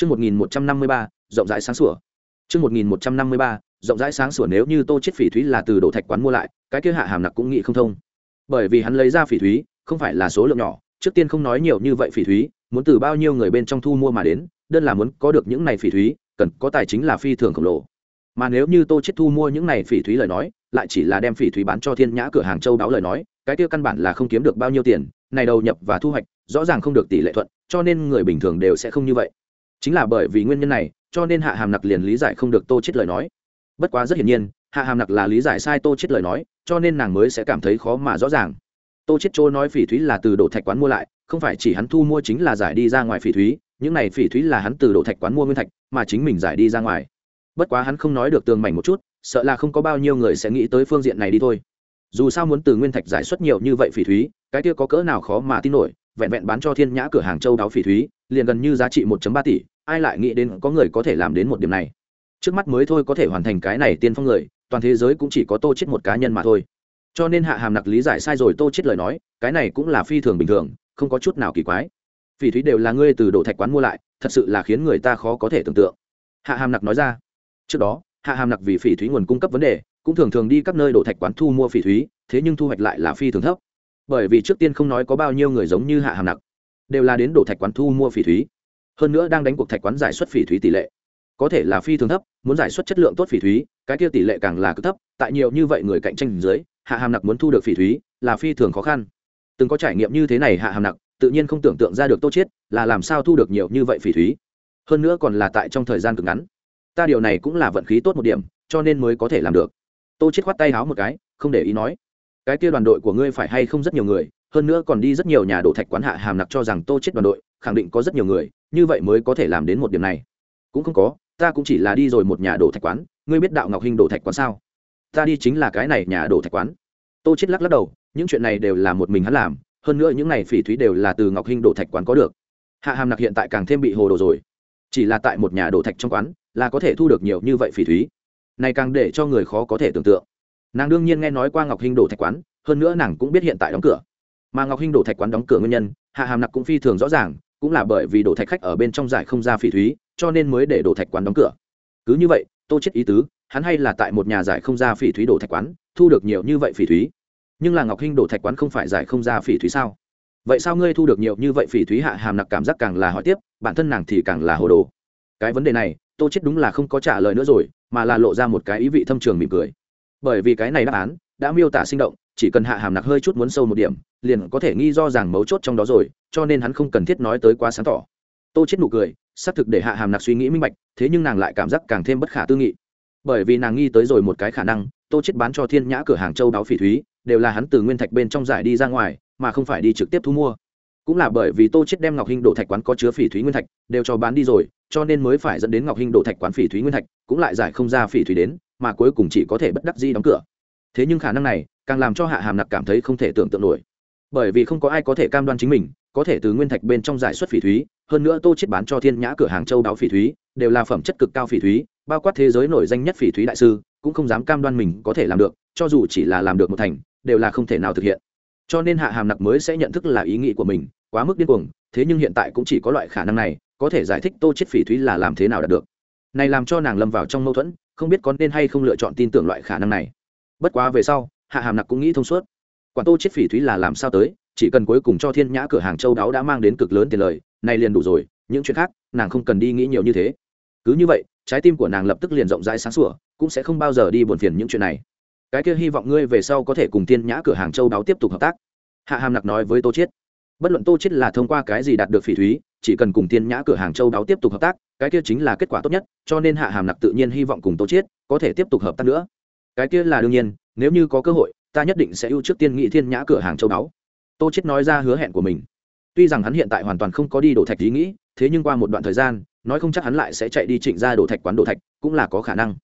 Chương 1153, rộng rãi sáng sủa. Chương 1153, rộng rãi sáng sủa nếu như Tô chết phỉ thúy là từ đổ thạch quán mua lại, cái kia Hạ Hàm Nặc cũng nghĩ không thông. Bởi vì hắn lấy ra phỉ thúy, không phải là số lượng nhỏ, trước tiên không nói nhiều như vậy phỉ thúy, muốn từ bao nhiêu người bên trong thu mua mà đến, đơn là muốn có được những này phỉ thúy, cần có tài chính là phi thường khổng lồ. Mà nếu như Tô chết thu mua những này phỉ thúy lời nói, lại chỉ là đem phỉ thúy bán cho Thiên Nhã cửa hàng châu đáo lời nói, cái kia căn bản là không kiếm được bao nhiêu tiền, này đầu nhập và thu hoạch, rõ ràng không được tỷ lệ thuận, cho nên người bình thường đều sẽ không như vậy chính là bởi vì nguyên nhân này, cho nên hạ hàm nặc liền lý giải không được tô chết lời nói. Bất quá rất hiển nhiên, hạ hàm nặc là lý giải sai tô chết lời nói, cho nên nàng mới sẽ cảm thấy khó mà rõ ràng. Tô chết chỗ nói phỉ thúy là từ đổ thạch quán mua lại, không phải chỉ hắn thu mua chính là giải đi ra ngoài phỉ thúy, những này phỉ thúy là hắn từ đổ thạch quán mua nguyên thạch, mà chính mình giải đi ra ngoài. Bất quá hắn không nói được tường mảnh một chút, sợ là không có bao nhiêu người sẽ nghĩ tới phương diện này đi thôi. Dù sao muốn từ nguyên thạch giải xuất nhiều như vậy phỉ thúy, cái kia có cỡ nào khó mà tin nổi, vẹn vẹn bán cho thiên nhã cửa hàng châu đáo phỉ thúy, liền gần như giá trị 1 ba tỷ ai lại nghĩ đến có người có thể làm đến một điểm này? Trước mắt mới thôi có thể hoàn thành cái này tiên phong người, toàn thế giới cũng chỉ có tô chết một cá nhân mà thôi. Cho nên hạ hàm nặc lý giải sai rồi, tô chết lời nói, cái này cũng là phi thường bình thường, không có chút nào kỳ quái. Phỉ thúy đều là ngươi từ đồ thạch quán mua lại, thật sự là khiến người ta khó có thể tưởng tượng. Hạ hàm nặc nói ra. Trước đó, hạ hàm nặc vì phỉ thúy nguồn cung cấp vấn đề, cũng thường thường đi các nơi đồ thạch quán thu mua phỉ thúy, thế nhưng thu hoạch lại là phi thường thấp. Bởi vì trước tiên không nói có bao nhiêu người giống như hạ hàm nặc, đều là đến đổ thạch quán thu mua phỉ thúy hơn nữa đang đánh cuộc thạch quán giải xuất phỉ thúy tỷ lệ. Có thể là phi thường thấp, muốn giải xuất chất lượng tốt phỉ thúy, cái kia tỷ lệ càng là cực thấp, tại nhiều như vậy người cạnh tranh dưới, hạ hàm nặc muốn thu được phỉ thúy là phi thường khó khăn. Từng có trải nghiệm như thế này hạ hàm nặc, tự nhiên không tưởng tượng ra được tô chiết là làm sao thu được nhiều như vậy phỉ thúy. Hơn nữa còn là tại trong thời gian cực ngắn. Ta điều này cũng là vận khí tốt một điểm, cho nên mới có thể làm được. Tô chiết khoát tay háo một cái, không để ý nói. Cái kia đoàn đội của ngươi phải hay không rất nhiều người, hơn nữa còn đi rất nhiều nhà đổ thạch quán hạ hàm nặc cho rằng tô chết đoàn đội, khẳng định có rất nhiều người như vậy mới có thể làm đến một điểm này. Cũng không có, ta cũng chỉ là đi rồi một nhà đổ thạch quán. Ngươi biết đạo ngọc hinh đổ thạch quán sao? Ta đi chính là cái này nhà đổ thạch quán. Tô chết lắc lắc đầu, những chuyện này đều là một mình hắn làm, hơn nữa những này phỉ thúy đều là từ ngọc hinh đổ thạch quán có được. Hạ hàm nặc hiện tại càng thêm bị hồ đồ rồi. Chỉ là tại một nhà đổ thạch trong quán, là có thể thu được nhiều như vậy phỉ thúy. Này càng để cho người khó có thể tưởng tượng. Nàng đương nhiên nghe nói qua ngọc hinh đổ thạch quán, hơn nữa nàng cũng biết hiện tại đóng cửa. Mà ngọc hinh đổ thạch quán đóng cửa nguyên nhân, hạ hàm nặc cũng phi thường rõ ràng cũng là bởi vì đổ thạch khách ở bên trong giải không ra phỉ thúy, cho nên mới để đổ thạch quán đóng cửa. Cứ như vậy, tô chết ý tứ, hắn hay là tại một nhà giải không ra phỉ thúy đổ thạch quán, thu được nhiều như vậy phỉ thúy. Nhưng là ngọc hinh đổ thạch quán không phải giải không ra phỉ thúy sao? Vậy sao ngươi thu được nhiều như vậy phỉ thúy hạ hàm nặc cảm giác càng là hỏi tiếp, bản thân nàng thì càng là hồ đồ. Cái vấn đề này, tô chết đúng là không có trả lời nữa rồi, mà là lộ ra một cái ý vị thâm trường mỉm cười. Bởi vì cái này đáp án đã miêu tả sinh động, chỉ cần hạ hàm nặc hơi chút muốn sâu một điểm, liền có thể nghi do rằng mấu chốt trong đó rồi cho nên hắn không cần thiết nói tới quá sáng tỏ. Tô chết nụ cười, xác thực để hạ hàm nặc suy nghĩ minh bạch, thế nhưng nàng lại cảm giác càng thêm bất khả tư nghị. Bởi vì nàng nghi tới rồi một cái khả năng, tô chết bán cho thiên nhã cửa hàng châu đáo phỉ thúy, đều là hắn từ nguyên thạch bên trong giải đi ra ngoài, mà không phải đi trực tiếp thu mua. Cũng là bởi vì tô chết đem ngọc hinh đổ thạch quán có chứa phỉ thúy nguyên thạch, đều cho bán đi rồi, cho nên mới phải dẫn đến ngọc hinh đổ thạch quán phỉ thúy nguyên thạch, cũng lại giải không ra phỉ thúy đến, mà cuối cùng chỉ có thể bất đắc dĩ đóng cửa. Thế nhưng khả năng này, càng làm cho hạ hàm nặc cảm thấy không thể tưởng tượng nổi. Bởi vì không có ai có thể cam đoan chính mình có thể từ nguyên thạch bên trong giải xuất phỉ thúy, hơn nữa tô chết bán cho thiên nhã cửa hàng châu đáo phỉ thúy, đều là phẩm chất cực cao phỉ thúy, bao quát thế giới nổi danh nhất phỉ thúy đại sư, cũng không dám cam đoan mình có thể làm được, cho dù chỉ là làm được một thành, đều là không thể nào thực hiện. Cho nên hạ hàm nặc mới sẽ nhận thức là ý nghĩ của mình, quá mức điên cuồng, thế nhưng hiện tại cũng chỉ có loại khả năng này, có thể giải thích tô chết phỉ thúy là làm thế nào đạt được. Này làm cho nàng lâm vào trong mâu thuẫn, không biết có nên hay không lựa chọn tin tưởng loại khả năng này. Bất quá về sau, hạ hàm nặc cũng nghĩ thông suốt. Quản tô chết phỉ thúy là làm sao tới chỉ cần cuối cùng cho thiên nhã cửa hàng châu đáo đã mang đến cực lớn tiền lời, này liền đủ rồi, những chuyện khác, nàng không cần đi nghĩ nhiều như thế. Cứ như vậy, trái tim của nàng lập tức liền rộng rãi sáng sủa, cũng sẽ không bao giờ đi buồn phiền những chuyện này. Cái kia hy vọng ngươi về sau có thể cùng thiên nhã cửa hàng châu đáo tiếp tục hợp tác. Hạ hàm nặc nói với tô chiết. Bất luận tô chiết là thông qua cái gì đạt được phỉ thúy, chỉ cần cùng thiên nhã cửa hàng châu đáo tiếp tục hợp tác, cái kia chính là kết quả tốt nhất, cho nên hạ hàm nặc tự nhiên hy vọng cùng tô chiết có thể tiếp tục hợp tác nữa. Cái kia là đương nhiên, nếu như có cơ hội, ta nhất định sẽ ưu trước tiên nghị thiên nhã cửa hàng châu Đáo tô chết nói ra hứa hẹn của mình. Tuy rằng hắn hiện tại hoàn toàn không có đi đổ thạch ý nghĩ, thế nhưng qua một đoạn thời gian, nói không chắc hắn lại sẽ chạy đi trịnh ra đổ thạch quán đổ thạch, cũng là có khả năng.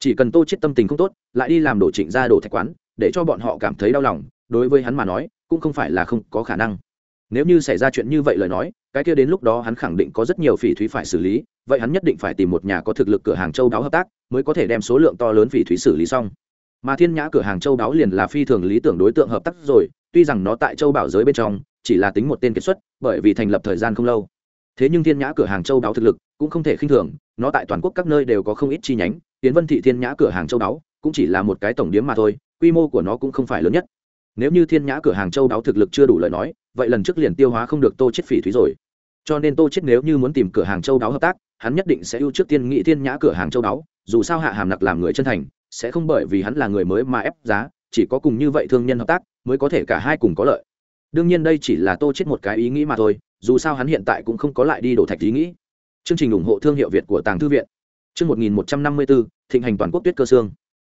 Chỉ cần tô chết tâm tình không tốt, lại đi làm đổ trịnh ra đổ thạch quán, để cho bọn họ cảm thấy đau lòng, đối với hắn mà nói, cũng không phải là không có khả năng. Nếu như xảy ra chuyện như vậy lời nói, cái kia đến lúc đó hắn khẳng định có rất nhiều phỉ thúy phải xử lý, vậy hắn nhất định phải tìm một nhà có thực lực cửa hàng châu đáo hợp tác, mới có thể đem số lượng to lớn phỉ thúy xử lý xong. Mà thiên nhã cửa hàng châu đáo liền là phi thường lý tưởng đối tượng hợp tác rồi tuy rằng nó tại châu bảo giới bên trong, chỉ là tính một tên kết xuất, bởi vì thành lập thời gian không lâu. Thế nhưng thiên nhã cửa hàng châu đáo thực lực cũng không thể khinh thường, nó tại toàn quốc các nơi đều có không ít chi nhánh tiến vân thị thiên nhã cửa hàng châu đáo cũng chỉ là một cái tổng điếm mà thôi, quy mô của nó cũng không phải lớn nhất. Nếu như thiên nhã cửa hàng châu đáo thực lực chưa đủ lời nói, vậy lần trước liền tiêu hóa không được tô chết phỉ thúy rồi. Cho nên tô chết nếu như muốn tìm cửa hàng châu đáo hợp tác, hắn nhất định sẽ ưu trước tiên nghị thiên nhã cửa hàng châu đáo dù sao hạ hàm nặc làm người chân thành, sẽ không bởi vì hắn là người mới mà ép giá chỉ có cùng như vậy thương nhân hợp tác mới có thể cả hai cùng có lợi. Đương nhiên đây chỉ là tô chết một cái ý nghĩ mà thôi dù sao hắn hiện tại cũng không có lại đi đổ thạch ý nghĩ. Chương trình ủng hộ thương hiệu việt của tàng thư viện. Chương 1154, thịnh hành toàn quốc tuyết cơ xương.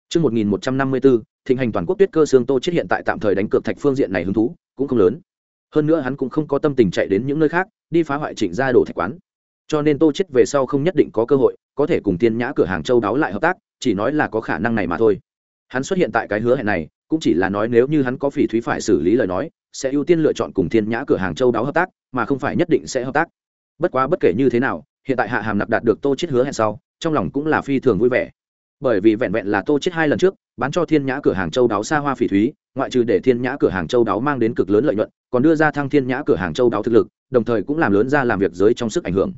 Chương 1154, thịnh hành toàn quốc tuyết cơ xương tô chết hiện tại tạm thời đánh cược thạch phương diện này hứng thú cũng không lớn. Hơn nữa hắn cũng không có tâm tình chạy đến những nơi khác đi phá hoại trịnh gia đổ thạch quán. Cho nên tô chết về sau không nhất định có cơ hội có thể cùng tiên nhã cửa hàng châu đáo lại hợp tác chỉ nói là có khả năng này mà thôi hắn xuất hiện tại cái hứa hẹn này, cũng chỉ là nói nếu như hắn có phỉ thúy phải xử lý lời nói, sẽ ưu tiên lựa chọn cùng thiên nhã cửa hàng châu đáo hợp tác, mà không phải nhất định sẽ hợp tác. Bất quá bất kể như thế nào, hiện tại hạ hàm nạp đạt được tô chết hứa hẹn sau, trong lòng cũng là phi thường vui vẻ. Bởi vì vẹn vẹn là tô chết hai lần trước, bán cho thiên nhã cửa hàng châu đáo xa hoa phỉ thúy, ngoại trừ để thiên nhã cửa hàng châu đáo mang đến cực lớn lợi nhuận, còn đưa ra thăng thiên nhã cửa hàng châu đáo thực lực, đồng thời cũng làm lớn ra làm việc giới trong sức ảnh hưởng.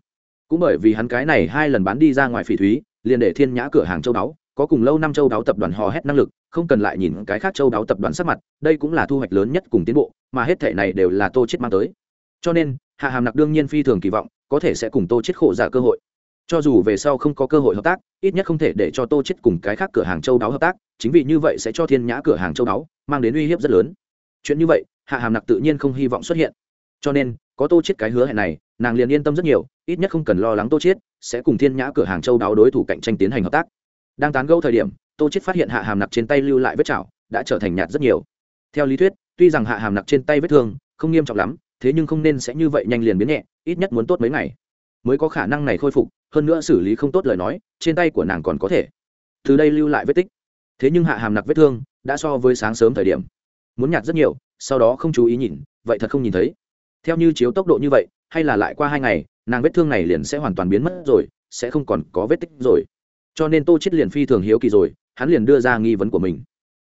Cũng bởi vì hắn cái này hai lần bán đi ra ngoài phỉ thúy, liền để thiên nhã cửa hàng châu đáo có cùng lâu năm châu đáo tập đoàn hò hét năng lực, không cần lại nhìn cái khác châu đáo tập đoàn sắc mặt, đây cũng là thu hoạch lớn nhất cùng tiến bộ, mà hết thể này đều là tô chết mang tới. Cho nên, hạ hàm nặc đương nhiên phi thường kỳ vọng, có thể sẽ cùng tô chết khổ giả cơ hội. Cho dù về sau không có cơ hội hợp tác, ít nhất không thể để cho tô chết cùng cái khác cửa hàng châu đáo hợp tác, chính vì như vậy sẽ cho thiên nhã cửa hàng châu đáo mang đến uy hiếp rất lớn. Chuyện như vậy, hạ hàm nặc tự nhiên không hy vọng xuất hiện. Cho nên, có tô chết cái hứa hẹn này, nàng liền yên tâm rất nhiều, ít nhất không cần lo lắng tô chết sẽ cùng thiên nhã cửa hàng châu đáo đối thủ cạnh tranh tiến hành hợp tác đang tán gẫu thời điểm, tô chết phát hiện hạ hàm nặc trên tay lưu lại vết chảo, đã trở thành nhạt rất nhiều. Theo lý thuyết, tuy rằng hạ hàm nặc trên tay vết thương không nghiêm trọng lắm, thế nhưng không nên sẽ như vậy nhanh liền biến nhẹ, ít nhất muốn tốt mấy ngày mới có khả năng này khôi phục, hơn nữa xử lý không tốt lời nói, trên tay của nàng còn có thể. Từ đây lưu lại vết tích. Thế nhưng hạ hàm nặc vết thương đã so với sáng sớm thời điểm muốn nhạt rất nhiều, sau đó không chú ý nhìn, vậy thật không nhìn thấy. Theo như chiếu tốc độ như vậy, hay là lại qua hai ngày, nàng vết thương này liền sẽ hoàn toàn biến mất rồi, sẽ không còn có vết tích rồi cho nên tô chết liền phi thường hiếu kỳ rồi, hắn liền đưa ra nghi vấn của mình.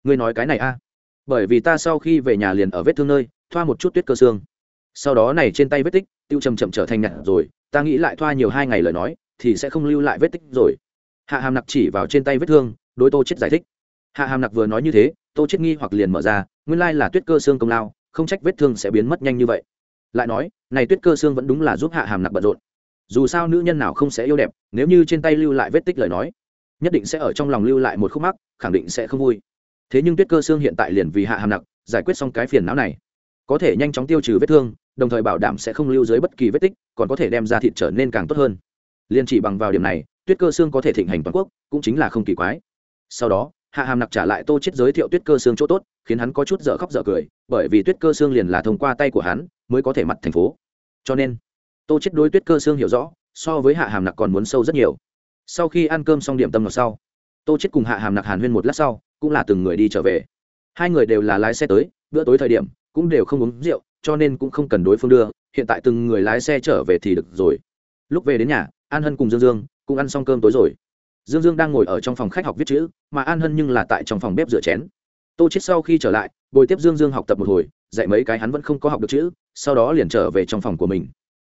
Ngươi nói cái này a? Bởi vì ta sau khi về nhà liền ở vết thương nơi, thoa một chút tuyết cơ xương. Sau đó này trên tay vết tích, tiêu chầm chậm trở thành nhặt rồi, ta nghĩ lại thoa nhiều hai ngày lời nói, thì sẽ không lưu lại vết tích rồi. Hạ hàm nặc chỉ vào trên tay vết thương, đối tô chết giải thích. Hạ hàm nặc vừa nói như thế, tô chết nghi hoặc liền mở ra, nguyên lai là tuyết cơ xương công lao, không trách vết thương sẽ biến mất nhanh như vậy. Lại nói, này tuyết cơ xương vẫn đúng là giúp hạ hàm nặc bận rộn dù sao nữ nhân nào không sẽ yêu đẹp, nếu như trên tay lưu lại vết tích lời nói, nhất định sẽ ở trong lòng lưu lại một khúc mắc, khẳng định sẽ không vui. Thế nhưng tuyết cơ xương hiện tại liền vì hạ hàm nặc giải quyết xong cái phiền não này. Có thể nhanh chóng tiêu trừ vết thương, đồng thời bảo đảm sẽ không lưu dưới bất kỳ vết tích, còn có thể đem ra thịt trở nên càng tốt hơn. Liền chỉ bằng vào điểm này, tuyết cơ xương có thể thịnh hành toàn quốc, cũng chính là không kỳ quái. Sau đó, hạ hàm nặc trả lại tô chết giới thiệu tuyết cơ xương chỗ tốt, khiến hắn có chút dở khóc dở cười, bởi vì tuyết cơ xương liền là thông qua tay của hắn, mới có thể mặt thành phố. Cho nên tô chết đối tuyết cơ xương hiểu rõ, so với hạ hàm nặc còn muốn sâu rất nhiều. Sau khi ăn cơm xong điểm tâm ngọt sau, tô chết cùng hạ hàm nặc hàn huyên một lát sau, cũng là từng người đi trở về. Hai người đều là lái xe tới, bữa tối thời điểm, cũng đều không uống rượu, cho nên cũng không cần đối phương đưa, hiện tại từng người lái xe trở về thì được rồi. Lúc về đến nhà, an hân cùng dương dương cũng ăn xong cơm tối rồi. Dương dương đang ngồi ở trong phòng khách học viết chữ, mà an hân nhưng là tại trong phòng bếp rửa chén. Tô chết sau khi trở lại, bồi tiếp dương dương học tập một hồi, dạy mấy cái hắn vẫn không có học được chữ, sau đó liền trở về trong phòng của mình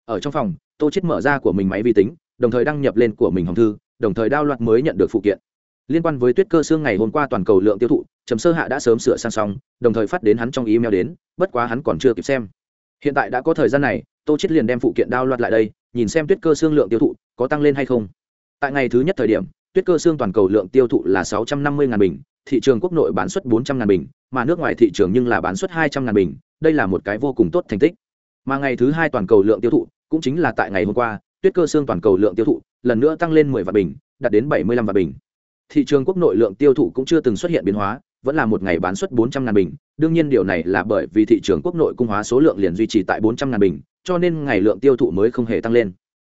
ở trong phòng, tô chết mở ra của mình máy vi tính, đồng thời đăng nhập lên của mình hồng thư, đồng thời đao loạt mới nhận được phụ kiện. Liên quan với tuyết cơ xương ngày hôm qua toàn cầu lượng tiêu thụ, trầm sơ hạ đã sớm sửa sang xong, đồng thời phát đến hắn trong email đến, bất quá hắn còn chưa kịp xem. Hiện tại đã có thời gian này, tô chết liền đem phụ kiện đao loạt lại đây, nhìn xem tuyết cơ xương lượng tiêu thụ, có tăng lên hay không. Tại ngày thứ nhất thời điểm, tuyết cơ xương toàn cầu lượng tiêu thụ là sáu trăm năm mươi bình, thị trường quốc nội bán xuất bốn trăm ngàn bình, mà nước ngoài thị trường nhưng là bán xuất hai trăm ngàn bình, đây là một cái vô cùng tốt thành tích mà ngày thứ hai toàn cầu lượng tiêu thụ cũng chính là tại ngày hôm qua, tuyết cơ xương toàn cầu lượng tiêu thụ lần nữa tăng lên 10 vạn bình, đạt đến 75 vạn bình. Thị trường quốc nội lượng tiêu thụ cũng chưa từng xuất hiện biến hóa, vẫn là một ngày bán xuất 400 ngàn bình. Đương nhiên điều này là bởi vì thị trường quốc nội cung hóa số lượng liền duy trì tại 400 ngàn bình, cho nên ngày lượng tiêu thụ mới không hề tăng lên.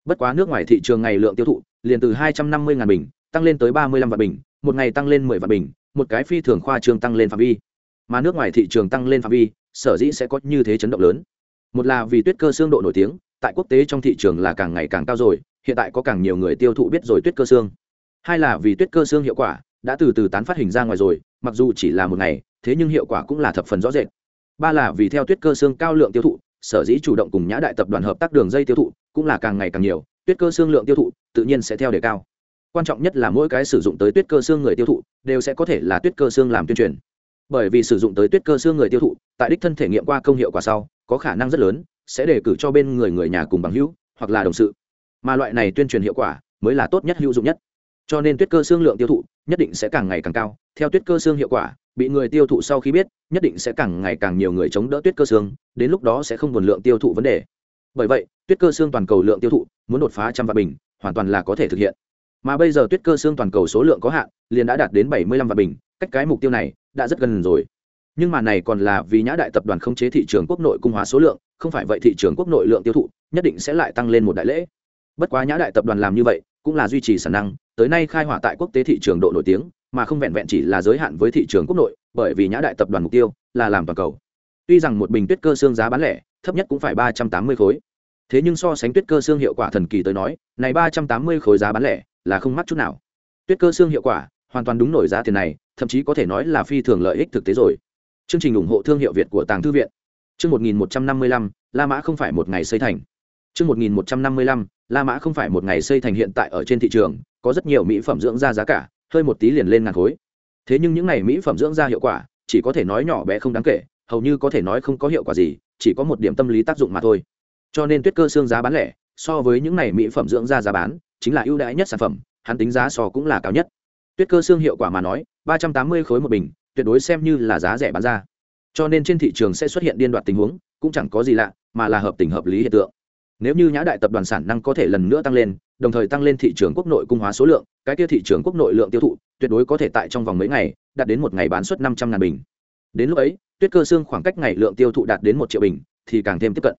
Bất quá nước ngoài thị trường ngày lượng tiêu thụ liền từ 250 ngàn bình tăng lên tới 35 vạn bình, một ngày tăng lên 10 vạn bình, một cái phi thường khoa trương tăng lên phạm vi. Mà nước ngoài thị trường tăng lên phạm vi, sở dĩ sẽ có như thế chấn động lớn một là vì tuyết cơ xương độ nổi tiếng, tại quốc tế trong thị trường là càng ngày càng cao rồi, hiện tại có càng nhiều người tiêu thụ biết rồi tuyết cơ xương hai là vì tuyết cơ xương hiệu quả đã từ từ tán phát hình ra ngoài rồi, mặc dù chỉ là một ngày, thế nhưng hiệu quả cũng là thập phần rõ rệt. Ba là vì theo tuyết cơ xương cao lượng tiêu thụ, sở dĩ chủ động cùng nhã đại tập đoàn hợp tác đường dây tiêu thụ cũng là càng ngày càng nhiều, tuyết cơ xương lượng tiêu thụ tự nhiên sẽ theo đề cao. Quan trọng nhất là mỗi cái sử dụng tới tuyết cơ xương người tiêu thụ đều sẽ có thể là tuyết cơ xương làm tuyên truyền. Bởi vì sử dụng tới tuyết cơ xương người tiêu thụ, tại đích thân thể nghiệm qua công hiệu quả sau có khả năng rất lớn, sẽ đề cử cho bên người người nhà cùng bằng hữu, hoặc là đồng sự. Mà loại này tuyên truyền hiệu quả mới là tốt nhất, hữu dụng nhất. Cho nên tuyết cơ xương lượng tiêu thụ nhất định sẽ càng ngày càng cao. Theo tuyết cơ xương hiệu quả, bị người tiêu thụ sau khi biết, nhất định sẽ càng ngày càng nhiều người chống đỡ tuyết cơ xương, đến lúc đó sẽ không nguồn lượng tiêu thụ vấn đề. Bởi vậy, tuyết cơ xương toàn cầu lượng tiêu thụ muốn đột phá trăm vạn bình, hoàn toàn là có thể thực hiện. Mà bây giờ tuyết cơ xương toàn cầu số lượng có hạn, liền đã đạt đến bảy mươi lăm vạn bình, cách cái mục tiêu này đã rất gần rồi nhưng mà này còn là vì nhã đại tập đoàn không chế thị trường quốc nội cung hóa số lượng, không phải vậy thị trường quốc nội lượng tiêu thụ nhất định sẽ lại tăng lên một đại lễ. Bất quá nhã đại tập đoàn làm như vậy cũng là duy trì sản năng, tới nay khai hỏa tại quốc tế thị trường độ nổi tiếng, mà không vẹn vẹn chỉ là giới hạn với thị trường quốc nội, bởi vì nhã đại tập đoàn mục tiêu là làm toàn cầu. Tuy rằng một bình tuyết cơ xương giá bán lẻ thấp nhất cũng phải ba trăm tám mươi khối. Thế nhưng so sánh tuyết cơ xương hiệu quả thần kỳ tới nói, này ba trăm tám mươi khối giá bán lẻ là không mắc chút nào. Tuyết cơ xương hiệu quả hoàn toàn đúng nổi giá tiền này, thậm chí có thể nói là phi thường lợi ích thực tế rồi chương trình ủng hộ thương hiệu việt của tàng thư viện. Chương một nghìn một trăm năm mươi lăm, la mã không phải một ngày xây thành. Chương một nghìn một trăm năm mươi lăm, la mã không phải một ngày xây thành hiện tại ở trên thị trường, có rất nhiều mỹ phẩm dưỡng da giá cả, hơi một tí liền lên ngàn khối. Thế nhưng những n à y mỹ phẩm dưỡng da hiệu quả, chỉ có thể nói nhỏ bé không đáng kể, hầu như có thể nói không có hiệu quả gì, chỉ có một điểm tâm lý tác dụng mà thôi. Cho nên tuyết cơ xương giá bán lẻ, so với những n à y mỹ phẩm dưỡng da giá bán, chính là ưu đãi nhất sản phẩm, hắn tính giá so cũng là cao nhất. Tuyết cơ xương hiệu quả mà nói, ba trăm tám mươi khối một bình tuyệt đối xem như là giá rẻ bán ra. Cho nên trên thị trường sẽ xuất hiện điên đoạt tình huống, cũng chẳng có gì lạ, mà là hợp tình hợp lý hiện tượng. Nếu như nhã đại tập đoàn sản năng có thể lần nữa tăng lên, đồng thời tăng lên thị trường quốc nội cung hóa số lượng, cái kia thị trường quốc nội lượng tiêu thụ, tuyệt đối có thể tại trong vòng mấy ngày, đạt đến một ngày bán suất năm trăm ngàn bình. Đến lúc ấy, tuyết cơ xương khoảng cách ngày lượng tiêu thụ đạt đến một triệu bình, thì càng thêm tiếp cận.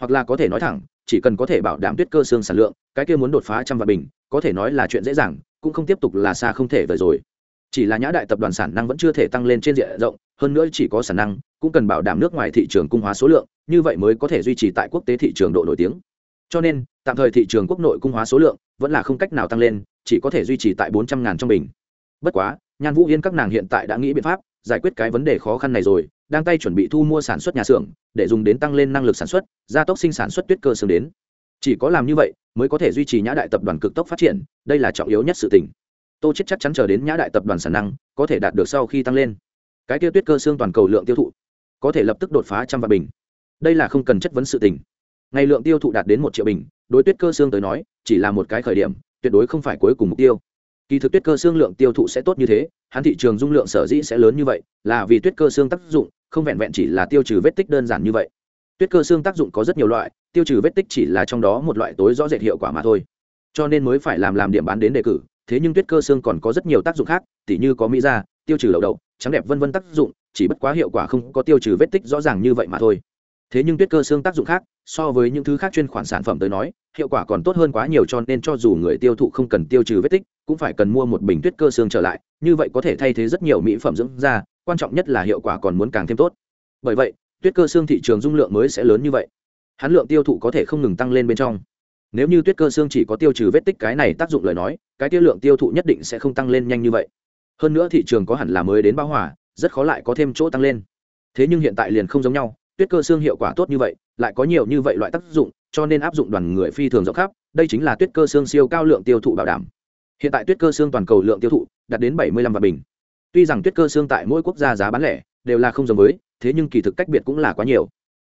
Hoặc là có thể nói thẳng, chỉ cần có thể bảo đảm tuyết cơ xương sản lượng, cái kia muốn đột phá trăm vạn bình, có thể nói là chuyện dễ dàng, cũng không tiếp tục là xa không thể vời rồi chỉ là nhã đại tập đoàn sản năng vẫn chưa thể tăng lên trên diện rộng, hơn nữa chỉ có sản năng, cũng cần bảo đảm nước ngoài thị trường cung hóa số lượng, như vậy mới có thể duy trì tại quốc tế thị trường độ nổi tiếng. Cho nên, tạm thời thị trường quốc nội cung hóa số lượng vẫn là không cách nào tăng lên, chỉ có thể duy trì tại bốn trăm ngàn trong bình. Bất quá, nhan vũ yên các nàng hiện tại đã nghĩ biện pháp giải quyết cái vấn đề khó khăn này rồi, đang tay chuẩn bị thu mua sản xuất nhà xưởng, để dùng đến tăng lên năng lực sản xuất, gia tốc sinh sản xuất tuyết cơ xương đến. Chỉ có làm như vậy, mới có thể duy trì nhã đại tập đoàn cực tốc phát triển, đây là trọng yếu nhất sự tình tô chết chắc chắn chờ đến nhã đại tập đoàn sản năng, có thể đạt được sau khi tăng lên. Cái tiêu tuyết cơ xương toàn cầu lượng tiêu thụ, có thể lập tức đột phá trăm vạn bình. Đây là không cần chất vấn sự tình. Ngày lượng tiêu thụ đạt đến một triệu bình, đối tuyết cơ xương tới nói, chỉ là một cái khởi điểm, tuyệt đối không phải cuối cùng mục tiêu. Kỳ thực tuyết cơ xương lượng tiêu thụ sẽ tốt như thế, hắn thị trường dung lượng sở dĩ sẽ lớn như vậy, là vì tuyết cơ xương tác dụng, không vẹn vẹn chỉ là tiêu trừ vết tích đơn giản như vậy. Tuyết cơ xương tác dụng có rất nhiều loại, tiêu trừ vết tích chỉ là trong đó một loại tối rõ rệt hiệu quả mà thôi. Cho nên mới phải làm làm điểm bán đến đề cử thế nhưng tuyết cơ xương còn có rất nhiều tác dụng khác, tỉ như có mỹ da, tiêu trừ lậu đậu, trắng đẹp vân vân tác dụng, chỉ bất quá hiệu quả không có tiêu trừ vết tích rõ ràng như vậy mà thôi. Thế nhưng tuyết cơ xương tác dụng khác, so với những thứ khác chuyên khoản sản phẩm tới nói, hiệu quả còn tốt hơn quá nhiều cho nên cho dù người tiêu thụ không cần tiêu trừ vết tích, cũng phải cần mua một bình tuyết cơ xương trở lại, như vậy có thể thay thế rất nhiều mỹ phẩm dưỡng da, quan trọng nhất là hiệu quả còn muốn càng thêm tốt. Bởi vậy, tuyết cơ xương thị trường dung lượng mới sẽ lớn như vậy. Hắn lượng tiêu thụ có thể không ngừng tăng lên bên trong nếu như tuyết cơ xương chỉ có tiêu trừ vết tích cái này tác dụng lời nói, cái tiêu lượng tiêu thụ nhất định sẽ không tăng lên nhanh như vậy. Hơn nữa thị trường có hẳn là mới đến bao hòa, rất khó lại có thêm chỗ tăng lên. Thế nhưng hiện tại liền không giống nhau, tuyết cơ xương hiệu quả tốt như vậy, lại có nhiều như vậy loại tác dụng, cho nên áp dụng đoàn người phi thường rộng khắp, đây chính là tuyết cơ xương siêu cao lượng tiêu thụ bảo đảm. Hiện tại tuyết cơ xương toàn cầu lượng tiêu thụ đạt đến bảy mươi lăm vạn bình. Tuy rằng tuyết cơ xương tại mỗi quốc gia giá bán lẻ đều là không giống với, thế nhưng kỳ thực cách biệt cũng là quá nhiều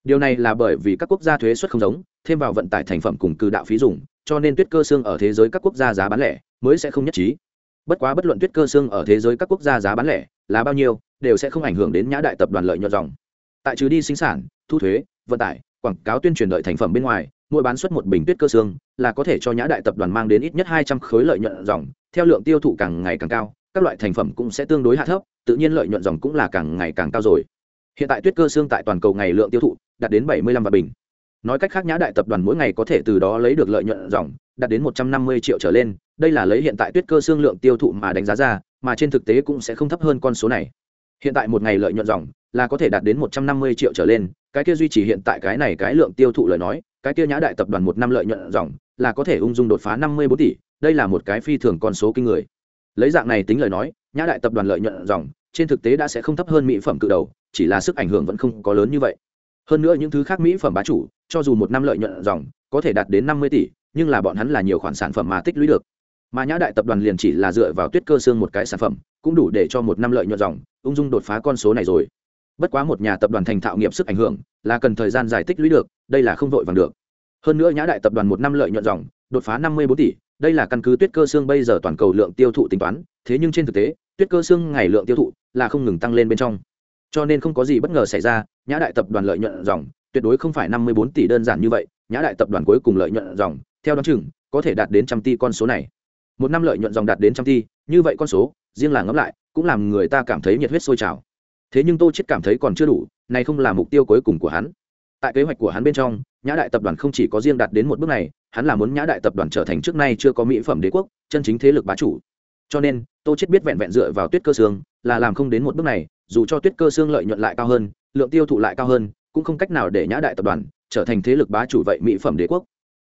điều này là bởi vì các quốc gia thuế xuất không giống, thêm vào vận tải thành phẩm cùng cư đạo phí dùng, cho nên tuyết cơ xương ở thế giới các quốc gia giá bán lẻ mới sẽ không nhất trí. Bất quá bất luận tuyết cơ xương ở thế giới các quốc gia giá bán lẻ là bao nhiêu, đều sẽ không ảnh hưởng đến nhã đại tập đoàn lợi nhuận dòng. Tại trừ đi sinh sản, thu thuế, vận tải, quảng cáo tuyên truyền lợi thành phẩm bên ngoài, mỗi bán xuất một bình tuyết cơ xương là có thể cho nhã đại tập đoàn mang đến ít nhất hai trăm khối lợi nhuận dòng, theo lượng tiêu thụ càng ngày càng cao, các loại thành phẩm cũng sẽ tương đối hạ thấp, tự nhiên lợi nhuận dòng cũng là càng ngày càng cao rồi. Hiện tại tuyết cơ xương tại toàn cầu ngày lượng tiêu thụ đạt đến bảy mươi lăm vạn bình. Nói cách khác, nhã đại tập đoàn mỗi ngày có thể từ đó lấy được lợi nhuận dòng, đạt đến một trăm năm mươi triệu trở lên, đây là lấy hiện tại tuyết cơ xương lượng tiêu thụ mà đánh giá ra, mà trên thực tế cũng sẽ không thấp hơn con số này. Hiện tại một ngày lợi nhuận dòng là có thể đạt đến một trăm năm mươi triệu trở lên, cái kia duy trì hiện tại cái này cái lượng tiêu thụ lời nói, cái kia nhã đại tập đoàn một năm lợi nhuận dòng là có thể ung dung đột phá năm mươi bốn tỷ, đây là một cái phi thường con số kinh người. Lấy dạng này tính lời nói, nhã đại tập đoàn lợi nhuận dòng trên thực tế đã sẽ không thấp hơn mỹ phẩm cự đầu, chỉ là sức ảnh hưởng vẫn không có lớn như vậy hơn nữa những thứ khác mỹ phẩm bá chủ, cho dù một năm lợi nhuận dòng, có thể đạt đến năm mươi tỷ, nhưng là bọn hắn là nhiều khoản sản phẩm mà tích lũy được. Mà nhã đại tập đoàn liền chỉ là dựa vào tuyết cơ xương một cái sản phẩm, cũng đủ để cho một năm lợi nhuận dòng, ung dung đột phá con số này rồi. Bất quá một nhà tập đoàn thành thạo nghiệp sức ảnh hưởng, là cần thời gian giải tích lũy được, đây là không vội vàng được. Hơn nữa nhã đại tập đoàn một năm lợi nhuận dòng, đột phá năm mươi bốn tỷ, đây là căn cứ tuyết cơ xương bây giờ toàn cầu lượng tiêu thụ tính toán, thế nhưng trên thực tế, tuyết cơ xương ngày lượng tiêu thụ là không ngừng tăng lên bên trong cho nên không có gì bất ngờ xảy ra, nhã đại tập đoàn lợi nhuận dòng, tuyệt đối không phải năm mươi bốn tỷ đơn giản như vậy, nhã đại tập đoàn cuối cùng lợi nhuận dòng, theo đó chừng, có thể đạt đến trăm tỷ con số này. Một năm lợi nhuận dòng đạt đến trăm tỷ, như vậy con số, riêng là ngẫm lại, cũng làm người ta cảm thấy nhiệt huyết sôi trào. Thế nhưng tô chết cảm thấy còn chưa đủ, này không là mục tiêu cuối cùng của hắn. Tại kế hoạch của hắn bên trong, nhã đại tập đoàn không chỉ có riêng đạt đến một bước này, hắn là muốn nhã đại tập đoàn trở thành trước nay chưa có mỹ phẩm đế quốc, chân chính thế lực bá chủ. Cho nên, tô chết biết vẹn vẹn dựa vào tuyết cơ xương là làm không đến một bước này dù cho tuyết cơ xương lợi nhuận lại cao hơn, lượng tiêu thụ lại cao hơn, cũng không cách nào để nhã đại tập đoàn trở thành thế lực bá chủ vậy mỹ phẩm đế quốc.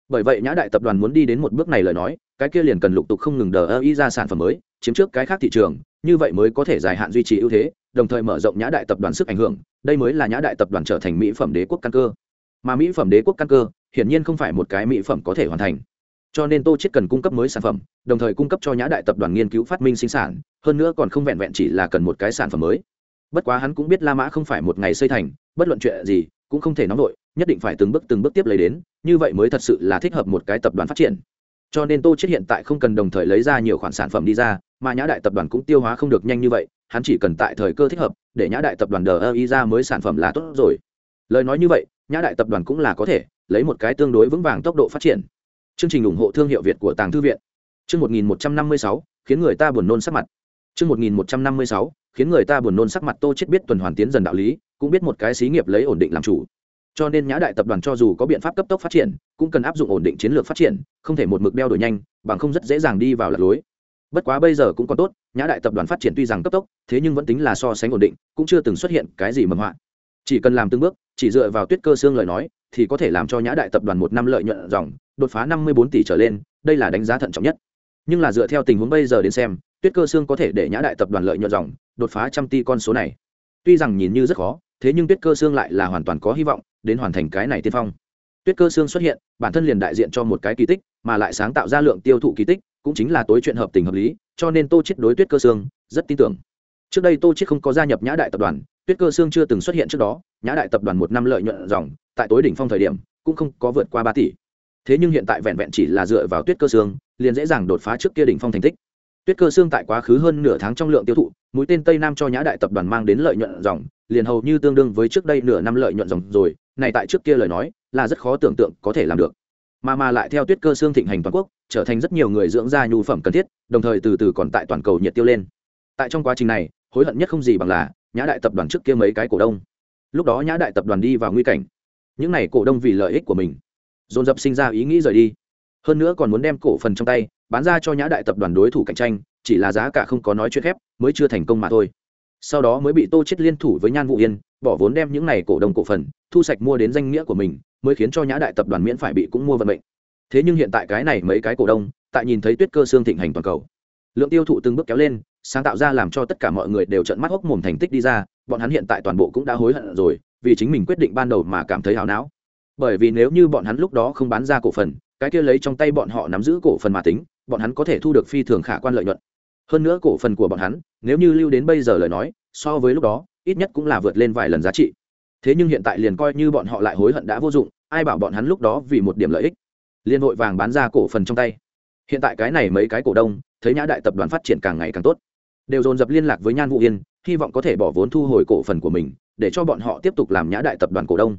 Bởi vậy nhã đại tập đoàn muốn đi đến một bước này lời nói, cái kia liền cần lục tục không ngừng đờ ơ ý ra sản phẩm mới, chiếm trước cái khác thị trường, như vậy mới có thể dài hạn duy trì ưu thế, đồng thời mở rộng nhã đại tập đoàn sức ảnh hưởng, đây mới là nhã đại tập đoàn trở thành mỹ phẩm đế quốc căn cơ. Mà mỹ phẩm đế quốc căn cơ, hiển nhiên không phải một cái mỹ phẩm có thể hoàn thành. Cho nên tô chết cần cung cấp mới sản phẩm, đồng thời cung cấp cho nhã đại tập đoàn nghiên cứu phát minh sinh sản, hơn nữa còn không vẹn vẹn chỉ là cần một cái sản phẩm mới bất quá hắn cũng biết la mã không phải một ngày xây thành, bất luận chuyện gì, cũng không thể nóng nổi nhất định phải từng bước từng bước tiếp lấy đến, như vậy mới thật sự là thích hợp một cái tập đoàn phát triển. Cho nên tô chết hiện tại không cần đồng thời lấy ra nhiều khoản sản phẩm đi ra, mà nhã đại tập đoàn cũng tiêu hóa không được nhanh như vậy, hắn chỉ cần tại thời cơ thích hợp, để nhã đại tập đoàn đờ ơ y ra mới sản phẩm là tốt rồi. Lời nói như vậy, nhã đại tập đoàn cũng là có thể, lấy một cái tương đối vững vàng tốc độ phát triển. Chương trình ủng hộ thương hiệu việt của tàng thư viện. Chương một nghìn một trăm năm mươi sáu, khiến người ta buồn nôn sắc mặt chương một nghìn một trăm năm mươi sáu, khiến người ta buồn nôn sắc mặt tô chết biết tuần hoàn tiến dần đạo lý, cũng biết một cái xí nghiệp lấy ổn định làm chủ. Cho nên nhã đại tập đoàn cho dù có biện pháp cấp tốc phát triển, cũng cần áp dụng ổn định chiến lược phát triển, không thể một mực đeo đổi nhanh, bằng không rất dễ dàng đi vào lạc lối. Bất quá bây giờ cũng còn tốt, nhã đại tập đoàn phát triển tuy rằng cấp tốc, thế nhưng vẫn tính là so sánh ổn định, cũng chưa từng xuất hiện cái gì mầm họa. Chỉ cần làm từng bước, chỉ dựa vào tuyết cơ xương lời nói, thì có thể làm cho nhã đại tập đoàn một năm lợi nhuận ròng đột phá năm mươi bốn tỷ trở lên, đây là đánh giá thận trọng nhất. Nhưng là dựa theo tình huống bây giờ đến xem tuyết cơ xương có thể để nhã đại tập đoàn lợi nhuận dòng, đột phá trăm tỷ con số này. Tuy rằng nhìn như rất khó, thế nhưng tuyết cơ xương lại là hoàn toàn có hy vọng đến hoàn thành cái này tiên phong. Tuyết cơ xương xuất hiện, bản thân liền đại diện cho một cái kỳ tích, mà lại sáng tạo ra lượng tiêu thụ kỳ tích, cũng chính là tối chuyện hợp tình hợp lý, cho nên tô chết đối tuyết cơ xương rất tin tưởng. Trước đây tô chết không có gia nhập nhã đại tập đoàn, tuyết cơ xương chưa từng xuất hiện trước đó, nhã đại tập đoàn một năm lợi nhuận dòng, tại tối đỉnh phong thời điểm, cũng không có vượt qua ba tỷ. Thế nhưng hiện tại vẹn vẹn chỉ là dựa vào tuyết cơ xương liền dễ dàng đột phá trước kia đỉnh phong thành tích tuyết cơ xương tại quá khứ hơn nửa tháng trong lượng tiêu thụ, mũi tên tây nam cho nhã đại tập đoàn mang đến lợi nhuận dòng, liền hầu như tương đương với trước đây nửa năm lợi nhuận dòng rồi, này tại trước kia lời nói, là rất khó tưởng tượng có thể làm được. Mà mà lại theo tuyết cơ xương thịnh hành toàn quốc, trở thành rất nhiều người dưỡng da nhu phẩm cần thiết, đồng thời từ từ còn tại toàn cầu nhiệt tiêu lên. Tại trong quá trình này, hối hận nhất không gì bằng là, nhã đại tập đoàn trước kia mấy cái cổ đông. Lúc đó nhã đại tập đoàn đi vào nguy cảnh. Những n à y cổ đông vì lợi ích của mình. Dồn dập sinh ra ý nghĩ rời đi hơn nữa còn muốn đem cổ phần trong tay, bán ra cho nhã đại tập đoàn đối thủ cạnh tranh, chỉ là giá cả không có nói chuyện khép, mới chưa thành công mà thôi. Sau đó mới bị tô chết liên thủ với nhan vũ yên, bỏ vốn đem những này cổ đông cổ phần, thu sạch mua đến danh nghĩa của mình, mới khiến cho nhã đại tập đoàn miễn phải bị cũng mua vận mệnh. Thế nhưng hiện tại cái này mấy cái cổ đông, tại nhìn thấy tuyết cơ xương thịnh hành toàn cầu. Lượng tiêu thụ từng bước kéo lên, sáng tạo ra làm cho tất cả mọi người đều trợn mắt hốc mồm thành tích đi ra, bọn hắn hiện tại toàn bộ cũng đã hối hận rồi, vì chính mình quyết định ban đầu mà cảm thấy hào não. Bởi vì nếu như bọn hắn lúc đó không bán ra cổ phần cái kia lấy trong tay bọn họ nắm giữ cổ phần mà tính, bọn hắn có thể thu được phi thường khả quan lợi nhuận. Hơn nữa cổ phần của bọn hắn, nếu như lưu đến bây giờ lời nói, so với lúc đó, ít nhất cũng là vượt lên vài lần giá trị. Thế nhưng hiện tại liền coi như bọn họ lại hối hận đã vô dụng, ai bảo bọn hắn lúc đó vì một điểm lợi ích liên hội vàng bán ra cổ phần trong tay. Hiện tại cái này mấy cái cổ đông, thấy nhã đại tập đoàn phát triển càng ngày càng tốt. Đều dồn dập liên lạc với nhan vũ yên, hy vọng có thể bỏ vốn thu hồi cổ phần của mình, để cho bọn họ tiếp tục làm nhã đại tập đoàn cổ đông.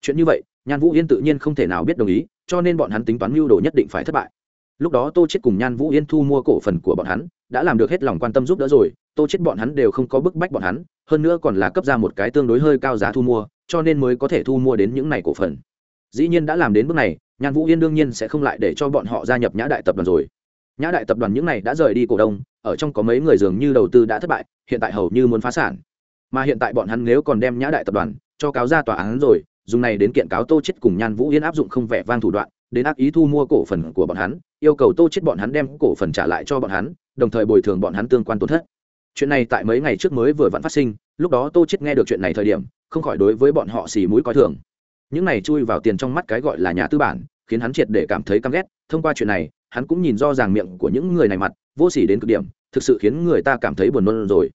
Chuyện như vậy nhan vũ yên tự nhiên không thể nào biết đồng ý, cho nên bọn hắn tính toán mưu đồ nhất định phải thất bại. Lúc đó tô chết cùng nhan vũ yên thu mua cổ phần của bọn hắn, đã làm được hết lòng quan tâm giúp đỡ rồi, tô chết bọn hắn đều không có bức bách bọn hắn, hơn nữa còn là cấp ra một cái tương đối hơi cao giá thu mua, cho nên mới có thể thu mua đến những này cổ phần. Dĩ nhiên đã làm đến bước này, nhan vũ yên đương nhiên sẽ không lại để cho bọn họ gia nhập nhã đại tập đoàn rồi. Nhã đại tập đoàn những này đã rời đi cổ đông, ở trong có mấy người dường như đầu tư đã thất bại, hiện tại hầu như muốn phá sản. Mà hiện tại bọn hắn nếu còn đem nhã đại tập đoàn cho cáo ra tòa án rồi dùng này đến kiện cáo tô chết cùng nhan vũ yên áp dụng không vẻ vang thủ đoạn, đến ác ý thu mua cổ phần của bọn hắn, yêu cầu tô chết bọn hắn đem cổ phần trả lại cho bọn hắn, đồng thời bồi thường bọn hắn tương quan tổn thất. Chuyện này tại mấy ngày trước mới vừa vặn phát sinh, lúc đó tô chết nghe được chuyện này thời điểm, không khỏi đối với bọn họ xì mũi coi thường. Những này chui vào tiền trong mắt cái gọi là nhà tư bản, khiến hắn triệt để cảm thấy căm ghét, thông qua chuyện này, hắn cũng nhìn do ràng miệng của những người này mặt, vô sỉ đến cực điểm, thực sự khiến người ta cảm thấy buồn nôn rồi.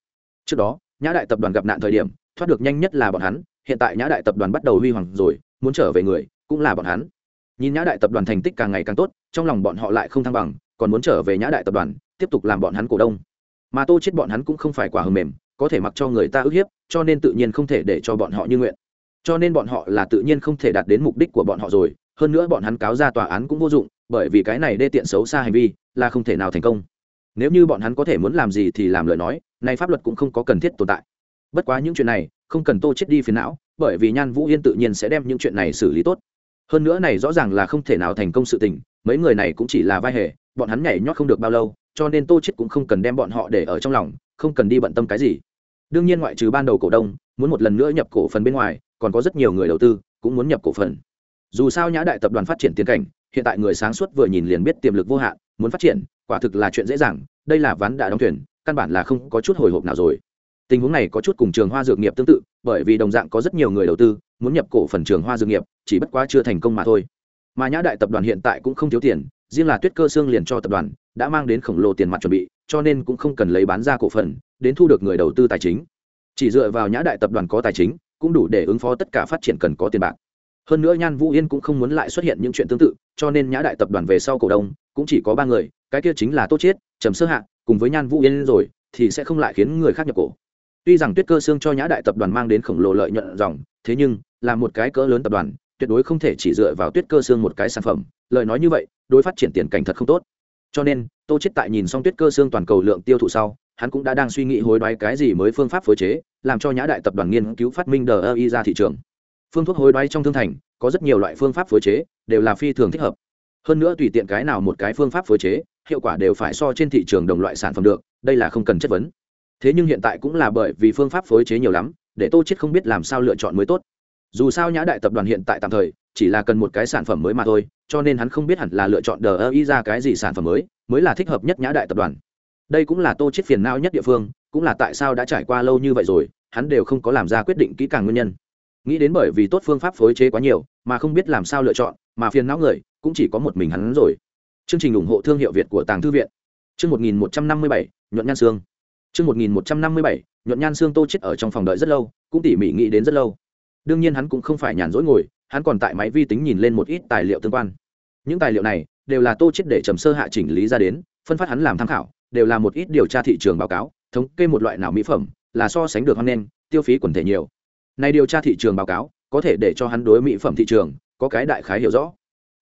Trước đó, nhã đại tập đoàn gặp nạn thời điểm, thoát được nhanh nhất là bọn hắn hiện tại nhã đại tập đoàn bắt đầu huy hoàng rồi, muốn trở về người, cũng là bọn hắn. Nhìn nhã đại tập đoàn thành tích càng ngày càng tốt, trong lòng bọn họ lại không thăng bằng, còn muốn trở về nhã đại tập đoàn, tiếp tục làm bọn hắn cổ đông. Mà tô chết bọn hắn cũng không phải quả hầm mềm, có thể mặc cho người ta ức hiếp, cho nên tự nhiên không thể để cho bọn họ như nguyện. Cho nên bọn họ là tự nhiên không thể đạt đến mục đích của bọn họ rồi, hơn nữa bọn hắn cáo ra tòa án cũng vô dụng, bởi vì cái này đê tiện xấu xa hành vi, là không thể nào thành công. Nếu như bọn hắn có thể muốn làm gì thì làm lời nói, nay pháp luật cũng không có cần thiết tồn tại. Bất quá những chuyện này không cần tô chết đi phiền não, bởi vì nhan vũ yên tự nhiên sẽ đem những chuyện này xử lý tốt. Hơn nữa này rõ ràng là không thể nào thành công sự tình, mấy người này cũng chỉ là vai hề, bọn hắn nhảy nhót không được bao lâu, cho nên tô chết cũng không cần đem bọn họ để ở trong lòng, không cần đi bận tâm cái gì. Đương nhiên ngoại trừ ban đầu cổ đông, muốn một lần nữa nhập cổ phần bên ngoài, còn có rất nhiều người đầu tư cũng muốn nhập cổ phần. Dù sao nhã đại tập đoàn phát triển tiến cảnh, hiện tại người sáng suốt vừa nhìn liền biết tiềm lực vô hạn, muốn phát triển, quả thực là chuyện dễ dàng, đây là ván đã đóng thuyền, căn bản là không có chút hồi hộp nào rồi tình huống này có chút cùng trường hoa dược nghiệp tương tự, bởi vì đồng dạng có rất nhiều người đầu tư, muốn nhập cổ phần trường hoa dược nghiệp, chỉ bất quá chưa thành công mà thôi. Mà nhã đại tập đoàn hiện tại cũng không thiếu tiền, riêng là tuyết cơ xương liền cho tập đoàn đã mang đến khổng lồ tiền mặt chuẩn bị, cho nên cũng không cần lấy bán ra cổ phần, đến thu được người đầu tư tài chính. Chỉ dựa vào nhã đại tập đoàn có tài chính, cũng đủ để ứng phó tất cả phát triển cần có tiền bạc. Hơn nữa nhan vũ yên cũng không muốn lại xuất hiện những chuyện tương tự, cho nên nhã đại tập đoàn về sau cổ đông cũng chỉ có ba người, cái kia chính là tốt chết trầm sơ hạ, cùng với nhan vũ yên rồi, thì sẽ không lại khiến người khác nhập cổ tuy rằng tuyết cơ xương cho nhã đại tập đoàn mang đến khổng lồ lợi nhuận dòng, thế nhưng, là một cái cỡ lớn tập đoàn, tuyệt đối không thể chỉ dựa vào tuyết cơ xương một cái sản phẩm. Lời nói như vậy, đối phát triển tiền cảnh thật không tốt. Cho nên, tô chết tại nhìn xong tuyết cơ xương toàn cầu lượng tiêu thụ sau, hắn cũng đã đang suy nghĩ hối đoái cái gì mới phương pháp phối chế, làm cho nhã đại tập đoàn nghiên cứu phát minh đờ ra thị trường. Phương thuốc hối đoái trong thương thành, có rất nhiều loại phương pháp phối chế, đều là phi thường thích hợp. Hơn nữa tùy tiện cái nào một cái phương pháp phối chế, hiệu quả đều phải so trên thị trường đồng loại sản phẩm được, đây là không cần chất vấn thế nhưng hiện tại cũng là bởi vì phương pháp phối chế nhiều lắm, để tô chết không biết làm sao lựa chọn mới tốt. Dù sao nhã đại tập đoàn hiện tại tạm thời chỉ là cần một cái sản phẩm mới mà thôi, cho nên hắn không biết hẳn là lựa chọn đờ ơ y ra cái gì sản phẩm mới mới là thích hợp nhất nhã đại tập đoàn. Đây cũng là tô chết phiền não nhất địa phương, cũng là tại sao đã trải qua lâu như vậy rồi, hắn đều không có làm ra quyết định kỹ càng nguyên nhân. Nghĩ đến bởi vì tốt phương pháp phối chế quá nhiều, mà không biết làm sao lựa chọn, mà phiền não người cũng chỉ có một mình hắn rồi. Chương trình ủng hộ thương hiệu việt của tàng thư viện. Chương một nghìn một trăm năm mươi bảy, nhuận nhan xương chương một nghìn một trăm năm mươi bảy nhuận nhan xương tô chết ở trong phòng đợi rất lâu cũng tỉ mỉ nghĩ đến rất lâu. Đương nhiên hắn cũng không phải nhàn rỗi ngồi hắn còn tại máy vi tính nhìn lên một ít tài liệu tương quan. Những tài liệu này đều là tô chết để trầm sơ hạ chỉnh lý ra đến phân phát hắn làm tham khảo đều là một ít điều tra thị trường báo cáo thống kê một loại nào mỹ phẩm là so sánh được hơn nên, tiêu phí quần thể nhiều. Này điều tra thị trường báo cáo có thể để cho hắn đối mỹ phẩm thị trường có cái đại khái hiểu rõ.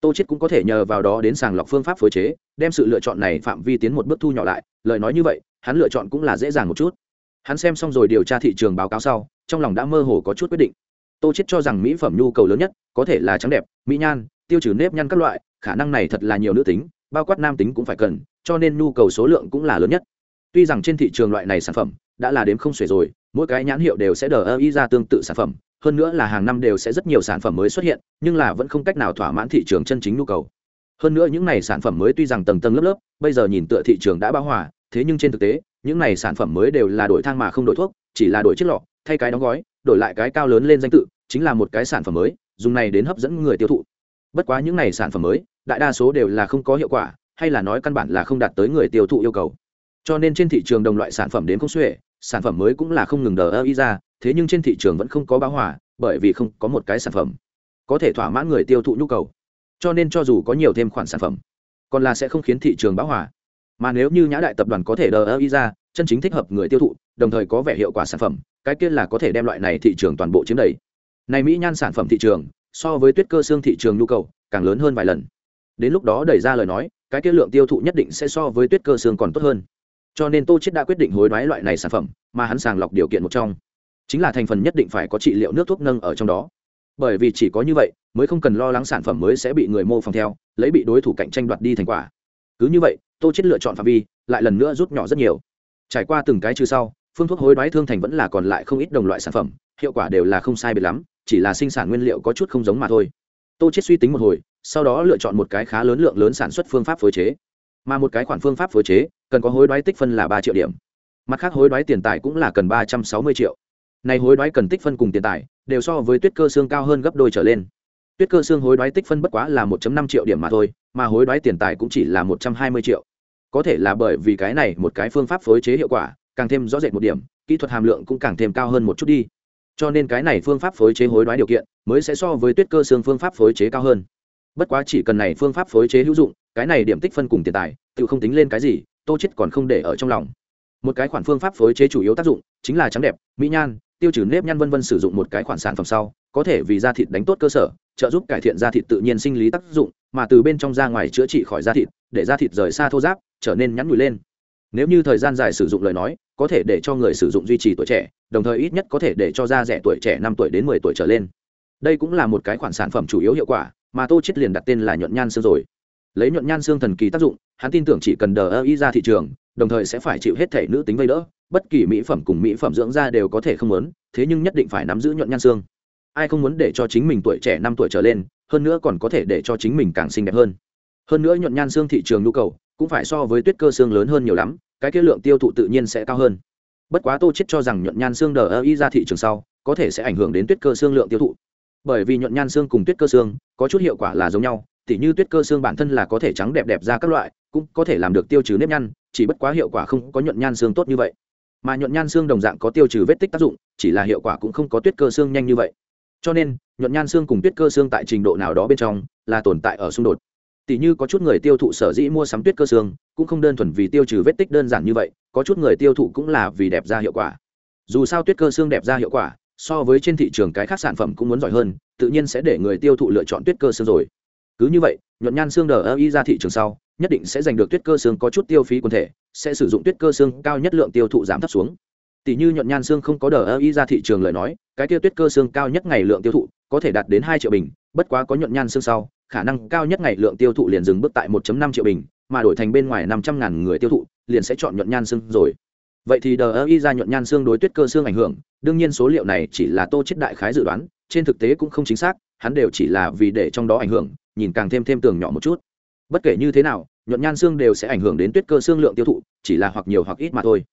Tô chết cũng có thể nhờ vào đó đến sàng lọc phương pháp phối chế đem sự lựa chọn này phạm vi tiến một bước thu nhỏ lại lời nói như vậy hắn lựa chọn cũng là dễ dàng một chút. Hắn xem xong rồi điều tra thị trường báo cáo sau, trong lòng đã mơ hồ có chút quyết định. Tô chết cho rằng mỹ phẩm nhu cầu lớn nhất có thể là trắng đẹp, mỹ nhan, tiêu trừ nếp nhăn các loại, khả năng này thật là nhiều nữ tính, bao quát nam tính cũng phải cần, cho nên nhu cầu số lượng cũng là lớn nhất. Tuy rằng trên thị trường loại này sản phẩm đã là đếm không xuể rồi, mỗi cái nhãn hiệu đều sẽ đờ ơ ý ra tương tự sản phẩm, hơn nữa là hàng năm đều sẽ rất nhiều sản phẩm mới xuất hiện, nhưng là vẫn không cách nào thỏa mãn thị trường chân chính nhu cầu. Hơn nữa những này sản phẩm mới tuy rằng tầng tầng lớp lớp, bây giờ nhìn tựa thị trường đã bão hòa thế nhưng trên thực tế, những này sản phẩm mới đều là đổi thang mà không đổi thuốc, chỉ là đổi chiếc lọ, thay cái đóng gói, đổi lại cái cao lớn lên danh tự, chính là một cái sản phẩm mới, dùng này đến hấp dẫn người tiêu thụ. Bất quá những này sản phẩm mới, đại đa số đều là không có hiệu quả, hay là nói căn bản là không đạt tới người tiêu thụ yêu cầu. Cho nên trên thị trường đồng loại sản phẩm đến không xuể, sản phẩm mới cũng là không ngừng đờ ơ y ra, thế nhưng trên thị trường vẫn không có báo hỏa bởi vì không có một cái sản phẩm có thể thỏa mãn người tiêu thụ nhu cầu. Cho nên cho dù có nhiều thêm khoản sản phẩm, còn là sẽ không khiến thị trường báo hỏa mà nếu như nhã đại tập đoàn có thể đờ ơ y ra, chân chính thích hợp người tiêu thụ, đồng thời có vẻ hiệu quả sản phẩm, cái kia là có thể đem loại này thị trường toàn bộ chiếm đầy. Này mỹ nhan sản phẩm thị trường, so với tuyết cơ xương thị trường nhu cầu, càng lớn hơn vài lần. Đến lúc đó đẩy ra lời nói, cái kia lượng tiêu thụ nhất định sẽ so với tuyết cơ xương còn tốt hơn. Cho nên tô chết đã quyết định hối đoái loại này sản phẩm, mà hắn sàng lọc điều kiện một trong. Chính là thành phần nhất định phải có trị liệu nước thuốc nâng ở trong đó. Bởi vì chỉ có như vậy, mới không cần lo lắng sản phẩm mới sẽ bị người mô phỏng theo, lấy bị đối thủ cạnh tranh đoạt đi thành quả. Cứ như vậy tô chết lựa chọn phạm vi, lại lần nữa rút nhỏ rất nhiều. Trải qua từng cái trừ sau, phương thuốc hối đoái thương thành vẫn là còn lại không ít đồng loại sản phẩm, hiệu quả đều là không sai biệt lắm, chỉ là sinh sản nguyên liệu có chút không giống mà thôi. Tô chết suy tính một hồi, sau đó lựa chọn một cái khá lớn lượng lớn sản xuất phương pháp phối chế. Mà một cái khoản phương pháp phối chế, cần có hối đoái tích phân là ba triệu điểm. Mặt khác hối đoái tiền tài cũng là cần ba trăm sáu mươi triệu. Này hối đoái cần tích phân cùng tiền tài, đều so với tuyết cơ xương cao hơn gấp đôi trở lên tuyết cơ xương hối đoái tích phân bất quá là 1 năm triệu điểm mà thôi, mà hối đoái tiền tài cũng chỉ là một trăm hai mươi triệu. Có thể là bởi vì cái này một cái phương pháp phối chế hiệu quả, càng thêm rõ rệt một điểm, kỹ thuật hàm lượng cũng càng thêm cao hơn một chút đi. Cho nên cái này phương pháp phối chế hối đoái điều kiện mới sẽ so với tuyết cơ xương phương pháp phối chế cao hơn. Bất quá chỉ cần này phương pháp phối chế hữu dụng, cái này điểm tích phân cùng tiền tài, tự không tính lên cái gì, tô chết còn không để ở trong lòng. Một cái khoản phương pháp phối chế chủ yếu tác dụng chính là trắng đẹp, mỹ nhan, tiêu trừ nếp nhăn vân vân sử dụng một cái khoản sản phẩm sau, có thể vì da thịt đánh tốt cơ sở trợ giúp cải thiện da thịt tự nhiên sinh lý tác dụng, mà từ bên trong ra ngoài chữa trị khỏi da thịt, để da thịt rời xa thô giáp, trở nên nhắn nhủi lên. Nếu như thời gian dài sử dụng lời nói, có thể để cho người sử dụng duy trì tuổi trẻ, đồng thời ít nhất có thể để cho da rẻ tuổi trẻ năm tuổi đến mười tuổi trở lên. Đây cũng là một cái khoản sản phẩm chủ yếu hiệu quả, mà tô chết liền đặt tên là nhuận nhan xương rồi. Lấy nhuận nhan xương thần kỳ tác dụng, hắn tin tưởng chỉ cần đờ ơ ý ra thị trường, đồng thời sẽ phải chịu hết thể nữ tính vây đỡ, bất kỳ mỹ phẩm cùng mỹ phẩm dưỡng da đều có thể không muốn, thế nhưng nhất định phải nắm giữ nhuận nhan xương ai không muốn để cho chính mình tuổi trẻ năm tuổi trở lên, hơn nữa còn có thể để cho chính mình càng xinh đẹp hơn. Hơn nữa nhuận nhan xương thị trường nhu cầu cũng phải so với tuyết cơ xương lớn hơn nhiều lắm, cái kia lượng tiêu thụ tự nhiên sẽ cao hơn. Bất quá tô chết cho rằng nhuận nhan xương đờ ơ y ra thị trường sau, có thể sẽ ảnh hưởng đến tuyết cơ xương lượng tiêu thụ. Bởi vì nhuận nhan xương cùng tuyết cơ xương có chút hiệu quả là giống nhau, tỉ như tuyết cơ xương bản thân là có thể trắng đẹp đẹp ra các loại, cũng có thể làm được tiêu trừ nếp nhăn, chỉ bất quá hiệu quả không có nhuận nhan xương tốt như vậy. Mà nhuận nhan xương đồng dạng có tiêu trừ vết tích tác dụng, chỉ là hiệu quả cũng không có tuyết cơ xương nhanh như vậy cho nên, nhuận nhan xương cùng tuyết cơ xương tại trình độ nào đó bên trong là tồn tại ở xung đột. Tỷ như có chút người tiêu thụ sở dĩ mua sắm tuyết cơ xương, cũng không đơn thuần vì tiêu trừ vết tích đơn giản như vậy, có chút người tiêu thụ cũng là vì đẹp ra hiệu quả. Dù sao tuyết cơ xương đẹp ra hiệu quả, so với trên thị trường cái khác sản phẩm cũng muốn giỏi hơn, tự nhiên sẽ để người tiêu thụ lựa chọn tuyết cơ xương rồi. Cứ như vậy, nhuận nhan xương đờ ơ y ra thị trường sau, nhất định sẽ giành được tuyết cơ xương có chút tiêu phí quần thể, sẽ sử dụng tuyết cơ xương cao nhất lượng tiêu thụ giảm thấp xuống tỷ như nhuận nhan xương không có đờ ơ y ra thị trường lời nói, cái tiêu tuyết cơ xương cao nhất ngày lượng tiêu thụ, có thể đạt đến hai triệu bình, bất quá có nhuận nhan xương sau, khả năng cao nhất ngày lượng tiêu thụ liền dừng bước tại 1 năm triệu bình, mà đổi thành bên ngoài năm trăm ngàn người tiêu thụ, liền sẽ chọn nhuận nhan xương rồi. Vậy thì đờ y ra nhuận nhan xương đối tuyết cơ xương ảnh hưởng, đương nhiên số liệu này chỉ là tô chết đại khái dự đoán, trên thực tế cũng không chính xác, hắn đều chỉ là vì để trong đó ảnh hưởng, nhìn càng thêm thêm tưởng nhỏ một chút. Bất kể như thế nào, nhuận nhan xương đều sẽ ảnh hưởng đến tuyết cơ xương lượng tiêu thụ, chỉ là hoặc nhiều hoặc ít mà thôi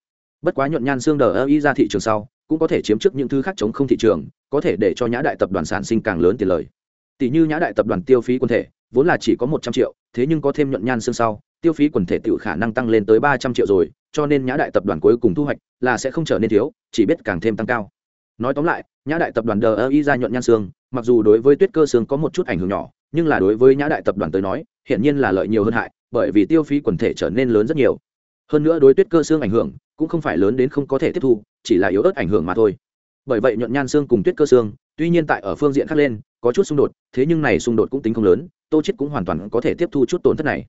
bất quá nhuận nhan xương đờ ơ y ra thị trường sau, cũng có thể chiếm trước những thứ khác chống không thị trường, có thể để cho nhã đại tập đoàn sản sinh càng lớn tiền lời. Tỷ như nhã đại tập đoàn tiêu phí quần thể, vốn là chỉ có một trăm triệu, thế nhưng có thêm nhuận nhan xương sau, tiêu phí quần thể tự khả năng tăng lên tới ba trăm triệu rồi, cho nên nhã đại tập đoàn cuối cùng thu hoạch là sẽ không trở nên thiếu, chỉ biết càng thêm tăng cao. Nói tóm lại, nhã đại tập đoàn đờ ơ y ra nhuận nhan xương, mặc dù đối với tuyết cơ xương có một chút ảnh hưởng nhỏ, nhưng là đối với nhã đại tập đoàn tới nói hiện nhiên là lợi nhiều hơn hại, bởi vì tiêu phí quần thể trở nên lớn rất nhiều. Hơn nữa đối tuyết cơ xương ảnh hưởng cũng không phải lớn đến không có thể tiếp thu, chỉ là yếu ớt ảnh hưởng mà thôi. Bởi vậy nhuận nhan xương cùng tuyết cơ xương, tuy nhiên tại ở phương diện khác lên, có chút xung đột, thế nhưng này xung đột cũng tính không lớn, tô chết cũng hoàn toàn có thể tiếp thu chút tổn thất này.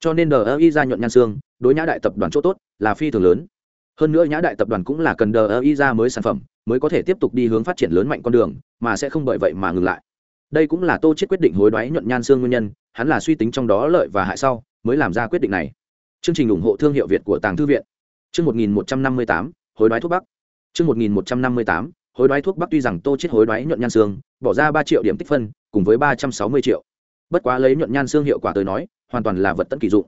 Cho nên đờ ơ y ra nhuận nhan xương, đối nhã đại tập đoàn chỗ tốt là phi thường lớn. Hơn nữa nhã đại tập đoàn cũng là cần đờ ơ y ra mới sản phẩm, mới có thể tiếp tục đi hướng phát triển lớn mạnh con đường, mà sẽ không bởi vậy mà ngừng lại. Đây cũng là tô chết quyết định hối đoái nhuận nhan xương nguyên nhân, hắn là suy tính trong đó lợi và hại sau, mới làm ra quyết định này. Chương trình ủng hộ thương hiệu việt của tàng thư viện chương một nghìn một trăm năm mươi tám, hối đoái thuốc bắc. Chương một nghìn một trăm năm mươi tám, hối đoái thuốc bắc tuy rằng tô chết hối đoái nhuận nhan xương, bỏ ra ba triệu điểm tích phân, cùng với ba trăm sáu mươi triệu. Bất quá lấy nhuận nhan xương hiệu quả tới nói, hoàn toàn là vật tận kỳ dụng.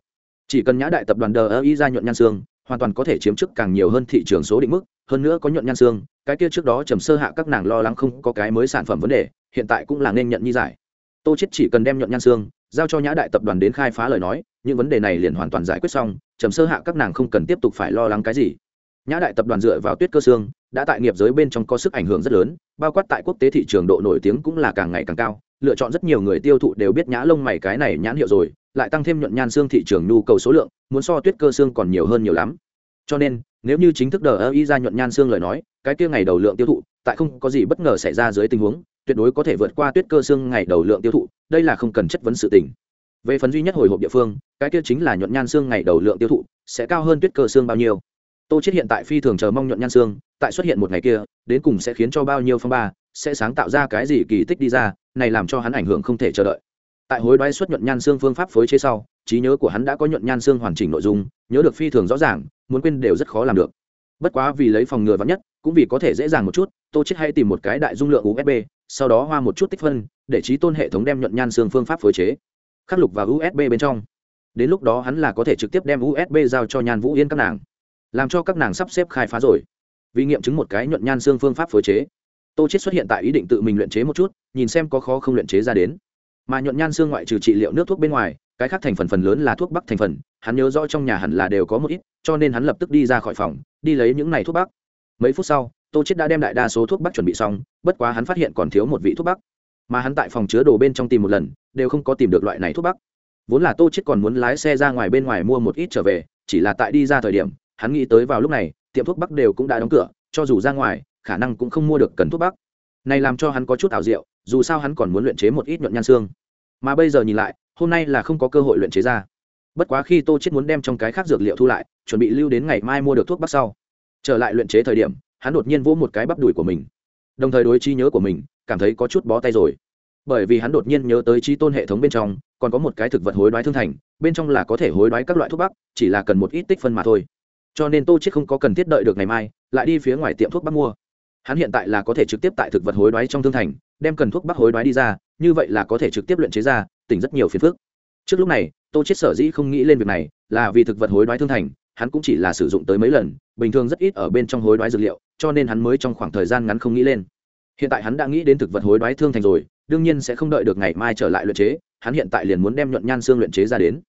Chỉ cần nhã đại tập đoàn đờ ra nhuận nhan xương, hoàn toàn có thể chiếm chức càng nhiều hơn thị trường số định mức. Hơn nữa có nhuận nhan xương, cái kia trước đó trầm sơ hạ các nàng lo lắng không có cái mới sản phẩm vấn đề, hiện tại cũng là nên nhận như giải. Tô chết chỉ cần đem nhuận nhan xương giao cho nhã đại tập đoàn đến khai phá lời nói, những vấn đề này liền hoàn toàn giải quyết xong trầm sơ hạ các nàng không cần tiếp tục phải lo lắng cái gì. Nhã đại tập đoàn dựa vào tuyết cơ xương đã tại nghiệp giới bên trong có sức ảnh hưởng rất lớn, bao quát tại quốc tế thị trường độ nổi tiếng cũng là càng ngày càng cao, lựa chọn rất nhiều người tiêu thụ đều biết nhã lông mày cái này nhãn hiệu rồi, lại tăng thêm nhuận nhan xương thị trường nhu cầu số lượng, muốn so tuyết cơ xương còn nhiều hơn nhiều lắm. Cho nên, nếu như chính thức đờ ơ y ra nhuận nhan xương lời nói, cái kia ngày đầu lượng tiêu thụ, tại không có gì bất ngờ xảy ra dưới tình huống, tuyệt đối có thể vượt qua tuyết cơ xương ngày đầu lượng tiêu thụ, đây là không cần chất vấn sự tình về phần duy nhất hồi hộp địa phương, cái kia chính là nhuận nhan xương ngày đầu lượng tiêu thụ, sẽ cao hơn tuyết cơ xương bao nhiêu. Tô chết hiện tại phi thường chờ mong nhuận nhan xương, tại xuất hiện một ngày kia, đến cùng sẽ khiến cho bao nhiêu phong ba, sẽ sáng tạo ra cái gì kỳ tích đi ra, này làm cho hắn ảnh hưởng không thể chờ đợi. Tại hối đoái xuất nhuận nhan xương phương pháp phối chế sau, trí nhớ của hắn đã có nhuận nhan xương hoàn chỉnh nội dung, nhớ được phi thường rõ ràng, muốn quên đều rất khó làm được. Bất quá vì lấy phòng ngừa vắng nhất, cũng vì có thể dễ dàng một chút, tô chết hay tìm một cái đại dung lượng usb sau đó hoa một chút tích phân, để trí tôn hệ thống đem nhuận nhan xương phương pháp phối chế khắc lục vào usb bên trong. Đến lúc đó hắn là có thể trực tiếp đem usb giao cho nhan vũ yên các nàng, làm cho các nàng sắp xếp khai phá rồi. Vì nghiệm chứng một cái nhuận nhan xương phương pháp phối chế, tô chết xuất hiện tại ý định tự mình luyện chế một chút, nhìn xem có khó không luyện chế ra đến. Mà nhuận nhan xương ngoại trừ trị liệu nước thuốc bên ngoài, cái khác thành phần phần lớn là thuốc bắc thành phần, hắn nhớ rõ trong nhà hẳn là đều có một ít, cho nên hắn lập tức đi ra khỏi phòng, đi lấy những này thuốc bắc. Mấy phút sau, tô chết đã đem đại đa số thuốc bắc chuẩn bị xong, bất quá hắn phát hiện còn thiếu một vị thuốc bắc mà hắn tại phòng chứa đồ bên trong tìm một lần, đều không có tìm được loại này thuốc bắc. Vốn là tô chết còn muốn lái xe ra ngoài bên ngoài mua một ít trở về, chỉ là tại đi ra thời điểm, hắn nghĩ tới vào lúc này, tiệm thuốc bắc đều cũng đã đóng cửa, cho dù ra ngoài, khả năng cũng không mua được cần thuốc bắc. Này làm cho hắn có chút ảo diệu, dù sao hắn còn muốn luyện chế một ít nhuận nhan xương. Mà bây giờ nhìn lại, hôm nay là không có cơ hội luyện chế ra. Bất quá khi tô chết muốn đem trong cái khác dược liệu thu lại, chuẩn bị lưu đến ngày mai mua được thuốc bắc sau. Trở lại luyện chế thời điểm, hắn đột nhiên vỗ một cái bắp đùi của mình. Đồng thời đối trí nhớ của mình cảm thấy có chút bó tay rồi. Bởi vì hắn đột nhiên nhớ tới trí tôn hệ thống bên trong, còn có một cái thực vật hối đoái thương thành, bên trong là có thể hối đoái các loại thuốc bắc, chỉ là cần một ít tích phân mà thôi. Cho nên tô chết không có cần thiết đợi được ngày mai, lại đi phía ngoài tiệm thuốc bắc mua. Hắn hiện tại là có thể trực tiếp tại thực vật hối đoái trong thương thành, đem cần thuốc bắc hối đoái đi ra, như vậy là có thể trực tiếp luyện chế ra, tỉnh rất nhiều phiền phức. Trước lúc này, tô chết sở dĩ không nghĩ lên việc này, là vì thực vật hối đoái thương thành, hắn cũng chỉ là sử dụng tới mấy lần, bình thường rất ít ở bên trong hối đoái dược liệu, cho nên hắn mới trong khoảng thời gian ngắn không nghĩ lên hiện tại hắn đã nghĩ đến thực vật hối đoái thương thành rồi, đương nhiên sẽ không đợi được ngày mai trở lại luyện chế, hắn hiện tại liền muốn đem nhuận nhan xương luyện chế ra đến.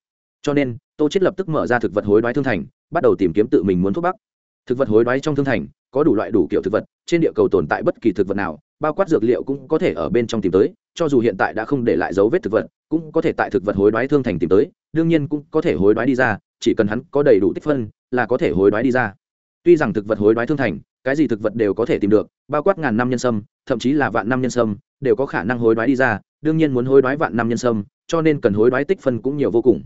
Cho nên, tô chết lập tức mở ra thực vật hối đoái thương thành, bắt đầu tìm kiếm tự mình muốn thuốc bắc. Thực vật hối đoái trong thương thành, có đủ loại đủ kiểu thực vật, trên địa cầu tồn tại bất kỳ thực vật nào, bao quát dược liệu cũng có thể ở bên trong tìm tới, cho dù hiện tại đã không để lại dấu vết thực vật, cũng có thể tại thực vật hối đoái thương thành tìm tới, đương nhiên cũng có thể hối đoái đi ra, chỉ cần hắn có đầy đủ tích phân, là có thể hối đoái đi ra. Tuy rằng thực vật hối đoái thương thành, cái gì thực vật đều có thể tìm được, bao quát ngàn năm nhân sâm thậm chí là vạn năm nhân sâm, đều có khả năng hối đoái đi ra, đương nhiên muốn hối đoái vạn năm nhân sâm, cho nên cần hối đoái tích phân cũng nhiều vô cùng.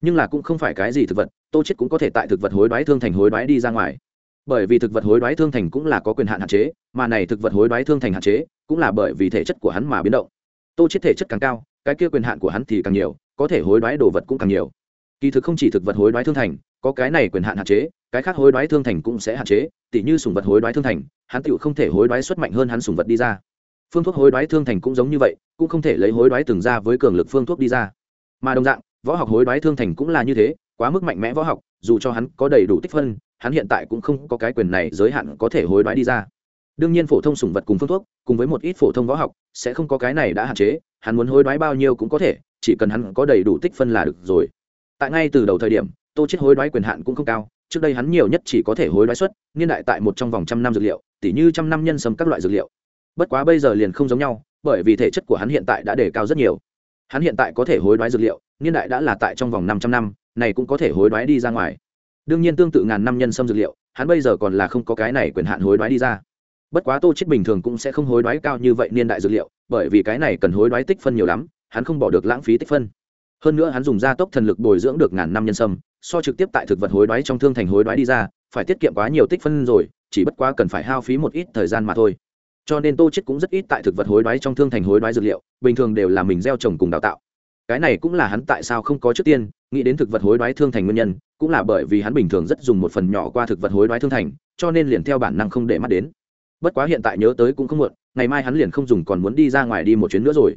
Nhưng là cũng không phải cái gì thực vật, tô chết cũng có thể tại thực vật hối đoái thương thành hối đoái đi ra ngoài. Bởi vì thực vật hối đoái thương thành cũng là có quyền hạn hạn chế, mà này thực vật hối đoái thương thành hạn chế, cũng là bởi vì thể chất của hắn mà biến động. Tô chết thể chất càng cao, cái kia quyền hạn của hắn thì càng nhiều, có thể hối đoái đồ vật cũng càng nhiều. Kỳ thực không chỉ thực vật hối đoái thương thành, có cái này quyền hạn hạn chế cái khác hối đoái thương thành cũng sẽ hạn chế, tỉ như sùng vật hối đoái thương thành, hắn tựu không thể hối đoái xuất mạnh hơn hắn sùng vật đi ra. Phương thuốc hối đoái thương thành cũng giống như vậy, cũng không thể lấy hối đoái từng ra với cường lực phương thuốc đi ra. Mà đồng dạng, võ học hối đoái thương thành cũng là như thế, quá mức mạnh mẽ võ học, dù cho hắn có đầy đủ tích phân, hắn hiện tại cũng không có cái quyền này giới hạn có thể hối đoái đi ra. Đương nhiên phổ thông sùng vật cùng phương thuốc, cùng với một ít phổ thông võ học, sẽ không có cái này đã hạn chế, hắn muốn hối đoái bao nhiêu cũng có thể, chỉ cần hắn có đầy đủ tích phân là được rồi. Tại ngay từ đầu thời điểm, tô chết hối đoái quyền hạn cũng không cao trước đây hắn nhiều nhất chỉ có thể hối đoái suất niên đại tại một trong vòng trăm năm dược liệu, tỉ như trăm năm nhân sâm các loại dược liệu. Bất quá bây giờ liền không giống nhau, bởi vì thể chất của hắn hiện tại đã đề cao rất nhiều. Hắn hiện tại có thể hối đoái dược liệu, niên đại đã là tại trong vòng năm trăm năm, này cũng có thể hối đoái đi ra ngoài. Đương nhiên tương tự ngàn năm nhân sâm dược liệu, hắn bây giờ còn là không có cái này quyền hạn hối đoái đi ra. Bất quá tô chết bình thường cũng sẽ không hối đoái cao như vậy niên đại dược liệu, bởi vì cái này cần hối đoái tích phân nhiều lắm, hắn không bỏ được lãng phí tích phân. Hơn nữa hắn dùng gia tốc thần lực bồi dưỡng được ngàn năm nhân sâm so trực tiếp tại thực vật hối đoái trong thương thành hối đoái đi ra, phải tiết kiệm quá nhiều tích phân rồi, chỉ bất quá cần phải hao phí một ít thời gian mà thôi. Cho nên tô chết cũng rất ít tại thực vật hối đoái trong thương thành hối đoái dược liệu, bình thường đều là mình gieo trồng cùng đào tạo. Cái này cũng là hắn tại sao không có trước tiên nghĩ đến thực vật hối đoái thương thành nguyên nhân, cũng là bởi vì hắn bình thường rất dùng một phần nhỏ qua thực vật hối đoái thương thành, cho nên liền theo bản năng không để mắt đến. Bất quá hiện tại nhớ tới cũng không muộn, ngày mai hắn liền không dùng còn muốn đi ra ngoài đi một chuyến nữa rồi.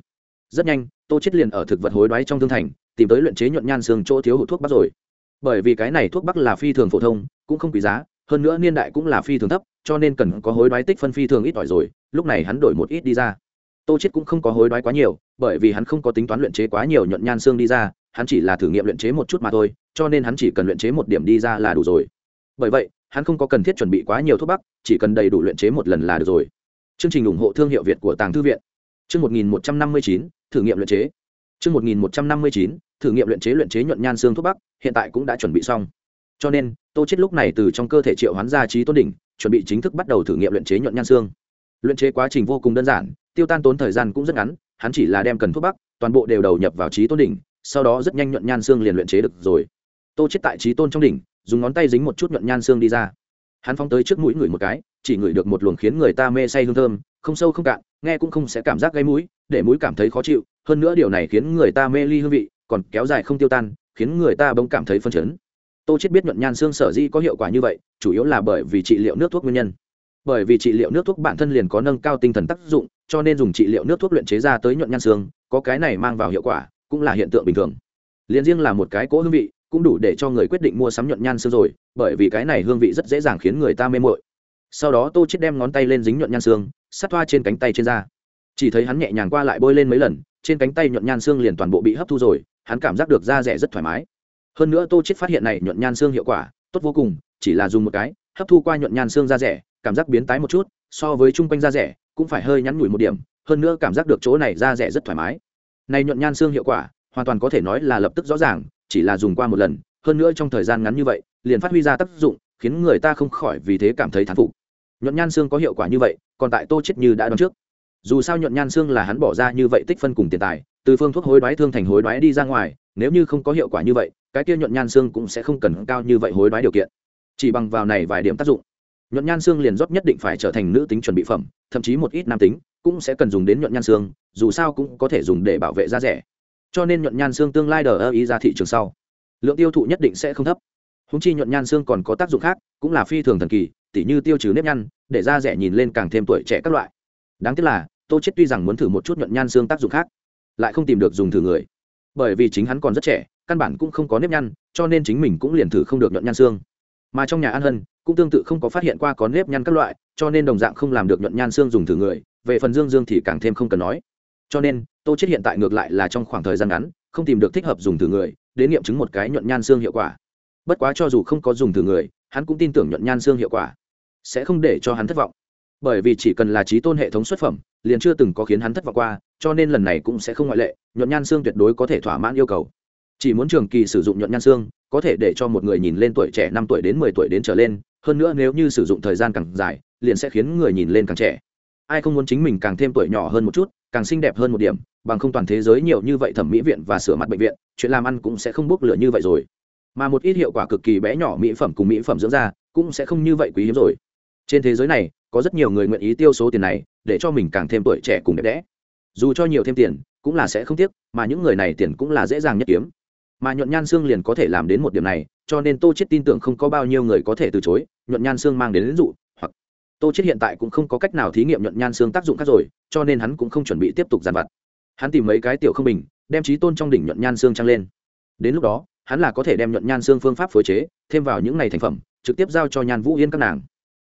Rất nhanh, tô chết liền ở thực vật hối đoái trong thương thành, tìm tới luyện chế nhuận nhan xương chỗ thiếu hụt thuốc bắc rồi bởi vì cái này thuốc bắc là phi thường phổ thông cũng không quý giá hơn nữa niên đại cũng là phi thường thấp cho nên cần có hối đoái tích phân phi thường ít ỏi rồi lúc này hắn đổi một ít đi ra. Tô chết cũng không có hối đoái quá nhiều bởi vì hắn không có tính toán luyện chế quá nhiều nhuận nhan xương đi ra hắn chỉ là thử nghiệm luyện chế một chút mà thôi cho nên hắn chỉ cần luyện chế một điểm đi ra là đủ rồi. Bởi vậy hắn không có cần thiết chuẩn bị quá nhiều thuốc bắc chỉ cần đầy đủ luyện chế một lần là được rồi. Chương trình ủng hộ thương hiệu việt của tàng thư viện. Chương 1159, thử nghiệm luyện chế. Chương 1159, thử nghiệm luyện chế luyện chế nhuận nhan xương thuốc bắc, hiện tại cũng đã chuẩn bị xong. Cho nên, tô chết lúc này từ trong cơ thể triệu hoán ra trí tôn đỉnh, chuẩn bị chính thức bắt đầu thử nghiệm luyện chế nhuận nhan xương. Luyện chế quá trình vô cùng đơn giản, tiêu tan tốn thời gian cũng rất ngắn, hắn chỉ là đem cần thuốc bắc, toàn bộ đều đầu nhập vào trí tôn đỉnh, sau đó rất nhanh nhuận nhan xương liền luyện chế được rồi. Tô chết tại trí tôn trong đỉnh, dùng ngón tay dính một chút nhuận nhan xương đi ra. Hắn phóng tới trước mũi ngửi một cái, chỉ ngửi được một luồng khiến người ta mê say hương thơm, không sâu không cạn, nghe cũng không sẽ cảm giác gây mũi, để mũi cảm thấy khó chịu, hơn nữa điều này khiến người ta mê ly hương vị còn kéo dài không tiêu tan, khiến người ta bỗng cảm thấy phân chấn. Tô chết biết nhuận nhan xương sở di có hiệu quả như vậy, chủ yếu là bởi vì trị liệu nước thuốc nguyên nhân. Bởi vì trị liệu nước thuốc bản thân liền có nâng cao tinh thần tác dụng, cho nên dùng trị liệu nước thuốc luyện chế ra tới nhuận nhan xương, có cái này mang vào hiệu quả, cũng là hiện tượng bình thường. Liền riêng là một cái cỗ hương vị, cũng đủ để cho người quyết định mua sắm nhuận nhan xương rồi, bởi vì cái này hương vị rất dễ dàng khiến người ta mê mội sau đó tô chết đem ngón tay lên dính nhuận nhan xương sát thoa trên cánh tay trên da. Chỉ thấy hắn nhẹ nhàng qua lại bôi lên mấy lần, trên cánh tay nhuận nhan xương liền toàn bộ bị hấp thu rồi hắn cảm giác được da rẻ rất thoải mái. Hơn nữa tô chết phát hiện này nhuận nhan xương hiệu quả, tốt vô cùng, chỉ là dùng một cái, hấp thu qua nhuận nhan xương da rẻ, cảm giác biến tái một chút, so với chung quanh da rẻ, cũng phải hơi nhắn nhủi một điểm, hơn nữa cảm giác được chỗ này da rẻ rất thoải mái. Này nhuận nhan xương hiệu quả, hoàn toàn có thể nói là lập tức rõ ràng, chỉ là dùng qua một lần, hơn nữa trong thời gian ngắn như vậy, liền phát huy ra tác dụng, khiến người ta không khỏi vì thế cảm thấy thán phục. Nhuận nhan xương có hiệu quả như vậy, còn tại tô chết như đã đoán trước. Dù sao nhuận nhan xương là hắn bỏ ra như vậy tích phân cùng tiền tài từ phương thuốc hối đoái thương thành hối đoái đi ra ngoài, nếu như không có hiệu quả như vậy, cái kia nhuận nhan xương cũng sẽ không cần cao như vậy hối đoái điều kiện. Chỉ bằng vào này vài điểm tác dụng, nhuận nhan xương liền rót nhất định phải trở thành nữ tính chuẩn bị phẩm, thậm chí một ít nam tính cũng sẽ cần dùng đến nhuận nhan xương, dù sao cũng có thể dùng để bảo vệ da rẻ. Cho nên nhuận nhan xương tương lai đờ ơ ý ra thị trường sau, lượng tiêu thụ nhất định sẽ không thấp. Húng chi nhuận nhan xương còn có tác dụng khác, cũng là phi thường thần kỳ, tỉ như tiêu trừ nếp nhăn, để da rẻ nhìn lên càng thêm tuổi trẻ các loại. Đáng tiếc là, tô chết tuy rằng muốn thử một chút nhuận nhan xương tác dụng khác lại không tìm được dùng thử người. Bởi vì chính hắn còn rất trẻ, căn bản cũng không có nếp nhăn, cho nên chính mình cũng liền thử không được nhuận nhan xương. Mà trong nhà an hân, cũng tương tự không có phát hiện qua có nếp nhăn các loại, cho nên đồng dạng không làm được nhuận nhan xương dùng thử người, về phần dương dương thì càng thêm không cần nói. Cho nên, tô chết hiện tại ngược lại là trong khoảng thời gian ngắn, không tìm được thích hợp dùng thử người, đến nghiệm chứng một cái nhuận nhan xương hiệu quả. Bất quá cho dù không có dùng thử người, hắn cũng tin tưởng nhuận nhan xương hiệu quả sẽ không để cho hắn thất vọng. Bởi vì chỉ cần là trí tôn hệ thống xuất phẩm, liền chưa từng có khiến hắn thất vọng qua cho nên lần này cũng sẽ không ngoại lệ, nhuận nhan xương tuyệt đối có thể thỏa mãn yêu cầu. Chỉ muốn trường kỳ sử dụng nhuận nhan xương, có thể để cho một người nhìn lên tuổi trẻ năm tuổi đến mười tuổi đến trở lên, hơn nữa nếu như sử dụng thời gian càng dài, liền sẽ khiến người nhìn lên càng trẻ. Ai không muốn chính mình càng thêm tuổi nhỏ hơn một chút, càng xinh đẹp hơn một điểm, bằng không toàn thế giới nhiều như vậy thẩm mỹ viện và sửa mặt bệnh viện, chuyện làm ăn cũng sẽ không bốc lửa như vậy rồi. Mà một ít hiệu quả cực kỳ bé nhỏ mỹ phẩm cùng mỹ phẩm dưỡng da, cũng sẽ không như vậy quý hiếm rồi. Trên thế giới này, có rất nhiều người nguyện ý tiêu số tiền này, để cho mình càng thêm tuổi trẻ cùng đẹp đẽ dù cho nhiều thêm tiền, cũng là sẽ không tiếc, mà những người này tiền cũng là dễ dàng nhất kiếm. Mà nhuận nhan xương liền có thể làm đến một điểm này, cho nên tô chết tin tưởng không có bao nhiêu người có thể từ chối, nhuận nhan xương mang đến lính dụ, hoặc tô chết hiện tại cũng không có cách nào thí nghiệm nhuận nhan xương tác dụng khác rồi, cho nên hắn cũng không chuẩn bị tiếp tục giàn vặt. Hắn tìm mấy cái tiểu không bình, đem trí tôn trong đỉnh nhuận nhan xương trăng lên. Đến lúc đó, hắn là có thể đem nhuận nhan xương phương pháp phối chế, thêm vào những này thành phẩm, trực tiếp giao cho nhan vũ yên các nàng.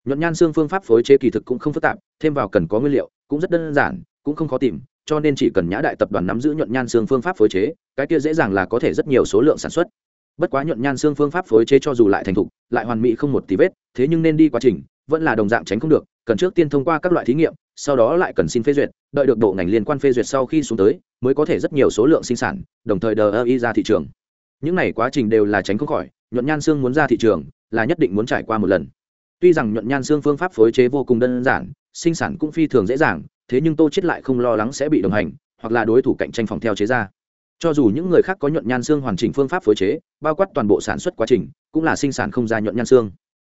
Nhuận nhan xương phương pháp phối chế kỳ thực cũng không phức tạp, thêm vào cần có nguyên liệu, cũng rất đơn giản, cũng không khó tìm cho nên chỉ cần nhã đại tập đoàn nắm giữ nhuận nhan xương phương pháp phối chế, cái kia dễ dàng là có thể rất nhiều số lượng sản xuất. Bất quá nhuận nhan xương phương pháp phối chế cho dù lại thành thục, lại hoàn mỹ không một tí vết, thế nhưng nên đi quá trình, vẫn là đồng dạng tránh không được, cần trước tiên thông qua các loại thí nghiệm, sau đó lại cần xin phê duyệt, đợi được bộ ngành liên quan phê duyệt sau khi xuống tới, mới có thể rất nhiều số lượng sinh sản, đồng thời đờ ơ y ra thị trường. Những này quá trình đều là tránh không khỏi, nhuận nhan xương muốn ra thị trường, là nhất định muốn trải qua một lần. Tuy rằng nhuận nhan xương phương pháp phối chế vô cùng đơn giản, sinh sản cũng phi thường dễ dàng thế nhưng tô chết lại không lo lắng sẽ bị đồng hành, hoặc là đối thủ cạnh tranh phòng theo chế ra. Cho dù những người khác có nhuận nhan xương hoàn chỉnh phương pháp phối chế, bao quát toàn bộ sản xuất quá trình, cũng là sinh sản không ra nhuận nhan xương.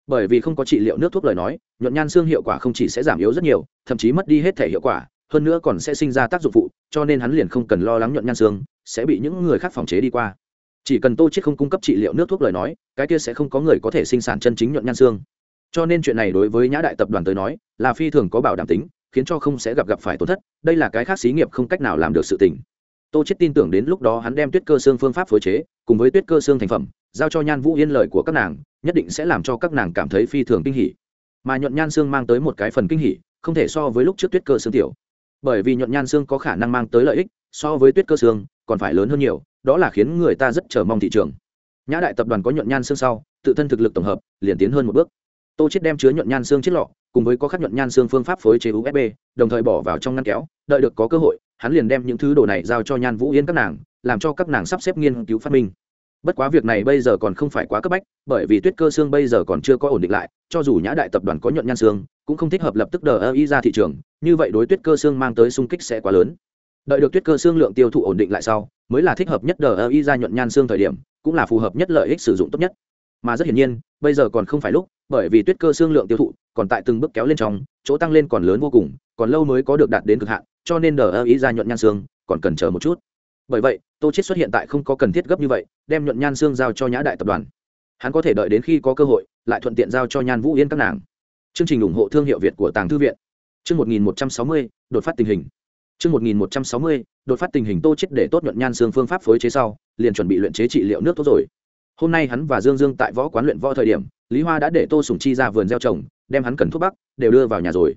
Bởi vì không có trị liệu nước thuốc lời nói, nhuận nhan xương hiệu quả không chỉ sẽ giảm yếu rất nhiều, thậm chí mất đi hết thể hiệu quả, hơn nữa còn sẽ sinh ra tác dụng phụ, cho nên hắn liền không cần lo lắng nhuận nhan xương, sẽ bị những người khác phòng chế đi qua. Chỉ cần tô chết không cung cấp trị liệu nước thuốc lời nói, cái kia sẽ không có người có thể sinh sản chân chính nhuận nhan xương. Cho nên chuyện này đối với nhã đại tập đoàn tới nói, là phi thường có bảo đảm tính khiến cho không sẽ gặp gặp phải tổn thất, đây là cái khác xí nghiệp không cách nào làm được sự tình. Tô chết tin tưởng đến lúc đó hắn đem tuyết cơ xương phương pháp phối chế, cùng với tuyết cơ xương thành phẩm, giao cho nhan vũ yên lời của các nàng, nhất định sẽ làm cho các nàng cảm thấy phi thường kinh hỉ. Mà nhuận nhan xương mang tới một cái phần kinh hỉ, không thể so với lúc trước tuyết cơ xương tiểu. Bởi vì nhuận nhan xương có khả năng mang tới lợi ích, so với tuyết cơ xương, còn phải lớn hơn nhiều, đó là khiến người ta rất chờ mong thị trường. Nhã đại tập đoàn có nhuận nhan xương sau, tự thân thực lực tổng hợp, liền tiến hơn một bước. Tô chết đem chứa nhuận nhan xương chiếc lọ cùng với có khắc nhuận nhan xương phương pháp phối chế usb đồng thời bỏ vào trong ngăn kéo, đợi được có cơ hội, hắn liền đem những thứ đồ này giao cho nhan vũ yên các nàng, làm cho các nàng sắp xếp nghiên cứu phát minh. Bất quá việc này bây giờ còn không phải quá cấp bách, bởi vì tuyết cơ xương bây giờ còn chưa có ổn định lại, cho dù nhã đại tập đoàn có nhuận nhan xương, cũng không thích hợp lập tức đờ ơ y ra thị trường, như vậy đối tuyết cơ xương mang tới sung kích sẽ quá lớn. Đợi được tuyết cơ xương lượng tiêu thụ ổn định lại sau, mới là thích hợp nhất đờ ơ y ra nhuận nhan xương thời điểm, cũng là phù hợp nhất lợi ích sử dụng tốt nhất. Mà rất hiển nhiên, bây giờ còn không phải lúc bởi vì tuyết cơ xương lượng tiêu thụ còn tại từng bước kéo lên trong chỗ tăng lên còn lớn vô cùng còn lâu mới có được đạt đến cực hạn cho nên đờ ơ ý ra nhuận nhan xương còn cần chờ một chút. Bởi vậy tô chết xuất hiện tại không có cần thiết gấp như vậy đem nhuận nhan xương giao cho nhã đại tập đoàn. Hắn có thể đợi đến khi có cơ hội lại thuận tiện giao cho nhan vũ yên các nàng. Chương trình ủng hộ thương hiệu việt của tàng thư viện. Chương 1160, đột phát tình hình. Chương 1160, đột phát tình hình tô chết để tốt nhuận nhan xương phương pháp phối chế sau liền chuẩn bị luyện chế trị liệu nước tốt rồi. Hôm nay hắn và dương dương tại võ quán luyện võ thời điểm lý hoa đã để tô sùng chi ra vườn gieo trồng, đem hắn cần thuốc bắc đều đưa vào nhà rồi.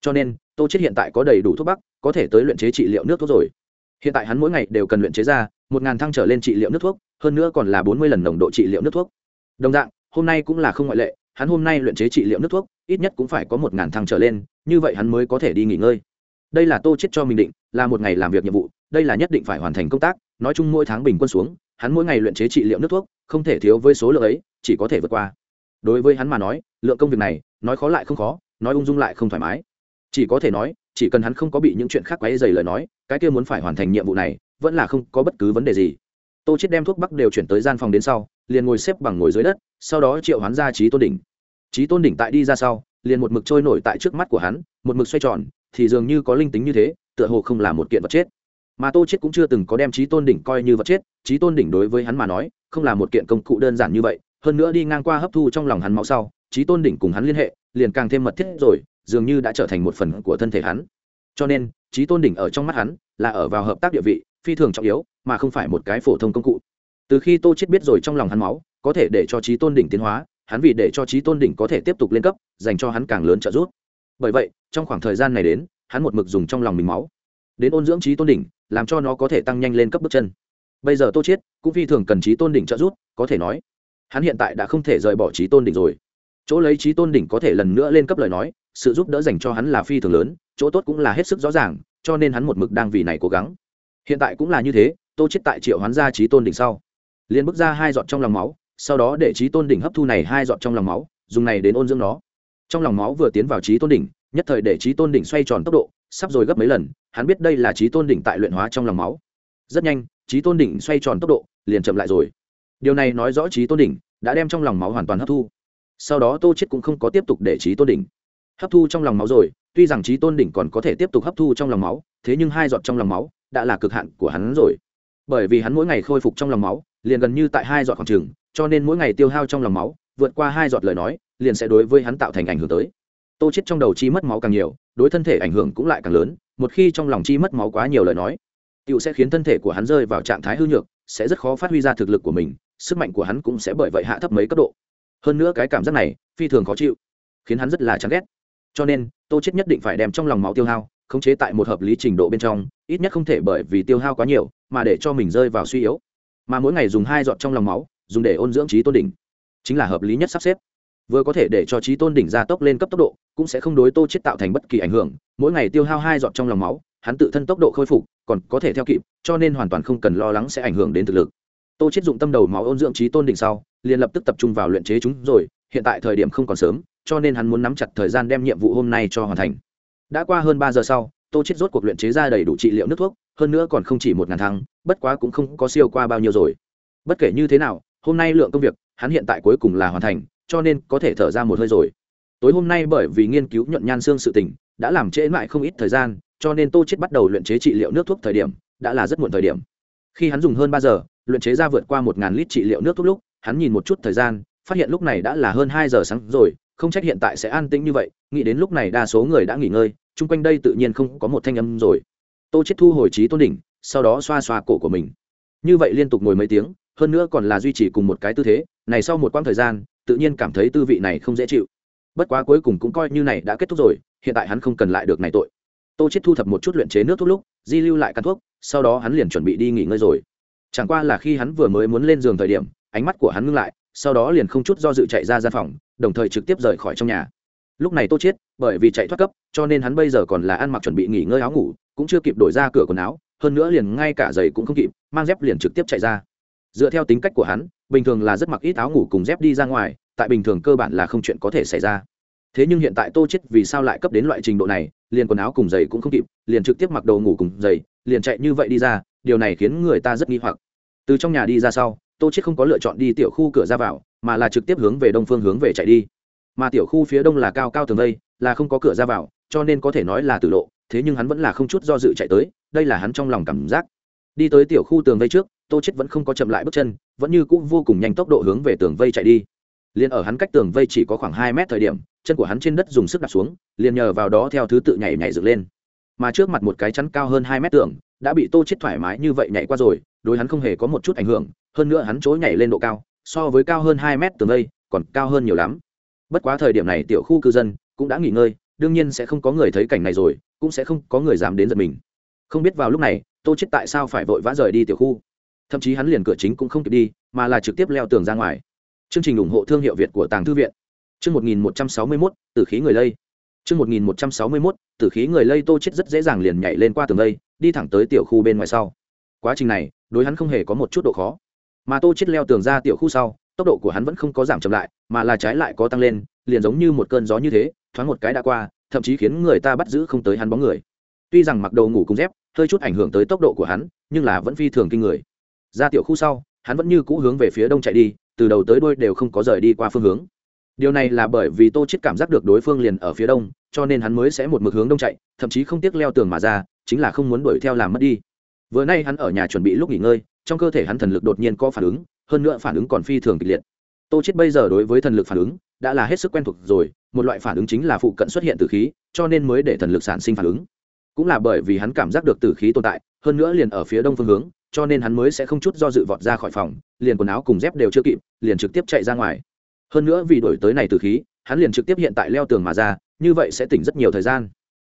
Cho nên, tô chết hiện tại có đầy đủ thuốc bắc, có thể tới luyện chế trị liệu nước thuốc rồi. Hiện tại hắn mỗi ngày đều cần luyện chế ra một ngàn thăng trở lên trị liệu nước thuốc, hơn nữa còn là bốn mươi lần nồng độ trị liệu nước thuốc. Đồng dạng, hôm nay cũng là không ngoại lệ, hắn hôm nay luyện chế trị liệu nước thuốc, ít nhất cũng phải có một ngàn thăng trở lên, như vậy hắn mới có thể đi nghỉ ngơi. Đây là tô chết cho mình định, là một ngày làm việc nhiệm vụ, đây là nhất định phải hoàn thành công tác, nói chung mỗi tháng bình quân xuống, hắn mỗi ngày luyện chế trị liệu nước thuốc, không thể thiếu với số lượng ấy, chỉ có thể vượt qua đối với hắn mà nói, lượng công việc này, nói khó lại không khó, nói ung dung lại không thoải mái. Chỉ có thể nói, chỉ cần hắn không có bị những chuyện khác quấy dày lời nói, cái kia muốn phải hoàn thành nhiệm vụ này, vẫn là không có bất cứ vấn đề gì. Tô chết đem thuốc bắc đều chuyển tới gian phòng đến sau, liền ngồi xếp bằng ngồi dưới đất, sau đó triệu hoán ra trí tôn đỉnh. Trí tôn đỉnh tại đi ra sau, liền một mực trôi nổi tại trước mắt của hắn, một mực xoay tròn, thì dường như có linh tính như thế, tựa hồ không là một kiện vật chết. Mà tô chết cũng chưa từng có đem trí tôn đỉnh coi như vật chết trí tôn đỉnh đối với hắn mà nói, không là một kiện công cụ đơn giản như vậy hơn nữa đi ngang qua hấp thu trong lòng hắn máu sau, trí tôn đỉnh cùng hắn liên hệ, liền càng thêm mật thiết rồi, dường như đã trở thành một phần của thân thể hắn. Cho nên, trí tôn đỉnh ở trong mắt hắn là ở vào hợp tác địa vị phi thường trọng yếu, mà không phải một cái phổ thông công cụ. Từ khi tô chết biết rồi trong lòng hắn máu, có thể để cho trí tôn đỉnh tiến hóa, hắn vì để cho trí tôn đỉnh có thể tiếp tục lên cấp, dành cho hắn càng lớn trợ giúp. Bởi vậy, trong khoảng thời gian này đến, hắn một mực dùng trong lòng mình máu. Đến ôn dưỡng trí tôn đỉnh, làm cho nó có thể tăng nhanh lên cấp bước chân. Bây giờ tô chết cũng phi thường cần trí tôn đỉnh trợ giúp, có thể nói hắn hiện tại đã không thể rời bỏ trí tôn đỉnh rồi. Chỗ lấy trí tôn đỉnh có thể lần nữa lên cấp lời nói, sự giúp đỡ dành cho hắn là phi thường lớn, chỗ tốt cũng là hết sức rõ ràng, cho nên hắn một mực đang vì này cố gắng. Hiện tại cũng là như thế, tô chết tại triệu hoán ra trí tôn đỉnh sau. Liền bước ra hai giọt trong lòng máu, sau đó để trí tôn đỉnh hấp thu này hai giọt trong lòng máu, dùng này đến ôn dưỡng nó. Trong lòng máu vừa tiến vào trí tôn đỉnh, nhất thời để trí tôn đỉnh xoay tròn tốc độ, sắp rồi gấp mấy lần, hắn biết đây là trí tôn đỉnh tại luyện hóa trong lòng máu. Rất nhanh, trí tôn đỉnh xoay tròn tốc độ, liền chậm lại rồi điều này nói rõ trí tôn đỉnh đã đem trong lòng máu hoàn toàn hấp thu. Sau đó tô chết cũng không có tiếp tục để trí tôn đỉnh hấp thu trong lòng máu rồi, tuy rằng trí tôn đỉnh còn có thể tiếp tục hấp thu trong lòng máu, thế nhưng hai giọt trong lòng máu đã là cực hạn của hắn rồi. Bởi vì hắn mỗi ngày khôi phục trong lòng máu, liền gần như tại hai giọt khoảng trường cho nên mỗi ngày tiêu hao trong lòng máu, vượt qua hai giọt lời nói, liền sẽ đối với hắn tạo thành ảnh hưởng tới. Tô chết trong đầu chi mất máu càng nhiều, đối thân thể ảnh hưởng cũng lại càng lớn, một khi trong lòng chi mất máu quá nhiều lời nói tựu sẽ khiến thân thể của hắn rơi vào trạng thái hư nhược, sẽ rất khó phát huy ra thực lực của mình sức mạnh của hắn cũng sẽ bởi vậy hạ thấp mấy cấp độ. Hơn nữa cái cảm giác này, phi thường khó chịu, khiến hắn rất là chán ghét. Cho nên, tô chết nhất định phải đem trong lòng máu tiêu hao, khống chế tại một hợp lý trình độ bên trong, ít nhất không thể bởi vì tiêu hao quá nhiều, mà để cho mình rơi vào suy yếu. Mà mỗi ngày dùng hai giọt trong lòng máu, dùng để ôn dưỡng trí tôn đỉnh, chính là hợp lý nhất sắp xếp. Vừa có thể để cho trí tôn đỉnh gia tốc lên cấp tốc độ, cũng sẽ không đối tô chết tạo thành bất kỳ ảnh hưởng, mỗi ngày tiêu hao hai giọt trong lòng máu, hắn tự thân tốc độ khôi phục còn có thể theo kịp, cho nên hoàn toàn không cần lo lắng sẽ ảnh hưởng đến thực lực tô chết dụng tâm đầu máu ôn dưỡng trí tôn đỉnh sau, liền lập tức tập trung vào luyện chế chúng rồi, hiện tại thời điểm không còn sớm, cho nên hắn muốn nắm chặt thời gian đem nhiệm vụ hôm nay cho hoàn thành. Đã qua hơn ba giờ sau, tô chết rốt cuộc luyện chế ra đầy đủ trị liệu nước thuốc, hơn nữa còn không chỉ một ngàn thăng, bất quá cũng không có siêu qua bao nhiêu rồi. Bất kể như thế nào, hôm nay lượng công việc, hắn hiện tại cuối cùng là hoàn thành, cho nên có thể thở ra một hơi rồi. Tối hôm nay bởi vì nghiên cứu nhuận nhan xương sự tình, đã làm trễ mãi không ít thời gian, cho nên tô chết bắt đầu luyện chế trị liệu nước thuốc thời điểm, đã là rất muộn thời điểm. Khi hắn dùng hơn ba giờ luyện chế ra vượt qua một ngàn lít trị liệu nước thuốc lúc, hắn nhìn một chút thời gian, phát hiện lúc này đã là hơn hai giờ sáng rồi, không trách hiện tại sẽ an tĩnh như vậy, nghĩ đến lúc này đa số người đã nghỉ ngơi, chung quanh đây tự nhiên không có một thanh âm rồi. Tô chết thu hồi trí tôn đỉnh, sau đó xoa xoa cổ của mình. Như vậy liên tục ngồi mấy tiếng, hơn nữa còn là duy trì cùng một cái tư thế, này sau một quãng thời gian, tự nhiên cảm thấy tư vị này không dễ chịu. Bất quá cuối cùng cũng coi như này đã kết thúc rồi, hiện tại hắn không cần lại được này tội. Tô chết thu thập một chút luyện chế nước thuốc lúc, di lưu lại căn thuốc, sau đó hắn liền chuẩn bị đi nghỉ ngơi rồi chẳng qua là khi hắn vừa mới muốn lên giường thời điểm, ánh mắt của hắn ngưng lại, sau đó liền không chút do dự chạy ra gian phòng, đồng thời trực tiếp rời khỏi trong nhà. Lúc này tô chết bởi vì chạy thoát cấp, cho nên hắn bây giờ còn là ăn mặc chuẩn bị nghỉ ngơi áo ngủ, cũng chưa kịp đổi ra cửa quần áo, hơn nữa liền ngay cả giày cũng không kịp, mang dép liền trực tiếp chạy ra. Dựa theo tính cách của hắn, bình thường là rất mặc ít áo ngủ cùng dép đi ra ngoài, tại bình thường cơ bản là không chuyện có thể xảy ra. Thế nhưng hiện tại tô chết vì sao lại cấp đến loại trình độ này, liền quần áo cùng giày cũng không kịp, liền trực tiếp mặc đồ ngủ cùng giày, liền chạy như vậy đi ra điều này khiến người ta rất nghi hoặc. Từ trong nhà đi ra sau, tô chết không có lựa chọn đi tiểu khu cửa ra vào, mà là trực tiếp hướng về đông phương hướng về chạy đi. Mà tiểu khu phía đông là cao cao tường vây, là không có cửa ra vào, cho nên có thể nói là tử lộ, thế nhưng hắn vẫn là không chút do dự chạy tới, đây là hắn trong lòng cảm giác. Đi tới tiểu khu tường vây trước, tô chết vẫn không có chậm lại bước chân, vẫn như cũ vô cùng nhanh tốc độ hướng về tường vây chạy đi. Liền ở hắn cách tường vây chỉ có khoảng hai mét thời điểm, chân của hắn trên đất dùng sức đặt xuống, liền nhờ vào đó theo thứ tự nhảy nhảy dựng lên. Mà trước mặt một cái chắn cao hơn hai mét tường đã bị tô chết thoải mái như vậy nhảy qua rồi đối hắn không hề có một chút ảnh hưởng hơn nữa hắn chối nhảy lên độ cao so với cao hơn hai mét tường đây, còn cao hơn nhiều lắm. Bất quá thời điểm này tiểu khu cư dân cũng đã nghỉ ngơi đương nhiên sẽ không có người thấy cảnh này rồi cũng sẽ không có người dám đến giật mình. Không biết vào lúc này tô chết tại sao phải vội vã rời đi tiểu khu? Thậm chí hắn liền cửa chính cũng không kịp đi mà là trực tiếp leo tường ra ngoài. Chương trình ủng hộ thương hiệu việt của tàng thư viện. Chương một nghìn một trăm sáu mươi mốt từ khí người lây chương 1161, tử khí người lây tô chết rất dễ dàng liền nhảy lên qua tường lây đi thẳng tới tiểu khu bên ngoài sau. Quá trình này đối hắn không hề có một chút độ khó. Mà tô chết leo tường ra tiểu khu sau tốc độ của hắn vẫn không có giảm chậm lại mà là trái lại có tăng lên liền giống như một cơn gió như thế thoáng một cái đã qua thậm chí khiến người ta bắt giữ không tới hắn bóng người. Tuy rằng mặc đồ ngủ cùng dép hơi chút ảnh hưởng tới tốc độ của hắn nhưng là vẫn phi thường kinh người. Ra tiểu khu sau hắn vẫn như cũ hướng về phía đông chạy đi từ đầu tới đuôi đều không có rời đi qua phương hướng điều này là bởi vì tô chết cảm giác được đối phương liền ở phía đông, cho nên hắn mới sẽ một mực hướng đông chạy, thậm chí không tiếc leo tường mà ra, chính là không muốn đuổi theo làm mất đi. Vừa nay hắn ở nhà chuẩn bị lúc nghỉ ngơi, trong cơ thể hắn thần lực đột nhiên có phản ứng, hơn nữa phản ứng còn phi thường kịch liệt. Tô chết bây giờ đối với thần lực phản ứng đã là hết sức quen thuộc rồi, một loại phản ứng chính là phụ cận xuất hiện tử khí, cho nên mới để thần lực sản sinh phản ứng. Cũng là bởi vì hắn cảm giác được tử khí tồn tại, hơn nữa liền ở phía đông phương hướng, cho nên hắn mới sẽ không chút do dự vọt ra khỏi phòng, liền quần áo cùng dép đều chưa kịp, liền trực tiếp chạy ra ngoài hơn nữa vì đổi tới này từ khí, hắn liền trực tiếp hiện tại leo tường mà ra, như vậy sẽ tỉnh rất nhiều thời gian.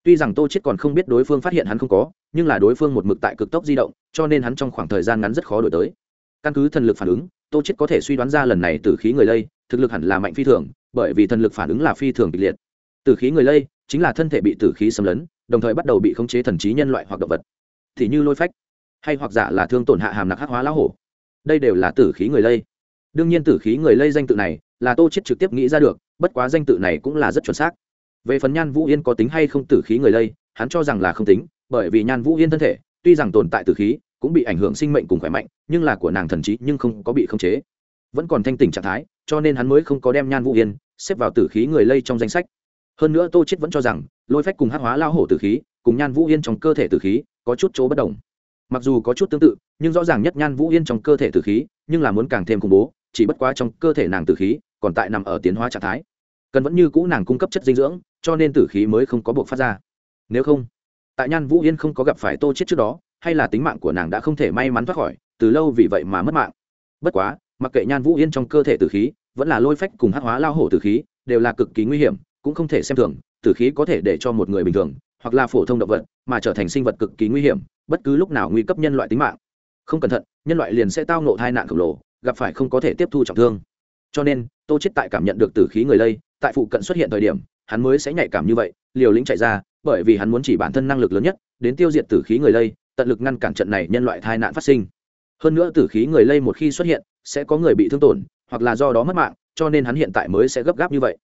Tuy rằng tô chết còn không biết đối phương phát hiện hắn không có, nhưng là đối phương một mực tại cực tốc di động, cho nên hắn trong khoảng thời gian ngắn rất khó đổi tới. Căn cứ thần lực phản ứng, tô chết có thể suy đoán ra lần này tử khí người lây, thực lực hẳn là mạnh phi thường, bởi vì thần lực phản ứng là phi thường kịch liệt. Tử khí người lây chính là thân thể bị tử khí xâm lấn, đồng thời bắt đầu bị khống chế thần trí nhân loại hoặc động vật. Thì như lôi phách, hay hoặc giả là thương tổn hạ hàm nặc hắc hóa lão hổ. Đây đều là tử khí người lây đương nhiên tử khí người lây danh tự này là tô chết trực tiếp nghĩ ra được, bất quá danh tự này cũng là rất chuẩn xác. Về phần nhan vũ yên có tính hay không tử khí người lây, hắn cho rằng là không tính, bởi vì nhan vũ yên thân thể, tuy rằng tồn tại tử khí, cũng bị ảnh hưởng sinh mệnh cùng khỏe mạnh, nhưng là của nàng thần trí nhưng không có bị khống chế. Vẫn còn thanh tỉnh trạng thái, cho nên hắn mới không có đem nhan vũ yên xếp vào tử khí người lây trong danh sách. Hơn nữa tô chết vẫn cho rằng, lôi phách cùng hắc hóa lao hổ tử khí, cùng nhan vũ yên trong cơ thể tử khí, có chút chỗ bất đồng. Mặc dù có chút tương tự, nhưng rõ ràng nhất nhan vũ yên trong cơ thể tử khí, nhưng là muốn càng thêm khủng bố chỉ bất quá trong cơ thể nàng tử khí còn tại nằm ở tiến hóa trạng thái. Cần vẫn như cũ nàng cung cấp chất dinh dưỡng, cho nên tử khí mới không có buộc phát ra. Nếu không, tại nhan vũ yên không có gặp phải tô chết trước đó, hay là tính mạng của nàng đã không thể may mắn thoát khỏi, từ lâu vì vậy mà mất mạng. Bất quá, mặc kệ nhan vũ yên trong cơ thể tử khí, vẫn là lôi phách cùng hắc hóa lao hổ tử khí, đều là cực kỳ nguy hiểm, cũng không thể xem thường, tử khí có thể để cho một người bình thường, hoặc là phổ thông động vật, mà trở thành sinh vật cực kỳ nguy hiểm, bất cứ lúc nào nguy cấp nhân loại tính mạng. Không cẩn thận, nhân loại liền sẽ tao nộ tai nạn khổng lồ gặp phải không có thể tiếp thu trọng thương. Cho nên, tô chết tại cảm nhận được tử khí người lây, tại phụ cận xuất hiện thời điểm, hắn mới sẽ nhạy cảm như vậy, liều lĩnh chạy ra, bởi vì hắn muốn chỉ bản thân năng lực lớn nhất, đến tiêu diệt tử khí người lây, tận lực ngăn cản trận này nhân loại tai nạn phát sinh. Hơn nữa tử khí người lây một khi xuất hiện, sẽ có người bị thương tổn, hoặc là do đó mất mạng, cho nên hắn hiện tại mới sẽ gấp gáp như vậy.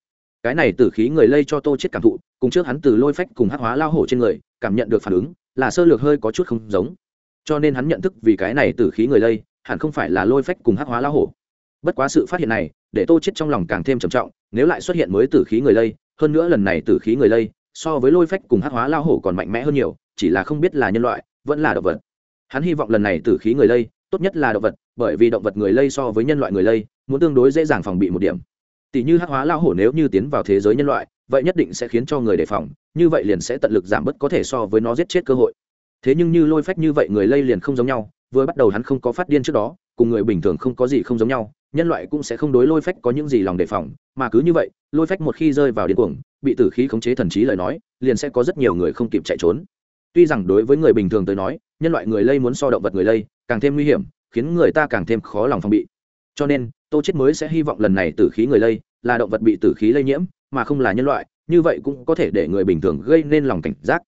Cái này tử khí người lây cho tô chết cảm thụ, cùng trước hắn từ lôi phách cùng hắc hóa lao hổ trên người, cảm nhận được phản ứng, là sơ lược hơi có chút không giống. Cho nên hắn nhận thức vì cái này tử khí người lây hẳn không phải là lôi phách cùng hắc hóa lao hổ. Bất quá sự phát hiện này, để tô chết trong lòng càng thêm trầm trọng, nếu lại xuất hiện mới tử khí người lây, hơn nữa lần này tử khí người lây, so với lôi phách cùng hắc hóa lao hổ còn mạnh mẽ hơn nhiều, chỉ là không biết là nhân loại, vẫn là động vật. Hắn hy vọng lần này tử khí người lây, tốt nhất là động vật, bởi vì động vật người lây so với nhân loại người lây, muốn tương đối dễ dàng phòng bị một điểm. Tỷ như hắc hóa lao hổ nếu như tiến vào thế giới nhân loại, vậy nhất định sẽ khiến cho người đề phòng, như vậy liền sẽ tận lực giảm bớt có thể so với nó giết chết cơ hội. Thế nhưng như lôi phách như vậy người lây liền không giống nhau vừa bắt đầu hắn không có phát điên trước đó, cùng người bình thường không có gì không giống nhau, nhân loại cũng sẽ không đối lôi phách có những gì lòng đề phòng, mà cứ như vậy, lôi phách một khi rơi vào điên cuồng, bị tử khí khống chế thần trí lời nói, liền sẽ có rất nhiều người không kịp chạy trốn. Tuy rằng đối với người bình thường tới nói, nhân loại người lây muốn so động vật người lây càng thêm nguy hiểm, khiến người ta càng thêm khó lòng phòng bị. Cho nên, tô chết mới sẽ hy vọng lần này tử khí người lây là động vật bị tử khí lây nhiễm, mà không là nhân loại, như vậy cũng có thể để người bình thường gây nên lòng cảnh giác.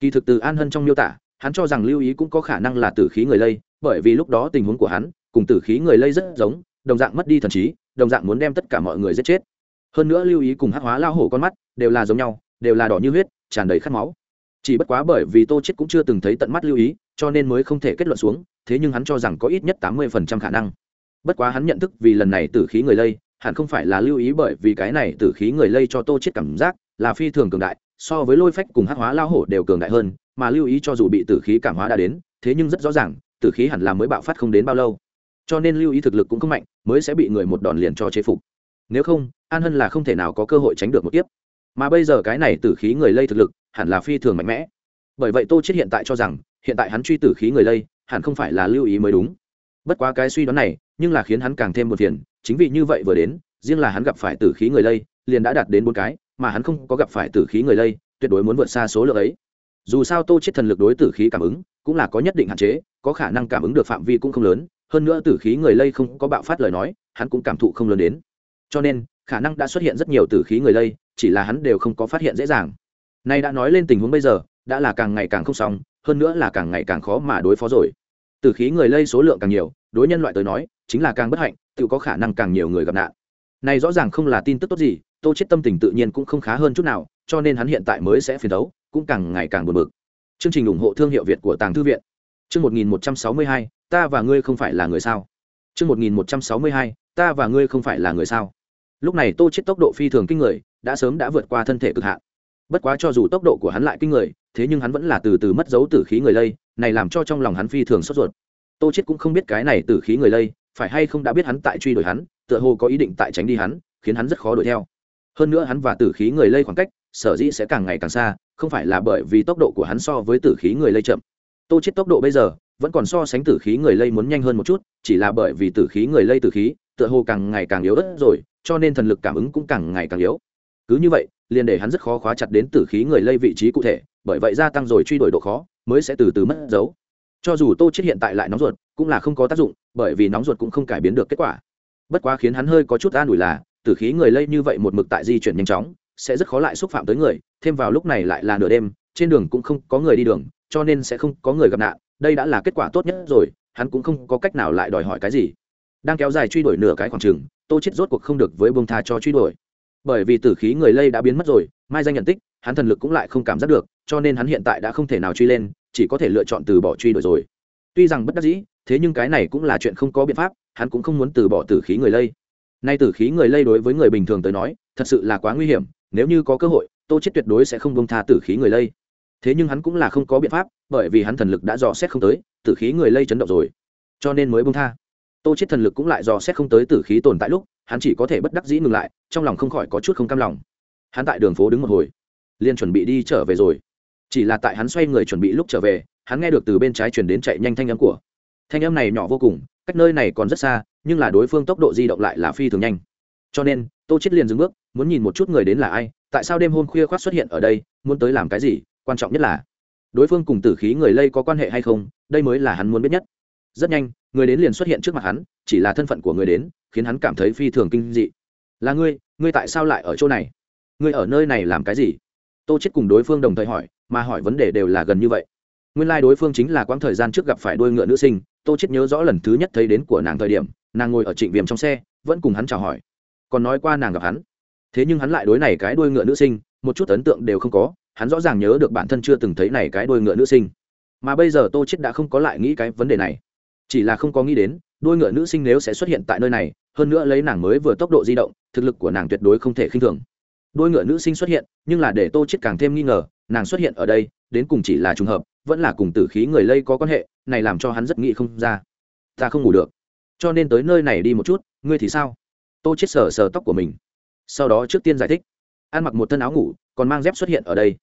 Kỳ thực từ an hân trong miêu tả, hắn cho rằng lưu ý cũng có khả năng là tử khí người lây bởi vì lúc đó tình huống của hắn cùng tử khí người lây rất giống, đồng dạng mất đi thần trí, đồng dạng muốn đem tất cả mọi người giết chết. Hơn nữa lưu ý cùng hắc hóa lao hổ con mắt đều là giống nhau, đều là đỏ như huyết, tràn đầy khát máu. Chỉ bất quá bởi vì tô chết cũng chưa từng thấy tận mắt lưu ý, cho nên mới không thể kết luận xuống, thế nhưng hắn cho rằng có ít nhất tám mươi phần trăm khả năng. Bất quá hắn nhận thức vì lần này tử khí người lây, hẳn không phải là lưu ý bởi vì cái này tử khí người lây cho tô chết cảm giác là phi thường cường đại, so với lôi phách cùng hắc hóa lao hổ đều cường đại hơn, mà lưu ý cho dù bị tử khí cảm hóa đã đến, thế nhưng rất rõ ràng tử khí hẳn là mới bạo phát không đến bao lâu. Cho nên lưu ý thực lực cũng không mạnh, mới sẽ bị người một đòn liền cho chế phục. Nếu không, an hân là không thể nào có cơ hội tránh được một tiếp mà bây giờ cái này tử khí người lây thực lực, hẳn là phi thường mạnh mẽ. Bởi vậy tô chết hiện tại cho rằng, hiện tại hắn truy tử khí người lây, hẳn không phải là lưu ý mới đúng. Bất quá cái suy đoán này, nhưng là khiến hắn càng thêm một phiền, chính vì như vậy vừa đến, riêng là hắn gặp phải tử khí người lây, liền đã đạt đến bốn cái, mà hắn không có gặp phải tử khí người lây, tuyệt đối muốn vượt xa số lượng ấy. Dù sao tô chết thần lực đối tử khí cảm ứng cũng là có nhất định hạn chế, có khả năng cảm ứng được phạm vi cũng không lớn, hơn nữa tử khí người lây không có bạo phát lời nói, hắn cũng cảm thụ không lớn đến. Cho nên, khả năng đã xuất hiện rất nhiều tử khí người lây, chỉ là hắn đều không có phát hiện dễ dàng. Nay đã nói lên tình huống bây giờ, đã là càng ngày càng không xong, hơn nữa là càng ngày càng khó mà đối phó rồi. Tử khí người lây số lượng càng nhiều, đối nhân loại tới nói, chính là càng bất hạnh, tự có khả năng càng nhiều người gặp nạn. Này rõ ràng không là tin tức tốt gì, tô chết tâm tình tự nhiên cũng không khá hơn chút nào, cho nên hắn hiện tại mới sẽ phiền đấu, cũng càng ngày càng buồn bực chương trình ủng hộ thương hiệu việt của tàng thư viện. Chương 1162, ta và ngươi không phải là người sao? Chương 1162, ta và ngươi không phải là người sao? Lúc này tô chết tốc độ phi thường kinh người đã sớm đã vượt qua thân thể cực hạn. Bất quá cho dù tốc độ của hắn lại kinh người thế nhưng hắn vẫn là từ từ mất dấu tử khí người lây này làm cho trong lòng hắn phi thường sốt ruột. Tô chết cũng không biết cái này tử khí người lây phải hay không đã biết hắn tại truy đuổi hắn tựa hồ có ý định tại tránh đi hắn khiến hắn rất khó đuổi theo. Hơn nữa hắn và tử khí người lây khoảng cách sở dĩ sẽ càng ngày càng xa, không phải là bởi vì tốc độ của hắn so với tử khí người lây chậm. Tô chết tốc độ bây giờ vẫn còn so sánh tử khí người lây muốn nhanh hơn một chút, chỉ là bởi vì tử khí người lây tử khí, tựa hồ càng ngày càng yếu ớt rồi, cho nên thần lực cảm ứng cũng càng ngày càng yếu. Cứ như vậy, liền để hắn rất khó khóa chặt đến tử khí người lây vị trí cụ thể, bởi vậy gia tăng rồi truy đuổi độ khó, mới sẽ từ từ mất dấu. Cho dù tô chết hiện tại lại nóng ruột, cũng là không có tác dụng, bởi vì nóng ruột cũng không cải biến được kết quả. Bất quá khiến hắn hơi có chút an ủi là, tử khí người lây như vậy một mực tại di chuyển nhanh chóng sẽ rất khó lại xúc phạm tới người, thêm vào lúc này lại là nửa đêm, trên đường cũng không có người đi đường, cho nên sẽ không có người gặp nạn, đây đã là kết quả tốt nhất rồi, hắn cũng không có cách nào lại đòi hỏi cái gì. Đang kéo dài truy đuổi nửa cái khoảng trừng tô chết rốt cuộc không được với bông tha cho truy đuổi. Bởi vì tử khí người lây đã biến mất rồi, mai danh nhận tích, hắn thần lực cũng lại không cảm giác được, cho nên hắn hiện tại đã không thể nào truy lên, chỉ có thể lựa chọn từ bỏ truy đuổi rồi. Tuy rằng bất đắc dĩ, thế nhưng cái này cũng là chuyện không có biện pháp, hắn cũng không muốn từ bỏ tử khí người lây. Nay tử khí người lây đối với người bình thường tới nói, thật sự là quá nguy hiểm nếu như có cơ hội, tô chết tuyệt đối sẽ không bông tha tử khí người lây. Thế nhưng hắn cũng là không có biện pháp, bởi vì hắn thần lực đã dò xét không tới, tử khí người lây chấn động rồi. Cho nên mới bông tha. Tô chết thần lực cũng lại dò xét không tới tử khí tồn tại lúc, hắn chỉ có thể bất đắc dĩ ngừng lại, trong lòng không khỏi có chút không cam lòng. Hắn tại đường phố đứng một hồi, liền chuẩn bị đi trở về rồi. Chỉ là tại hắn xoay người chuẩn bị lúc trở về, hắn nghe được từ bên trái chuyển đến chạy nhanh thanh âm của. Thanh âm này nhỏ vô cùng, cách nơi này còn rất xa, nhưng là đối phương tốc độ di động lại là phi thường nhanh. Cho nên, tô chết liền dừng bước muốn nhìn một chút người đến là ai, tại sao đêm hôm khuya khoác xuất hiện ở đây, muốn tới làm cái gì, quan trọng nhất là, đối phương cùng tử khí người lây có quan hệ hay không, đây mới là hắn muốn biết nhất. Rất nhanh, người đến liền xuất hiện trước mặt hắn, chỉ là thân phận của người đến, khiến hắn cảm thấy phi thường kinh dị. Là ngươi ngươi tại sao lại ở chỗ này? Ngươi ở nơi này làm cái gì? Tô chết cùng đối phương đồng thời hỏi, mà hỏi vấn đề đều là gần như vậy. Nguyên lai、like、đối phương chính là quãng thời gian trước gặp phải đôi ngựa nữ sinh, tô chết nhớ rõ lần thứ nhất thấy đến của nàng thời điểm, nàng ngồi ở trịnh viêm trong xe, vẫn cùng hắn chào hỏi. Còn nói qua nàng gặp hắn thế nhưng hắn lại đối này cái đuôi ngựa nữ sinh, một chút ấn tượng đều không có, hắn rõ ràng nhớ được bản thân chưa từng thấy này cái đuôi ngựa nữ sinh. Mà bây giờ tô chết đã không có lại nghĩ cái vấn đề này. Chỉ là không có nghĩ đến, đuôi ngựa nữ sinh nếu sẽ xuất hiện tại nơi này, hơn nữa lấy nàng mới vừa tốc độ di động, thực lực của nàng tuyệt đối không thể khinh thường. Đuôi ngựa nữ sinh xuất hiện, nhưng là để tô chết càng thêm nghi ngờ, nàng xuất hiện ở đây, đến cùng chỉ là trùng hợp, vẫn là cùng tử khí người lây có quan hệ, này làm cho hắn rất nghĩ không ra. Ta không ngủ được. Cho nên tới nơi này đi một chút, ngươi thì sao? Tô chết sờ sờ tóc của mình sau đó trước tiên giải thích. Ăn mặc một thân áo ngủ, còn mang dép xuất hiện ở đây.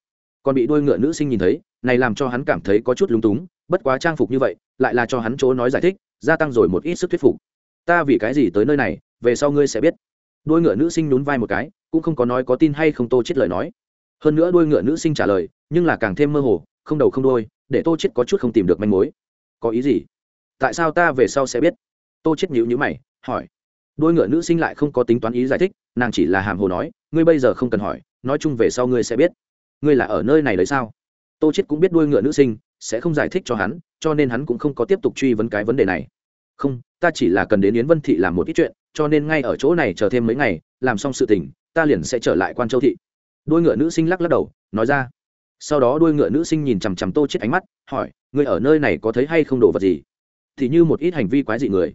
Còn bị đôi ngựa nữ sinh nhìn thấy, này làm cho hắn cảm thấy có chút lúng túng, bất quá trang phục như vậy, lại là cho hắn chỗ nói giải thích, gia tăng rồi một ít sức thuyết phục. Ta vì cái gì tới nơi này, về sau ngươi sẽ biết. Đôi ngựa nữ sinh nhún vai một cái, cũng không có nói có tin hay không tô chết lời nói. Hơn nữa đôi ngựa nữ sinh trả lời, nhưng là càng thêm mơ hồ, không đầu không đôi để tô chết có chút không tìm được manh mối. Có ý gì? Tại sao ta về sau sẽ biết? Tô chết nhíu nhíu mày, hỏi đôi ngựa nữ sinh lại không có tính toán ý giải thích, nàng chỉ là hàm hồ nói, ngươi bây giờ không cần hỏi, nói chung về sau ngươi sẽ biết. Ngươi là ở nơi này đấy sao? Tô chết cũng biết đuôi ngựa nữ sinh sẽ không giải thích cho hắn, cho nên hắn cũng không có tiếp tục truy vấn cái vấn đề này. Không, ta chỉ là cần đến yến vân thị làm một ít chuyện, cho nên ngay ở chỗ này chờ thêm mấy ngày, làm xong sự tình, ta liền sẽ trở lại quan châu thị. Đuôi ngựa nữ sinh lắc lắc đầu, nói ra. Sau đó đuôi ngựa nữ sinh nhìn chằm chằm tô chết ánh mắt, hỏi, ngươi ở nơi này có thấy hay không đồ vật gì? Thì như một ít hành vi quái dị người.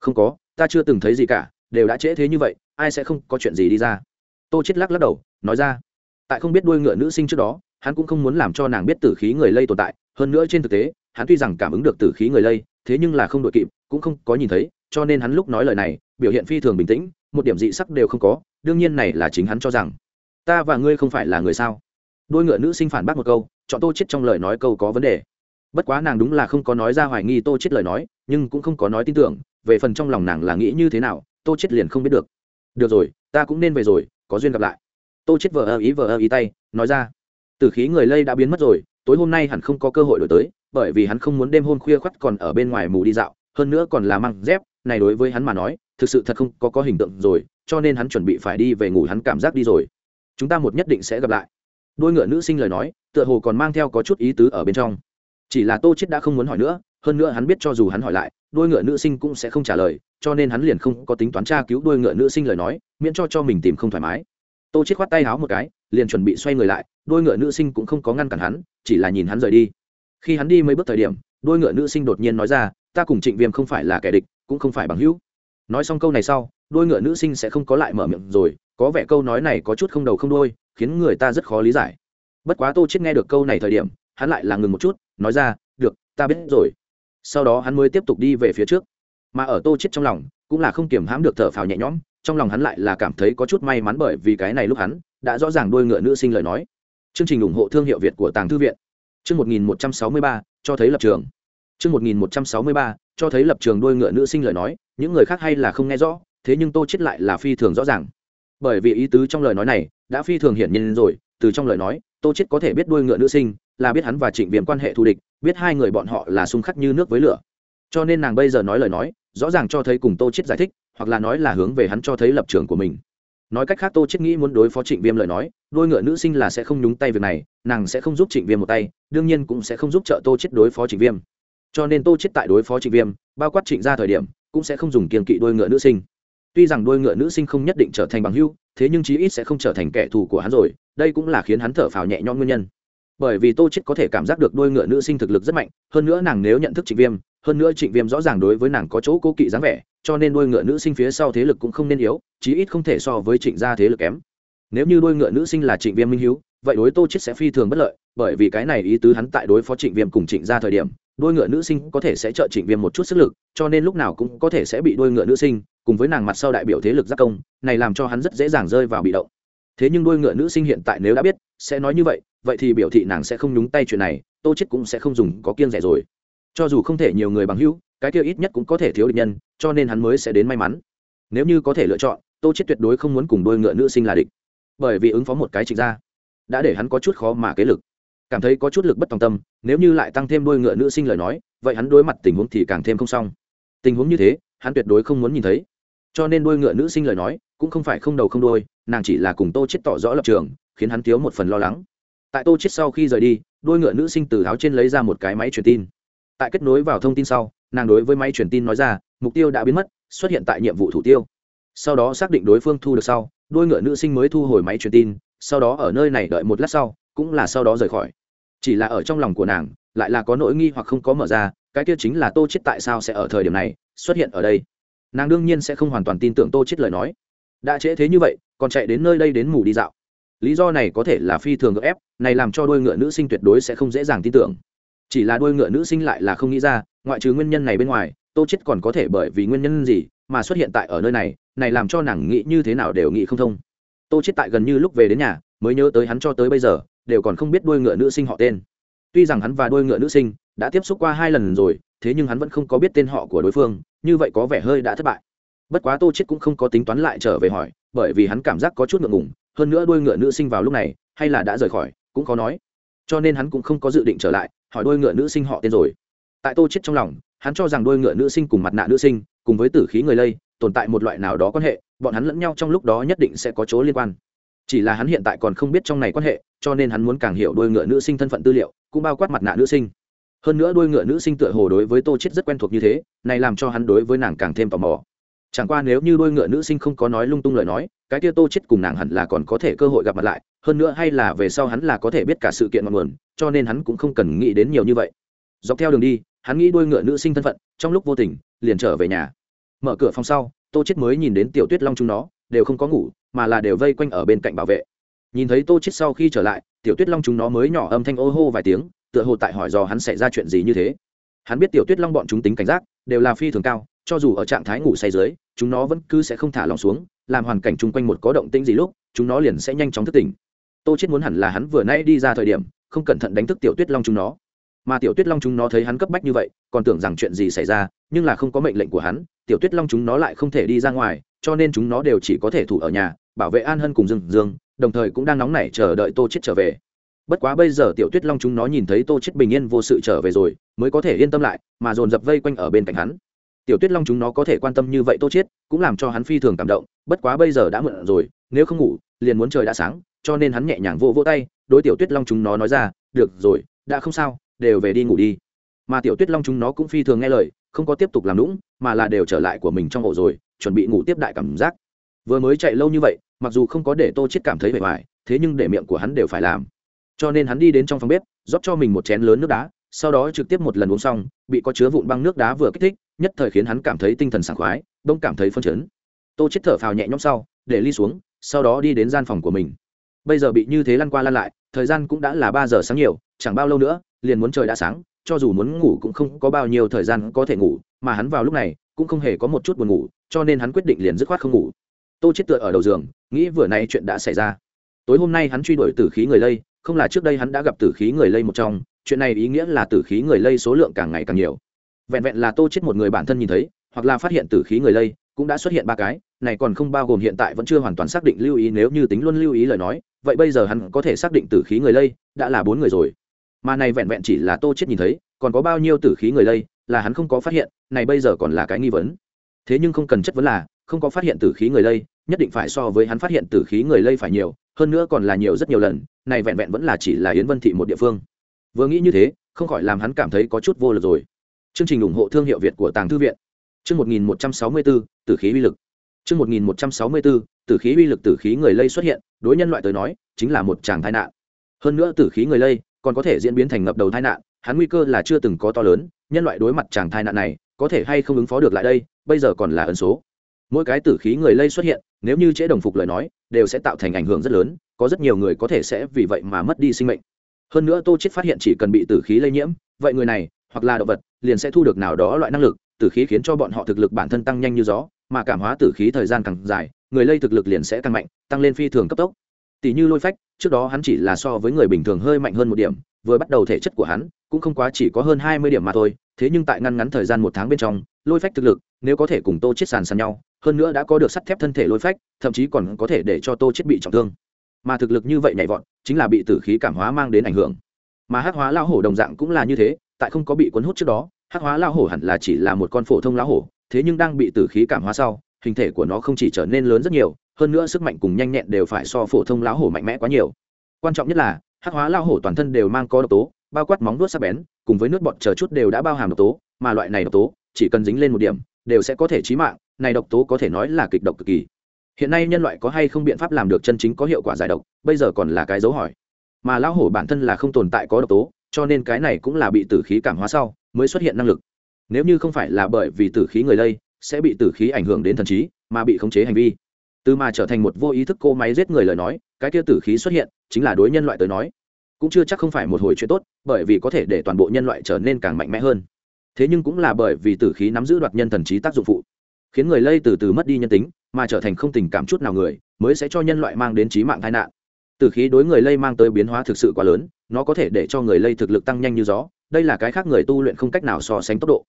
Không có ta chưa từng thấy gì cả, đều đã trễ thế như vậy, ai sẽ không có chuyện gì đi ra? Tô chết lắc lắc đầu, nói ra. Tại không biết đuôi ngựa nữ sinh trước đó, hắn cũng không muốn làm cho nàng biết tử khí người lây tồn tại, hơn nữa trên thực tế, hắn tuy rằng cảm ứng được tử khí người lây, thế nhưng là không đội kịp, cũng không có nhìn thấy, cho nên hắn lúc nói lời này, biểu hiện phi thường bình tĩnh, một điểm dị sắc đều không có, đương nhiên này là chính hắn cho rằng. Ta và ngươi không phải là người sao? Đôi ngựa nữ sinh phản bác một câu, chọn tô chết trong lời nói câu có vấn đề. Bất quá nàng đúng là không có nói ra hoài nghi tô chết lời nói, nhưng cũng không có nói tin tưởng về phần trong lòng nàng là nghĩ như thế nào, tô chết liền không biết được. Được rồi, ta cũng nên về rồi, có duyên gặp lại. Tô chết vờ ơ ý vờ ơ ý tay, nói ra. Từ khí người lây đã biến mất rồi, tối hôm nay hẳn không có cơ hội đổi tới, bởi vì hắn không muốn đêm hôm khuya khoắt còn ở bên ngoài mù đi dạo, hơn nữa còn là mang dép, này đối với hắn mà nói, thực sự thật không có có hình tượng rồi, cho nên hắn chuẩn bị phải đi về ngủ hắn cảm giác đi rồi. Chúng ta một nhất định sẽ gặp lại. Đôi ngựa nữ sinh lời nói, tựa hồ còn mang theo có chút ý tứ ở bên trong. Chỉ là tô chết đã không muốn hỏi nữa hơn nữa hắn biết cho dù hắn hỏi lại, đôi ngựa nữ sinh cũng sẽ không trả lời, cho nên hắn liền không có tính toán tra cứu đôi ngựa nữ sinh lời nói, miễn cho cho mình tìm không thoải mái. Tô chết khoát tay háo một cái, liền chuẩn bị xoay người lại, đôi ngựa nữ sinh cũng không có ngăn cản hắn, chỉ là nhìn hắn rời đi. Khi hắn đi mấy bước thời điểm, đôi ngựa nữ sinh đột nhiên nói ra, ta cùng trịnh viêm không phải là kẻ địch, cũng không phải bằng hữu. Nói xong câu này sau, đôi ngựa nữ sinh sẽ không có lại mở miệng rồi, có vẻ câu nói này có chút không đầu không đôi khiến người ta rất khó lý giải. Bất quá tô chết nghe được câu này thời điểm, hắn lại là ngừng một chút, nói ra, được, ta biết rồi sau đó hắn mới tiếp tục đi về phía trước. Mà ở tô chết trong lòng cũng là không kiềm hãm được thở phào nhẹ nhõm trong lòng hắn lại là cảm thấy có chút may mắn bởi vì cái này lúc hắn đã rõ ràng đôi ngựa nữ sinh lời nói. Chương trình ủng hộ thương hiệu việt của tàng thư viện. Chương 1163, cho thấy lập trường. Chương 1163, cho thấy lập trường đôi ngựa nữ sinh lời nói những người khác hay là không nghe rõ thế nhưng tô chết lại là phi thường rõ ràng. Bởi vì ý tứ trong lời nói này đã phi thường hiển nhiên rồi từ trong lời nói tô chết có thể biết đuôi ngựa nữ sinh là biết hắn và trịnh viêm quan hệ thù địch biết hai người bọn họ là xung khắc như nước với lửa. Cho nên nàng bây giờ nói lời nói rõ ràng cho thấy cùng tô chết giải thích hoặc là nói là hướng về hắn cho thấy lập trường của mình. Nói cách khác tô chết nghĩ muốn đối phó trịnh viêm lời nói đôi ngựa nữ sinh là sẽ không nhúng tay việc này nàng sẽ không giúp trịnh viêm một tay đương nhiên cũng sẽ không giúp trợ tô chết đối phó trịnh viêm. Cho nên tô chết tại đối phó trịnh viêm bao quát trịnh ra thời điểm cũng sẽ không dùng kiên kỵ đôi ngựa nữ sinh. Tuy rằng đôi ngựa nữ sinh không nhất định trở thành bằng hữu, thế nhưng chí ít sẽ không trở thành kẻ thù của hắn rồi đây cũng là khiến hắn thở phào nhẹ nhõm nguyên nhân bởi vì tô chết có thể cảm giác được đôi ngựa nữ sinh thực lực rất mạnh, hơn nữa nàng nếu nhận thức trịnh viêm, hơn nữa trịnh viêm rõ ràng đối với nàng có chỗ cố kỵ dáng vẻ, cho nên đôi ngựa nữ sinh phía sau thế lực cũng không nên yếu, chí ít không thể so với trịnh gia thế lực kém. Nếu như đôi ngựa nữ sinh là trịnh viêm minh hiếu, vậy đối tô chết sẽ phi thường bất lợi, bởi vì cái này ý tứ hắn tại đối phó trịnh viêm cùng trịnh gia thời điểm, đôi ngựa nữ sinh có thể sẽ trợ trịnh viêm một chút sức lực, cho nên lúc nào cũng có thể sẽ bị đôi ngựa nữ sinh, cùng với nàng mặt sau đại biểu thế lực giác công, này làm cho hắn rất dễ dàng rơi vào bị động. Thế nhưng đôi ngựa nữ sinh hiện tại nếu đã biết, sẽ nói như vậy vậy thì biểu thị nàng sẽ không nhúng tay chuyện này, tô chết cũng sẽ không dùng có kiêng rẻ rồi. Cho dù không thể nhiều người bằng hữu, cái kia ít nhất cũng có thể thiếu địch nhân, cho nên hắn mới sẽ đến may mắn. Nếu như có thể lựa chọn, tô chết tuyệt đối không muốn cùng đôi ngựa nữ sinh là địch. Bởi vì ứng phó một cái trịnh ra, đã để hắn có chút khó mà kế lực. Cảm thấy có chút lực bất tòng tâm, nếu như lại tăng thêm đôi ngựa nữ sinh lời nói, vậy hắn đối mặt tình huống thì càng thêm không xong. Tình huống như thế, hắn tuyệt đối không muốn nhìn thấy. Cho nên đôi ngựa nữ sinh lời nói, cũng không phải không đầu không đôi nàng chỉ là cùng tô chết tỏ rõ lập trường, khiến hắn thiếu một phần lo lắng tại tô chết sau khi rời đi, đôi ngựa nữ sinh từ áo trên lấy ra một cái máy truyền tin. Tại kết nối vào thông tin sau, nàng đối với máy truyền tin nói ra, mục tiêu đã biến mất, xuất hiện tại nhiệm vụ thủ tiêu. Sau đó xác định đối phương thu được sau, đôi ngựa nữ sinh mới thu hồi máy truyền tin, sau đó ở nơi này đợi một lát sau, cũng là sau đó rời khỏi. Chỉ là ở trong lòng của nàng, lại là có nỗi nghi hoặc không có mở ra, cái kia chính là tô chết tại sao sẽ ở thời điểm này, xuất hiện ở đây. Nàng đương nhiên sẽ không hoàn toàn tin tưởng tô chết lời nói. Đã trễ thế như vậy, còn chạy đến nơi đây đến mù đi dạo. Lý do này có thể là phi thường gấp ép này làm cho đôi ngựa nữ sinh tuyệt đối sẽ không dễ dàng tin tưởng. Chỉ là đôi ngựa nữ sinh lại là không nghĩ ra, ngoại trừ nguyên nhân này bên ngoài, tô chết còn có thể bởi vì nguyên nhân gì mà xuất hiện tại ở nơi này này làm cho nàng nghĩ như thế nào đều nghĩ không thông. Tô chết tại gần như lúc về đến nhà, mới nhớ tới hắn cho tới bây giờ, đều còn không biết đôi ngựa nữ sinh họ tên. Tuy rằng hắn và đôi ngựa nữ sinh đã tiếp xúc qua hai lần rồi, thế nhưng hắn vẫn không có biết tên họ của đối phương, như vậy có vẻ hơi đã thất bại. Bất quá tô chết cũng không có tính toán lại trở về hỏi, bởi vì hắn cảm giác có chút ngượng ngùng, hơn nữa đôi ngựa nữ sinh vào lúc này, hay là đã rời khỏi? Cũng khó nói. Cho nên hắn cũng không có dự định trở lại, hỏi đôi ngựa nữ sinh họ tên rồi. Tại tô chết trong lòng, hắn cho rằng đôi ngựa nữ sinh cùng mặt nạ nữ sinh, cùng với tử khí người lây, tồn tại một loại nào đó quan hệ, bọn hắn lẫn nhau trong lúc đó nhất định sẽ có chỗ liên quan. Chỉ là hắn hiện tại còn không biết trong này quan hệ, cho nên hắn muốn càng hiểu đôi ngựa nữ sinh thân phận tư liệu, cũng bao quát mặt nạ nữ sinh. Hơn nữa đôi ngựa nữ sinh tựa hồ đối với tô chết rất quen thuộc như thế, này làm cho hắn đối với nàng càng thêm tò mò. Chẳng qua nếu như đôi ngựa nữ sinh không có nói lung tung lời nói, cái kia tô chết cùng nàng hẳn là còn có thể cơ hội gặp mặt lại hơn nữa hay là về sau hắn là có thể biết cả sự kiện ngọn nguồn, cho nên hắn cũng không cần nghĩ đến nhiều như vậy. Dọc theo đường đi, hắn nghĩ đuôi ngựa nữ sinh thân phận, trong lúc vô tình, liền trở về nhà. Mở cửa phòng sau, tô chết mới nhìn đến tiểu tuyết long chúng nó, đều không có ngủ, mà là đều vây quanh ở bên cạnh bảo vệ. Nhìn thấy tô chết sau khi trở lại, tiểu tuyết long chúng nó mới nhỏ âm thanh ô hô vài tiếng, tựa hồ tại hỏi do hắn xảy ra chuyện gì như thế. Hắn biết tiểu tuyết long bọn chúng tính cảnh giác, đều là phi thường cao, cho dù ở trạng thái ngủ say dưới, chúng nó vẫn cứ sẽ không thả lòng xuống, làm hoàn cảnh chung quanh một có động tĩnh gì lúc, chúng nó liền sẽ nhanh chóng thức tỉnh tô chết muốn hẳn là hắn vừa nãy đi ra thời điểm, không cẩn thận đánh thức tiểu tuyết long chúng nó. Mà tiểu tuyết long chúng nó thấy hắn cấp bách như vậy, còn tưởng rằng chuyện gì xảy ra, nhưng là không có mệnh lệnh của hắn, tiểu tuyết long chúng nó lại không thể đi ra ngoài, cho nên chúng nó đều chỉ có thể thủ ở nhà, bảo vệ an hân cùng dương dương, đồng thời cũng đang nóng nảy chờ đợi tô chết trở về. Bất quá bây giờ tiểu tuyết long chúng nó nhìn thấy tô chết bình yên vô sự trở về rồi, mới có thể yên tâm lại, mà dồn dập vây quanh ở bên cạnh hắn. Tiểu tuyết long chúng nó có thể quan tâm như vậy tô chết cũng làm cho hắn phi thường cảm động, bất quá bây giờ đã mượn rồi, nếu không ngủ, liền muốn trời đã sáng cho nên hắn nhẹ nhàng vỗ vỗ tay, đối tiểu tuyết long chúng nó nói ra, được rồi, đã không sao, đều về đi ngủ đi. Mà tiểu tuyết long chúng nó cũng phi thường nghe lời, không có tiếp tục làm lũng mà là đều trở lại của mình trong ổ rồi, chuẩn bị ngủ tiếp đại cảm giác. Vừa mới chạy lâu như vậy, mặc dù không có để tô chết cảm thấy vẻ vải thế nhưng để miệng của hắn đều phải làm. Cho nên hắn đi đến trong phòng bếp, rót cho mình một chén lớn nước đá, sau đó trực tiếp một lần uống xong, bị có chứa vụn băng nước đá vừa kích thích, nhất thời khiến hắn cảm thấy tinh thần sảng khoái, đông cảm thấy phân chấn. Tô chết thở phào nhẹ nhõm sau, để ly xuống, sau đó đi đến gian phòng của mình bây giờ bị như thế lăn qua lăn lại, thời gian cũng đã là ba giờ sáng nhiều, chẳng bao lâu nữa, liền muốn trời đã sáng, cho dù muốn ngủ cũng không có bao nhiêu thời gian có thể ngủ, mà hắn vào lúc này, cũng không hề có một chút buồn ngủ, cho nên hắn quyết định liền dứt khoát không ngủ. Tô chết tựa ở đầu giường, nghĩ vừa nay chuyện đã xảy ra. Tối hôm nay hắn truy đuổi tử khí người lây, không là trước đây hắn đã gặp tử khí người lây một trong, chuyện này ý nghĩa là tử khí người lây số lượng càng ngày càng nhiều. Vẹn vẹn là tô chết một người bản thân nhìn thấy, hoặc là phát hiện tử khí người lây, cũng đã xuất hiện ba cái, này còn không bao gồm hiện tại vẫn chưa hoàn toàn xác định lưu ý, nếu như tính luôn lưu ý lời nói vậy bây giờ hắn có thể xác định tử khí người lây đã là bốn người rồi. Mà này vẹn vẹn chỉ là tô chết nhìn thấy, còn có bao nhiêu tử khí người lây là hắn không có phát hiện, này bây giờ còn là cái nghi vấn. Thế nhưng không cần chất vấn là, không có phát hiện tử khí người lây, nhất định phải so với hắn phát hiện tử khí người lây phải nhiều, hơn nữa còn là nhiều rất nhiều lần, này vẹn vẹn vẫn là chỉ là yến vân thị một địa phương. Vừa nghĩ như thế, không khỏi làm hắn cảm thấy có chút vô lực rồi. Chương trình ủng hộ thương hiệu việt của tàng thư viện. Chương một nghìn một trăm sáu mươi bốn tử khí uy lực. Chương một nghìn một trăm sáu mươi bốn tử khí uy lực tử khí người lây xuất hiện đối nhân loại tới nói, chính là một tràng tai nạn. Hơn nữa tử khí người lây, còn có thể diễn biến thành ngập đầu tai nạn, hắn nguy cơ là chưa từng có to lớn, nhân loại đối mặt tràng tai nạn này, có thể hay không ứng phó được lại đây, bây giờ còn là ẩn số. Mỗi cái tử khí người lây xuất hiện, nếu như chế đồng phục lời nói, đều sẽ tạo thành ảnh hưởng rất lớn, có rất nhiều người có thể sẽ vì vậy mà mất đi sinh mệnh. Hơn nữa tô chết phát hiện chỉ cần bị tử khí lây nhiễm, vậy người này, hoặc là động vật, liền sẽ thu được nào đó loại năng lực, tử khí khiến cho bọn họ thực lực bản thân tăng nhanh như gió, mà cảm hóa tử khí thời gian càng dài người lây thực lực liền sẽ tăng mạnh, tăng lên phi thường cấp tốc. Tỷ như lôi phách, trước đó hắn chỉ là so với người bình thường hơi mạnh hơn một điểm, vừa bắt đầu thể chất của hắn cũng không quá chỉ có hơn hai mươi điểm mà thôi, thế nhưng tại ngăn ngắn thời gian một tháng bên trong, lôi phách thực lực, nếu có thể cùng tô chết sàn sàn nhau, hơn nữa đã có được sắt thép thân thể lôi phách, thậm chí còn có thể để cho tô chết bị trọng thương. Mà thực lực như vậy nhảy vọt, chính là bị tử khí cảm hóa mang đến ảnh hưởng. Mà hắc hóa lao hổ đồng dạng cũng là như thế, tại không có bị cuốn hút trước đó, hắc hóa lao hổ hẳn là chỉ là một con phổ thông lao hổ, thế nhưng đang bị tử khí cảm hóa sau hình thể của nó không chỉ trở nên lớn rất nhiều, hơn nữa sức mạnh cùng nhanh nhẹn đều phải so phổ thông lão hổ mạnh mẽ quá nhiều. Quan trọng nhất là, hắc hóa lão hổ toàn thân đều mang có độc tố, bao quát móng vuốt sắc bén, cùng với nước bọt chờ chút đều đã bao hàm độc tố, mà loại này độc tố, chỉ cần dính lên một điểm, đều sẽ có thể chí mạng, này độc tố có thể nói là kịch độc cực kỳ. Hiện nay nhân loại có hay không biện pháp làm được chân chính có hiệu quả giải độc, bây giờ còn là cái dấu hỏi. Mà lão hổ bản thân là không tồn tại có độc tố, cho nên cái này cũng là bị tử khí cảm hóa sau, mới xuất hiện năng lực. Nếu như không phải là bởi vì tử khí người lây sẽ bị tử khí ảnh hưởng đến thần trí, mà bị khống chế hành vi. Từ mà trở thành một vô ý thức cô máy giết người lời nói, cái kia tử khí xuất hiện, chính là đối nhân loại tới nói. Cũng chưa chắc không phải một hồi chuyện tốt, bởi vì có thể để toàn bộ nhân loại trở nên càng mạnh mẽ hơn. Thế nhưng cũng là bởi vì tử khí nắm giữ đoạt nhân thần trí tác dụng phụ, khiến người lây từ từ mất đi nhân tính, mà trở thành không tình cảm chút nào người, mới sẽ cho nhân loại mang đến trí mạng tai nạn. Tử khí đối người lây mang tới biến hóa thực sự quá lớn, nó có thể để cho người lây thực lực tăng nhanh như gió, đây là cái khác người tu luyện không cách nào so sánh tốc độ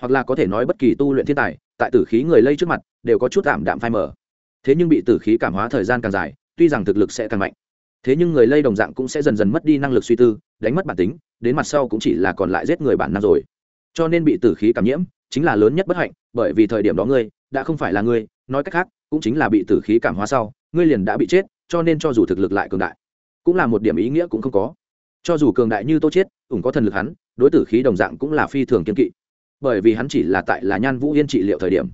hoặc là có thể nói bất kỳ tu luyện thiên tài, tại tử khí người lây trước mặt, đều có chút tạm đạm phai mờ. Thế nhưng bị tử khí cảm hóa thời gian càng dài, tuy rằng thực lực sẽ càng mạnh, thế nhưng người lây đồng dạng cũng sẽ dần dần mất đi năng lực suy tư, đánh mất bản tính, đến mặt sau cũng chỉ là còn lại giết người bản năng rồi. Cho nên bị tử khí cảm nhiễm, chính là lớn nhất bất hạnh, bởi vì thời điểm đó ngươi, đã không phải là ngươi, nói cách khác, cũng chính là bị tử khí cảm hóa sau, ngươi liền đã bị chết, cho nên cho dù thực lực lại cường đại, cũng là một điểm ý nghĩa cũng không có. Cho dù cường đại như tô chết ủng có thần lực hắn, đối tử khí đồng dạng cũng là phi thường kiên kỵ bởi vì hắn chỉ là tại là nhan vũ yên trị liệu thời điểm,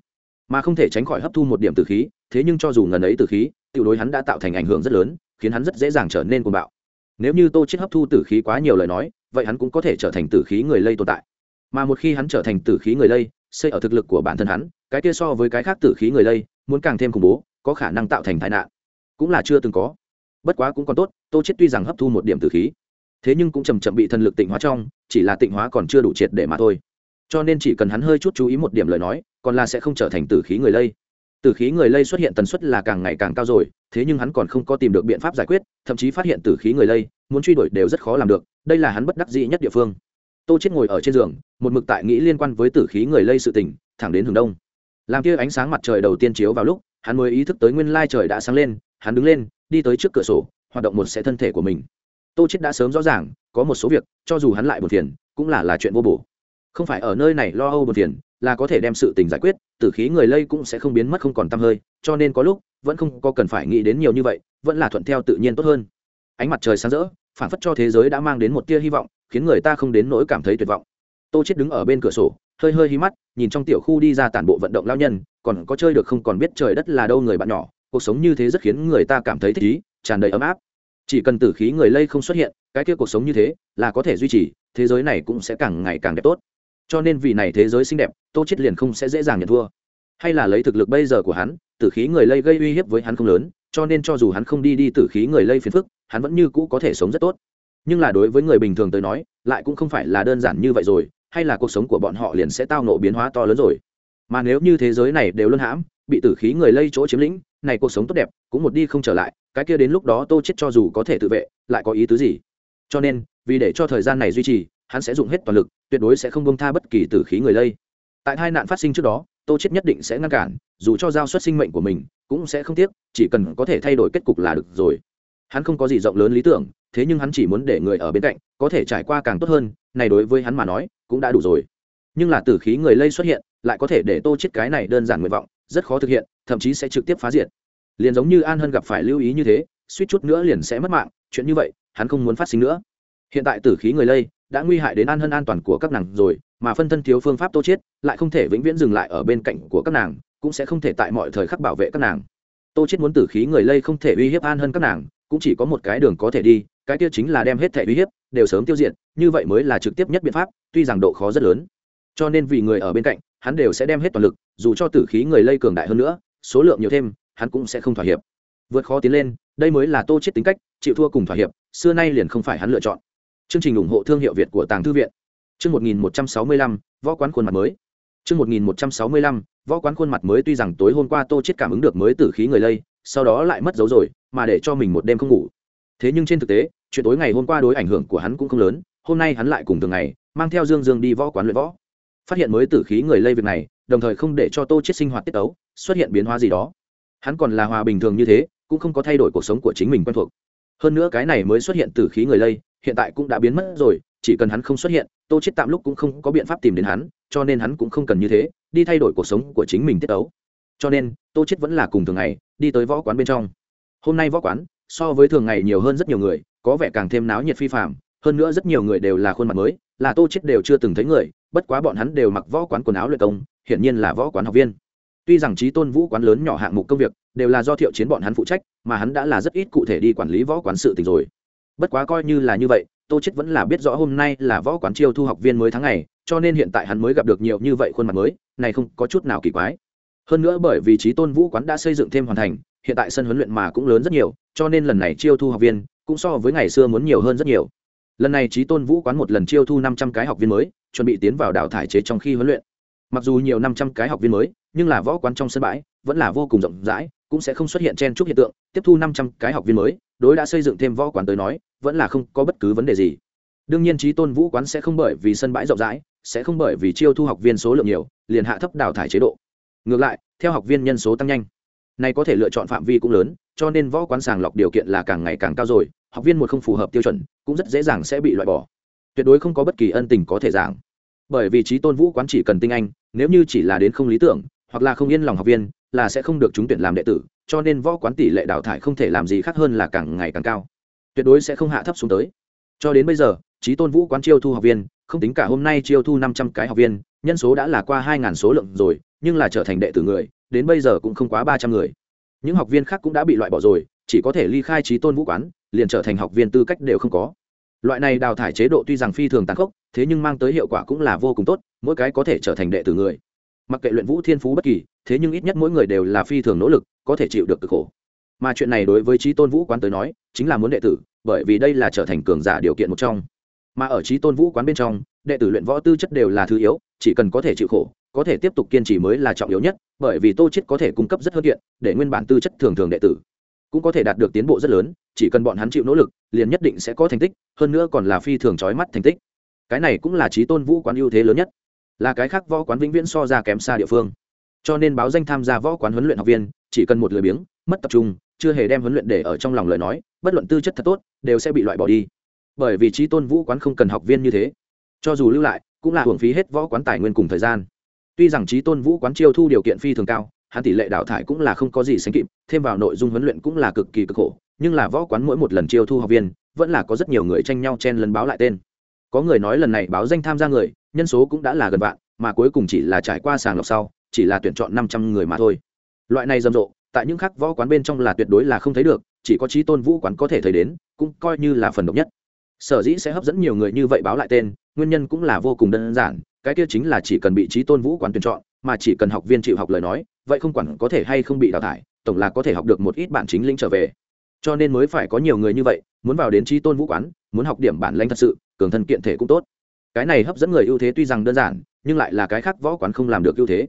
mà không thể tránh khỏi hấp thu một điểm tử khí, thế nhưng cho dù ngần ấy tử khí, tiểu đối hắn đã tạo thành ảnh hưởng rất lớn, khiến hắn rất dễ dàng trở nên cuồng bạo. Nếu như tô chết hấp thu tử khí quá nhiều lời nói, vậy hắn cũng có thể trở thành tử khí người lây tồn tại. Mà một khi hắn trở thành tử khí người lây, xây ở thực lực của bản thân hắn, cái kia so với cái khác tử khí người lây, muốn càng thêm khủng bố, có khả năng tạo thành tai nạn. Cũng là chưa từng có. Bất quá cũng còn tốt, tô chết tuy rằng hấp thu một điểm tử khí, thế nhưng cũng chầm chậm bị thần lực tịnh hóa trong, chỉ là tịnh hóa còn chưa đủ triệt để mà thôi cho nên chỉ cần hắn hơi chút chú ý một điểm lời nói, còn là sẽ không trở thành tử khí người lây. Tử khí người lây xuất hiện tần suất là càng ngày càng cao rồi, thế nhưng hắn còn không có tìm được biện pháp giải quyết, thậm chí phát hiện tử khí người lây, muốn truy đuổi đều rất khó làm được, đây là hắn bất đắc dĩ nhất địa phương. Tô chết ngồi ở trên giường, một mực tại nghĩ liên quan với tử khí người lây sự tình, thẳng đến hướng đông. Làm kia ánh sáng mặt trời đầu tiên chiếu vào lúc, hắn mới ý thức tới nguyên lai trời đã sáng lên, hắn đứng lên, đi tới trước cửa sổ, hoạt động một sẽ thân thể của mình. Tô chết đã sớm rõ ràng, có một số việc, cho dù hắn lại buồn phiền, cũng là là chuyện vô bổ không phải ở nơi này lo âu buồn phiền, là có thể đem sự tình giải quyết, tử khí người lây cũng sẽ không biến mất không còn tăm hơi, cho nên có lúc, vẫn không có cần phải nghĩ đến nhiều như vậy, vẫn là thuận theo tự nhiên tốt hơn. Ánh mặt trời sáng rỡ, phản phất cho thế giới đã mang đến một tia hy vọng, khiến người ta không đến nỗi cảm thấy tuyệt vọng. Tô chết đứng ở bên cửa sổ, hơi hơi hí mắt, nhìn trong tiểu khu đi ra tản bộ vận động lao nhân, còn có chơi được không còn biết trời đất là đâu người bạn nhỏ, cuộc sống như thế rất khiến người ta cảm thấy thích ý, tràn đầy ấm áp. Chỉ cần tử khí người lây không xuất hiện, cái kia cuộc sống như thế là có thể duy trì, thế giới này cũng sẽ càng ngày càng đẹp tốt cho nên vì này thế giới xinh đẹp, tô chết liền không sẽ dễ dàng nhận thua. Hay là lấy thực lực bây giờ của hắn, tử khí người lây gây uy hiếp với hắn không lớn, cho nên cho dù hắn không đi đi tử khí người lây phiền phức, hắn vẫn như cũ có thể sống rất tốt. Nhưng là đối với người bình thường tới nói, lại cũng không phải là đơn giản như vậy rồi, hay là cuộc sống của bọn họ liền sẽ tao nộ biến hóa to lớn rồi. Mà nếu như thế giới này đều luân hãm, bị tử khí người lây chỗ chiếm lĩnh, này cuộc sống tốt đẹp cũng một đi không trở lại, cái kia đến lúc đó tô chết cho dù có thể tự vệ, lại có ý tứ gì? Cho nên, vì để cho thời gian này duy trì hắn sẽ dùng hết toàn lực, tuyệt đối sẽ không bông tha bất kỳ tử khí người lây. Tại hai nạn phát sinh trước đó, tô chết nhất định sẽ ngăn cản, dù cho giao xuất sinh mệnh của mình, cũng sẽ không tiếc, chỉ cần có thể thay đổi kết cục là được rồi. Hắn không có gì rộng lớn lý tưởng, thế nhưng hắn chỉ muốn để người ở bên cạnh, có thể trải qua càng tốt hơn, này đối với hắn mà nói, cũng đã đủ rồi. Nhưng là tử khí người lây xuất hiện, lại có thể để tô chết cái này đơn giản nguyện vọng, rất khó thực hiện, thậm chí sẽ trực tiếp phá diệt. Liền giống như an hân gặp phải lưu ý như thế, suýt chút nữa liền sẽ mất mạng, chuyện như vậy, hắn không muốn phát sinh nữa. Hiện tại tử khí người lây đã nguy hại đến an hân an toàn của các nàng rồi, mà phân thân thiếu phương pháp tô chết lại không thể vĩnh viễn dừng lại ở bên cạnh của các nàng, cũng sẽ không thể tại mọi thời khắc bảo vệ các nàng. Tô chết muốn tử khí người lây không thể uy hiếp an hân các nàng, cũng chỉ có một cái đường có thể đi, cái kia chính là đem hết thể uy hiếp đều sớm tiêu diệt, như vậy mới là trực tiếp nhất biện pháp, tuy rằng độ khó rất lớn. Cho nên vì người ở bên cạnh, hắn đều sẽ đem hết toàn lực, dù cho tử khí người lây cường đại hơn nữa, số lượng nhiều thêm, hắn cũng sẽ không thỏa hiệp. Vượt khó tiến lên, đây mới là tô chết tính cách, chịu thua cùng thỏa hiệp, xưa nay liền không phải hắn lựa chọn chương trình ủng hộ thương hiệu việt của tàng thư viện. Chương 1165, võ quán khuôn mặt mới. Chương 1165, võ quán khuôn mặt mới tuy rằng tối hôm qua tô chết cảm ứng được mới tử khí người lây sau đó lại mất dấu rồi mà để cho mình một đêm không ngủ. Thế nhưng trên thực tế chuyện tối ngày hôm qua đối ảnh hưởng của hắn cũng không lớn hôm nay hắn lại cùng thường ngày mang theo dương dương đi võ quán luyện võ. Phát hiện mới tử khí người lây việc này đồng thời không để cho tô chết sinh hoạt tiết ấu xuất hiện biến hóa gì đó. Hắn còn là hòa bình thường như thế cũng không có thay đổi cuộc sống của chính mình quen thuộc. Hơn nữa cái này mới xuất hiện tử khí người lây hiện tại cũng đã biến mất rồi, chỉ cần hắn không xuất hiện, tô chết tạm lúc cũng không có biện pháp tìm đến hắn, cho nên hắn cũng không cần như thế, đi thay đổi cuộc sống của chính mình tiết ấu cho nên, tô chết vẫn là cùng thường ngày, đi tới võ quán bên trong. Hôm nay võ quán, so với thường ngày nhiều hơn rất nhiều người, có vẻ càng thêm náo nhiệt phi phạm hơn nữa rất nhiều người đều là khuôn mặt mới, là tô chết đều chưa từng thấy người, bất quá bọn hắn đều mặc võ quán quần áo luyện công, hiển nhiên là võ quán học viên. Tuy rằng trí tôn vũ quán lớn nhỏ hạng mục công việc, đều là do thiệu chiến bọn hắn phụ trách, mà hắn đã là rất ít cụ thể đi quản lý võ quán sự tình rồi bất quá coi như là như vậy, tô chết vẫn là biết rõ hôm nay là võ quán chiêu thu học viên mới tháng ngày, cho nên hiện tại hắn mới gặp được nhiều như vậy khuôn mặt mới, này không có chút nào kỳ quái. Hơn nữa bởi vì trí tôn vũ quán đã xây dựng thêm hoàn thành, hiện tại sân huấn luyện mà cũng lớn rất nhiều, cho nên lần này chiêu thu học viên cũng so với ngày xưa muốn nhiều hơn rất nhiều. Lần này trí tôn vũ quán một lần chiêu thu năm trăm cái học viên mới, chuẩn bị tiến vào đào thải chế trong khi huấn luyện. Mặc dù nhiều năm trăm cái học viên mới, nhưng là võ quán trong sân bãi vẫn là vô cùng rộng rãi, cũng sẽ không xuất hiện chen chúc hiện tượng, tiếp thu năm trăm cái học viên mới, đối đã xây dựng thêm võ quán tới nói, vẫn là không có bất cứ vấn đề gì. Đương nhiên trí tôn vũ quán sẽ không bởi vì sân bãi rộng rãi, sẽ không bởi vì chiêu thu học viên số lượng nhiều, liền hạ thấp đào thải chế độ. Ngược lại, theo học viên nhân số tăng nhanh, này có thể lựa chọn phạm vi cũng lớn, cho nên võ quán sàng lọc điều kiện là càng ngày càng cao rồi, học viên một không phù hợp tiêu chuẩn, cũng rất dễ dàng sẽ bị loại bỏ. Tuyệt đối không có bất kỳ ân tình có thể giảng. Bởi vì trí tôn vũ quán chỉ cần tinh anh, nếu như chỉ là đến không lý tưởng hoặc là không yên lòng học viên, là sẽ không được trúng tuyển làm đệ tử, cho nên võ quán tỷ lệ đào thải không thể làm gì khác hơn là càng ngày càng cao. Tuyệt đối sẽ không hạ thấp xuống tới. Cho đến bây giờ trí tôn vũ quán chiêu thu học viên, không tính cả hôm nay chiêu thu năm trăm cái học viên, nhân số đã là qua hai ngàn số lượng rồi, nhưng là trở thành đệ tử người, đến bây giờ cũng không quá ba trăm người. Những học viên khác cũng đã bị loại bỏ rồi, chỉ có thể ly khai trí tôn vũ quán, liền trở thành học viên tư cách đều không có. Loại này đào thải chế độ tuy rằng phi thường tàn khốc, thế nhưng mang tới hiệu quả cũng là vô cùng tốt, mỗi cái có thể trở thành đệ tử người mặc kệ luyện vũ thiên phú bất kỳ, thế nhưng ít nhất mỗi người đều là phi thường nỗ lực, có thể chịu được cực khổ. Mà chuyện này đối với trí tôn vũ quán tới nói, chính là muốn đệ tử, bởi vì đây là trở thành cường giả điều kiện một trong. Mà ở trí tôn vũ quán bên trong, đệ tử luyện võ tư chất đều là thứ yếu, chỉ cần có thể chịu khổ, có thể tiếp tục kiên trì mới là trọng yếu nhất, bởi vì tô chết có thể cung cấp rất hơn kiện, để nguyên bản tư chất thường thường đệ tử cũng có thể đạt được tiến bộ rất lớn, chỉ cần bọn hắn chịu nỗ lực, liền nhất định sẽ có thành tích, hơn nữa còn là phi thường trói mắt thành tích. Cái này cũng là trí tôn vũ quán ưu thế lớn nhất là cái khác võ quán vĩnh viễn so ra kém xa địa phương. Cho nên báo danh tham gia võ quán huấn luyện học viên, chỉ cần một lười biếng, mất tập trung, chưa hề đem huấn luyện để ở trong lòng lời nói, bất luận tư chất thật tốt, đều sẽ bị loại bỏ đi. Bởi vì trí tôn vũ quán không cần học viên như thế. Cho dù lưu lại, cũng là hưởng phí hết võ quán tài nguyên cùng thời gian. Tuy rằng trí tôn vũ quán chiêu thu điều kiện phi thường cao, hắn tỷ lệ đào thải cũng là không có gì sánh kịp, thêm vào nội dung huấn luyện cũng là cực kỳ cực khổ, nhưng là võ quán mỗi một lần chiêu thu học viên, vẫn là có rất nhiều người tranh nhau chen lấn báo lại tên có người nói lần này báo danh tham gia người, nhân số cũng đã là gần vạn, mà cuối cùng chỉ là trải qua sàng lọc sau, chỉ là tuyển chọn năm trăm người mà thôi. Loại này rầm rộ, tại những khác võ quán bên trong là tuyệt đối là không thấy được, chỉ có trí tôn vũ quán có thể thấy đến, cũng coi như là phần độc nhất. Sở dĩ sẽ hấp dẫn nhiều người như vậy báo lại tên, nguyên nhân cũng là vô cùng đơn giản, cái kia chính là chỉ cần bị trí tôn vũ quán tuyển chọn, mà chỉ cần học viên chịu học lời nói, vậy không quản có thể hay không bị đào thải, tổng là có thể học được một ít bản chính linh trở về. Cho nên mới phải có nhiều người như vậy, muốn vào đến trí tôn vũ quán muốn học điểm bản lãnh thật sự, cường thân kiện thể cũng tốt. Cái này hấp dẫn người ưu thế tuy rằng đơn giản, nhưng lại là cái khác võ quán không làm được ưu thế.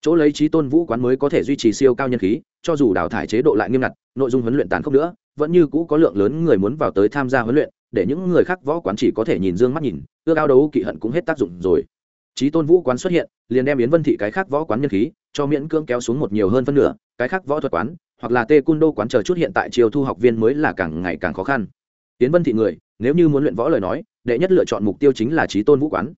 Chỗ lấy trí tôn vũ quán mới có thể duy trì siêu cao nhân khí, cho dù đào thải chế độ lại nghiêm ngặt, nội dung huấn luyện tàn khốc nữa, vẫn như cũ có lượng lớn người muốn vào tới tham gia huấn luyện, để những người khác võ quán chỉ có thể nhìn d ư ơ n g mắt nhìn, ước ao đấu kỵ hận cũng hết tác dụng rồi. Trí tôn vũ quán xuất hiện, liền đem yến vân thị cái khác võ quán nhân khí, cho miễn cưỡng kéo xuống một nhiều hơn phân nửa, cái khác võ thuật quán, hoặc là tê cun đô quán chờ chút hiện tại chiều thu học viên mới là càng ngày càng khó khăn. Yến vân thị người nếu như muốn luyện võ lời nói, đệ nhất lựa chọn mục tiêu chính là trí tôn vũ quán.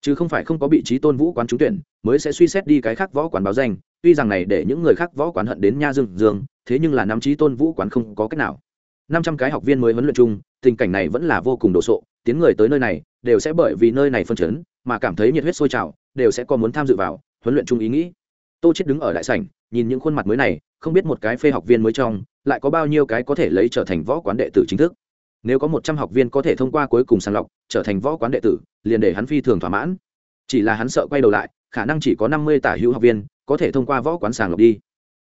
Chứ không phải không có bị trí tôn vũ quán trúng tuyển, mới sẽ suy xét đi cái khác võ quán báo danh. Tuy rằng này để những người khác võ quán hận đến nha dương dương, thế nhưng là năm trí tôn vũ quán không có cách nào. Năm trăm cái học viên mới huấn luyện chung, tình cảnh này vẫn là vô cùng đồ sộ. Tiếng người tới nơi này, đều sẽ bởi vì nơi này phân chấn, mà cảm thấy nhiệt huyết sôi trào, đều sẽ có muốn tham dự vào, huấn luyện chung ý nghĩ. Tô chết đứng ở đại sảnh, nhìn những khuôn mặt mới này, không biết một cái phê học viên mới trong, lại có bao nhiêu cái có thể lấy trở thành võ quán đệ tử chính thức nếu có một trăm học viên có thể thông qua cuối cùng sàng lọc trở thành võ quán đệ tử, liền để hắn phi thường thỏa mãn. Chỉ là hắn sợ quay đầu lại, khả năng chỉ có năm mươi tả hữu học viên có thể thông qua võ quán sàng lọc đi.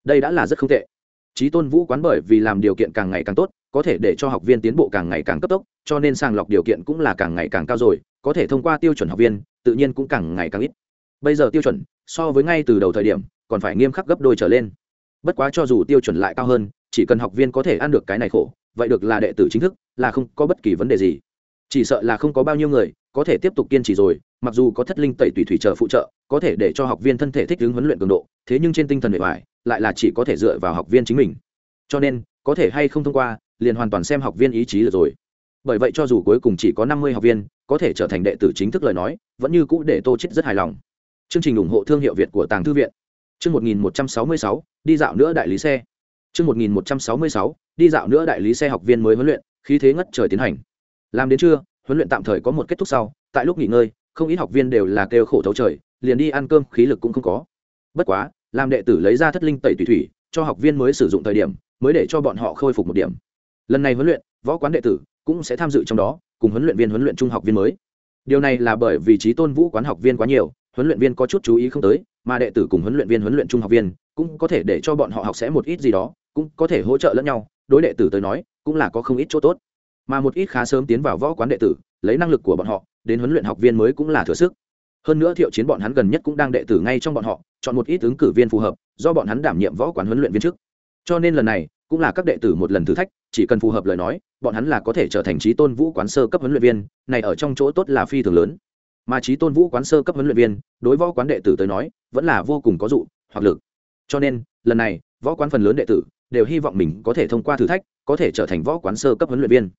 Đây đã là rất không tệ. Trí tôn vũ quán bởi vì làm điều kiện càng ngày càng tốt, có thể để cho học viên tiến bộ càng ngày càng cấp tốc, cho nên sàng lọc điều kiện cũng là càng ngày càng cao rồi, có thể thông qua tiêu chuẩn học viên, tự nhiên cũng càng ngày càng ít. Bây giờ tiêu chuẩn, so với ngay từ đầu thời điểm, còn phải nghiêm khắc gấp đôi trở lên. Bất quá cho dù tiêu chuẩn lại cao hơn chỉ cần học viên có thể ăn được cái này khổ, vậy được là đệ tử chính thức, là không có bất kỳ vấn đề gì. Chỉ sợ là không có bao nhiêu người, có thể tiếp tục kiên trì rồi, mặc dù có thất linh tẩy tùy thủy trợ phụ trợ, có thể để cho học viên thân thể thích ứng huấn luyện cường độ, thế nhưng trên tinh thần bề ngoài lại là chỉ có thể dựa vào học viên chính mình. Cho nên, có thể hay không thông qua, liền hoàn toàn xem học viên ý chí được rồi. Bởi vậy cho dù cuối cùng chỉ có năm mươi học viên, có thể trở thành đệ tử chính thức lời nói, vẫn như cũ để tô chết rất hài lòng. Chương trình ủng hộ thương hiệu việt của tàng thư viện. Chương một nghìn một trăm sáu mươi sáu, đi dạo nữa đại lý xe chương một nghìn một trăm sáu mươi sáu, đi dạo nữa đại lý xe học viên mới huấn luyện, khí thế ngất trời tiến hành. Làm đến trưa, huấn luyện tạm thời có một kết thúc sau, tại lúc nghỉ ngơi, không ít học viên đều là kêu khổ thấu trời, liền đi ăn cơm, khí lực cũng không có. Bất quá, làm đệ tử lấy ra thất linh tẩy tùy thủy, cho học viên mới sử dụng thời điểm, mới để cho bọn họ khôi phục một điểm. Lần này huấn luyện, võ quán đệ tử cũng sẽ tham dự trong đó, cùng huấn luyện viên huấn luyện trung học viên mới. Điều này là bởi vì trí tôn vũ quán học viên quá nhiều huấn luyện viên có chút chú ý không tới, mà đệ tử cùng huấn luyện viên huấn luyện trung học viên cũng có thể để cho bọn họ học sẽ một ít gì đó, cũng có thể hỗ trợ lẫn nhau, đối đệ tử tới nói, cũng là có không ít chỗ tốt. Mà một ít khá sớm tiến vào võ quán đệ tử, lấy năng lực của bọn họ, đến huấn luyện học viên mới cũng là thừa sức. Hơn nữa thiệu chiến bọn hắn gần nhất cũng đang đệ tử ngay trong bọn họ, chọn một ít ứng cử viên phù hợp, do bọn hắn đảm nhiệm võ quán huấn luyện viên trước. Cho nên lần này, cũng là các đệ tử một lần thử thách, chỉ cần phù hợp lời nói, bọn hắn là có thể trở thành trí tôn vũ quán sơ cấp huấn luyện viên, này ở trong chỗ tốt là phi thường lớn mà trí tôn vũ quán sơ cấp huấn luyện viên, đối võ quán đệ tử tới nói, vẫn là vô cùng có dụ, hoặc lực. Cho nên, lần này, võ quán phần lớn đệ tử, đều hy vọng mình có thể thông qua thử thách, có thể trở thành võ quán sơ cấp huấn luyện viên.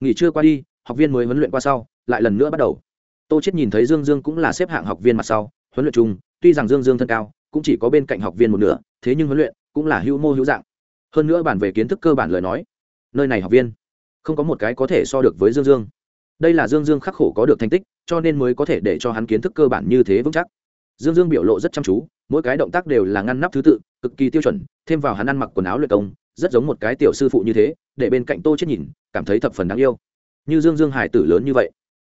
Nghỉ trưa qua đi, học viên mới huấn luyện qua sau, lại lần nữa bắt đầu. Tô chết nhìn thấy dương dương cũng là xếp hạng học viên mặt sau, huấn luyện chung, tuy rằng dương dương thân cao, cũng chỉ có bên cạnh học viên một nửa, thế nhưng huấn luyện cũng là hữu mô hữu dạng. Hơn nữa bản về kiến thức cơ bản lời nói, nơi này học viên, không có một cái có thể so được với dương dương đây là dương dương khắc khổ có được thành tích, cho nên mới có thể để cho hắn kiến thức cơ bản như thế vững chắc. Dương dương biểu lộ rất chăm chú, mỗi cái động tác đều là ngăn nắp thứ tự, cực kỳ tiêu chuẩn, thêm vào hắn ăn mặc quần áo luyện công, rất giống một cái tiểu sư phụ như thế, để bên cạnh tô chết nhìn, cảm thấy thập phần đáng yêu. Như dương dương hải tử lớn như vậy,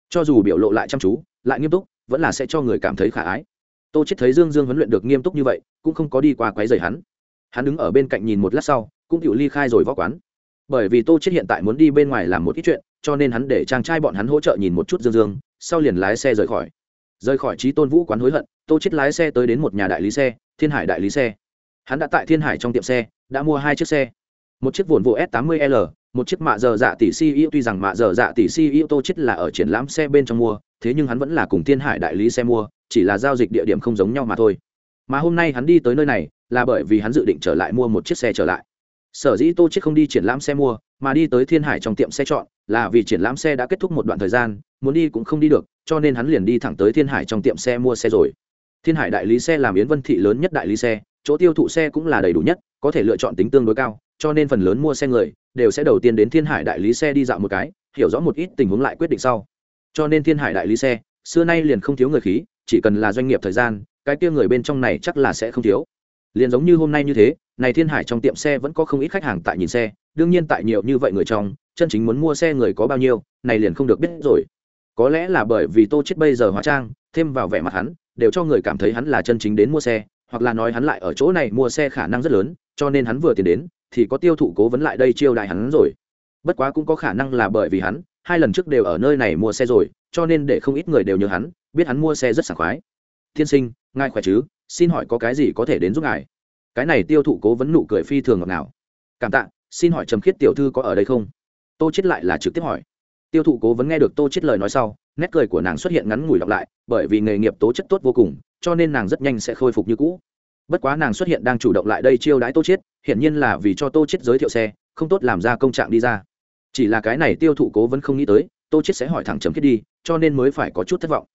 cho dù biểu lộ lại chăm chú, lại nghiêm túc, vẫn là sẽ cho người cảm thấy khả ái. Tô chết thấy dương dương huấn luyện được nghiêm túc như vậy, cũng không có đi qua quấy rầy hắn. Hắn đứng ở bên cạnh nhìn một lát sau, cũng chịu ly khai rồi võ quán bởi vì tô chết hiện tại muốn đi bên ngoài làm một ít chuyện, cho nên hắn để chàng trai bọn hắn hỗ trợ nhìn một chút dương dương, sau liền lái xe rời khỏi. Rời khỏi trí tôn vũ quán hối hận, tô chết lái xe tới đến một nhà đại lý xe, thiên hải đại lý xe. Hắn đã tại thiên hải trong tiệm xe, đã mua hai chiếc xe. Một chiếc vồn vụ s 80 l, một chiếc mạ dở dạ tỷ ceo tuy rằng mạ dở dạ tỷ ceo tô chết là ở triển lãm xe bên trong mua, thế nhưng hắn vẫn là cùng thiên hải đại lý xe mua, chỉ là giao dịch địa điểm không giống nhau mà thôi. Mà hôm nay hắn đi tới nơi này, là bởi vì hắn dự định trở lại mua một chiếc xe trở lại sở dĩ tô chết không đi triển lãm xe mua, mà đi tới thiên hải trong tiệm xe chọn, là vì triển lãm xe đã kết thúc một đoạn thời gian, muốn đi cũng không đi được, cho nên hắn liền đi thẳng tới thiên hải trong tiệm xe mua xe rồi. Thiên hải đại lý xe làm yến vân thị lớn nhất đại lý xe, chỗ tiêu thụ xe cũng là đầy đủ nhất, có thể lựa chọn tính tương đối cao, cho nên phần lớn mua xe người đều sẽ đầu tiên đến thiên hải đại lý xe đi dạo một cái, hiểu rõ một ít tình huống lại quyết định sau. Cho nên thiên hải đại lý xe, xưa nay liền không thiếu người khí, chỉ cần là doanh nghiệp thời gian, cái kia người bên trong này chắc là sẽ không thiếu liền giống như hôm nay như thế, này thiên hải trong tiệm xe vẫn có không ít khách hàng tại nhìn xe, đương nhiên tại nhiều như vậy người trong, chân chính muốn mua xe người có bao nhiêu, này liền không được biết rồi. Có lẽ là bởi vì tô chết bây giờ hóa trang, thêm vào vẻ mặt hắn, đều cho người cảm thấy hắn là chân chính đến mua xe, hoặc là nói hắn lại ở chỗ này mua xe khả năng rất lớn, cho nên hắn vừa tiền đến, thì có tiêu thụ cố vấn lại đây chiêu đại hắn rồi. Bất quá cũng có khả năng là bởi vì hắn, hai lần trước đều ở nơi này mua xe rồi, cho nên để không ít người đều nhớ hắn, biết hắn mua xe rất sảng khoái. Tiên sinh ngài khỏe chứ? Xin hỏi có cái gì có thể đến giúp ngài? Cái này tiêu thụ cố vấn nụ cười phi thường ngọt ngào. Cảm tạ, xin hỏi trầm khiết tiểu thư có ở đây không? Tô chết lại là trực tiếp hỏi. Tiêu thụ cố vấn nghe được tô chết lời nói sau, nét cười của nàng xuất hiện ngắn ngủi đọc lại, bởi vì nghề nghiệp tố chất tốt vô cùng, cho nên nàng rất nhanh sẽ khôi phục như cũ. Bất quá nàng xuất hiện đang chủ động lại đây chiêu đãi tô chết hiển nhiên là vì cho tô chết giới thiệu xe, không tốt làm ra công trạng đi ra. Chỉ là cái này tiêu thụ cố vấn không nghĩ tới, tô chết sẽ hỏi thẳng trầm khiết đi, cho nên mới phải có chút thất vọng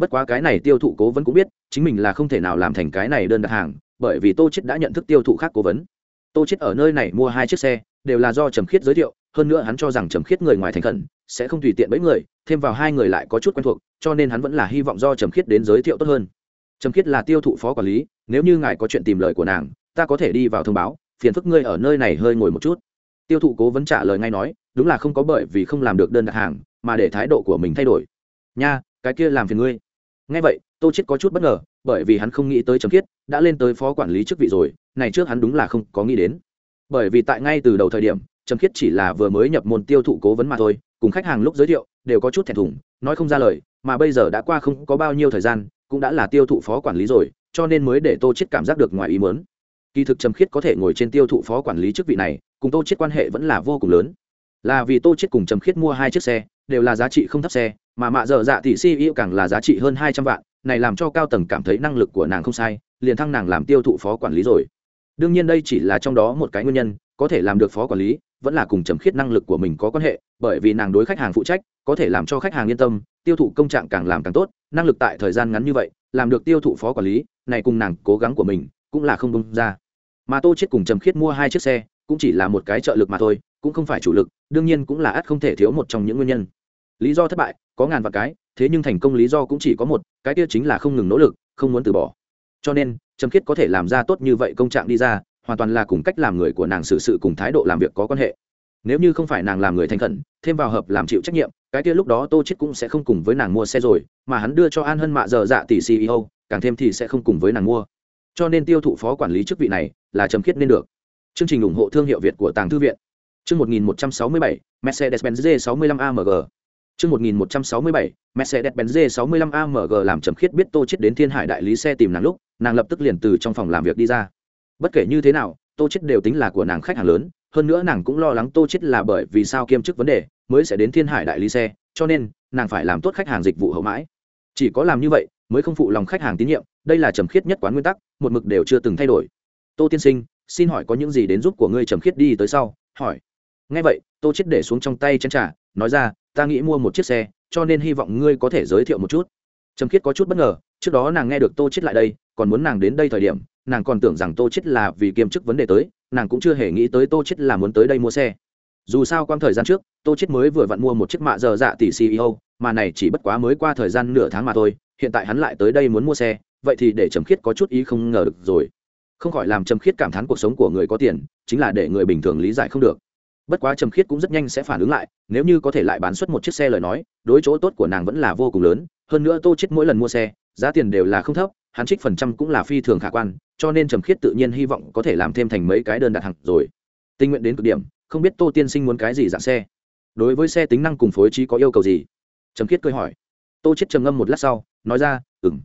bất quá cái này tiêu thụ cố vấn cũng biết, chính mình là không thể nào làm thành cái này đơn đặt hàng, bởi vì tô chết đã nhận thức tiêu thụ khác cố vấn. Tô chết ở nơi này mua hai chiếc xe, đều là do trầm khiết giới thiệu, hơn nữa hắn cho rằng trầm khiết người ngoài thành khẩn, sẽ không tùy tiện bẫy người, thêm vào hai người lại có chút quen thuộc, cho nên hắn vẫn là hy vọng do trầm khiết đến giới thiệu tốt hơn. Trầm khiết là tiêu thụ phó quản lý, nếu như ngài có chuyện tìm lời của nàng, ta có thể đi vào thông báo, phiền phức ngươi ở nơi này hơi ngồi một chút. Tiêu thụ cố vấn trả lời ngay nói, đúng là không có bởi vì không làm được đơn đặt hàng, mà để thái độ của mình thay đổi. Nha, cái kia làm phiền ngươi ngay vậy, tô chết có chút bất ngờ, bởi vì hắn không nghĩ tới trầm khiết đã lên tới phó quản lý chức vị rồi, này trước hắn đúng là không có nghĩ đến. Bởi vì tại ngay từ đầu thời điểm, trầm khiết chỉ là vừa mới nhập môn tiêu thụ cố vấn mà thôi, cùng khách hàng lúc giới thiệu, đều có chút thẹn thùng, nói không ra lời, mà bây giờ đã qua không có bao nhiêu thời gian, cũng đã là tiêu thụ phó quản lý rồi, cho nên mới để tô chết cảm giác được ngoài ý muốn. Kỳ thực trầm khiết có thể ngồi trên tiêu thụ phó quản lý chức vị này, cùng tô chết quan hệ vẫn là vô cùng lớn. Là vì tô chết cùng trầm khiết mua hai chiếc xe, đều là giá trị không thấp xe mà mạ dở dạ tỷ si yêu càng là giá trị hơn hai trăm vạn, này làm cho cao tầng cảm thấy năng lực của nàng không sai, liền thăng nàng làm tiêu thụ phó quản lý rồi. Đương nhiên đây chỉ là trong đó một cái nguyên nhân, có thể làm được phó quản lý, vẫn là cùng trầm khiết năng lực của mình có quan hệ, bởi vì nàng đối khách hàng phụ trách, có thể làm cho khách hàng yên tâm, tiêu thụ công trạng càng làm càng tốt, năng lực tại thời gian ngắn như vậy, làm được tiêu thụ phó quản lý, này cùng nàng cố gắng của mình cũng là không bông ra. Mà tô chết cùng trầm khiết mua hai chiếc xe, cũng chỉ là một cái trợ lực mà thôi, cũng không phải chủ lực, đương nhiên cũng là ắt không thể thiếu một trong những nguyên nhân. Lý do thất bại có ngàn vạn cái thế nhưng thành công lý do cũng chỉ có một cái kia chính là không ngừng nỗ lực không muốn từ bỏ. Cho nên trầm khiết có thể làm ra tốt như vậy công trạng đi ra hoàn toàn là cùng cách làm người của nàng xử sự cùng thái độ làm việc có quan hệ. Nếu như không phải nàng làm người thành khẩn thêm vào hợp làm chịu trách nhiệm cái kia lúc đó tô chết cũng sẽ không cùng với nàng mua xe rồi mà hắn đưa cho an hân mạ giờ dạ tỷ ceo càng thêm thì sẽ không cùng với nàng mua. Cho nên tiêu thụ phó quản lý chức vị này là trầm khiết nên được. Chương trình ủng hộ thương hiệu việt của tàng thư viện. Chương 1167, mercedes-benz g 65 amg chương 1167, mercedes-benz g 65 amg làm trầm khiết biết tô chết đến thiên hải đại lý xe tìm nàng lúc nàng lập tức liền từ trong phòng làm việc đi ra. Bất kể như thế nào tô chết đều tính là của nàng khách hàng lớn hơn nữa nàng cũng lo lắng tô chết là bởi vì sao kiêm chức vấn đề mới sẽ đến thiên hải đại lý xe cho nên nàng phải làm tốt khách hàng dịch vụ hậu mãi. Chỉ có làm như vậy mới không phụ lòng khách hàng tín nhiệm đây là trầm khiết nhất quán nguyên tắc một mực đều chưa từng thay đổi. Tô tiên sinh xin hỏi có những gì đến giúp của ngươi trầm khiết đi tới sau? Hỏi. Nghe vậy tô chết để xuống trong tay chén trà nói ra ta nghĩ mua một chiếc xe, cho nên hy vọng ngươi có thể giới thiệu một chút. Trầm khiết có chút bất ngờ, trước đó nàng nghe được tô chết lại đây, còn muốn nàng đến đây thời điểm, nàng còn tưởng rằng tô chết là vì kiêm chức vấn đề tới, nàng cũng chưa hề nghĩ tới tô chết là muốn tới đây mua xe. Dù sao quang thời gian trước, tô chết mới vừa vặn mua một chiếc mạ giờ dạ tỷ ceo mà này chỉ bất quá mới qua thời gian nửa tháng mà thôi, hiện tại hắn lại tới đây muốn mua xe, vậy thì để trầm khiết có chút ý không ngờ được rồi. Không khỏi làm trầm khiết cảm thán cuộc sống của người có tiền, chính là để người bình thường lý giải không được bất quá trầm khiết cũng rất nhanh sẽ phản ứng lại, nếu như có thể lại bán suất một chiếc xe lời nói, đối chỗ tốt của nàng vẫn là vô cùng lớn, hơn nữa tô chết mỗi lần mua xe, giá tiền đều là không thấp, hắn trích phần trăm cũng là phi thường khả quan, cho nên trầm khiết tự nhiên hy vọng có thể làm thêm thành mấy cái đơn đặt hàng rồi. Tinh nguyện đến cực điểm, không biết tô tiên sinh muốn cái gì dạng xe. Đối với xe tính năng cùng phối trí có yêu cầu gì? Trầm khiết cười hỏi. Tô chết trầm ngâm một lát sau, nói ra, ừm.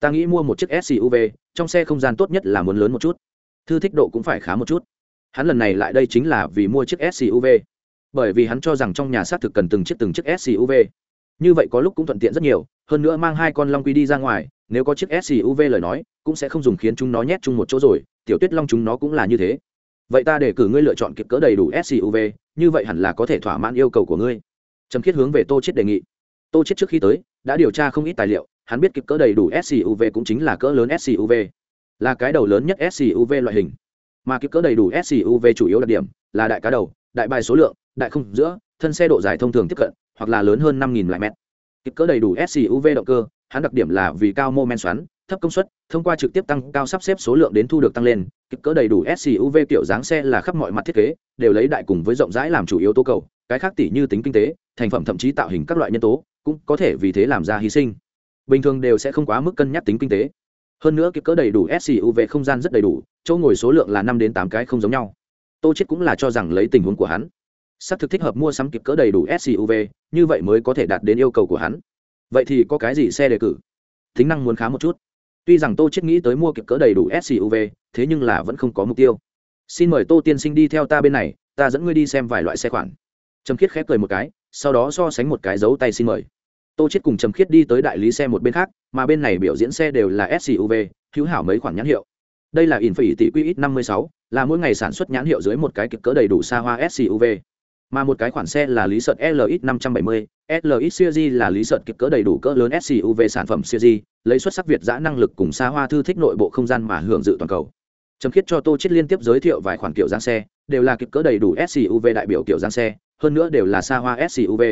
Ta nghĩ mua một chiếc suv trong xe không gian tốt nhất là muốn lớn một chút. Thư thích độ cũng phải khá một chút hắn lần này lại đây chính là vì mua chiếc suv bởi vì hắn cho rằng trong nhà xác thực cần từng chiếc từng chiếc suv như vậy có lúc cũng thuận tiện rất nhiều, hơn nữa mang hai con long quy đi ra ngoài, nếu có chiếc suv lời nói, cũng sẽ không dùng khiến chúng nó nhét chung một chỗ rồi, tiểu tuyết long chúng nó cũng là như thế. Vậy ta để cử ngươi lựa chọn kịp cỡ đầy đủ suv như vậy hẳn là có thể thỏa mãn yêu cầu của ngươi. Trầm khiết hướng về tô chết đề nghị. Tô chết trước khi tới, đã điều tra không ít tài liệu, hắn biết kịp cỡ đầy đủ suv cũng chính là cỡ lớn suv là cái đầu lớn nhất suv loại hình mà kịp cỡ đầy đủ suv chủ yếu đặc điểm là đại cá đầu, đại bài số lượng, đại không giữa, thân xe độ dài thông thường tiếp cận, hoặc là lớn hơn năm nghìn lại mét. Kịp cỡ đầy đủ suv động cơ, hắn đặc điểm là vì cao mô men xoắn, thấp công suất, thông qua trực tiếp tăng cao sắp xếp số lượng đến thu được tăng lên, kích cỡ đầy đủ suv kiểu dáng xe là khắp mọi mặt thiết kế, đều lấy đại cùng với rộng rãi làm chủ yếu tố cầu, cái khác tỷ như tính kinh tế, thành phẩm thậm chí tạo hình các loại nhân tố, cũng có thể vì thế làm ra hy sinh. Bình thường đều sẽ không quá mức cân nhắc tính kinh tế. Hơn nữa kích cỡ đầy đủ suv không gian rất đầy đủ chỗ ngồi số lượng là năm đến tám cái không giống nhau. Tô chết cũng là cho rằng lấy tình huống của hắn. Sắp thực thích hợp mua sắm kịp cỡ đầy đủ suv như vậy mới có thể đạt đến yêu cầu của hắn. Vậy thì có cái gì xe đề cử? Tính năng muốn khá một chút. Tuy rằng tô chết nghĩ tới mua kịp cỡ đầy đủ suv thế nhưng là vẫn không có mục tiêu. Xin mời tô tiên sinh đi theo ta bên này, ta dẫn ngươi đi xem vài loại xe khoản. Trầm khiết khép cười một cái, sau đó so sánh một cái dấu tay xin mời. Tô chết cùng trầm khiết đi tới đại lý xe một bên khác, mà bên này biểu diễn xe đều là suv hữu hảo mấy khoản nhãn hiệu đây là in phỉ tỷ quy ít năm mươi sáu là mỗi ngày sản xuất nhãn hiệu dưới một cái kịp cỡ đầy đủ xa hoa suv mà một cái khoản xe là lý sợt lx 570, lx series là lý sợt kịp cỡ đầy đủ cỡ lớn suv sản phẩm series lấy xuất sắc việt giã năng lực cùng xa hoa thư thích nội bộ không gian mà hưởng dự toàn cầu. Trầm khiết cho tô chết liên tiếp giới thiệu vài khoản kiểu dáng xe đều là kịp cỡ đầy đủ suv đại biểu kiểu dáng xe hơn nữa đều là xa hoa suv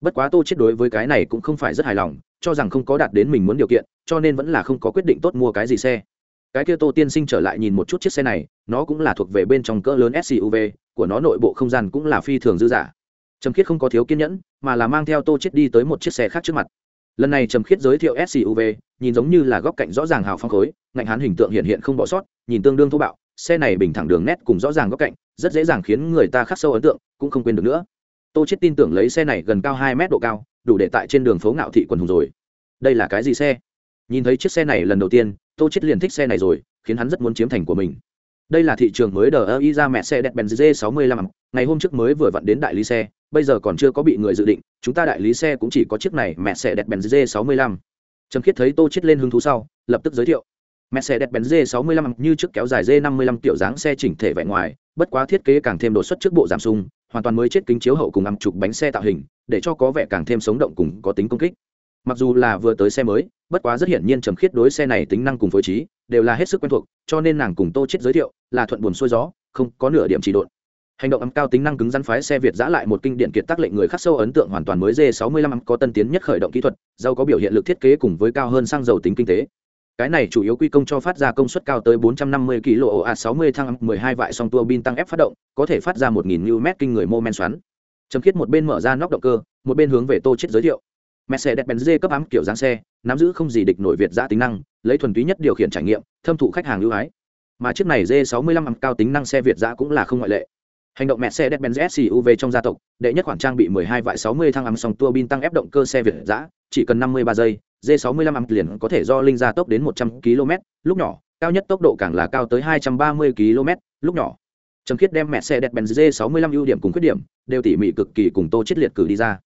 bất quá tô chết đối với cái này cũng không phải rất hài lòng cho rằng không có đạt đến mình muốn điều kiện cho nên vẫn là không có quyết định tốt mua cái gì xe cái kia tô tiên sinh trở lại nhìn một chút chiếc xe này, nó cũng là thuộc về bên trong cỡ lớn suv của nó nội bộ không gian cũng là phi thường dư dả. Trầm khiết không có thiếu kiên nhẫn, mà là mang theo tô chết đi tới một chiếc xe khác trước mặt. Lần này trầm khiết giới thiệu suv nhìn giống như là góc cạnh rõ ràng hào phong khối, ngạnh hán hình tượng hiện hiện không bỏ sót, nhìn tương đương thô bạo, xe này bình thẳng đường nét cùng rõ ràng góc cạnh, rất dễ dàng khiến người ta khắc sâu ấn tượng, cũng không quên được nữa. Tô chết tin tưởng lấy xe này gần cao hai mét độ cao, đủ để tại trên đường phố ngạo thị quần hùng rồi. Đây là cái gì xe? Nhìn thấy chiếc xe này lần đầu tiên tô chết liền thích xe này rồi, khiến hắn rất muốn chiếm thành của mình. Đây là thị trường mới đờ ơ y ra mẹ xe đẹp benz g 65 ngày hôm trước mới vừa vặn đến đại lý xe, bây giờ còn chưa có bị người dự định, chúng ta đại lý xe cũng chỉ có chiếc này mẹ xe đẹp benz g 65 trầm khiết thấy tô chết lên hứng thú sau, lập tức giới thiệu. Mẹ xe đẹp benz g 65 như trước kéo dài g 55 kiểu dáng xe chỉnh thể vẻ ngoài, bất quá thiết kế càng thêm đột xuất trước bộ giảm sung, hoàn toàn mới chết kính chiếu hậu cùng âm trục bánh xe tạo hình, để cho có vẻ càng thêm sống động cùng có tính công kích mặc dù là vừa tới xe mới, bất quá rất hiển nhiên trầm khiết đối xe này tính năng cùng phối trí đều là hết sức quen thuộc, cho nên nàng cùng tô chết giới thiệu là thuận buồn xuôi gió, không có nửa điểm chỉ độn. Hành động âm cao tính năng cứng rắn phái xe việt giã lại một kinh điển kiệt tác lệnh người khắc sâu ấn tượng hoàn toàn mới d 65 có tân tiến nhất khởi động kỹ thuật, giàu có biểu hiện lực thiết kế cùng với cao hơn xăng dầu tính kinh tế. Cái này chủ yếu quy công cho phát ra công suất cao tới 450 kW a 60 thăng 12 vại song tua bin tăng ép phát động, có thể phát ra 1000 Nm kinh người mô men xoắn. Trầm khiết một bên mở ra nóc động cơ, một bên hướng về tô chết giới thiệu. Mercedes-Benz cấp ám kiểu dáng xe, nắm giữ không gì địch nổi việt giá tính năng, lấy thuần túy nhất điều khiển trải nghiệm, thâm thụ khách hàng ưu ái. Mà chiếc này D65 ám cao tính năng xe việt giá cũng là không ngoại lệ. Hành động Mercedes-Benz SUV trong gia tộc, đệ nhất khoản trang bị 12 vại 60 thăng ám song tua bin tăng ép động cơ xe việt giá, chỉ cần 53 giây, D65 ám liền có thể do linh gia tốc đến 100 km, lúc nhỏ, cao nhất tốc độ càng là cao tới 230 km, lúc nhỏ. Trầm Khiết đem Mercedes-Benz D65 ưu điểm cùng khuyết điểm, đều tỉ mỉ cực kỳ cùng Tô Chiết liệt cử đi ra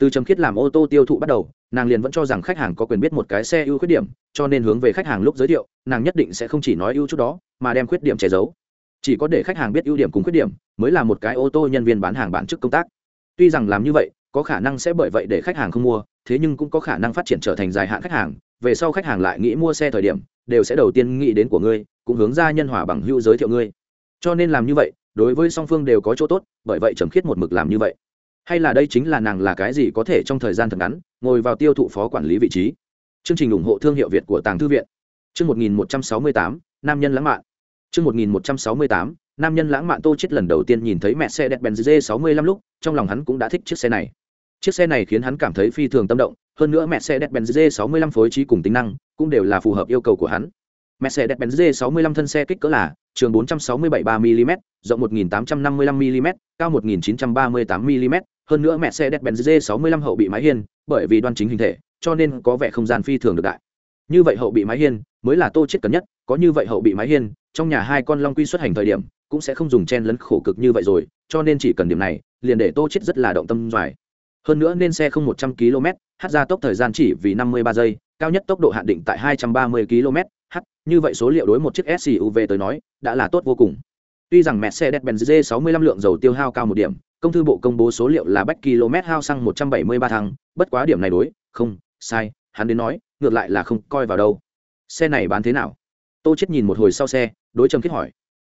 từ trầm khiết làm ô tô tiêu thụ bắt đầu, nàng liền vẫn cho rằng khách hàng có quyền biết một cái xe ưu khuyết điểm, cho nên hướng về khách hàng lúc giới thiệu, nàng nhất định sẽ không chỉ nói ưu chút đó, mà đem khuyết điểm che giấu. Chỉ có để khách hàng biết ưu điểm cùng khuyết điểm, mới là một cái ô tô nhân viên bán hàng bản chức công tác. Tuy rằng làm như vậy, có khả năng sẽ bởi vậy để khách hàng không mua, thế nhưng cũng có khả năng phát triển trở thành dài hạn khách hàng, về sau khách hàng lại nghĩ mua xe thời điểm, đều sẽ đầu tiên nghĩ đến của ngươi, cũng hướng ra nhân hòa bằng hữu giới thiệu ngươi. Cho nên làm như vậy, đối với song phương đều có chỗ tốt, bởi vậy trầm khiết một mực làm như vậy hay là đây chính là nàng là cái gì có thể trong thời gian thật ngắn, ngồi vào tiêu thụ phó quản lý vị trí? Chương trình ủng hộ thương hiệu việt của tàng thư viện. Chương một nghìn một trăm sáu mươi tám, nam nhân lãng mạn. Chương một nghìn một trăm sáu mươi tám, nam nhân lãng mạn tô chết lần đầu tiên nhìn thấy mẹ xe đẹp benz g sáu mươi lăm lúc, trong lòng hắn cũng đã thích chiếc xe này. Chiếc xe này khiến hắn cảm thấy phi thường tâm động, hơn nữa mẹ xe đẹp benz g sáu mươi lăm phối trí cùng tính năng cũng đều là phù hợp yêu cầu của hắn mẹ xe đẹp benz g sáu mươi lăm thân xe kích cỡ là trường bốn trăm sáu mươi bảy ba mm rộng một nghìn tám trăm năm mươi lăm mm cao một nghìn chín trăm ba mươi tám mm hơn nữa mẹ xe đẹp benz g 65 hậu bị mái hiên, bởi vì đoan chính hình thể, cho nên có vẻ không gian phi thường được đại. Như vậy hậu bị mái hiên mới là tô chết cần nhất, có như vậy hậu bị mái hiên, trong nhà hai con long quy xuất hành thời điểm, cũng sẽ không dùng chen lấn khổ cực như vậy rồi, cho nên chỉ cần điểm này, liền để tô chết rất là động tâm doài. Hơn nữa nên xe không 100 km hát ra tốc thời gian chỉ vì 53 giây, cao nhất tốc độ hạn định tại 230 km như vậy số liệu đối một chiếc suv tới nói đã là tốt vô cùng Tuy rằng Mercedes-Benz G65 lượng dầu tiêu hao cao một điểm, công thư bộ công bố số liệu là bách km hao xăng 173 thăng, bất quá điểm này đối, không, sai, hắn đến nói, ngược lại là không coi vào đâu. Xe này bán thế nào? Tô Chết nhìn một hồi sau xe, đối Trầm Khiết hỏi.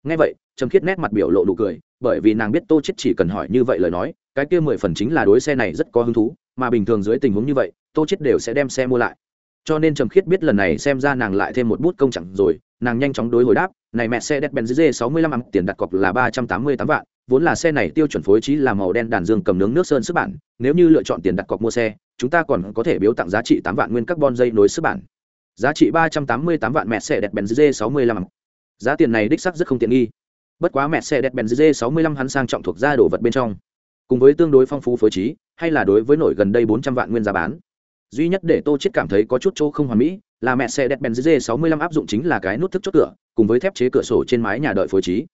Nghe vậy, Trầm Khiết nét mặt biểu lộ nụ cười, bởi vì nàng biết Tô Chết chỉ cần hỏi như vậy lời nói, cái kia mười phần chính là đối xe này rất có hứng thú, mà bình thường dưới tình huống như vậy, Tô Chết đều sẽ đem xe mua lại. Cho nên Trầm Khiết biết lần này xem ra nàng lại thêm một bút công chẳng rồi, nàng nhanh chóng đối hồi đáp, này mẹ xe đẹp benz G65 tiền đặt cọc là ba trăm tám mươi tám vạn, vốn là xe này tiêu chuẩn phối trí là màu đen đàn dương cầm nướng nước sơn xuất bản, nếu như lựa chọn tiền đặt cọc mua xe, chúng ta còn có thể biếu tặng giá trị tám vạn nguyên carbon dây nối xuất bản. Giá trị ba trăm tám mươi tám vạn mẹ xe đẹp benz G65. Giá tiền này đích xác rất không tiện nghi. Bất quá mẹ xe đẹp benz G65 hắn sang trọng thuộc ra đồ vật bên trong. Cùng với tương đối phong phú phối trí, hay là đối với nổi gần đây bốn trăm vạn nguyên giá bán. Duy nhất để Tô chết cảm thấy có chút chỗ không hoàn mỹ, là mẹ xe đẹp benz G65 áp dụng chính là cái nút thức chốt cửa, cùng với thép chế cửa sổ trên mái nhà đợi phối trí.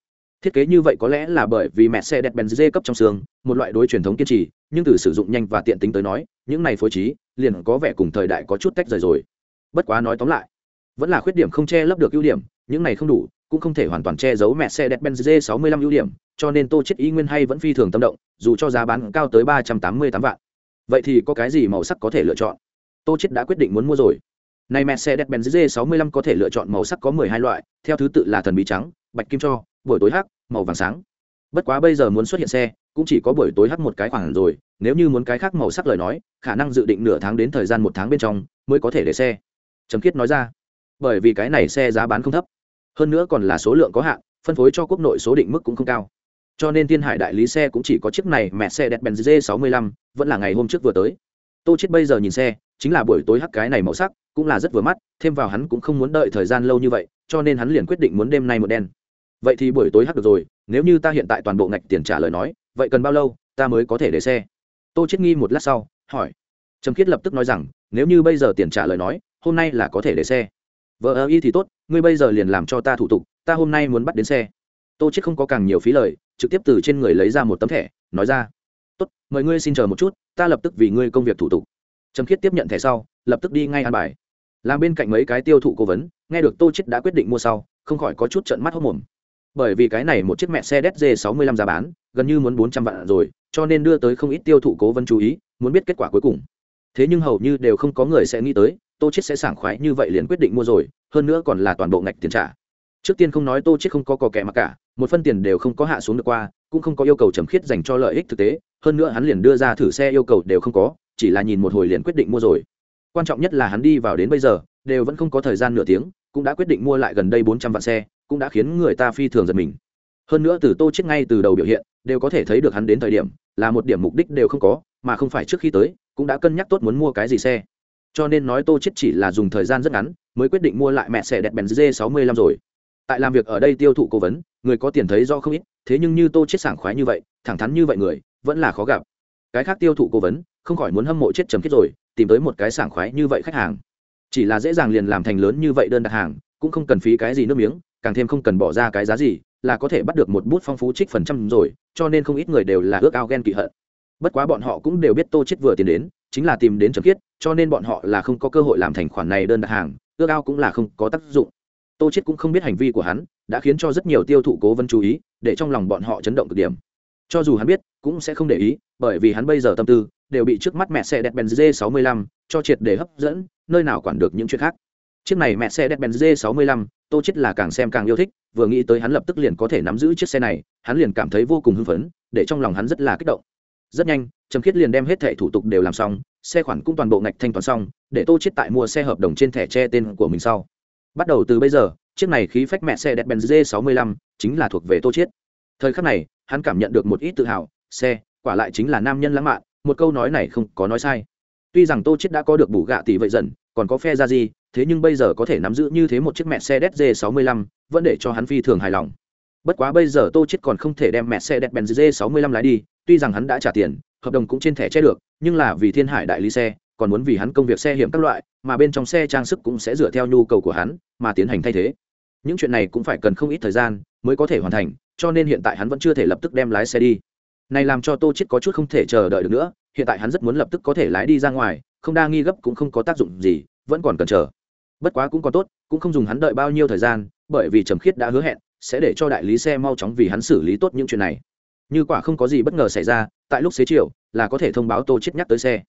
Thiết kế như vậy có lẽ là bởi vì mẹ xe đẹp benz G cấp trong xương, một loại đối truyền thống kiên trì, nhưng từ sử dụng nhanh và tiện tính tới nói, những này phối trí liền có vẻ cùng thời đại có chút tách rời rồi. Bất quá nói tóm lại, vẫn là khuyết điểm không che lấp được ưu điểm, những này không đủ, cũng không thể hoàn toàn che giấu mẹ xe đẹp benz G65 ưu điểm, cho nên Tô chết ý nguyên hay vẫn phi thường tâm động, dù cho giá bán cao tới 388 vạn. Vậy thì có cái gì màu sắc có thể lựa chọn? Tô Chiết đã quyết định muốn mua rồi. Này Mercedes-Benz G65 có thể lựa chọn màu sắc có 12 loại, theo thứ tự là thần bí trắng, bạch kim cho, buổi tối hắc, màu vàng sáng. Bất quá bây giờ muốn xuất hiện xe, cũng chỉ có buổi tối hắc một cái khoảng rồi, nếu như muốn cái khác màu sắc lời nói, khả năng dự định nửa tháng đến thời gian một tháng bên trong mới có thể để xe. Trầm Kiết nói ra. Bởi vì cái này xe giá bán không thấp, hơn nữa còn là số lượng có hạn, phân phối cho quốc nội số định mức cũng không cao. Cho nên Thiên Hải đại lý xe cũng chỉ có chiếc này Mercedes-Benz G65, vẫn là ngày hôm trước vừa tới. Tô Chiết bây giờ nhìn xe, chính là buổi tối hắc cái này màu sắc, cũng là rất vừa mắt, thêm vào hắn cũng không muốn đợi thời gian lâu như vậy, cho nên hắn liền quyết định muốn đêm nay một đen. Vậy thì buổi tối hắc được rồi, nếu như ta hiện tại toàn bộ ngạch tiền trả lời nói, vậy cần bao lâu, ta mới có thể để xe? Tô chết nghi một lát sau, hỏi. Trầm khiết lập tức nói rằng, nếu như bây giờ tiền trả lời nói, hôm nay là có thể để xe. Vợ ơ y thì tốt, ngươi bây giờ liền làm cho ta thủ tục, ta hôm nay muốn bắt đến xe. Tô chết không có càng nhiều phí lời, trực tiếp từ trên người lấy ra một tấm thẻ, nói ra. Tốt, mời ngươi xin chờ một chút, ta lập tức vì ngươi công việc thủ tục trầm khiết tiếp nhận thẻ sau, lập tức đi ngay ăn bài. Làm bên cạnh mấy cái tiêu thụ cố vấn, nghe được tô chết đã quyết định mua sau, không khỏi có chút trận mắt hốc mồm. Bởi vì cái này một chiếc mẹ xe DZ 65 giá bán, gần như muốn 400 vạn rồi, cho nên đưa tới không ít tiêu thụ cố vấn chú ý, muốn biết kết quả cuối cùng. Thế nhưng hầu như đều không có người sẽ nghĩ tới, tô chết sẽ sảng khoái như vậy liền quyết định mua rồi, hơn nữa còn là toàn bộ ngạch tiền trả. Trước tiên không nói tô chết không có cò kẻ mà cả, một phân tiền đều không có hạ xuống được qua, cũng không có yêu cầu trầm khiết dành cho lợi ích thực tế, hơn nữa hắn liền đưa ra thử xe yêu cầu đều không có chỉ là nhìn một hồi liền quyết định mua rồi. Quan trọng nhất là hắn đi vào đến bây giờ, đều vẫn không có thời gian nửa tiếng, cũng đã quyết định mua lại gần đây bốn trăm vạn xe, cũng đã khiến người ta phi thường giật mình. Hơn nữa từ tô chết ngay từ đầu biểu hiện, đều có thể thấy được hắn đến thời điểm, là một điểm mục đích đều không có, mà không phải trước khi tới, cũng đã cân nhắc tốt muốn mua cái gì xe. Cho nên nói tô chết chỉ là dùng thời gian rất ngắn, mới quyết định mua lại mẹ xe đẹp bèn d 65 rồi. Tại làm việc ở đây tiêu thụ cố vấn, người có tiền thấy do không ít, thế nhưng như tô chết sảng khoái như vậy, thẳng thắn như vậy người, vẫn là khó gặp. Cái khác tiêu thụ cố vấn không khỏi muốn hâm mộ chết chấm kết rồi, tìm tới một cái sảng khoái như vậy khách hàng. Chỉ là dễ dàng liền làm thành lớn như vậy đơn đặt hàng, cũng không cần phí cái gì nước miếng, càng thêm không cần bỏ ra cái giá gì, là có thể bắt được một bút phong phú trích phần trăm rồi, cho nên không ít người đều là ước ao ghen kỵ hận. Bất quá bọn họ cũng đều biết tô chết vừa tiền đến, chính là tìm đến trầm khiết, cho nên bọn họ là không có cơ hội làm thành khoản này đơn đặt hàng, ước ao cũng là không có tác dụng. Tô chết cũng không biết hành vi của hắn, đã khiến cho rất nhiều tiêu thụ cố vấn chú ý, để trong lòng bọn họ chấn động cực điểm. Cho dù hắn biết, cũng sẽ không để ý, bởi vì hắn bây giờ tâm tư đều bị trước mắt mẹ xe đẹp benz g 65 cho triệt để hấp dẫn, nơi nào quản được những chuyện khác. Chiếc này mẹ xe đẹp benz g 65 tô chết là càng xem càng yêu thích, vừa nghĩ tới hắn lập tức liền có thể nắm giữ chiếc xe này, hắn liền cảm thấy vô cùng hưng phấn, để trong lòng hắn rất là kích động. Rất nhanh, trầm khiết liền đem hết thẻ thủ tục đều làm xong, xe khoản cũng toàn bộ ngạch thanh toán xong, để tô chết tại mua xe hợp đồng trên thẻ che tên của mình sau. Bắt đầu từ bây giờ, chiếc này khí phách mẹ xe đẹp benz g 65 chính là thuộc về tô chết thời khắc này, hắn cảm nhận được một ít tự hào, xe, quả lại chính là nam nhân lãng mạn một câu nói này không có nói sai. Tuy rằng tô chết đã có được bù gạ tỷ vậy dần, còn có phe ra gì thế nhưng bây giờ có thể nắm giữ như thế một chiếc mẹ xe đẹp d 65 vẫn để cho hắn phi thường hài lòng. Bất quá bây giờ tô chết còn không thể đem mẹ xe đẹp benz d 65 lái đi, tuy rằng hắn đã trả tiền, hợp đồng cũng trên thẻ che được, nhưng là vì thiên hải đại lý xe, còn muốn vì hắn công việc xe hiểm các loại, mà bên trong xe trang sức cũng sẽ dựa theo nhu cầu của hắn, mà tiến hành thay thế. Những chuyện này cũng phải cần không ít thời gian mới có thể hoàn thành, cho nên hiện tại hắn vẫn chưa thể lập tức đem lái xe đi này làm cho tô chết có chút không thể chờ đợi được nữa hiện tại hắn rất muốn lập tức có thể lái đi ra ngoài không đa nghi gấp cũng không có tác dụng gì vẫn còn cần chờ. Bất quá cũng còn tốt cũng không dùng hắn đợi bao nhiêu thời gian bởi vì trầm khiết đã hứa hẹn sẽ để cho đại lý xe mau chóng vì hắn xử lý tốt những chuyện này. Như quả không có gì bất ngờ xảy ra tại lúc xế chiều là có thể thông báo tô chết nhắc tới xe.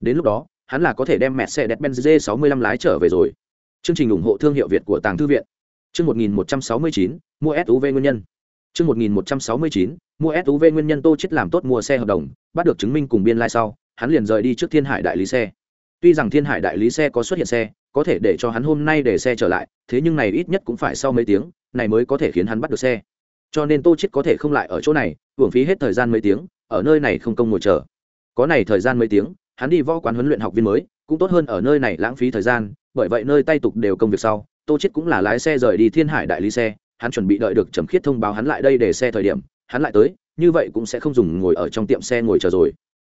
Đến lúc đó hắn là có thể đem mẹ xe đẹp benz g 65 lái trở về rồi. Chương trình ủng hộ thương hiệu việt của tàng thư viện. Chương 1169, mua suv nguyên nhân chương 1169, mua suv nguyên nhân tô chết làm tốt mua xe hợp đồng bắt được chứng minh cùng biên lai sau hắn liền rời đi trước thiên hải đại lý xe. Tuy rằng thiên hải đại lý xe có xuất hiện xe có thể để cho hắn hôm nay để xe trở lại thế nhưng này ít nhất cũng phải sau mấy tiếng này mới có thể khiến hắn bắt được xe. Cho nên tô chết có thể không lại ở chỗ này uổng phí hết thời gian mấy tiếng ở nơi này không công ngồi chờ. Có này thời gian mấy tiếng hắn đi võ quán huấn luyện học viên mới cũng tốt hơn ở nơi này lãng phí thời gian bởi vậy nơi tay tục đều công việc sau tô chết cũng là lái xe rời đi thiên hải đại lý xe hắn chuẩn bị đợi được trầm khiết thông báo hắn lại đây để xe thời điểm, hắn lại tới, như vậy cũng sẽ không dùng ngồi ở trong tiệm xe ngồi chờ rồi.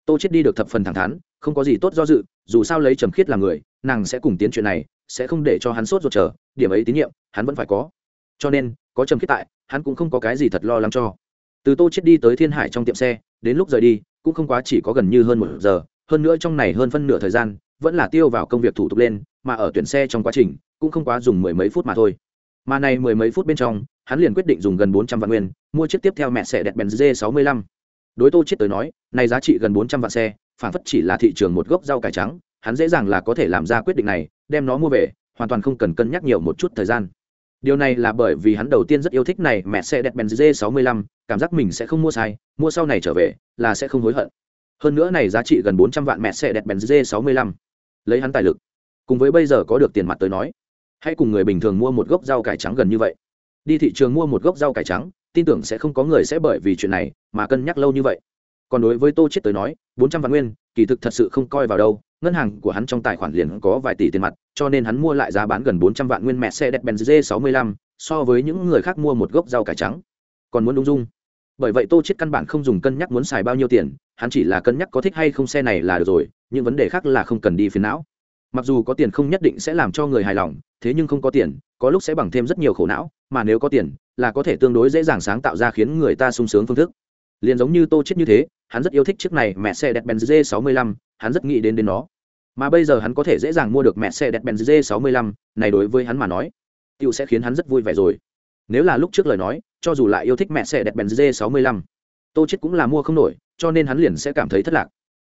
Tô chết đi được thập phần thẳng thắn, không có gì tốt do dự, dù sao lấy trầm khiết làm người, nàng sẽ cùng tiến chuyện này, sẽ không để cho hắn sốt ruột chờ, điểm ấy tín nhiệm, hắn vẫn phải có. Cho nên, có trầm khiết tại, hắn cũng không có cái gì thật lo lắng cho. Từ tô chết đi tới thiên hải trong tiệm xe, đến lúc rời đi, cũng không quá chỉ có gần như hơn một giờ, hơn nữa trong này hơn phân nửa thời gian, vẫn là tiêu vào công việc thủ tục lên, mà ở tuyển xe trong quá trình, cũng không quá dùng mười mấy phút mà thôi mà này mười mấy phút bên trong, hắn liền quyết định dùng gần bốn trăm vạn nguyên, mua chiếc tiếp theo mẹ xe đẹp bèn d sáu mươi lăm. Đối tô chết tới nói, này giá trị gần bốn trăm vạn xe, phản phất chỉ là thị trường một gốc rau cải trắng, hắn dễ dàng là có thể làm ra quyết định này, đem nó mua về, hoàn toàn không cần cân nhắc nhiều một chút thời gian. Điều này là bởi vì hắn đầu tiên rất yêu thích này mẹ xe đẹp bèn mươi 65 cảm giác mình sẽ không mua sai, mua sau này trở về, là sẽ không hối hận. Hơn nữa này giá trị gần bốn trăm vạn mẹ xe đẹp bèn mươi 65 lấy hắn tài lực, cùng với bây giờ có được tiền mặt tới nói hãy cùng người bình thường mua một gốc rau cải trắng gần như vậy. Đi thị trường mua một gốc rau cải trắng, tin tưởng sẽ không có người sẽ bởi vì chuyện này mà cân nhắc lâu như vậy. Còn đối với tô chết tới nói, bốn trăm vạn nguyên, kỳ thực thật sự không coi vào đâu. Ngân hàng của hắn trong tài khoản liền có vài tỷ tiền mặt, cho nên hắn mua lại giá bán gần bốn trăm vạn nguyên mẹ xe đẹp benz g 65 so với những người khác mua một gốc rau cải trắng. Còn muốn đúng dung. Bởi vậy tô chết căn bản không dùng cân nhắc muốn xài bao nhiêu tiền, hắn chỉ là cân nhắc có thích hay không xe này là được rồi, những vấn đề khác là không cần đi phiền não mặc dù có tiền không nhất định sẽ làm cho người hài lòng, thế nhưng không có tiền, có lúc sẽ bằng thêm rất nhiều khổ não, mà nếu có tiền, là có thể tương đối dễ dàng sáng tạo ra khiến người ta sung sướng phương thức. Liền giống như tô chết như thế, hắn rất yêu thích chiếc này mẹ xe đẹp benz g 65 hắn rất nghĩ đến đến nó. Mà bây giờ hắn có thể dễ dàng mua được mẹ xe đẹp benz g 65 này đối với hắn mà nói tựu sẽ khiến hắn rất vui vẻ rồi. Nếu là lúc trước lời nói, cho dù lại yêu thích mẹ xe đẹp benz g 65 tô chết cũng là mua không nổi, cho nên hắn liền sẽ cảm thấy thất lạc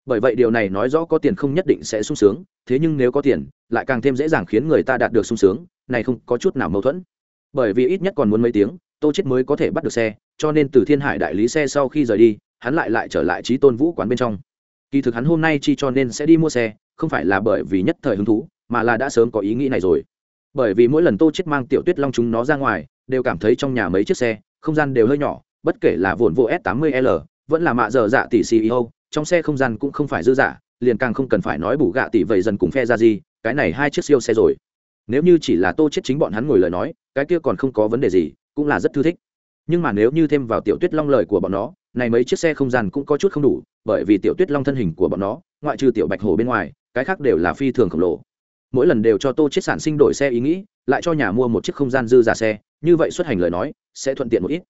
bởi vậy điều này nói rõ có tiền không nhất định sẽ sung sướng, thế nhưng nếu có tiền, lại càng thêm dễ dàng khiến người ta đạt được sung sướng, này không có chút nào mâu thuẫn. Bởi vì ít nhất còn muốn mấy tiếng, tô chết mới có thể bắt được xe, cho nên từ thiên hải đại lý xe sau khi rời đi, hắn lại lại trở lại trí tôn vũ quán bên trong. Kỳ thực hắn hôm nay chi cho nên sẽ đi mua xe, không phải là bởi vì nhất thời hứng thú, mà là đã sớm có ý nghĩ này rồi. Bởi vì mỗi lần tô chết mang tiểu tuyết long chúng nó ra ngoài, đều cảm thấy trong nhà mấy chiếc xe, không gian đều hơi nhỏ, bất kể là vồn vô s 80 l, vẫn là mạ dở dạ tỷ ceo trong xe không gian cũng không phải dư giả, liền càng không cần phải nói bù gạ tỷ vậy dần cùng phe ra gì, cái này hai chiếc siêu xe rồi. Nếu như chỉ là tô chết chính bọn hắn ngồi lời nói, cái kia còn không có vấn đề gì, cũng là rất thư thích. Nhưng mà nếu như thêm vào tiểu tuyết long lời của bọn nó, này mấy chiếc xe không gian cũng có chút không đủ, bởi vì tiểu tuyết long thân hình của bọn nó, ngoại trừ tiểu bạch hổ bên ngoài, cái khác đều là phi thường khổng lồ. Mỗi lần đều cho tô chết sản sinh đổi xe ý nghĩ, lại cho nhà mua một chiếc không gian dư giả xe, như vậy xuất hành lời nói, sẽ thuận tiện một ít.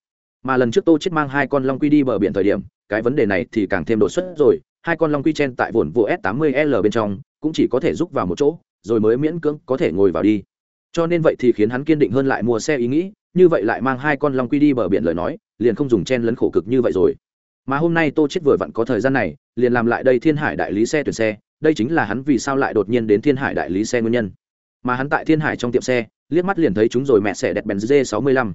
Mà lần trước tô chết mang hai con long quy đi bờ biển thời điểm cái vấn đề này thì càng thêm đột xuất rồi. Hai con long quy chen tại vồn vụ s 80 l bên trong, cũng chỉ có thể giúp vào một chỗ, rồi mới miễn cưỡng có thể ngồi vào đi. Cho nên vậy thì khiến hắn kiên định hơn lại mua xe ý nghĩ, như vậy lại mang hai con long quy đi bờ biển lời nói, liền không dùng chen lấn khổ cực như vậy rồi. Mà hôm nay tô chết vừa vặn có thời gian này, liền làm lại đây thiên hải đại lý xe tuyển xe, đây chính là hắn vì sao lại đột nhiên đến thiên hải đại lý xe nguyên nhân. Mà hắn tại thiên hải trong tiệm xe, liếc mắt liền thấy chúng rồi mẹ xe đẹp benz 65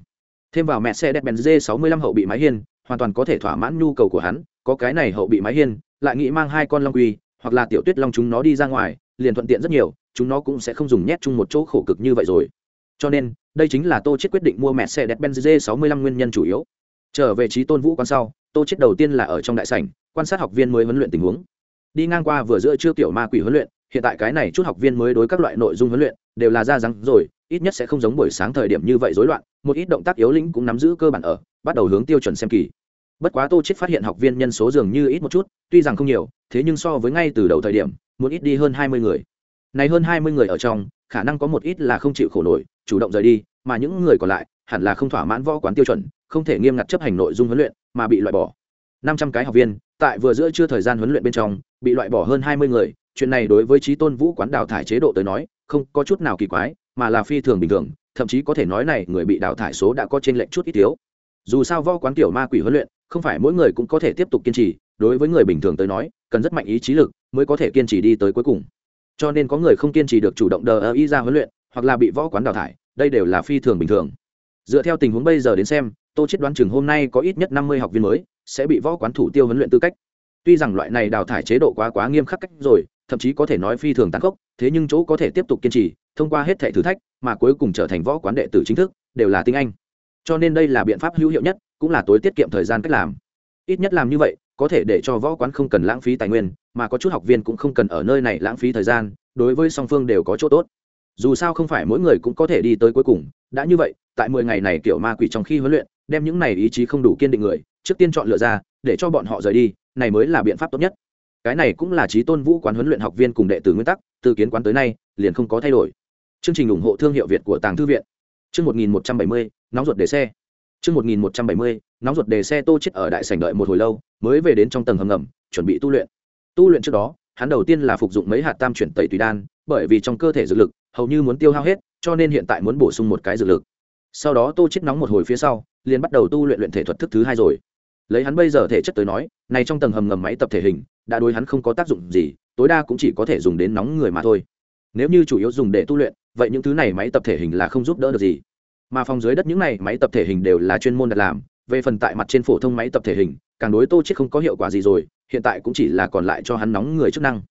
thêm vào mẹ xe đẹp benz 65 hậu bị mái hiên hoàn toàn có thể thỏa mãn nhu cầu của hắn, có cái này hậu bị mái hiên, lại nghĩ mang hai con long quy, hoặc là tiểu tuyết long chúng nó đi ra ngoài, liền thuận tiện rất nhiều, chúng nó cũng sẽ không dùng nhét chung một chỗ khổ cực như vậy rồi. Cho nên, đây chính là tô chết quyết định mua mẹ xe đẹp benz 65 nguyên nhân chủ yếu. Trở về trí tôn vũ quan sau, tô chết đầu tiên là ở trong đại sảnh, quan sát học viên mới huấn luyện tình huống. Đi ngang qua vừa giữa chưa tiểu ma quỷ huấn luyện, hiện tại cái này chút học viên mới đối các loại nội dung huấn luyện, đều là ra răng rồi, ít nhất sẽ không giống buổi sáng thời điểm như vậy rối loạn, một ít động tác yếu lĩnh cũng nắm giữ cơ bản ở, bắt đầu hướng tiêu chuẩn xem kỳ bất quá tô chết phát hiện học viên nhân số dường như ít một chút, tuy rằng không nhiều, thế nhưng so với ngay từ đầu thời điểm, muốn ít đi hơn hai mươi người. Này hơn hai mươi người ở trong, khả năng có một ít là không chịu khổ nổi, chủ động rời đi, mà những người còn lại hẳn là không thỏa mãn võ quán tiêu chuẩn, không thể nghiêm ngặt chấp hành nội dung huấn luyện, mà bị loại bỏ. năm trăm cái học viên, tại vừa giữa chưa thời gian huấn luyện bên trong, bị loại bỏ hơn hai mươi người, chuyện này đối với trí tôn vũ quán đào thải chế độ tới nói, không có chút nào kỳ quái, mà là phi thường bình thường, thậm chí có thể nói này người bị đào thải số đã có trên lệnh chút ít thiếu. Dù sao võ quán tiểu ma quỷ huấn luyện không phải mỗi người cũng có thể tiếp tục kiên trì, đối với người bình thường tới nói, cần rất mạnh ý chí lực mới có thể kiên trì đi tới cuối cùng. Cho nên có người không kiên trì được chủ động đờ ơ ý ra huấn luyện, hoặc là bị võ quán đào thải, đây đều là phi thường bình thường. Dựa theo tình huống bây giờ đến xem, tô chết đoán chừng hôm nay có ít nhất năm mươi học viên mới sẽ bị võ quán thủ tiêu huấn luyện tư cách. Tuy rằng loại này đào thải chế độ quá quá nghiêm khắc cách rồi, thậm chí có thể nói phi thường tàn khốc, thế nhưng chỗ có thể tiếp tục kiên trì, thông qua hết thể thử thách mà cuối cùng trở thành võ quán đệ tử chính thức, đều là tinh anh cho nên đây là biện pháp hữu hiệu nhất, cũng là tối tiết kiệm thời gian cách làm. Ít nhất làm như vậy, có thể để cho võ quán không cần lãng phí tài nguyên, mà có chút học viên cũng không cần ở nơi này lãng phí thời gian, đối với song phương đều có chỗ tốt. Dù sao không phải mỗi người cũng có thể đi tới cuối cùng, đã như vậy, tại mười ngày này kiểu ma quỷ trong khi huấn luyện, đem những này ý chí không đủ kiên định người, trước tiên chọn lựa ra, để cho bọn họ rời đi, này mới là biện pháp tốt nhất. Cái này cũng là trí tôn vũ quán huấn luyện học viên cùng đệ tử nguyên tắc, từ kiến quán tới nay, liền không có thay đổi. Chương trình ủng hộ thương hiệu việt của tàng thư viện. Chương một nghìn một trăm bảy mươi nóng ruột để xe. Trước 1170, nóng ruột để xe tô chết ở đại sảnh đợi một hồi lâu mới về đến trong tầng hầm ngầm chuẩn bị tu luyện. Tu luyện trước đó hắn đầu tiên là phục dụng mấy hạt tam chuyển tẩy tùy đan bởi vì trong cơ thể dược lực hầu như muốn tiêu hao hết cho nên hiện tại muốn bổ sung một cái dược lực. Sau đó tô chết nóng một hồi phía sau liền bắt đầu tu luyện luyện thể thuật thức thứ hai rồi. Lấy hắn bây giờ thể chất tới nói này trong tầng hầm ngầm máy tập thể hình đã đối hắn không có tác dụng gì tối đa cũng chỉ có thể dùng đến nóng người mà thôi. Nếu như chủ yếu dùng để tu luyện vậy những thứ này máy tập thể hình là không giúp đỡ được gì mà phòng dưới đất những này máy tập thể hình đều là chuyên môn đặt làm, về phần tại mặt trên phổ thông máy tập thể hình, càng đối tô chết không có hiệu quả gì rồi, hiện tại cũng chỉ là còn lại cho hắn nóng người chức năng.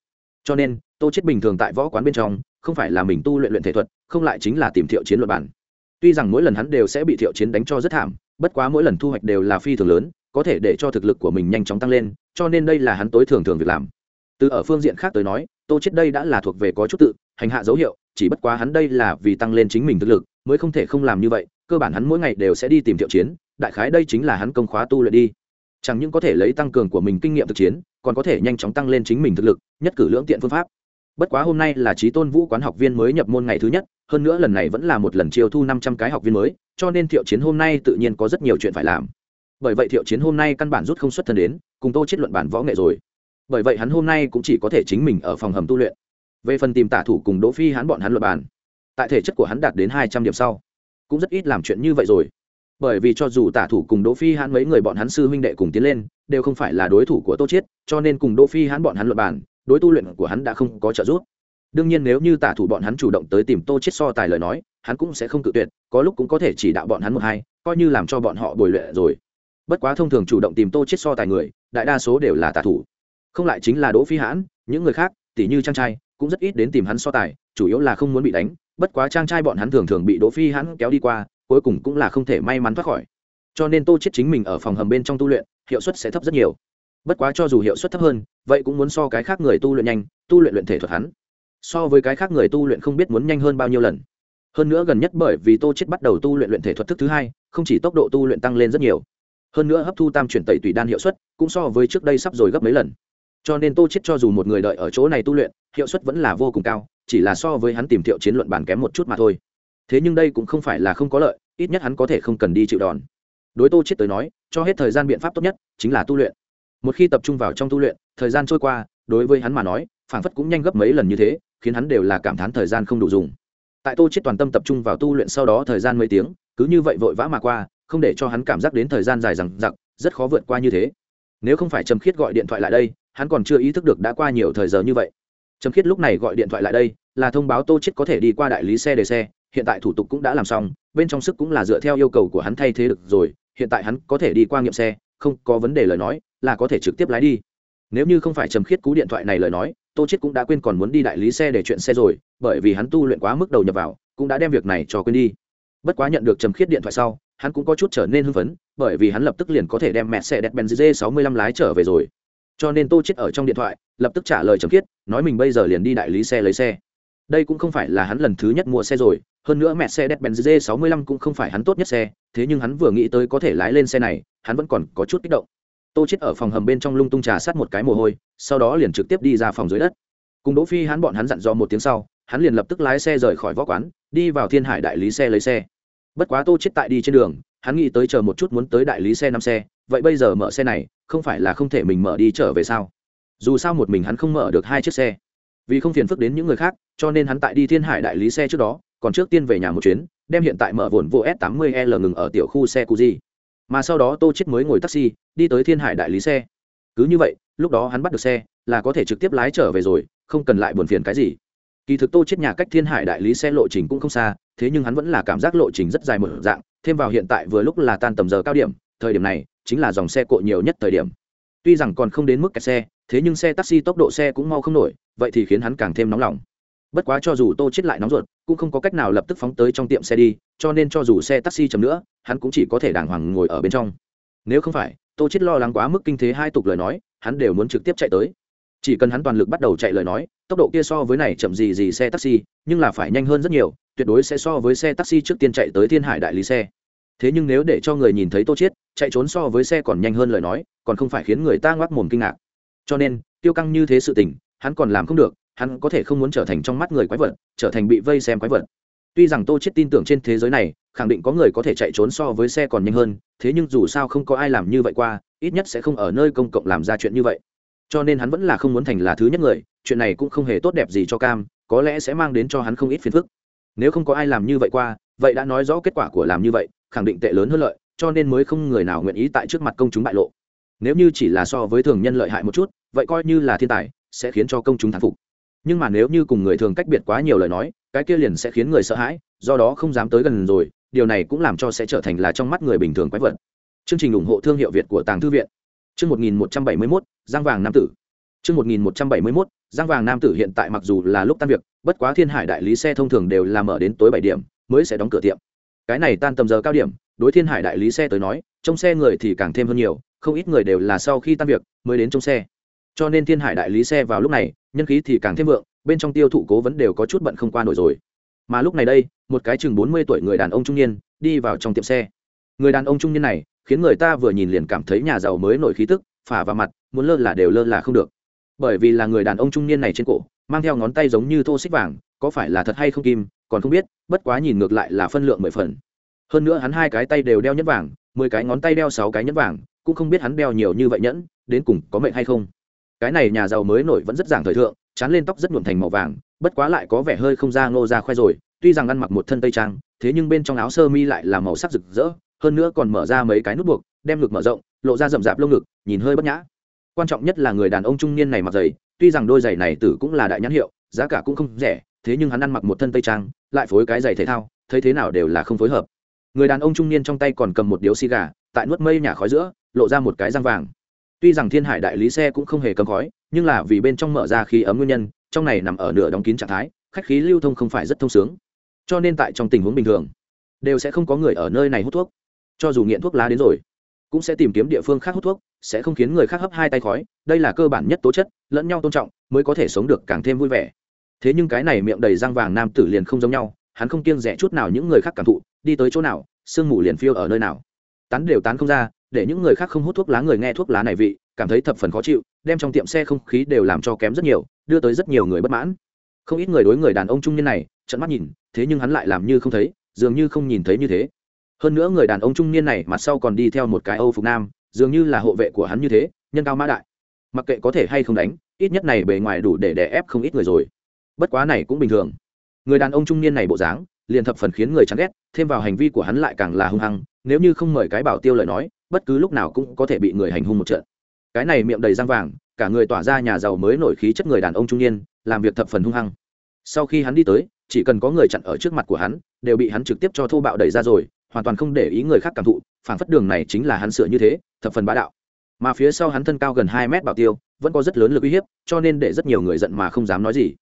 Cho nên, tô chết bình thường tại võ quán bên trong, không phải là mình tu luyện luyện thể thuật, không lại chính là tìm thiệu chiến luật bản. Tuy rằng mỗi lần hắn đều sẽ bị thiệu chiến đánh cho rất thảm, bất quá mỗi lần thu hoạch đều là phi thường lớn, có thể để cho thực lực của mình nhanh chóng tăng lên, cho nên đây là hắn tối thường thường việc làm. Từ ở phương diện khác tới nói, tô chết đây đã là thuộc về có chút tự, hành hạ dấu hiệu, chỉ bất quá hắn đây là vì tăng lên chính mình thực lực mới không thể không làm như vậy, cơ bản hắn mỗi ngày đều sẽ đi tìm thiệu chiến, đại khái đây chính là hắn công khóa tu luyện đi. Chẳng những có thể lấy tăng cường của mình kinh nghiệm thực chiến, còn có thể nhanh chóng tăng lên chính mình thực lực, nhất cử lưỡng tiện phương pháp. Bất quá hôm nay là trí tôn vũ quán học viên mới nhập môn ngày thứ nhất, hơn nữa lần này vẫn là một lần chiêu thu năm trăm cái học viên mới, cho nên thiệu chiến hôm nay tự nhiên có rất nhiều chuyện phải làm. Bởi vậy thiệu chiến hôm nay căn bản rút không xuất thân đến, cùng tô chết luận bản võ nghệ rồi. Bởi vậy hắn hôm nay cũng chỉ có thể chính mình ở phòng hầm tu luyện. Về phần tìm tả thủ cùng đỗ phi hắn bọn hắn luận bản tại thể chất của hắn đạt đến hai trăm điểm sau, cũng rất ít làm chuyện như vậy rồi. Bởi vì cho dù tả thủ cùng đỗ phi hắn mấy người bọn hắn sư huynh đệ cùng tiến lên, đều không phải là đối thủ của tô chiết, cho nên cùng đỗ phi hắn bọn hắn luận bản đối tu luyện của hắn đã không có trợ giúp. Đương nhiên nếu như tả thủ bọn hắn chủ động tới tìm tô chiết so tài lời nói, hắn cũng sẽ không cự tuyệt, có lúc cũng có thể chỉ đạo bọn hắn một hai, coi như làm cho bọn họ bồi luyện rồi. Bất quá thông thường chủ động tìm tô chiết so tài người, đại đa số đều là tả thủ. Không lại chính là đỗ phi hãn, những người khác tỷ như trang trai, cũng rất ít đến tìm hắn so tài, chủ yếu là không muốn bị đánh bất quá trang trai bọn hắn thường thường bị đỗ phi hắn kéo đi qua, cuối cùng cũng là không thể may mắn thoát khỏi. Cho nên tô chết chính mình ở phòng hầm bên trong tu luyện, hiệu suất sẽ thấp rất nhiều. Bất quá cho dù hiệu suất thấp hơn, vậy cũng muốn so cái khác người tu luyện nhanh, tu luyện luyện thể thuật hắn. So với cái khác người tu luyện không biết muốn nhanh hơn bao nhiêu lần. Hơn nữa gần nhất bởi vì tô chết bắt đầu tu luyện luyện thể thuật thức thứ hai, không chỉ tốc độ tu luyện tăng lên rất nhiều. Hơn nữa hấp thu tam chuyển tẩy tùy đan hiệu suất, cũng so với trước đây sắp rồi gấp mấy lần cho nên tô chết cho dù một người đợi ở chỗ này tu luyện, hiệu suất vẫn là vô cùng cao, chỉ là so với hắn tìm thiệu chiến luận bản kém một chút mà thôi. Thế nhưng đây cũng không phải là không có lợi, ít nhất hắn có thể không cần đi chịu đòn. Đối tô chết tới nói, cho hết thời gian biện pháp tốt nhất, chính là tu luyện. Một khi tập trung vào trong tu luyện, thời gian trôi qua, đối với hắn mà nói, phảng phất cũng nhanh gấp mấy lần như thế, khiến hắn đều là cảm thán thời gian không đủ dùng. Tại tô chết toàn tâm tập trung vào tu luyện sau đó thời gian mấy tiếng, cứ như vậy vội vã mà qua, không để cho hắn cảm giác đến thời gian dài rằng giặc rất khó vượt qua như thế. Nếu không phải trầm khiết gọi điện thoại lại đây hắn còn chưa ý thức được đã qua nhiều thời giờ như vậy. Trầm khiết lúc này gọi điện thoại lại đây, là thông báo tô chết có thể đi qua đại lý xe để xe, hiện tại thủ tục cũng đã làm xong, bên trong sức cũng là dựa theo yêu cầu của hắn thay thế được rồi, hiện tại hắn có thể đi qua nghiệm xe, không có vấn đề lời nói, là có thể trực tiếp lái đi. Nếu như không phải trầm khiết cú điện thoại này lời nói, tô chết cũng đã quên còn muốn đi đại lý xe để chuyện xe rồi, bởi vì hắn tu luyện quá mức đầu nhập vào, cũng đã đem việc này cho quên đi. Bất quá nhận được trầm khiết điện thoại sau, hắn cũng có chút trở nên hưng phấn, bởi vì hắn lập tức liền có thể đem mẹ xe đẹp benz g 65 lái trở về rồi cho nên tô chết ở trong điện thoại, lập tức trả lời trầm khiết, nói mình bây giờ liền đi đại lý xe lấy xe. Đây cũng không phải là hắn lần thứ nhất mua xe rồi, hơn nữa mẹ xe đẹp benz g 65 cũng không phải hắn tốt nhất xe, thế nhưng hắn vừa nghĩ tới có thể lái lên xe này, hắn vẫn còn có chút kích động. Tô chết ở phòng hầm bên trong lung tung trà sát một cái mồ hôi, sau đó liền trực tiếp đi ra phòng dưới đất. Cùng đỗ phi hắn bọn hắn dặn dò một tiếng sau, hắn liền lập tức lái xe rời khỏi võ quán, đi vào thiên hải đại lý xe lấy xe. Bất quá tô chết tại đi trên đường, hắn nghĩ tới chờ một chút muốn tới đại lý xe năm xe, vậy bây giờ mở xe này không phải là không thể mình mở đi trở về sao? Dù sao một mình hắn không mở được hai chiếc xe. Vì không phiền phức đến những người khác, cho nên hắn tại đi thiên hải đại lý xe trước đó, còn trước tiên về nhà một chuyến, đem hiện tại mở vồn vô s 80 l ngừng ở tiểu khu xe cu di mà sau đó tô chết mới ngồi taxi, đi tới thiên hải đại lý xe. Cứ như vậy, lúc đó hắn bắt được xe, là có thể trực tiếp lái trở về rồi, không cần lại buồn phiền cái gì. Kỳ thực tô chết nhà cách thiên hải đại lý xe lộ trình cũng không xa, thế nhưng hắn vẫn là cảm giác lộ trình rất dài một dạng, thêm vào hiện tại vừa lúc là tan tầm giờ cao điểm, thời điểm này chính là dòng xe cộ nhiều nhất thời điểm. Tuy rằng còn không đến mức kẹt xe, thế nhưng xe taxi tốc độ xe cũng mau không nổi, vậy thì khiến hắn càng thêm nóng lòng. Bất quá cho dù tô chết lại nóng ruột, cũng không có cách nào lập tức phóng tới trong tiệm xe đi, cho nên cho dù xe taxi chậm nữa, hắn cũng chỉ có thể đàng hoàng ngồi ở bên trong. Nếu không phải, tô chết lo lắng quá mức kinh thế hai tục lời nói, hắn đều muốn trực tiếp chạy tới. Chỉ cần hắn toàn lực bắt đầu chạy lời nói, tốc độ kia so với này chậm gì gì xe taxi, nhưng là phải nhanh hơn rất nhiều, tuyệt đối sẽ so với xe taxi trước tiên chạy tới thiên hải đại lý xe thế nhưng nếu để cho người nhìn thấy tô chiết, chạy trốn so với xe còn nhanh hơn lời nói, còn không phải khiến người ta ngoác mồm kinh ngạc. Cho nên, tiêu căng như thế sự tình, hắn còn làm không được, hắn có thể không muốn trở thành trong mắt người quái vật, trở thành bị vây xem quái vật. Tuy rằng tô chiết tin tưởng trên thế giới này, khẳng định có người có thể chạy trốn so với xe còn nhanh hơn, thế nhưng dù sao không có ai làm như vậy qua, ít nhất sẽ không ở nơi công cộng làm ra chuyện như vậy. Cho nên hắn vẫn là không muốn thành là thứ nhất người, chuyện này cũng không hề tốt đẹp gì cho cam, có lẽ sẽ mang đến cho hắn không ít phiền phức. Nếu không có ai làm như vậy qua, vậy đã nói rõ kết quả của làm như vậy khẳng định tệ lớn hơn lợi, cho nên mới không người nào nguyện ý tại trước mặt công chúng bại lộ. Nếu như chỉ là so với thường nhân lợi hại một chút, vậy coi như là thiên tài, sẽ khiến cho công chúng thán phục. Nhưng mà nếu như cùng người thường cách biệt quá nhiều lời nói, cái kia liền sẽ khiến người sợ hãi, do đó không dám tới gần rồi, điều này cũng làm cho sẽ trở thành là trong mắt người bình thường quái vật. Chương trình ủng hộ thương hiệu việt của tàng thư viện. Chương một nghìn một trăm bảy mươi mốt, giang vàng nam tử. Chương một nghìn một trăm bảy mươi mốt, giang vàng nam tử hiện tại mặc dù là lúc tan việc, bất quá thiên hải đại lý xe thông thường đều là mở đến tối bảy điểm, mới sẽ đóng cửa tiệm cái này tan tầm giờ cao điểm, đối thiên hải đại lý xe tới nói trong xe người thì càng thêm hơn nhiều, không ít người đều là sau khi tan việc mới đến trong xe. Cho nên thiên hải đại lý xe vào lúc này, nhân khí thì càng thêm vượng, bên trong tiêu thụ cố vấn đều có chút bận không qua nổi rồi. Mà lúc này đây, một cái chừng bốn mươi tuổi người đàn ông trung niên, đi vào trong tiệm xe. Người đàn ông trung niên này, khiến người ta vừa nhìn liền cảm thấy nhà giàu mới nổi khí tức, phả vào mặt, muốn lơ là đều lơ là không được. Bởi vì là người đàn ông trung niên này trên cổ, mang theo ngón tay giống như thô xích vàng, có phải là thật hay không kim còn không biết, bất quá nhìn ngược lại là phân lượng mười phần. Hơn nữa hắn hai cái tay đều đeo nhẫn vàng, mười cái ngón tay đeo sáu cái nhẫn vàng, cũng không biết hắn đeo nhiều như vậy nhẫn, đến cùng có mệnh hay không. Cái này nhà giàu mới nổi vẫn rất giảng thời thượng, chán lên tóc rất nhuộm thành màu vàng, bất quá lại có vẻ hơi không ra ngô ra khoe rồi, tuy rằng ăn mặc một thân tây trang, thế nhưng bên trong áo sơ mi lại là màu sắc rực rỡ, hơn nữa còn mở ra mấy cái nút buộc, đem ngực mở rộng, lộ ra rậm rạp lông ngực, nhìn hơi bất nhã. Quan trọng nhất là người đàn ông trung niên này mặc giày, tuy rằng đôi giày này tử cũng là đại nhãn hiệu, giá cả cũng không rẻ thế nhưng hắn ăn mặc một thân tây trang, lại phối cái giày thể thao, thấy thế nào đều là không phối hợp. Người đàn ông trung niên trong tay còn cầm một điếu xì gà, tại nuốt mây nhà khói giữa, lộ ra một cái răng vàng. Tuy rằng thiên hải đại lý xe cũng không hề cầm khói, nhưng là vì bên trong mở ra khí ấm nguyên nhân, trong này nằm ở nửa đóng kín trạng thái, khách khí lưu thông không phải rất thông sướng. Cho nên tại trong tình huống bình thường, đều sẽ không có người ở nơi này hút thuốc. Cho dù nghiện thuốc lá đến rồi, cũng sẽ tìm kiếm địa phương khác hút thuốc, sẽ không khiến người khác hấp hai tay khói, đây là cơ bản nhất tố chất, lẫn nhau tôn trọng, mới có thể sống được càng thêm vui vẻ thế nhưng cái này miệng đầy răng vàng nam tử liền không giống nhau, hắn không kiêng rẻ chút nào những người khác cảm thụ, đi tới chỗ nào, sương mù liền phiêu ở nơi nào. Tán đều tán không ra, để những người khác không hút thuốc lá người nghe thuốc lá này vị, cảm thấy thập phần khó chịu, đem trong tiệm xe không khí đều làm cho kém rất nhiều, đưa tới rất nhiều người bất mãn. Không ít người đối người đàn ông trung niên này trận mắt nhìn, thế nhưng hắn lại làm như không thấy, dường như không nhìn thấy như thế. Hơn nữa người đàn ông trung niên này mặt sau còn đi theo một cái âu phục nam, dường như là hộ vệ của hắn như thế, nhân cao mã đại. Mặc kệ có thể hay không đánh, ít nhất này bề ngoài đủ để đè ép không ít người rồi bất quá này cũng bình thường. Người đàn ông trung niên này bộ dáng, liền thập phần khiến người chán ghét, thêm vào hành vi của hắn lại càng là hung hăng, nếu như không mời cái bảo tiêu lời nói, bất cứ lúc nào cũng có thể bị người hành hung một trận. Cái này miệng đầy răng vàng, cả người tỏa ra nhà giàu mới nổi khí chất người đàn ông trung niên, làm việc thập phần hung hăng. Sau khi hắn đi tới, chỉ cần có người chặn ở trước mặt của hắn, đều bị hắn trực tiếp cho thô bạo đẩy ra rồi, hoàn toàn không để ý người khác cảm thụ phản phất đường này chính là hắn sửa như thế, thập phần bá đạo. Mà phía sau hắn thân cao gần hai mét bảo tiêu, vẫn có rất lớn lực uy hiếp, cho nên để rất nhiều người giận mà không dám nói gì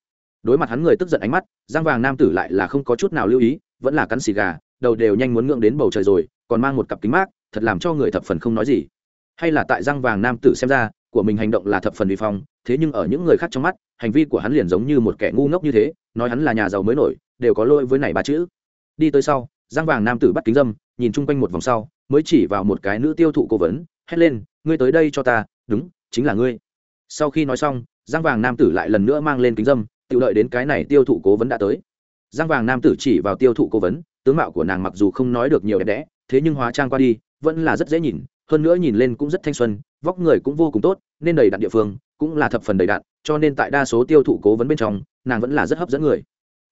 đối mặt hắn người tức giận ánh mắt, giang vàng nam tử lại là không có chút nào lưu ý, vẫn là cắn xì gà, đầu đều nhanh muốn ngượng đến bầu trời rồi, còn mang một cặp kính mát, thật làm cho người thập phần không nói gì. Hay là tại giang vàng nam tử xem ra, của mình hành động là thập phần vi phong, thế nhưng ở những người khác trong mắt, hành vi của hắn liền giống như một kẻ ngu ngốc như thế, nói hắn là nhà giàu mới nổi, đều có lỗi với này ba chữ. Đi tới sau, giang vàng nam tử bắt kính dâm, nhìn chung quanh một vòng sau, mới chỉ vào một cái nữ tiêu thụ cố vấn, hét lên, ngươi tới đây cho ta, đúng, chính là ngươi. Sau khi nói xong, giang vàng nam tử lại lần nữa mang lên kính dâm tự lợi đến cái này tiêu thụ cố vấn đã tới. Giang vàng nam tử chỉ vào tiêu thụ cố vấn, tướng mạo của nàng mặc dù không nói được nhiều đẹp đẽ, thế nhưng hóa trang qua đi, vẫn là rất dễ nhìn, hơn nữa nhìn lên cũng rất thanh xuân, vóc người cũng vô cùng tốt, nên đầy đặn địa phương cũng là thập phần đầy đặn, cho nên tại đa số tiêu thụ cố vấn bên trong, nàng vẫn là rất hấp dẫn người.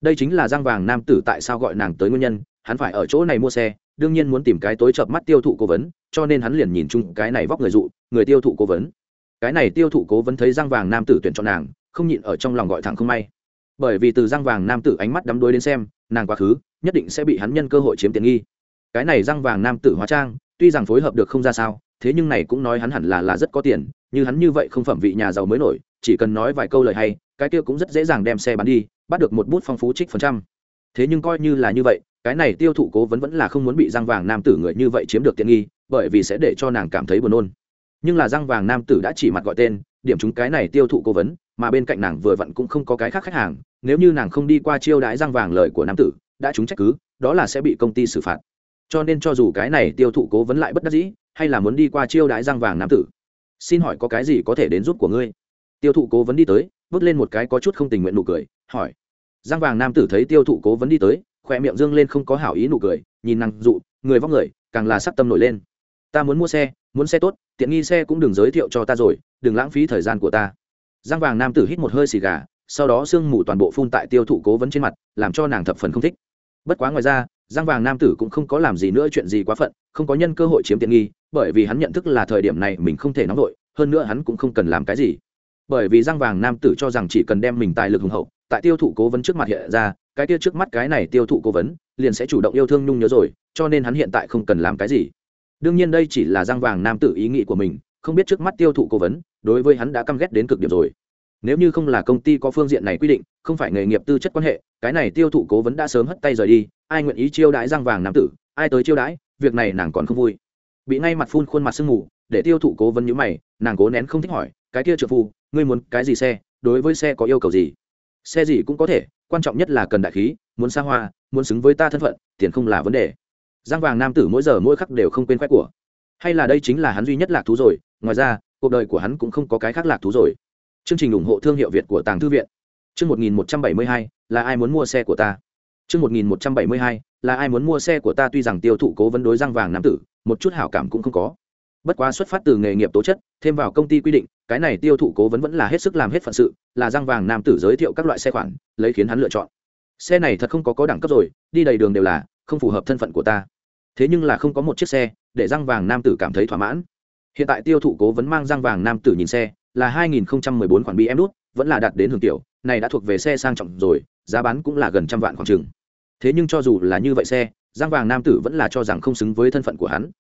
Đây chính là giang vàng nam tử tại sao gọi nàng tới nguyên nhân, hắn phải ở chỗ này mua xe, đương nhiên muốn tìm cái tối chợp mắt tiêu thụ cố vấn, cho nên hắn liền nhìn chung cái này vóc người dụ, người tiêu thụ cố vấn. Cái này tiêu thụ cố vấn thấy răng vàng nam tử tuyển chọn nàng không nhịn ở trong lòng gọi thẳng không may. Bởi vì từ răng vàng nam tử ánh mắt đắm đuối đến xem, nàng quá khứ, nhất định sẽ bị hắn nhân cơ hội chiếm tiện nghi. Cái này răng vàng nam tử hóa trang, tuy rằng phối hợp được không ra sao, thế nhưng này cũng nói hắn hẳn là là rất có tiền, như hắn như vậy không phẩm vị nhà giàu mới nổi, chỉ cần nói vài câu lời hay, cái kia cũng rất dễ dàng đem xe bán đi, bắt được một bút phong phú trích phần trăm. Thế nhưng coi như là như vậy, cái này tiêu thụ cố vẫn vẫn là không muốn bị răng vàng nam tử người như vậy chiếm được tiện nghi, bởi vì sẽ để cho nàng cảm thấy buồn nôn. Nhưng là răng vàng nam tử đã chỉ mặt gọi tên, điểm chúng cái này tiêu thụ cố vấn mà bên cạnh nàng vừa vặn cũng không có cái khác khách hàng, nếu như nàng không đi qua chiêu đãi răng vàng lời của nam tử, đã chúng trách cứ, đó là sẽ bị công ty xử phạt. Cho nên cho dù cái này tiêu thụ cố vấn lại bất đắc dĩ, hay là muốn đi qua chiêu đãi răng vàng nam tử, xin hỏi có cái gì có thể đến giúp của ngươi? Tiêu thụ cố vấn đi tới, bước lên một cái có chút không tình nguyện nụ cười, hỏi. Răng vàng nam tử thấy tiêu thụ cố vấn đi tới khoe miệng dương lên không có hảo ý nụ cười, nhìn năng dụ, người vóc người, càng là sắc tâm nổi lên. Ta muốn mua xe, muốn xe tốt, tiện nghi xe cũng đừng giới thiệu cho ta rồi, đừng lãng phí thời gian của ta. Giang vàng nam tử hít một hơi xì gà, sau đó sương mù toàn bộ phun tại tiêu thụ cố vấn trên mặt, làm cho nàng thập phần không thích. Bất quá ngoài ra, Giang vàng nam tử cũng không có làm gì nữa chuyện gì quá phận, không có nhân cơ hội chiếm tiện nghi, bởi vì hắn nhận thức là thời điểm này mình không thể nóng vội, hơn nữa hắn cũng không cần làm cái gì. Bởi vì Giang vàng nam tử cho rằng chỉ cần đem mình tài lực hùng hậu, tại tiêu thụ cố vấn trước mặt hiện ra, cái kia trước mắt cái này tiêu thụ cố vấn, liền sẽ chủ động yêu thương nhung nhớ rồi, cho nên hắn hiện tại không cần làm cái gì. Đương nhiên đây chỉ là Giang vàng nam tử ý nghĩ của mình, không biết trước mắt tiêu thụ cố vấn đối với hắn đã căm ghét đến cực điểm rồi. Nếu như không là công ty có phương diện này quy định, không phải nghề nghiệp tư chất quan hệ, cái này tiêu thụ cố vấn đã sớm hất tay rời đi, ai nguyện ý chiêu đãi răng vàng nam tử, ai tới chiêu đãi, việc này nàng còn không vui. Bị ngay mặt phun khuôn mặt sương mù, để tiêu thụ cố vấn nhữ mày, nàng cố nén không thích hỏi, cái kia trưởng phu, ngươi muốn cái gì xe, đối với xe có yêu cầu gì? Xe gì cũng có thể, quan trọng nhất là cần đại khí, muốn xa hoa, muốn xứng với ta thân phận, tiền không là vấn đề. Giang vàng nam tử mỗi giờ mỗi khắc đều không quên khoe của. Hay là đây chính là hắn duy nhất lạc thú rồi, ngoài ra cuộc đời của hắn cũng không có cái khác lạc thú rồi. Chương trình ủng hộ thương hiệu việt của tàng thư viện. Chương một nghìn một trăm bảy mươi hai, là ai muốn mua xe của ta? Chương một nghìn một trăm bảy mươi hai, là ai muốn mua xe của ta? Tuy rằng tiêu thụ cố vấn đối giang vàng nam tử, một chút hảo cảm cũng không có. Bất quá xuất phát từ nghề nghiệp tố chất, thêm vào công ty quy định, cái này tiêu thụ cố vấn vẫn là hết sức làm hết phận sự, là giang vàng nam tử giới thiệu các loại xe khoản, lấy khiến hắn lựa chọn. Xe này thật không có có đẳng cấp rồi, đi đầy đường đều là không phù hợp thân phận của ta. Thế nhưng là không có một chiếc xe, để giang vàng nam tử cảm thấy thỏa mãn hiện tại tiêu thụ cố vấn mang giang vàng nam tử nhìn xe, là 2014 khoản bm đút, vẫn là đạt đến hưởng tiểu, này đã thuộc về xe sang trọng rồi, giá bán cũng là gần trăm vạn khoảng chừng. Thế nhưng cho dù là như vậy xe giang vàng nam tử vẫn là cho rằng không xứng với thân phận của hắn.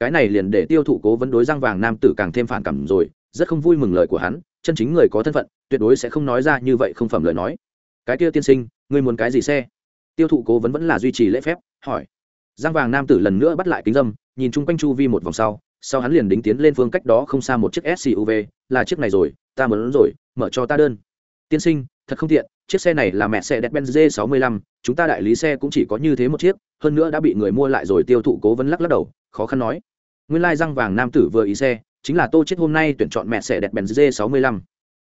Cái này liền để tiêu thụ cố vấn đối giang vàng nam tử càng thêm phản cảm rồi, rất không vui mừng lời của hắn, chân chính người có thân phận, tuyệt đối sẽ không nói ra như vậy không phẩm lời nói. Cái kia tiên sinh, ngươi muốn cái gì xe? Tiêu thụ cố vấn vẫn là duy trì lễ phép, hỏi. Giang vàng nam tử lần nữa bắt lại kính dâm, nhìn chung quanh chu vi một vòng sau sau hắn liền đính tiến lên phương cách đó không xa một chiếc suv là chiếc này rồi, ta muốn rồi, mở cho ta đơn. Tiên sinh, thật không tiện, chiếc xe này là mẹ xe đẹp benz 65 chúng ta đại lý xe cũng chỉ có như thế một chiếc, hơn nữa đã bị người mua lại rồi tiêu thụ cố vấn lắc lắc đầu, khó khăn nói. Nguyên lai răng vàng nam tử vừa ý xe, chính là tô chết hôm nay tuyển chọn mẹ xe đẹp benz 65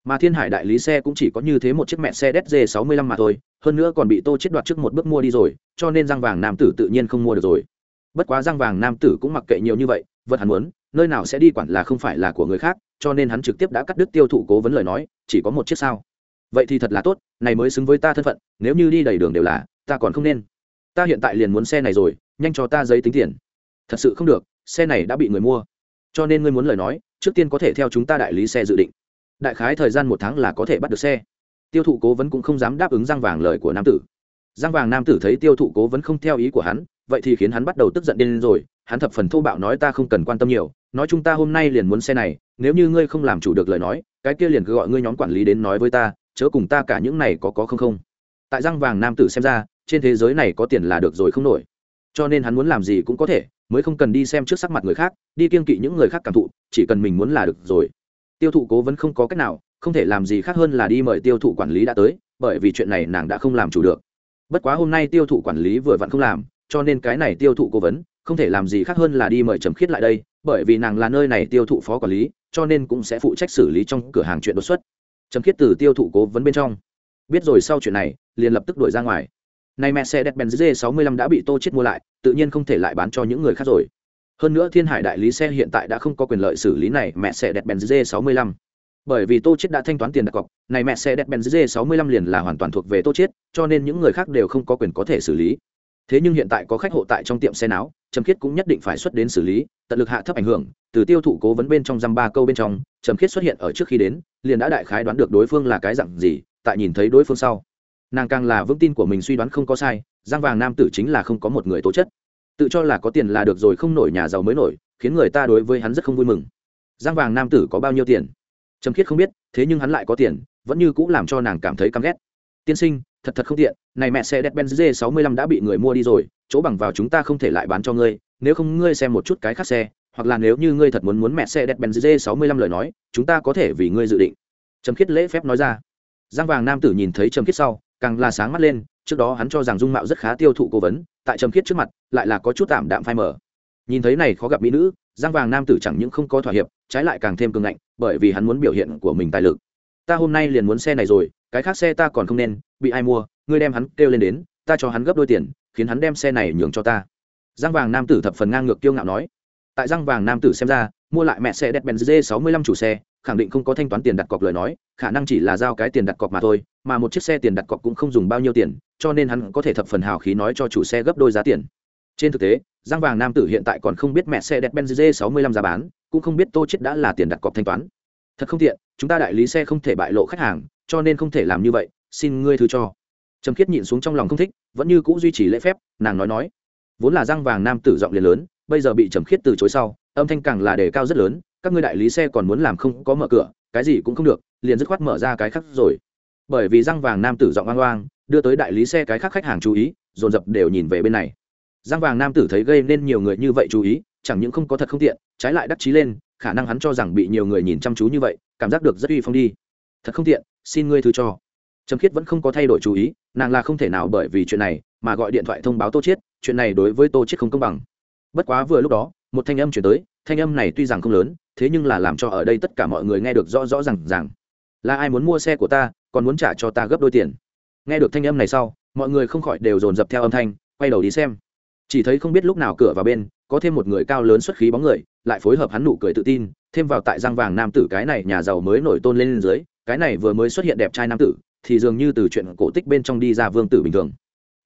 mà thiên hải đại lý xe cũng chỉ có như thế một chiếc mẹ xe G65 mà thôi, hơn nữa còn bị tô chết đoạt trước một bước mua đi rồi, cho nên răng vàng nam tử tự nhiên không mua được rồi. Bất quá răng vàng nam tử cũng mặc kệ nhiều như vậy vật hắn muốn, nơi nào sẽ đi quản là không phải là của người khác, cho nên hắn trực tiếp đã cắt đứt tiêu thụ cố vấn lời nói, chỉ có một chiếc sao. Vậy thì thật là tốt, này mới xứng với ta thân phận, nếu như đi đầy đường đều là, ta còn không nên. Ta hiện tại liền muốn xe này rồi, nhanh cho ta giấy tính tiền. Thật sự không được, xe này đã bị người mua. Cho nên ngươi muốn lời nói, trước tiên có thể theo chúng ta đại lý xe dự định. Đại khái thời gian một tháng là có thể bắt được xe. Tiêu thụ cố vấn cũng không dám đáp ứng răng vàng lời của nam tử. Răng vàng nam tử thấy tiêu thụ cố vấn không theo ý của hắn, vậy thì khiến hắn bắt đầu tức giận điên rồi hắn thập phần thô bạo nói ta không cần quan tâm nhiều, nói chúng ta hôm nay liền muốn xe này, nếu như ngươi không làm chủ được lời nói, cái kia liền cứ gọi ngươi nhóm quản lý đến nói với ta, chớ cùng ta cả những này có có không không. Tại răng vàng nam tử xem ra, trên thế giới này có tiền là được rồi không nổi. Cho nên hắn muốn làm gì cũng có thể, mới không cần đi xem trước sắc mặt người khác, đi kiên kỵ những người khác cảm thụ, chỉ cần mình muốn là được rồi. Tiêu thụ cố vẫn không có cách nào, không thể làm gì khác hơn là đi mời tiêu thụ quản lý đã tới, bởi vì chuyện này nàng đã không làm chủ được. Bất quá hôm nay tiêu thụ quản lý vừa vặn không làm, cho nên cái này tiêu thụ cố vấn không thể làm gì khác hơn là đi mời trầm khiết lại đây, bởi vì nàng là nơi này tiêu thụ phó quản lý, cho nên cũng sẽ phụ trách xử lý trong cửa hàng chuyện đột xuất. Trầm khiết từ tiêu thụ cố vấn bên trong. Biết rồi sau chuyện này, liền lập tức đuổi ra ngoài. Nay mẹ xe đẹp benz 65 đã bị tô chết mua lại, tự nhiên không thể lại bán cho những người khác rồi. Hơn nữa thiên hải đại lý xe hiện tại đã không có quyền lợi xử lý này mẹ xe đẹp benz 65 bởi vì tô chết đã thanh toán tiền đặt cọc, này mẹ xe đẹp benz 65 liền là hoàn toàn thuộc về tô chết, cho nên những người khác đều không có quyền có thể xử lý thế nhưng hiện tại có khách hộ tại trong tiệm xe náo, trầm khiết cũng nhất định phải xuất đến xử lý, tận lực hạ thấp ảnh hưởng, từ tiêu thụ cố vấn bên trong dăm ba câu bên trong, trầm khiết xuất hiện ở trước khi đến, liền đã đại khái đoán được đối phương là cái dặn gì, tại nhìn thấy đối phương sau. Nàng càng là vững tin của mình suy đoán không có sai, giang vàng nam tử chính là không có một người tố chất. Tự cho là có tiền là được rồi không nổi nhà giàu mới nổi, khiến người ta đối với hắn rất không vui mừng. Giang vàng nam tử có bao nhiêu tiền? Trầm khiết không biết, thế nhưng hắn lại có tiền, vẫn như cũng làm cho nàng cảm thấy căm ghét. Tiên sinh thật thật không tiện, này mẹ xe đẹp benz g 65 đã bị người mua đi rồi, chỗ bằng vào chúng ta không thể lại bán cho ngươi, nếu không ngươi xem một chút cái khác xe, hoặc là nếu như ngươi thật muốn muốn mẹ xe đẹp benz g 65 lời nói, chúng ta có thể vì ngươi dự định. Trầm khiết lễ phép nói ra. Giang vàng nam tử nhìn thấy trầm khiết sau, càng là sáng mắt lên, trước đó hắn cho rằng dung mạo rất khá tiêu thụ cố vấn, tại trầm khiết trước mặt, lại là có chút tạm đạm phai mờ. Nhìn thấy này khó gặp mỹ nữ, giang vàng nam tử chẳng những không có thỏa hiệp, trái lại càng thêm cường ngạnh, bởi vì hắn muốn biểu hiện của mình tài lực. Ta hôm nay liền muốn xe này rồi, cái khác xe ta còn không nên bị ai mua, ngươi đem hắn kêu lên đến, ta cho hắn gấp đôi tiền, khiến hắn đem xe này nhường cho ta. Giang vàng nam tử thập phần ngang ngược kiêu ngạo nói. Tại giang vàng nam tử xem ra, mua lại mẹ xe đẹp benz g 65 chủ xe, khẳng định không có thanh toán tiền đặt cọc lời nói, khả năng chỉ là giao cái tiền đặt cọc mà thôi, mà một chiếc xe tiền đặt cọc cũng không dùng bao nhiêu tiền, cho nên hắn có thể thập phần hào khí nói cho chủ xe gấp đôi giá tiền. Trên thực tế, giang vàng nam tử hiện tại còn không biết mẹ xe đẹp benz g 65 giá bán, cũng không biết tô chết đã là tiền đặt cọc thanh toán. Thật không tiện, chúng ta đại lý xe không thể bại lộ khách hàng, cho nên không thể làm như vậy xin ngươi thứ cho. Trầm khiết nhịn xuống trong lòng không thích, vẫn như cũ duy trì lễ phép, nàng nói nói. Vốn là răng vàng nam tử giọng liền lớn, bây giờ bị trầm khiết từ chối sau, âm thanh càng là đề cao rất lớn, các ngươi đại lý xe còn muốn làm không, có mở cửa, cái gì cũng không được, liền dứt khoát mở ra cái khác rồi. Bởi vì răng vàng nam tử giọng oang oang, đưa tới đại lý xe cái khác khách hàng chú ý, dồn dập đều nhìn về bên này. Răng vàng nam tử thấy gây nên nhiều người như vậy chú ý, chẳng những không có thật không tiện, trái lại đắc chí lên, khả năng hắn cho rằng bị nhiều người nhìn chăm chú như vậy, cảm giác được rất uy phong đi. Thật không tiện, xin ngươi thứ cho trầm khiết vẫn không có thay đổi chú ý, nàng là không thể nào bởi vì chuyện này mà gọi điện thoại thông báo tô chiết, chuyện này đối với tô chiết không công bằng. Bất quá vừa lúc đó, một thanh âm chuyển tới, thanh âm này tuy rằng không lớn, thế nhưng là làm cho ở đây tất cả mọi người nghe được rõ rõ rằng rằng là ai muốn mua xe của ta, còn muốn trả cho ta gấp đôi tiền. Nghe được thanh âm này sau, mọi người không khỏi đều dồn dập theo âm thanh, quay đầu đi xem. Chỉ thấy không biết lúc nào cửa vào bên, có thêm một người cao lớn xuất khí bóng người, lại phối hợp hắn nụ cười tự tin, thêm vào tại răng vàng nam tử cái này nhà giàu mới nổi tôn lên dưới, cái này vừa mới xuất hiện đẹp trai nam tử thì dường như từ chuyện cổ tích bên trong đi ra vương tử bình thường.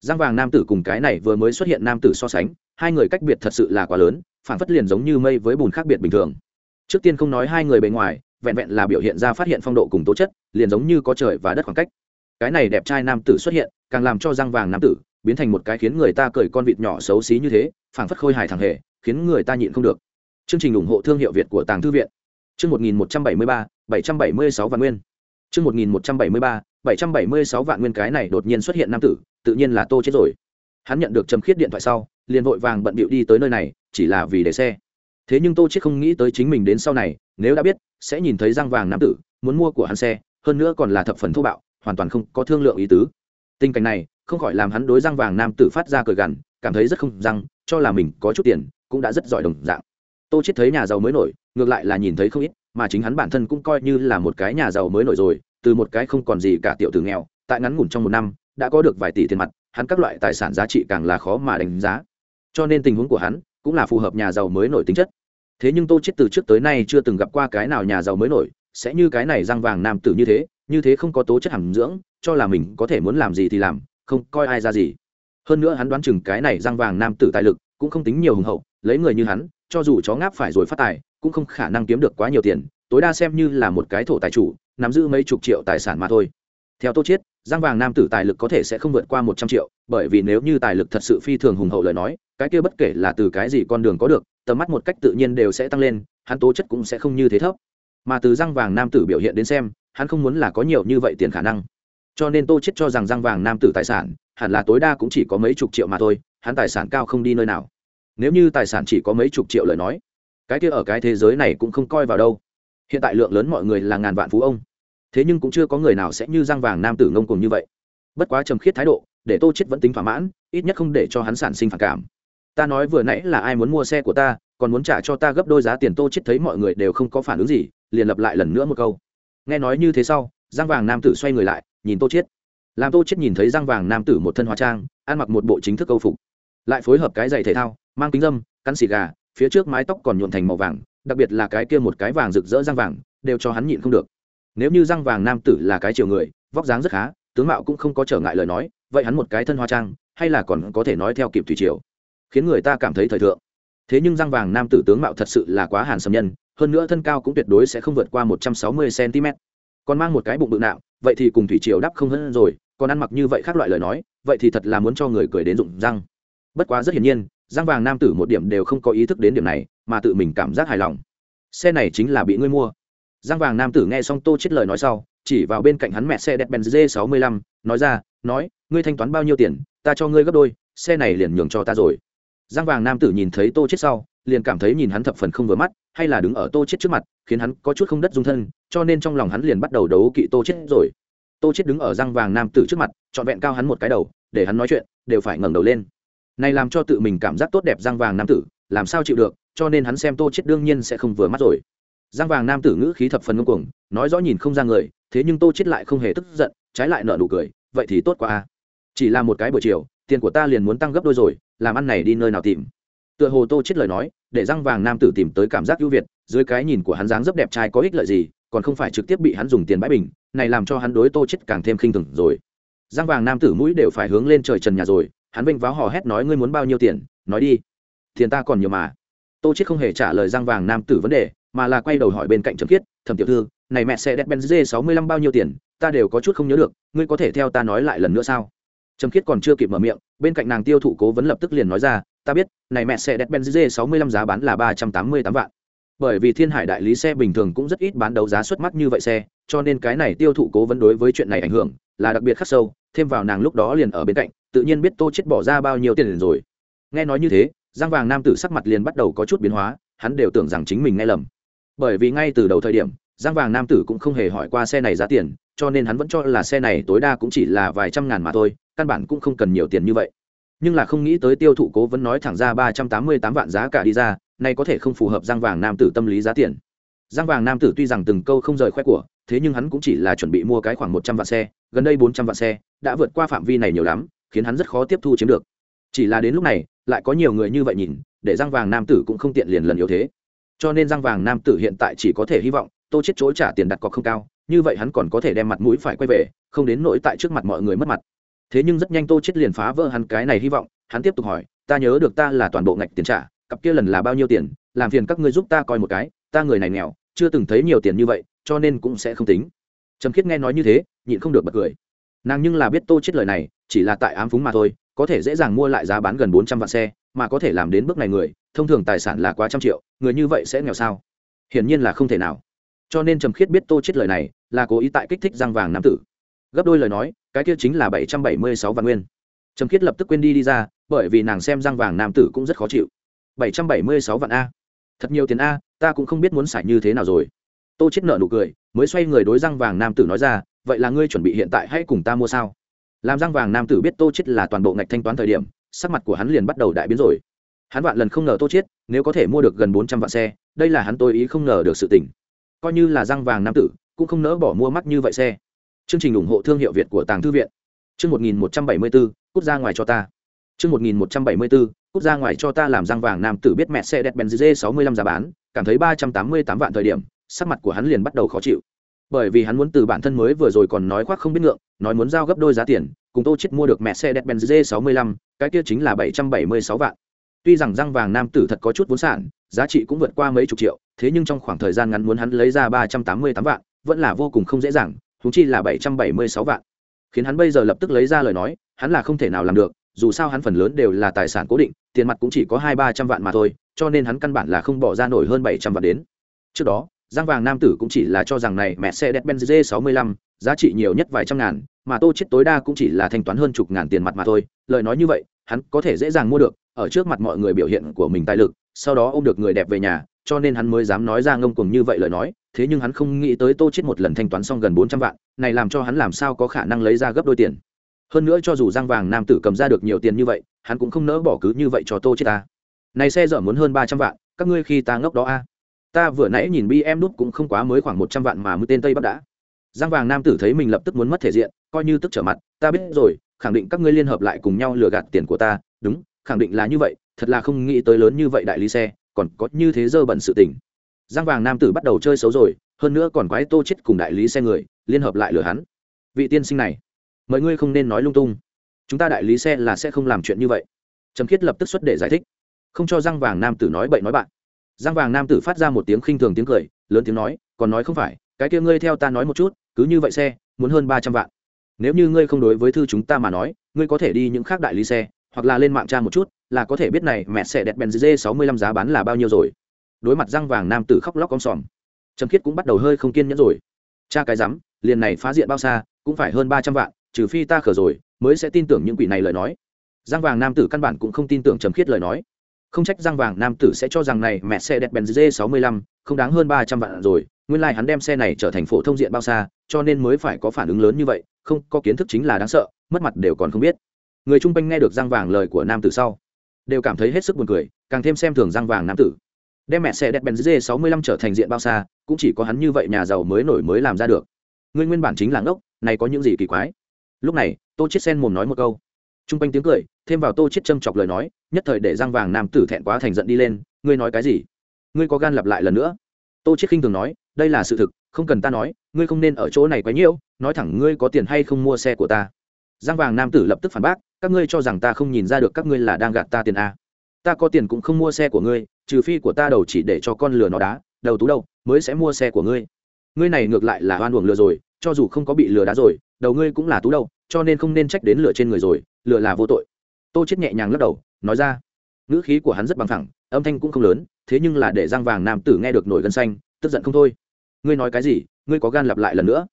Giang vàng nam tử cùng cái này vừa mới xuất hiện nam tử so sánh, hai người cách biệt thật sự là quá lớn phản phất liền giống như mây với bùn khác biệt bình thường. Trước tiên không nói hai người bề ngoài, vẹn vẹn là biểu hiện ra phát hiện phong độ cùng tố chất, liền giống như có trời và đất khoảng cách. Cái này đẹp trai nam tử xuất hiện, càng làm cho răng vàng nam tử biến thành một cái khiến người ta cười con vịt nhỏ xấu xí như thế, phảng phất khôi hài thằng hề, khiến người ta nhịn không được. Chương trình ủng hộ thương hiệu việt của tàng thư viện. Chương một nghìn một trăm bảy mươi ba, bảy trăm bảy mươi sáu văn nguyên. Chương một nghìn một trăm bảy mươi ba bảy trăm bảy mươi sáu vạn nguyên cái này đột nhiên xuất hiện nam tử, tự nhiên là tô chết rồi. Hắn nhận được trầm khiết điện thoại sau, liền vội vàng bận bịu đi tới nơi này, chỉ là vì để xe. Thế nhưng tô chết không nghĩ tới chính mình đến sau này, nếu đã biết, sẽ nhìn thấy răng vàng nam tử, muốn mua của hắn xe, hơn nữa còn là thập phần thô bạo, hoàn toàn không có thương lượng ý tứ. Tình cảnh này, không khỏi làm hắn đối răng vàng nam tử phát ra cười gằn, cảm thấy rất không răng, cho là mình có chút tiền, cũng đã rất giỏi đồng dạng. Tô chết thấy nhà giàu mới nổi, ngược lại là nhìn thấy không ít, mà chính hắn bản thân cũng coi như là một cái nhà giàu mới nổi rồi từ một cái không còn gì cả tiểu tử nghèo, tại ngắn ngủn trong một năm, đã có được vài tỷ tiền mặt, hắn các loại tài sản giá trị càng là khó mà đánh giá. Cho nên tình huống của hắn cũng là phù hợp nhà giàu mới nổi tính chất. Thế nhưng tô chết từ trước tới nay chưa từng gặp qua cái nào nhà giàu mới nổi, sẽ như cái này răng vàng nam tử như thế như thế không có tố chất hàm dưỡng, cho là mình có thể muốn làm gì thì làm, không coi ai ra gì. Hơn nữa hắn đoán chừng cái này răng vàng nam tử tài lực cũng không tính nhiều hùng hậu, lấy người như hắn, cho dù chó ngáp phải rồi phát tài, cũng không khả năng kiếm được quá nhiều tiền tối đa xem như là một cái thổ tài chủ, nắm giữ mấy chục triệu tài sản mà thôi. Theo tô chiết, giang vàng nam tử tài lực có thể sẽ không vượt qua một trăm triệu, bởi vì nếu như tài lực thật sự phi thường hùng hậu lời nói, cái kia bất kể là từ cái gì con đường có được, tầm mắt một cách tự nhiên đều sẽ tăng lên, hắn tố chất cũng sẽ không như thế thấp. Mà từ giang vàng nam tử biểu hiện đến xem, hắn không muốn là có nhiều như vậy tiền khả năng. Cho nên tô chết cho rằng giang vàng nam tử tài sản, hẳn là tối đa cũng chỉ có mấy chục triệu mà thôi, hắn tài sản cao không đi nơi nào. Nếu như tài sản chỉ có mấy chục triệu lời nói, cái kia ở cái thế giới này cũng không coi vào đâu hiện tại lượng lớn mọi người là ngàn vạn phú ông. Thế nhưng cũng chưa có người nào sẽ như răng vàng nam tử ngông cùng như vậy. Bất quá trầm khiết thái độ, để tô chết vẫn tính thỏa mãn, ít nhất không để cho hắn sản sinh phản cảm. Ta nói vừa nãy là ai muốn mua xe của ta, còn muốn trả cho ta gấp đôi giá tiền, tô chết thấy mọi người đều không có phản ứng gì, liền lập lại lần nữa một câu. Nghe nói như thế sau, răng vàng nam tử xoay người lại, nhìn tô chết làm tô chết nhìn thấy răng vàng nam tử một thân hóa trang, ăn mặc một bộ chính thức câu phục. Lại phối hợp cái giày thể thao, mang kính dâm cắn xì gà, phía trước mái tóc còn nhuộn thành màu vàng đặc biệt là cái kia một cái vàng rực rỡ răng vàng, đều cho hắn nhịn không được. Nếu như răng vàng nam tử là cái chiều người, vóc dáng rất khá, tướng mạo cũng không có trở ngại lời nói, vậy hắn một cái thân hoa trang, hay là còn có thể nói theo kịp thủy triều, khiến người ta cảm thấy thời thượng. Thế nhưng răng vàng nam tử tướng mạo thật sự là quá hàn sầm nhân, hơn nữa thân cao cũng tuyệt đối sẽ không vượt qua một trăm sáu mươi cm còn mang một cái bụng bự nạo, vậy thì cùng thủy triều đắp không hơn rồi, còn ăn mặc như vậy khác loại lời nói, vậy thì thật là muốn cho người cười đến rụng răng. Bất quá rất hiển nhiên Giang vàng nam tử một điểm đều không có ý thức đến điểm này, mà tự mình cảm giác hài lòng. Xe này chính là bị ngươi mua. Giang vàng nam tử nghe xong tô chết lời nói sau, chỉ vào bên cạnh hắn mẹ xe đẹp benz g 65 nói ra, nói, ngươi thanh toán bao nhiêu tiền, ta cho ngươi gấp đôi, xe này liền nhường cho ta rồi. Giang vàng nam tử nhìn thấy tô chết sau, liền cảm thấy nhìn hắn thập phần không vừa mắt, hay là đứng ở tô chết trước mặt, khiến hắn có chút không đất dung thân, cho nên trong lòng hắn liền bắt đầu đấu kỵ tô chết rồi. Tô chết đứng ở giang vàng nam tử trước mặt, trọn vẹn cao hắn một cái đầu, để hắn nói chuyện, đều phải ngẩng đầu lên này làm cho tự mình cảm giác tốt đẹp giang vàng nam tử, làm sao chịu được, cho nên hắn xem tô chết đương nhiên sẽ không vừa mắt rồi. Giang vàng nam tử ngữ khí thập phần ngông cuồng, nói rõ nhìn không ra người, thế nhưng tô chết lại không hề tức giận, trái lại nở nụ cười, vậy thì tốt quá a. Chỉ là một cái buổi chiều, tiền của ta liền muốn tăng gấp đôi rồi, làm ăn này đi nơi nào tìm? Tựa hồ tô chết lời nói, để răng vàng nam tử tìm tới cảm giác ưu việt, dưới cái nhìn của hắn dáng rất đẹp trai có ích lợi gì, còn không phải trực tiếp bị hắn dùng tiền bãi bình, này làm cho hắn đối tô chết càng thêm khinh thường rồi. Răng vàng nam tử mũi đều phải hướng lên trời trần nhà rồi hắn vinh váo hò hét nói, ngươi muốn bao nhiêu tiền? Nói đi. Tiền ta còn nhiều mà. Tô chết không hề trả lời răng vàng nam tử vấn đề, mà là quay đầu hỏi bên cạnh trầm khiết, thẩm tiểu thư, này mẹ xe đẹp benz sáu mươi lăm bao nhiêu tiền? Ta đều có chút không nhớ được, ngươi có thể theo ta nói lại lần nữa sao? Trầm khiết còn chưa kịp mở miệng, bên cạnh nàng tiêu thụ cố vấn lập tức liền nói ra, ta biết, này mẹ xe đẹp benz sáu mươi lăm giá bán là ba trăm tám mươi tám vạn. Bởi vì thiên hải đại lý xe bình thường cũng rất ít bán đấu giá xuất mắt như vậy xe, cho nên cái này tiêu thụ cố vấn đối với chuyện này ảnh hưởng là đặc biệt khắc sâu, thêm vào nàng lúc đó liền ở bên cạnh, tự nhiên biết tô chết bỏ ra bao nhiêu tiền liền rồi. Nghe nói như thế, giang vàng nam tử sắc mặt liền bắt đầu có chút biến hóa, hắn đều tưởng rằng chính mình nghe lầm. Bởi vì ngay từ đầu thời điểm, giang vàng nam tử cũng không hề hỏi qua xe này giá tiền, cho nên hắn vẫn cho là xe này tối đa cũng chỉ là vài trăm ngàn mà thôi, căn bản cũng không cần nhiều tiền như vậy. Nhưng là không nghĩ tới tiêu thụ cố vẫn nói thẳng ra ba trăm tám mươi tám vạn giá cả đi ra, nay có thể không phù hợp giang vàng nam tử tâm lý giá tiền. Giang vàng nam tử tuy rằng từng câu không rời khoe của thế nhưng hắn cũng chỉ là chuẩn bị mua cái khoảng một trăm vạn xe, gần đây bốn trăm vạn xe đã vượt qua phạm vi này nhiều lắm, khiến hắn rất khó tiếp thu chiếm được. Chỉ là đến lúc này, lại có nhiều người như vậy nhìn, để giang vàng nam tử cũng không tiện liền lần yếu thế. Cho nên giang vàng nam tử hiện tại chỉ có thể hy vọng, tô chết chỗ trả tiền đặt cọc không cao, như vậy hắn còn có thể đem mặt mũi phải quay về, không đến nỗi tại trước mặt mọi người mất mặt. Thế nhưng rất nhanh tô chết liền phá vỡ hắn cái này hy vọng, hắn tiếp tục hỏi, ta nhớ được ta là toàn bộ ngạch tiền trả, cặp kia lần là bao nhiêu tiền, làm phiền các ngươi giúp ta coi một cái, ta người này nghèo chưa từng thấy nhiều tiền như vậy, cho nên cũng sẽ không tính. Trầm khiết nghe nói như thế, nhịn không được bật cười. Nàng nhưng là biết tô chết lời này, chỉ là tại ám phúng mà thôi, có thể dễ dàng mua lại giá bán gần bốn trăm vạn xe, mà có thể làm đến bước này người, thông thường tài sản là quá trăm triệu, người như vậy sẽ nghèo sao? Hiển nhiên là không thể nào. Cho nên trầm khiết biết tô chết lời này, là cố ý tại kích thích răng vàng nam tử. Gấp đôi lời nói, cái kia chính là bảy trăm bảy mươi sáu vạn nguyên. Trầm khiết lập tức quên đi đi ra, bởi vì nàng xem răng vàng nam tử cũng rất khó chịu. bảy trăm bảy mươi sáu vạn a. Thật nhiều tiền a ta cũng không biết muốn xài như thế nào rồi. Tô chết nợ nụ cười, mới xoay người đối răng vàng nam tử nói ra, vậy là ngươi chuẩn bị hiện tại hãy cùng ta mua sao? Làm răng vàng nam tử biết tô chết là toàn bộ ngạch thanh toán thời điểm, sắc mặt của hắn liền bắt đầu đại biến rồi. Hắn vạn lần không ngờ tô chết, nếu có thể mua được gần bốn trăm vạn xe, đây là hắn tôi ý không ngờ được sự tình. Coi như là răng vàng nam tử, cũng không nỡ bỏ mua mắt như vậy xe. Chương trình ủng hộ thương hiệu việt của tàng thư viện. Chương một nghìn một trăm bảy mươi bốn, cút ra ngoài cho ta. Chương một nghìn một trăm bảy mươi bốn cút ra ngoài cho ta làm răng vàng nam tử biết mẹ xe đẹp benz g sáu mươi lăm giá bán, cảm thấy ba trăm tám mươi tám vạn thời điểm, sắc mặt của hắn liền bắt đầu khó chịu. Bởi vì hắn muốn từ bản thân mới vừa rồi còn nói khoác không biết ngượng, nói muốn giao gấp đôi giá tiền, cùng tô chết mua được mẹ xe đẹp benz g sáu mươi lăm cái kia chính là bảy trăm bảy mươi sáu vạn. Tuy rằng răng vàng nam tử thật có chút vốn sản, giá trị cũng vượt qua mấy chục triệu, thế nhưng trong khoảng thời gian ngắn muốn hắn lấy ra ba trăm tám mươi tám vạn, vẫn là vô cùng không dễ dàng thúng chi là bảy trăm bảy mươi sáu vạn. Khiến hắn bây giờ lập tức lấy ra lời nói, hắn là không thể nào làm được dù sao hắn phần lớn đều là tài sản cố định, tiền mặt cũng chỉ có hai ba trăm vạn mà thôi, cho nên hắn căn bản là không bỏ ra nổi hơn bảy trăm vạn đến. Trước đó, giang vàng nam tử cũng chỉ là cho rằng này mẹ xe đẹp benz g sáu mươi lăm giá trị nhiều nhất vài trăm ngàn, mà tô chết tối đa cũng chỉ là thanh toán hơn chục ngàn tiền mặt mà thôi. Lời nói như vậy, hắn có thể dễ dàng mua được, ở trước mặt mọi người biểu hiện của mình tài lực, sau đó ôm được người đẹp về nhà, cho nên hắn mới dám nói ra ngông cuồng như vậy lời nói. Thế nhưng hắn không nghĩ tới tô chết một lần thanh toán xong gần bốn trăm vạn, này làm cho hắn làm sao có khả năng lấy ra gấp đôi tiền hơn nữa cho dù giang vàng nam tử cầm ra được nhiều tiền như vậy, hắn cũng không nỡ bỏ cứ như vậy cho tô chết ta. Này xe dở muốn hơn ba trăm vạn, các ngươi khi ta ngốc đó a. Ta vừa nãy nhìn bi em đút cũng không quá mới khoảng một trăm vạn mà mũi tên tây bắc đã. Giang vàng nam tử thấy mình lập tức muốn mất thể diện, coi như tức trở mặt, ta biết rồi, khẳng định các ngươi liên hợp lại cùng nhau lừa gạt tiền của ta, đúng, khẳng định là như vậy, thật là không nghĩ tới lớn như vậy đại lý xe, còn có như thế dơ bẩn sự tình. Giang vàng nam tử bắt đầu chơi xấu rồi, hơn nữa còn quái tô chết cùng đại lý xe người, liên hợp lại lừa hắn. Vị tiên sinh này mọi ngươi không nên nói lung tung. Chúng ta đại lý xe là sẽ không làm chuyện như vậy. Trầm khiết lập tức xuất để giải thích. Không cho răng vàng nam tử nói bậy nói bạn. Răng vàng nam tử phát ra một tiếng khinh thường tiếng cười, lớn tiếng nói, còn nói không phải, cái kia ngươi theo ta nói một chút, cứ như vậy xe, muốn hơn ba trăm vạn. Nếu như ngươi không đối với thư chúng ta mà nói, ngươi có thể đi những khác đại lý xe, hoặc là lên mạng tra một chút, là có thể biết này mẹ xe đẹp bèn dê sáu mươi lăm giá bán là bao nhiêu rồi. Đối mặt răng vàng nam tử khóc lóc con sòm, trầm khiết cũng bắt đầu hơi không kiên nhẫn rồi. Cha cái rắm, liền này phá diện bao xa, cũng phải hơn ba trăm vạn trừ phi ta khở rồi, mới sẽ tin tưởng những quỷ này lời nói. Giang vàng nam tử căn bản cũng không tin tưởng trầm khiết lời nói. Không trách giang vàng nam tử sẽ cho rằng này mẹ xe đẹp benz g sáu mươi lăm không đáng hơn ba trăm vạn rồi, nguyên lai hắn đem xe này trở thành phổ thông diện bao xa, cho nên mới phải có phản ứng lớn như vậy, không, có kiến thức chính là đáng sợ, mất mặt đều còn không biết. Người chung quanh nghe được giang vàng lời của nam tử sau, đều cảm thấy hết sức buồn cười, càng thêm xem thường giang vàng nam tử. Đem mẹ xe đẹp benz g sáu mươi lăm trở thành diện bao xa, cũng chỉ có hắn như vậy nhà giàu mới nổi mới làm ra được. Ngươi nguyên bản chính là ngốc, này có những gì kỳ quái? Lúc này, tô chết sen mồm nói một câu. T r u n g quanh tiếng cười, thêm vào tô chết châm chọc lời nói, nhất thời để giang vàng nam tử thẹn quá thành giận đi lên, ngươi nói cái gì? Ngươi có gan lặp lại lần nữa? Tô chết khinh thường nói, đây là sự thực, không cần ta nói, ngươi không nên ở chỗ này quấy nhiễu nói thẳng ngươi có tiền hay không mua xe của ta. Giang vàng nam tử lập tức phản bác, các ngươi cho rằng ta không nhìn ra được các ngươi là đang gạt ta tiền a ta có tiền cũng không mua xe của ngươi, trừ phi của ta đầu chỉ để cho con lừa nó đá, đầu tú đâu, mới sẽ mua xe của ngươi. Ngươi này ngược lại là oan uổng lừa rồi cho dù không có bị lừa đá rồi, đầu ngươi cũng là tú đâu, cho nên không nên trách đến lừa trên người rồi lừa là vô tội. Tô chết nhẹ nhàng lắc đầu, nói ra. Ngữ khí của hắn rất bằng thẳng âm thanh cũng không lớn, thế nhưng là để giang vàng nam tử nghe được nổi gân xanh, tức giận không thôi. Ngươi nói cái gì? Ngươi có gan lặp lại lần nữa?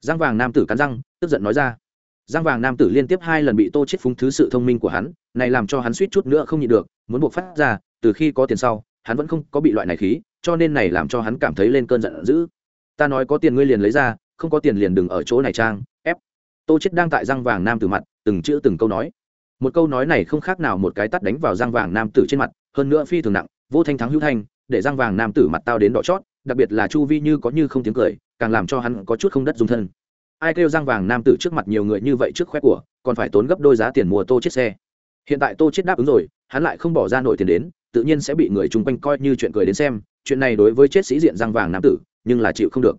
Giang vàng nam tử cắn răng, tức giận nói ra. Giang vàng nam tử liên tiếp hai lần bị tô chết phúng thứ sự thông minh của hắn, này làm cho hắn suýt chút nữa không nhịn được, muốn buộc phát ra, từ khi có tiền sau, hắn vẫn không có bị loại này khí, cho nên này làm cho hắn cảm thấy lên cơn giận dữ. Ta nói có tiền ngươi liền lấy ra không có tiền liền đừng ở chỗ này trang, ép. Tô chết đang tại răng vàng nam tử mặt, từng chữ từng câu nói. Một câu nói này không khác nào một cái tắt đánh vào răng vàng nam tử trên mặt, hơn nữa phi thường nặng, vô thanh thắng hữu thanh, để răng vàng nam tử mặt tao đến đỏ chót, đặc biệt là chu vi như có như không tiếng cười, càng làm cho hắn có chút không đất dung thân. Ai kêu răng vàng nam tử trước mặt nhiều người như vậy trước khoe của, còn phải tốn gấp đôi giá tiền mua tô chết xe. Hiện tại tô chết đáp ứng rồi, hắn lại không bỏ ra nổi tiền đến, tự nhiên sẽ bị người chung quanh coi như chuyện cười đến xem, chuyện này đối với chết sĩ diện răng vàng nam tử, nhưng là chịu không được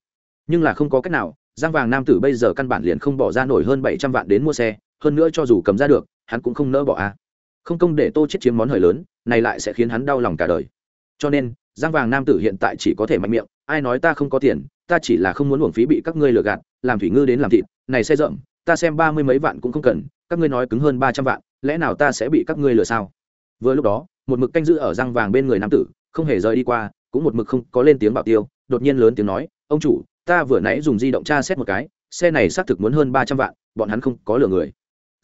nhưng là không có cách nào, giang vàng nam tử bây giờ căn bản liền không bỏ ra nổi hơn bảy trăm vạn đến mua xe, hơn nữa cho dù cầm ra được, hắn cũng không nỡ bỏ a. Không công để tô chết chiếm món hời lớn, này lại sẽ khiến hắn đau lòng cả đời. Cho nên, giang vàng nam tử hiện tại chỉ có thể mạnh miệng, ai nói ta không có tiền, ta chỉ là không muốn uổng phí bị các ngươi lừa gạt, làm thủy ngư đến làm thịt, này xe rộng ta xem ba mươi mấy vạn cũng không cần, các ngươi nói cứng hơn ba trăm vạn, lẽ nào ta sẽ bị các ngươi lừa sao? Vừa lúc đó, một mực canh giữ ở răng vàng bên người nam tử, không hề rời đi qua, cũng một mực không có lên tiếng bảo tiêu, đột nhiên lớn tiếng nói, ông chủ ta vừa nãy dùng di động tra xét một cái, xe này xác thực muốn hơn ba trăm vạn, bọn hắn không có lừa người.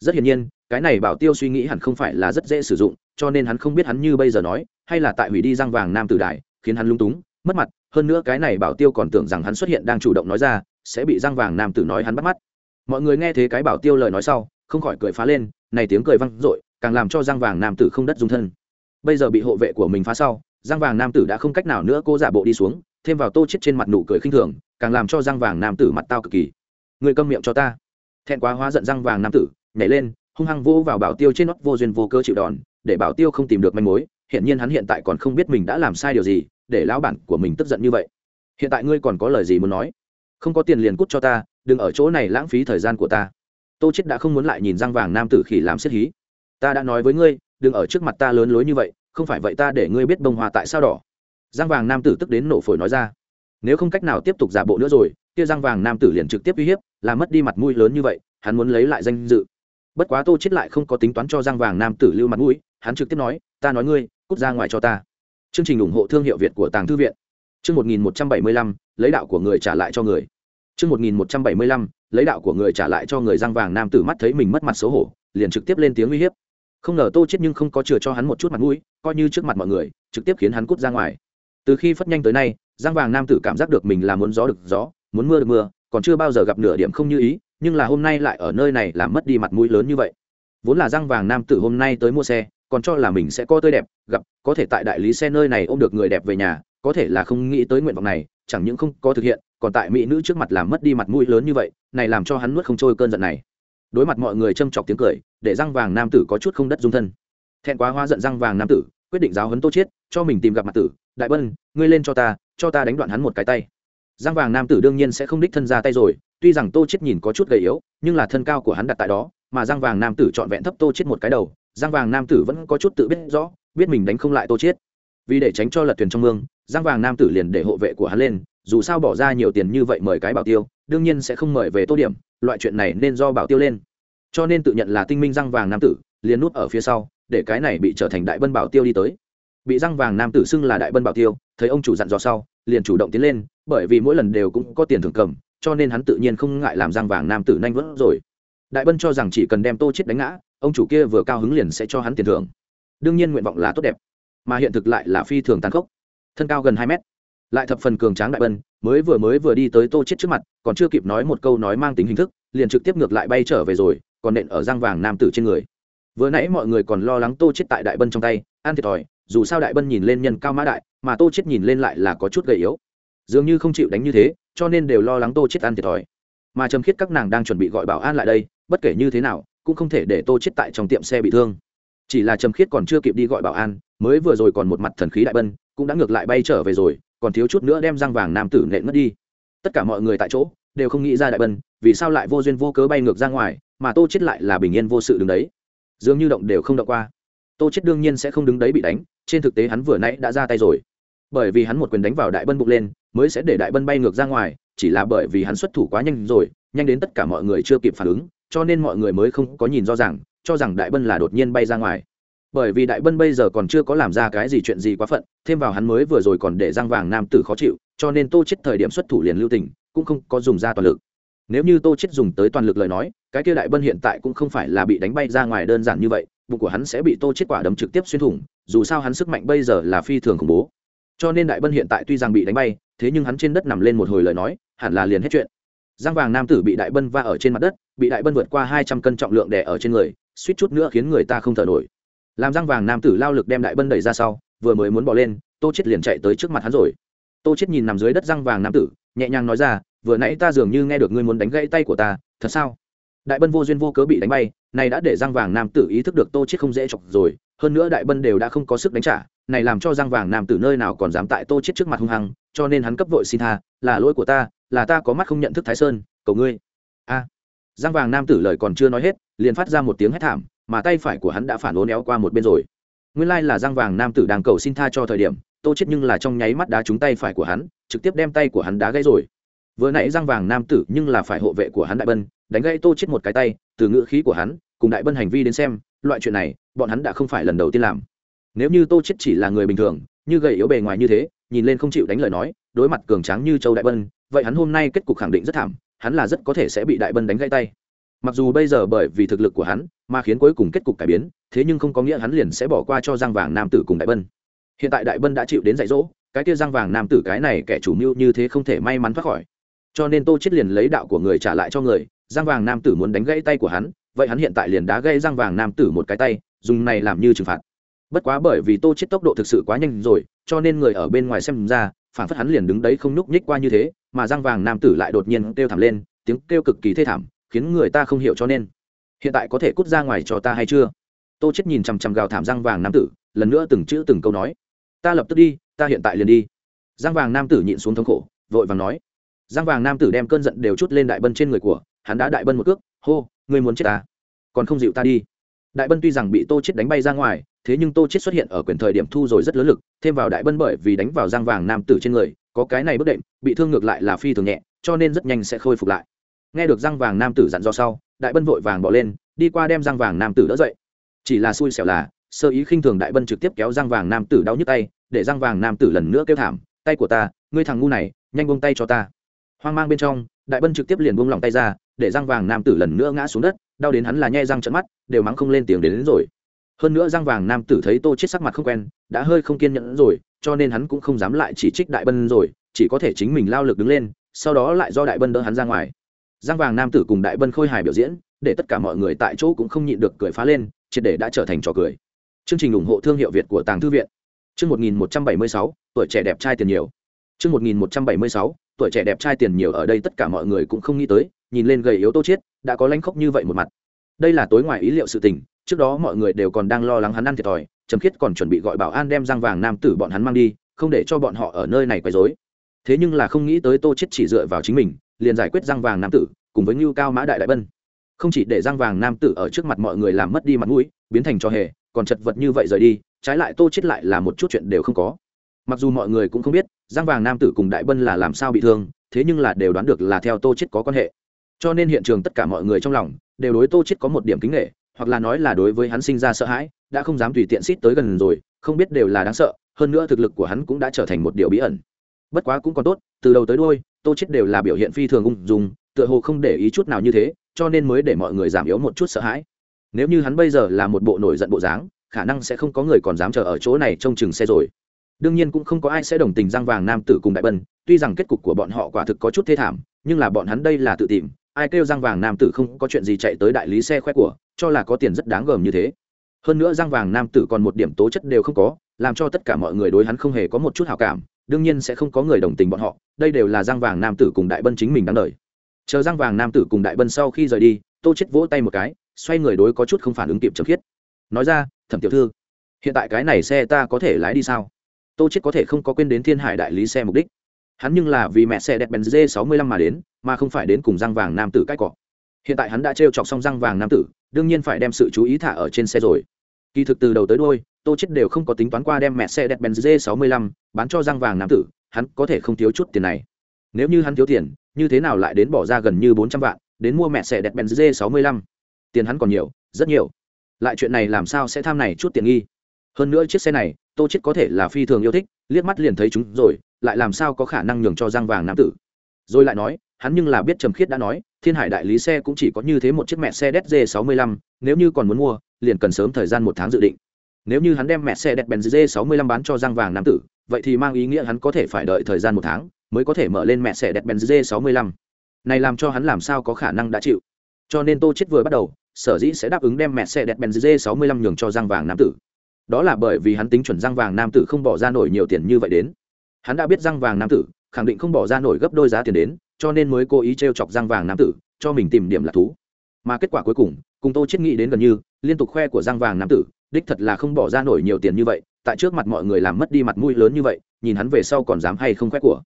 Rất hiển nhiên, cái này bảo tiêu suy nghĩ hẳn không phải là rất dễ sử dụng, cho nên hắn không biết hắn như bây giờ nói, hay là tại hủy đi răng vàng nam tử đại, khiến hắn lung túng, mất mặt. Hơn nữa cái này bảo tiêu còn tưởng rằng hắn xuất hiện đang chủ động nói ra, sẽ bị răng vàng nam tử nói hắn bắt mắt. Mọi người nghe thấy cái bảo tiêu lời nói sau, không khỏi cười phá lên, này tiếng cười văng r càng làm cho răng vàng nam tử không đất dung thân. Bây giờ bị hộ vệ của mình phá sau, răng vàng nam tử đã không cách nào nữa, cô giả bộ đi xuống, thêm vào tô chết trên mặt nụ cười khinh thường càng làm cho răng vàng nam tử mặt tao cực kỳ. Người câm miệng cho ta. Thẹn quá hóa giận răng vàng nam tử, nhảy lên, hung hăng vô vào bảo tiêu trên nót vô duyên vô cơ chịu đòn, để bảo tiêu không tìm được manh mối. Hiện nhiên hắn hiện tại còn không biết mình đã làm sai điều gì, để lão bản của mình tức giận như vậy. Hiện tại ngươi còn có lời gì muốn nói? Không có tiền liền cút cho ta, đừng ở chỗ này lãng phí thời gian của ta. Tô chết đã không muốn lại nhìn răng vàng nam tử khỉ làm xiết hí. Ta đã nói với ngươi, đừng ở trước mặt ta lớn lối như vậy, không phải vậy ta để ngươi biết bông hoa tại sao đỏ. Giang vàng nam tử tức đến nổ phổi nói ra nếu không cách nào tiếp tục giả bộ nữa rồi kia giang vàng nam tử liền trực tiếp uy hiếp là mất đi mặt mũi lớn như vậy hắn muốn lấy lại danh dự. Bất quá tô chết lại không có tính toán cho giang vàng nam tử lưu mặt mũi hắn trực tiếp nói ta nói ngươi cút ra ngoài cho ta. Chương trình ủng hộ thương hiệu việt của tàng thư viện. Chương 1175, lấy đạo của người trả lại cho người. Chương 1175, lấy đạo của người trả lại cho người giang vàng nam tử mắt thấy mình mất mặt xấu hổ liền trực tiếp lên tiếng uy hiếp. Không ngờ tô chết nhưng không có chừa cho hắn một chút mặt mũi coi như trước mặt mọi người trực tiếp khiến hắn cút ra ngoài. Từ khi phất nhanh tới nay giang vàng nam tử cảm giác được mình là muốn gió được gió, muốn mưa được mưa, còn chưa bao giờ gặp nửa điểm không như ý, nhưng là hôm nay lại ở nơi này làm mất đi mặt mũi lớn như vậy. Vốn là giang vàng nam tử hôm nay tới mua xe, còn cho là mình sẽ có tươi đẹp, gặp, có thể tại đại lý xe nơi này ôm được người đẹp về nhà, có thể là không nghĩ tới nguyện vọng này, chẳng những không có thực hiện, còn tại mỹ nữ trước mặt làm mất đi mặt mũi lớn như vậy, này làm cho hắn nuốt không trôi cơn giận này. Đối mặt mọi người châm chọc tiếng cười, để răng vàng nam tử có chút không đất dung thân. Thẹn quá hoa giận răng vàng nam tử, quyết định giáo hấn tô chiết, cho mình tìm gặp mặt tử. Đại bân, ngươi lên cho ta cho ta đánh đoạn hắn một cái tay. Giang vàng nam tử đương nhiên sẽ không đích thân ra tay rồi, tuy rằng tô chết nhìn có chút gầy yếu, nhưng là thân cao của hắn đặt tại đó, mà giang vàng nam tử trọn vẹn thấp tô chết một cái đầu, giang vàng nam tử vẫn có chút tự biết rõ, biết mình đánh không lại tô chết vì để tránh cho lật thuyền trong mương, giang vàng nam tử liền để hộ vệ của hắn lên, dù sao bỏ ra nhiều tiền như vậy mời cái bảo tiêu, đương nhiên sẽ không mời về tô điểm, loại chuyện này nên do bảo tiêu lên. Cho nên tự nhận là tinh minh giang vàng nam tử, liền núp ở phía sau, để cái này bị trở thành đại bân bảo tiêu đi tới bị răng vàng nam tử xưng là đại bân bảo tiêu, thấy ông chủ dặn dò sau, liền chủ động tiến lên, bởi vì mỗi lần đều cũng có tiền thưởng cầm, cho nên hắn tự nhiên không ngại làm răng vàng nam tử nhanh vớt rồi. Đại bân cho rằng chỉ cần đem tô chết đánh ngã, ông chủ kia vừa cao hứng liền sẽ cho hắn tiền thưởng. Đương nhiên nguyện vọng là tốt đẹp, mà hiện thực lại là phi thường tàn khốc. Thân cao gần hai mét, lại thập phần cường tráng đại bân, mới vừa mới vừa đi tới tô chết trước mặt, còn chưa kịp nói một câu nói mang tính hình thức, liền trực tiếp ngược lại bay trở về rồi, còn nện ở răng vàng nam tử trên người. Vừa nãy mọi người còn lo lắng tô chết tại đại bân trong tay, ăn thiệt thòi dù sao đại bân nhìn lên nhân cao mã đại, mà tô chết nhìn lên lại là có chút gầy yếu. Dường như không chịu đánh như thế, cho nên đều lo lắng tô chết ăn thiệt thòi. Mà trầm khiết các nàng đang chuẩn bị gọi bảo an lại đây, bất kể như thế nào, cũng không thể để tô chết tại trong tiệm xe bị thương. Chỉ là trầm khiết còn chưa kịp đi gọi bảo an, mới vừa rồi còn một mặt thần khí đại bân, cũng đã ngược lại bay trở về rồi, còn thiếu chút nữa đem răng vàng nam tử nện mất đi. Tất cả mọi người tại chỗ, đều không nghĩ ra đại bân, vì sao lại vô duyên vô cớ bay ngược ra ngoài, mà tô chết lại là bình yên vô sự đứng đấy. Dường như động đều không động qua tô chết đương nhiên sẽ không đứng đấy bị đánh, trên thực tế hắn vừa nãy đã ra tay rồi. Bởi vì hắn một quyền đánh vào đại bân bụng lên, mới sẽ để đại bân bay ngược ra ngoài, chỉ là bởi vì hắn xuất thủ quá nhanh rồi, nhanh đến tất cả mọi người chưa kịp phản ứng, cho nên mọi người mới không có nhìn rõ ràng, cho rằng đại bân là đột nhiên bay ra ngoài. Bởi vì đại bân bây giờ còn chưa có làm ra cái gì chuyện gì quá phận, thêm vào hắn mới vừa rồi còn để răng vàng nam tử khó chịu, cho nên tô chết thời điểm xuất thủ liền lưu tình, cũng không có dùng ra toàn lực. Nếu như tô chết dùng tới toàn lực lời nói cái kia đại bân hiện tại cũng không phải là bị đánh bay ra ngoài đơn giản như vậy, bụng của hắn sẽ bị tô chết quả đấm trực tiếp xuyên thủng, dù sao hắn sức mạnh bây giờ là phi thường khủng bố. Cho nên đại bân hiện tại tuy rằng bị đánh bay, thế nhưng hắn trên đất nằm lên một hồi lời nói, hẳn là liền hết chuyện. Giang vàng nam tử bị đại bân va ở trên mặt đất, bị đại bân vượt qua hai trăm cân trọng lượng đè ở trên người, suýt chút nữa khiến người ta không thở nổi. Làm giang vàng nam tử lao lực đem đại bân đẩy ra sau, vừa mới muốn bỏ lên, tô chết liền chạy tới trước mặt hắn rồi. Tô chết nhìn nằm dưới đất giang vàng nam tử, nhẹ nhàng nói ra, vừa nãy ta dường như nghe được ngươi muốn đánh gãy tay của ta, thật sao? Đại bân vô duyên vô cớ bị đánh bay, này đã để giang vàng nam tử ý thức được tô chết không dễ chọc rồi, hơn nữa đại bân đều đã không có sức đánh trả, này làm cho giang vàng nam tử nơi nào còn dám tại tô chết trước mặt hung hăng, cho nên hắn cấp vội xin tha, là lỗi của ta, là ta có mắt không nhận thức thái sơn, cầu ngươi. A. Giang vàng nam tử lời còn chưa nói hết, liền phát ra một tiếng hét thảm, mà tay phải của hắn đã phản uốn éo qua một bên rồi. Nguyên lai là giang vàng nam tử đang cầu xin tha cho thời điểm, tô chết nhưng là trong nháy mắt đá trúng tay phải của hắn, trực tiếp đem tay của hắn đá gãy rồi. Vừa nãy giang vàng nam tử nhưng là phải hộ vệ của hắn đại bân đánh gãy tô chết một cái tay, từ ngữ khí của hắn, cùng đại bân hành vi đến xem, loại chuyện này, bọn hắn đã không phải lần đầu tiên làm. Nếu như tô chết chỉ là người bình thường, như gầy yếu bề ngoài như thế, nhìn lên không chịu đánh lời nói, đối mặt cường tráng như châu đại bân, vậy hắn hôm nay kết cục khẳng định rất thảm, hắn là rất có thể sẽ bị đại bân đánh gãy tay. Mặc dù bây giờ bởi vì thực lực của hắn mà khiến cuối cùng kết cục cải biến, thế nhưng không có nghĩa hắn liền sẽ bỏ qua cho giang vàng nam tử cùng đại bân. Hiện tại đại bân đã chịu đến dạy dỗ, cái kia giang vàng nam tử cái này kẻ chủ mưu như thế không thể may mắn thoát khỏi. Cho nên tô chết liền lấy đạo của người trả lại cho người giang vàng nam tử muốn đánh gãy tay của hắn, vậy hắn hiện tại liền đá gây giang vàng nam tử một cái tay, dùng này làm như trừng phạt. Bất quá bởi vì tô chết tốc độ thực sự quá nhanh rồi, cho nên người ở bên ngoài xem ra, phản phất hắn liền đứng đấy không nhúc nhích qua như thế, mà giang vàng nam tử lại đột nhiên kêu thảm lên, tiếng kêu cực kỳ thê thảm, khiến người ta không hiểu cho nên. Hiện tại có thể cút ra ngoài cho ta hay chưa? Tô chết nhìn chằm chằm gào thảm giang vàng nam tử, lần nữa từng chữ từng câu nói. Ta lập tức đi, ta hiện tại liền đi. Giang vàng nam tử nhịn xuống thống khổ, vội vàng nói. Giang vàng nam tử đem cơn giận đều chút lên đại bân trên người của hắn đã đại bân một cước, hô, ngươi muốn chết ta? Còn không dịu ta đi. Đại bân tuy rằng bị tô chết đánh bay ra ngoài, thế nhưng tô chết xuất hiện ở quyền thời điểm thu rồi rất lớn lực, thêm vào đại bân bởi vì đánh vào giang vàng nam tử trên người, có cái này bất định bị thương ngược lại là phi thường nhẹ, cho nên rất nhanh sẽ khôi phục lại. Nghe được giang vàng nam tử dặn do sau, đại bân vội vàng bỏ lên, đi qua đem giang vàng nam tử đỡ dậy. Chỉ là xui xẻo là, sơ ý khinh thường đại bân trực tiếp kéo giang vàng nam tử đau nhức tay, để giang vàng nam tử lần nữa kêu thảm, tay của ta, ngươi thằng ngu này, nhanh buông tay cho ta. Hoang mang bên trong, đại bân trực tiếp liền buông lỏng tay ra để răng vàng nam tử lần nữa ngã xuống đất đau đến hắn là nhe răng trận mắt đều mắng không lên tiếng đến, đến rồi. Hơn nữa răng vàng nam tử thấy tô chết sắc mặt không quen đã hơi không kiên nhẫn rồi cho nên hắn cũng không dám lại chỉ trích đại bân rồi chỉ có thể chính mình lao lực đứng lên sau đó lại do đại bân đỡ hắn ra ngoài. Răng vàng nam tử cùng đại bân khôi hài biểu diễn để tất cả mọi người tại chỗ cũng không nhịn được cười phá lên triệt để đã trở thành trò cười. Chương trình ủng hộ thương hiệu việt của tàng thư viện. Chương một nghìn một trăm bảy mươi sáu tuổi trẻ đẹp trai tiền nhiều. Chương một nghìn một trăm bảy mươi sáu tuổi trẻ đẹp trai tiền nhiều ở đây tất cả mọi người cũng không nghĩ tới nhìn lên gầy yếu tô chết, đã có lanh khốc như vậy một mặt. Đây là tối ngoài ý liệu sự tình, trước đó mọi người đều còn đang lo lắng hắn ăn thiệt thòi, trầm khiết còn chuẩn bị gọi bảo an đem răng vàng nam tử bọn hắn mang đi, không để cho bọn họ ở nơi này quấy rối. Thế nhưng là không nghĩ tới tô chết chỉ dựa vào chính mình, liền giải quyết răng vàng nam tử, cùng với ngưu cao mã đại đại bân. Không chỉ để răng vàng nam tử ở trước mặt mọi người làm mất đi mặt mũi, biến thành trò hề, còn chật vật như vậy rời đi, trái lại tô chết lại là một chút chuyện đều không có. Mặc dù mọi người cũng không biết, răng vàng nam tử cùng đại bân là làm sao bị thương, thế nhưng là đều đoán được là theo tô chết có quan hệ cho nên hiện trường tất cả mọi người trong lòng đều đối tô chết có một điểm kính nghệ hoặc là nói là đối với hắn sinh ra sợ hãi, đã không dám tùy tiện xít tới gần rồi, không biết đều là đáng sợ, hơn nữa thực lực của hắn cũng đã trở thành một điều bí ẩn. Bất quá cũng còn tốt, từ đầu tới đôi tô chết đều là biểu hiện phi thường ung dung, tựa hồ không để ý chút nào như thế, cho nên mới để mọi người giảm yếu một chút sợ hãi. Nếu như hắn bây giờ là một bộ nổi giận bộ dáng, khả năng sẽ không có người còn dám chờ ở chỗ này trông chừng xe rồi. Đương nhiên cũng không có ai sẽ đồng tình giang vàng nam tử cùng đại bân, tuy rằng kết cục của bọn họ quả thực có chút thê thảm, nhưng là bọn hắn đây là tự tìm ai kêu giang vàng nam tử không có chuyện gì chạy tới đại lý xe khoe của, cho là có tiền rất đáng gờm như thế. Hơn nữa giang vàng nam tử còn một điểm tố chất đều không có, làm cho tất cả mọi người đối hắn không hề có một chút hào cảm, đương nhiên sẽ không có người đồng tình bọn họ, đây đều là giang vàng nam tử cùng đại bân chính mình đáng đời. Chờ giang vàng nam tử cùng đại bân sau khi rời đi, tô chết vỗ tay một cái, xoay người đối có chút không phản ứng kịp chấm khiết. Nói ra, thẩm tiểu thư, hiện tại cái này xe ta có thể lái đi sao? Tô chết có thể không có quên đến thiên hải đại lý xe mục đích hắn nhưng là vì mẹ xe đẹp bèn d 65 mà đến, mà không phải đến cùng răng vàng nam tử cãi cọ. Hiện tại hắn đã trêu chọc xong răng vàng nam tử, đương nhiên phải đem sự chú ý thả ở trên xe rồi. Kỳ thực từ đầu tới đôi tô chết đều không có tính toán qua đem mẹ xe đẹp bèn d 65 bán cho răng vàng nam tử, hắn có thể không thiếu chút tiền này. Nếu như hắn thiếu tiền, như thế nào lại đến bỏ ra gần như 400 vạn, đến mua mẹ xe đẹp bèn d 65 tiền hắn còn nhiều, rất nhiều. Lại chuyện này làm sao sẽ tham này chút tiền nghi? Hơn nữa chiếc xe này, tô chết có thể là phi thường yêu thích, liếc mắt liền thấy chúng rồi lại làm sao có khả năng nhường cho giang vàng nam tử. Rồi lại nói hắn nhưng là biết trầm khiết đã nói thiên hải đại lý xe cũng chỉ có như thế một chiếc mẹ xe dz65, nếu như còn muốn mua liền cần sớm thời gian một tháng dự định. Nếu như hắn đem mẹ xe đẹp benz d 65 bán cho giang vàng nam tử vậy thì mang ý nghĩa hắn có thể phải đợi thời gian một tháng mới có thể mở lên mẹ xe đẹp benz d 65 này làm cho hắn làm sao có khả năng đã chịu. Cho nên tô chết vừa bắt đầu sở dĩ sẽ đáp ứng đem mẹ xe đẹp benz d 65 nhường cho giang vàng nam tử. Đó là bởi vì hắn tính chuẩn răng vàng nam tử không bỏ ra nổi nhiều tiền như vậy đến hắn đã biết răng vàng nam tử, khẳng định không bỏ ra nổi gấp đôi giá tiền đến, cho nên mới cố ý t r e o chọc răng vàng nam tử, cho mình tìm điểm là thú. Mà kết quả cuối cùng cùng tô chết nghĩ đến gần như, liên tục khoe của răng vàng nam tử, đích thật là không bỏ ra nổi nhiều tiền như vậy, tại trước mặt mọi người làm mất đi mặt mũi lớn như vậy, nhìn hắn về sau còn dám hay không khoe của.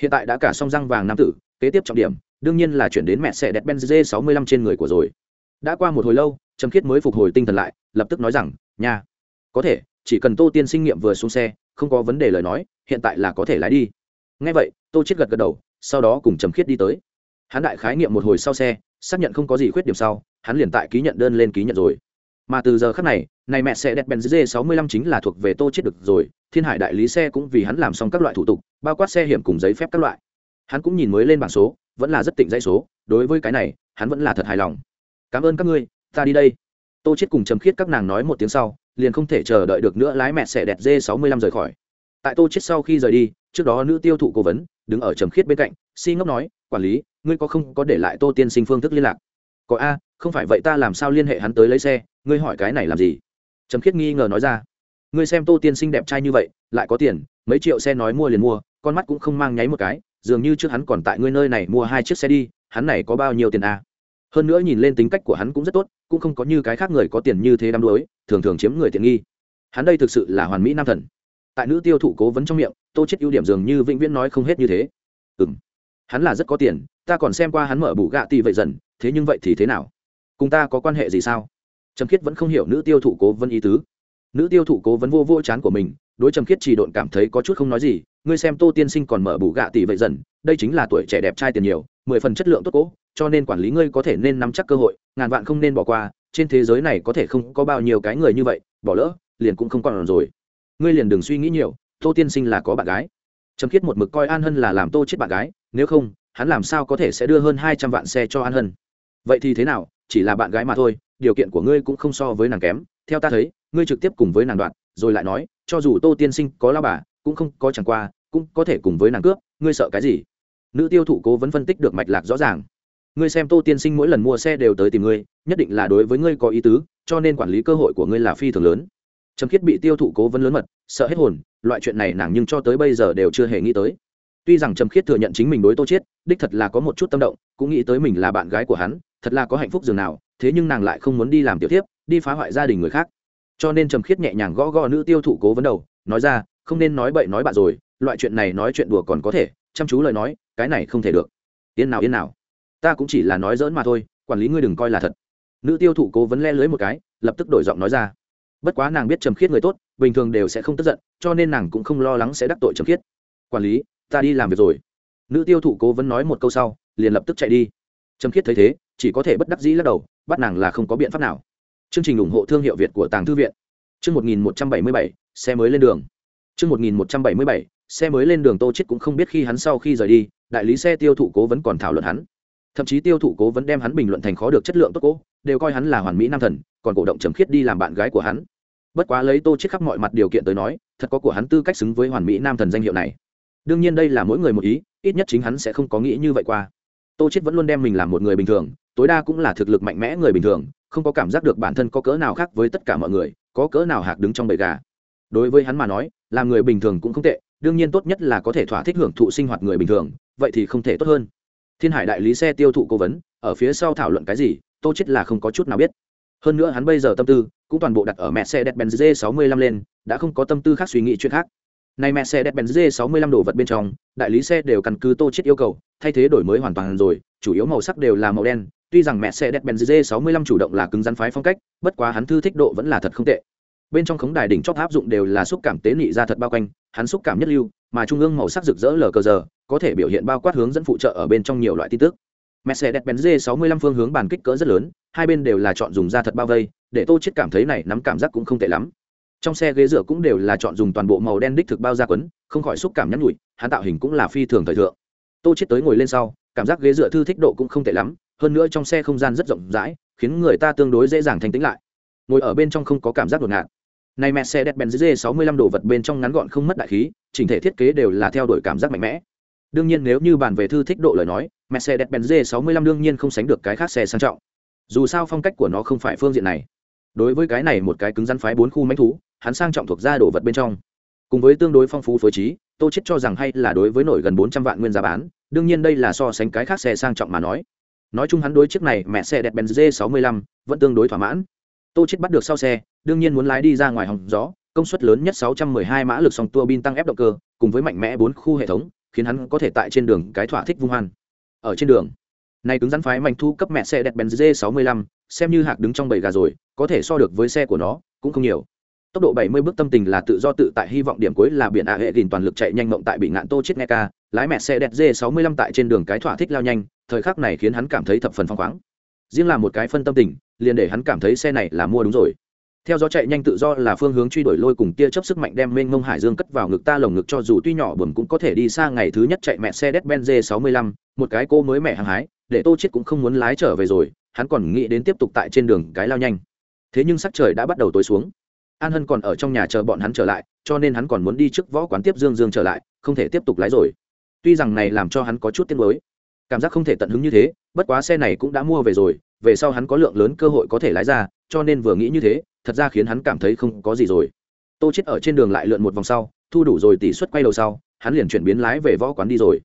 Hiện tại đã cả xong răng vàng nam tử, kế tiếp trọng điểm, đương nhiên là chuyển đến mẹ xe đẹp benz sáu mươi lăm trên người của rồi. Đã qua một hồi lâu, trầm khiết mới phục hồi tinh thần lại, lập tức nói rằng nhà có thể, chỉ cần tô tiên sinh nghiệm vừa xuống xe không có vấn đề lời nói, hiện tại là có thể lái đi. Ngay vậy, tô chết gật gật đầu, sau đó cùng trầm khiết đi tới. Hắn đại khái nghiệm một hồi sau xe, xác nhận không có gì khuyết điểm sau, hắn liền tại ký nhận đơn lên ký nhận rồi. Mà từ giờ khắc này này mẹ xe đẹp bèn d 65 chính là thuộc về tô chết được rồi, thiên hải đại lý xe cũng vì hắn làm xong các loại thủ tục, bao quát xe hiểm cùng giấy phép các loại. Hắn cũng nhìn mới lên bảng số, vẫn là rất tịnh dãy số, đối với cái này, hắn vẫn là thật hài lòng. Cảm ơn các ngươi, ta đi đây. Tô chết cùng trầm khiết các nàng nói một tiếng sau liền không thể chờ đợi được nữa lái mẹ xẻ đẹp d 65 rời khỏi. Tại tô chết sau khi rời đi, trước đó nữ tiêu thụ cố vấn, đứng ở trầm khiết bên cạnh, si ngốc nói, quản lý, ngươi có không có để lại tô tiên sinh phương thức liên lạc? Có a, không phải vậy ta làm sao liên hệ hắn tới lấy xe, ngươi hỏi cái này làm gì? Trầm khiết nghi ngờ nói ra, ngươi xem tô tiên sinh đẹp trai như vậy, lại có tiền, mấy triệu xe nói mua liền mua, con mắt cũng không mang nháy một cái, dường như trước hắn còn tại ngươi nơi này mua hai chiếc xe đi, hắn này có bao nhiêu tiền a? Hơn nữa nhìn lên tính cách của hắn cũng rất tốt, cũng không có như cái khác người có tiền như thế đắm đuối, thường thường chiếm người tiện nghi. Hắn đây thực sự là hoàn mỹ nam thần. Tại nữ tiêu thụ cố vấn trong miệng, tô chết ưu điểm dường như vĩnh viễn nói không hết như thế. Ừ m hắn là rất có tiền, ta còn xem qua hắn mở bù gạ tì vậy dần, thế nhưng vậy thì thế nào? Cùng ta có quan hệ gì sao? Trầm khiết vẫn không hiểu nữ tiêu thụ cố vấn ý tứ. Nữ tiêu thụ cố vấn vô vô chán của mình, đối trầm khiết chỉ độn cảm thấy có chút không nói gì, ngươi xem tô tiên sinh còn mở bù gạ tỷ vậy dần, đây chính là tuổi trẻ đẹp trai tiền nhiều, mười phần chất lượng tốt cố cho nên quản lý ngươi có thể nên nắm chắc cơ hội, ngàn vạn không nên bỏ qua, trên thế giới này có thể không có bao nhiêu cái người như vậy, bỏ lỡ, liền cũng không còn rồi. Ngươi liền đừng suy nghĩ nhiều, tô tiên sinh là có bạn gái. Trầm khiết một mực coi an hân là làm tô chết bạn gái, nếu không, hắn làm sao có thể sẽ đưa hơn hai trăm vạn xe cho an hân? Vậy thì thế nào, chỉ là bạn gái mà thôi, điều kiện của ngươi cũng không so với nàng kém. Theo ta thấy, ngươi trực tiếp cùng với nàng đoạn, rồi lại nói, cho dù tô tiên sinh có lao bà, cũng không có chẳng qua, cũng có thể cùng với nàng cướp, ngươi sợ cái gì? Nữ tiêu thụ cố vẫn phân tích được mạch lạc rõ ràng ngươi xem tô tiên sinh mỗi lần mua xe đều tới tìm ngươi, nhất định là đối với ngươi có ý tứ, cho nên quản lý cơ hội của ngươi là phi thường lớn. Trầm khiết bị tiêu thụ cố vấn lớn mật, sợ hết hồn, loại chuyện này nàng nhưng cho tới bây giờ đều chưa hề nghĩ tới. Tuy rằng trầm khiết thừa nhận chính mình đối tô chiết đích thật là có một chút tâm động, cũng nghĩ tới mình là bạn gái của hắn, thật là có hạnh phúc dường nào, thế nhưng nàng lại không muốn đi làm tiểu tiếp đi phá hoại gia đình người khác. Cho nên trầm khiết nhẹ nhàng gõ gõ nữ tiêu thụ cố vấn đầu, nói ra, không nên nói bậy nói bạ rồi, loại chuyện này nói chuyện đùa còn có thể, chăm chú lời nói, cái này không thể được. Yên nào yên nào ta cũng chỉ là nói dỡn mà thôi, quản lý ngươi đừng coi là thật. Nữ tiêu thụ cố vấn le lưới một cái, lập tức đổi giọng nói ra. Bất quá nàng biết trầm khiết người tốt, bình thường đều sẽ không tức giận, cho nên nàng cũng không lo lắng sẽ đắc tội trầm khiết. Quản lý, ta đi làm việc rồi. Nữ tiêu thụ cố vấn nói một câu sau, liền lập tức chạy đi. Trầm khiết thấy thế, chỉ có thể bất đắc dĩ lắc đầu, bắt nàng là không có biện pháp nào. Chương trình ủng hộ thương hiệu việt của tàng thư viện. Chương một nghìn một trăm bảy mươi bảy, xe mới lên đường. Chương một nghìn một trăm bảy mươi bảy, xe mới lên đường tô chết cũng không biết khi hắn sau khi rời đi, đại lý xe tiêu thụ cố vấn còn thảo luận hắn thậm chí tiêu thụ cố vấn đem hắn bình luận thành khó được chất lượng tốt cố, đều coi hắn là hoàn mỹ nam thần, còn cổ động trầm khiết đi làm bạn gái của hắn. Bất quá lấy tô chết khắp mọi mặt điều kiện tới nói, thật có của hắn tư cách xứng với hoàn mỹ nam thần danh hiệu này. Đương nhiên đây là mỗi người một ý, ít nhất chính hắn sẽ không có nghĩ như vậy qua. Tô chết vẫn luôn đem mình làm một người bình thường, tối đa cũng là thực lực mạnh mẽ người bình thường, không có cảm giác được bản thân có cỡ nào khác với tất cả mọi người, có cỡ nào hạc đứng trong bầy gà. Đối với hắn mà nói, làm người bình thường cũng không tệ, đương nhiên tốt nhất là có thể thỏa thích hưởng thụ sinh hoạt người bình thường, vậy thì không thể tốt hơn thiên hải đại lý xe tiêu thụ cố vấn, ở phía sau thảo luận cái gì, tô chết là không có chút nào biết. Hơn nữa hắn bây giờ tâm tư cũng toàn bộ đặt ở mẹ xe đẹp benz g 65 lên, đã không có tâm tư khác suy nghĩ chuyện khác. Này mẹ xe đẹp benz g 65 đồ vật bên trong, đại lý xe đều căn cứ tô chết yêu cầu, thay thế đổi mới hoàn toàn rồi, chủ yếu màu sắc đều là màu đen, tuy rằng mẹ xe đẹp benz g 65 chủ động là cứng rắn phái phong cách, bất quá hắn thư thích độ vẫn là thật không tệ. Bên trong khống đài đỉnh chóp áp dụng đều là xúc cảm tế nị ra thật bao quanh, hắn xúc cảm nhất lưu, mà trung ương màu sắc rực rỡ lờ cờ giờ có thể biểu hiện bao quát hướng dẫn phụ trợ ở bên trong nhiều loại tin tức Mercedes-Benz G65 phương hướng bàn kích cỡ rất lớn, hai bên đều là chọn dùng da thật bao vây, để Tô Chiết cảm thấy này nắm cảm giác cũng không tệ lắm. Trong xe ghế dựa cũng đều là chọn dùng toàn bộ màu đen đích thực bao da quấn, không khỏi xúc cảm nhắn nhủi, hắn tạo hình cũng là phi thường thời thượng. Tô Chiết tới ngồi lên sau, cảm giác ghế dựa thư thích độ cũng không tệ lắm, hơn nữa trong xe không gian rất rộng rãi, khiến người ta tương đối dễ dàng thanh tĩnh lại. Ngồi ở bên trong không có cảm giác đột ngột. Này Mercedes-Benz G65 đồ vật bên trong ngắn gọn không mất đại khí, chỉnh thể thiết kế đều là theo đuổi cảm giác mạnh mẽ. Đương nhiên nếu như bàn về thư thích độ lời nói, Mercedes-Benz G65 đương nhiên không sánh được cái khác xe sang trọng. Dù sao phong cách của nó không phải phương diện này. Đối với cái này một cái cứng rắn phái bốn khu mãnh thú, hắn sang trọng thuộc ra đồ vật bên trong. Cùng với tương đối phong phú phối trí, Tô chết cho rằng hay là đối với nổi gần 400 vạn nguyên giá bán, đương nhiên đây là so sánh cái khác xe sang trọng mà nói. Nói chung hắn đối chiếc này Mercedes-Benz G65 vẫn tương đối thỏa mãn. Tô chết bắt được sau xe, đương nhiên muốn lái đi ra ngoài hòng gió, công suất lớn nhất 612 mã lực song tua bin tăng ép động cơ, cùng với mạnh mẽ bốn khu hệ thống, khiến hắn có thể tại trên đường cái thỏa thích vung hoan. Ở trên đường này cứng rắn phái mạnh thu cấp mẹ xe đẹp benz g 65 xem như hạc đứng trong bầy gà rồi, có thể so được với xe của nó, cũng không nhiều. Tốc độ 70 bước tâm tình là tự do tự tại, hy vọng điểm cuối là biển a hệ gìn toàn lực chạy nhanh mộng tại bị ngạn tô chết nghe ca, lái mẹ xe đẹp g 65 tại trên đường cái thỏa thích lao nhanh, thời khắc này khiến hắn cảm thấy thập phần phong khoáng. Riêng là một cái phân tâm tình, liền để hắn cảm thấy xe này là mua đúng rồi theo gió chạy nhanh tự do là phương hướng truy đuổi lôi cùng tia chấp sức mạnh đem mênh mông hải dương cất vào ngực ta lồng ngực cho dù tuy nhỏ bẩm cũng có thể đi xa. Ngày thứ nhất chạy mẹ xe đét benz 65 một cái cô mới mẹ hàng hái, để tô chết cũng không muốn lái trở về rồi, hắn còn nghĩ đến tiếp tục tại trên đường cái lao nhanh. Thế nhưng sắc trời đã bắt đầu tối xuống. An hân còn ở trong nhà chờ bọn hắn trở lại, cho nên hắn còn muốn đi trước võ quán tiếp dương dương trở lại, không thể tiếp tục lái rồi. Tuy rằng này làm cho hắn có chút tiếc nuối, cảm giác không thể tận hứng như thế, bất quá xe này cũng đã mua về rồi, về sau hắn có lượng lớn cơ hội có thể lái ra, cho nên vừa nghĩ như thế thật ra khiến hắn cảm thấy không có gì rồi. Tô chết ở trên đường lại lượn một vòng sau, thu đủ rồi tỷ suất quay đầu sau, hắn liền chuyển biến lái về võ quán đi rồi.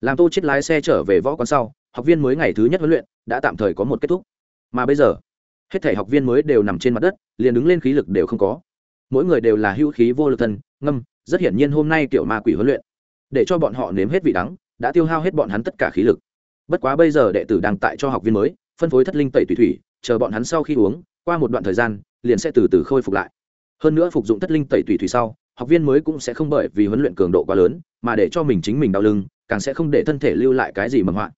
Làm tô chết lái xe trở về võ quán sau, học viên mới ngày thứ nhất huấn luyện đã tạm thời có một kết thúc. Mà bây giờ, hết thảy học viên mới đều nằm trên mặt đất, liền đứng lên khí lực đều không có. Mỗi người đều là hữu khí vô lực thân, ngâm, rất hiển nhiên hôm nay tiểu ma quỷ huấn luyện. Để cho bọn họ nếm hết vị đắng, đã tiêu hao hết bọn hắn tất cả khí lực. Bất quá bây giờ đệ tử đang tại cho học viên mới, phân phối thất linh tẩy tùy thủy, chờ bọn hắn sau khi uống qua một đoạn thời gian, liền sẽ từ từ khôi phục lại. Hơn nữa phục dụng thất linh tẩy tùy thủy sau, học viên mới cũng sẽ không bởi vì huấn luyện cường độ quá lớn, mà để cho mình chính mình đau lưng, càng sẽ không để thân thể lưu lại cái gì mầm hoạn.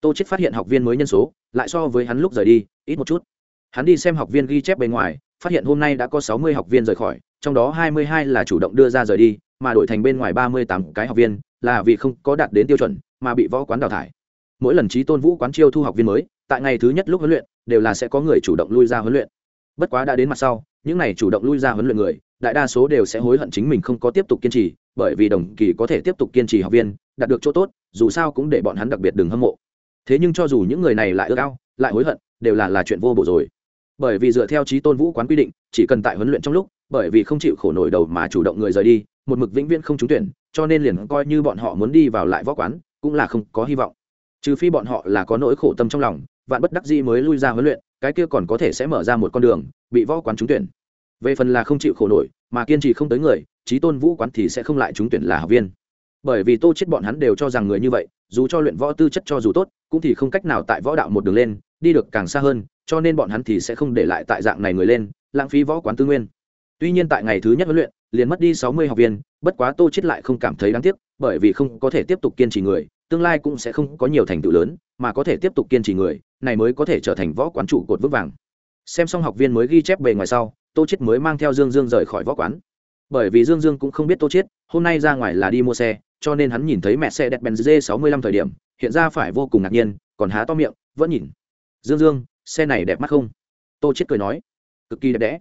tô chết phát hiện học viên mới nhân số, lại so với hắn lúc rời đi, ít một chút. Hắn đi xem học viên ghi chép bên ngoài, phát hiện hôm nay đã có sáu mươi học viên rời khỏi, trong đó hai mươi hai là chủ động đưa ra rời đi, mà đổi thành bên ngoài ba mươi tám cái học viên là vì không có đạt đến tiêu chuẩn, mà bị võ quán đào thải. Mỗi lần trí tôn vũ quán chiêu thu học viên mới tại ngày thứ nhất lúc huấn luyện, đều là sẽ có người chủ động lui ra huấn luyện. Bất quá đã đến mặt sau, những này chủ động lui ra huấn luyện người, đại đa số đều sẽ hối hận chính mình không có tiếp tục kiên trì, bởi vì đồng kỳ có thể tiếp tục kiên trì học viên, đạt được chỗ tốt, dù sao cũng để bọn hắn đặc biệt đừng hâm mộ. Thế nhưng cho dù những người này lại ước ao, lại hối hận, đều là là chuyện vô bổ rồi. Bởi vì dựa theo trí tôn vũ quán quy định, chỉ cần tại huấn luyện trong lúc, bởi vì không chịu khổ nổi đầu mà chủ động người rời đi, một mực vĩnh viễn không trúng tuyển, cho nên liền coi như bọn họ muốn đi vào lại võ quán, cũng là không có hy vọng. Trừ phi bọn họ là có nỗi khổ tâm trong lòng vạn bất đắc dĩ mới lui ra huấn luyện, cái kia còn có thể sẽ mở ra một con đường, bị võ quán trúng tuyển. Về phần là không chịu khổ nổi, mà kiên trì không tới người trí tôn vũ quán thì sẽ không lại trúng tuyển là học viên. Bởi vì tô chết bọn hắn đều cho rằng người như vậy, dù cho luyện võ tư chất cho dù tốt, cũng thì không cách nào tại võ đạo một đường lên, đi được càng xa hơn, cho nên bọn hắn thì sẽ không để lại tại dạng này người lên, lãng phí võ quán tư nguyên. Tuy nhiên tại ngày thứ nhất huấn luyện, liền mất đi sáu mươi học viên, bất quá tô chết lại không cảm thấy đáng tiếc, bởi vì không có thể tiếp tục kiên trì người tương lai cũng sẽ không có nhiều thành tựu lớn, mà có thể tiếp tục kiên trì người, này mới có thể trở thành võ quán trụ cột vững vàng. Xem xong học viên mới ghi chép bề ngoài sau, tô chết mới mang theo dương dương rời khỏi võ quán. Bởi vì dương dương cũng không biết tô chết hôm nay ra ngoài là đi mua xe, cho nên hắn nhìn thấy mẹ xe đẹp benz g 65 thời điểm, hiện ra phải vô cùng ngạc nhiên, còn há to miệng, vẫn nhìn. Dương dương, xe này đẹp mắt không? Tô chết cười nói. Cực kỳ đẹp đẽ.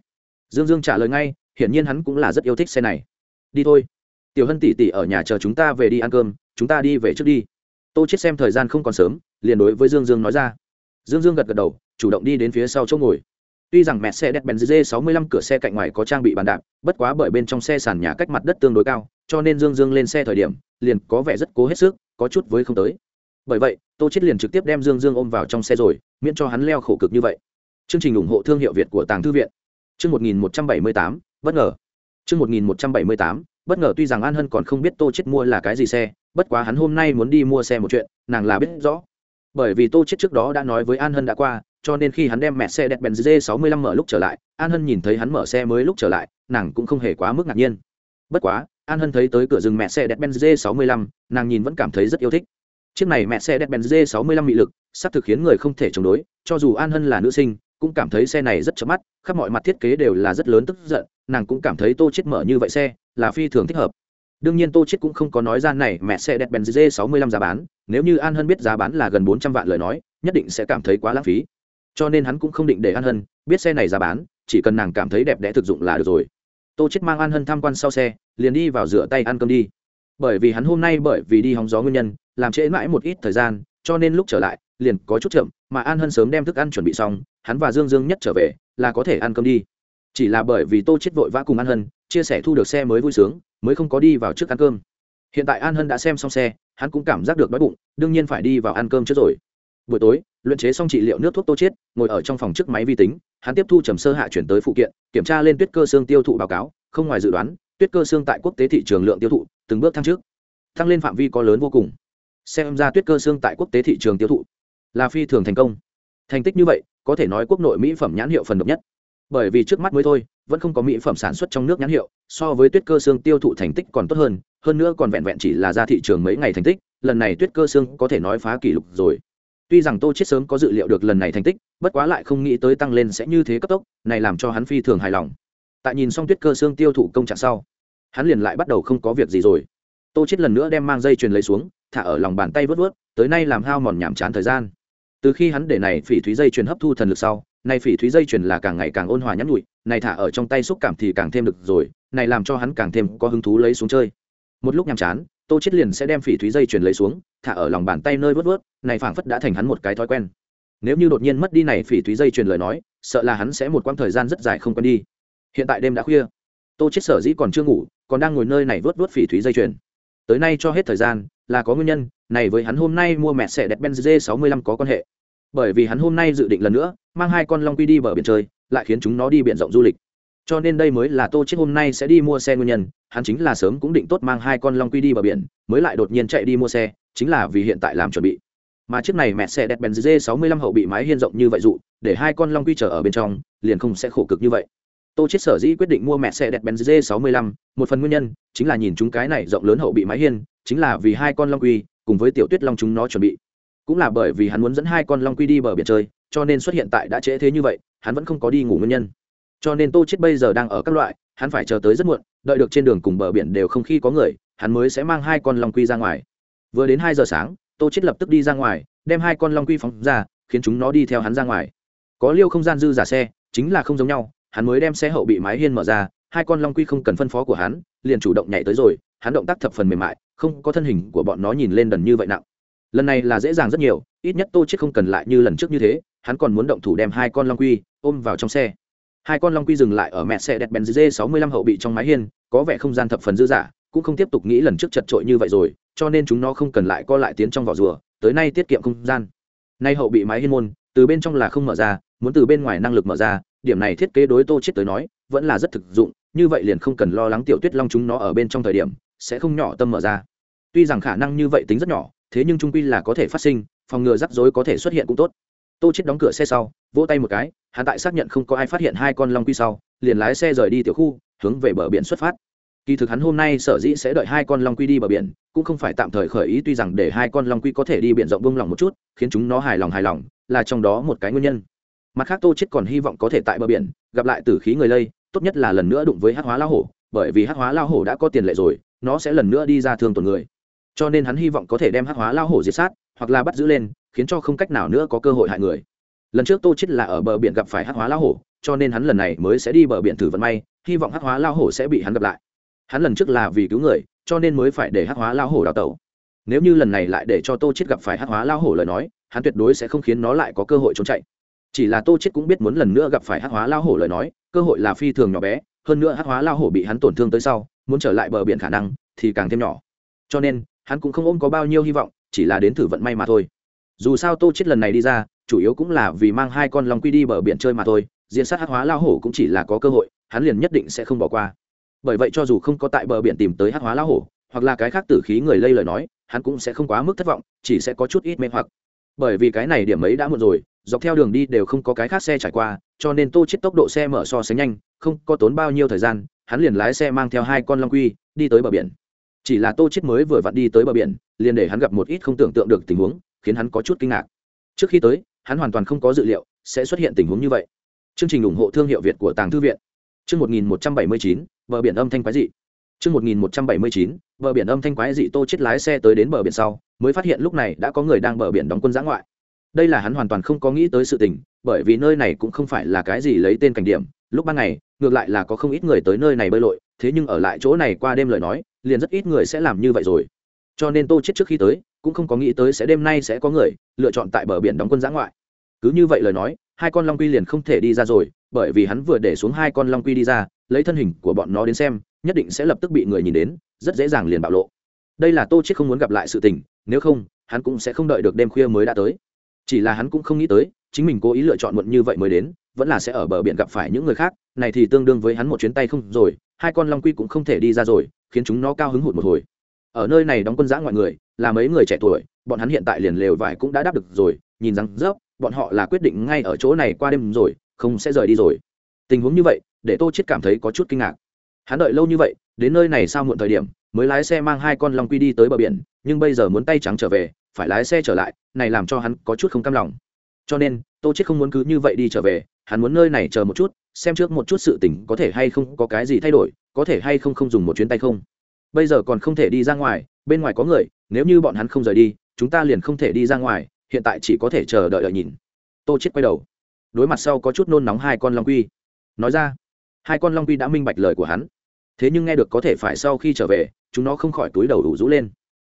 Dương dương trả lời ngay, hiển nhiên hắn cũng là rất yêu thích xe này. Đi thôi. Tiểu hân tỷ tỷ ở nhà chờ chúng ta về đi ăn cơm, chúng ta đi về trước đi tô chết xem thời gian không còn sớm liền đối với dương dương nói ra. Dương dương gật gật đầu chủ động đi đến phía sau chỗ ngồi. Tuy rằng mẹ xe đẹp benz g 65 cửa xe cạnh ngoài có trang bị bàn đạp bất quá bởi bên trong xe sàn nhà cách mặt đất tương đối cao cho nên dương dương lên xe thời điểm liền có vẻ rất cố hết sức có chút với không tới. Bởi vậy tô chết liền trực tiếp đem dương dương ôm vào trong xe rồi miễn cho hắn leo khổ cực như vậy. Chương trình ủng hộ thương hiệu việt của tàng thư viện. Chương 1178, bất ngờ. Chương 1178, bất ngờ tuy rằng an hân còn không biết tô chết mua là cái gì xe bất quá hắn hôm nay muốn đi mua xe một chuyện, nàng là biết rõ. Bởi vì tô chết trước đó đã nói với an hân đã qua, cho nên khi hắn đem mẹ xe đẹp benz g 65 mở lúc trở lại, an hân nhìn thấy hắn mở xe mới lúc trở lại, nàng cũng không hề quá mức ngạc nhiên. Bất quá, an hân thấy tới cửa rừng mẹ xe đẹp benz g 65 nàng nhìn vẫn cảm thấy rất yêu thích. Chiếc này mẹ xe đẹp benz g 65 mị lực, sắp thực khiến người không thể chống đối, cho dù an hân là nữ sinh, cũng cảm thấy xe này rất chớp mắt, khắp mọi mặt thiết kế đều là rất lớn tức giận, nàng cũng cảm thấy tô chết mở như vậy xe là phi thường thích hợp đương nhiên tô chết cũng không có nói ra này mẹ xe đẹp benz g 65 giá bán, nếu như an hân biết giá bán là gần 400 vạn lời nói, nhất định sẽ cảm thấy quá lãng phí. Cho nên hắn cũng không định để an hân biết xe này giá bán, chỉ cần nàng cảm thấy đẹp đẽ thực dụng là được rồi. Tô chết mang an hân tham quan sau xe, liền đi vào rửa tay ăn cơm đi. Bởi vì hắn hôm nay bởi vì đi hóng gió nguyên nhân, làm trễ mãi một ít thời gian, cho nên lúc trở lại, liền có chút chậm, mà an hân sớm đem thức ăn chuẩn bị xong, hắn và dương dương nhất trở về, là có thể ăn cơm đi. Chỉ là bởi vì tô chết vội vã cùng an hân, chia sẻ thu được xe mới vui sướng mới không có đi vào trước ăn cơm. Hiện tại an hân đã xem xong xe, hắn cũng cảm giác được đói bụng, đương nhiên phải đi vào ăn cơm trước rồi. Buổi tối, luyện chế xong trị liệu nước thuốc tô chết ngồi ở trong phòng trước máy vi tính, hắn tiếp thu trầm sơ hạ chuyển tới phụ kiện, kiểm tra lên tuyết cơ xương tiêu thụ báo cáo, không ngoài dự đoán, tuyết cơ xương tại quốc tế thị trường lượng tiêu thụ, từng bước thăng trước. Tăng lên phạm vi có lớn vô cùng. Xem ra tuyết cơ xương tại quốc tế thị trường tiêu thụ là phi thường thành công. Thành tích như vậy, có thể nói quốc nội mỹ phẩm nhãn hiệu phần độc nhất. Bởi vì trước mắt mới thôi vẫn không có mỹ phẩm sản xuất trong nước nhãn hiệu, so với tuyết cơ xương tiêu thụ thành tích còn tốt hơn hơn nữa còn vẹn vẹn chỉ là ra thị trường mấy ngày thành tích, lần này tuyết cơ xương có thể nói phá kỷ lục rồi. Tuy rằng tô chết sớm có dự liệu được lần này thành tích, bất quá lại không nghĩ tới tăng lên sẽ như thế cấp tốc, này làm cho hắn phi thường hài lòng. Tại nhìn xong tuyết cơ xương tiêu thụ công trạng sau, hắn liền lại bắt đầu không có việc gì rồi. Tô chết lần nữa đem mang dây chuyền lấy xuống, thả ở lòng bàn tay vớt vớt tới nay làm hao mòn nhảm chán thời gian. Từ khi hắn để này phỉ thúy dây chuyền hấp thu thần lực sau này phỉ thúy dây chuyền là càng ngày càng ôn hòa nhắn nhụi này thả ở trong tay xúc cảm thì càng thêm được rồi, này làm cho hắn càng thêm có hứng thú lấy xuống chơi. Một lúc nhàm chán, tô chết liền sẽ đem phỉ thúy dây chuyền lấy xuống, thả ở lòng bàn tay nơi vớt vớt này phảng phất đã thành hắn một cái thói quen. Nếu như đột nhiên mất đi này phỉ thúy dây chuyền lời nói, sợ là hắn sẽ một quãng thời gian rất dài không quen đi. Hiện tại đêm đã khuya. Tô chết sở dĩ còn chưa ngủ, còn đang ngồi nơi này vớt vớt phỉ thúy dây chuyền. Tới nay cho hết thời gian, là có nguyên nhân, này với hắn hôm nay mua mẹ xe đẹp benz g 65 có quan hệ bởi vì hắn hôm nay dự định lần nữa mang hai con long quy đi bờ biển chơi, lại khiến chúng nó đi biển rộng du lịch. Cho nên đây mới là tô chết hôm nay sẽ đi mua xe nguyên nhân, hắn chính là sớm cũng định tốt mang hai con long quy đi bờ biển, mới lại đột nhiên chạy đi mua xe, chính là vì hiện tại làm chuẩn bị. Mà chiếc này mẹ xe đẹp benz g 65 hậu bị mái hiên rộng như vậy dụ, để hai con long quy chờ ở bên trong, liền không sẽ khổ cực như vậy. Tô chết sở dĩ quyết định mua mẹ xe đẹp benz g 65 một phần nguyên nhân chính là nhìn chúng cái này rộng lớn hậu bị mái hiên, chính là vì hai con long quy cùng với tiểu tuyết long chúng nó chuẩn bị cũng là bởi vì hắn muốn dẫn hai con long quy đi bờ biển chơi, cho nên xuất hiện tại đã trễ thế như vậy, hắn vẫn không có đi ngủ nguyên nhân. Cho nên tô chết bây giờ đang ở các loại, hắn phải chờ tới rất muộn, đợi được trên đường cùng bờ biển đều không khi có người, hắn mới sẽ mang hai con long quy ra ngoài. Vừa đến hai giờ sáng, tô chết lập tức đi ra ngoài, đem hai con long quy phóng ra, khiến chúng nó đi theo hắn ra ngoài. Có liêu không gian dư giả xe, chính là không giống nhau, hắn mới đem xe hậu bị mái hiên mở ra, hai con long quy không cần phân phó của hắn, liền chủ động nhảy tới rồi, hắn động tác thập phần mềm mại, không có thân hình của bọn nó nhìn lên đần như vậy nặng lần này là dễ dàng rất nhiều, ít nhất tô chết không cần lại như lần trước như thế, hắn còn muốn động thủ đem hai con long quy ôm vào trong xe. Hai con long quy dừng lại ở mẹ xe đẹp benz g 65 hậu bị trong mái hiên, có vẻ không gian thập phần dư dả, cũng không tiếp tục nghĩ lần trước chật trội như vậy rồi, cho nên chúng nó không cần lại co lại tiến trong vỏ rùa, tới nay tiết kiệm không gian. Nay hậu bị mái hiên môn, từ bên trong là không mở ra, muốn từ bên ngoài năng lực mở ra, điểm này thiết kế đối tô chết tới nói, vẫn là rất thực dụng, như vậy liền không cần lo lắng tiểu tuyết long chúng nó ở bên trong thời điểm, sẽ không nhỏ tâm mở ra. Tuy rằng khả năng như vậy tính rất nhỏ thế nhưng trung quy là có thể phát sinh, phòng ngừa rắc rối có thể xuất hiện cũng tốt. Tô chết đóng cửa xe sau, vỗ tay một cái, hắn tại xác nhận không có ai phát hiện hai con long quy sau, liền lái xe rời đi tiểu khu, hướng về bờ biển xuất phát. Kỳ thực hắn hôm nay sở dĩ sẽ đợi hai con long quy đi bờ biển, cũng không phải tạm thời khởi ý tuy rằng để hai con long quy có thể đi biển rộng bông lòng một chút, khiến chúng nó hài lòng hài lòng, là trong đó một cái nguyên nhân. Mặt khác tô chết còn hy vọng có thể tại bờ biển, gặp lại tử khí người lây, tốt nhất là lần nữa đụng với hắc hóa lao hổ, bởi vì hắc hóa lao hổ đã có tiền lệ rồi, nó sẽ lần nữa đi ra thương tổn người cho nên hắn hy vọng có thể đem hắc hóa lao hổ diệt sát, hoặc là bắt giữ lên, khiến cho không cách nào nữa có cơ hội hại người. Lần trước tô chết là ở bờ biển gặp phải hắc hóa lao hổ, cho nên hắn lần này mới sẽ đi bờ biển thử vận may, hy vọng hắc hóa lao hổ sẽ bị hắn gặp lại. Hắn lần trước là vì cứu người, cho nên mới phải để hắc hóa lao hổ đào tẩu. Nếu như lần này lại để cho tô chết gặp phải hắc hóa lao hổ lời nói, hắn tuyệt đối sẽ không khiến nó lại có cơ hội trốn chạy. Chỉ là tô chết cũng biết muốn lần nữa gặp phải hắc hóa lao hổ lời nói, cơ hội là phi thường nhỏ bé, hơn nữa hắc hóa lao hổ bị hắn tổn thương tới sau, muốn trở lại bờ biển khả năng thì càng thêm nhỏ. Cho nên hắn cũng không ôm có bao nhiêu hy vọng, chỉ là đến thử vận may mà thôi. Dù sao tô chết lần này đi ra, chủ yếu cũng là vì mang hai con long quy đi bờ biển chơi mà thôi, diễn sát hắc hóa lao hổ cũng chỉ là có cơ hội, hắn liền nhất định sẽ không bỏ qua. Bởi vậy cho dù không có tại bờ biển tìm tới hắc hóa lao hổ, hoặc là cái khác tử khí người lây lời nói, hắn cũng sẽ không quá mức thất vọng, chỉ sẽ có chút ít mê hoặc. Bởi vì cái này điểm ấy đã muộn rồi, dọc theo đường đi đều không có cái khác xe trải qua, cho nên tô chết tốc độ xe mở so sánh nhanh, không có tốn bao nhiêu thời gian, hắn liền lái xe mang theo hai con long quy đi tới bờ biển chỉ là tô chết mới vừa vặn đi tới bờ biển liền để hắn gặp một ít không tưởng tượng được tình huống khiến hắn có chút kinh ngạc. Trước khi tới hắn hoàn toàn không có dự liệu sẽ xuất hiện tình huống như vậy. Chương trình ủng hộ thương hiệu việt của tàng thư viện. Chương 1179, bờ biển âm thanh quái dị. Chương 1179, bờ biển âm thanh quái dị tô chết lái xe tới đến bờ biển sau mới phát hiện lúc này đã có người đang bờ biển đóng quân giã ngoại. Đây là hắn hoàn toàn không có nghĩ tới sự tình bởi vì nơi này cũng không phải là cái gì lấy tên cảnh điểm. Lúc ban ngày ngược lại là có không ít người tới nơi này bơi lội thế nhưng ở lại chỗ này qua đêm lời nói liền rất ít người sẽ làm như vậy rồi. Cho nên tô chết trước khi tới, cũng không có nghĩ tới sẽ đêm nay sẽ có người lựa chọn tại bờ biển đóng quân giã ngoại. Cứ như vậy lời nói, hai con long quy liền không thể đi ra rồi, bởi vì hắn vừa để xuống hai con long quy đi ra, lấy thân hình của bọn nó đến xem, nhất định sẽ lập tức bị người nhìn đến, rất dễ dàng liền bạo lộ. Đây là tô chết không muốn gặp lại sự tình, nếu không, hắn cũng sẽ không đợi được đêm khuya mới đã tới. Chỉ là hắn cũng không nghĩ tới, chính mình cố ý lựa chọn muộn như vậy mới đến, vẫn là sẽ ở bờ biển gặp phải những người khác, này thì tương đương với hắn một chuyến tay không rồi, hai con long quy cũng không thể đi ra rồi khiến chúng nó cao hứng hụt một hồi. Ở nơi này đóng quân giã ngoại người, là mấy người trẻ tuổi, bọn hắn hiện tại liền lều vải cũng đã đáp được rồi, nhìn rằng rớp bọn họ là quyết định ngay ở chỗ này qua đêm rồi, không sẽ rời đi rồi. Tình huống như vậy, để tô chết cảm thấy có chút kinh ngạc. Hắn đợi lâu như vậy, đến nơi này sao muộn thời điểm, mới lái xe mang hai con long quy đi tới bờ biển, nhưng bây giờ muốn tay trắng trở về, phải lái xe trở lại, này làm cho hắn có chút không cam lòng. Cho nên, tô chết không muốn cứ như vậy đi trở về, hắn muốn nơi này chờ một chút, xem trước một chút sự tình có thể hay không có cái gì thay đổi có thể hay không không dùng một chuyến tay không? Bây giờ còn không thể đi ra ngoài, bên ngoài có người, nếu như bọn hắn không rời đi, chúng ta liền không thể đi ra ngoài, hiện tại chỉ có thể chờ đợi đợi nhìn. Tô chết quay đầu. Đối mặt sau có chút nôn nóng hai con long quy. Nói ra, hai con long quy đã minh bạch lời của hắn. Thế nhưng nghe được có thể phải sau khi trở về, chúng nó không khỏi túi đầu đủ rũ lên.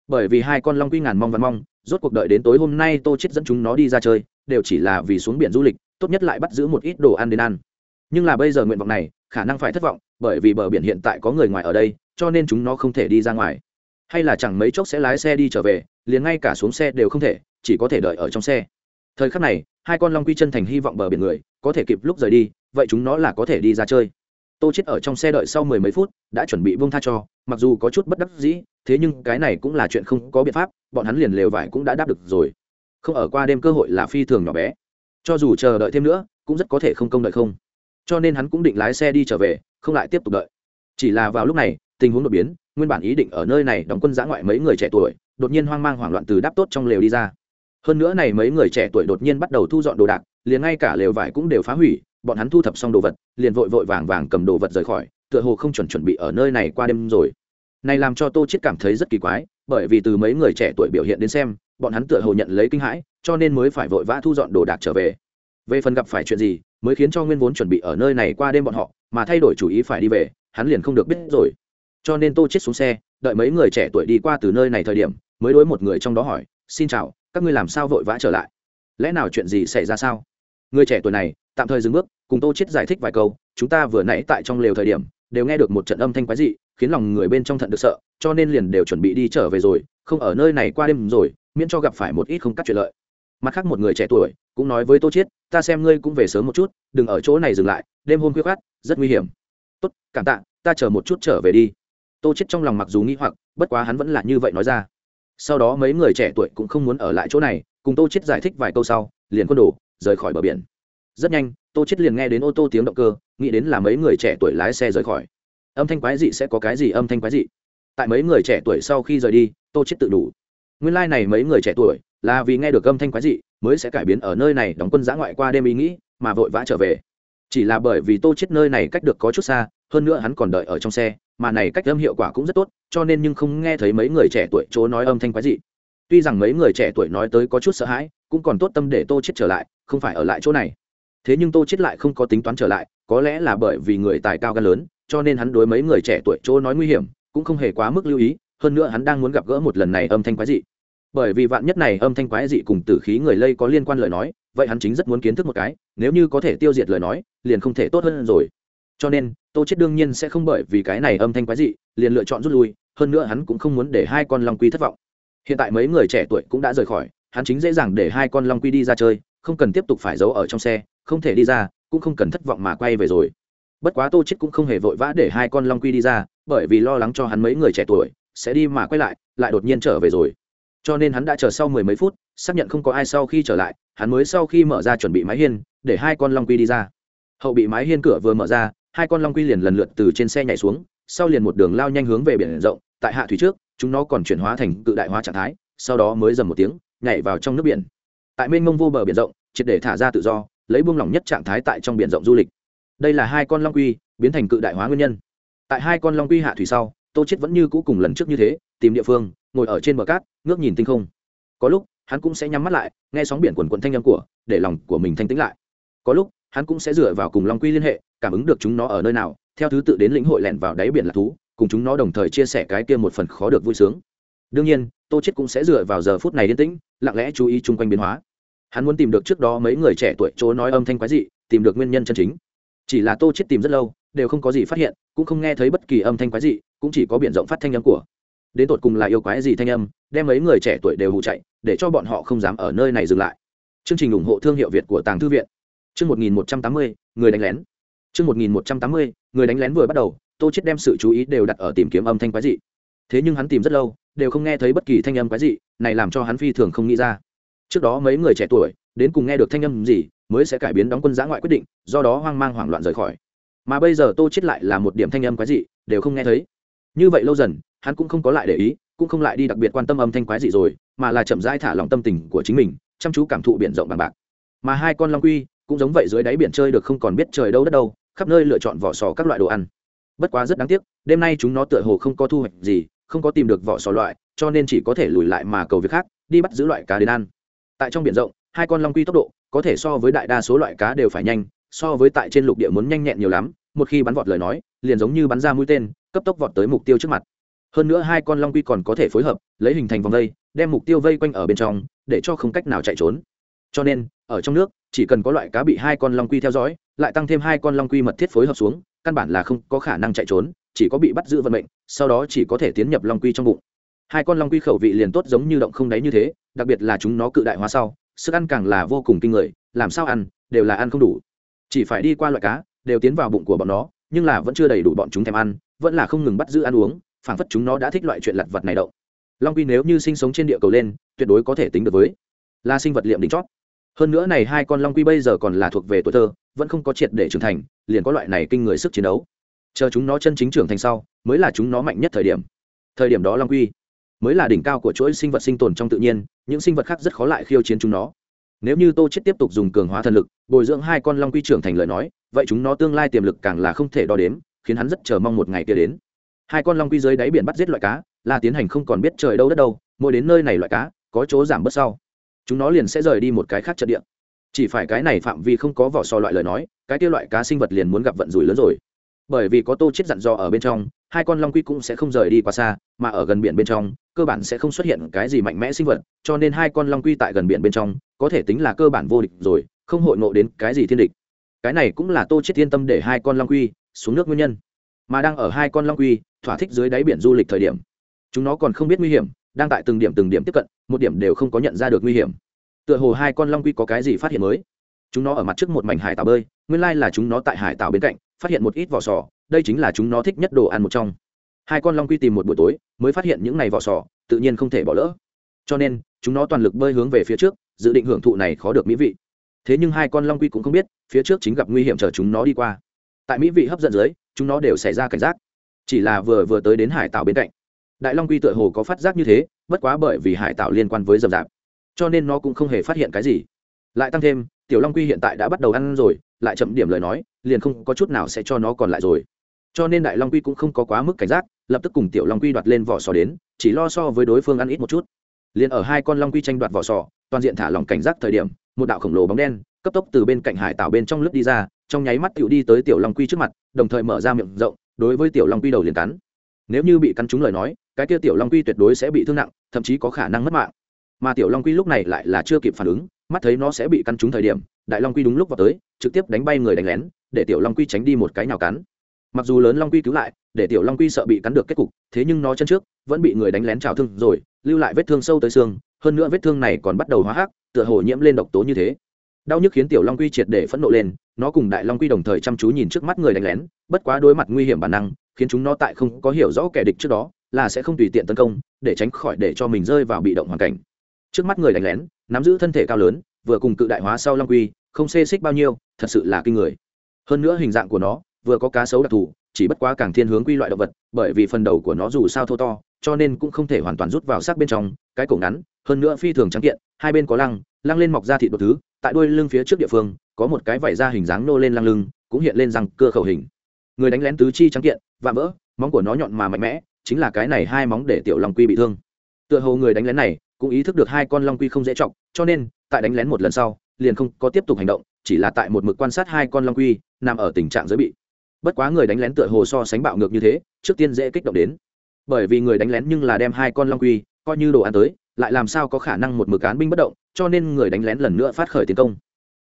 Bởi vì hai con long quy ngàn mong văn mong, rốt cuộc đợi đến tối hôm nay tô chết dẫn chúng nó đi ra chơi, đều chỉ là vì xuống biển du lịch, tốt nhất lại bắt giữ một ít đồ ăn đến ăn. Nhưng là bây giờ nguyện vọng này, khả năng phải thất vọng bởi vì bờ biển hiện tại có người ngoài ở đây, cho nên chúng nó không thể đi ra ngoài. Hay là chẳng mấy chốc sẽ lái xe đi trở về, liền ngay cả xuống xe đều không thể, chỉ có thể đợi ở trong xe. Thời khắc này, hai con long quy chân thành hy vọng bờ biển người, có thể kịp lúc rời đi, vậy chúng nó là có thể đi ra chơi. Tô chết ở trong xe đợi sau mười mấy phút, đã chuẩn bị buông tha cho, mặc dù có chút bất đắc dĩ, thế nhưng cái này cũng là chuyện không có biện pháp, bọn hắn liền lều vải cũng đã đáp được rồi. Không ở qua đêm cơ hội là phi thường nhỏ bé. Cho dù chờ đợi thêm nữa, cũng rất có thể không công đợi không. Cho nên hắn cũng định lái xe đi trở về không lại tiếp tục đợi. Chỉ là vào lúc này, tình huống đột biến, nguyên bản ý định ở nơi này đóng quân giã ngoại mấy người trẻ tuổi, đột nhiên hoang mang hoảng loạn từ đáp tốt trong lều đi ra. Hơn nữa này mấy người trẻ tuổi đột nhiên bắt đầu thu dọn đồ đạc, liền ngay cả lều vải cũng đều phá hủy, bọn hắn thu thập xong đồ vật, liền vội vội vàng vàng cầm đồ vật rời khỏi, tựa hồ không chuẩn chuẩn bị ở nơi này qua đêm rồi. Này làm cho tô chết cảm thấy rất kỳ quái, bởi vì từ mấy người trẻ tuổi biểu hiện đến xem, bọn hắn tựa hồ nhận lấy kinh hãi, cho nên mới phải vội vã thu dọn đồ đạc trở về. Về phần gặp phải chuyện gì, mới khiến cho nguyên vốn chuẩn bị ở nơi này qua đêm bọn họ mà thay đổi chủ ý phải đi về, hắn liền không được biết rồi. Cho nên tô chết xuống xe, đợi mấy người trẻ tuổi đi qua từ nơi này thời điểm, mới đối một người trong đó hỏi, xin chào, các ngươi làm sao vội vã trở lại? Lẽ nào chuyện gì xảy ra sao? Người trẻ tuổi này tạm thời dừng bước, cùng tô chết giải thích vài câu, chúng ta vừa nãy tại trong lều thời điểm, đều nghe được một trận âm thanh quái dị, khiến lòng người bên trong thận được sợ, cho nên liền đều chuẩn bị đi trở về rồi, không ở nơi này qua đêm rồi, miễn cho gặp phải một ít không cắt chuyện lợi mặt khác một người trẻ tuổi cũng nói với tô chiết, ta xem ngươi cũng về sớm một chút, đừng ở chỗ này dừng lại, đêm hôm khuya khoát rất nguy hiểm. Tốt, cảm tạ, ta chờ một chút trở về đi. Tô chiết trong lòng mặc dù nghi hoặc, bất quá hắn vẫn là như vậy nói ra. Sau đó mấy người trẻ tuổi cũng không muốn ở lại chỗ này, cùng tô chiết giải thích vài câu sau, liền quân đồ, rời khỏi bờ biển. Rất nhanh, tô chiết liền nghe đến ô tô tiếng động cơ, nghĩ đến là mấy người trẻ tuổi lái xe rời khỏi. Âm thanh quái dị sẽ có cái gì, âm thanh quái dị? Tại mấy người trẻ tuổi sau khi rời đi, tô chiết tự đủ nguyên lai like này mấy người trẻ tuổi, là vì nghe được âm thanh quái dị, mới sẽ cải biến ở nơi này đóng quân giã ngoại qua đêm ý nghĩ, mà vội vã trở về. Chỉ là bởi vì tô chết nơi này cách được có chút xa, hơn nữa hắn còn đợi ở trong xe, mà này cách âm hiệu quả cũng rất tốt, cho nên nhưng không nghe thấy mấy người trẻ tuổi chỗ nói âm thanh quái dị. Tuy rằng mấy người trẻ tuổi nói tới có chút sợ hãi, cũng còn tốt tâm để tô chết trở lại, không phải ở lại chỗ này. Thế nhưng tô chết lại không có tính toán trở lại, có lẽ là bởi vì người tài cao gan lớn, cho nên hắn đối mấy người trẻ tuổi chỗ nói nguy hiểm, cũng không hề quá mức lưu ý hơn nữa hắn đang muốn gặp gỡ một lần này âm thanh quái dị. Bởi vì vạn nhất này âm thanh quái dị cùng tử khí người lây có liên quan lời nói, vậy hắn chính rất muốn kiến thức một cái, nếu như có thể tiêu diệt lời nói, liền không thể tốt hơn rồi. Cho nên, tô chết đương nhiên sẽ không bởi vì cái này âm thanh quái dị, liền lựa chọn rút lui, hơn nữa hắn cũng không muốn để hai con long quy thất vọng. Hiện tại mấy người trẻ tuổi cũng đã rời khỏi, hắn chính dễ dàng để hai con long quy đi ra chơi, không cần tiếp tục phải giấu ở trong xe, không thể đi ra, cũng không cần thất vọng mà quay về rồi. Bất quá tô chết cũng không hề vội vã để hai con long quy đi ra, bởi vì lo lắng cho hắn mấy người trẻ tuổi sẽ đi mà quay lại lại đột nhiên trở về rồi. Cho nên hắn đã chờ sau mười mấy phút, xác nhận không có ai sau khi trở lại, hắn mới sau khi mở ra chuẩn bị mái hiên, để hai con long quy đi ra. Hậu bị mái hiên cửa vừa mở ra, hai con long quy liền lần lượt từ trên xe nhảy xuống, sau liền một đường lao nhanh hướng về biển rộng, tại hạ thủy trước, chúng nó còn chuyển hóa thành cự đại hóa trạng thái, sau đó mới dầm một tiếng, nhảy vào trong nước biển. Tại mênh mông vô bờ biển rộng, triệt để thả ra tự do, lấy buông lỏng nhất trạng thái tại trong biển rộng du lịch. Đây là hai con long quy, biến thành cự đại hóa nguyên nhân. Tại hai con long quy hạ thủy sau tô chết vẫn như cũ cùng lần trước như thế, tìm địa phương, ngồi ở trên bờ cát, ngước nhìn tinh không. Có lúc, hắn cũng sẽ nhắm mắt lại, nghe sóng biển quần quần thanh âm của, để lòng của mình thanh tĩnh lại. Có lúc, hắn cũng sẽ dựa vào cùng long quy liên hệ, cảm ứng được chúng nó ở nơi nào, theo thứ tự đến lĩnh hội lẻn vào đáy biển lạc thú, cùng chúng nó đồng thời chia sẻ cái kia một phần khó được vui sướng. Đương nhiên, tô chết cũng sẽ dựa vào giờ phút này yên tĩnh, lặng lẽ chú ý chung quanh biến hóa. Hắn muốn tìm được trước đó mấy người trẻ tuổi chỗ nói âm thanh quái dị, tìm được nguyên nhân chân chính. Chỉ là tô chết tìm rất lâu đều không có gì phát hiện, cũng không nghe thấy bất kỳ âm thanh quái dị, cũng chỉ có biển rộng phát thanh âm của. Đến tột cùng là yêu quái gì thanh âm, đem mấy người trẻ tuổi đều hụ chạy, để cho bọn họ không dám ở nơi này dừng lại. Chương trình ủng hộ thương hiệu việt của tàng thư viện. Chương một nghìn một trăm tám mươi, người đánh lén. Chương một nghìn một trăm tám mươi, người đánh lén vừa bắt đầu, tô chết đem sự chú ý đều đặt ở tìm kiếm âm thanh quái dị. Thế nhưng hắn tìm rất lâu, đều không nghe thấy bất kỳ thanh âm quái dị, này làm cho hắn phi thường không nghĩ ra. Trước đó mấy người trẻ tuổi, đến cùng nghe được thanh âm gì, mới sẽ cải biến đóng quân giã ngoại quyết định, do đó hoang mang hoảng loạn rời khỏi mà bây giờ tô chết lại là một điểm thanh âm quái dị, đều không nghe thấy. Như vậy lâu dần, hắn cũng không có lại để ý, cũng không lại đi đặc biệt quan tâm âm thanh quái dị rồi, mà là chậm rãi thả lòng tâm tình của chính mình, chăm chú cảm thụ biển rộng bằng bạc. Mà hai con long quy cũng giống vậy dưới đáy biển chơi được không còn biết trời đâu đất đâu, khắp nơi lựa chọn vỏ sò các loại đồ ăn. Bất quá rất đáng tiếc, đêm nay chúng nó tựa hồ không có thu hoạch gì, không có tìm được vỏ sò loại, cho nên chỉ có thể lùi lại mà cầu việc khác, đi bắt giữ loại cá đến ăn. Tại trong biển rộng, hai con long quy tốc độ có thể so với đại đa số loại cá đều phải nhanh so với tại trên lục địa muốn nhanh nhẹn nhiều lắm, một khi bắn vọt lời nói, liền giống như bắn ra mũi tên, cấp tốc vọt tới mục tiêu trước mặt. Hơn nữa hai con long quy còn có thể phối hợp, lấy hình thành vòng vây, đem mục tiêu vây quanh ở bên trong, để cho không cách nào chạy trốn. Cho nên, ở trong nước, chỉ cần có loại cá bị hai con long quy theo dõi, lại tăng thêm hai con long quy mật thiết phối hợp xuống, căn bản là không có khả năng chạy trốn, chỉ có bị bắt giữ vận mệnh, sau đó chỉ có thể tiến nhập long quy trong bụng. Hai con long quy khẩu vị liền tốt giống như động không đáy như thế, đặc biệt là chúng nó cự đại hóa sau, sức ăn càng là vô cùng kinh người, làm sao ăn, đều là ăn không đủ chỉ phải đi qua loại cá, đều tiến vào bụng của bọn nó, nhưng là vẫn chưa đầy đủ bọn chúng thèm ăn, vẫn là không ngừng bắt giữ ăn uống, phảng phất chúng nó đã thích loại chuyện lặt vặt này đậu long quy nếu như sinh sống trên địa cầu lên, tuyệt đối có thể tính được với là sinh vật liệm đỉnh chót. Hơn nữa này hai con long quy bây giờ còn là thuộc về tuổi thơ, vẫn không có triệt để trưởng thành, liền có loại này kinh người sức chiến đấu. Chờ chúng nó chân chính trưởng thành sau, mới là chúng nó mạnh nhất thời điểm. Thời điểm đó long quy mới là đỉnh cao của chuỗi sinh vật sinh tồn trong tự nhiên, những sinh vật khác rất khó lại khiêu chiến chúng nó nếu như tô chết tiếp tục dùng cường hóa thần lực, bồi dưỡng hai con long quy trưởng thành lời nói, vậy chúng nó tương lai tiềm lực càng là không thể đo đếm, khiến hắn rất chờ mong một ngày kia đến. Hai con long quy dưới đáy biển bắt giết loại cá, là tiến hành không còn biết trời đâu đất đâu, mỗi đến nơi này loại cá, có chỗ giảm bớt sau. Chúng nó liền sẽ rời đi một cái khác trận địa. Chỉ phải cái này phạm vi không có vỏ sò loại lời nói, cái kia loại cá sinh vật liền muốn gặp vận rủi lớn rồi bởi vì có tô chết dặn dò ở bên trong, hai con long quy cũng sẽ không rời đi quá xa, mà ở gần biển bên trong, cơ bản sẽ không xuất hiện cái gì mạnh mẽ sinh vật, cho nên hai con long quy tại gần biển bên trong, có thể tính là cơ bản vô địch rồi, không hội ngộ đến cái gì thiên địch. Cái này cũng là tô chết yên tâm để hai con long quy xuống nước nguyên nhân. Mà đang ở hai con long quy thỏa thích dưới đáy biển du lịch thời điểm, chúng nó còn không biết nguy hiểm, đang tại từng điểm từng điểm tiếp cận, một điểm đều không có nhận ra được nguy hiểm. Tựa hồ hai con long quy có cái gì phát hiện mới. Chúng nó ở mặt trước một mảnh hải tảo bơi, nguyên lai là chúng nó tại hải tảo bên cạnh phát hiện một ít vỏ sò, đây chính là chúng nó thích nhất đồ ăn một trong. Hai con long quy tìm một buổi tối, mới phát hiện những này vỏ sò, tự nhiên không thể bỏ lỡ. Cho nên, chúng nó toàn lực bơi hướng về phía trước, dự định hưởng thụ này khó được mỹ vị. Thế nhưng hai con long quy cũng không biết, phía trước chính gặp nguy hiểm chờ chúng nó đi qua. Tại mỹ vị hấp dẫn dưới, chúng nó đều xảy ra cảnh giác. Chỉ là vừa vừa tới đến hải tạo bên cạnh. Đại long quy tựa hồ có phát giác như thế, bất quá bởi vì hải tạo liên quan với dầm rạp. Cho nên nó cũng không hề phát hiện cái gì. Lại tăng thêm, tiểu long quy hiện tại đã bắt đầu ăn rồi lại chậm điểm lời nói, liền không có chút nào sẽ cho nó còn lại rồi. Cho nên đại long quy cũng không có quá mức cảnh giác, lập tức cùng tiểu long quy đoạt lên vỏ sò đến, chỉ lo so với đối phương ăn ít một chút. Liền ở hai con long quy tranh đoạt vỏ sò, toàn diện thả lỏng cảnh giác thời điểm, một đạo khổng lồ bóng đen, cấp tốc từ bên cạnh hải tạo bên trong lướt đi ra, trong nháy mắt tiểu đi tới tiểu long quy trước mặt, đồng thời mở ra miệng rộng, đối với tiểu long quy đầu liền cắn. Nếu như bị cắn trúng lời nói, cái kia tiểu long quy tuyệt đối sẽ bị thương nặng, thậm chí có khả năng mất mạng. Mà tiểu long quy lúc này lại là chưa kịp phản ứng, mắt thấy nó sẽ bị cắn trúng thời điểm, đại long quy đúng lúc vào tới trực tiếp đánh bay người đánh lén, để tiểu long quy tránh đi một cái nào cắn. Mặc dù lớn long quy cứu lại, để tiểu long quy sợ bị cắn được kết cục, thế nhưng nó chân trước, vẫn bị người đánh lén trào thương rồi, lưu lại vết thương sâu tới xương, hơn nữa vết thương này còn bắt đầu hóa hắc, tựa hồ nhiễm lên độc tố như thế. Đau nhức khiến tiểu long quy triệt để phẫn nộ lên, nó cùng đại long quy đồng thời chăm chú nhìn trước mắt người đánh lén, bất quá đối mặt nguy hiểm bản năng, khiến chúng nó tại không có hiểu rõ kẻ địch trước đó, là sẽ không tùy tiện tấn công, để tránh khỏi để cho mình rơi vào bị động hoàn cảnh. Trước mắt người đánh lén, nắm giữ thân thể cao lớn, vừa cùng cự đại hóa sau long quy không xê xích bao nhiêu, thật sự là kinh người. Hơn nữa hình dạng của nó vừa có cá sấu đặc thù, chỉ bất quá càng thiên hướng quy loại động vật, bởi vì phần đầu của nó dù sao thô to, cho nên cũng không thể hoàn toàn rút vào xác bên trong, cái cổ ngắn, hơn nữa phi thường trắng kiện, hai bên có lăng lăng lên mọc ra thịt đột thứ, tại đuôi lưng phía trước địa phương, có một cái vảy da hình dáng nô lên lăng lưng, cũng hiện lên răng cưa khẩu hình. Người đánh lén tứ chi trắng kiện và vỡ, móng của nó nhọn mà mạnh mẽ, chính là cái này hai móng để tiểu long quy bị thương. Tựa hồ người đánh lén này cũng ý thức được hai con long quy không dễ trọng cho nên, tại đánh lén một lần sau liền không có tiếp tục hành động, chỉ là tại một mực quan sát hai con long quy, nằm ở tình trạng giới bị. Bất quá người đánh lén tựa hồ so sánh bạo ngược như thế, trước tiên dễ kích động đến. Bởi vì người đánh lén nhưng là đem hai con long quy, coi như đồ ăn tới, lại làm sao có khả năng một mực cán binh bất động, cho nên người đánh lén lần nữa phát khởi tiến công.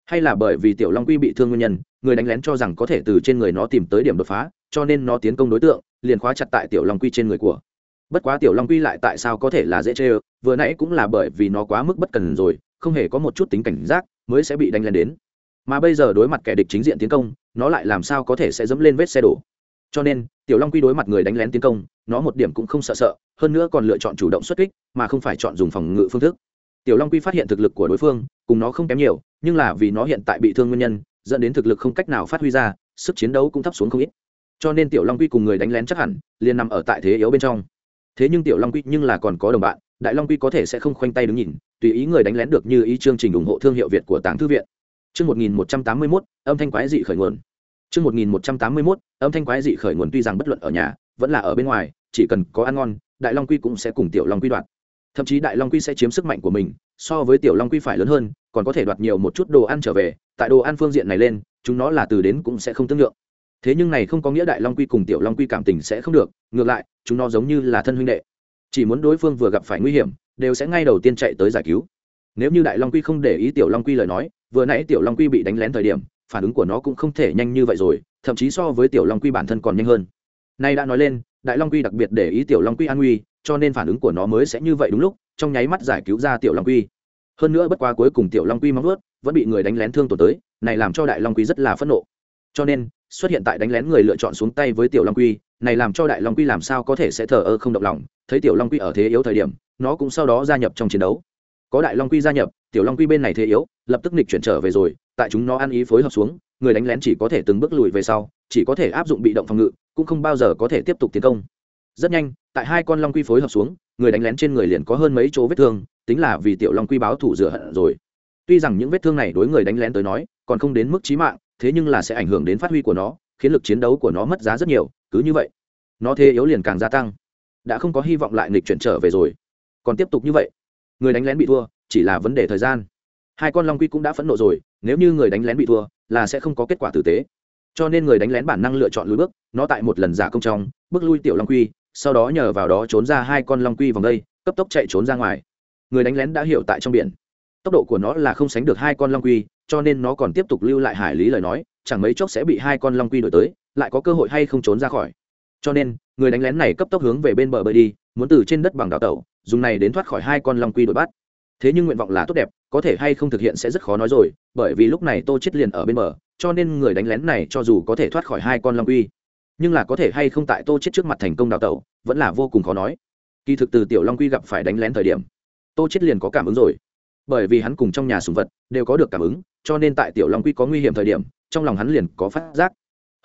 Hay là bởi vì tiểu long quy bị thương nguyên nhân, người đánh lén cho rằng có thể từ trên người nó tìm tới điểm đột phá, cho nên nó tiến công đối tượng, liền khóa chặt tại tiểu long quy trên người của. Bất quá tiểu long quy lại tại sao có thể là dễ chê ơ, vừa nãy cũng là bởi vì nó quá mức bất cần rồi, không hề có một chút tính cảnh giác mới sẽ bị đánh lên đến. Mà bây giờ đối mặt kẻ địch chính diện tiến công, nó lại làm sao có thể sẽ dẫm lên vết xe đổ? Cho nên, tiểu long quy đối mặt người đánh lén tiến công, nó một điểm cũng không sợ sợ, hơn nữa còn lựa chọn chủ động xuất kích, mà không phải chọn dùng phòng ngự phương thức. Tiểu long quy phát hiện thực lực của đối phương, cùng nó không kém nhiều, nhưng là vì nó hiện tại bị thương nguyên nhân, dẫn đến thực lực không cách nào phát huy ra, sức chiến đấu cũng thấp xuống không ít. Cho nên tiểu long quy cùng người đánh lén chắc hẳn, liền nằm ở tại thế yếu bên trong. Thế nhưng tiểu long quy nhưng là còn có đồng bạn đại long quy có thể sẽ không khoanh tay đứng nhìn tùy ý người đánh lén được như ý chương trình ủng hộ thương hiệu việt của tàng thư viện Chương 1181, âm thanh quái dị khởi nguồn. Chương 1181, âm thanh quái dị khởi nguồn tuy rằng bất luận ở nhà, vẫn là ở bên ngoài, chỉ cần có ăn ngon, Đại Long Quy cũng sẽ cùng Tiểu Long Quy đoạt. Thậm chí Đại Long Quy sẽ chiếm sức mạnh của mình, so với Tiểu Long Quy phải lớn hơn, còn có thể đoạt nhiều một chút đồ ăn trở về, tại đồ ăn phương diện này lên, chúng nó là từ đến cũng sẽ không tương lượng. Thế nhưng này không có nghĩa Đại Long Quy cùng Tiểu Long Quy cảm tình sẽ không được, ngược lại, chúng nó giống như là thân huynh đệ. Chỉ muốn đối phương vừa gặp phải nguy hiểm, đều sẽ ngay đầu tiên chạy tới giải cứu. Nếu như Đại Long Quy không để ý Tiểu Long Quy lời nói, vừa nãy tiểu long quy bị đánh lén thời điểm phản ứng của nó cũng không thể nhanh như vậy rồi thậm chí so với tiểu long quy bản thân còn nhanh hơn. Nay đã nói lên đại long quy đặc biệt để ý tiểu long quy an nguy cho nên phản ứng của nó mới sẽ như vậy đúng lúc trong nháy mắt giải cứu ra tiểu long quy. Hơn nữa bất quá cuối cùng tiểu long quy móng ướt vẫn bị người đánh lén thương tổn tới này làm cho đại long quy rất là phẫn nộ. Cho nên xuất hiện tại đánh lén người lựa chọn xuống tay với tiểu long quy này làm cho đại long quy làm sao có thể sẽ thờ ơ không động lòng, thấy tiểu long quy ở thế yếu thời điểm, nó cũng sau đó gia nhập trong chiến đấu. Có đại long quy gia nhập, tiểu long quy bên này thế yếu, lập tức nịch chuyển trở về rồi, tại chúng nó ăn ý phối hợp xuống, người đánh lén chỉ có thể từng bước lùi về sau, chỉ có thể áp dụng bị động phòng ngự, cũng không bao giờ có thể tiếp tục tiến công. Rất nhanh, tại hai con long quy phối hợp xuống, người đánh lén trên người liền có hơn mấy chỗ vết thương, tính là vì tiểu long quy báo thủ rửa hận rồi. Tuy rằng những vết thương này đối người đánh lén tới nói, còn không đến mức chí mạng, thế nhưng là sẽ ảnh hưởng đến phát huy của nó khiến lực chiến đấu của nó mất giá rất nhiều, cứ như vậy, nó thế yếu liền càng gia tăng. Đã không có hy vọng lại nghịch chuyển trở về rồi. Còn tiếp tục như vậy, người đánh lén bị thua, chỉ là vấn đề thời gian. Hai con long quy cũng đã phẫn nộ rồi, nếu như người đánh lén bị thua, là sẽ không có kết quả tử tế. Cho nên người đánh lén bản năng lựa chọn lùi bước, nó tại một lần giả công trong, bước lui tiểu long quy, sau đó nhờ vào đó trốn ra hai con long quy vòng đây, cấp tốc chạy trốn ra ngoài. Người đánh lén đã hiểu tại trong biển. Tốc độ của nó là không sánh được hai con long quy, cho nên nó còn tiếp tục lưu lại hải lý lời nói chẳng mấy chốc sẽ bị hai con long quy đổi tới, lại có cơ hội hay không trốn ra khỏi. Cho nên, người đánh lén này cấp tốc hướng về bên bờ bơi đi, muốn từ trên đất bằng đảo tàu dùng này đến thoát khỏi hai con long quy đuổi bắt. Thế nhưng nguyện vọng là tốt đẹp, có thể hay không thực hiện sẽ rất khó nói rồi, bởi vì lúc này tô chết liền ở bên bờ, cho nên người đánh lén này cho dù có thể thoát khỏi hai con long quy, nhưng là có thể hay không tại tô chết trước mặt thành công đào tẩu, vẫn là vô cùng khó nói. Kỳ thực từ tiểu long quy gặp phải đánh lén thời điểm, tô chết liền có cảm ứng rồi. Bởi vì hắn cùng trong nhà sùng vật đều có được cảm ứng, cho nên tại tiểu long quy có nguy hiểm thời điểm trong lòng hắn liền có phát giác.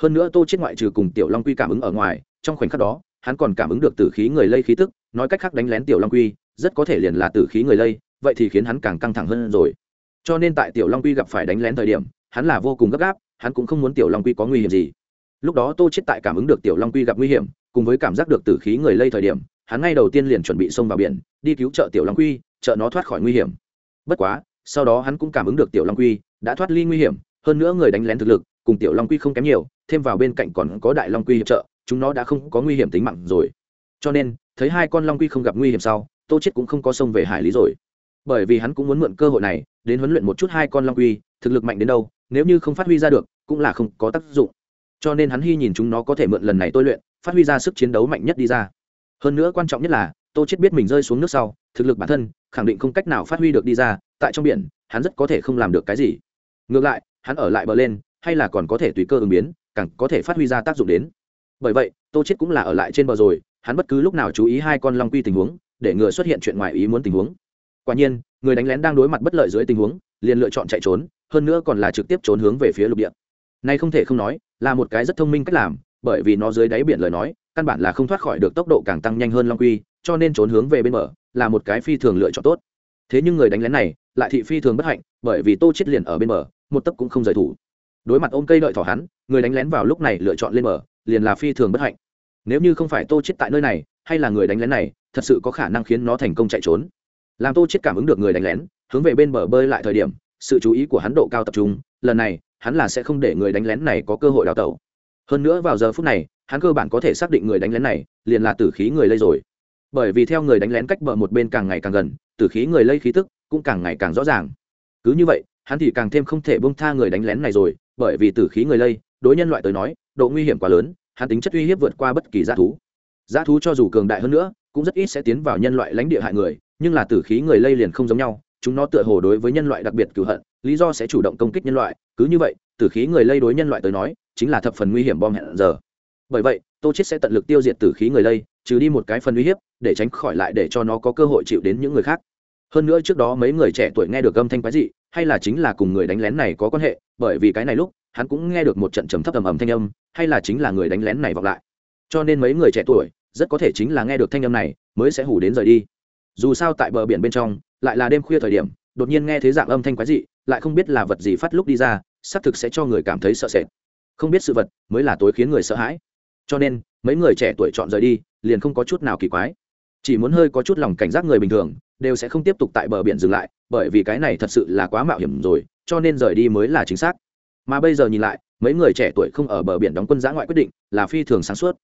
Hơn nữa tô chết ngoại trừ cùng tiểu long quy cảm ứng ở ngoài, trong khoảnh khắc đó, hắn còn cảm ứng được tử khí người lây khí tức, nói cách khác đánh lén tiểu long quy, rất có thể liền là tử khí người lây, vậy thì khiến hắn càng căng thẳng hơn rồi. Cho nên tại tiểu long quy gặp phải đánh lén thời điểm, hắn là vô cùng gấp gáp, hắn cũng không muốn tiểu long quy có nguy hiểm gì. Lúc đó tô chết tại cảm ứng được tiểu long quy gặp nguy hiểm, cùng với cảm giác được tử khí người lây thời điểm, hắn ngay đầu tiên liền chuẩn bị xông vào biển, đi cứu trợ tiểu long quy, trợ nó thoát khỏi nguy hiểm. Bất quá, sau đó hắn cũng cảm ứng được tiểu long quy đã thoát ly nguy hiểm hơn nữa người đánh lén thực lực, cùng tiểu long quy không kém nhiều, thêm vào bên cạnh còn có đại long quy hiệp trợ, chúng nó đã không có nguy hiểm tính mạng rồi. Cho nên, thấy hai con long quy không gặp nguy hiểm sau, tô chết cũng không có xông về hải lý rồi. Bởi vì hắn cũng muốn mượn cơ hội này, đến huấn luyện một chút hai con long quy, thực lực mạnh đến đâu, nếu như không phát huy ra được, cũng là không có tác dụng. Cho nên hắn hy nhìn chúng nó có thể mượn lần này tôi luyện, phát huy ra sức chiến đấu mạnh nhất đi ra. Hơn nữa quan trọng nhất là, tô chết biết mình rơi xuống nước sau, thực lực bản thân, khẳng định không cách nào phát huy được đi ra, tại trong biển, hắn rất có thể không làm được cái gì. Ngược lại hắn ở lại bờ lên, hay là còn có thể tùy cơ ứng biến, càng có thể phát huy ra tác dụng đến. Bởi vậy, tô chết cũng là ở lại trên bờ rồi, hắn bất cứ lúc nào chú ý hai con long quy tình huống, để ngừa xuất hiện chuyện ngoài ý muốn tình huống. Quả nhiên, người đánh lén đang đối mặt bất lợi dưới tình huống, liền lựa chọn chạy trốn, hơn nữa còn là trực tiếp trốn hướng về phía lục địa. Này không thể không nói, là một cái rất thông minh cách làm, bởi vì nó dưới đáy biển lời nói, căn bản là không thoát khỏi được tốc độ càng tăng nhanh hơn long quy, cho nên trốn hướng về bên bờ, là một cái phi thường lựa chọn tốt. Thế nhưng người đánh lén này, lại thị phi thường bất hạnh, bởi vì tô chết liền ở bên bờ một tấc cũng không rời thủ. Đối mặt ôm cây đợi thỏ hắn, người đánh lén vào lúc này lựa chọn lên bờ, liền là phi thường bất hạnh. Nếu như không phải tô chết tại nơi này, hay là người đánh lén này, thật sự có khả năng khiến nó thành công chạy trốn. Làm tô chết cảm ứng được người đánh lén, hướng về bên bờ bơi lại thời điểm, sự chú ý của hắn độ cao tập trung, lần này, hắn là sẽ không để người đánh lén này có cơ hội đào tẩu. Hơn nữa vào giờ phút này, hắn cơ bản có thể xác định người đánh lén này, liền là tử khí người lây rồi. Bởi vì theo người đánh lén cách bờ một bên càng ngày càng gần, tử khí người lây khí tức cũng càng ngày càng rõ ràng. Cứ như vậy hắn thì càng thêm không thể bông tha người đánh lén này rồi, bởi vì tử khí người lây, đối nhân loại tới nói, độ nguy hiểm quá lớn, hắn tính chất uy hiếp vượt qua bất kỳ g thú. G thú cho dù cường đại hơn nữa, cũng rất ít sẽ tiến vào nhân loại lãnh địa hại người, nhưng là tử khí người lây liền không giống nhau, chúng nó tựa hồ đối với nhân loại đặc biệt cửu hận, lý do sẽ chủ động công kích nhân loại, cứ như vậy, tử khí người lây đối nhân loại tới nói, chính là thập phần nguy hiểm bom hẹn giờ. Bởi vậy, tô chết sẽ tận lực tiêu diệt tử khí người lây, trừ đi một cái phần uy hiếp, để tránh khỏi lại để cho nó có cơ hội chịu đến những người khác. Hơn nữa trước đó mấy người trẻ tuổi nghe được âm thanh quái dị hay là chính là cùng người đánh lén này có quan hệ, bởi vì cái này lúc, hắn cũng nghe được một trận trầm thấp ầm ầm thanh âm, hay là chính là người đánh lén này vọng lại. Cho nên mấy người trẻ tuổi, rất có thể chính là nghe được thanh âm này, mới sẽ hủ đến rời đi. Dù sao tại bờ biển bên trong, lại là đêm khuya thời điểm, đột nhiên nghe thấy dạng âm thanh quái dị, lại không biết là vật gì phát lúc đi ra, xác thực sẽ cho người cảm thấy sợ sệt. Không biết sự vật mới là tối khiến người sợ hãi. Cho nên, mấy người trẻ tuổi chọn rời đi, liền không có chút nào kỳ quái. Chỉ muốn hơi có chút lòng cảnh giác người bình thường đều sẽ không tiếp tục tại bờ biển dừng lại, bởi vì cái này thật sự là quá mạo hiểm rồi, cho nên rời đi mới là chính xác. Mà bây giờ nhìn lại, mấy người trẻ tuổi không ở bờ biển đóng quân giã ngoại quyết định là phi thường sáng suốt.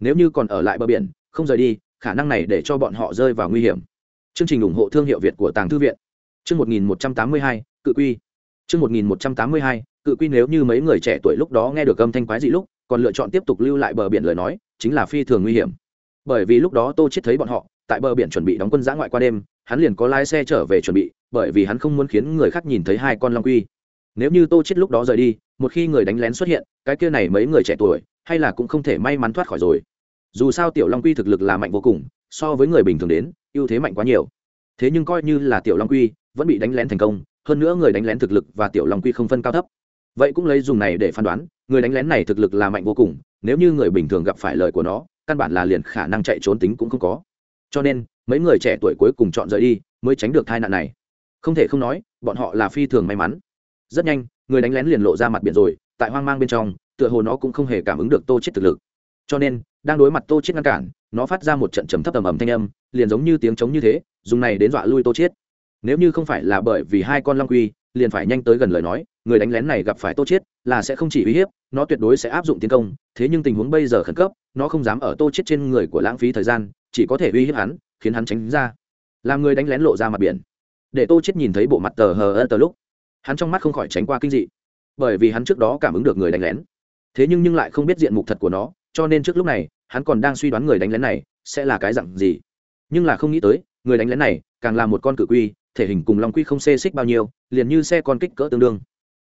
Nếu như còn ở lại bờ biển, không rời đi, khả năng này để cho bọn họ rơi vào nguy hiểm. Chương trình ủng hộ thương hiệu việt của tàng thư viện. Chương một nghìn một trăm tám mươi hai, cự quy. Chương một nghìn một trăm tám mươi hai, cự quy nếu như mấy người trẻ tuổi lúc đó nghe được âm thanh quái dị lúc, còn lựa chọn tiếp tục lưu lại bờ biển lời nói, chính là phi thường nguy hiểm. Bởi vì lúc đó tô chết thấy bọn họ tại bờ biển chuẩn bị đóng quân giã ngoại qua đêm, hắn liền có lái xe trở về chuẩn bị, bởi vì hắn không muốn khiến người khác nhìn thấy hai con long quy. Nếu như tô chết lúc đó rời đi, một khi người đánh lén xuất hiện, cái kia này mấy người trẻ tuổi, hay là cũng không thể may mắn thoát khỏi rồi. Dù sao tiểu long quy thực lực là mạnh vô cùng, so với người bình thường đến, ưu thế mạnh quá nhiều. Thế nhưng coi như là tiểu long quy, vẫn bị đánh lén thành công, hơn nữa người đánh lén thực lực và tiểu long quy không phân cao thấp. Vậy cũng lấy dùng này để phán đoán, người đánh lén này thực lực là mạnh vô cùng, nếu như người bình thường gặp phải lời của nó, căn bản là liền khả năng chạy trốn tính cũng không có cho nên mấy người trẻ tuổi cuối cùng chọn rời đi mới tránh được tai nạn này. Không thể không nói, bọn họ là phi thường may mắn. Rất nhanh, người đánh lén liền lộ ra mặt biển rồi, tại hoang mang bên trong, tựa hồ nó cũng không hề cảm ứng được tô chết thực lực. Cho nên, đang đối mặt tô chết ngăn cản, nó phát ra một trận trầm thấp tầm ầm thanh âm, liền giống như tiếng trống như thế, dùng này đến dọa lui tô chết. Nếu như không phải là bởi vì hai con long quy, liền phải nhanh tới gần lời nói, người đánh lén này gặp phải tô chết là sẽ không chỉ uy hiếp, nó tuyệt đối sẽ áp dụng tiến công, thế nhưng tình huống bây giờ khẩn cấp, nó không dám ở tô chết trên người của lãng phí thời gian chỉ có thể uy hiếp hắn, khiến hắn tránh ra. Làm người đánh lén lộ ra mặt biển. Để tô chết nhìn thấy bộ mặt tờ hờ ơ tờ lúc, hắn trong mắt không khỏi tránh qua kinh dị. Bởi vì hắn trước đó cảm ứng được người đánh lén. Thế nhưng nhưng lại không biết diện mục thật của nó, cho nên trước lúc này, hắn còn đang suy đoán người đánh lén này sẽ là cái dặn gì. Nhưng là không nghĩ tới, người đánh lén này càng là một con cự quy, thể hình cùng long quy không xê xích bao nhiêu, liền như xe con kích cỡ tương đương.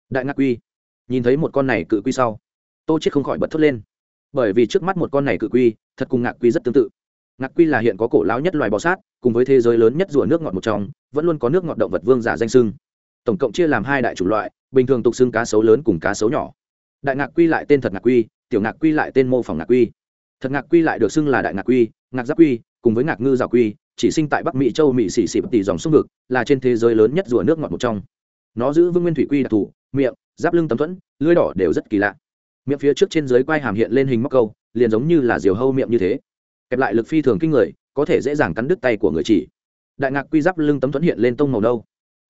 Đại ngạc quy, nhìn thấy một con này cự quy sau, tô chết không khỏi bật thốt lên. Bởi vì trước mắt một con này cự quy, thật cùng ngạc quy rất tương tự ngạc quy là hiện có cổ lão nhất loài bò sát, cùng với thế giới lớn nhất rùa nước ngọt một trong, vẫn luôn có nước ngọt động vật vương giả danh sưng tổng cộng chia làm hai đại chủng loại, bình thường tục xưng cá sấu lớn cùng cá sấu nhỏ. Đại ngạc quy lại tên thật ngạc quy, tiểu ngạc quy lại tên mô phỏng ngạc quy. Thật ngạc quy lại được xưng là đại ngạc quy, ngạc giáp quy, cùng với ngạc ngư rào quy, chỉ sinh tại bắc mỹ châu mỹ xỉ xỉ tỷ dòng sông vực, là trên thế giới lớn nhất rùa nước ngọt một trong. Nó giữ vương nguyên thủy quy đặc thù, miệng, giáp lưng tấm thuẫn, lưỡi đỏ đều rất kỳ lạ. Miệng phía trước trên dưới quai hàm hiện lên hình móc câu, liền giống như là diều hâu miệng như thế kẹp lại lực phi thường kinh người, có thể dễ dàng cắn đứt tay của người chỉ. Đại ngạc quy giáp lưng tấm thuẫn hiện lên tông màu đâu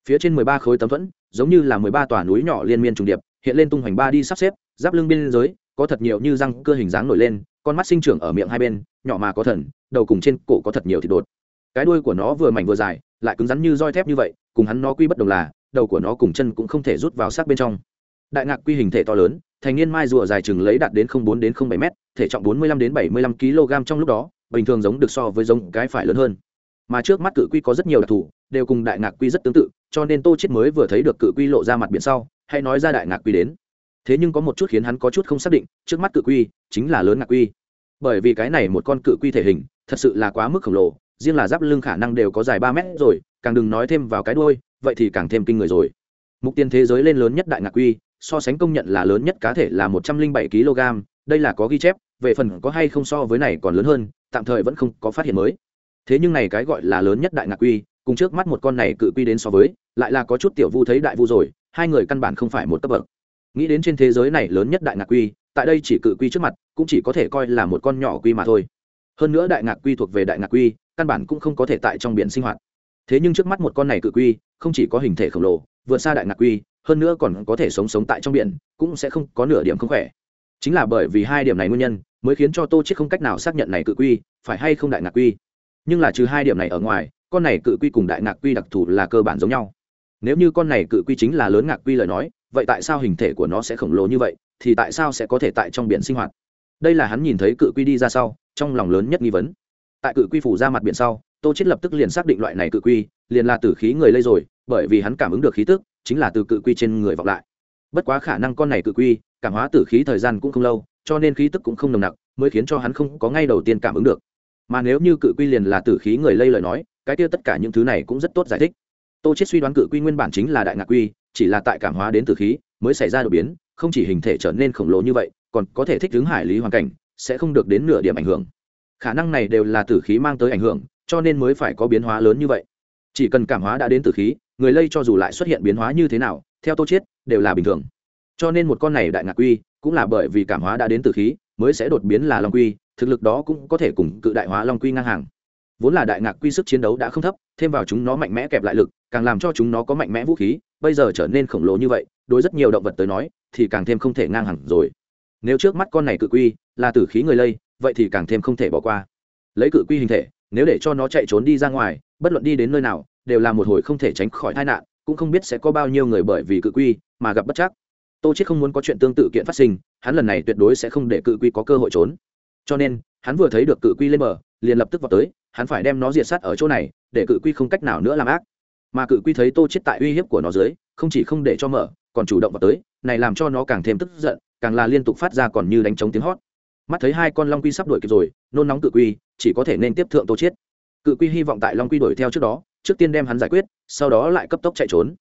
phía trên mười ba khối tấm thuẫn, giống như là mười ba tòa núi nhỏ liên miên trùng điệp, hiện lên tung hoành ba đi sắp xếp, giáp lưng biên giới, có thật nhiều như răng cơ hình dáng nổi lên, con mắt sinh trưởng ở miệng hai bên, nhỏ mà có thần, đầu cùng trên cổ có thật nhiều thịt đột. Cái đuôi của nó vừa mảnh vừa dài, lại cứng rắn như roi thép như vậy, cùng hắn nó quy bất đồng là, đầu của nó cùng chân cũng không thể rút vào sát bên trong. Đại ngạc quy hình thể to lớn, thành niên mai rùa dài chừng lấy đạt đến bốn đến bảy m thể trọng bốn mươi lăm đến bảy mươi lăm kg trong lúc đó, bình thường giống được so với giống cái phải lớn hơn. Mà trước mắt cự quy có rất nhiều đặc thù, đều cùng đại ngạc quy rất tương tự, cho nên tô chết mới vừa thấy được cự quy lộ ra mặt biển sau, hay nói ra đại ngạc quy đến. Thế nhưng có một chút khiến hắn có chút không xác định, trước mắt cự quy chính là lớn ngạc quy. Bởi vì cái này một con cự quy thể hình, thật sự là quá mức khổng lồ, riêng là giáp lưng khả năng đều có dài ba mét rồi, càng đừng nói thêm vào cái đuôi, vậy thì càng thêm kinh người rồi. Mục tiền thế giới lên lớn nhất đại ngạc quy, so sánh công nhận là lớn nhất cá thể là một trăm linh bảy kg, đây là có ghi chép về phần có hay không so với này còn lớn hơn, tạm thời vẫn không có phát hiện mới. Thế nhưng này cái gọi là lớn nhất đại ngạc quy cùng trước mắt một con này cự quy đến so với, lại là có chút tiểu vu thấy đại vu rồi, hai người căn bản không phải một cấp bậc. Nghĩ đến trên thế giới này lớn nhất đại ngạc quy tại đây chỉ cự quy trước mặt, cũng chỉ có thể coi là một con nhỏ quy mà thôi. Hơn nữa đại ngạc quy thuộc về đại ngạc quy căn bản cũng không có thể tại trong biển sinh hoạt. Thế nhưng trước mắt một con này cự quy, không chỉ có hình thể khổng lồ, vượt xa đại ngạc quy hơn nữa còn có thể sống sống tại trong biển, cũng sẽ không có nửa điểm không khỏe. Chính là bởi vì hai điểm này nguyên nhân mới khiến cho tô chết không cách nào xác nhận này cự quy, phải hay không đại ngạc quy. Nhưng là trừ hai điểm này ở ngoài, con này cự quy cùng đại ngạc quy đặc thù là cơ bản giống nhau. Nếu như con này cự quy chính là lớn ngạc quy lời nói, vậy tại sao hình thể của nó sẽ khổng lồ như vậy, thì tại sao sẽ có thể tại trong biển sinh hoạt? Đây là hắn nhìn thấy cự quy đi ra sau, trong lòng lớn nhất nghi vấn. Tại cự quy phủ ra mặt biển sau, tô chết lập tức liền xác định loại này cự quy, liền là tử khí người lây rồi, bởi vì hắn cảm ứng được khí tức, chính là từ cự quy trên người vọng lại. Bất quá khả năng con này cự quy, cảm hóa tử khí thời gian cũng không lâu cho nên khí tức cũng không nồng nặc, mới khiến cho hắn không có ngay đầu tiên cảm ứng được. Mà nếu như cự quy liền là tử khí người lây lời nói, cái kia tất cả những thứ này cũng rất tốt giải thích. Tô chết suy đoán cự quy nguyên bản chính là đại ngạc quy, chỉ là tại cảm hóa đến tử khí, mới xảy ra đột biến, không chỉ hình thể trở nên khổng lồ như vậy, còn có thể thích ứng hải lý hoàn cảnh, sẽ không được đến nửa điểm ảnh hưởng. Khả năng này đều là tử khí mang tới ảnh hưởng, cho nên mới phải có biến hóa lớn như vậy. Chỉ cần cảm hóa đã đến tử khí, người lây cho dù lại xuất hiện biến hóa như thế nào, theo tô chết đều là bình thường. Cho nên một con này đại ngạc quy cũng là bởi vì cảm hóa đã đến từ khí, mới sẽ đột biến là long quy, thực lực đó cũng có thể cùng cự đại hóa long quy ngang hàng. Vốn là đại ngạc quy sức chiến đấu đã không thấp, thêm vào chúng nó mạnh mẽ kẹp lại lực, càng làm cho chúng nó có mạnh mẽ vũ khí, bây giờ trở nên khổng lồ như vậy, đối rất nhiều động vật tới nói, thì càng thêm không thể ngang hàng rồi. Nếu trước mắt con này cự quy là tử khí người lây, vậy thì càng thêm không thể bỏ qua. Lấy cự quy hình thể, nếu để cho nó chạy trốn đi ra ngoài, bất luận đi đến nơi nào, đều là một hồi không thể tránh khỏi tai nạn, cũng không biết sẽ có bao nhiêu người bởi vì cự quy mà gặp bất chắc tô chết không muốn có chuyện tương tự kiện phát sinh, hắn lần này tuyệt đối sẽ không để cự quy có cơ hội trốn. Cho nên, hắn vừa thấy được cự quy lên bờ, liền lập tức vào tới, hắn phải đem nó diệt sát ở chỗ này, để cự quy không cách nào nữa làm ác. Mà cự quy thấy tô chết tại uy hiếp của nó dưới, không chỉ không để cho mở, còn chủ động vào tới, này làm cho nó càng thêm tức giận, càng là liên tục phát ra còn như đánh trống tiếng hót. Mắt thấy hai con long quy sắp đuổi kịp rồi, nôn nóng cự quy, chỉ có thể nên tiếp thượng tô chết cự quy hy vọng tại long quy đuổi theo trước đó, trước tiên đem hắn giải quyết, sau đó lại cấp tốc chạy trốn.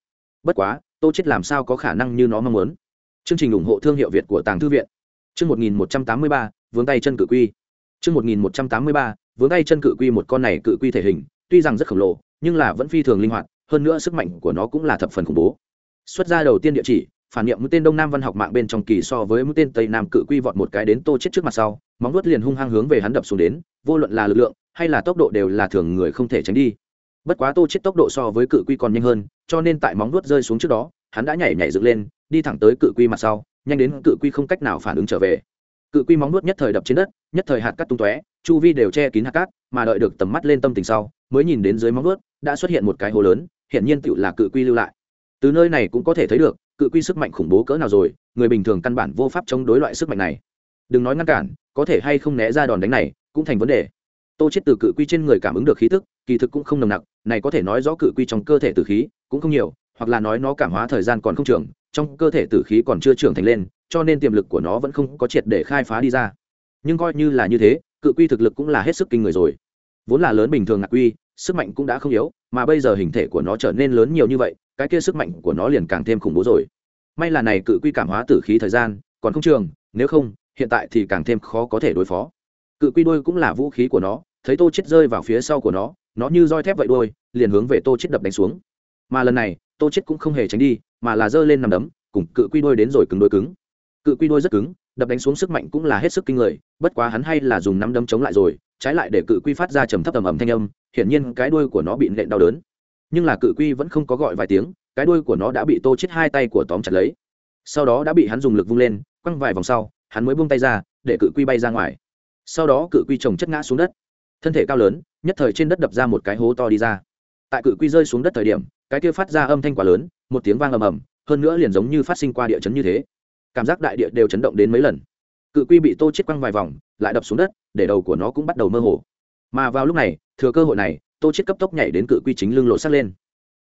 Bất quá, tô chết làm sao có khả năng như nó mong muốn? Chương trình ủng hộ thương hiệu việt của tàng thư viện. Chương 1183, vướng tay chân cự quy. Chương 1183, vướng tay chân cự quy một con này cự quy thể hình tuy rằng rất khổng lồ nhưng là vẫn phi thường linh hoạt hơn nữa sức mạnh của nó cũng là thập phần khủng bố. Xuất ra đầu tiên địa chỉ phản niệm mũi tên đông nam văn học mạng bên trong kỳ so với mũi tên tây nam cự quy vọt một cái đến tô chết trước mặt sau móng vuốt liền hung hăng hướng về hắn đập xuống đến vô luận là lực lượng hay là tốc độ đều là thường người không thể tránh đi. Bất quá tô chết tốc độ so với cự quy còn nhanh hơn cho nên tại móng vuốt rơi xuống trước đó hắn đã nhảy nhảy dựng lên đi thẳng tới cự quy mặt sau nhanh đến cự quy không cách nào phản ứng trở về. Cự quy móng nuốt nhất thời đập trên đất nhất thời hạt cát tung tóe chu vi đều che kín hạt cát mà đợi được tầm mắt lên tâm tình sau mới nhìn đến dưới móng nuốt, đã xuất hiện một cái hố lớn hiện nhiên tựu là cự quy lưu lại. Từ nơi này cũng có thể thấy được cự quy sức mạnh khủng bố cỡ nào rồi người bình thường căn bản vô pháp chống đối loại sức mạnh này. Đừng nói ngăn cản có thể hay không né ra đòn đánh này cũng thành vấn đề. Tô chết từ cự quy trên người cảm ứng được khí tức kỳ thực cũng không nồng nặc này có thể nói rõ cự quy trong cơ thể tử khí cũng không nhiều hoặc là nói nó cảm hóa thời gian còn không trưởng trong cơ thể tử khí còn chưa trưởng thành lên, cho nên tiềm lực của nó vẫn không có triệt để khai phá đi ra. Nhưng coi như là như thế, cự quy thực lực cũng là hết sức kinh người rồi. Vốn là lớn bình thường ngạc quy, sức mạnh cũng đã không yếu, mà bây giờ hình thể của nó trở nên lớn nhiều như vậy, cái kia sức mạnh của nó liền càng thêm khủng bố rồi. May là này cự quy cảm hóa tử khí thời gian còn không trường, nếu không, hiện tại thì càng thêm khó có thể đối phó. Cự quy đôi cũng là vũ khí của nó, thấy tô chết rơi vào phía sau của nó nó như roi thép vậy đôi liền hướng về tô chết đập đánh xuống. Mà lần này, tô chết cũng không hề tránh đi mà là giơ lên nằm đấm, cùng cự quy đôi đến rồi cứng đôi cứng. Cự quy đôi rất cứng, đập đánh xuống sức mạnh cũng là hết sức kinh người, bất quá hắn hay là dùng nắm đấm chống lại rồi, trái lại để cự quy phát ra trầm thấp ầm ầm thanh âm, hiển nhiên cái đuôi của nó bị nện đau đớn. Nhưng là cự quy vẫn không có gọi vài tiếng, cái đuôi của nó đã bị tô chết hai tay của tóm chặt lấy. Sau đó đã bị hắn dùng lực vung lên, quăng vài vòng sau, hắn mới buông tay ra, để cự quy bay ra ngoài. Sau đó cự quy trồng chất ngã xuống đất. Thân thể cao lớn, nhất thời trên đất đập ra một cái hố to đi ra. Tại cự quy rơi xuống đất thời điểm, cái kia phát ra âm thanh quá lớn một tiếng vang ầm ầm, hơn nữa liền giống như phát sinh qua địa chấn như thế. Cảm giác đại địa đều chấn động đến mấy lần. Cự quy bị tô chết quăng vài vòng, lại đập xuống đất, để đầu của nó cũng bắt đầu mơ hồ. Mà vào lúc này, thừa cơ hội này, tô chết cấp tốc nhảy đến cự quy chính lưng lộ sát lên.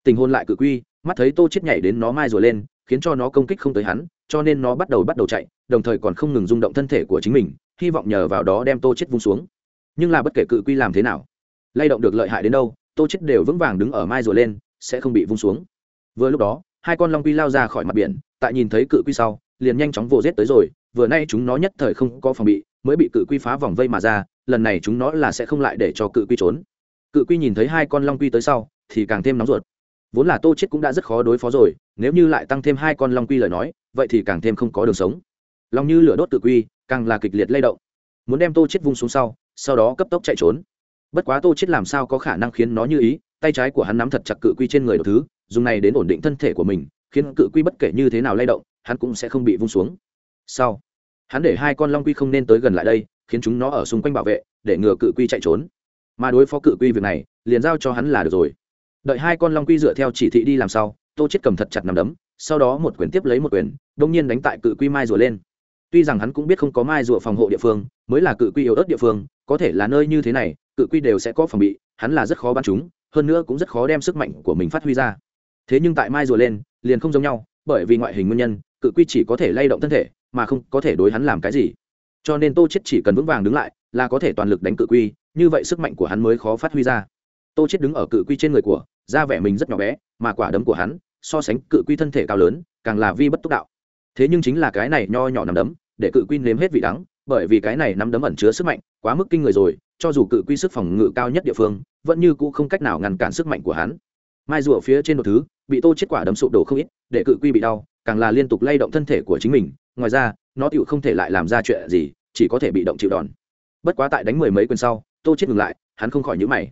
Tình hôn lại cự quy, mắt thấy tô chết nhảy đến nó mai rồi lên, khiến cho nó công kích không tới hắn, cho nên nó bắt đầu bắt đầu chạy, đồng thời còn không ngừng rung động thân thể của chính mình, hy vọng nhờ vào đó đem tô chết vung xuống. Nhưng là bất kể cự quy làm thế nào, lay động được lợi hại đến đâu, tô chết đều vững vàng đứng ở mai rồi lên, sẽ không bị vung xuống vừa lúc đó, hai con long quy lao ra khỏi mặt biển, tại nhìn thấy cự quy sau, liền nhanh chóng vồ rết tới rồi, vừa nay chúng nó nhất thời không có phòng bị, mới bị cự quy phá vòng vây mà ra, lần này chúng nó là sẽ không lại để cho cự quy trốn. Cự quy nhìn thấy hai con long quy tới sau, thì càng thêm nóng ruột. Vốn là tô chết cũng đã rất khó đối phó rồi, nếu như lại tăng thêm hai con long quy lời nói, vậy thì càng thêm không có đường sống. Long như lửa đốt cự quy, càng là kịch liệt lay động. Muốn đem tô chết vung xuống sau sau đó cấp tốc chạy trốn. Bất quá tô chết làm sao có khả năng khiến nó như ý, tay trái của hắn nắm thật chặt cự quy trên người đầu thứ dùng này đến ổn định thân thể của mình, khiến cự quy bất kể như thế nào lay động, hắn cũng sẽ không bị vung xuống. Sau, hắn để hai con long quy không nên tới gần lại đây, khiến chúng nó ở xung quanh bảo vệ, để ngừa cự quy chạy trốn. Mà đối phó cự quy việc này, liền giao cho hắn là được rồi. Đợi hai con long quy dựa theo chỉ thị đi làm sau. tô chết cầm thật chặt nằm đấm, sau đó một quyền tiếp lấy một quyền đông nhiên đánh tại cự quy mai rùa lên. Tuy rằng hắn cũng biết không có mai rùa phòng hộ địa phương, mới là cự quy yếu ớt địa phương, có thể là nơi như thế này, cự quy đều sẽ có phòng bị, hắn là rất khó bắn chúng, hơn nữa cũng rất khó đem sức mạnh của mình phát huy ra thế nhưng tại mai rùa lên, liền không giống nhau, bởi vì ngoại hình nguyên nhân, cự quy chỉ có thể lay động thân thể, mà không có thể đối hắn làm cái gì. Cho nên tô chết chỉ cần vững vàng đứng lại, là có thể toàn lực đánh cự quy, như vậy sức mạnh của hắn mới khó phát huy ra. Tô chết đứng ở cự quy trên người của, da vẻ mình rất nhỏ bé, mà quả đấm của hắn, so sánh cự quy thân thể cao lớn, càng là vi bất túc đạo. Thế nhưng chính là cái này nho nhỏ nằm đấm, để cự quy nếm hết vị đắng, bởi vì cái này nắm đấm ẩn chứa sức mạnh, quá mức kinh người rồi, cho dù cự quy sức phòng ngự cao nhất địa phương, vẫn như cũ không cách nào ngăn cản sức mạnh của hắn. Mai rùa phía trên một thứ bị tô chết quả đấm sụp đổ không ít, để cự quy bị đau, càng là liên tục lay động thân thể của chính mình. Ngoài ra, nó tựu không thể lại làm ra chuyện gì, chỉ có thể bị động chịu đòn. Bất quá tại đánh mười mấy quyền sau, tô chết ngừng lại, hắn không khỏi nhíu mày.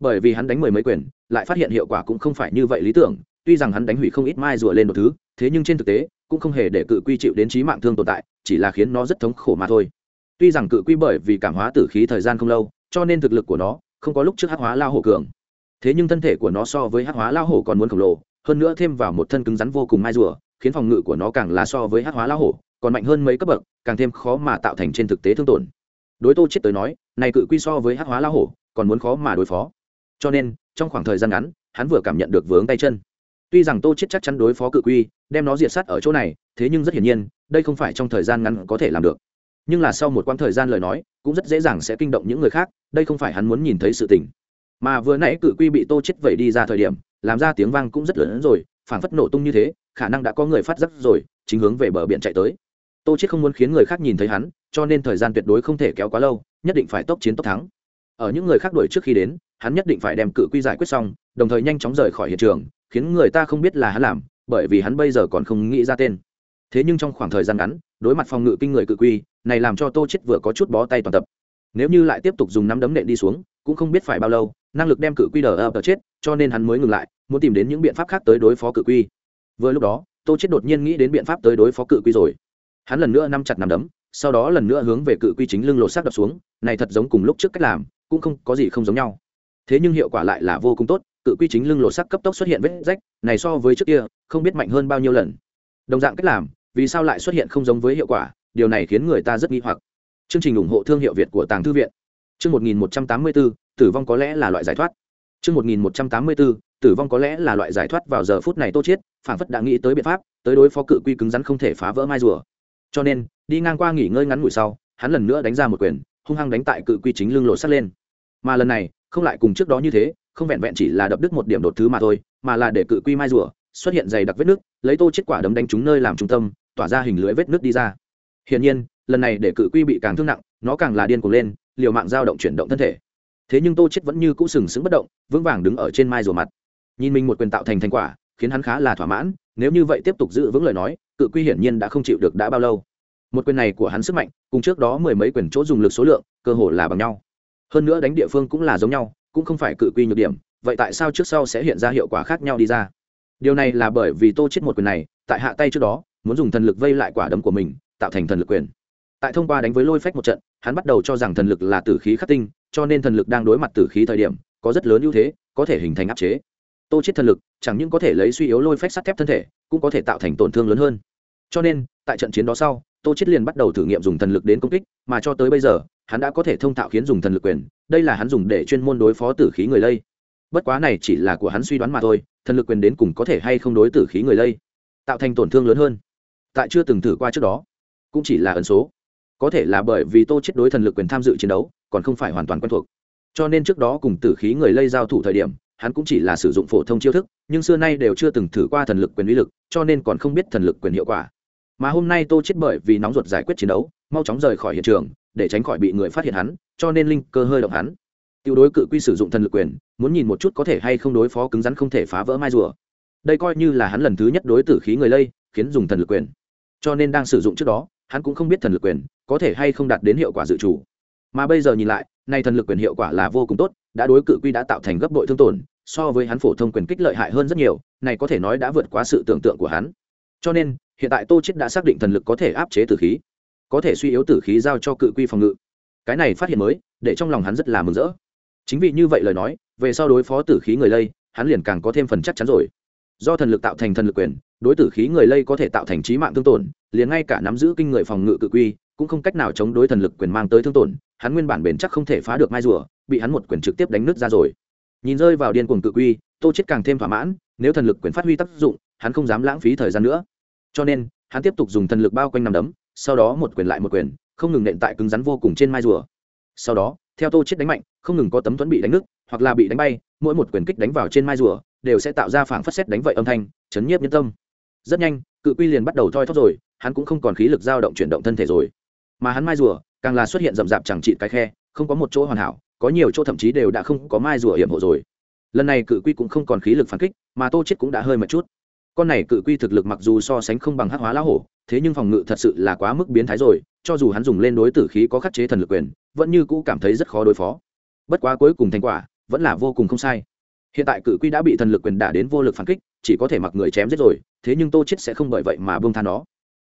Bởi vì hắn đánh mười mấy quyền, lại phát hiện hiệu quả cũng không phải như vậy lý tưởng, tuy rằng hắn đánh hủy không ít mai rùa lên một thứ, thế nhưng trên thực tế, cũng không hề để cự quy chịu đến trí mạng thương tồn tại, chỉ là khiến nó rất thống khổ mà thôi. Tuy rằng cự quy bởi vì cảm hóa tử khí thời gian không lâu, cho nên thực lực của nó không có lúc trước hắc hóa lao hổ cường. Thế nhưng thân thể của nó so với hắc hóa lao hổ còn muốn khổng lồ hơn nữa thêm vào một thân cứng rắn vô cùng mai rùa, khiến phòng ngự của nó càng là so với hắc hóa lao hổ, còn mạnh hơn mấy cấp bậc, càng thêm khó mà tạo thành trên thực tế thương tổn. Đối tô chết tới nói, này cự quy so với hắc hóa lao hổ, còn muốn khó mà đối phó. Cho nên, trong khoảng thời gian ngắn, hắn vừa cảm nhận được vướng tay chân. Tuy rằng tô chết chắc chắn đối phó cự quy, đem nó diệt sát ở chỗ này, thế nhưng rất hiển nhiên, đây không phải trong thời gian ngắn có thể làm được. Nhưng là sau một quãng thời gian lời nói, cũng rất dễ dàng sẽ kinh động những người khác, đây không phải hắn muốn nhìn thấy sự tình. Mà vừa nãy cự quy bị tô chết vẩy đi ra thời điểm làm ra tiếng vang cũng rất lớn rồi, phảng phất nổ tung như thế, khả năng đã có người phát giác rồi, chính hướng về bờ biển chạy tới. Tô chết không muốn khiến người khác nhìn thấy hắn, cho nên thời gian tuyệt đối không thể kéo quá lâu, nhất định phải tốc chiến tốc thắng. Ở những người khác đuổi trước khi đến, hắn nhất định phải đem cự quy giải quyết xong, đồng thời nhanh chóng rời khỏi hiện trường, khiến người ta không biết là hắn làm, bởi vì hắn bây giờ còn không nghĩ ra tên. Thế nhưng trong khoảng thời gian ngắn, đối mặt phòng ngự kinh người cự quy, này làm cho tô chết vừa có chút bó tay toàn tập. Nếu như lại tiếp tục dùng nắm đấm nện đi xuống, cũng không biết phải bao lâu năng lực đem cự quy đờ ập chết, cho nên hắn mới ngừng lại, muốn tìm đến những biện pháp khác tới đối phó cự quy. Vừa lúc đó, tô chết đột nhiên nghĩ đến biện pháp tới đối phó cự quy rồi. Hắn lần nữa nắm chặt nắm đấm, sau đó lần nữa hướng về cự quy chính lưng lột xác đập xuống, này thật giống cùng lúc trước cách làm, cũng không có gì không giống nhau. Thế nhưng hiệu quả lại là vô cùng tốt, cự quy chính lưng lột xác cấp tốc xuất hiện vết rách, này so với trước kia, không biết mạnh hơn bao nhiêu lần. Đồng dạng cách làm, vì sao lại xuất hiện không giống với hiệu quả, điều này khiến người ta rất nghi hoặc. Chương trình ủng hộ thương hiệu việt của tàng thư viện. Chương một nghìn một trăm tám mươi bốn tử vong có lẽ là loại giải thoát. Chương một nghìn một trăm tám mươi bốn tử vong có lẽ là loại giải thoát vào giờ phút này tô chiết phản phất đã nghĩ tới biện pháp, tới đối phó cự quy cứng rắn không thể phá vỡ mai rùa. Cho nên, đi ngang qua nghỉ ngơi ngắn ngủi sau, hắn lần nữa đánh ra một quyền, hung hăng đánh tại cự quy chính lưng lộ sát lên. Mà lần này, không lại cùng trước đó như thế, không vẹn vẹn chỉ là đập đứt một điểm đột thứ mà thôi, mà là để cự quy mai rùa xuất hiện dày đặc vết nước, lấy tô chết quả đấm đánh trúng nơi làm trung tâm, tỏa ra hình lưới vết nước đi ra. Hiển nhiên, lần này để cự quy bị càng thương nặng, nó càng là điên cuồng lên, liều mạng dao động chuyển động thân thể thế nhưng tô chết vẫn như cũ sừng sững bất động, vững vàng đứng ở trên mai rùa mặt. Nhìn mình một quyền tạo thành thành quả, khiến hắn khá là thỏa mãn, nếu như vậy tiếp tục giữ vững lời nói, cự quy hiển nhiên đã không chịu được đã bao lâu. Một quyền này của hắn sức mạnh, cùng trước đó mười mấy quyền chỗ dùng lực số lượng, cơ hồ là bằng nhau. Hơn nữa đánh địa phương cũng là giống nhau, cũng không phải cự quy nhược điểm, vậy tại sao trước sau sẽ hiện ra hiệu quả khác nhau đi ra? Điều này là bởi vì tô chết một quyền này, tại hạ tay trước đó, muốn dùng thần lực vây lại quả đấm của mình, tạo thành thần lực quyền. Tại thông qua đánh với lôi phách một trận hắn bắt đầu cho rằng thần lực là tử khí khắc tinh, cho nên thần lực đang đối mặt tử khí thời điểm, có rất lớn ưu thế, có thể hình thành áp chế. Tô chết thần lực, chẳng những có thể lấy suy yếu lôi phách sắt thép thân thể, cũng có thể tạo thành tổn thương lớn hơn. Cho nên, tại trận chiến đó sau, tô chết liền bắt đầu thử nghiệm dùng thần lực đến công kích, mà cho tới bây giờ, hắn đã có thể thông thạo khiến dùng thần lực quyền, đây là hắn dùng để chuyên môn đối phó tử khí người lây. Bất quá này chỉ là của hắn suy đoán mà thôi, thần lực quyền đến cùng có thể hay không đối tử khí người lây, tạo thành tổn thương lớn hơn. Tại chưa từng thử qua trước đó, cũng chỉ là ẩn số có thể là bởi vì tô chết đối thần lực quyền tham dự chiến đấu, còn không phải hoàn toàn quen thuộc. Cho nên trước đó cùng tử khí người lây giao thủ thời điểm, hắn cũng chỉ là sử dụng phổ thông chiêu thức, nhưng xưa nay đều chưa từng thử qua thần lực quyền uy lực, cho nên còn không biết thần lực quyền hiệu quả. Mà hôm nay tô chết bởi vì nóng ruột giải quyết chiến đấu, mau chóng rời khỏi hiện trường, để tránh khỏi bị người phát hiện hắn, cho nên linh cơ hơi động hắn. Tiêu đối cự quy sử dụng thần lực quyền, muốn nhìn một chút có thể hay không đối phó cứng rắn không thể phá vỡ mai rùa. Đây coi như là hắn lần thứ nhất đối tử khí người lây, khiến dùng thần lực quyền. Cho nên đang sử dụng trước đó, hắn cũng không biết thần lực quyền có thể hay không đạt đến hiệu quả dự chủ mà bây giờ nhìn lại, nay thần lực quyền hiệu quả là vô cùng tốt, đã đối cự quy đã tạo thành gấp bội thương tổn, so với hắn phổ thông quyền kích lợi hại hơn rất nhiều, này có thể nói đã vượt quá sự tưởng tượng của hắn. Cho nên, hiện tại tô chết đã xác định thần lực có thể áp chế tử khí, có thể suy yếu tử khí giao cho cự quy phòng ngự. Cái này phát hiện mới, để trong lòng hắn rất là mừng rỡ. Chính vì như vậy lời nói, về sau đối phó tử khí người lây, hắn liền càng có thêm phần chắc chắn rồi. Do thần lực tạo thành thần lực quyền, đối tử khí người lây có thể tạo thành trí mạng thương tổn, liền ngay cả nắm giữ kinh người phòng ngự cự quy cũng không cách nào chống đối thần lực quyền mang tới thương tổn, hắn nguyên bản bền chắc không thể phá được mai rùa, bị hắn một quyền trực tiếp đánh nứt ra rồi. Nhìn rơi vào điên cuồng cự quy, tô chết càng thêm thỏa mãn, nếu thần lực quyền phát huy tác dụng, hắn không dám lãng phí thời gian nữa. Cho nên, hắn tiếp tục dùng thần lực bao quanh nằm đấm, sau đó một quyền lại một quyền, không ngừng nện tại cứng rắn vô cùng trên mai rùa. Sau đó, theo tô chết đánh mạnh, không ngừng có tấm thuẫn bị đánh nứt, hoặc là bị đánh bay, mỗi một quyền kích đánh vào trên mai rùa, đều sẽ tạo ra phảng phất xét đánh vậy âm thanh, chấn nhiếp nhân tâm. Rất nhanh, cự quy liền bắt đầu thoi thóp rồi, hắn cũng không còn khí lực dao động chuyển động thân thể rồi mà hắn mai rùa, càng là xuất hiện rậm rạp chẳng trị cái khe, không có một chỗ hoàn hảo, có nhiều chỗ thậm chí đều đã không có mai rùa hiểm hộ rồi. Lần này cự quy cũng không còn khí lực phản kích, mà tô chết cũng đã hơi một chút. Con này cự quy thực lực mặc dù so sánh không bằng hắc hóa lão hổ, thế nhưng phòng ngự thật sự là quá mức biến thái rồi, cho dù hắn dùng lên đối tử khí có khắc chế thần lực quyền, vẫn như cũ cảm thấy rất khó đối phó. Bất quá cuối cùng thành quả, vẫn là vô cùng không sai. Hiện tại cự quy đã bị thần lực quyền đả đến vô lực phản kích, chỉ có thể mặc người chém giết rồi, thế nhưng tô chết sẽ không bởi vậy mà buông tha nó.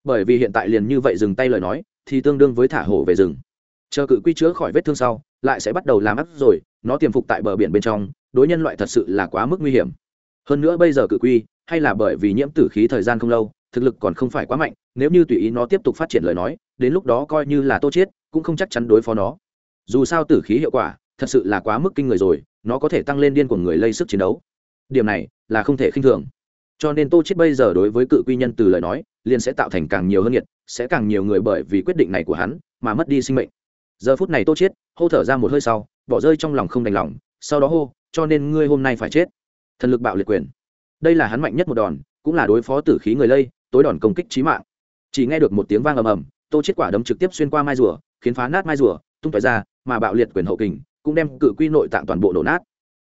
Bởi vì hiện tại liền như vậy dừng tay lời nói thì tương đương với thả hổ về rừng. Chờ cự quy chữa khỏi vết thương sau, lại sẽ bắt đầu làm ắt rồi, nó tiềm phục tại bờ biển bên trong, đối nhân loại thật sự là quá mức nguy hiểm. Hơn nữa bây giờ cự quy, hay là bởi vì nhiễm tử khí thời gian không lâu, thực lực còn không phải quá mạnh, nếu như tùy ý nó tiếp tục phát triển lời nói, đến lúc đó coi như là tô chết, cũng không chắc chắn đối phó nó. Dù sao tử khí hiệu quả, thật sự là quá mức kinh người rồi, nó có thể tăng lên điên của người lây sức chiến đấu. Điểm này là không thể khinh thường. Cho nên tô chết bây giờ đối với cự quy nhân từ lời nói liền sẽ tạo thành càng nhiều hơn nhiệt, sẽ càng nhiều người bởi vì quyết định này của hắn mà mất đi sinh mệnh. Giờ phút này tô chết hô thở ra một hơi sau, bỏ rơi trong lòng không đành lòng, sau đó hô, cho nên ngươi hôm nay phải chết. Thần lực bạo liệt quyền. Đây là hắn mạnh nhất một đòn, cũng là đối phó tử khí người lây, tối đòn công kích chí mạng. Chỉ nghe được một tiếng vang ầm ầm, tô chết quả đấm trực tiếp xuyên qua mai rùa, khiến phá nát mai rùa, tung tóe ra, mà bạo liệt quyền hậu kình cũng đem cự quy nội tạng toàn bộ đổ nát.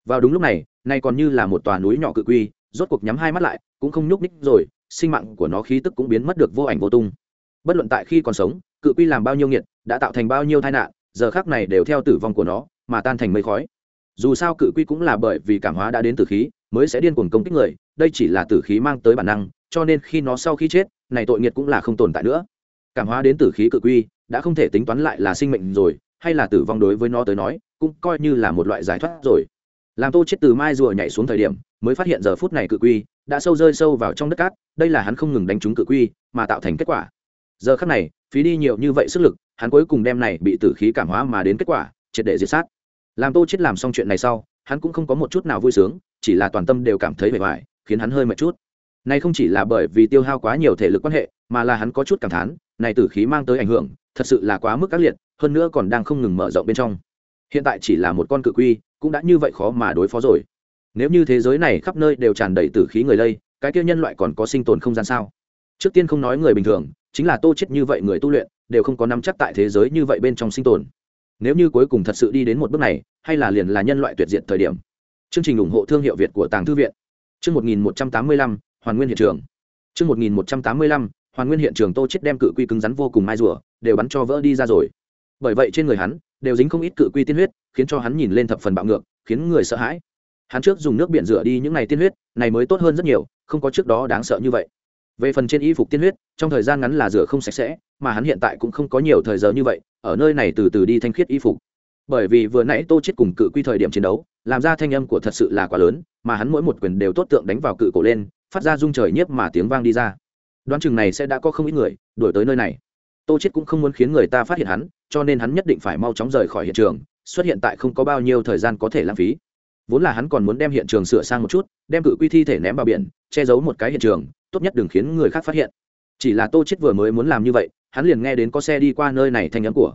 Vào đúng lúc này, nay còn như là một tòa núi nhỏ cự quy, rốt cuộc nhắm hai mắt lại, cũng không nhúc ních rồi sinh mạng của nó khí tức cũng biến mất được vô ảnh vô tung. Bất luận tại khi còn sống, cự quy làm bao nhiêu nghiệt, đã tạo thành bao nhiêu tai nạn, giờ khác này đều theo tử vong của nó mà tan thành mây khói. Dù sao cự quy cũng là bởi vì cảm hóa đã đến tử khí, mới sẽ điên cuồng công kích người, đây chỉ là tử khí mang tới bản năng, cho nên khi nó sau khi chết, này tội nghiệt cũng là không tồn tại nữa. Cảm hóa đến tử khí cự quy, đã không thể tính toán lại là sinh mệnh rồi, hay là tử vong đối với nó tới nói, cũng coi như là một loại giải thoát rồi. Làm tô chết từ mai rùa nhảy xuống thời điểm, mới phát hiện giờ phút này cự quy đã sâu rơi sâu vào trong đất cát đây là hắn không ngừng đánh trúng cự quy mà tạo thành kết quả. Giờ khắc này phí đi nhiều như vậy sức lực hắn cuối cùng đem này bị tử khí cảm hóa mà đến kết quả triệt để diệt sát. Làm tô chết làm xong chuyện này sau hắn cũng không có một chút nào vui sướng chỉ là toàn tâm đều cảm thấy mệt mỏi, khiến hắn hơi mệt chút. Này không chỉ là bởi vì tiêu hao quá nhiều thể lực quan hệ mà là hắn có chút cảm thán này tử khí mang tới ảnh hưởng thật sự là quá mức các liệt hơn nữa còn đang không ngừng mở rộng bên trong. Hiện tại chỉ là một con cự quy cũng đã như vậy khó mà đối phó rồi nếu như thế giới này khắp nơi đều tràn đầy tử khí người lây cái kia nhân loại còn có sinh tồn không gian sao? Trước tiên không nói người bình thường chính là tô chết như vậy người tu luyện đều không có nắm chắc tại thế giới như vậy bên trong sinh tồn. Nếu như cuối cùng thật sự đi đến một bước này hay là liền là nhân loại tuyệt diệt thời điểm. Chương trình ủng hộ thương hiệu việt của tàng thư viện. Chương 1185, hoàn nguyên hiện trường. Chương 1185, hoàn nguyên hiện trường tô chết đem cự quy cứng rắn vô cùng mai rùa đều bắn cho vỡ đi ra rồi. Bởi vậy trên người hắn đều dính không ít cự quy tiên huyết khiến cho hắn nhìn lên thập phần bạo ngược khiến người sợ hãi hắn trước dùng nước biển rửa đi những ngày tiên huyết, này mới tốt hơn rất nhiều, không có trước đó đáng sợ như vậy. Về phần trên y phục tiên huyết, trong thời gian ngắn là rửa không sạch sẽ, mà hắn hiện tại cũng không có nhiều thời giờ như vậy, ở nơi này từ từ đi thanh khiết y phục. Bởi vì vừa nãy tô chết cùng cự quy thời điểm chiến đấu, làm ra thanh âm của thật sự là quá lớn, mà hắn mỗi một quyền đều tốt tượng đánh vào cự cổ lên, phát ra rung trời nhiếp mà tiếng vang đi ra. Đoán chừng này sẽ đã có không ít người đuổi tới nơi này. Tô chết cũng không muốn khiến người ta phát hiện hắn, cho nên hắn nhất định phải mau chóng rời khỏi hiện trường, xuất hiện tại không có bao nhiêu thời gian có thể lãng phí vốn là hắn còn muốn đem hiện trường sửa sang một chút, đem cự quy thi thể ném vào biển, che giấu một cái hiện trường, tốt nhất đừng khiến người khác phát hiện. Chỉ là tô chết vừa mới muốn làm như vậy, hắn liền nghe đến có xe đi qua nơi này thanh nhắn của.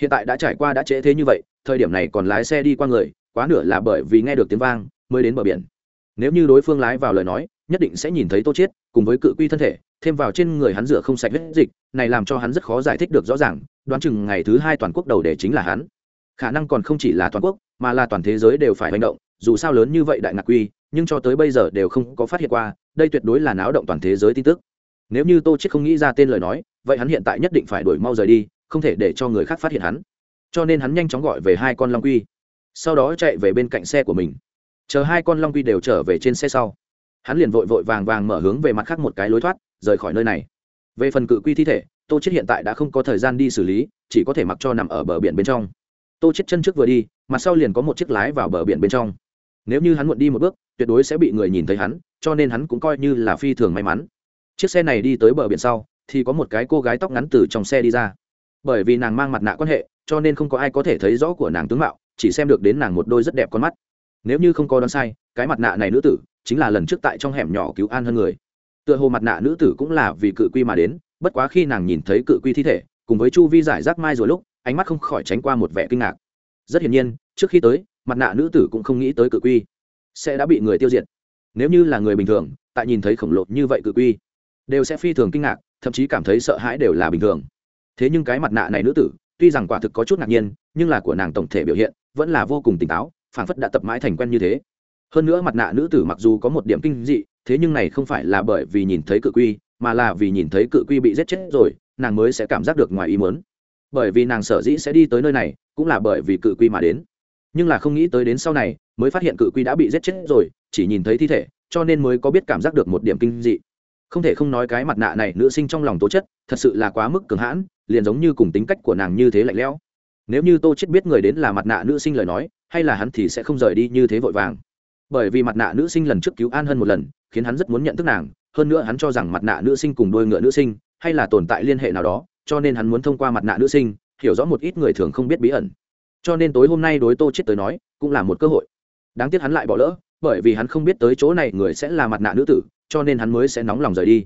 Hiện tại đã trải qua đã trễ thế như vậy, thời điểm này còn lái xe đi qua người, quá nửa là bởi vì nghe được tiếng vang, mới đến bờ biển. Nếu như đối phương lái vào lời nói, nhất định sẽ nhìn thấy tô chết cùng với cự quy thân thể, thêm vào trên người hắn rửa không sạch huyết dịch, này làm cho hắn rất khó giải thích được rõ ràng, đoán chừng ngày thứ hai toàn quốc đầu để chính là hắn. Khả năng còn không chỉ là toàn quốc, mà là toàn thế giới đều phải hành động dù sao lớn như vậy đại ngạc quy, nhưng cho tới bây giờ đều không có phát hiện qua, đây tuyệt đối là náo động toàn thế giới tin tức. Nếu như tô chết không nghĩ ra tên lời nói, vậy hắn hiện tại nhất định phải đuổi mau rời đi, không thể để cho người khác phát hiện hắn. Cho nên hắn nhanh chóng gọi về hai con long quy, sau đó chạy về bên cạnh xe của mình. Chờ hai con long quy đều trở về trên xe sau, hắn liền vội vội vàng vàng mở hướng về mặt khác một cái lối thoát, rời khỏi nơi này. Về phần cự quy thi thể, tô chết hiện tại đã không có thời gian đi xử lý, chỉ có thể mặc cho nằm ở bờ biển bên trong. Tô chết chân trước vừa đi, mặt sau liền có một chiếc lái vào bờ biển bên trong nếu như hắn muộn đi một bước, tuyệt đối sẽ bị người nhìn thấy hắn, cho nên hắn cũng coi như là phi thường may mắn. Chiếc xe này đi tới bờ biển sau, thì có một cái cô gái tóc ngắn từ trong xe đi ra. Bởi vì nàng mang mặt nạ quan hệ, cho nên không có ai có thể thấy rõ của nàng tướng mạo, chỉ xem được đến nàng một đôi rất đẹp con mắt. Nếu như không có đoán sai, cái mặt nạ này nữ tử chính là lần trước tại trong hẻm nhỏ cứu an hơn người. Tựa hồ mặt nạ nữ tử cũng là vì cự quy mà đến, bất quá khi nàng nhìn thấy cự quy thi thể, cùng với chu vi giải rác mai rồi lúc, ánh mắt không khỏi tránh qua một vẻ kinh ngạc. Rất hiển nhiên, trước khi tới mặt nạ nữ tử cũng không nghĩ tới cự quy. Sẽ đã bị người tiêu diệt. Nếu như là người bình thường, tại nhìn thấy khổng lồ như vậy cự quy, đều sẽ phi thường kinh ngạc, thậm chí cảm thấy sợ hãi đều là bình thường. Thế nhưng cái mặt nạ này nữ tử, tuy rằng quả thực có chút ngạc nhiên, nhưng là của nàng tổng thể biểu hiện, vẫn là vô cùng tỉnh táo, phảng phất đã tập mãi thành quen như thế. Hơn nữa mặt nạ nữ tử mặc dù có một điểm kinh dị, thế nhưng này không phải là bởi vì nhìn thấy cự quy, mà là vì nhìn thấy cự quy bị giết chết rồi, nàng mới sẽ cảm giác được ngoài ý mớn bởi vì nàng sở dĩ sẽ đi tới nơi này, cũng là bởi vì cự quy mà đến nhưng là không nghĩ tới đến sau này, mới phát hiện cự quy đã bị giết chết rồi, chỉ nhìn thấy thi thể, cho nên mới có biết cảm giác được một điểm kinh dị. Không thể không nói cái mặt nạ này nữ sinh trong lòng tố chất, thật sự là quá mức cường hãn, liền giống như cùng tính cách của nàng như thế lạnh lẽo. Nếu như tô chết biết người đến là mặt nạ nữ sinh lời nói, hay là hắn thì sẽ không rời đi như thế vội vàng. Bởi vì mặt nạ nữ sinh lần trước cứu an hơn một lần, khiến hắn rất muốn nhận thức nàng, hơn nữa hắn cho rằng mặt nạ nữ sinh cùng đôi ngựa nữ sinh, hay là tồn tại liên hệ nào đó, cho nên hắn muốn thông qua mặt nạ nữ sinh, hiểu rõ một ít người thường không biết bí ẩn cho nên tối hôm nay đối tô chết tới nói, cũng là một cơ hội. Đáng tiếc hắn lại bỏ lỡ, bởi vì hắn không biết tới chỗ này người sẽ là mặt nạ nữ tử, cho nên hắn mới sẽ nóng lòng rời đi.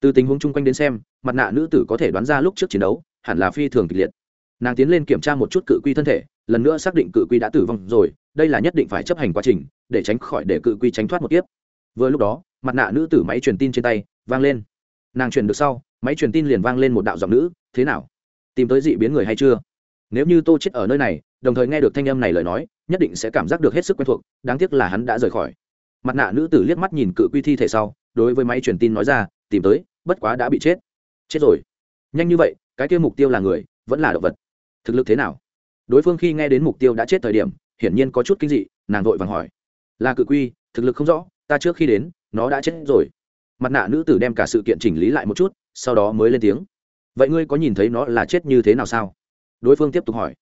Từ tình huống chung quanh đến xem, mặt nạ nữ tử có thể đoán ra lúc trước chiến đấu, hẳn là phi thường kịch liệt. Nàng tiến lên kiểm tra một chút cự quy thân thể, lần nữa xác định cự quy đã tử vong rồi, đây là nhất định phải chấp hành quá trình, để tránh khỏi để cự quy tránh thoát một tiếp vừa lúc đó, mặt nạ nữ tử máy truyền tin trên tay vang lên. Nàng truyền được sau, máy truyền tin liền vang lên một đạo giọng nữ, thế nào? Tìm tới dị biến người hay chưa? Nếu như tô chết ở nơi này, đồng thời nghe được thanh âm này lời nói, nhất định sẽ cảm giác được hết sức quen thuộc, đáng tiếc là hắn đã rời khỏi. Mặt nạ nữ tử liếc mắt nhìn cự quy thi thể sau, đối với máy truyền tin nói ra, tìm tới, bất quá đã bị chết. Chết rồi. Nhanh như vậy, cái kia mục tiêu là người, vẫn là động vật. Thực lực thế nào? Đối phương khi nghe đến mục tiêu đã chết thời điểm, hiển nhiên có chút kinh dị, nàng vội vàng hỏi. Là cự quy, thực lực không rõ, ta trước khi đến, nó đã chết rồi. Mặt nạ nữ tử đem cả sự kiện chỉnh lý lại một chút, sau đó mới lên tiếng. Vậy ngươi có nhìn thấy nó là chết như thế nào sao? Đối phương tiếp tục hỏi.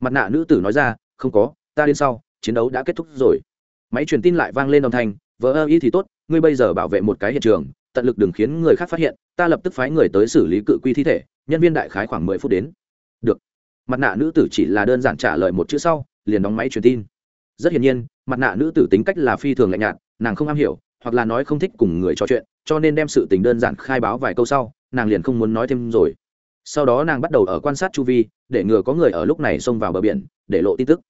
Mặt nạ nữ tử nói ra, không có, ta đến sau, chiến đấu đã kết thúc rồi. Máy truyền tin lại vang lên đồng thanh vỡ ơ y thì tốt, ngươi bây giờ bảo vệ một cái hiện trường, tận lực đừng khiến người khác phát hiện, ta lập tức phái người tới xử lý cự quy thi thể, nhân viên đại khái khoảng mười phút đến. Được. Mặt nạ nữ tử chỉ là đơn giản trả lời một chữ sau, liền đóng máy truyền tin. Rất hiển nhiên, mặt nạ nữ tử tính cách là phi thường lạnh nhạt, nàng không am hiểu, hoặc là nói không thích cùng người trò chuyện, cho nên đem sự tình đơn giản khai báo vài câu sau, nàng liền không muốn nói thêm rồi sau đó nàng bắt đầu ở quan sát chu vi, để ngừa có người ở lúc này xông vào bờ biển, để lộ tin tức.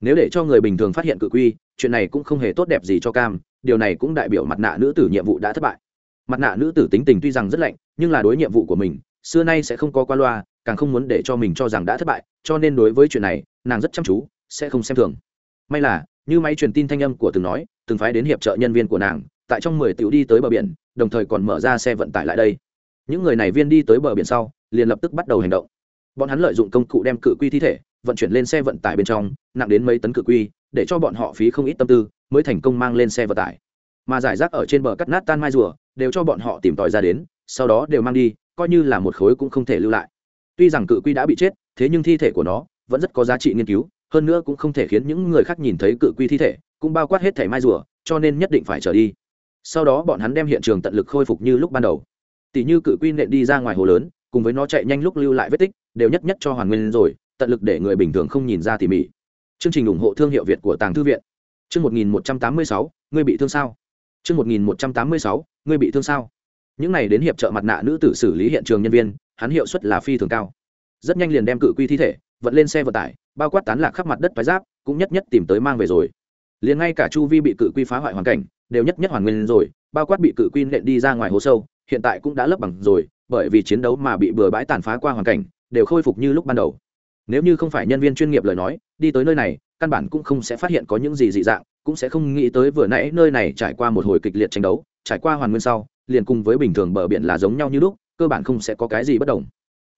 Nếu để cho người bình thường phát hiện cự quy, chuyện này cũng không hề tốt đẹp gì cho cam, điều này cũng đại biểu mặt nạ nữ tử nhiệm vụ đã thất bại. Mặt nạ nữ tử tính tình tuy rằng rất lạnh, nhưng là đối nhiệm vụ của mình, xưa nay sẽ không có qua loa, càng không muốn để cho mình cho rằng đã thất bại, cho nên đối với chuyện này, nàng rất chăm chú, sẽ không xem thường. May là, như máy truyền tin thanh âm của từng nói, từng phái đến hiệp trợ nhân viên của nàng, tại trong mười tiểu đi tới bờ biển, đồng thời còn mở ra xe vận tải lại đây. Những người này viên đi tới bờ biển sau liền lập tức bắt đầu hành động. Bọn hắn lợi dụng công cụ đem cự quy thi thể, vận chuyển lên xe vận tải bên trong, nặng đến mấy tấn cự quy, để cho bọn họ phí không ít tâm tư, mới thành công mang lên xe vận tải. Mà giải rác ở trên bờ cắt nát tan mai rùa, đều cho bọn họ tìm tòi ra đến, sau đó đều mang đi, coi như là một khối cũng không thể lưu lại. Tuy rằng cự quy đã bị chết, thế nhưng thi thể của nó vẫn rất có giá trị nghiên cứu, hơn nữa cũng không thể khiến những người khác nhìn thấy cự quy thi thể, cũng bao quát hết thẻ mai rùa, cho nên nhất định phải trở đi. Sau đó bọn hắn đem hiện trường tận lực khôi phục như lúc ban đầu. Tỷ như cự quy nện đi ra ngoài hồ lớn cùng với nó chạy nhanh lúc lưu lại vết tích, đều nhất nhất cho hoàn nguyên rồi, tận lực để người bình thường không nhìn ra tỉ mỉ. Chương trình ủng hộ thương hiệu việt của tàng thư viện. Chương một nghìn một trăm tám mươi sáu, ngươi bị thương sao? Chương một nghìn một trăm tám mươi sáu, ngươi bị thương sao? Những này đến hiệp trợ mặt nạ nữ tử xử lý hiện trường nhân viên, hắn hiệu suất là phi thường cao. Rất nhanh liền đem cự quy thi thể, vận lên xe vận tải, bao quát tán lạc khắp mặt đất phái giáp, cũng nhất nhất tìm tới mang về rồi. Liền ngay cả chu vi bị cự quy phá hoại hoàn cảnh, đều nhất nhất hoàn nguyên rồi, bao quát bị cự quy nện đi ra ngoài hố sâu, hiện tại cũng đã lấp bằng rồi bởi vì chiến đấu mà bị bừa bãi tàn phá qua hoàn cảnh, đều khôi phục như lúc ban đầu. Nếu như không phải nhân viên chuyên nghiệp lời nói, đi tới nơi này, căn bản cũng không sẽ phát hiện có những gì dị dạng, cũng sẽ không nghĩ tới vừa nãy nơi này trải qua một hồi kịch liệt tranh đấu, trải qua hoàn nguyên sau, liền cùng với bình thường bờ biển là giống nhau như lúc, cơ bản không sẽ có cái gì bất đồng.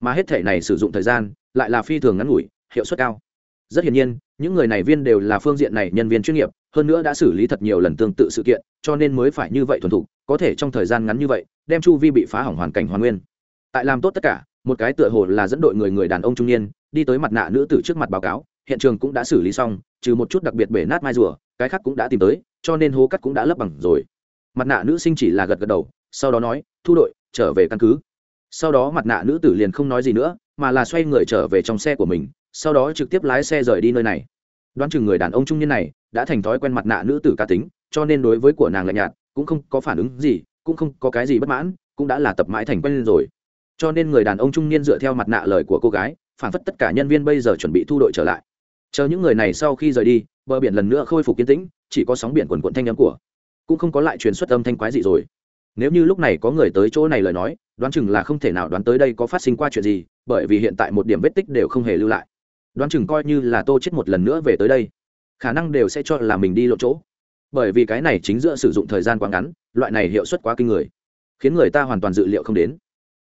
Mà hết thể này sử dụng thời gian, lại là phi thường ngắn ngủi, hiệu suất cao. Rất hiển nhiên, những người này viên đều là phương diện này nhân viên chuyên nghiệp hơn nữa đã xử lý thật nhiều lần tương tự sự kiện, cho nên mới phải như vậy thuần thục, có thể trong thời gian ngắn như vậy, đem chu vi bị phá hỏng hoàn cảnh hoàn nguyên. Tại làm tốt tất cả, một cái tựa hồ là dẫn đội người người đàn ông trung niên, đi tới mặt nạ nữ tử trước mặt báo cáo, hiện trường cũng đã xử lý xong, trừ một chút đặc biệt bể nát mai rùa, cái khác cũng đã tìm tới, cho nên hố cắt cũng đã lấp bằng rồi. Mặt nạ nữ sinh chỉ là gật gật đầu, sau đó nói, thu đội, trở về căn cứ. Sau đó mặt nạ nữ tử liền không nói gì nữa, mà là xoay người trở về trong xe của mình, sau đó trực tiếp lái xe rời đi nơi này. Đoán chừng người đàn ông trung niên này đã thành thói quen mặt nạ nữ tử cá tính, cho nên đối với của nàng lạnh nhạt, cũng không có phản ứng gì, cũng không có cái gì bất mãn, cũng đã là tập mãi thành quen rồi. Cho nên người đàn ông trung niên dựa theo mặt nạ lời của cô gái, phản phất tất cả nhân viên bây giờ chuẩn bị thu đội trở lại. Chờ những người này sau khi rời đi, bờ biển lần nữa khôi phục kiến tĩnh, chỉ có sóng biển quần quận thanh âm của, cũng không có lại truyền xuất âm thanh quái gì rồi. Nếu như lúc này có người tới chỗ này lời nói, đoán chừng là không thể nào đoán tới đây có phát sinh qua chuyện gì, bởi vì hiện tại một điểm vết tích đều không hề lưu lại. Đoán chừng coi như là tô chết một lần nữa về tới đây khả năng đều sẽ cho là mình đi lộ chỗ. Bởi vì cái này chính giữa sử dụng thời gian quá ngắn, loại này hiệu suất quá kinh người, khiến người ta hoàn toàn dự liệu không đến.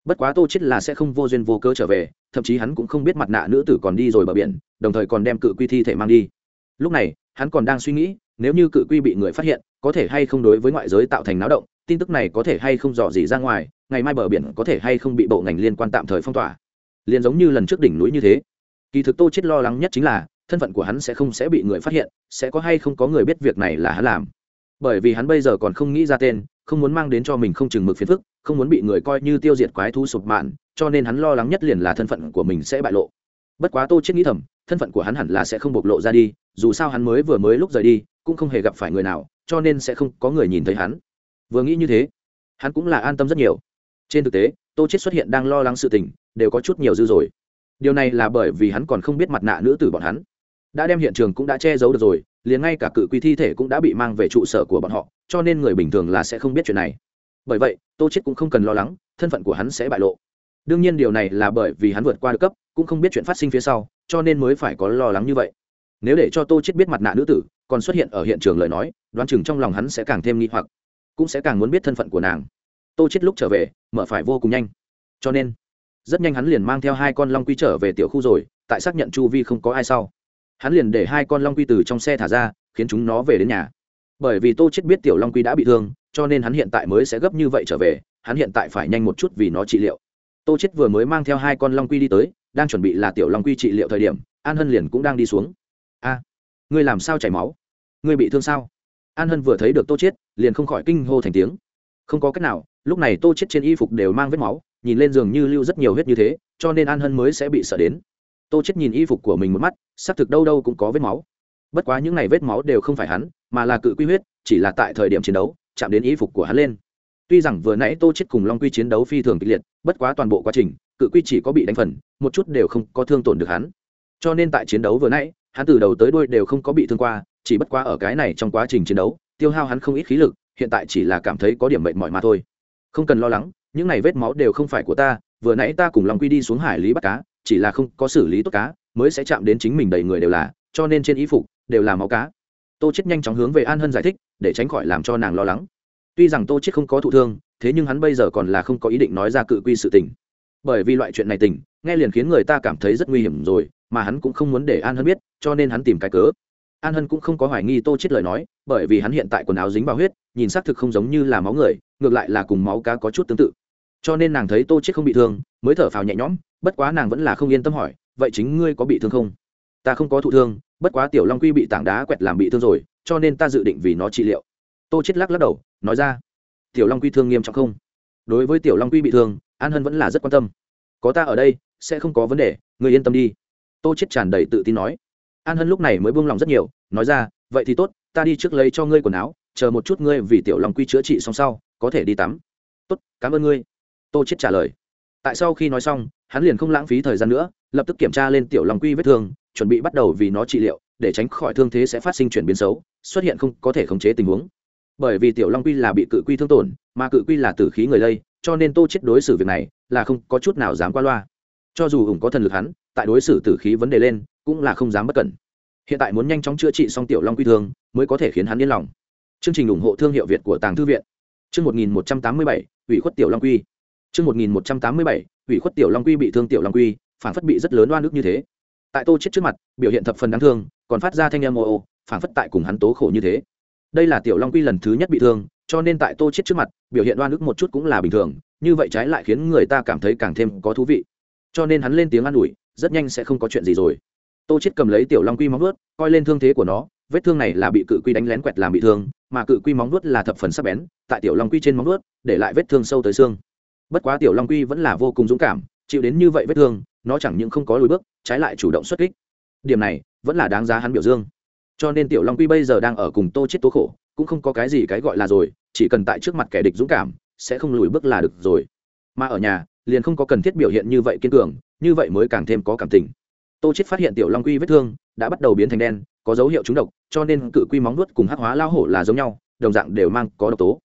Bất quá tô chết là sẽ không vô duyên vô cớ trở về, thậm chí hắn cũng không biết mặt nạ nữ tử còn đi rồi bờ biển, đồng thời còn đem cự quy thi thể mang đi. Lúc này, hắn còn đang suy nghĩ, nếu như cự quy bị người phát hiện, có thể hay không đối với ngoại giới tạo thành náo động, tin tức này có thể hay không dò gì ra ngoài, ngày mai bờ biển có thể hay không bị bộ ngành liên quan tạm thời phong tỏa. Liền giống như lần trước đỉnh núi như thế. Kỳ thực tô chết lo lắng nhất chính là thân phận của hắn sẽ không sẽ bị người phát hiện, sẽ có hay không có người biết việc này là hắn làm. Bởi vì hắn bây giờ còn không nghĩ ra tên, không muốn mang đến cho mình không chừng mực phiền phức, không muốn bị người coi như tiêu diệt quái thú sụp mạn, cho nên hắn lo lắng nhất liền là thân phận của mình sẽ bại lộ. Bất quá tô chết nghĩ thầm, thân phận của hắn hẳn là sẽ không bộc lộ ra đi, dù sao hắn mới vừa mới lúc rời đi, cũng không hề gặp phải người nào, cho nên sẽ không có người nhìn thấy hắn. Vừa nghĩ như thế, hắn cũng là an tâm rất nhiều. Trên thực tế, tô chết xuất hiện đang lo lắng sự tình, đều có chút nhiều dư rồi. Điều này là bởi vì hắn còn không biết mặt nạ nữ tử bọn hắn đã đem hiện trường cũng đã che giấu được rồi, liền ngay cả cự quy thi thể cũng đã bị mang về trụ sở của bọn họ, cho nên người bình thường là sẽ không biết chuyện này. Bởi vậy, tô chết cũng không cần lo lắng, thân phận của hắn sẽ bại lộ. Đương nhiên điều này là bởi vì hắn vượt qua được cấp, cũng không biết chuyện phát sinh phía sau, cho nên mới phải có lo lắng như vậy. Nếu để cho tô chết biết mặt nạ nữ tử còn xuất hiện ở hiện trường lời nói, đoán chừng trong lòng hắn sẽ càng thêm nghi hoặc, cũng sẽ càng muốn biết thân phận của nàng. Tô chết lúc trở về, mở phải vô cùng nhanh. Cho nên, rất nhanh hắn liền mang theo hai con long quy trở về tiểu khu rồi, tại xác nhận chu vi không có ai sau hắn liền để hai con long quy từ trong xe thả ra, khiến chúng nó về đến nhà. Bởi vì tô chết biết tiểu long quy đã bị thương, cho nên hắn hiện tại mới sẽ gấp như vậy trở về, hắn hiện tại phải nhanh một chút vì nó trị liệu. Tô chết vừa mới mang theo hai con long quy đi tới, đang chuẩn bị là tiểu long quy trị liệu thời điểm, an hân liền cũng đang đi xuống. A, ngươi làm sao chảy máu? Ngươi bị thương sao? An hân vừa thấy được tô chết, liền không khỏi kinh hô thành tiếng. Không có cách nào, lúc này tô chết trên y phục đều mang vết máu, nhìn lên giường như lưu rất nhiều huyết như thế, cho nên an hân mới sẽ bị sợ đến tô chết nhìn y phục của mình một mắt, xác thực đâu đâu cũng có vết máu. Bất quá những này vết máu đều không phải hắn, mà là cự quy huyết, chỉ là tại thời điểm chiến đấu, chạm đến y phục của hắn lên. Tuy rằng vừa nãy tô chết cùng long quy chiến đấu phi thường kịch liệt, bất quá toàn bộ quá trình, cự quy chỉ có bị đánh phần, một chút đều không có thương tổn được hắn. Cho nên tại chiến đấu vừa nãy, hắn từ đầu tới đuôi đều không có bị thương qua, chỉ bất quá ở cái này trong quá trình chiến đấu, tiêu hao hắn không ít khí lực, hiện tại chỉ là cảm thấy có điểm mệt mỏi mà thôi. Không cần lo lắng, những này vết máu đều không phải của ta, vừa nãy ta cùng long quy đi xuống hải lý bắt cá chỉ là không có xử lý tốt cá, mới sẽ chạm đến chính mình đầy người đều là, cho nên trên y phục đều là máu cá. Tô chết nhanh chóng hướng về an hân giải thích, để tránh khỏi làm cho nàng lo lắng. Tuy rằng tô chết không có thụ thương, thế nhưng hắn bây giờ còn là không có ý định nói ra cự quy sự tình. Bởi vì loại chuyện này tình, nghe liền khiến người ta cảm thấy rất nguy hiểm rồi, mà hắn cũng không muốn để an hân biết, cho nên hắn tìm cái cớ. An hân cũng không có hoài nghi tô chết lời nói, bởi vì hắn hiện tại quần áo dính vào huyết, nhìn xác thực không giống như là máu người, ngược lại là cùng máu cá có chút tương tự. Cho nên nàng thấy tô chết không bị thương, mới thở phào nhẹ nhõm bất quá nàng vẫn là không yên tâm hỏi, vậy chính ngươi có bị thương không? Ta không có thụ thương, bất quá tiểu long quy bị tảng đá quẹt làm bị thương rồi, cho nên ta dự định vì nó trị liệu. Tô chết lắc lắc đầu, nói ra, tiểu long quy thương nghiêm trọng không? Đối với tiểu long quy bị thương, an hân vẫn là rất quan tâm. Có ta ở đây, sẽ không có vấn đề người yên tâm đi. Tô chết tràn đầy tự tin nói. An hân lúc này mới buông lòng rất nhiều, nói ra, vậy thì tốt, ta đi trước lấy cho ngươi quần áo, chờ một chút ngươi vì tiểu long quy chữa trị xong sau, có thể đi tắm. Tốt, cảm ơn ngươi. Tô chết trả lời tại sau khi nói xong, hắn liền không lãng phí thời gian nữa, lập tức kiểm tra lên tiểu long quy vết thương, chuẩn bị bắt đầu vì nó trị liệu, để tránh khỏi thương thế sẽ phát sinh chuyển biến xấu, xuất hiện không, có thể khống chế tình huống. Bởi vì tiểu long quy là bị cự quy thương tổn, mà cự quy là tử khí người lây, cho nên tô chết đối xử việc này là không có chút nào dám qua loa. Cho dù ủng có thần lực hắn, tại đối xử tử khí vấn đề lên, cũng là không dám bất cẩn. Hiện tại muốn nhanh chóng chữa trị xong tiểu long quy thương, mới có thể khiến hắn yên lòng. Chương trình ủng hộ thương hiệu việt của tàng thư viện. Chương một nghìn một trăm tám mươi bảy, ủy khuất tiểu long quy chương một nghìn một trăm tám mươi bảy ủy khuất tiểu long quy bị thương tiểu long quy phản phất bị rất lớn oan ức như thế. Tại tô chết trước mặt biểu hiện thập phần đáng thương còn phát ra thanh âm ồ ồ, phản phất tại cùng hắn tố khổ như thế. Đây là tiểu long quy lần thứ nhất bị thương cho nên tại tô chết trước mặt biểu hiện oan ức một chút cũng là bình thường như vậy trái lại khiến người ta cảm thấy càng thêm có thú vị. Cho nên hắn lên tiếng an ủi rất nhanh sẽ không có chuyện gì rồi. Tô chết cầm lấy tiểu long quy móng vuốt coi lên thương thế của nó vết thương này là bị cự quy đánh lén quẹt làm bị thương mà cự quy móng vuốt là thập phần sắc bén tại tiểu long quy trên móng vuốt để lại vết thương sâu tới xương bất quá tiểu long quy vẫn là vô cùng dũng cảm, chịu đến như vậy vết thương, nó chẳng những không có lùi bước, trái lại chủ động xuất kích. Điểm này vẫn là đáng giá hắn biểu dương. Cho nên tiểu long quy bây giờ đang ở cùng tô chết tố khổ, cũng không có cái gì cái gọi là rồi, chỉ cần tại trước mặt kẻ địch dũng cảm, sẽ không lùi bước là được rồi. Mà ở nhà, liền không có cần thiết biểu hiện như vậy kiên cường, như vậy mới càng thêm có cảm tình. Tô chết phát hiện tiểu long quy vết thương đã bắt đầu biến thành đen, có dấu hiệu trúng độc, cho nên cự quy móng nuốt cùng hắc hóa lao hổ là giống nhau, đồng dạng đều mang có độc tố.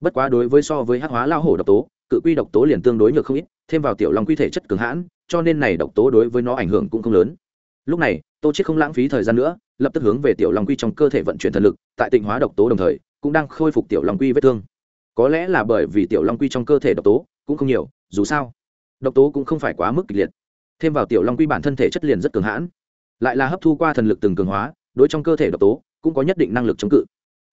Bất quá đối với so với hắc hóa lao hổ độc tố cự quy độc tố liền tương đối nhược không ít, thêm vào tiểu long quy thể chất cường hãn, cho nên này độc tố đối với nó ảnh hưởng cũng không lớn. Lúc này, tô chết không lãng phí thời gian nữa, lập tức hướng về tiểu long quy trong cơ thể vận chuyển thần lực, tại tịnh hóa độc tố đồng thời, cũng đang khôi phục tiểu long quy vết thương. Có lẽ là bởi vì tiểu long quy trong cơ thể độc tố cũng không nhiều, dù sao, độc tố cũng không phải quá mức kịch liệt. Thêm vào tiểu long quy bản thân thể chất liền rất cường hãn, lại là hấp thu qua thần lực từng cường hóa, đối trong cơ thể độc tố cũng có nhất định năng lực chống cự.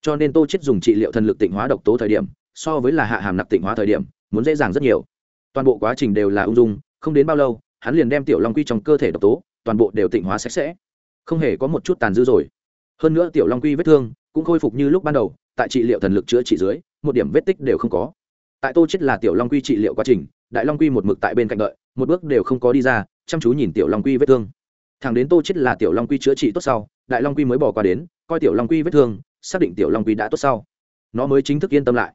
Cho nên tô chết dùng trị liệu thần lực tịnh hóa độc tố thời điểm, so với là hạ hàm nạp tịnh hóa thời điểm muốn dễ dàng rất nhiều. Toàn bộ quá trình đều là ung dung, không đến bao lâu, hắn liền đem tiểu long quy trong cơ thể độc tố, toàn bộ đều tịnh hóa sạch sẽ. Không hề có một chút tàn dư rồi. Hơn nữa tiểu long quy vết thương cũng khôi phục như lúc ban đầu, tại trị liệu thần lực chữa trị dưới, một điểm vết tích đều không có. Tại tô chết là tiểu long quy trị liệu quá trình, đại long quy một mực tại bên cạnh đợi, một bước đều không có đi ra, chăm chú nhìn tiểu long quy vết thương. Thằng đến tô chết là tiểu long quy chữa trị tốt sau, đại long quy mới bỏ qua đến, coi tiểu long quy vết thương, xác định tiểu long quy đã tốt sau. Nó mới chính thức yên tâm lại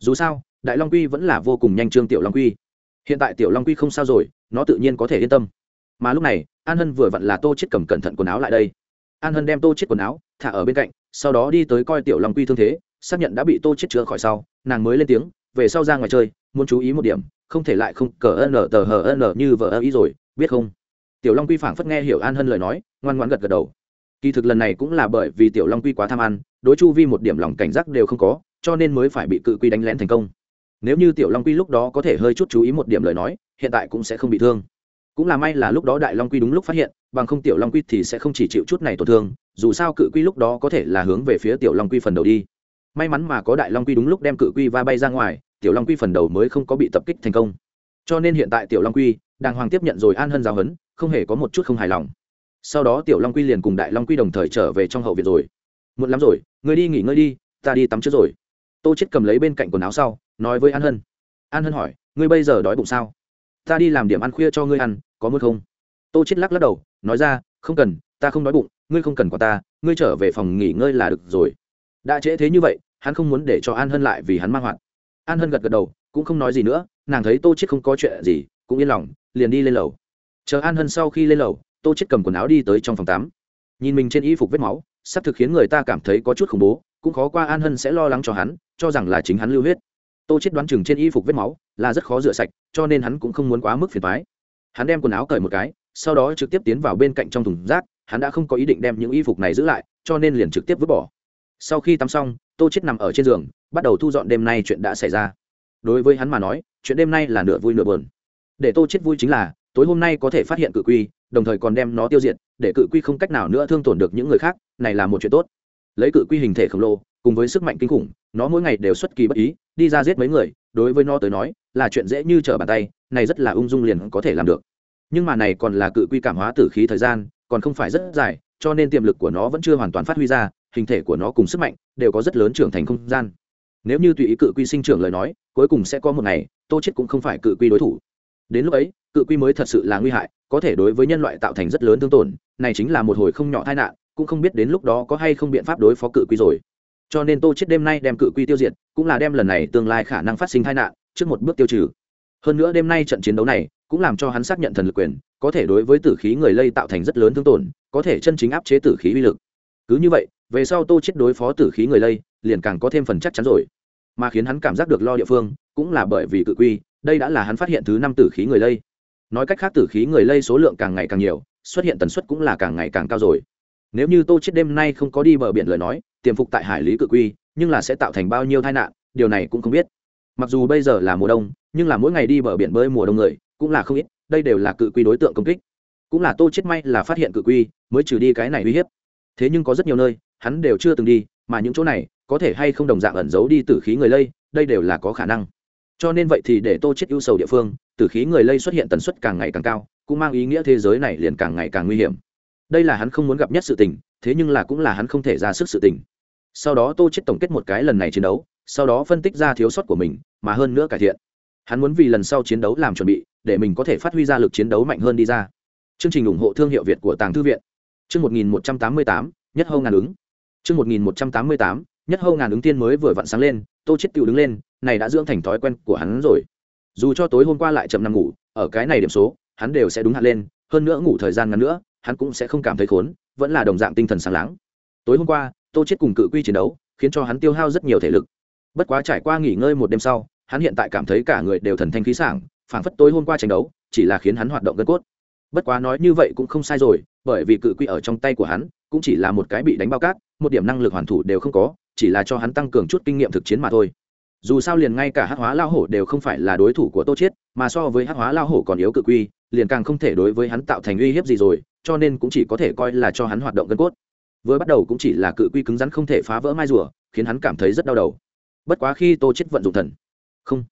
dù sao, đại long quy vẫn là vô cùng nhanh trương tiểu long quy. Hiện tại tiểu long quy không sao rồi, nó tự nhiên có thể yên tâm. Mà lúc này, an hân vừa vặn là tô chết cầm cẩn thận quần áo lại đây. An hân đem tô chết quần áo thả ở bên cạnh, sau đó đi tới coi tiểu long quy thương thế, xác nhận đã bị tô chết chữa khỏi sau, nàng mới lên tiếng, về sau ra ngoài chơi, muốn chú ý một điểm, không thể lại không cờ n tờ hờ n như vợ ơ ý rồi, biết không? Tiểu long quy phảng phất nghe hiểu an hân lời nói, ngoan ngoãn gật gật đầu. Kỳ thực lần này cũng là bởi vì tiểu long quy quá tham ăn, đối chu vi một điểm lòng cảnh giác đều không có cho nên mới phải bị cự quy đánh lén thành công. Nếu như tiểu long quy lúc đó có thể hơi chút chú ý một điểm lời nói, hiện tại cũng sẽ không bị thương. Cũng là may là lúc đó đại long quy đúng lúc phát hiện, bằng không tiểu long quy thì sẽ không chỉ chịu chút này tổn thương, dù sao cự quy lúc đó có thể là hướng về phía tiểu long quy phần đầu đi. May mắn mà có đại long quy đúng lúc đem cự quy va bay ra ngoài, tiểu long quy phần đầu mới không có bị tập kích thành công. Cho nên hiện tại tiểu long quy, đàng hoàng tiếp nhận rồi an hân giáo hấn không hề có một chút không hài lòng. Sau đó tiểu long quy liền cùng đại long quy đồng thời trở về trong hậu viện rồi. Muộn lắm rồi người đi nghỉ ngơi đi, ta đi tắm trước rồi tô chết cầm lấy bên cạnh quần áo sau, nói với an hân. An hân hỏi, ngươi bây giờ đói bụng sao? Ta đi làm điểm ăn khuya cho ngươi ăn, có muốn không? Tô chết lắc lắc đầu, nói ra, không cần, ta không đói bụng, ngươi không cần quả ta, ngươi trở về phòng nghỉ ngơi là được rồi. Đã trễ thế như vậy, hắn không muốn để cho an hân lại vì hắn mang hoạt an hân gật gật đầu, cũng không nói gì nữa, nàng thấy tô chết không có chuyện gì, cũng yên lòng, liền đi lên lầu. Chờ an hân sau khi lên lầu, tô chết cầm quần áo đi tới trong phòng tắm. Nhìn mình trên y phục vết máu, sắp thực khiến người ta cảm thấy có chút khủng bố cũng khó qua an hân sẽ lo lắng cho hắn, cho rằng là chính hắn lưu huyết. Tô chết đoán chừng trên y phục vết máu là rất khó rửa sạch, cho nên hắn cũng không muốn quá mức phiền phái hắn đem quần áo cởi một cái, sau đó trực tiếp tiến vào bên cạnh trong thùng rác, hắn đã không có ý định đem những y phục này giữ lại, cho nên liền trực tiếp vứt bỏ. Sau khi tắm xong, tô chết nằm ở trên giường, bắt đầu thu dọn đêm nay chuyện đã xảy ra. Đối với hắn mà nói, chuyện đêm nay là nửa vui nửa buồn. Để tô chết vui chính là, tối hôm nay có thể phát hiện cự quy, đồng thời còn đem nó tiêu diệt, để cự quy không cách nào nữa thương tổn được những người khác, này là một chuyện tốt lấy cự quy hình thể khổng lồ, cùng với sức mạnh kinh khủng, nó mỗi ngày đều xuất kỳ bất ý, đi ra giết mấy người, đối với nó tới nói, là chuyện dễ như trở bàn tay, này rất là ung dung liền có thể làm được. Nhưng mà này còn là cự quy cảm hóa tử khí thời gian, còn không phải rất dài, cho nên tiềm lực của nó vẫn chưa hoàn toàn phát huy ra, hình thể của nó cùng sức mạnh đều có rất lớn trưởng thành không gian. Nếu như tùy ý cự quy sinh trưởng lời nói, cuối cùng sẽ có một ngày, tô chết cũng không phải cự quy đối thủ. Đến lúc ấy, cự quy mới thật sự là nguy hại, có thể đối với nhân loại tạo thành rất lớn thương tổn, này chính là một hồi không nhỏ tai nạn cũng không biết đến lúc đó có hay không biện pháp đối phó cự quy rồi. Cho nên tô chết đêm nay đem cự quy tiêu diệt, cũng là đem lần này tương lai khả năng phát sinh tai nạn, trước một bước tiêu trừ. Hơn nữa đêm nay trận chiến đấu này, cũng làm cho hắn xác nhận thần lực quyền, có thể đối với tử khí người lây tạo thành rất lớn thương tổn, có thể chân chính áp chế tử khí uy lực. Cứ như vậy, về sau tô chết đối phó tử khí người lây, liền càng có thêm phần chắc chắn rồi. Mà khiến hắn cảm giác được lo địa phương, cũng là bởi vì cự quy, đây đã là hắn phát hiện thứ năm tử khí người lây. Nói cách khác tử khí người lây số lượng càng ngày càng nhiều, xuất hiện tần suất cũng là càng ngày càng cao rồi nếu như tô chết đêm nay không có đi bờ biển lời nói, tiềm phục tại hải lý cự quy, nhưng là sẽ tạo thành bao nhiêu tai nạn, điều này cũng không biết. Mặc dù bây giờ là mùa đông, nhưng là mỗi ngày đi bờ biển bơi mùa đông người, cũng là không ít, đây đều là cự quy đối tượng công kích. Cũng là tô chết may là phát hiện cự quy, mới trừ đi cái này uy hiếp. Thế nhưng có rất nhiều nơi, hắn đều chưa từng đi, mà những chỗ này, có thể hay không đồng dạng ẩn giấu đi tử khí người lây, đây đều là có khả năng. Cho nên vậy thì để tô chết ưu sầu địa phương, tử khí người lây xuất hiện tần suất càng ngày càng cao, cũng mang ý nghĩa thế giới này liền càng ngày càng nguy hiểm đây là hắn không muốn gặp nhất sự tình thế nhưng là cũng là hắn không thể ra sức sự tình. Sau đó tô chết tổng kết một cái lần này chiến đấu sau đó phân tích ra thiếu sót của mình mà hơn nữa cải thiện. Hắn muốn vì lần sau chiến đấu làm chuẩn bị để mình có thể phát huy ra lực chiến đấu mạnh hơn đi ra. Chương trình ủng hộ thương hiệu việt của tàng thư viện. Chương 1188, nhất hâu ngàn ứng. Chương 1188, nhất hâu ngàn ứng tiên mới vừa vặn sáng lên tô chết tiểu đứng lên này đã dưỡng thành thói quen của hắn rồi. Dù cho tối hôm qua lại chậm nằm ngủ ở cái này điểm số hắn đều sẽ đúng hạn lên hơn nữa ngủ thời gian ngắn nữa hắn cũng sẽ không cảm thấy khốn, vẫn là đồng dạng tinh thần sáng láng. Tối hôm qua, tô chết cùng cự quy chiến đấu, khiến cho hắn tiêu hao rất nhiều thể lực. Bất quá trải qua nghỉ ngơi một đêm sau, hắn hiện tại cảm thấy cả người đều thần thanh khí sảng, phảng phất tối hôm qua tranh đấu, chỉ là khiến hắn hoạt động gân cốt. Bất quá nói như vậy cũng không sai rồi, bởi vì cự quy ở trong tay của hắn, cũng chỉ là một cái bị đánh bao cát, một điểm năng lực hoàn thủ đều không có, chỉ là cho hắn tăng cường chút kinh nghiệm thực chiến mà thôi. Dù sao liền ngay cả hắc hóa lao hổ đều không phải là đối thủ của tô chiết, mà so với hắc hóa lao hổ còn yếu cự quy liền càng không thể đối với hắn tạo thành uy hiếp gì rồi, cho nên cũng chỉ có thể coi là cho hắn hoạt động gân cốt. Vừa bắt đầu cũng chỉ là cự quy cứng rắn không thể phá vỡ mai rùa, khiến hắn cảm thấy rất đau đầu. Bất quá khi tô chết vận dụng thần. Không.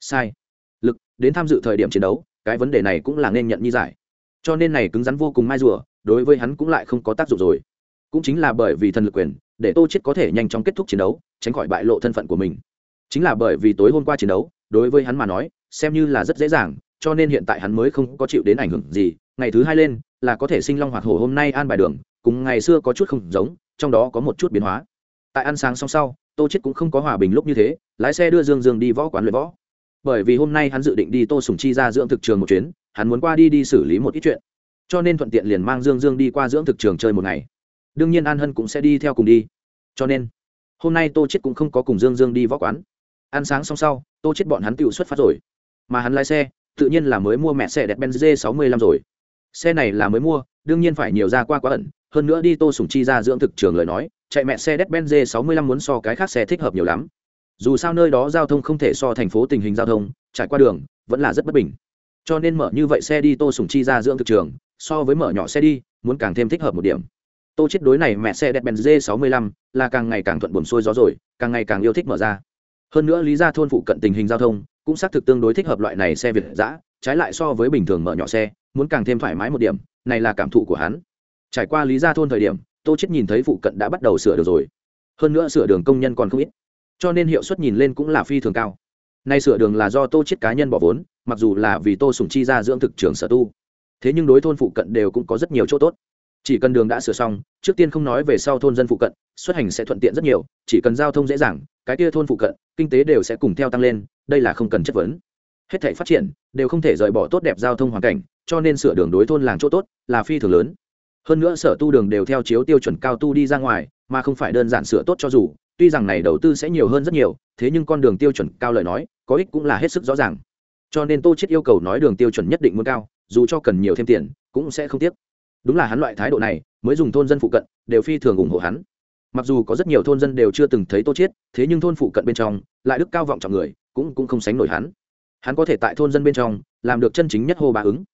Sai. Lực, đến tham dự thời điểm chiến đấu, cái vấn đề này cũng là nên nhận như giải. Cho nên này cứng rắn vô cùng mai rùa, đối với hắn cũng lại không có tác dụng rồi. Cũng chính là bởi vì thần lực quyền, để tô chết có thể nhanh chóng kết thúc chiến đấu, tránh khỏi bại lộ thân phận của mình. Chính là bởi vì tối hôm qua chiến đấu, đối với hắn mà nói, xem như là rất dễ dàng cho nên hiện tại hắn mới không có chịu đến ảnh hưởng gì, ngày thứ hai lên, là có thể sinh long hoạt hổ hôm nay an bài đường, cùng ngày xưa có chút không giống, trong đó có một chút biến hóa. Tại ăn sáng xong sau, tô chết cũng không có hòa bình lúc như thế, lái xe đưa dương dương đi võ quán luyện võ. Bởi vì hôm nay hắn dự định đi tô sùng chi ra dưỡng thực trường một chuyến, hắn muốn qua đi đi xử lý một ít chuyện. Cho nên thuận tiện liền mang dương dương đi qua dưỡng thực trường chơi một ngày. Đương nhiên an hân cũng sẽ đi theo cùng đi. Cho nên, hôm nay tô chết cũng không có cùng dương dương đi võ quán. Ăn sáng xong sau, tô chết bọn hắn tự xuất phát rồi. Mà hắn lái xe tự nhiên là mới mua mẹ xe đẹp benz 65 rồi xe này là mới mua đương nhiên phải nhiều ra qua quá ẩn hơn nữa đi tô sùng chi ra dưỡng thực trường lời nói chạy mẹ xe đẹp Benz 65 muốn so cái khác xe thích hợp nhiều lắm. Dù sao nơi đó giao thông không thể so thành phố tình hình giao thông, trải qua đường vẫn là rất bất bình. Cho nên mở như vậy xe đi Tô Sùng Chi ra dưỡng thực trường, so với mở nhỏ xe đi, muốn càng thêm thích hợp một điểm. Tô chết đối này mẹ xe đẹp Benz 65 là càng ngày càng thuận buồm xuôi gió rồi, càng ngày càng yêu thích mở ra. Hơn nữa lý gia thôn phụ cận tình hình giao thông cũng xác thực tương đối thích hợp loại này xe Việt dã, trái lại so với bình thường mở nhỏ xe, muốn càng thêm thoải mái một điểm, này là cảm thụ của hắn. Trải qua lý gia thôn thời điểm, tô chết nhìn thấy phụ cận đã bắt đầu sửa được rồi. Hơn nữa sửa đường công nhân còn không ít cho nên hiệu suất nhìn lên cũng là phi thường cao. Nay sửa đường là do tô chết cá nhân bỏ vốn mặc dù là vì tô sùng chi ra dưỡng thực trường sở tu. Thế nhưng đối thôn phụ cận đều cũng có rất nhiều chỗ tốt. Chỉ cần đường đã sửa xong trước tiên không nói về sau thôn dân phụ cận xuất hành sẽ thuận tiện rất nhiều chỉ cần giao thông dễ dàng cái kia thôn phụ cận, kinh tế đều sẽ cùng theo tăng lên, đây là không cần chất vấn. Hết thể phát triển đều không thể rời bỏ tốt đẹp giao thông hoàn cảnh, cho nên sửa đường đối thôn làng chỗ tốt là phi thường lớn. Hơn nữa sở tu đường đều theo chiếu tiêu chuẩn cao tu đi ra ngoài, mà không phải đơn giản sửa tốt cho dù, tuy rằng này đầu tư sẽ nhiều hơn rất nhiều, thế nhưng con đường tiêu chuẩn cao lời nói, có ích cũng là hết sức rõ ràng. Cho nên tô chết yêu cầu nói đường tiêu chuẩn nhất định muốn cao, dù cho cần nhiều thêm tiền, cũng sẽ không tiếc. Đúng là hắn loại thái độ này, mới dùng thôn dân phụ cận, đều phi thường ủng hộ hắn mặc dù có rất nhiều thôn dân đều chưa từng thấy tô chiết, thế nhưng thôn phụ cận bên trong lại đức cao vọng trọng người cũng cũng không sánh nổi hắn. Hắn có thể tại thôn dân bên trong làm được chân chính nhất hô bà ứng.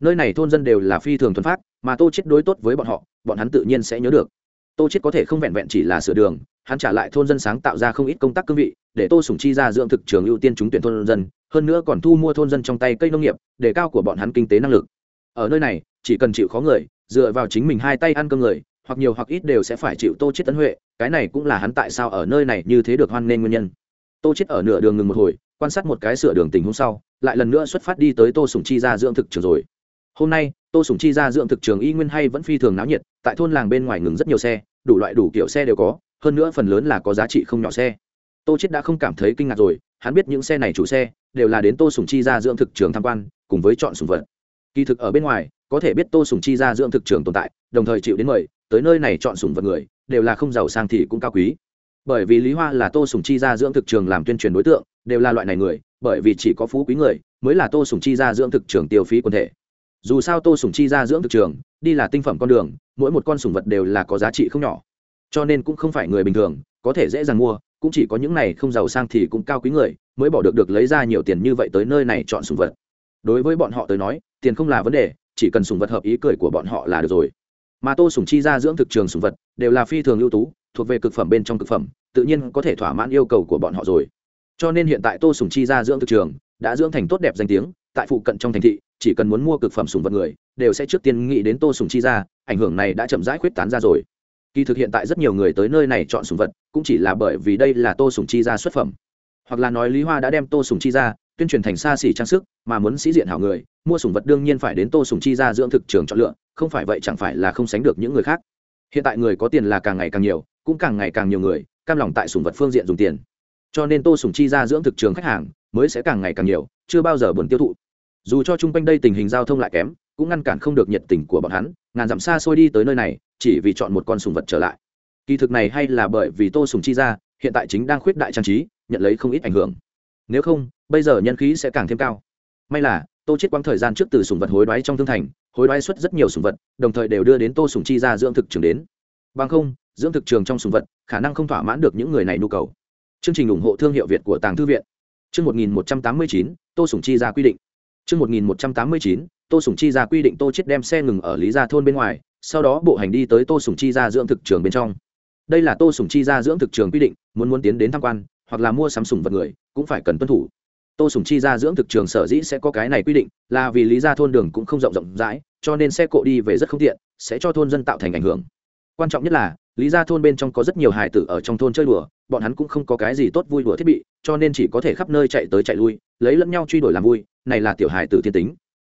Nơi này thôn dân đều là phi thường thuần phát mà tô chết đối tốt với bọn họ bọn hắn tự nhiên sẽ nhớ được. Tô chết có thể không vẹn vẹn chỉ là sửa đường hắn trả lại thôn dân sáng tạo ra không ít công tác cương vị để tô sủng chi ra dưỡng thực trường ưu tiên trúng tuyển thôn dân hơn nữa còn thu mua thôn dân trong tay cây nông nghiệp để cao của bọn hắn kinh tế năng lực. Ở nơi này chỉ cần chịu khó người dựa vào chính mình hai tay ăn cơm người hoặc nhiều hoặc ít đều sẽ phải chịu tô chết tấn huệ, cái này cũng là hắn tại sao ở nơi này như thế được hoan nghênh nguyên nhân. Tô chết ở nửa đường ngừng một hồi, quan sát một cái sửa đường tình hôm sau, lại lần nữa xuất phát đi tới tô sùng chi ra dưỡng thực trường rồi. Hôm nay, tô sùng chi ra dưỡng thực trường y nguyên hay vẫn phi thường náo nhiệt, tại thôn làng bên ngoài ngừng rất nhiều xe, đủ loại đủ kiểu xe đều có, hơn nữa phần lớn là có giá trị không nhỏ xe. Tô chết đã không cảm thấy kinh ngạc rồi, hắn biết những xe này chủ xe đều là đến tô sùng chi ra dưỡng thực trường tham quan, cùng với chọn sùng vật. Kỳ thực ở bên ngoài, có thể biết tô sùng chi ra dưỡng thực trường tồn tại, đồng thời chịu đến mời tới nơi này chọn sủng vật người, đều là không giàu sang thì cũng cao quý. Bởi vì lý hoa là tô sủng chi ra dưỡng thực trường làm tuyên truyền đối tượng, đều là loại này người, bởi vì chỉ có phú quý người mới là tô sủng chi ra dưỡng thực trường tiêu phí quần thể. Dù sao tô sủng chi ra dưỡng thực trường, đi là tinh phẩm con đường, mỗi một con sủng vật đều là có giá trị không nhỏ. Cho nên cũng không phải người bình thường, có thể dễ dàng mua, cũng chỉ có những này không giàu sang thì cũng cao quý người mới bỏ được được lấy ra nhiều tiền như vậy tới nơi này chọn sủng vật. Đối với bọn họ tới nói, tiền không là vấn đề, chỉ cần sủng vật hợp ý cười của bọn họ là được rồi mà tô sủng chi ra dưỡng thực trường sủng vật đều là phi thường ưu tú, thuộc về cực phẩm bên trong cực phẩm, tự nhiên có thể thỏa mãn yêu cầu của bọn họ rồi. Cho nên hiện tại tô sủng chi ra dưỡng thực trường đã dưỡng thành tốt đẹp danh tiếng, tại phụ cận trong thành thị, chỉ cần muốn mua cực phẩm sủng vật người, đều sẽ trước tiên nghĩ đến tô sủng chi ra, ảnh hưởng này đã chậm rãi khuyết tán ra rồi. Kỳ thực hiện tại rất nhiều người tới nơi này chọn sủng vật, cũng chỉ là bởi vì đây là tô sủng chi ra xuất phẩm. Hoặc là nói lý hoa đã đem tô sủng chi ra tuyên truyền thành xa xỉ trang sức, mà muốn sĩ diện hảo người, mua sủng vật đương nhiên phải đến tô sủng chi ra dưỡng thực trường chọn lựa không phải vậy chẳng phải là không sánh được những người khác. Hiện tại người có tiền là càng ngày càng nhiều, cũng càng ngày càng nhiều người, cam lòng tại sủng vật phương diện dùng tiền. Cho nên tô sủng chi ra dưỡng thực trường khách hàng, mới sẽ càng ngày càng nhiều, chưa bao giờ buồn tiêu thụ. Dù cho chung quanh đây tình hình giao thông lại kém, cũng ngăn cản không được nhiệt tình của bọn hắn, ngàn dặm xa xôi đi tới nơi này, chỉ vì chọn một con sùng vật trở lại. Kỳ thực này hay là bởi vì tô sùng chi ra, hiện tại chính đang khuyết đại trang trí, nhận lấy không ít ảnh hưởng. Nếu không, bây giờ nhân khí sẽ càng thêm cao. May là, tô chết quãng thời gian trước từ sùng vật hối đoái trong thương thành hối đoái xuất rất nhiều sùng vật đồng thời đều đưa đến tô sùng chi ra dưỡng thực trường đến. Bằng không dưỡng thực trường trong sùng vật khả năng không thỏa mãn được những người này nhu cầu. Chương trình ủng hộ thương hiệu việt của tàng thư viện. Chương 1189, tô sùng chi ra quy định. Chương 1189, tô sùng chi ra quy định tô chết đem xe ngừng ở lý gia thôn bên ngoài sau đó bộ hành đi tới tô sùng chi ra dưỡng thực trường bên trong. Đây là tô sùng chi ra dưỡng thực trường quy định muốn muốn tiến đến tham quan hoặc là mua sắm sùng vật người cũng phải cần tuân thủ tô sùng chi ra dưỡng thực trường sở dĩ sẽ có cái này quy định, là vì lý gia thôn đường cũng không rộng rộng rãi, cho nên xe cộ đi về rất không tiện, sẽ cho thôn dân tạo thành ảnh hưởng. Quan trọng nhất là, lý gia thôn bên trong có rất nhiều hài tử ở trong thôn chơi đùa, bọn hắn cũng không có cái gì tốt vui đùa thiết bị, cho nên chỉ có thể khắp nơi chạy tới chạy lui, lấy lẫn nhau truy đuổi làm vui, này là tiểu hài tử thiên tính.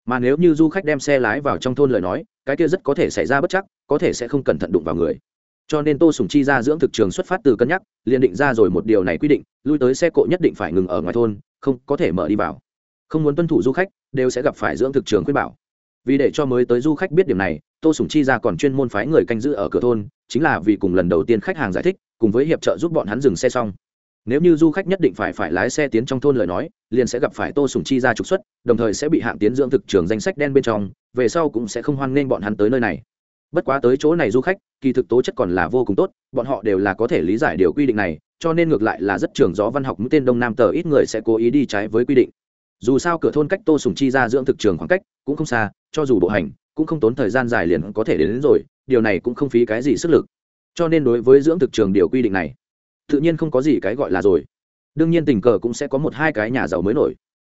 Mà nếu như du khách đem xe lái vào trong thôn lời nói, cái kia rất có thể xảy ra bất chắc, có thể sẽ không cẩn thận đụng vào người. Cho nên tô sùng chi ra dưỡng thực trường xuất phát từ cân nhắc, liền định ra rồi một điều này quy định, lui tới xe cộ nhất định phải ngừng ở ngoài thôn không có thể mở đi vào. Không muốn tuân thủ du khách, đều sẽ gặp phải dưỡng thực trường khuyên bảo. Vì để cho mới tới du khách biết điểm này, tô sùng chi ra còn chuyên môn phái người canh giữ ở cửa thôn, chính là vì cùng lần đầu tiên khách hàng giải thích, cùng với hiệp trợ giúp bọn hắn dừng xe xong. Nếu như du khách nhất định phải phải lái xe tiến trong thôn lời nói, liền sẽ gặp phải tô sùng chi ra trục xuất, đồng thời sẽ bị hạng tiến dưỡng thực trường danh sách đen bên trong, về sau cũng sẽ không hoan nghênh bọn hắn tới nơi này. Bất quá tới chỗ này du khách, kỳ thực tố chất còn là vô cùng tốt, bọn họ đều là có thể lý giải điều quy định này cho nên ngược lại là rất trường gió văn học mũi tên đông nam tờ ít người sẽ cố ý đi trái với quy định. Dù sao cửa thôn cách tô sùng chi ra dưỡng thực trường khoảng cách cũng không xa cho dù bộ hành cũng không tốn thời gian dài liền có thể đến, đến rồi điều này cũng không phí cái gì sức lực. Cho nên đối với dưỡng thực trường điều quy định này tự nhiên không có gì cái gọi là rồi. Đương nhiên tình cờ cũng sẽ có một hai cái nhà giàu mới nổi.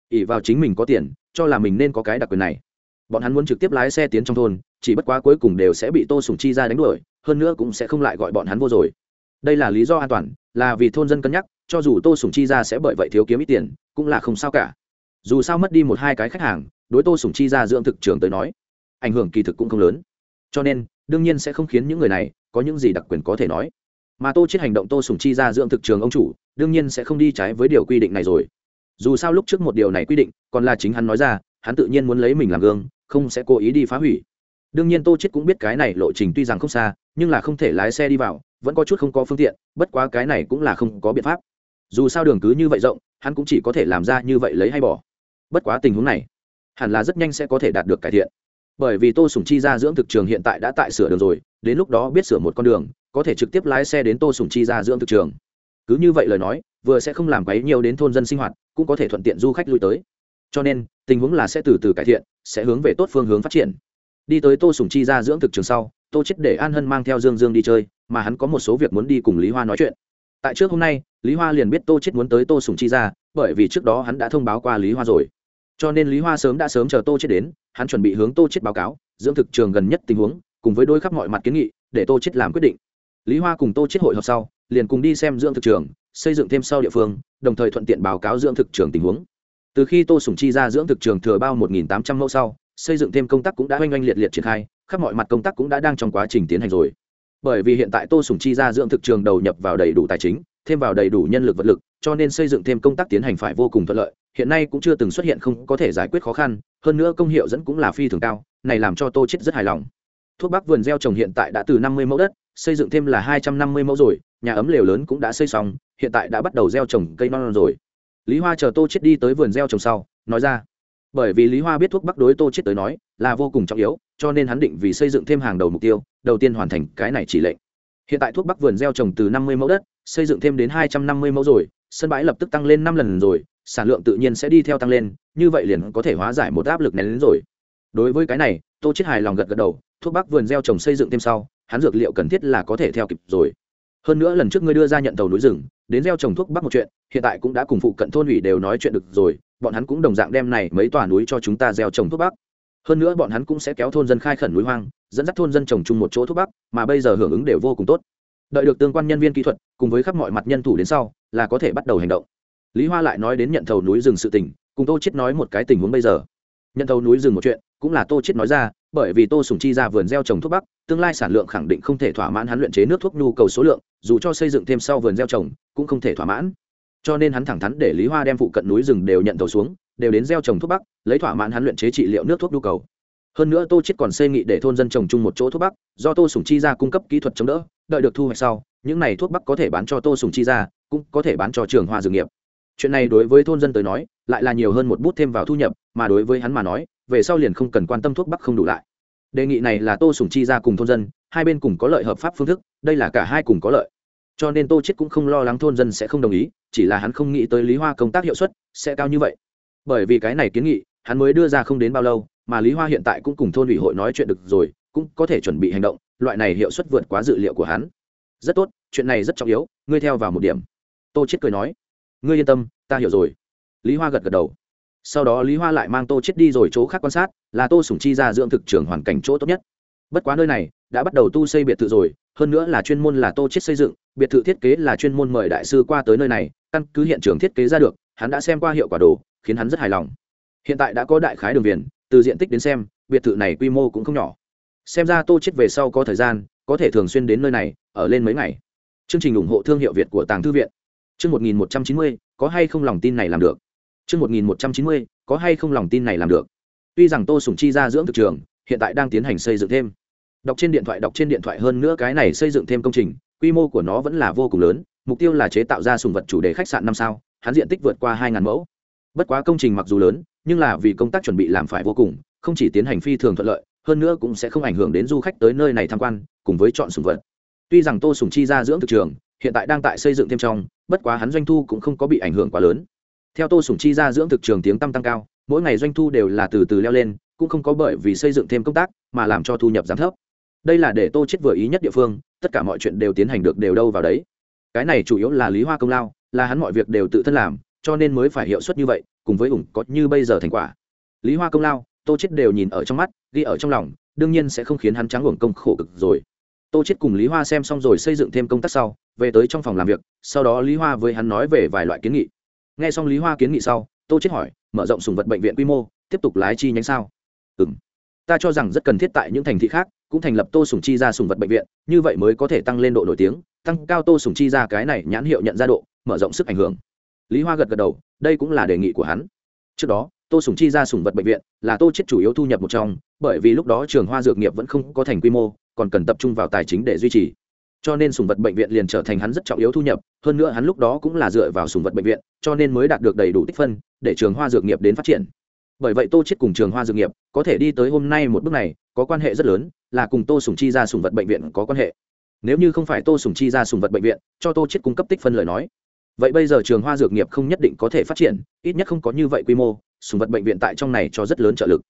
Ỉ vào chính mình có tiền cho là mình nên có cái đặc quyền này. Bọn hắn muốn trực tiếp lái xe tiến trong thôn chỉ bất quá cuối cùng đều sẽ bị tô sùng chi ra đánh đuổi hơn nữa cũng sẽ không lại gọi bọn hắn vô rồi. Đây là lý do an toàn là vì thôn dân cân nhắc, cho dù tô sùng chi ra sẽ bởi vậy thiếu kiếm ít tiền, cũng là không sao cả. Dù sao mất đi một hai cái khách hàng, đối tô sùng chi ra dưỡng thực trường tới nói, ảnh hưởng kỳ thực cũng không lớn. Cho nên, đương nhiên sẽ không khiến những người này có những gì đặc quyền có thể nói. Mà tô chết hành động tô sùng chi ra dưỡng thực trường ông chủ, đương nhiên sẽ không đi trái với điều quy định này rồi. Dù sao lúc trước một điều này quy định, còn là chính hắn nói ra, hắn tự nhiên muốn lấy mình làm gương, không sẽ cố ý đi phá hủy. Đương nhiên tô chết cũng biết cái này lộ trình tuy rằng không xa, nhưng là không thể lái xe đi vào vẫn có chút không có phương tiện, bất quá cái này cũng là không có biện pháp. Dù sao đường cứ như vậy rộng, hắn cũng chỉ có thể làm ra như vậy lấy hay bỏ. Bất quá tình huống này, hẳn là rất nhanh sẽ có thể đạt được cải thiện. Bởi vì tô sùng chi ra dưỡng thực trường hiện tại đã tại sửa đường rồi, đến lúc đó biết sửa một con đường, có thể trực tiếp lái xe đến tô sùng chi ra dưỡng thực trường. Cứ như vậy lời nói, vừa sẽ không làm quấy nhiều đến thôn dân sinh hoạt, cũng có thể thuận tiện du khách lui tới. Cho nên, tình huống là sẽ từ từ cải thiện, sẽ hướng về tốt phương hướng phát triển. Đi tới tô sùng chi ra dưỡng thực trường sau, tô chết để an hân mang theo dương dương đi chơi mà hắn có một số việc muốn đi cùng lý hoa nói chuyện. Tại trước hôm nay, lý hoa liền biết tô chết muốn tới tô sùng chi ra, bởi vì trước đó hắn đã thông báo qua lý hoa rồi. Cho nên lý hoa sớm đã sớm chờ tô chết đến, hắn chuẩn bị hướng tô chết báo cáo, dưỡng thực trường gần nhất tình huống, cùng với đôi khắp mọi mặt kiến nghị, để tô chết làm quyết định. Lý hoa cùng tô chết hội họp sau, liền cùng đi xem dưỡng thực trường, xây dựng thêm sau địa phương, đồng thời thuận tiện báo cáo dưỡng thực trường tình huống. Từ khi tô sùng chi ra dưỡng thực trường thừa bao 1.800 mẫu sau, xây dựng thêm công tác cũng đã oanh oanh liệt liệt triển khai, khắp mọi mặt công tác cũng đã đang trong quá trình tiến hành rồi bởi vì hiện tại tô sùng chi ra dưỡng thực trường đầu nhập vào đầy đủ tài chính thêm vào đầy đủ nhân lực vật lực cho nên xây dựng thêm công tác tiến hành phải vô cùng thuận lợi. Hiện nay cũng chưa từng xuất hiện không có thể giải quyết khó khăn hơn nữa công hiệu dẫn cũng là phi thường cao này làm cho tô chết rất hài lòng. Thuốc bắc vườn gieo trồng hiện tại đã từ 50 mẫu đất xây dựng thêm là 250 mẫu rồi nhà ấm lều lớn cũng đã xây xong hiện tại đã bắt đầu gieo trồng cây non, non rồi. Lý hoa chờ tô chết đi tới vườn gieo trồng sau nói ra. Bởi vì lý hoa biết thuốc bắc đối tô chết tới nói là vô cùng trọng yếu cho nên hắn định vì xây dựng thêm hàng đầu mục tiêu, đầu tiên hoàn thành cái này chỉ lệnh. Hiện tại thuốc bắc vườn gieo trồng từ 50 mẫu đất, xây dựng thêm đến 250 mẫu rồi, sân bãi lập tức tăng lên năm lần rồi, sản lượng tự nhiên sẽ đi theo tăng lên, như vậy liền có thể hóa giải một áp lực nén đến rồi. Đối với cái này, tô chết hài lòng gật gật đầu, thuốc bắc vườn gieo trồng xây dựng thêm sau, hắn dược liệu cần thiết là có thể theo kịp rồi. Hơn nữa lần trước ngươi đưa ra nhận tàu núi rừng, đến gieo trồng thuốc bắc một chuyện, hiện tại cũng đã cùng phụ cận thôn ủy đều nói chuyện được rồi, bọn hắn cũng đồng dạng đem này mấy tòa núi cho chúng ta gieo trồng thuốc bắc hơn nữa bọn hắn cũng sẽ kéo thôn dân khai khẩn núi hoang, dẫn dắt thôn dân trồng chung một chỗ thuốc bắc, mà bây giờ hưởng ứng đều vô cùng tốt. Đợi được tương quan nhân viên kỹ thuật, cùng với khắp mọi mặt nhân thủ đến sau, là có thể bắt đầu hành động. Lý hoa lại nói đến nhận thầu núi rừng sự tình, cùng tô chết nói một cái tình huống bây giờ. Nhận thầu núi rừng một chuyện, cũng là tô chết nói ra, bởi vì tô sùng chi ra vườn gieo trồng thuốc bắc, tương lai sản lượng khẳng định không thể thỏa mãn hắn luyện chế nước thuốc nhu cầu số lượng, dù cho xây dựng thêm sau vườn gieo trồng, cũng không thể thỏa mãn cho nên hắn thẳng thắn để lý hoa đem phụ cận núi rừng đều nhận tàu xuống, đều đến gieo trồng thuốc bắc, lấy thỏa mãn hắn luyện chế trị liệu nước thuốc nhu cầu. Hơn nữa tô chết còn xây nghị để thôn dân trồng chung một chỗ thuốc bắc, do tô sùng chi ra cung cấp kỹ thuật chống đỡ, đợi được thu hoạch sau, những này thuốc bắc có thể bán cho tô sùng chi ra cũng có thể bán cho trường hoa dược nghiệp. Chuyện này đối với thôn dân tới nói, lại là nhiều hơn một bút thêm vào thu nhập, mà đối với hắn mà nói, về sau liền không cần quan tâm thuốc bắc không đủ lại. Đề nghị này là tô sùng chi ra cùng thôn dân, hai bên cùng có lợi hợp pháp phương thức, đây là cả hai cùng có lợi cho nên tô chết cũng không lo lắng thôn dân sẽ không đồng ý, chỉ là hắn không nghĩ tới lý hoa công tác hiệu suất sẽ cao như vậy. Bởi vì cái này kiến nghị, hắn mới đưa ra không đến bao lâu, mà lý hoa hiện tại cũng cùng thôn ủy hội nói chuyện được rồi, cũng có thể chuẩn bị hành động, loại này hiệu suất vượt quá dự liệu của hắn. Rất tốt, chuyện này rất trọng yếu, ngươi theo vào một điểm. Tô chết cười nói, ngươi yên tâm, ta hiểu rồi. Lý hoa gật gật đầu. Sau đó lý hoa lại mang tô chết đi rồi chỗ khác quan sát, là tô sủng chi ra dưỡng thực trường hoàn cảnh chỗ tốt nhất. Bất quá nơi này đã bắt đầu tu xây biệt thự rồi hơn nữa là chuyên môn là tô chết xây dựng biệt thự thiết kế là chuyên môn mời đại sư qua tới nơi này căn cứ hiện trường thiết kế ra được hắn đã xem qua hiệu quả đồ khiến hắn rất hài lòng. Hiện tại đã có đại khái đường viền từ diện tích đến xem biệt thự này quy mô cũng không nhỏ. Xem ra tô chết về sau có thời gian có thể thường xuyên đến nơi này ở lên mấy ngày. Chương trình ủng hộ thương hiệu việt của tàng thư viện. Chương 1190, có hay không lòng tin này làm được? Chương 1190, có hay không lòng tin này làm được? Tuy rằng tô sùng chi ra dưỡng thực trường hiện tại đang tiến hành xây dựng thêm đọc trên điện thoại, đọc trên điện thoại hơn nữa cái này xây dựng thêm công trình, quy mô của nó vẫn là vô cùng lớn, mục tiêu là chế tạo ra sùng vật chủ đề khách sạn năm sao, hắn diện tích vượt qua hai ngàn mẫu. Bất quá công trình mặc dù lớn, nhưng là vì công tác chuẩn bị làm phải vô cùng, không chỉ tiến hành phi thường thuận lợi, hơn nữa cũng sẽ không ảnh hưởng đến du khách tới nơi này tham quan, cùng với chọn sùng vật. Tuy rằng tô sùng chi ra dưỡng thực trường, hiện tại đang tại xây dựng thêm trong, bất quá hắn doanh thu cũng không có bị ảnh hưởng quá lớn. Theo tô sùng chi ra dưỡng thực trường tiếng tăm tăng cao, mỗi ngày doanh thu đều là từ từ leo lên, cũng không có bởi vì xây dựng thêm công tác, mà làm cho thu nhập giảm thấp đây là để tô chết vừa ý nhất địa phương, tất cả mọi chuyện đều tiến hành được đều đâu vào đấy. Cái này chủ yếu là lý hoa công lao, là hắn mọi việc đều tự thân làm, cho nên mới phải hiệu suất như vậy, cùng với ủng có như bây giờ thành quả. Lý hoa công lao, tô chết đều nhìn ở trong mắt, ghi ở trong lòng, đương nhiên sẽ không khiến hắn trắng uổng công khổ cực rồi. Tô chết cùng lý hoa xem xong rồi xây dựng thêm công tác sau, về tới trong phòng làm việc, sau đó lý hoa với hắn nói về vài loại kiến nghị. Nghe xong lý hoa kiến nghị sau, tô chết hỏi, mở rộng sùng vật bệnh viện quy mô, tiếp tục lái chi nhánh sao? Ừng ta cho rằng rất cần thiết tại những thành thị khác, cũng thành lập tô sùng chi ra sùng vật bệnh viện, như vậy mới có thể tăng lên độ nổi tiếng, tăng cao tô sùng chi ra cái này nhãn hiệu nhận ra độ, mở rộng sức ảnh hưởng. Lý hoa gật gật đầu, đây cũng là đề nghị của hắn. Trước đó, tô sùng chi ra sùng vật bệnh viện là tô chết chủ yếu thu nhập một trong, bởi vì lúc đó trường hoa dược nghiệp vẫn không có thành quy mô, còn cần tập trung vào tài chính để duy trì. Cho nên sùng vật bệnh viện liền trở thành hắn rất trọng yếu thu nhập, hơn nữa hắn lúc đó cũng là dựa vào sùng vật bệnh viện, cho nên mới đạt được đầy đủ tích phân để trường hoa dược nghiệp đến phát triển bởi vậy tô chết cùng trường hoa dược nghiệp, có thể đi tới hôm nay một bước này, có quan hệ rất lớn, là cùng tô sùng chi ra sùng vật bệnh viện có quan hệ. Nếu như không phải tô sùng chi ra sùng vật bệnh viện, cho tô chết cung cấp tích phân lời nói. Vậy bây giờ trường hoa dược nghiệp không nhất định có thể phát triển, ít nhất không có như vậy quy mô, sùng vật bệnh viện tại trong này cho rất lớn trợ lực.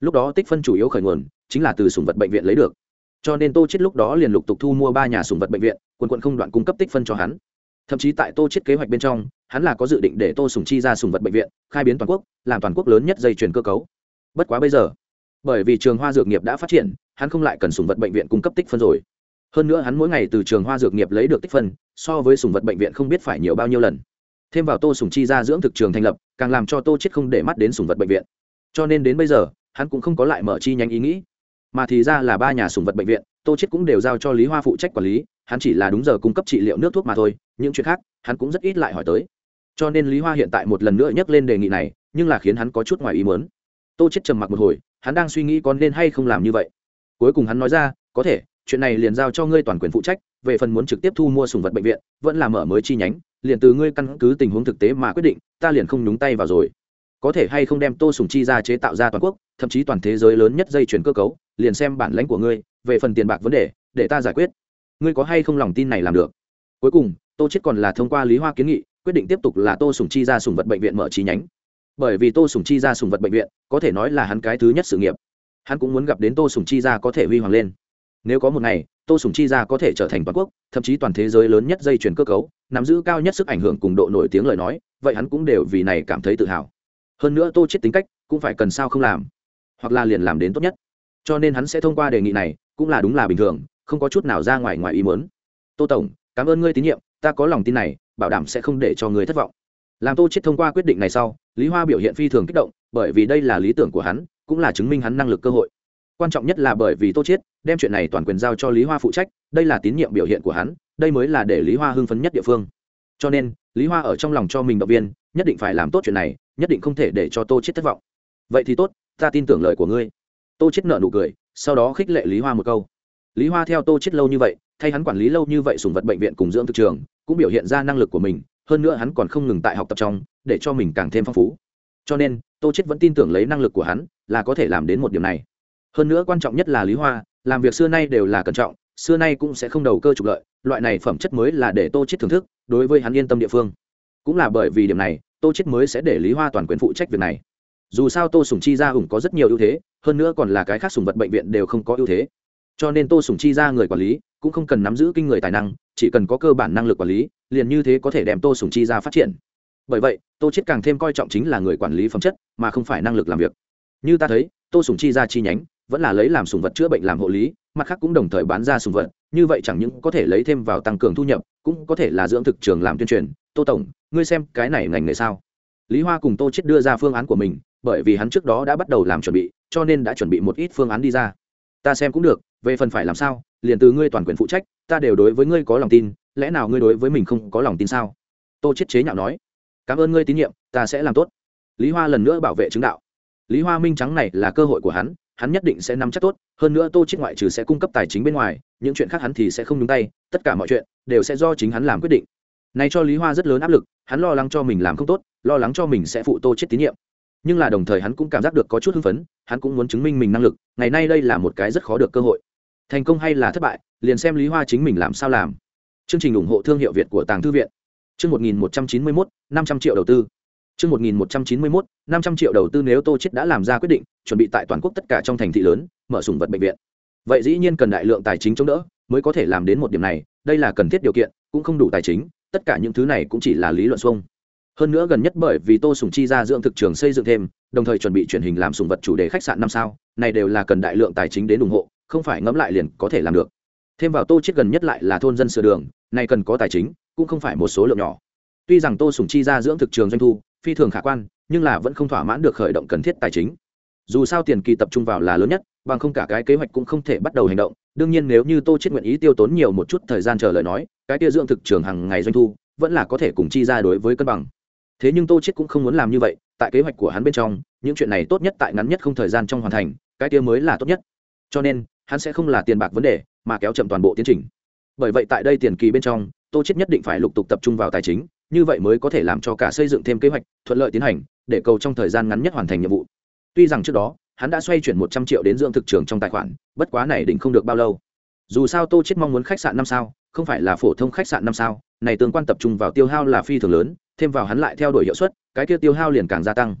Lúc đó tích phân chủ yếu khởi nguồn, chính là từ sùng vật bệnh viện lấy được. Cho nên tô chết lúc đó liền lục tục thu mua ba nhà sùng vật bệnh viện, quần quận không đoạn cung cấp tích phân cho hắn thậm chí tại tô chết kế hoạch bên trong, hắn là có dự định để tô sùng chi ra sùng vật bệnh viện, khai biến toàn quốc, làm toàn quốc lớn nhất dây chuyển cơ cấu. Bất quá bây giờ, bởi vì trường hoa dược nghiệp đã phát triển, hắn không lại cần sùng vật bệnh viện cung cấp tích phân rồi. Hơn nữa hắn mỗi ngày từ trường hoa dược nghiệp lấy được tích phân, so với sùng vật bệnh viện không biết phải nhiều bao nhiêu lần. Thêm vào tô sùng chi ra dưỡng thực trường thành lập, càng làm cho tô chết không để mắt đến sùng vật bệnh viện. Cho nên đến bây giờ, hắn cũng không có lại mở chi nhánh ý nghĩ. Mà thì ra là ba nhà sùng vật bệnh viện, tô chết cũng đều giao cho lý hoa phụ trách quản lý hắn chỉ là đúng giờ cung cấp trị liệu nước thuốc mà thôi, những chuyện khác, hắn cũng rất ít lại hỏi tới. Cho nên lý hoa hiện tại một lần nữa nhắc lên đề nghị này, nhưng là khiến hắn có chút ngoài ý muốn. Tô chết trầm mặc một hồi, hắn đang suy nghĩ có nên hay không làm như vậy. Cuối cùng hắn nói ra, có thể, chuyện này liền giao cho ngươi toàn quyền phụ trách, về phần muốn trực tiếp thu mua sùng vật bệnh viện, vẫn là mở mới chi nhánh, liền từ ngươi căn cứ tình huống thực tế mà quyết định, ta liền không nhúng tay vào rồi. Có thể hay không đem tô sùng chi ra chế tạo ra toàn quốc, thậm chí toàn thế giới lớn nhất dây chuyển cơ cấu, liền xem bản lãnh của ngươi, về phần tiền bạc vấn đề, để ta giải quyết ngươi có hay không lòng tin này làm được? Cuối cùng, tô chết còn là thông qua lý hoa kiến nghị, quyết định tiếp tục là tô sùng chi ra sùng vật bệnh viện mở chi nhánh. Bởi vì tô sùng chi ra sùng vật bệnh viện, có thể nói là hắn cái thứ nhất sự nghiệp. Hắn cũng muốn gặp đến tô sùng chi ra có thể huy hoàng lên. Nếu có một ngày, tô sùng chi ra có thể trở thành toàn quốc, thậm chí toàn thế giới lớn nhất dây chuyển cơ cấu, nắm giữ cao nhất sức ảnh hưởng cùng độ nổi tiếng lời nói, vậy hắn cũng đều vì này cảm thấy tự hào. Hơn nữa tô chết tính cách cũng phải cần sao không làm, hoặc là liền làm đến tốt nhất. Cho nên hắn sẽ thông qua đề nghị này, cũng là đúng là bình thường không có chút nào ra ngoài ngoài ý muốn. Tô tổng, cảm ơn ngươi tín nhiệm, ta có lòng tin này, bảo đảm sẽ không để cho người thất vọng. Làm tô chết thông qua quyết định này sau, lý hoa biểu hiện phi thường kích động, bởi vì đây là lý tưởng của hắn, cũng là chứng minh hắn năng lực cơ hội. Quan trọng nhất là bởi vì tô chết, đem chuyện này toàn quyền giao cho lý hoa phụ trách, đây là tín nhiệm biểu hiện của hắn, đây mới là để lý hoa hưng phấn nhất địa phương. Cho nên, lý hoa ở trong lòng cho mình động viên, nhất định phải làm tốt chuyện này, nhất định không thể để cho tô chết thất vọng. Vậy thì tốt, ta tin tưởng lời của ngươi. Tô chết nợ nụ cười, sau đó khích lệ lý hoa một câu lý hoa theo tô chết lâu như vậy, thay hắn quản lý lâu như vậy sùng vật bệnh viện cùng dưỡng thực trường, cũng biểu hiện ra năng lực của mình, hơn nữa hắn còn không ngừng tại học tập trong, để cho mình càng thêm phong phú. Cho nên, tô chết vẫn tin tưởng lấy năng lực của hắn là có thể làm đến một điểm này. Hơn nữa quan trọng nhất là lý hoa, làm việc xưa nay đều là cẩn trọng, xưa nay cũng sẽ không đầu cơ trục lợi, loại này phẩm chất mới là để tô chết thưởng thức, đối với hắn yên tâm địa phương. Cũng là bởi vì điểm này, tô chết mới sẽ để lý hoa toàn quyền phụ trách việc này. Dù sao tô sùng chi ra hùng có rất nhiều ưu thế, hơn nữa còn là cái khác sùng vật bệnh viện đều không có ưu thế cho nên tô sùng chi ra người quản lý, cũng không cần nắm giữ kinh người tài năng, chỉ cần có cơ bản năng lực quản lý, liền như thế có thể đem tô sùng chi ra phát triển. Bởi vậy, tô chết càng thêm coi trọng chính là người quản lý phẩm chất, mà không phải năng lực làm việc. Như ta thấy, tô sùng chi ra chi nhánh, vẫn là lấy làm sùng vật chữa bệnh làm hộ lý, mặt khác cũng đồng thời bán ra sùng vật, như vậy chẳng những có thể lấy thêm vào tăng cường thu nhập, cũng có thể là dưỡng thực trường làm tuyên truyền. Tô tổng, ngươi xem cái này ngành nghề sao? Lý hoa cùng tô chết đưa ra phương án của mình, bởi vì hắn trước đó đã bắt đầu làm chuẩn bị, cho nên đã chuẩn bị một ít phương án đi ra. Ta xem cũng được về phần phải làm sao, liền từ ngươi toàn quyền phụ trách, ta đều đối với ngươi có lòng tin, lẽ nào ngươi đối với mình không có lòng tin sao? Tô chết chế nhạo nói. Cảm ơn ngươi tín nhiệm, ta sẽ làm tốt. Lý hoa lần nữa bảo vệ chứng đạo. Lý hoa minh trắng này là cơ hội của hắn hắn nhất định sẽ nắm chắc tốt, hơn nữa tô chết ngoại trừ sẽ cung cấp tài chính bên ngoài, những chuyện khác hắn thì sẽ không nhúng tay, tất cả mọi chuyện đều sẽ do chính hắn làm quyết định. Này cho lý hoa rất lớn áp lực, hắn lo lắng cho mình làm không tốt, lo lắng cho mình sẽ phụ tô chết tín nhiệm. Nhưng là đồng thời hắn cũng cảm giác được có chút hưng phấn, hắn cũng muốn chứng minh mình năng lực, ngày nay đây là một cái rất khó được cơ hội thành công hay là thất bại, liền xem lý hoa chính mình làm sao làm. Chương trình ủng hộ thương hiệu việt của tàng thư viện. Chương một nghìn một trăm chín mươi mốt, năm trăm triệu đầu tư. Chương một nghìn một trăm chín mươi mốt, năm trăm triệu đầu tư nếu tô chết đã làm ra quyết định, chuẩn bị tại toàn quốc tất cả trong thành thị lớn, mở sùng vật bệnh viện. Vậy dĩ nhiên cần đại lượng tài chính chống đỡ, mới có thể làm đến một điểm này, đây là cần thiết điều kiện, cũng không đủ tài chính, tất cả những thứ này cũng chỉ là lý luận xuông. Hơn nữa gần nhất bởi vì tô sùng chi ra dưỡng thực trường xây dựng thêm, đồng thời chuẩn bị chuyển hình làm sùng vật chủ đề khách sạn năm sao, này đều là cần đại lượng tài chính đến ủng hộ không phải ngẫm lại liền có thể làm được. Thêm vào tô chết gần nhất lại là thôn dân sửa đường, này cần có tài chính, cũng không phải một số lượng nhỏ. Tuy rằng tô sùng chi ra dưỡng thực trường doanh thu, phi thường khả quan, nhưng là vẫn không thỏa mãn được khởi động cần thiết tài chính. Dù sao tiền kỳ tập trung vào là lớn nhất, bằng không cả cái kế hoạch cũng không thể bắt đầu hành động. Đương nhiên nếu như tô chết nguyện ý tiêu tốn nhiều một chút thời gian chờ lời nói, cái kia dưỡng thực trường hàng ngày doanh thu, vẫn là có thể cùng chi ra đối với cân bằng. Thế nhưng tô chết cũng không muốn làm như vậy, tại kế hoạch của hắn bên trong, những chuyện này tốt nhất tại ngắn nhất không thời gian trong hoàn thành, cái kia mới là tốt nhất. Cho nên hắn sẽ không là tiền bạc vấn đề, mà kéo chậm toàn bộ tiến trình. Bởi vậy tại đây tiền kỳ bên trong, tô chết nhất định phải lục tục tập trung vào tài chính, như vậy mới có thể làm cho cả xây dựng thêm kế hoạch, thuận lợi tiến hành, để cầu trong thời gian ngắn nhất hoàn thành nhiệm vụ. Tuy rằng trước đó, hắn đã xoay chuyển một trăm triệu đến dưỡng thực trường trong tài khoản, bất quá này định không được bao lâu. Dù sao tô chết mong muốn khách sạn năm sao, không phải là phổ thông khách sạn năm sao, này tương quan tập trung vào tiêu hao là phi thường lớn, thêm vào hắn lại theo đuổi hiệu suất, cái kia tiêu hao liền càng gia tăng.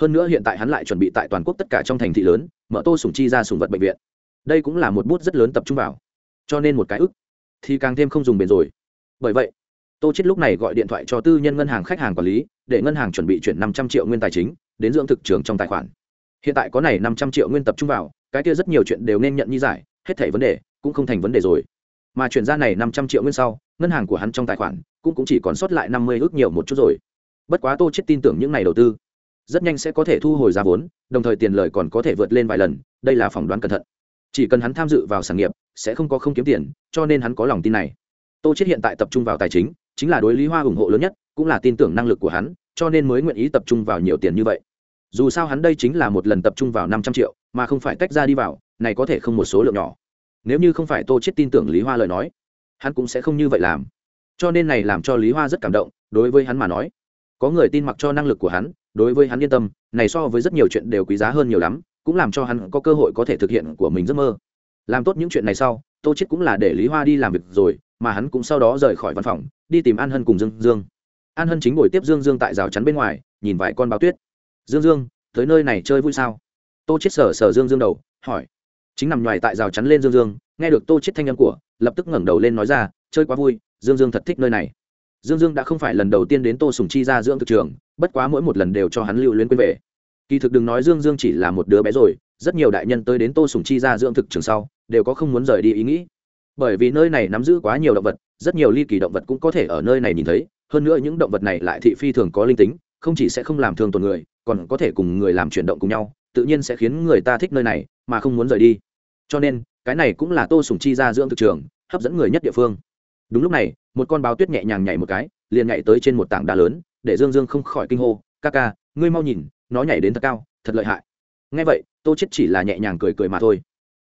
Hơn nữa hiện tại hắn lại chuẩn bị tại toàn quốc tất cả trong thành thị lớn, mở tô sủng chi ra sủng vật bệnh viện đây cũng là một bút rất lớn tập trung vào. Cho nên một cái ức thì càng thêm không dùng bền rồi. Bởi vậy tô chết lúc này gọi điện thoại cho tư nhân ngân hàng khách hàng quản lý để ngân hàng chuẩn bị chuyển năm trăm triệu nguyên tài chính đến dưỡng thực trường trong tài khoản. Hiện tại có này năm trăm triệu nguyên tập trung vào cái kia rất nhiều chuyện đều nên nhận như giải hết thảy vấn đề cũng không thành vấn đề rồi. Mà chuyển ra này năm trăm triệu nguyên sau ngân hàng của hắn trong tài khoản cũng, cũng chỉ còn sót lại năm mươi ước nhiều một chút rồi. Bất quá tô chết tin tưởng những này đầu tư rất nhanh sẽ có thể thu hồi ra vốn đồng thời tiền lời còn có thể vượt lên vài lần đây là phỏng đoán cẩn thận chỉ cần hắn tham dự vào sản nghiệp, sẽ không có không kiếm tiền, cho nên hắn có lòng tin này. Tô chết hiện tại tập trung vào tài chính chính là đối lý hoa ủng hộ lớn nhất, cũng là tin tưởng năng lực của hắn, cho nên mới nguyện ý tập trung vào nhiều tiền như vậy. Dù sao hắn đây chính là một lần tập trung vào năm trăm triệu, mà không phải tách ra đi vào, này có thể không một số lượng nhỏ. Nếu như không phải tô chết tin tưởng lý hoa lời nói, hắn cũng sẽ không như vậy làm. Cho nên này làm cho lý hoa rất cảm động, đối với hắn mà nói. Có người tin mặc cho năng lực của hắn, đối với hắn yên tâm, này so với rất nhiều chuyện đều quý giá hơn nhiều lắm cũng làm cho hắn có cơ hội có thể thực hiện của mình giấc mơ. Làm tốt những chuyện này sau, tô chết cũng là để lý hoa đi làm việc rồi, mà hắn cũng sau đó rời khỏi văn phòng, đi tìm an hân cùng dương dương. An hân chính ngồi tiếp dương dương tại rào chắn bên ngoài, nhìn vài con báo tuyết. Dương dương, tới nơi này chơi vui sao? Tô chết sờ sờ dương dương đầu, hỏi. Chính nằm ngoài tại rào chắn lên dương dương, nghe được tô chết thanh âm của, lập tức ngẩng đầu lên nói ra, chơi quá vui, dương dương thật thích nơi này. Dương dương đã không phải lần đầu tiên đến tô sùng chi ra dưỡng thực trường, bất quá mỗi một lần đều cho hắn lưu luyến quên về kỳ thực đừng nói dương dương chỉ là một đứa bé rồi, rất nhiều đại nhân tới đến tô sùng chi ra dưỡng thực trường sau, đều có không muốn rời đi ý nghĩ. Bởi vì nơi này nắm giữ quá nhiều động vật, rất nhiều ly kỳ động vật cũng có thể ở nơi này nhìn thấy, hơn nữa những động vật này lại thị phi thường có linh tính, không chỉ sẽ không làm thương tổn người, còn có thể cùng người làm chuyển động cùng nhau, tự nhiên sẽ khiến người ta thích nơi này, mà không muốn rời đi. Cho nên, cái này cũng là tô sùng chi ra dưỡng thực trường, hấp dẫn người nhất địa phương. Đúng lúc này, một con báo tuyết nhẹ nhàng nhảy một cái, liền nhảy tới trên một tảng đá lớn, để dương dương không khỏi kinh hô, ca ca, ngươi mau nhìn nó nhảy đến thật cao, thật lợi hại. Ngay vậy, tô chết chỉ là nhẹ nhàng cười cười mà thôi.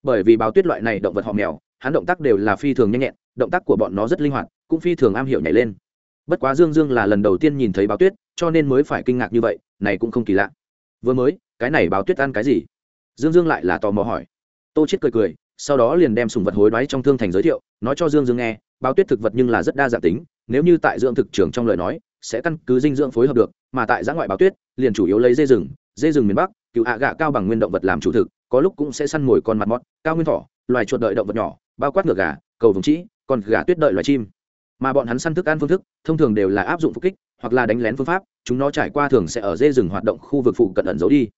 Bởi vì báo tuyết loại này động vật họ mèo, hắn động tác đều là phi thường nhanh nhẹn, động tác của bọn nó rất linh hoạt, cũng phi thường am hiểu nhảy lên. Bất quá dương dương là lần đầu tiên nhìn thấy báo tuyết, cho nên mới phải kinh ngạc như vậy, này cũng không kỳ lạ. Vừa mới, cái này báo tuyết ăn cái gì? Dương dương lại là tò mò hỏi. Tô chết cười cười, sau đó liền đem sùng vật hối đoái trong thương thành giới thiệu, nói cho dương dương nghe, báo tuyết thực vật nhưng là rất đa dạng tính, nếu như tại dưỡng thực trường trong lời nói, sẽ căn cứ dinh dưỡng phối hợp được, mà tại giã ngoại báo tuyết liền chủ yếu lấy dê rừng dê rừng miền bắc, cựu hạ gạ cao bằng nguyên động vật làm chủ thực, có lúc cũng sẽ săn mồi con mặt mọt, cao nguyên thỏ, loài chuột đợi động vật nhỏ, bao quát ngựa gà, cầu vùng trĩ còn gà tuyết đợi loài chim. Mà bọn hắn săn thức ăn phương thức, thông thường đều là áp dụng phục kích, hoặc là đánh lén phương pháp, chúng nó trải qua thường sẽ ở dê rừng hoạt động khu vực phụ cận ẩn giấu đi.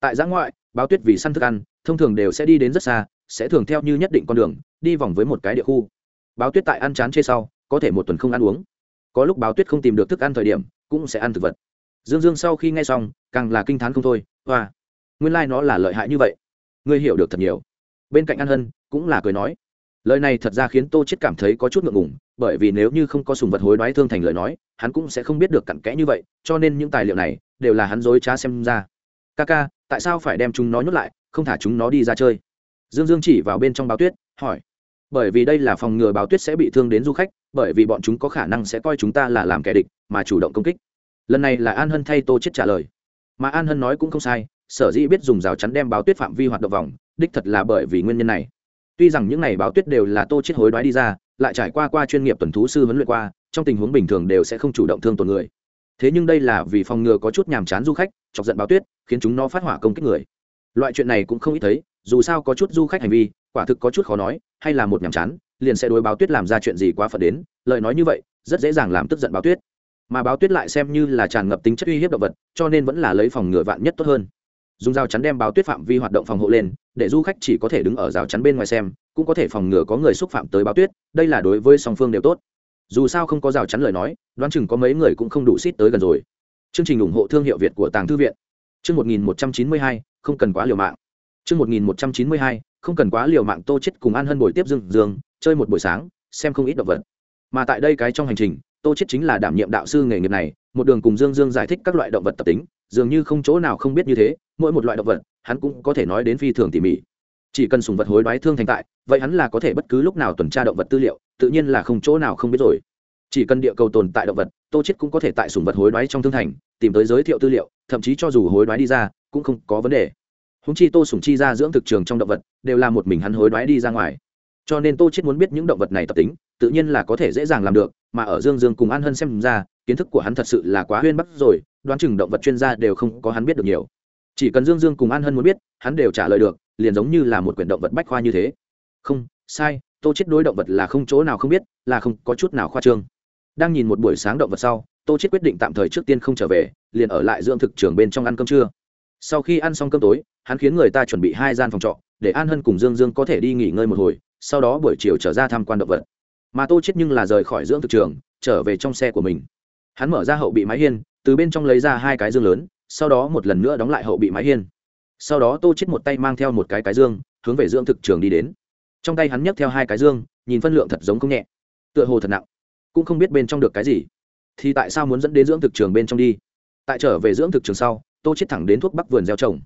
Tại giã ngoại, báo tuyết vì săn thức ăn, thông thường đều sẽ đi đến rất xa, sẽ thường theo như nhất định con đường, đi vòng với một cái địa khu. Báo tuyết tại ăn chán chê sau, có thể một tuần không ăn uống. Có lúc báo tuyết không tìm được thức ăn thời điểm, cũng sẽ ăn thực vật dương dương sau khi nghe xong, càng là kinh t h á n không thôi hoa nguyên lai、like、nó là lợi hại như vậy. Ngươi hiểu được thật nhiều. Bên cạnh An hân cũng là cười nói, lời này thật ra khiến tô chết cảm thấy có chút ngượng ngùng, bởi vì nếu như không có sùng vật hối đoái thương thành lời nói, hắn cũng sẽ không biết được cặn kẽ như vậy, cho nên những tài liệu này đều là hắn dối trá xem ra. Ca ca, tại sao phải đem chúng nó nhốt lại, không thả chúng nó đi ra chơi? Dương dương chỉ vào bên trong báo tuyết, hỏi. Bởi vì đây là phòng ngừa báo tuyết sẽ bị thương đến du khách, bởi vì bọn chúng có khả năng sẽ coi chúng ta là làm kẻ địch, mà chủ động công kích lần này là an hân thay tô chết trả lời. Mà an hân nói cũng không sai, sở dĩ biết dùng rào chắn đem báo tuyết phạm vi hoạt động vòng, đích thật là bởi vì nguyên nhân này. Tuy rằng những n à y báo tuyết đều là tô chết hối đoái đi ra, lại trải qua qua chuyên nghiệp tuần thú sư huấn luyện qua, trong tình huống bình thường đều sẽ không chủ động thương tổn người. Thế nhưng đây là vì phòng ngừa có chút nhàm chán du khách, chọc giận báo tuyết, khiến chúng nó phát hỏa công kích người. Loại chuyện này cũng không ít thấy, dù sao có chút du khách hành vi, quả thực có chút khó nói, hay là một nhàm chán, liền sẽ đối báo tuyết làm ra chuyện gì quá phật đến, lời nói như vậy, rất dễ dàng làm tức giận báo tuyết mà báo tuyết lại xem như là tràn ngập tính chất uy hiếp động vật, cho nên vẫn là lấy phòng ngựa vạn nhất tốt hơn. Dùng rào chắn đem báo tuyết phạm vi hoạt động phòng hộ lên, để du khách chỉ có thể đứng ở rào chắn bên ngoài xem, cũng có thể phòng ngừa có người xúc phạm tới báo tuyết, đây là đối với song phương đều tốt. Dù sao không có rào chắn lời nói, đoán chừng có mấy người cũng không đủ xít tới gần rồi. Chương trình ủng hộ thương hiệu việt của tàng thư viện. Chương một nghìn một trăm chín mươi hai, không cần quá liều mạng. Chương một nghìn một trăm chín mươi hai, không cần quá liều mạng tô chết cùng ăn hân buổi tiếp dương dương, chơi một buổi sáng, xem không ít động vật. Mà tại đây cái trong hành trình tô chết chính là đảm nhiệm đạo sư nghề nghiệp này, một đường cùng dương dương giải thích các loại động vật tập tính, dường như không chỗ nào không biết như thế, mỗi một loại động vật, hắn cũng có thể nói đến phi thường tỉ mỉ. Chỉ cần sùng vật hối đoái thương thành tại, vậy hắn là có thể bất cứ lúc nào tuần tra động vật tư liệu, tự nhiên là không chỗ nào không biết rồi. Chỉ cần địa cầu tồn tại động vật, tô chết cũng có thể tại sùng vật hối đoái trong thương thành, tìm tới giới thiệu tư liệu, thậm chí cho dù hối đoái đi ra, cũng không có vấn đề. Húng chi tô sùng chi ra dưỡng thực trường trong động vật, đều là một mình hắn hối đoái đi ra ngoài. Cho nên tô chết muốn biết những động vật này tập tính tự nhiên là có thể dễ dàng làm được, mà ở dương dương cùng an hân xem ra, kiến thức của hắn thật sự là quá huyên bắc rồi, đoán chừng động vật chuyên gia đều không có hắn biết được nhiều. Chỉ cần dương dương cùng an hân muốn biết, hắn đều trả lời được, liền giống như là một quyển động vật bách khoa như thế. Không, sai, tô chết đối động vật là không chỗ nào không biết, là không có chút nào khoa trương. Đang nhìn một buổi sáng động vật sau, tô chết quyết định tạm thời trước tiên không trở về, liền ở lại dưỡng thực trường bên trong ăn cơm trưa. Sau khi ăn xong cơm tối, hắn khiến người ta chuẩn bị hai gian phòng trọ, để an hân cùng dương dương có thể đi nghỉ ngơi một hồi, sau đó buổi chiều trở ra tham quan động vật mà tô chết nhưng là rời khỏi dưỡng thực trường, trở về trong xe của mình. Hắn mở ra hậu bị mái hiên, từ bên trong lấy ra hai cái dương lớn, sau đó một lần nữa đóng lại hậu bị mái hiên. Sau đó tô chết một tay mang theo một cái cái dương, hướng về dưỡng thực trường đi đến. Trong tay hắn nhấc theo hai cái dương, nhìn phân lượng thật giống không nhẹ. Tựa hồ thật nặng, cũng không biết bên trong được cái gì. Thì tại sao muốn dẫn đến dưỡng thực trường bên trong đi? Tại trở về dưỡng thực trường sau, tô chết thẳng đến thuốc bắc vườn gieo trồng.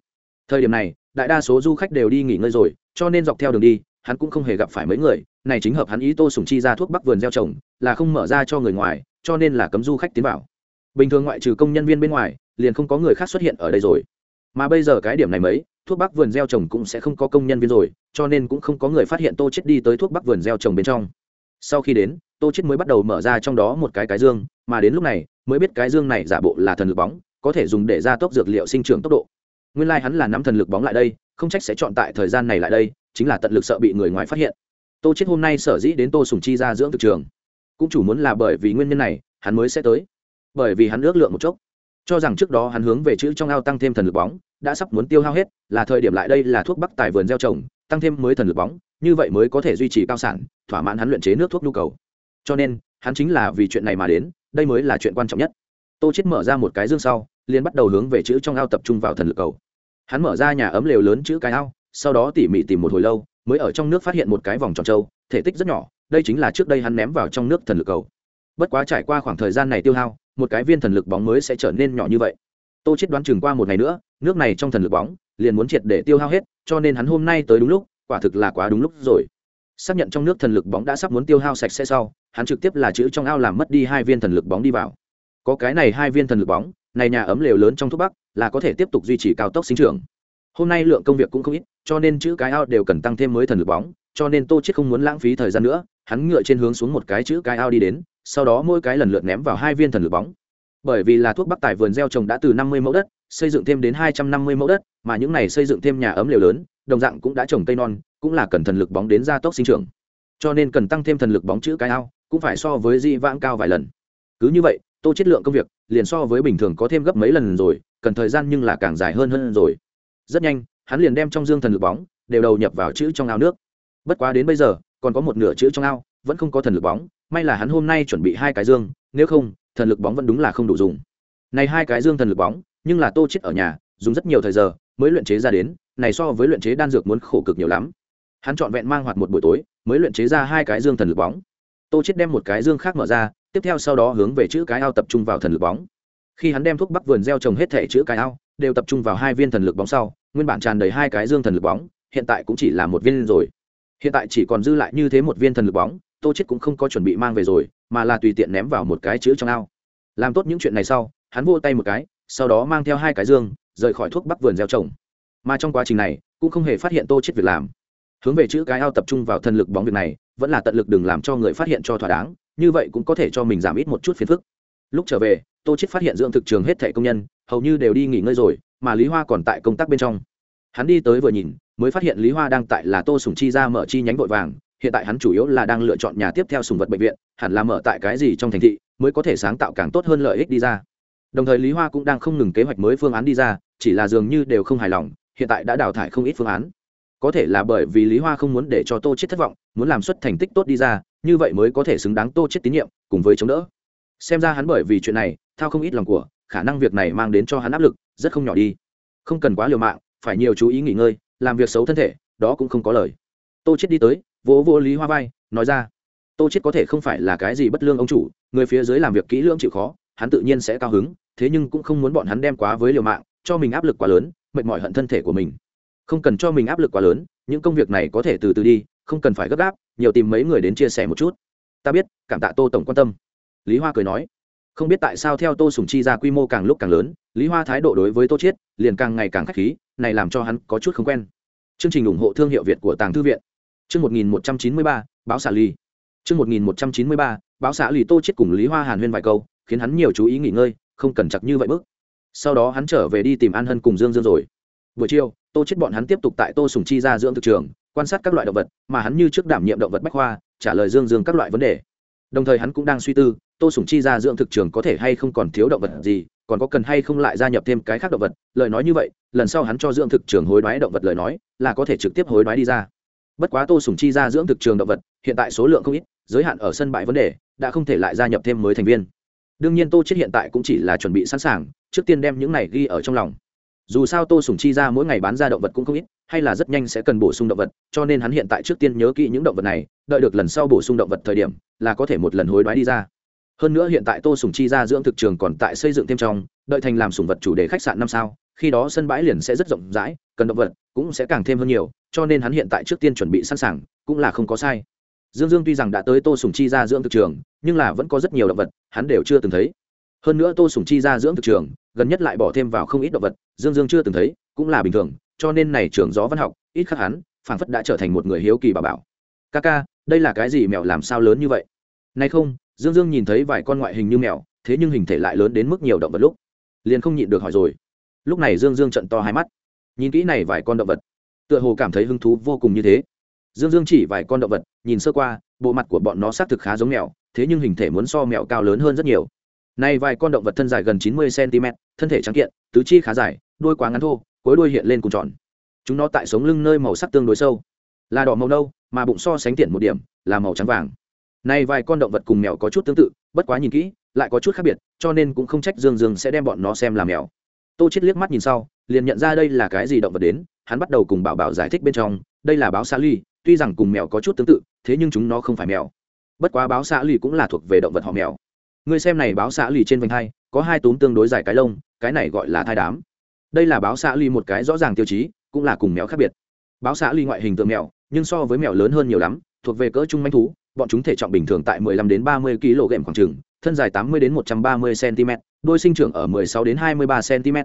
Thời điểm này, đại đa số du khách đều đi nghỉ ngơi rồi, cho nên dọc theo đường đi hắn cũng không hề gặp phải mấy người, này chính hợp hắn ý tô sùng chi ra thuốc bắc vườn gieo trồng, là không mở ra cho người ngoài, cho nên là cấm du khách tiến vào. Bình thường ngoại trừ công nhân viên bên ngoài, liền không có người khác xuất hiện ở đây rồi. Mà bây giờ cái điểm này mấy, thuốc bắc vườn gieo trồng cũng sẽ không có công nhân viên rồi, cho nên cũng không có người phát hiện tô chết đi tới thuốc bắc vườn gieo trồng bên trong. Sau khi đến, tô chết mới bắt đầu mở ra trong đó một cái cái dương, mà đến lúc này, mới biết cái dương này giả bộ là thần lực bóng, có thể dùng để gia tốc dược liệu sinh trưởng tốc độ. Nguyên lai like hắn là nắm thần lực bóng lại đây, không trách sẽ chọn tại thời gian này lại đây chính là tận lực sợ bị người ngoài phát hiện. Tô chết hôm nay sở dĩ đến tô sùng chi ra dưỡng thực trường, cũng chủ muốn là bởi vì nguyên nhân này, hắn mới sẽ tới. Bởi vì hắn ước lượng một chốc, cho rằng trước đó hắn hướng về chữ trong ao tăng thêm thần lực bóng, đã sắp muốn tiêu hao hết, là thời điểm lại đây là thuốc bắc tài vườn gieo trồng, tăng thêm mới thần lực bóng, như vậy mới có thể duy trì cao sản, thỏa mãn hắn luyện chế nước thuốc nhu cầu. Cho nên, hắn chính là vì chuyện này mà đến, đây mới là chuyện quan trọng nhất. Tô chết mở ra một cái dương sau, liền bắt đầu hướng về chữ trong ao tập trung vào thần lực cầu. Hắn mở ra nhà ấm lều lớn chữ cái ao sau đó tỉ mỉ tìm một hồi lâu, mới ở trong nước phát hiện một cái vòng tròn trâu, thể tích rất nhỏ, đây chính là trước đây hắn ném vào trong nước thần lực cầu. Bất quá trải qua khoảng thời gian này tiêu hao, một cái viên thần lực bóng mới sẽ trở nên nhỏ như vậy. Tô chết đoán chừng qua một ngày nữa, nước này trong thần lực bóng liền muốn triệt để tiêu hao hết, cho nên hắn hôm nay tới đúng lúc, quả thực là quá đúng lúc rồi. Xác nhận trong nước thần lực bóng đã sắp muốn tiêu hao sạch sẽ sau, hắn trực tiếp là chữ trong ao làm mất đi hai viên thần lực bóng đi vào. Có cái này hai viên thần lực bóng, này nhà ấm lều lớn trong thuốc bắc là có thể tiếp tục duy trì cao tốc sinh trưởng hôm nay lượng công việc cũng không ít, cho nên chữ cái ao đều cần tăng thêm mới thần lực bóng, cho nên tô chết không muốn lãng phí thời gian nữa, hắn ngựa trên hướng xuống một cái chữ cái ao đi đến, sau đó mỗi cái lần lượt ném vào hai viên thần lực bóng. Bởi vì là thuốc bắc tài vườn gieo trồng đã từ năm mươi mẫu đất, xây dựng thêm đến hai trăm năm mươi mẫu đất, mà những này xây dựng thêm nhà ấm lều lớn, đồng dạng cũng đã trồng cây non, cũng là cần thần lực bóng đến gia tốc sinh trưởng. Cho nên cần tăng thêm thần lực bóng chữ cái ao, cũng phải so với di vãng cao vài lần. Cứ như vậy, tô chất lượng công việc, liền so với bình thường có thêm gấp mấy lần rồi, cần thời gian nhưng là càng dài hơn hơn rồi rất nhanh, hắn liền đem trong dương thần lực bóng đều đầu nhập vào chữ trong ao nước. Bất quá đến bây giờ, còn có một nửa chữ trong ao vẫn không có thần lực bóng, may là hắn hôm nay chuẩn bị hai cái dương, nếu không, thần lực bóng vẫn đúng là không đủ dùng. Này hai cái dương thần lực bóng, nhưng là tô chết ở nhà, dùng rất nhiều thời giờ mới luyện chế ra đến, này so với luyện chế đan dược muốn khổ cực nhiều lắm. Hắn chọn vẹn mang hoạt một buổi tối, mới luyện chế ra hai cái dương thần lực bóng. Tô chết đem một cái dương khác mở ra, tiếp theo sau đó hướng về chữ cái ao tập trung vào thần lực bóng. Khi hắn đem thuốc bắc vườn gieo trồng hết thể chữ cái ao, đều tập trung vào hai viên thần lực bóng sau nguyên bản tràn đầy hai cái dương thần lực bóng, hiện tại cũng chỉ là một viên rồi. Hiện tại chỉ còn dư lại như thế một viên thần lực bóng, tô chết cũng không có chuẩn bị mang về rồi, mà là tùy tiện ném vào một cái chữ trong ao. Làm tốt những chuyện này sau, hắn vô tay một cái, sau đó mang theo hai cái dương, rời khỏi thuốc bắc vườn gieo trồng. Mà trong quá trình này, cũng không hề phát hiện tô chết việc làm. Hướng về chữ cái ao tập trung vào thần lực bóng việc này, vẫn là tận lực đừng làm cho người phát hiện cho thỏa đáng, như vậy cũng có thể cho mình giảm ít một chút phiền phức. Lúc trở về, tô chết phát hiện dưỡng thực trường hết thẻ công nhân, hầu như đều đi nghỉ ngơi rồi mà lý hoa còn tại công tác bên trong. Hắn đi tới vừa nhìn, mới phát hiện lý hoa đang tại là tô sùng chi ra mở chi nhánh vội vàng, hiện tại hắn chủ yếu là đang lựa chọn nhà tiếp theo sùng vật bệnh viện, hẳn là mở tại cái gì trong thành thị, mới có thể sáng tạo càng tốt hơn lợi ích đi ra. Đồng thời lý hoa cũng đang không ngừng kế hoạch mới phương án đi ra, chỉ là dường như đều không hài lòng, hiện tại đã đào thải không ít phương án. Có thể là bởi vì lý hoa không muốn để cho tô chết thất vọng, muốn làm xuất thành tích tốt đi ra, như vậy mới có thể xứng đáng tô chết tín nhiệm, cùng với chống đỡ. Xem ra hắn bởi vì chuyện này, thao không ít lòng của khả năng việc này mang đến cho hắn áp lực rất không nhỏ đi. Không cần quá liều mạng, phải nhiều chú ý nghỉ ngơi, làm việc xấu thân thể, đó cũng không có lời. Tô chết đi tới, vỗ vỗ lý hoa vai, nói ra, tô chết có thể không phải là cái gì bất lương ông chủ, người phía dưới làm việc kỹ lưỡng chịu khó, hắn tự nhiên sẽ cao hứng, thế nhưng cũng không muốn bọn hắn đem quá với liều mạng, cho mình áp lực quá lớn, mệt mỏi hận thân thể của mình. Không cần cho mình áp lực quá lớn, những công việc này có thể từ từ đi, không cần phải gấp gáp, nhiều tìm mấy người đến chia sẻ một chút. Ta biết, cảm tạ tô tổng quan tâm. Lý hoa cười nói không biết tại sao theo tô sùng chi ra quy mô càng lúc càng lớn, lý hoa thái độ đối với tô chiết liền càng ngày càng k h á c h khí, này làm cho hắn có chút không quen. Chương trình ủng hộ thương hiệu việt của tàng thư viện. Chương một nghìn một trăm chín mươi ba, báo xạ lì. chương một nghìn một trăm chín mươi ba, báo xạ lì tô chiết cùng lý hoa hàn huyên vài câu, khiến hắn nhiều chú ý nghỉ ngơi, không cần chặt như vậy bước. Sau đó hắn trở về đi tìm an hân cùng dương dương rồi. Buổi chiều, tô chết bọn hắn tiếp tục tại tô sùng chi ra dưỡng thực trường, quan sát các loại động vật, mà hắn như trước đảm nhiệm động vật bách khoa, trả lời dương dương các loại vấn đề đồng thời hắn cũng đang suy tư, tô sùng chi ra dưỡng thực trường có thể hay không còn thiếu động vật gì, còn có cần hay không lại gia nhập thêm cái khác động vật, lời nói như vậy, lần sau hắn cho dưỡng thực trường hối đoái động vật lời nói, là có thể trực tiếp hối đoái đi ra. Bất quá tô sùng chi ra dưỡng thực trường động vật, hiện tại số lượng không ít, giới hạn ở sân bãi vấn đề, đã không thể lại gia nhập thêm mới thành viên. Đương nhiên tô chết hiện tại cũng chỉ là chuẩn bị sẵn sàng, trước tiên đem những này ghi ở trong lòng dù sao tô sùng chi ra mỗi ngày bán ra động vật cũng không ít, hay là rất nhanh sẽ cần bổ sung động vật, cho nên hắn hiện tại trước tiên nhớ kỹ những động vật này, đợi được lần sau bổ sung động vật thời điểm, là có thể một lần hối đoái đi ra. Hơn nữa hiện tại tô sùng chi ra dưỡng thực trường còn tại xây dựng thêm trong, đợi thành làm sùng vật chủ đề khách sạn năm sao, khi đó sân bãi liền sẽ rất rộng rãi, cần động vật cũng sẽ càng thêm hơn nhiều, cho nên hắn hiện tại trước tiên chuẩn bị sẵn sàng, cũng là không có sai. Dương dương tuy rằng đã tới tô sùng chi ra dưỡng thực trường, nhưng là vẫn có rất nhiều động vật, hắn đều chưa từng thấy. Hơn nữa tô sùng chi ra dưỡng thực trường gần nhất lại bỏ thêm vào không ít động vật, dương dương chưa từng thấy, cũng là bình thường, cho nên này trường gió văn học, ít khắc hắn, phảng phất đã trở thành một người hiếu kỳ bà bảo. Ca ca, đây là cái gì mèo làm sao lớn như vậy? Nay không, dương dương nhìn thấy vài con ngoại hình như mèo, thế nhưng hình thể lại lớn đến mức nhiều động vật lúc, liền không nhịn được hỏi rồi. Lúc này dương dương trận to hai mắt. Nhìn kỹ này vài con động vật, tựa hồ cảm thấy hứng thú vô cùng như thế. Dương dương chỉ vài con động vật, nhìn sơ qua, bộ mặt của bọn nó xác thực khá giống mèo, thế nhưng hình thể muốn so mèo cao lớn hơn rất nhiều này vài con động vật thân dài gần chín mươi cm thân thể trắng kiện, tứ chi khá dài, đuôi quá ngắn thô, cuối đuôi hiện lên cùng tròn. Chúng nó tại sống lưng nơi màu sắc tương đối sâu. Là đỏ màu nâu, mà bụng so sánh tiện một điểm, là màu trắng vàng. Này vài con động vật cùng mèo có chút tương tự, bất quá nhìn kỹ, lại có chút khác biệt, cho nên cũng không trách dương dương sẽ đem bọn nó xem là mèo. Tô chết liếc mắt nhìn sau, liền nhận ra đây là cái gì động vật đến, hắn bắt đầu cùng bảo bảo giải thích bên trong, đây là báo xã ly tuy rằng cùng mèo có chút tương tự, thế nhưng chúng nó không phải mèo. Bất quá báo xã ly cũng là thuộc về động vật họ mèo ngươi xem này báo xã ly trên vành hai có hai túm tương đối dài cái lông cái này gọi là thai đám. Đây là báo xã ly một cái rõ ràng tiêu chí cũng là cùng mèo khác biệt. Báo xã ly ngoại hình tượng mèo nhưng so với mèo lớn hơn nhiều lắm thuộc về cỡ trung manh thú bọn chúng thể trọng bình thường tại 15 đến 30 kg khoảng trường, thân dài 80 đến 130 cm đôi sinh trưởng ở 16 đến 23 cm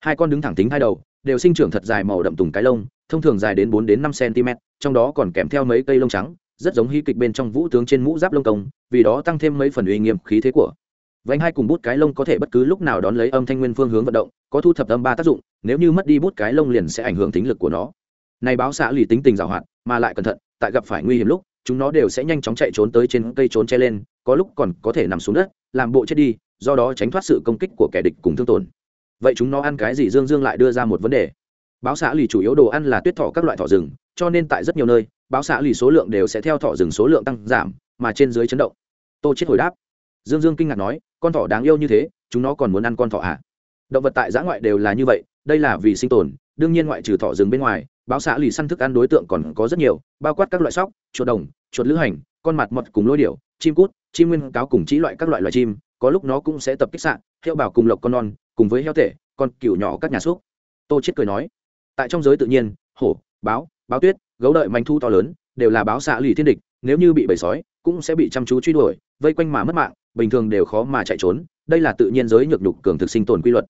hai con đứng thẳng tính hai đầu đều sinh trưởng thật dài màu đậm tùng cái lông thông thường dài đến 4 đến 5 cm trong đó còn kèm theo mấy cây lông trắng rất giống hí kịch bên trong vũ tướng trên mũ giáp lông công, vì đó tăng thêm mấy phần uy nghiêm khí thế của. Vánh hai cùng bút cái lông có thể bất cứ lúc nào đón lấy âm thanh nguyên phương hướng vận động, có thu thập âm ba tác dụng, nếu như mất đi bút cái lông liền sẽ ảnh hưởng tính lực của nó. Này báo xạ lì tính tình giàu hạn mà lại cẩn thận, tại gặp phải nguy hiểm lúc, chúng nó đều sẽ nhanh chóng chạy trốn tới trên cây trốn che lên, có lúc còn có thể nằm xuống đất, làm bộ chết đi, do đó tránh thoát sự công kích của kẻ địch cùng thương tổn. Vậy chúng nó ăn cái gì dương dương lại đưa ra một vấn đề. Báo xạ lì chủ yếu đồ ăn là tuyết thỏ các loại thỏ rừng, cho nên tại rất nhiều nơi báo xạ lì số lượng đều sẽ theo thỏ rừng số lượng tăng giảm, mà trên dưới chấn động. Tô chết hồi đáp. Dương dương kinh ngạc nói, con thỏ đáng yêu như thế, chúng nó còn muốn ăn con thỏ à? Động vật tại giã ngoại đều là như vậy, đây là vì sinh tồn, đương nhiên ngoại trừ thỏ rừng bên ngoài, báo xạ lì săn thức ăn đối tượng còn có rất nhiều, bao quát các loại sóc, chuột đồng, chuột lữ hành, con mặt mật cùng lôi điểu, chim cút, chim nguyên cáo cùng chỉ loại các loại loài chim, có lúc nó cũng sẽ tập kích sạn heo bảo cùng lộc con non, cùng với heo tể, con cừu nhỏ các nhà súc. Tô chết cười nói. Tại trong giới tự nhiên, hổ, báo báo tuyết gấu đợi manh thu to lớn, đều là báo xạ lì thiên địch, nếu như bị bầy sói, cũng sẽ bị chăm chú truy đuổi, vây quanh mà mất mạng, bình thường đều khó mà chạy trốn, đây là tự nhiên giới nhược nhục cường thực sinh tồn quy luật.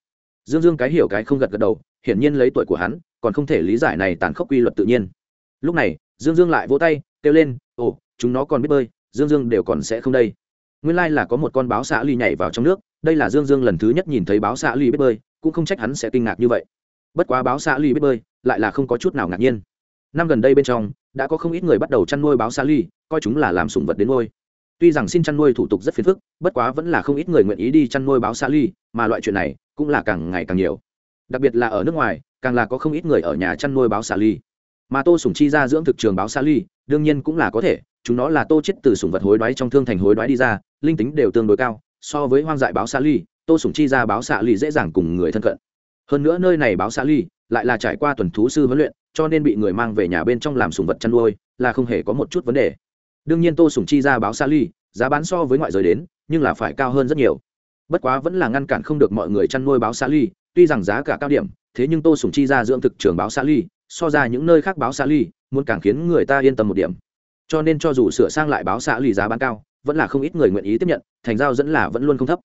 Dương dương cái hiểu cái không gật gật đầu, hiển nhiên lấy tuổi của hắn, còn không thể lý giải này tàn khốc quy luật tự nhiên. Lúc này, dương dương lại vỗ tay, kêu lên, ồ, chúng nó còn biết bơi, dương dương đều còn sẽ không đây. Nguyên lai là có một con báo xạ ly nhảy vào trong nước, đây là dương dương lần thứ nhất nhìn thấy báo xạ ly biết bơi, cũng không trách hắn sẽ kinh ngạc như vậy. Bất quá báo xạ ly biết bơi, lại là không có chút nào ngạc nhiên năm gần đây bên trong, đã có không ít người bắt đầu chăn nuôi báo sa ly, coi chúng là làm sủng vật đến nuôi. Tuy rằng xin chăn nuôi thủ tục rất phiền phức, bất quá vẫn là không ít người nguyện ý đi chăn nuôi báo sa ly, mà loại chuyện này cũng là càng ngày càng nhiều. Đặc biệt là ở nước ngoài, càng là có không ít người ở nhà chăn nuôi báo sa ly. Mà tô sủng chi ra dưỡng thực trường báo sa ly, đương nhiên cũng là có thể, chúng nó là tô chết từ sủng vật hối đoái trong thương thành hối đoái đi ra, linh tính đều tương đối cao, so với hoang dại báo sa ly, tô sủng chi ra báo xạ ly dễ dàng cùng người thân cận. Hơn nữa nơi này báo xạ ly lại là trải qua tuần thú sư huấn luyện cho nên bị người mang về nhà bên trong làm sùng vật chăn nuôi là không hề có một chút vấn đề. Đương nhiên tô sùng chi ra báo sa ly, giá bán so với ngoại giới đến, nhưng là phải cao hơn rất nhiều. Bất quá vẫn là ngăn cản không được mọi người chăn nuôi báo sa ly, tuy rằng giá cả cao điểm, thế nhưng tô sùng chi ra dưỡng thực trường báo sa ly, so ra những nơi khác báo sa ly, muốn càng khiến người ta yên tâm một điểm. Cho nên cho dù sửa sang lại báo xã ly giá bán cao, vẫn là không ít người nguyện ý tiếp nhận, thành giao dẫn là vẫn luôn không thấp.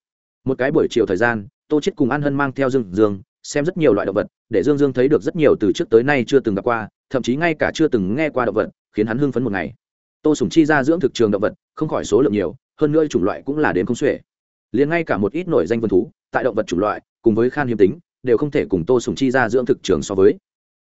Một cái buổi chiều thời gian, tô chết cùng an hân mang theo dương dương xem rất nhiều loại động vật, để dương dương thấy được rất nhiều từ trước tới nay chưa từng gặp qua, thậm chí ngay cả chưa từng nghe qua động vật, khiến hắn hưng phấn một ngày. Tô sùng chi ra dưỡng thực trường động vật, không khỏi số lượng nhiều, hơn nữa chủng loại cũng là đến không xuể. Liền ngay cả một ít nổi danh vân thú, tại động vật chủng loại, cùng với khan hiếm tính, đều không thể cùng tô sùng chi ra dưỡng thực trường so với.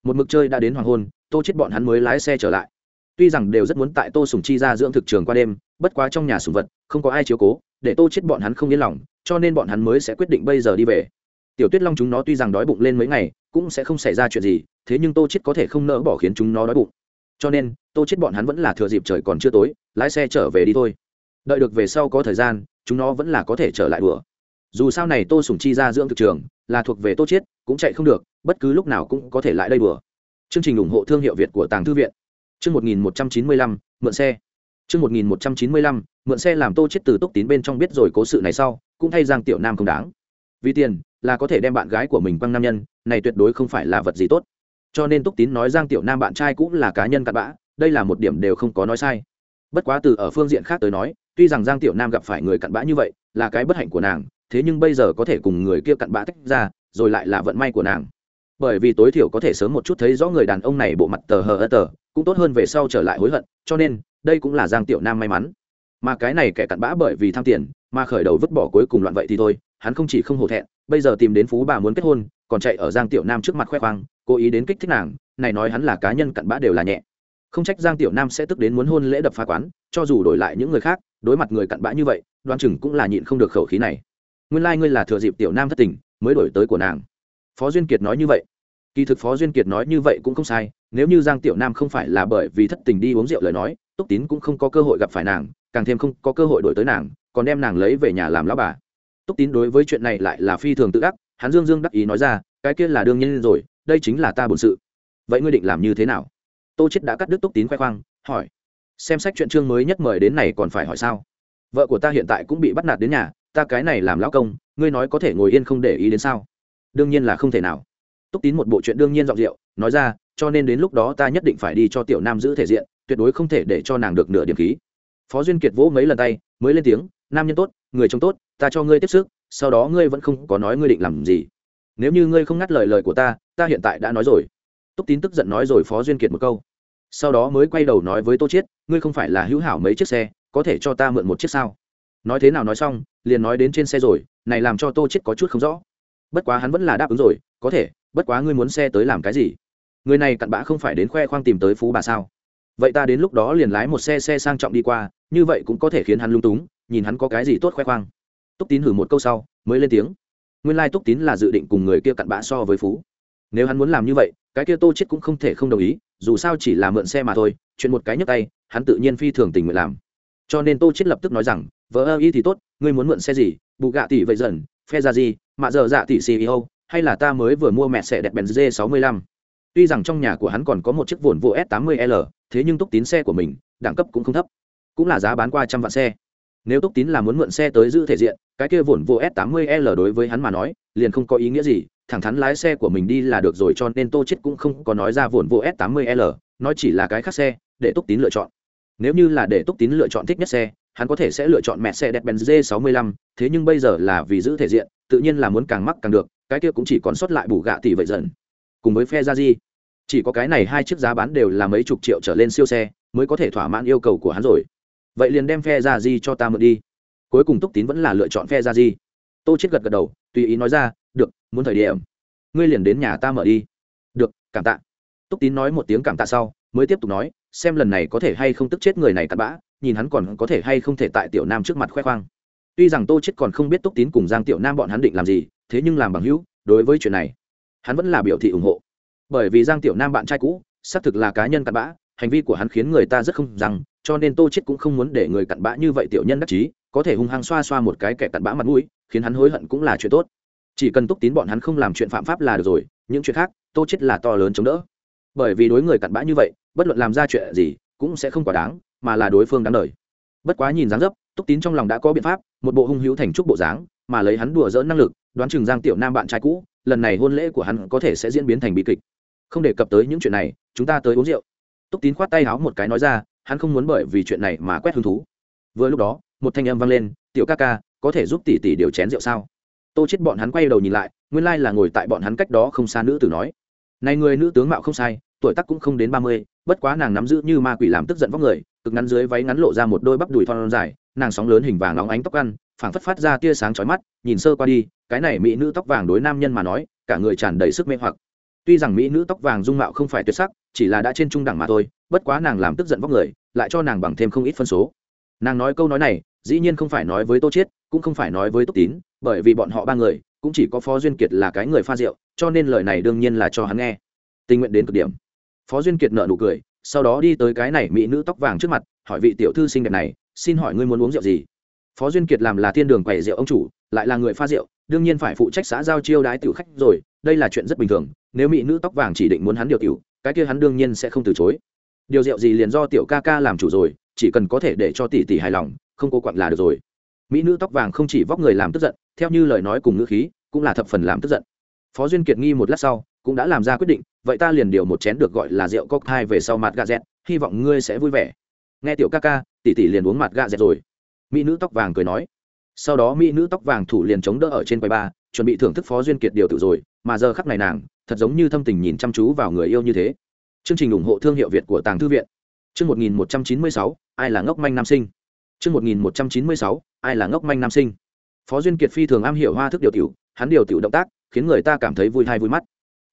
Một mực chơi đã đến hoàng hôn, tô chết bọn hắn mới lái xe trở lại. Tuy rằng đều rất muốn tại tô sùng chi ra dưỡng thực trường qua đêm, bất quá trong nhà sùng vật, không có ai chiếu cố, để tô chết bọn hắn không yên lòng, cho nên bọn hắn mới sẽ quyết định bây giờ đi về tiểu tuyết long chúng nó tuy rằng đói bụng lên mấy ngày cũng sẽ không xảy ra chuyện gì thế nhưng tô chết có thể không nỡ bỏ khiến chúng nó đói bụng. Cho nên tô chết bọn hắn vẫn là thừa dịp trời còn chưa tối lái xe trở về đi thôi. Đợi được về sau có thời gian chúng nó vẫn là có thể trở lại đùa. Dù sao này tô Sủng chi ra dưỡng thực trường là thuộc về tô chết cũng chạy không được bất cứ lúc nào cũng có thể lại đây đùa. Chương trình ủng hộ thương hiệu việt của tàng thư viện. Chương 1195, mượn xe. Chương 1195, mượn xe làm tô chết từ túc tín bên trong biết rồi cố sự này sau cũng thay giang tiểu nam không đáng. Vì tiền là có thể đem bạn gái của mình quăng nam nhân, này tuyệt đối không phải là vật gì tốt. Cho nên túc tín nói giang tiểu nam bạn trai cũng là cá nhân cặn bã, đây là một điểm đều không có nói sai. Bất quá từ ở phương diện khác tới nói, tuy rằng giang tiểu nam gặp phải người cặn bã như vậy, là cái bất hạnh của nàng, thế nhưng bây giờ có thể cùng người kia cặn bã tách ra, rồi lại là vận may của nàng. Bởi vì tối thiểu có thể sớm một chút thấy rõ người đàn ông này bộ mặt tờ hờ ơ tờ, cũng tốt hơn về sau trở lại hối hận, cho nên, đây cũng là giang tiểu nam may mắn. Mà cái này kẻ cặn bã bởi vì tham tiền, mà khởi đầu vứt bỏ cuối cùng loạn vậy thì thôi hắn không chỉ không hổ thẹn, bây giờ tìm đến phú bà muốn kết hôn, còn chạy ở giang tiểu nam trước mặt khoe khoang, cố ý đến kích thích nàng, này nói hắn là cá nhân cặn bã đều là nhẹ. Không trách giang tiểu nam sẽ tức đến muốn hôn lễ đập phá quán, cho dù đổi lại những người khác, đối mặt người cặn bã như vậy, đoan chừng cũng là nhịn không được khẩu khí này. Nguyên lai、like、ngươi là thừa dịp tiểu nam thất tình, mới đổi tới của nàng. Phó duyên kiệt nói như vậy. Kỳ thực phó duyên kiệt nói như vậy cũng không sai, nếu như giang tiểu nam không phải là bởi vì thất tình đi uống rượu lời nói, túc tín cũng không có cơ hội gặp phải nàng, càng thêm không có cơ hội đổi tới nàng, còn đem nàng lấy về nhà làm lão bà túc tín đối với chuyện này lại là phi thường tự đắc hắn dương dương đắc ý nói ra, cái kia là đương nhiên rồi, đây chính là ta bổn sự. Vậy ngươi định làm như thế nào? Tô chết đã cắt đứt túc tín khoe khoang, hỏi. Xem sách chuyện chương mới nhất mời đến này còn phải hỏi sao? Vợ của ta hiện tại cũng bị bắt nạt đến nhà, ta cái này làm lão công, ngươi nói có thể ngồi yên không để ý đến sao? Đương nhiên là không thể nào. Túc tín một bộ chuyện đương nhiên giọng rượu nói ra, cho nên đến lúc đó ta nhất định phải đi cho tiểu nam giữ thể diện, tuyệt đối không thể để cho nàng được nửa điểm khí. Phó duyên kiệt vỗ mấy lần tay, mới lên tiếng, nam nhân tốt, người trông tốt ta cho ngươi tiếp sức, sau đó ngươi vẫn không có nói ngươi định làm gì. Nếu như ngươi không ngắt lời lời của ta ta hiện tại đã nói rồi. Túc tín tức giận nói rồi phó duyên kiệt một câu. Sau đó mới quay đầu nói với tô chiết, ngươi không phải là hữu hảo mấy chiếc xe, có thể cho ta mượn một chiếc sao? Nói thế nào nói xong, liền nói đến trên xe rồi, này làm cho tô chiết có chút không rõ. Bất quá hắn vẫn là đáp ứng rồi, có thể, bất quá ngươi muốn xe tới làm cái gì? Người này cặn bã không phải đến khoe khoang tìm tới phú bà sao? Vậy ta đến lúc đó liền lái một xe xe sang trọng đi qua, như vậy cũng có thể khiến hắn lung túng, nhìn hắn có cái gì tốt khoe khoang túc tín hử một câu sau, mới lên tiếng. Nguyên lai túc tín là dự định cùng người kia cặn bã so với phú. Nếu hắn muốn làm như vậy, cái kia tô chết cũng không thể không đồng ý, dù sao chỉ là mượn xe mà thôi, chuyện một cái nhấc tay, hắn tự nhiên phi thường tình nguyện làm. Cho nên tô chết lập tức nói rằng, vợ ơ, y thì tốt, ngươi muốn mượn xe gì? Bù gạ tỷ vậy dần, phe ra gì? Mạ giờ dạ tỷ ceo hay là ta mới vừa mua mẹ xe đẹp bèn g 65 tuy rằng trong nhà của hắn còn có một chiếc vồn vô s 80 l, thế nhưng túc tín xe của mình, đẳng cấp cũng không thấp, cũng là giá bán qua trăm vạn xe. Nếu túc tín là muốn mượn xe tới giữ thể diện cái kia vồn vô s 80 l đối với hắn mà nói liền không có ý nghĩa gì thẳng thắn lái xe của mình đi là được rồi cho nên tô chết cũng không có nói ra vồn vô s 80 l nói chỉ là cái khác xe để túc tín lựa chọn. Nếu như là để túc tín lựa chọn thích nhất xe hắn có thể sẽ lựa chọn mẹ xe đẹp benz g 65 thế nhưng bây giờ là vì giữ thể diện tự nhiên là muốn càng mắc càng được cái kia cũng chỉ còn sót lại bù gạ tỷ vậy dần. Cùng với phe ra gì, chỉ có cái này hai chiếc giá bán đều là mấy chục triệu trở lên siêu xe mới có thể thỏa mãn yêu cầu của hắn rồi. Vậy liền đem phe ra di cho ta mượn đi cuối cùng túc tín vẫn là lựa chọn phe ra di tô chết gật gật đầu, tùy ý nói ra, được, muốn thời điểm, ngươi liền đến nhà ta mở đi. Được, cảm tạ. Túc tín nói một tiếng cảm tạ sau, mới tiếp tục nói, xem lần này có thể hay không tức chết người này cặn bã, nhìn hắn còn có thể hay không thể tại tiểu nam trước mặt khoe khoang. Tuy rằng tô chết còn không biết túc tín cùng giang tiểu nam bọn hắn định làm gì, thế nhưng làm bằng hữu, đối với chuyện này, hắn vẫn là biểu thị ủng hộ. Bởi vì giang tiểu nam bạn trai cũ, xác thực là cá nhân cặn bã, hành vi của hắn khiến người ta rất không rằng cho nên tô chết cũng không muốn để người cặn bã như vậy tiểu nhân đắc chí có thể hung hăng xoa xoa một cái kẻ cặn bã mặt mũi, khiến hắn hối hận cũng là chuyện tốt. Chỉ cần túc tín bọn hắn không làm chuyện phạm pháp là được rồi, những chuyện khác, tô chết là to lớn chống đỡ. Bởi vì đối người cặn bã như vậy, bất luận làm ra chuyện gì, cũng sẽ không quá đáng, mà là đối phương đáng đời. Bất quá nhìn dáng dấp, túc tín trong lòng đã có biện pháp, một bộ hung hữu thành trúc bộ dáng, mà lấy hắn đùa dỡ năng lực, đoán chừng giang tiểu nam bạn trai cũ, lần này hôn lễ của hắn có thể sẽ diễn biến thành bi kịch. Không đề cập tới những chuyện này, chúng ta tới uống rượu. Túc tín khoát tay háo một cái nói ra, hắn không muốn bởi vì chuyện này mà quét hứng thú. Vừa lúc đó một thanh âm vang lên, tiểu ca ca, có thể giúp tỷ tỷ điều chén rượu sao? Tô chết bọn hắn quay đầu nhìn lại, nguyên lai là ngồi tại bọn hắn cách đó không xa nữ tử nói, này người nữ tướng mạo không sai, tuổi tác cũng không đến ba mươi, bất quá nàng nắm giữ như ma quỷ làm tức giận vóc người, cực ngắn dưới váy ngắn lộ ra một đôi bắp đùi thon dài, nàng sóng lớn hình vàng óng ánh tóc ăn, phảng phất phát ra tia sáng chói mắt, nhìn sơ qua đi, cái này mỹ nữ tóc vàng đối nam nhân mà nói, cả người tràn đầy sức mê hoặc. Tuy rằng mỹ nữ tóc vàng dung mạo không phải tuyệt sắc, chỉ là đã trên trung đẳng mà thôi, bất quá nàng làm tức giận vóc người, lại cho nàng bằng thêm không ít phân số nàng nói câu nói này, dĩ nhiên không phải nói với tô chiết, cũng không phải nói với túc tín, bởi vì bọn họ ba người, cũng chỉ có phó duyên kiệt là cái người pha rượu, cho nên lời này đương nhiên là cho hắn nghe. Tình nguyện đến cực điểm. Phó duyên kiệt nợ nụ cười, sau đó đi tới cái này mỹ nữ tóc vàng trước mặt, hỏi vị tiểu thư xinh đẹp này, xin hỏi ngươi muốn uống rượu gì? Phó duyên kiệt làm là thiên đường quầy rượu ông chủ, lại là người pha rượu, đương nhiên phải phụ trách xã giao chiêu đái tiểu khách rồi, đây là chuyện rất bình thường, nếu mỹ nữ tóc vàng chỉ định muốn hắn điều tiểu, cái kia hắn đương nhiên sẽ không từ chối. Điều rượu gì liền do tiểu ca ca làm chủ rồi chỉ cần có thể để cho tỷ tỷ hài lòng, không cố quặn là được rồi. Mỹ nữ tóc vàng không chỉ vóc người làm tức giận, theo như lời nói cùng ngữ khí, cũng là thập phần làm tức giận. Phó duyên kiệt nghi một lát sau, cũng đã làm ra quyết định, vậy ta liền điều một chén được gọi là rượu cốc hai về sau mặt gà dẹt, hy vọng ngươi sẽ vui vẻ. Nghe tiểu ca ca, tỷ tỷ liền uống mặt gà dẹt rồi. Mỹ nữ tóc vàng cười nói. Sau đó mỹ nữ tóc vàng thủ liền chống đỡ ở trên quầy ba chuẩn bị thưởng thức phó duyên kiệt điều tự rồi, mà giờ khắc này nàng, thật giống như thâm tình nhìn chăm chú vào người yêu như thế. Chương trình ủng hộ thương hiệu việt của tàng thư viện. Chương một nghìn một trăm chín mươi sáu ai là ngốc manh nam sinh? Chương một nghìn một trăm chín mươi sáu, ai là ngốc manh nam sinh? Phó duyên kiệt phi thường am hiểu hoa thức điều tiểu, hắn điều tiểu động tác, khiến người ta cảm thấy vui hay vui mắt.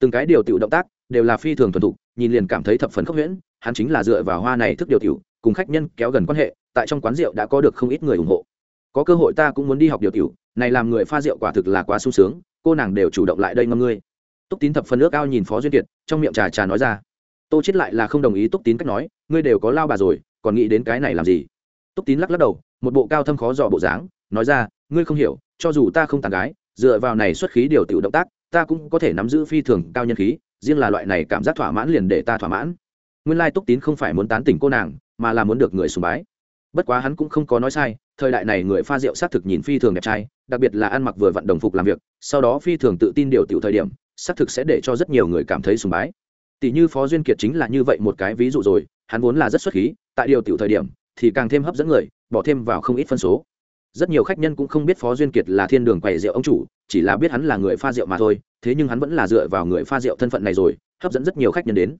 Từng cái điều tiểu động tác, đều là phi thường thuần thục, nhìn liền cảm thấy thập phần khốc huyễn, hắn chính là dựa vào hoa này thức điều tiểu, cùng khách nhân kéo gần quan hệ, tại trong quán rượu đã có được không ít người ủng hộ. Có cơ hội ta cũng muốn đi học điều tiểu, này làm người pha rượu quả thực là quá sung sướng, cô nàng đều chủ động lại đây ngâm ngươi. Túc tín thập phần ước ao nhìn phó duyên kiệt, trong miệng trà trà nói ra. Tô chết lại là không đồng ý túc tín cách nói, ngươi đều có lao bà rồi còn nghĩ đến cái này làm gì? Túc tín lắc lắc đầu, một bộ cao thâm khó dò bộ dáng, nói ra, ngươi không hiểu, cho dù ta không tàn gái, dựa vào này xuất khí điều tiểu động tác, ta cũng có thể nắm giữ phi thường cao nhân khí, riêng là loại này cảm giác thỏa mãn liền để ta thỏa mãn. Nguyên lai túc tín không phải muốn tán tỉnh cô nàng, mà là muốn được người sùng bái. Bất quá hắn cũng không có nói sai, thời đại này người pha rượu xác thực nhìn phi thường đẹp trai, đặc biệt là ăn mặc vừa vận đồng phục làm việc, sau đó phi thường tự tin điều tiểu thời điểm, xác thực sẽ để cho rất nhiều người cảm thấy sùng bái. Tỷ như phó duyên kiệt chính là như vậy một cái ví dụ rồi hắn vốn là rất xuất khí, tại điều tiểu thời điểm, thì càng thêm hấp dẫn người, bỏ thêm vào không ít phân số. Rất nhiều khách nhân cũng không biết phó duyên kiệt là thiên đường quầy rượu ông chủ, chỉ là biết hắn là người pha rượu mà thôi, thế nhưng hắn vẫn là dựa vào người pha rượu thân phận này rồi, hấp dẫn rất nhiều khách nhân đến.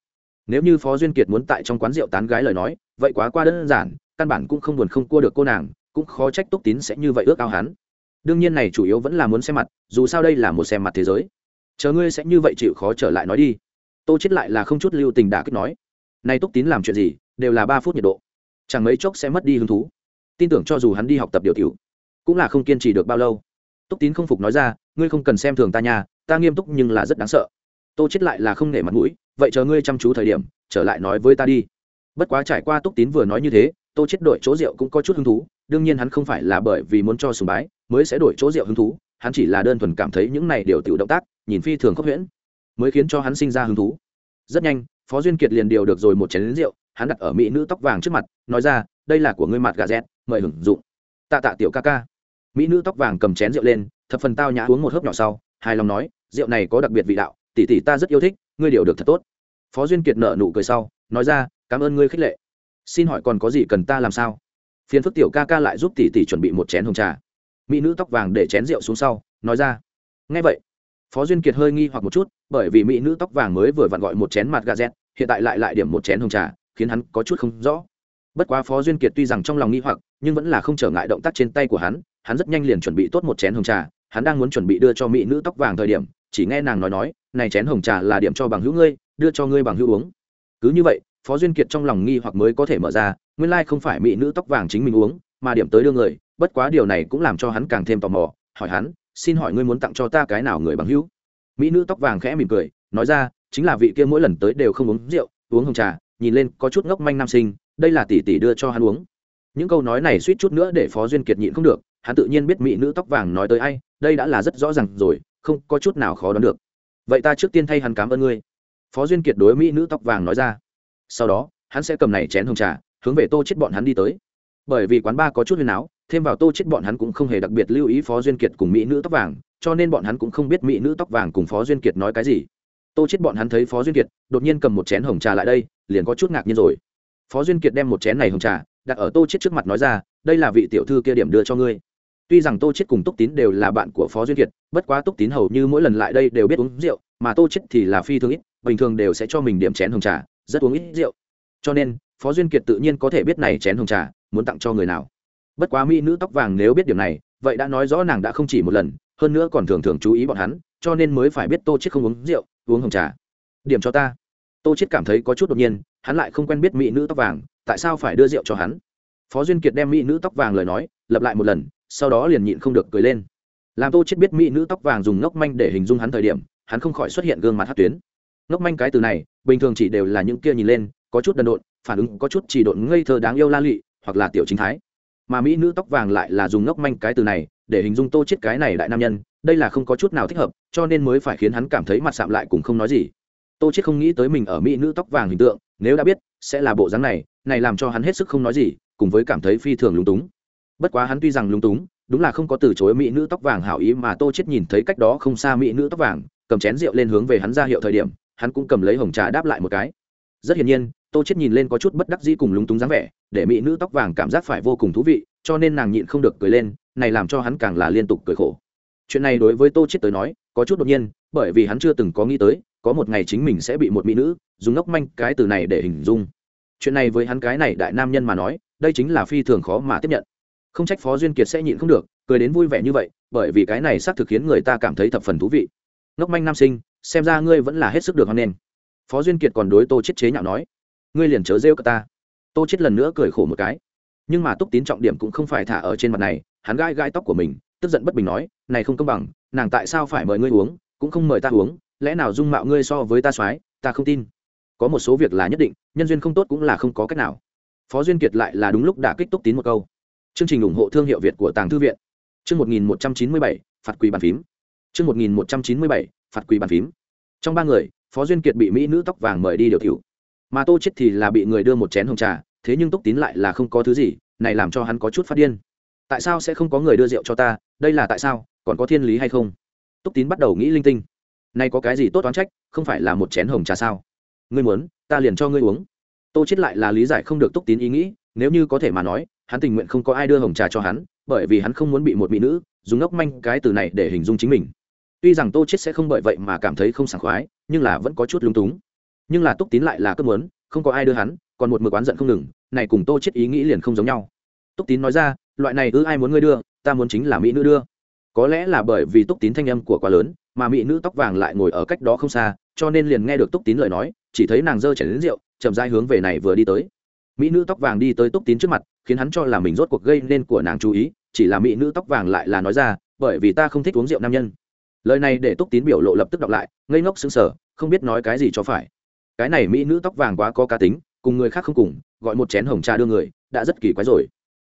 Nếu như phó duyên kiệt muốn tại trong quán rượu tán gái lời nói, vậy quá qua đơn giản, căn bản cũng không buồn không cua được cô nàng, cũng khó trách túc tín sẽ như vậy ước ao hắn. Đương nhiên này chủ yếu vẫn là muốn xem mặt, dù sao đây là một xem mặt thế giới. Chờ ngươi sẽ như vậy chịu khó trở lại nói đi. Tô chết lại là không chút lưu tình đã kích nói nay túc tín làm chuyện gì, đều là ba phút nhiệt độ. Chẳng mấy chốc sẽ mất đi hứng thú. Tin tưởng cho dù hắn đi học tập điều tiểu, cũng là không kiên trì được bao lâu. Túc tín không phục nói ra, ngươi không cần xem thường ta nhà ta nghiêm túc nhưng là rất đáng sợ. Tô chết lại là không nể mặt mũi, vậy chờ ngươi chăm chú thời điểm, trở lại nói với ta đi. Bất quá trải qua túc tín vừa nói như thế, tô chết đổi chỗ rượu cũng có chút hứng thú, đương nhiên hắn không phải là bởi vì muốn cho sùng bái, mới sẽ đổi chỗ rượu hứng thú, hắn chỉ là đơn thuần cảm thấy những này điều tiểu động tác, nhìn phi thường khốc huyễn, mới khiến cho hắn sinh ra hứng thú. Rất nhanh phó duyên kiệt liền điều được rồi một chén lính rượu, hắn đặt ở mỹ nữ tóc vàng trước mặt, nói ra, đây là của ngươi mặt gà rét mời hưởng dụng. Tạ tạ tiểu ca ca. Mỹ nữ tóc vàng cầm chén rượu lên, thập phần tao nhã uống một hớp nhỏ sau, hài lòng nói, rượu này có đặc biệt vị đạo, tỷ tỷ ta rất yêu thích, ngươi điều được thật tốt. Phó duyên kiệt nợ nụ cười sau, nói ra, cảm ơn ngươi khích lệ. Xin hỏi còn có gì cần ta làm sao? Phiền phức tiểu ca ca lại giúp tỷ tỷ chuẩn bị một chén hồng trà. Mỹ nữ tóc vàng để chén rượu xuống sau, nói ra ngay vậy phó duyên kiệt hơi nghi hoặc một chút, bởi vì mỹ nữ tóc vàng mới vừa vặn gọi một chén mặt gà z hiện tại lại lại điểm một chén hồng trà, khiến hắn có chút không rõ. Bất quá phó duyên kiệt tuy rằng trong lòng nghi hoặc, nhưng vẫn là không trở ngại động tác trên tay của hắn hắn rất nhanh liền chuẩn bị tốt một chén hồng trà, hắn đang muốn chuẩn bị đưa cho mỹ nữ tóc vàng thời điểm, chỉ nghe nàng nói nói, này chén hồng trà là điểm cho bằng hữu ngươi, đưa cho ngươi bằng hữu uống. Cứ như vậy, phó duyên kiệt trong lòng nghi hoặc mới có thể mở ra, nguyên lai không phải mỹ nữ tóc vàng chính mình uống, mà điểm tới đưa người, bất quá điều này cũng làm cho hắn càng thêm tò mò, hỏi hắn xin hỏi ngươi muốn tặng cho ta cái nào người bằng hữu? Mỹ nữ tóc vàng khẽ mỉm cười, nói ra, chính là vị kia mỗi lần tới đều không uống rượu, uống hồng trà, nhìn lên có chút ngốc manh nam sinh, đây là tỷ tỷ đưa cho hắn uống. Những câu nói này suýt chút nữa để phó duyên kiệt nhịn không được, hắn tự nhiên biết mỹ nữ tóc vàng nói tới ai, đây đã là rất rõ ràng rồi, không có chút nào khó đoán được. Vậy ta trước tiên thay hắn cảm ơn ngươi. Phó duyên kiệt đối mỹ nữ tóc vàng nói ra. Sau đó, hắn sẽ cầm này chén hồng trà, hướng về tô chết bọn hắn đi tới. Bởi vì quán ba có chút huyền áo thêm vào tô chết bọn hắn cũng không hề đặc biệt lưu ý phó duyên kiệt cùng mỹ nữ tóc vàng, cho nên bọn hắn cũng không biết mỹ nữ tóc vàng cùng phó duyên kiệt nói cái gì. Tô chết bọn hắn thấy phó duyên kiệt, đột nhiên cầm một chén hồng trà lại đây, liền có chút ngạc nhiên rồi. Phó duyên kiệt đem một chén này hồng trà, đặt ở tô chết trước mặt nói ra, đây là vị tiểu thư kia điểm đưa cho ngươi. Tuy rằng tô chết cùng túc tín đều là bạn của phó duyên kiệt, bất quá túc tín hầu như mỗi lần lại đây đều biết uống rượu, mà tô chết thì là phi thường ít, bình thường đều sẽ cho mình điểm chén hồng trà, rất uống ít rượu. Cho nên, phó duyên kiệt tự nhiên có thể biết này chén hồng trà, muốn tặng cho người nào bất quá mỹ nữ tóc vàng nếu biết điểm này, vậy đã nói rõ nàng đã không chỉ một lần, hơn nữa còn thường thường chú ý bọn hắn, cho nên mới phải biết tô chết không uống rượu, uống hồng trà. Điểm cho ta. Tô chết cảm thấy có chút đột nhiên, hắn lại không quen biết mỹ nữ tóc vàng, tại sao phải đưa rượu cho hắn? Phó duyên kiệt đem mỹ nữ tóc vàng lời nói, lặp lại một lần, sau đó liền nhịn không được cười lên. Làm tô chết biết mỹ nữ tóc vàng dùng ngốc manh để hình dung hắn thời điểm, hắn không khỏi xuất hiện gương mặt hát tuyến. Ngốc manh cái từ này, bình thường chỉ đều là những kia nhìn lên, có chút đần độn, phản ứng có chút chỉ độn ngây thơ đáng yêu la lụy hoặc là tiểu chính thái mà mỹ nữ tóc vàng lại là dùng ngốc manh cái từ này để hình dung tô chết cái này đại nam nhân, đây là không có chút nào thích hợp, cho nên mới phải khiến hắn cảm thấy mặt sạm lại cũng không nói gì. Tô chết không nghĩ tới mình ở mỹ nữ tóc vàng hình tượng, nếu đã biết, sẽ là bộ dáng này này làm cho hắn hết sức không nói gì, cùng với cảm thấy phi thường lúng túng. Bất quá hắn tuy rằng lúng túng, đúng là không có từ chối mỹ nữ tóc vàng hảo ý mà tô chết nhìn thấy cách đó không xa mỹ nữ tóc vàng, cầm chén rượu lên hướng về hắn ra hiệu thời điểm, hắn cũng cầm lấy hồng trà đáp lại một cái. Rất hiển nhiên tô chết nhìn lên có chút bất đắc dĩ cùng lúng túng dáng vẻ, để mỹ nữ tóc vàng cảm giác phải vô cùng thú vị, cho nên nàng nhịn không được cười lên, này làm cho hắn càng là liên tục cười khổ. Chuyện này đối với tô chết tới nói, có chút đột nhiên, bởi vì hắn chưa từng có nghĩ tới, có một ngày chính mình sẽ bị một mỹ nữ, dùng ngốc manh cái từ này để hình dung. Chuyện này với hắn cái này đại nam nhân mà nói, đây chính là phi thường khó mà tiếp nhận. Không trách phó duyên kiệt sẽ nhịn không được, cười đến vui vẻ như vậy, bởi vì cái này xác thực khiến người ta cảm thấy thập phần thú vị. Ngốc manh nam sinh, xem ra ngươi vẫn là hết sức được hoan nghênh. Phó duyên kiệt còn đối tô chết chế nhạo nói ngươi liền chớ rêu cả ta. Tô chết lần nữa cười khổ một cái. Nhưng mà túc tín trọng điểm cũng không phải thả ở trên mặt này, hắn gai gai tóc của mình, tức giận bất bình nói, này không công bằng, nàng tại sao phải mời ngươi uống, cũng không mời ta uống, lẽ nào dung mạo ngươi so với ta soái, ta không tin. Có một số việc là nhất định, nhân duyên không tốt cũng là không có cách nào. Phó duyên kiệt lại là đúng lúc đã kích túc tín một câu. Chương trình ủng hộ thương hiệu việt của tàng thư viện. Chương một nghìn một trăm chín mươi bảy, phạt quỳ bàn phím. Chương một nghìn một trăm chín mươi bảy, phạt quỳ bàn phím. Trong ba người, phó duyên kiệt bị mỹ nữ tóc vàng mời đi điều thiểu mà tô chết thì là bị người đưa một chén hồng trà, thế nhưng túc tín lại là không có thứ gì, này làm cho hắn có chút phát điên. Tại sao sẽ không có người đưa rượu cho ta, đây là tại sao, còn có thiên lý hay không? Túc tín bắt đầu nghĩ linh tinh. Nay có cái gì tốt oán trách, không phải là một chén hồng trà sao? Ngươi muốn, ta liền cho ngươi uống. Tô chết lại là lý giải không được túc tín ý nghĩ, nếu như có thể mà nói, hắn tình nguyện không có ai đưa hồng trà cho hắn, bởi vì hắn không muốn bị một mỹ nữ dùng ngốc manh cái từ này để hình dung chính mình. Tuy rằng tô chết sẽ không bởi vậy mà cảm thấy không sảng khoái, nhưng là vẫn có chút lung túng nhưng là túc tín lại là cơn muốn, không có ai đưa hắn, còn một mực oán giận không ngừng, này cùng tô chết ý nghĩ liền không giống nhau. Túc tín nói ra, loại này ư ai muốn ngươi đưa, ta muốn chính là mỹ nữ đưa. Có lẽ là bởi vì túc tín thanh âm của quá lớn, mà mỹ nữ tóc vàng lại ngồi ở cách đó không xa, cho nên liền nghe được túc tín lời nói, chỉ thấy nàng dơ chảy đến rượu, chậm rãi hướng về này vừa đi tới. Mỹ nữ tóc vàng đi tới túc tín trước mặt, khiến hắn cho là mình rốt cuộc gây nên của nàng chú ý, chỉ là mỹ nữ tóc vàng lại là nói ra, bởi vì ta không thích uống rượu nam nhân. Lời này để túc tín biểu lộ lập tức đọc lại, ngây ngốc sững sờ, không biết nói cái gì cho phải cái này mỹ nữ tóc vàng quá có cá tính, cùng người khác không cùng, gọi một chén hồng trà đưa người, đã rất kỳ quái rồi.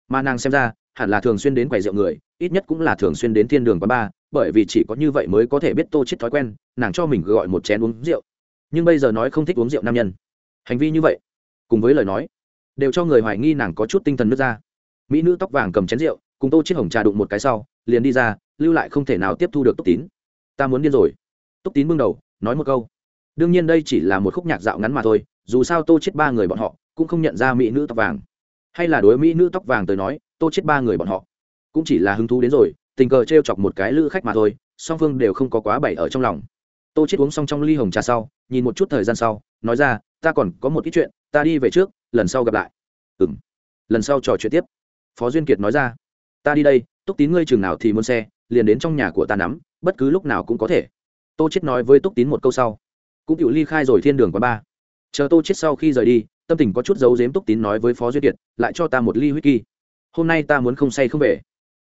Mà nàng xem ra, hẳn là thường xuyên đến quầy rượu người, ít nhất cũng là thường xuyên đến thiên đường quán ba bởi vì chỉ có như vậy mới có thể biết tô chết thói quen, nàng cho mình gọi một chén uống rượu. Nhưng bây giờ nói không thích uống rượu nam nhân. Hành vi như vậy, cùng với lời nói, đều cho người hoài nghi nàng có chút tinh thần nước ra. Mỹ nữ tóc vàng cầm chén rượu, cùng tô chết hồng trà đụng một cái sau, liền đi ra, lưu lại không thể nào tiếp thu được túc tín. Ta muốn điên rồi. Túc tín bưng đầu, nói một câu đương nhiên đây chỉ là một khúc nhạc dạo ngắn mà thôi, dù sao tô chết ba người bọn họ cũng không nhận ra mỹ nữ tóc vàng. Hay là đối mỹ nữ tóc vàng tới nói, tô chết ba người bọn họ cũng chỉ là hứng thú đến rồi, tình cờ t r e o chọc một cái lữ khách mà thôi, song phương đều không có quá bậy ở trong lòng. Tô chết uống xong trong ly hồng trà sau, nhìn một chút thời gian sau, nói ra, ta còn có một ít chuyện, ta đi về trước, lần sau gặp lại. Ừ m lần sau trò chuyện tiếp. Phó duyên kiệt nói ra, ta đi đây, túc tín ngươi chừng nào thì muốn xe, liền đến trong nhà của ta nắm, bất cứ lúc nào cũng có thể. Tô chết nói với túc tín một câu sau cũng tự ly khai rồi thiên đường quá ba. Chờ tô chết sau khi rời đi, tâm tình có chút giấu giếm túc tín nói với phó duy kiệt, lại cho ta một ly whisky hôm nay ta muốn không say không về.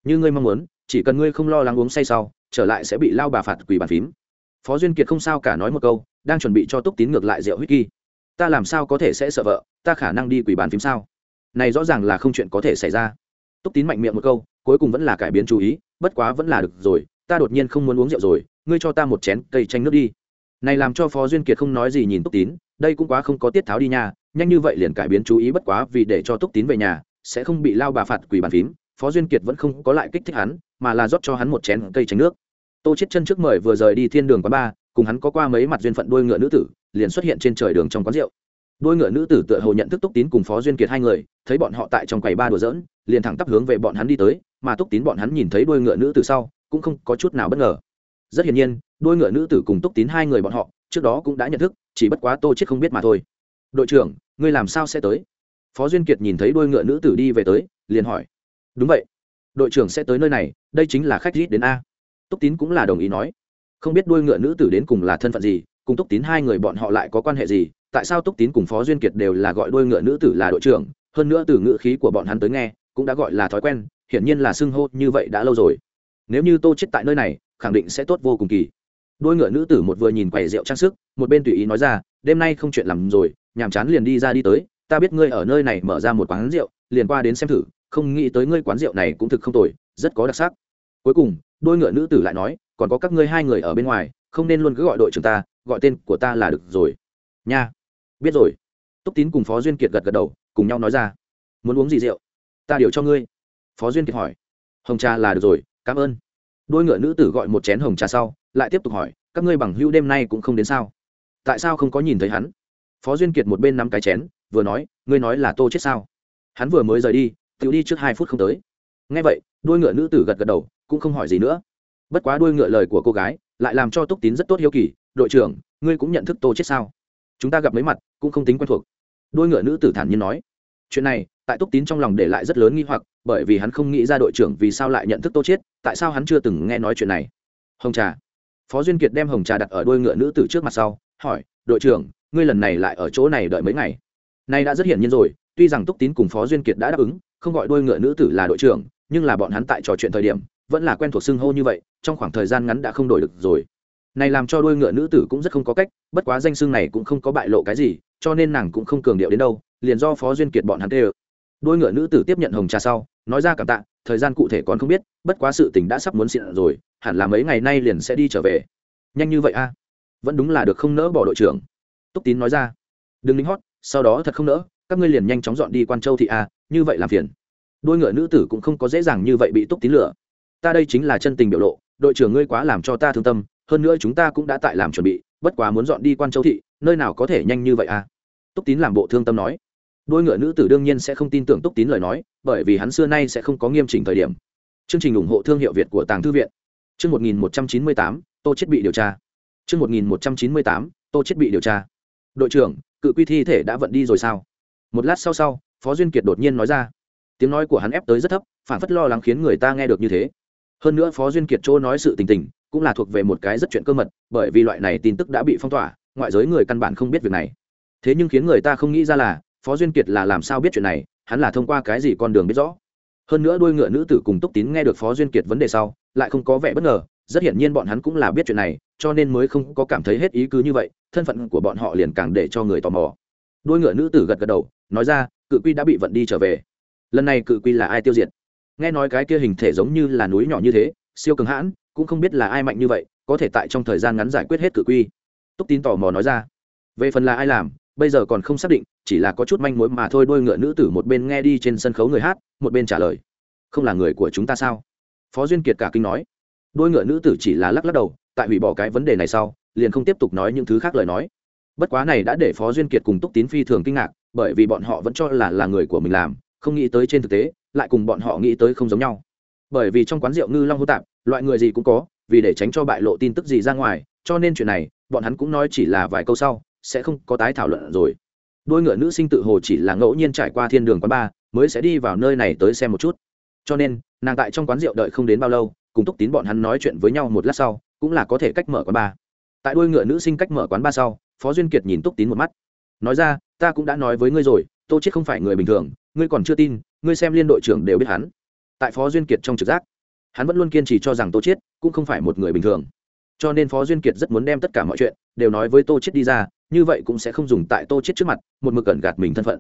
Như ngươi mong muốn, chỉ cần ngươi không lo lắng uống say sau, trở lại sẽ bị lao bà phạt quỳ bàn phím. Phó duyên kiệt không sao cả nói một câu, đang chuẩn bị cho túc tín ngược lại rượu whisky ta làm sao có thể sẽ sợ vợ? Ta khả năng đi quỳ bàn phím sao? Này rõ ràng là không chuyện có thể xảy ra. Túc tín mạnh miệng một câu, cuối cùng vẫn là cải biến chú ý, bất quá vẫn là được rồi, ta đột nhiên không muốn uống rượu rồi, ngươi cho ta một chén cây chanh nước đi này làm cho phó duyên kiệt không nói gì nhìn túc tín, đây cũng quá không có tiết tháo đi nha, nhanh như vậy liền cải biến chú ý bất quá vì để cho túc tín về nhà, sẽ không bị lao bà phạt quỳ bàn phím, phó duyên kiệt vẫn không có lại kích thích hắn, mà là rót cho hắn một chén cây tránh nước. Tô chết chân trước mời vừa rời đi thiên đường quán ba cùng hắn có qua mấy mặt duyên phận đôi ngựa nữ tử, liền xuất hiện trên trời đường trong quán rượu. Đôi ngựa nữ tử tựa hồ nhận thức túc tín cùng phó duyên kiệt hai người, thấy bọn họ tại trong quầy ba đùa dỡn liền thẳng tắp hướng về bọn hắn đi tới, mà túc tín bọn hắn nhìn thấy đôi ngựa nữ tử sau, cũng không có chút nào bất ngờ rất hiển nhiên, đôi ngựa nữ tử cùng túc tín hai người bọn họ, trước đó cũng đã nhận thức, chỉ bất quá tô chết không biết mà thôi. Đội trưởng, ngươi làm sao sẽ tới? Phó duyên kiệt nhìn thấy đôi ngựa nữ tử đi về tới, liền hỏi. Đúng vậy, đội trưởng sẽ tới nơi này, đây chính là khách rít đến a. Túc tín cũng là đồng ý nói. Không biết đôi ngựa nữ tử đến cùng là thân phận gì, cùng túc tín hai người bọn họ lại có quan hệ gì, tại sao túc tín cùng phó duyên kiệt đều là gọi đôi ngựa nữ tử là đội trưởng, hơn nữa từ ngữ khí của bọn hắn tới nghe, cũng đã gọi là thói quen, hiển nhiên là xưng hô như vậy đã lâu rồi. Nếu như tô chết tại nơi này khẳng định sẽ tốt vô cùng kỳ. Đôi ngựa nữ tử một vừa nhìn quầy rượu trang sức, một bên tùy ý nói ra, đêm nay không chuyện làm rồi, nhàm chán liền đi ra đi tới, ta biết ngươi ở nơi này mở ra một quán rượu, liền qua đến xem thử, không nghĩ tới ngươi quán rượu này cũng thực không tồi, rất có đặc sắc. Cuối cùng, đôi ngựa nữ tử lại nói, còn có các ngươi hai người ở bên ngoài, không nên luôn cứ gọi đội trưởng ta, gọi tên của ta là được rồi. Nha. Biết rồi. Túc tín cùng phó duyên kiệt gật gật đầu, cùng nhau nói ra, muốn uống gì rượu? Ta điều cho ngươi. Phó duyên kiệt hỏi, hồng trà là được rồi, cảm ơn đôi ngựa nữ tử gọi một chén hồng trà sau, lại tiếp tục hỏi, các ngươi bằng hữu đêm nay cũng không đến sao? Tại sao không có nhìn thấy hắn? Phó duyên kiệt một bên nắm cái chén, vừa nói, ngươi nói là tô chết sao? Hắn vừa mới rời đi tự đi trước hai phút không tới. Ngay vậy, đôi ngựa nữ tử gật gật đầu, cũng không hỏi gì nữa. Bất quá đôi ngựa lời của cô gái lại làm cho túc tín rất tốt hiếu kỳ, đội trưởng, ngươi cũng nhận thức tô chết sao? Chúng ta gặp mấy mặt, cũng không tính quen thuộc. Đôi ngựa nữ tử thản nhiên nói. Chuyện này, tại túc tín trong lòng để lại rất lớn nghi hoặc bởi vì hắn không nghĩ ra đội trưởng vì sao lại nhận thức tô chết tại sao hắn chưa từng nghe nói chuyện này. Hồng trà. Phó duyên kiệt đem hồng trà đặt ở đôi ngựa nữ tử trước mặt sau, hỏi, đội trưởng, ngươi lần này lại ở chỗ này đợi mấy ngày? Nay đã rất hiển nhiên rồi, tuy rằng túc tín cùng phó duyên kiệt đã đáp ứng, không gọi đôi ngựa nữ tử là đội trưởng, nhưng là bọn hắn tại trò chuyện thời điểm, vẫn là quen thuộc xưng hô như vậy, trong khoảng thời gian ngắn đã không đổi được rồi. Này làm cho đôi ngựa nữ tử cũng rất không có cách, bất quá danh xưng này cũng không có bại lộ cái gì, cho nên nàng cũng không cường điệu đến đâu, liền do phó duyên kiệt bọn hắn tê ơ đôi ngựa nữ tử tiếp nhận hồng trà sau nói ra cảm tạ, thời gian cụ thể còn không biết, bất quá sự tình đã sắp muốn xịn rồi, hẳn là mấy ngày nay liền sẽ đi trở về. Nhanh như vậy a? Vẫn đúng là được không nỡ bỏ đội trưởng. Túc tín nói ra. Đừng lính hót, sau đó thật không nỡ, các ngươi liền nhanh chóng dọn đi quan châu thị a, như vậy làm phiền. Đôi ngựa nữ tử cũng không có dễ dàng như vậy bị túc tín lửa ta đây chính là chân tình biểu lộ, đội trưởng ngươi quá làm cho ta thương tâm, hơn nữa chúng ta cũng đã tại làm chuẩn bị, bất quá muốn dọn đi quan châu thị, nơi nào có thể nhanh như vậy à túc tín làm bộ thương tâm nói đôi ngựa nữ tử đương nhiên sẽ không tin tưởng túc tín lời nói, bởi vì hắn xưa nay sẽ không có nghiêm chỉnh thời điểm. Chương trình ủng hộ thương hiệu việt của tàng thư viện. Chương một nghìn một trăm chín mươi tám, tô chết bị điều tra. Chương một nghìn một trăm chín mươi tám, tô chết bị điều tra. Đội trưởng, cự quy thi thể đã vận đi rồi sao? Một lát sau sau, phó duyên kiệt đột nhiên nói ra. Tiếng nói của hắn ép tới rất thấp, phản phất lo lắng khiến người ta nghe được như thế. Hơn nữa phó duyên kiệt chỗ nói sự tình tình, cũng là thuộc về một cái rất chuyện cơ mật, bởi vì loại này tin tức đã bị phong tỏa, ngoại giới người căn bản không biết việc này. Thế nhưng khiến người ta không nghĩ ra là phó duyên kiệt là làm sao biết chuyện này, hắn là thông qua cái gì con đường biết rõ. Hơn nữa đôi ngựa nữ tử cùng túc tín nghe được phó duyên kiệt vấn đề sau, lại không có vẻ bất ngờ, rất hiển nhiên bọn hắn cũng là biết chuyện này, cho nên mới không có cảm thấy hết ý cứ như vậy, thân phận của bọn họ liền càng để cho người tò mò. Đôi ngựa nữ tử gật gật đầu, nói ra, cự quy đã bị vận đi trở về. Lần này cự quy là ai tiêu diệt? Nghe nói cái kia hình thể giống như là núi nhỏ như thế, siêu cường hãn, cũng không biết là ai mạnh như vậy, có thể tại trong thời gian ngắn giải quyết hết cự quy. Túc tín tò mò nói ra, về phần là ai làm, bây giờ còn không xác định chỉ là có chút manh mối mà thôi, đôi ngựa nữ tử một bên nghe đi trên sân khấu người hát, một bên trả lời, không là người của chúng ta sao? Phó duyên kiệt cả kinh nói. Đôi ngựa nữ tử chỉ là lắc lắc đầu, tại hủy bỏ cái vấn đề này sau, liền không tiếp tục nói những thứ khác lời nói. Bất quá này đã để phó duyên kiệt cùng túc tín phi thường kinh ngạc, bởi vì bọn họ vẫn cho là là người của mình làm, không nghĩ tới trên thực tế, lại cùng bọn họ nghĩ tới không giống nhau. Bởi vì trong quán rượu ngư long hô tạp, loại người gì cũng có, vì để tránh cho bại lộ tin tức gì ra ngoài, cho nên chuyện này, bọn hắn cũng nói chỉ là vài câu sau, sẽ không có tái thảo luận rồi đôi ngựa nữ sinh tự hồ chỉ là ngẫu nhiên trải qua thiên đường quán ba, mới sẽ đi vào nơi này tới xem một chút. Cho nên, nàng tại trong quán rượu đợi không đến bao lâu, cùng túc tín bọn hắn nói chuyện với nhau một lát sau, cũng là có thể cách mở quán ba. Tại đôi ngựa nữ sinh cách mở quán ba sau, phó duyên kiệt nhìn túc tín một mắt. Nói ra, ta cũng đã nói với ngươi rồi, tô chết không phải người bình thường, ngươi còn chưa tin, ngươi xem liên đội trưởng đều biết hắn. Tại phó duyên kiệt trong trực giác, hắn vẫn luôn kiên trì cho rằng tô chết cũng không phải một người bình thường. Cho nên phó duyên kiệt rất muốn đem tất cả mọi chuyện đều nói với tô chết đi ra như vậy cũng sẽ không dùng tại tô chết trước mặt, một mực cẩn gạt mình thân phận.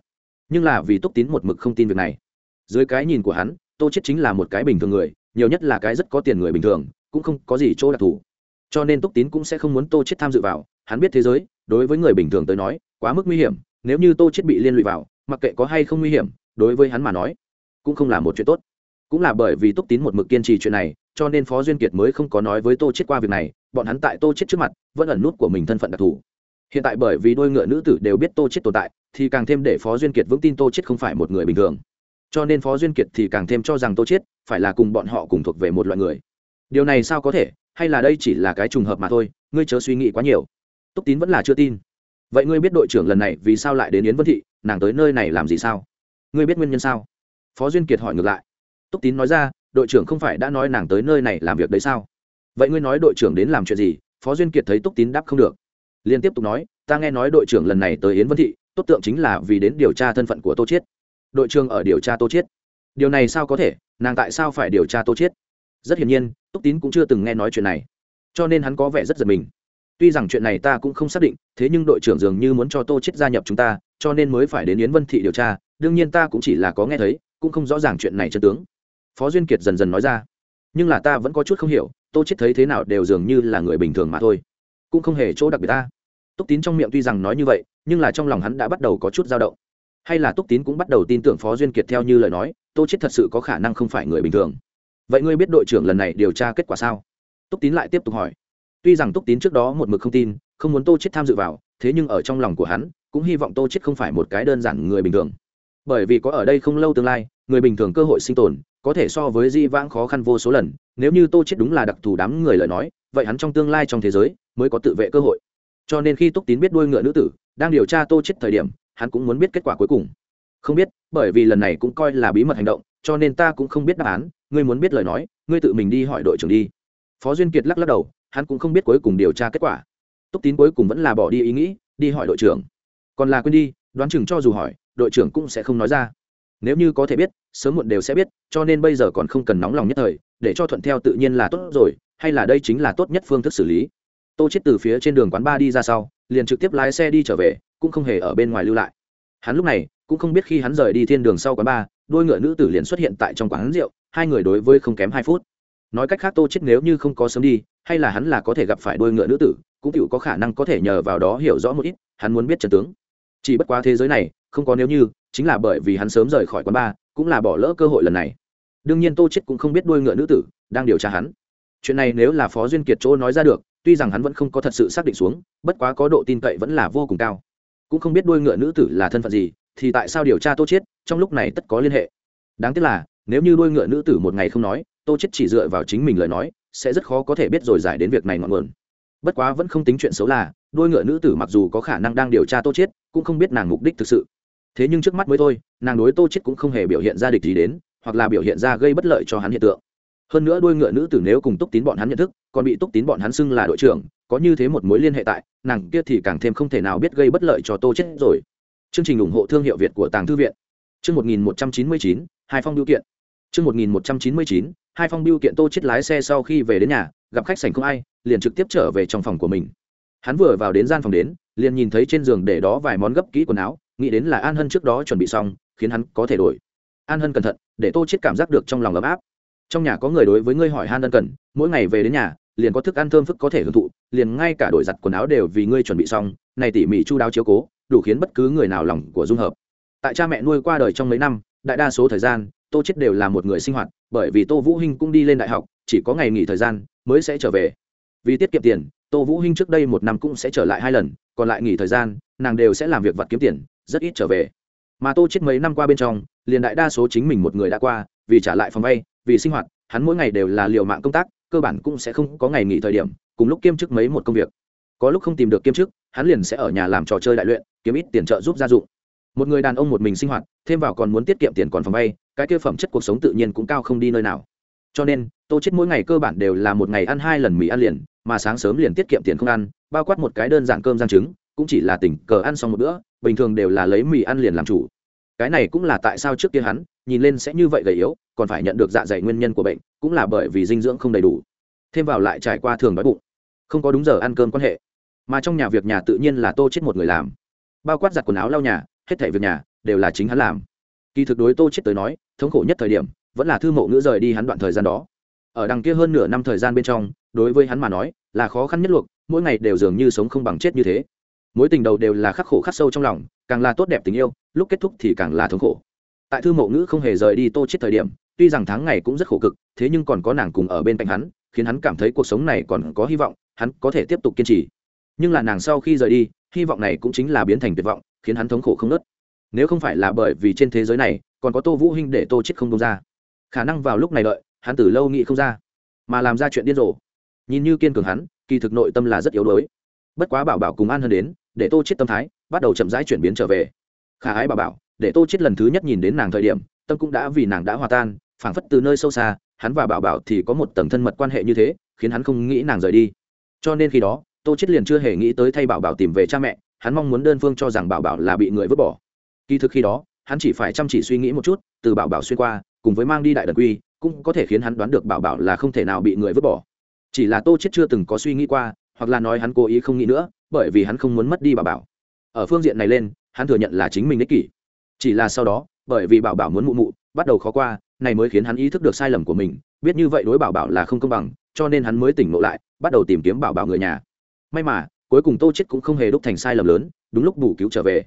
Nhưng là vì túc tín một mực không tin việc này. Dưới cái nhìn của hắn, tô chết chính là một cái bình thường người, nhiều nhất là cái rất có tiền người bình thường, cũng không có gì chỗ đặc thù. Cho nên túc tín cũng sẽ không muốn tô chết tham dự vào, hắn biết thế giới, đối với người bình thường tới nói, quá mức nguy hiểm, nếu như tô chết bị liên lụy vào, mặc kệ có hay không nguy hiểm, đối với hắn mà nói, cũng không là một chuyện tốt. Cũng là bởi vì túc tín một mực kiên trì chuyện này, cho nên phó duyên kiệt mới không có nói với tô chết qua việc này, bọn hắn tại tô chết trước mặt, vẫn ẩn nút của mình thân phận đặc thù hiện tại bởi vì đôi ngựa nữ tử đều biết tô chết tồn tại, thì càng thêm để phó duyên kiệt vững tin tô chết không phải một người bình thường. Cho nên phó duyên kiệt thì càng thêm cho rằng tô chết phải là cùng bọn họ cùng thuộc về một loại người. Điều này sao có thể? Hay là đây chỉ là cái trùng hợp mà thôi? Ngươi chớ suy nghĩ quá nhiều. Túc tín vẫn là chưa tin. Vậy ngươi biết đội trưởng lần này vì sao lại đến yến vân thị? Nàng tới nơi này làm gì sao? Ngươi biết nguyên nhân sao? Phó duyên kiệt hỏi ngược lại. Túc tín nói ra, đội trưởng không phải đã nói nàng tới nơi này làm việc đấy sao? Vậy ngươi nói đội trưởng đến làm chuyện gì? Phó duyên kiệt thấy túc tín đáp không được liên tiếp tục nói, ta nghe nói đội trưởng lần này tới yến vân thị, tốt tượng chính là vì đến điều tra thân phận của tô chiết. Đội trưởng ở điều tra tô chiết. Điều này sao có thể? Nàng tại sao phải điều tra tô chiết? Rất hiển nhiên, túc tín cũng chưa từng nghe nói chuyện này. Cho nên hắn có vẻ rất giật mình. Tuy rằng chuyện này ta cũng không xác định, thế nhưng đội trưởng dường như muốn cho tô chết gia nhập chúng ta, cho nên mới phải đến yến vân thị điều tra. Đương nhiên ta cũng chỉ là có nghe thấy, cũng không rõ ràng chuyện này chân tướng. Phó duyên kiệt dần dần nói ra. Nhưng là ta vẫn có chút không hiểu, tô chết thấy thế nào đều dường như là người bình thường mà thôi. Cũng không hề chỗ đặc biệt ta túc tín trong miệng tuy rằng nói như vậy, nhưng là trong lòng hắn đã bắt đầu có chút dao động. Hay là túc tín cũng bắt đầu tin tưởng phó duyên kiệt theo như lời nói, tô chết thật sự có khả năng không phải người bình thường. Vậy ngươi biết đội trưởng lần này điều tra kết quả sao? Túc tín lại tiếp tục hỏi. Tuy rằng túc tín trước đó một mực không tin, không muốn tô chết tham dự vào, thế nhưng ở trong lòng của hắn, cũng hy vọng tô chết không phải một cái đơn giản người bình thường. Bởi vì có ở đây không lâu tương lai, người bình thường cơ hội sinh tồn, có thể so với di vãng khó khăn vô số lần. Nếu như tô chết đúng là đặc thù đám người lời nói, vậy hắn trong tương lai trong thế giới mới có tự vệ cơ hội cho nên khi túc tín biết đuôi ngựa nữ tử đang điều tra tô chết thời điểm, hắn cũng muốn biết kết quả cuối cùng. Không biết, bởi vì lần này cũng coi là bí mật hành động, cho nên ta cũng không biết đáp án. Ngươi muốn biết lời nói, ngươi tự mình đi hỏi đội trưởng đi. Phó duyên kiệt lắc lắc đầu, hắn cũng không biết cuối cùng điều tra kết quả. Túc tín cuối cùng vẫn là bỏ đi ý nghĩ, đi hỏi đội trưởng. Còn là quên đi, đoán chừng cho dù hỏi, đội trưởng cũng sẽ không nói ra. Nếu như có thể biết, sớm muộn đều sẽ biết, cho nên bây giờ còn không cần nóng lòng nhất thời, để cho thuận theo tự nhiên là tốt rồi, hay là đây chính là tốt nhất phương thức xử lý tô chết từ phía trên đường quán ba đi ra sau liền trực tiếp lái xe đi trở về cũng không hề ở bên ngoài lưu lại. Hắn lúc này cũng không biết khi hắn rời đi thiên đường sau quán ba đôi ngựa nữ tử liền xuất hiện tại trong quán rượu hai người đối với không kém hai phút. Nói cách khác tô chết nếu như không có sớm đi hay là hắn là có thể gặp phải đôi ngựa nữ tử cũng tựu có khả năng có thể nhờ vào đó hiểu rõ một ít hắn muốn biết trần tướng. Chỉ bất quá thế giới này không có nếu như chính là bởi vì hắn sớm rời khỏi quán ba, cũng là bỏ lỡ cơ hội lần này. Đương nhiên tô chết cũng không biết đôi ngựa nữ tử đang điều tra hắn. Chuyện này nếu là phó duyên kiệt chỗ nói ra được tuy rằng hắn vẫn không có thật sự xác định xuống, bất quá có độ tin cậy vẫn là vô cùng cao. Cũng không biết đôi ngựa nữ tử là thân phận gì, thì tại sao điều tra tô chết trong lúc này tất có liên hệ. Đáng tiếc là, nếu như đôi ngựa nữ tử một ngày không nói, tô chết chỉ dựa vào chính mình lời nói, sẽ rất khó có thể biết rồi giải đến việc này ngọn nguồn. Bất quá vẫn không tính chuyện xấu là, đôi ngựa nữ tử mặc dù có khả năng đang điều tra tô chết cũng không biết nàng mục đích thực sự. Thế nhưng trước mắt mới thôi, nàng đối tô chết cũng không hề biểu hiện ra địch gì đến, hoặc là biểu hiện ra gây bất lợi cho hắn hiện tượng hơn nữa đôi ngựa nữ tử nếu cùng túc tín bọn hắn nhận thức còn bị túc tín bọn hắn xưng là đội trưởng có như thế một mối liên hệ tại nàng kia thì càng thêm không thể nào biết gây bất lợi cho tô chết rồi. Chương trình ủng hộ thương hiệu việt của tàng thư viện. Chương 1199, hai phong biểu kiện. Chương 1199, hai phong biểu kiện tô chết lái xe sau khi về đến nhà gặp khách sảnh không ai liền trực tiếp trở về trong phòng của mình. Hắn vừa vào đến gian phòng đến liền nhìn thấy trên giường để đó vài món gấp kỹ quần áo nghĩ đến là an hân trước đó chuẩn bị xong khiến hắn có thể đổi. An hân cẩn thận để tô chết cảm giác được trong lòng ấm áp trong nhà có người đối với ngươi hỏi han ân cần, mỗi ngày về đến nhà, liền có thức ăn thơm phức có thể hưởng thụ, liền ngay cả đổi giặt quần áo đều vì ngươi chuẩn bị xong, này tỉ mỉ chu đáo chiếu cố, đủ khiến bất cứ người nào lòng của dung hợp. Tại cha mẹ nuôi qua đời trong mấy năm, đại đa số thời gian, tô chết đều là một người sinh hoạt, bởi vì tô vũ hinh cũng đi lên đại học, chỉ có ngày nghỉ thời gian mới sẽ trở về. Vì tiết kiệm tiền, tô vũ hinh trước đây một năm cũng sẽ trở lại hai lần, còn lại nghỉ thời gian, nàng đều sẽ làm việc vặt kiếm tiền, rất ít trở về. Mà tô chết mấy năm qua bên trong, liền đại đa số chính mình một người đã qua vì trả lại phòng vay, vì sinh hoạt, hắn mỗi ngày đều là liều mạng công tác, cơ bản cũng sẽ không có ngày nghỉ thời điểm, cùng lúc kiêm chức mấy một công việc. Có lúc không tìm được kiêm chức, hắn liền sẽ ở nhà làm trò chơi đại luyện, kiếm ít tiền trợ giúp gia dụng. Một người đàn ông một mình sinh hoạt, thêm vào còn muốn tiết kiệm tiền còn phòng vay, cái kia phẩm chất cuộc sống tự nhiên cũng cao không đi nơi nào. Cho nên, tô chết mỗi ngày cơ bản đều là một ngày ăn hai lần mì ăn liền, mà sáng sớm liền tiết kiệm tiền không ăn, bao quát một cái đơn giản cơm rang trứng, cũng chỉ là tỉnh cờ ăn xong một bữa, bình thường đều là lấy mì ăn liền làm chủ cái này cũng là tại sao trước kia hắn nhìn lên sẽ như vậy gầy yếu, còn phải nhận được dạ dày nguyên nhân của bệnh, cũng là bởi vì dinh dưỡng không đầy đủ. Thêm vào lại trải qua thường đói bụng, không có đúng giờ ăn cơm quan hệ, mà trong nhà việc nhà tự nhiên là tô chết một người làm. Bao quát giặt quần áo lau nhà, hết thảy việc nhà đều là chính hắn làm. Kỳ thực đối tô chết tới nói, thống khổ nhất thời điểm vẫn là thư mộ ngữ rời đi hắn đoạn thời gian đó. Ở đằng kia hơn nửa năm thời gian bên trong, đối với hắn mà nói là khó khăn nhất luộc, mỗi ngày đều dường như sống không bằng chết như thế mối tình đầu đều là khắc khổ khắc sâu trong lòng, càng là tốt đẹp tình yêu, lúc kết thúc thì càng là thống khổ. Tại thư mộ ngữ không hề rời đi tô chết thời điểm, tuy rằng tháng ngày cũng rất khổ cực, thế nhưng còn có nàng cùng ở bên cạnh hắn, khiến hắn cảm thấy cuộc sống này còn có hy vọng, hắn có thể tiếp tục kiên trì. Nhưng là nàng sau khi rời đi, hy vọng này cũng chính là biến thành tuyệt vọng, khiến hắn thống khổ không nớt nếu không phải là bởi vì trên thế giới này, còn có tô vũ hinh để tô chết không công ra. Khả năng vào lúc này đợi, hắn từ lâu nghĩ không ra, mà làm ra chuyện điên rồ. Nhìn như kiên cường hắn, kỳ thực nội tâm là rất yếu đuối bất quá bảo bảo cùng an hơn đến, để tô chết tâm thái bắt đầu chậm rãi chuyển biến trở về. Khả ái bảo bảo, để tô chết lần thứ nhất nhìn đến nàng thời điểm, tâm cũng đã vì nàng đã hòa tan, phảng phất từ nơi sâu xa, hắn và bảo bảo thì có một tầng thân mật quan hệ như thế, khiến hắn không nghĩ nàng rời đi. Cho nên khi đó, tô chết liền chưa hề nghĩ tới thay bảo bảo tìm về cha mẹ, hắn mong muốn đơn phương cho rằng bảo bảo là bị người vứt bỏ. Kỳ thực khi đó, hắn chỉ phải chăm chỉ suy nghĩ một chút, từ bảo bảo xuyên qua, cùng với mang đi đại đần quy, cũng có thể khiến hắn đoán được bảo bảo là không thể nào bị người vứt bỏ. Chỉ là tô chết chưa từng có suy nghĩ qua hoặc là nói hắn cố ý không nghĩ nữa, bởi vì hắn không muốn mất đi bảo bảo. Ở phương diện này lên, hắn thừa nhận là chính mình ích kỷ. Chỉ là sau đó, bởi vì bảo bảo muốn mụ mụ, bắt đầu khó qua, này mới khiến hắn ý thức được sai lầm của mình. Biết như vậy đối bảo bảo là không công bằng, cho nên hắn mới tỉnh ngộ lại, bắt đầu tìm kiếm bảo bảo người nhà. May mà, cuối cùng tô chết cũng không hề đúc thành sai lầm lớn, đúng lúc bù cứu trở về.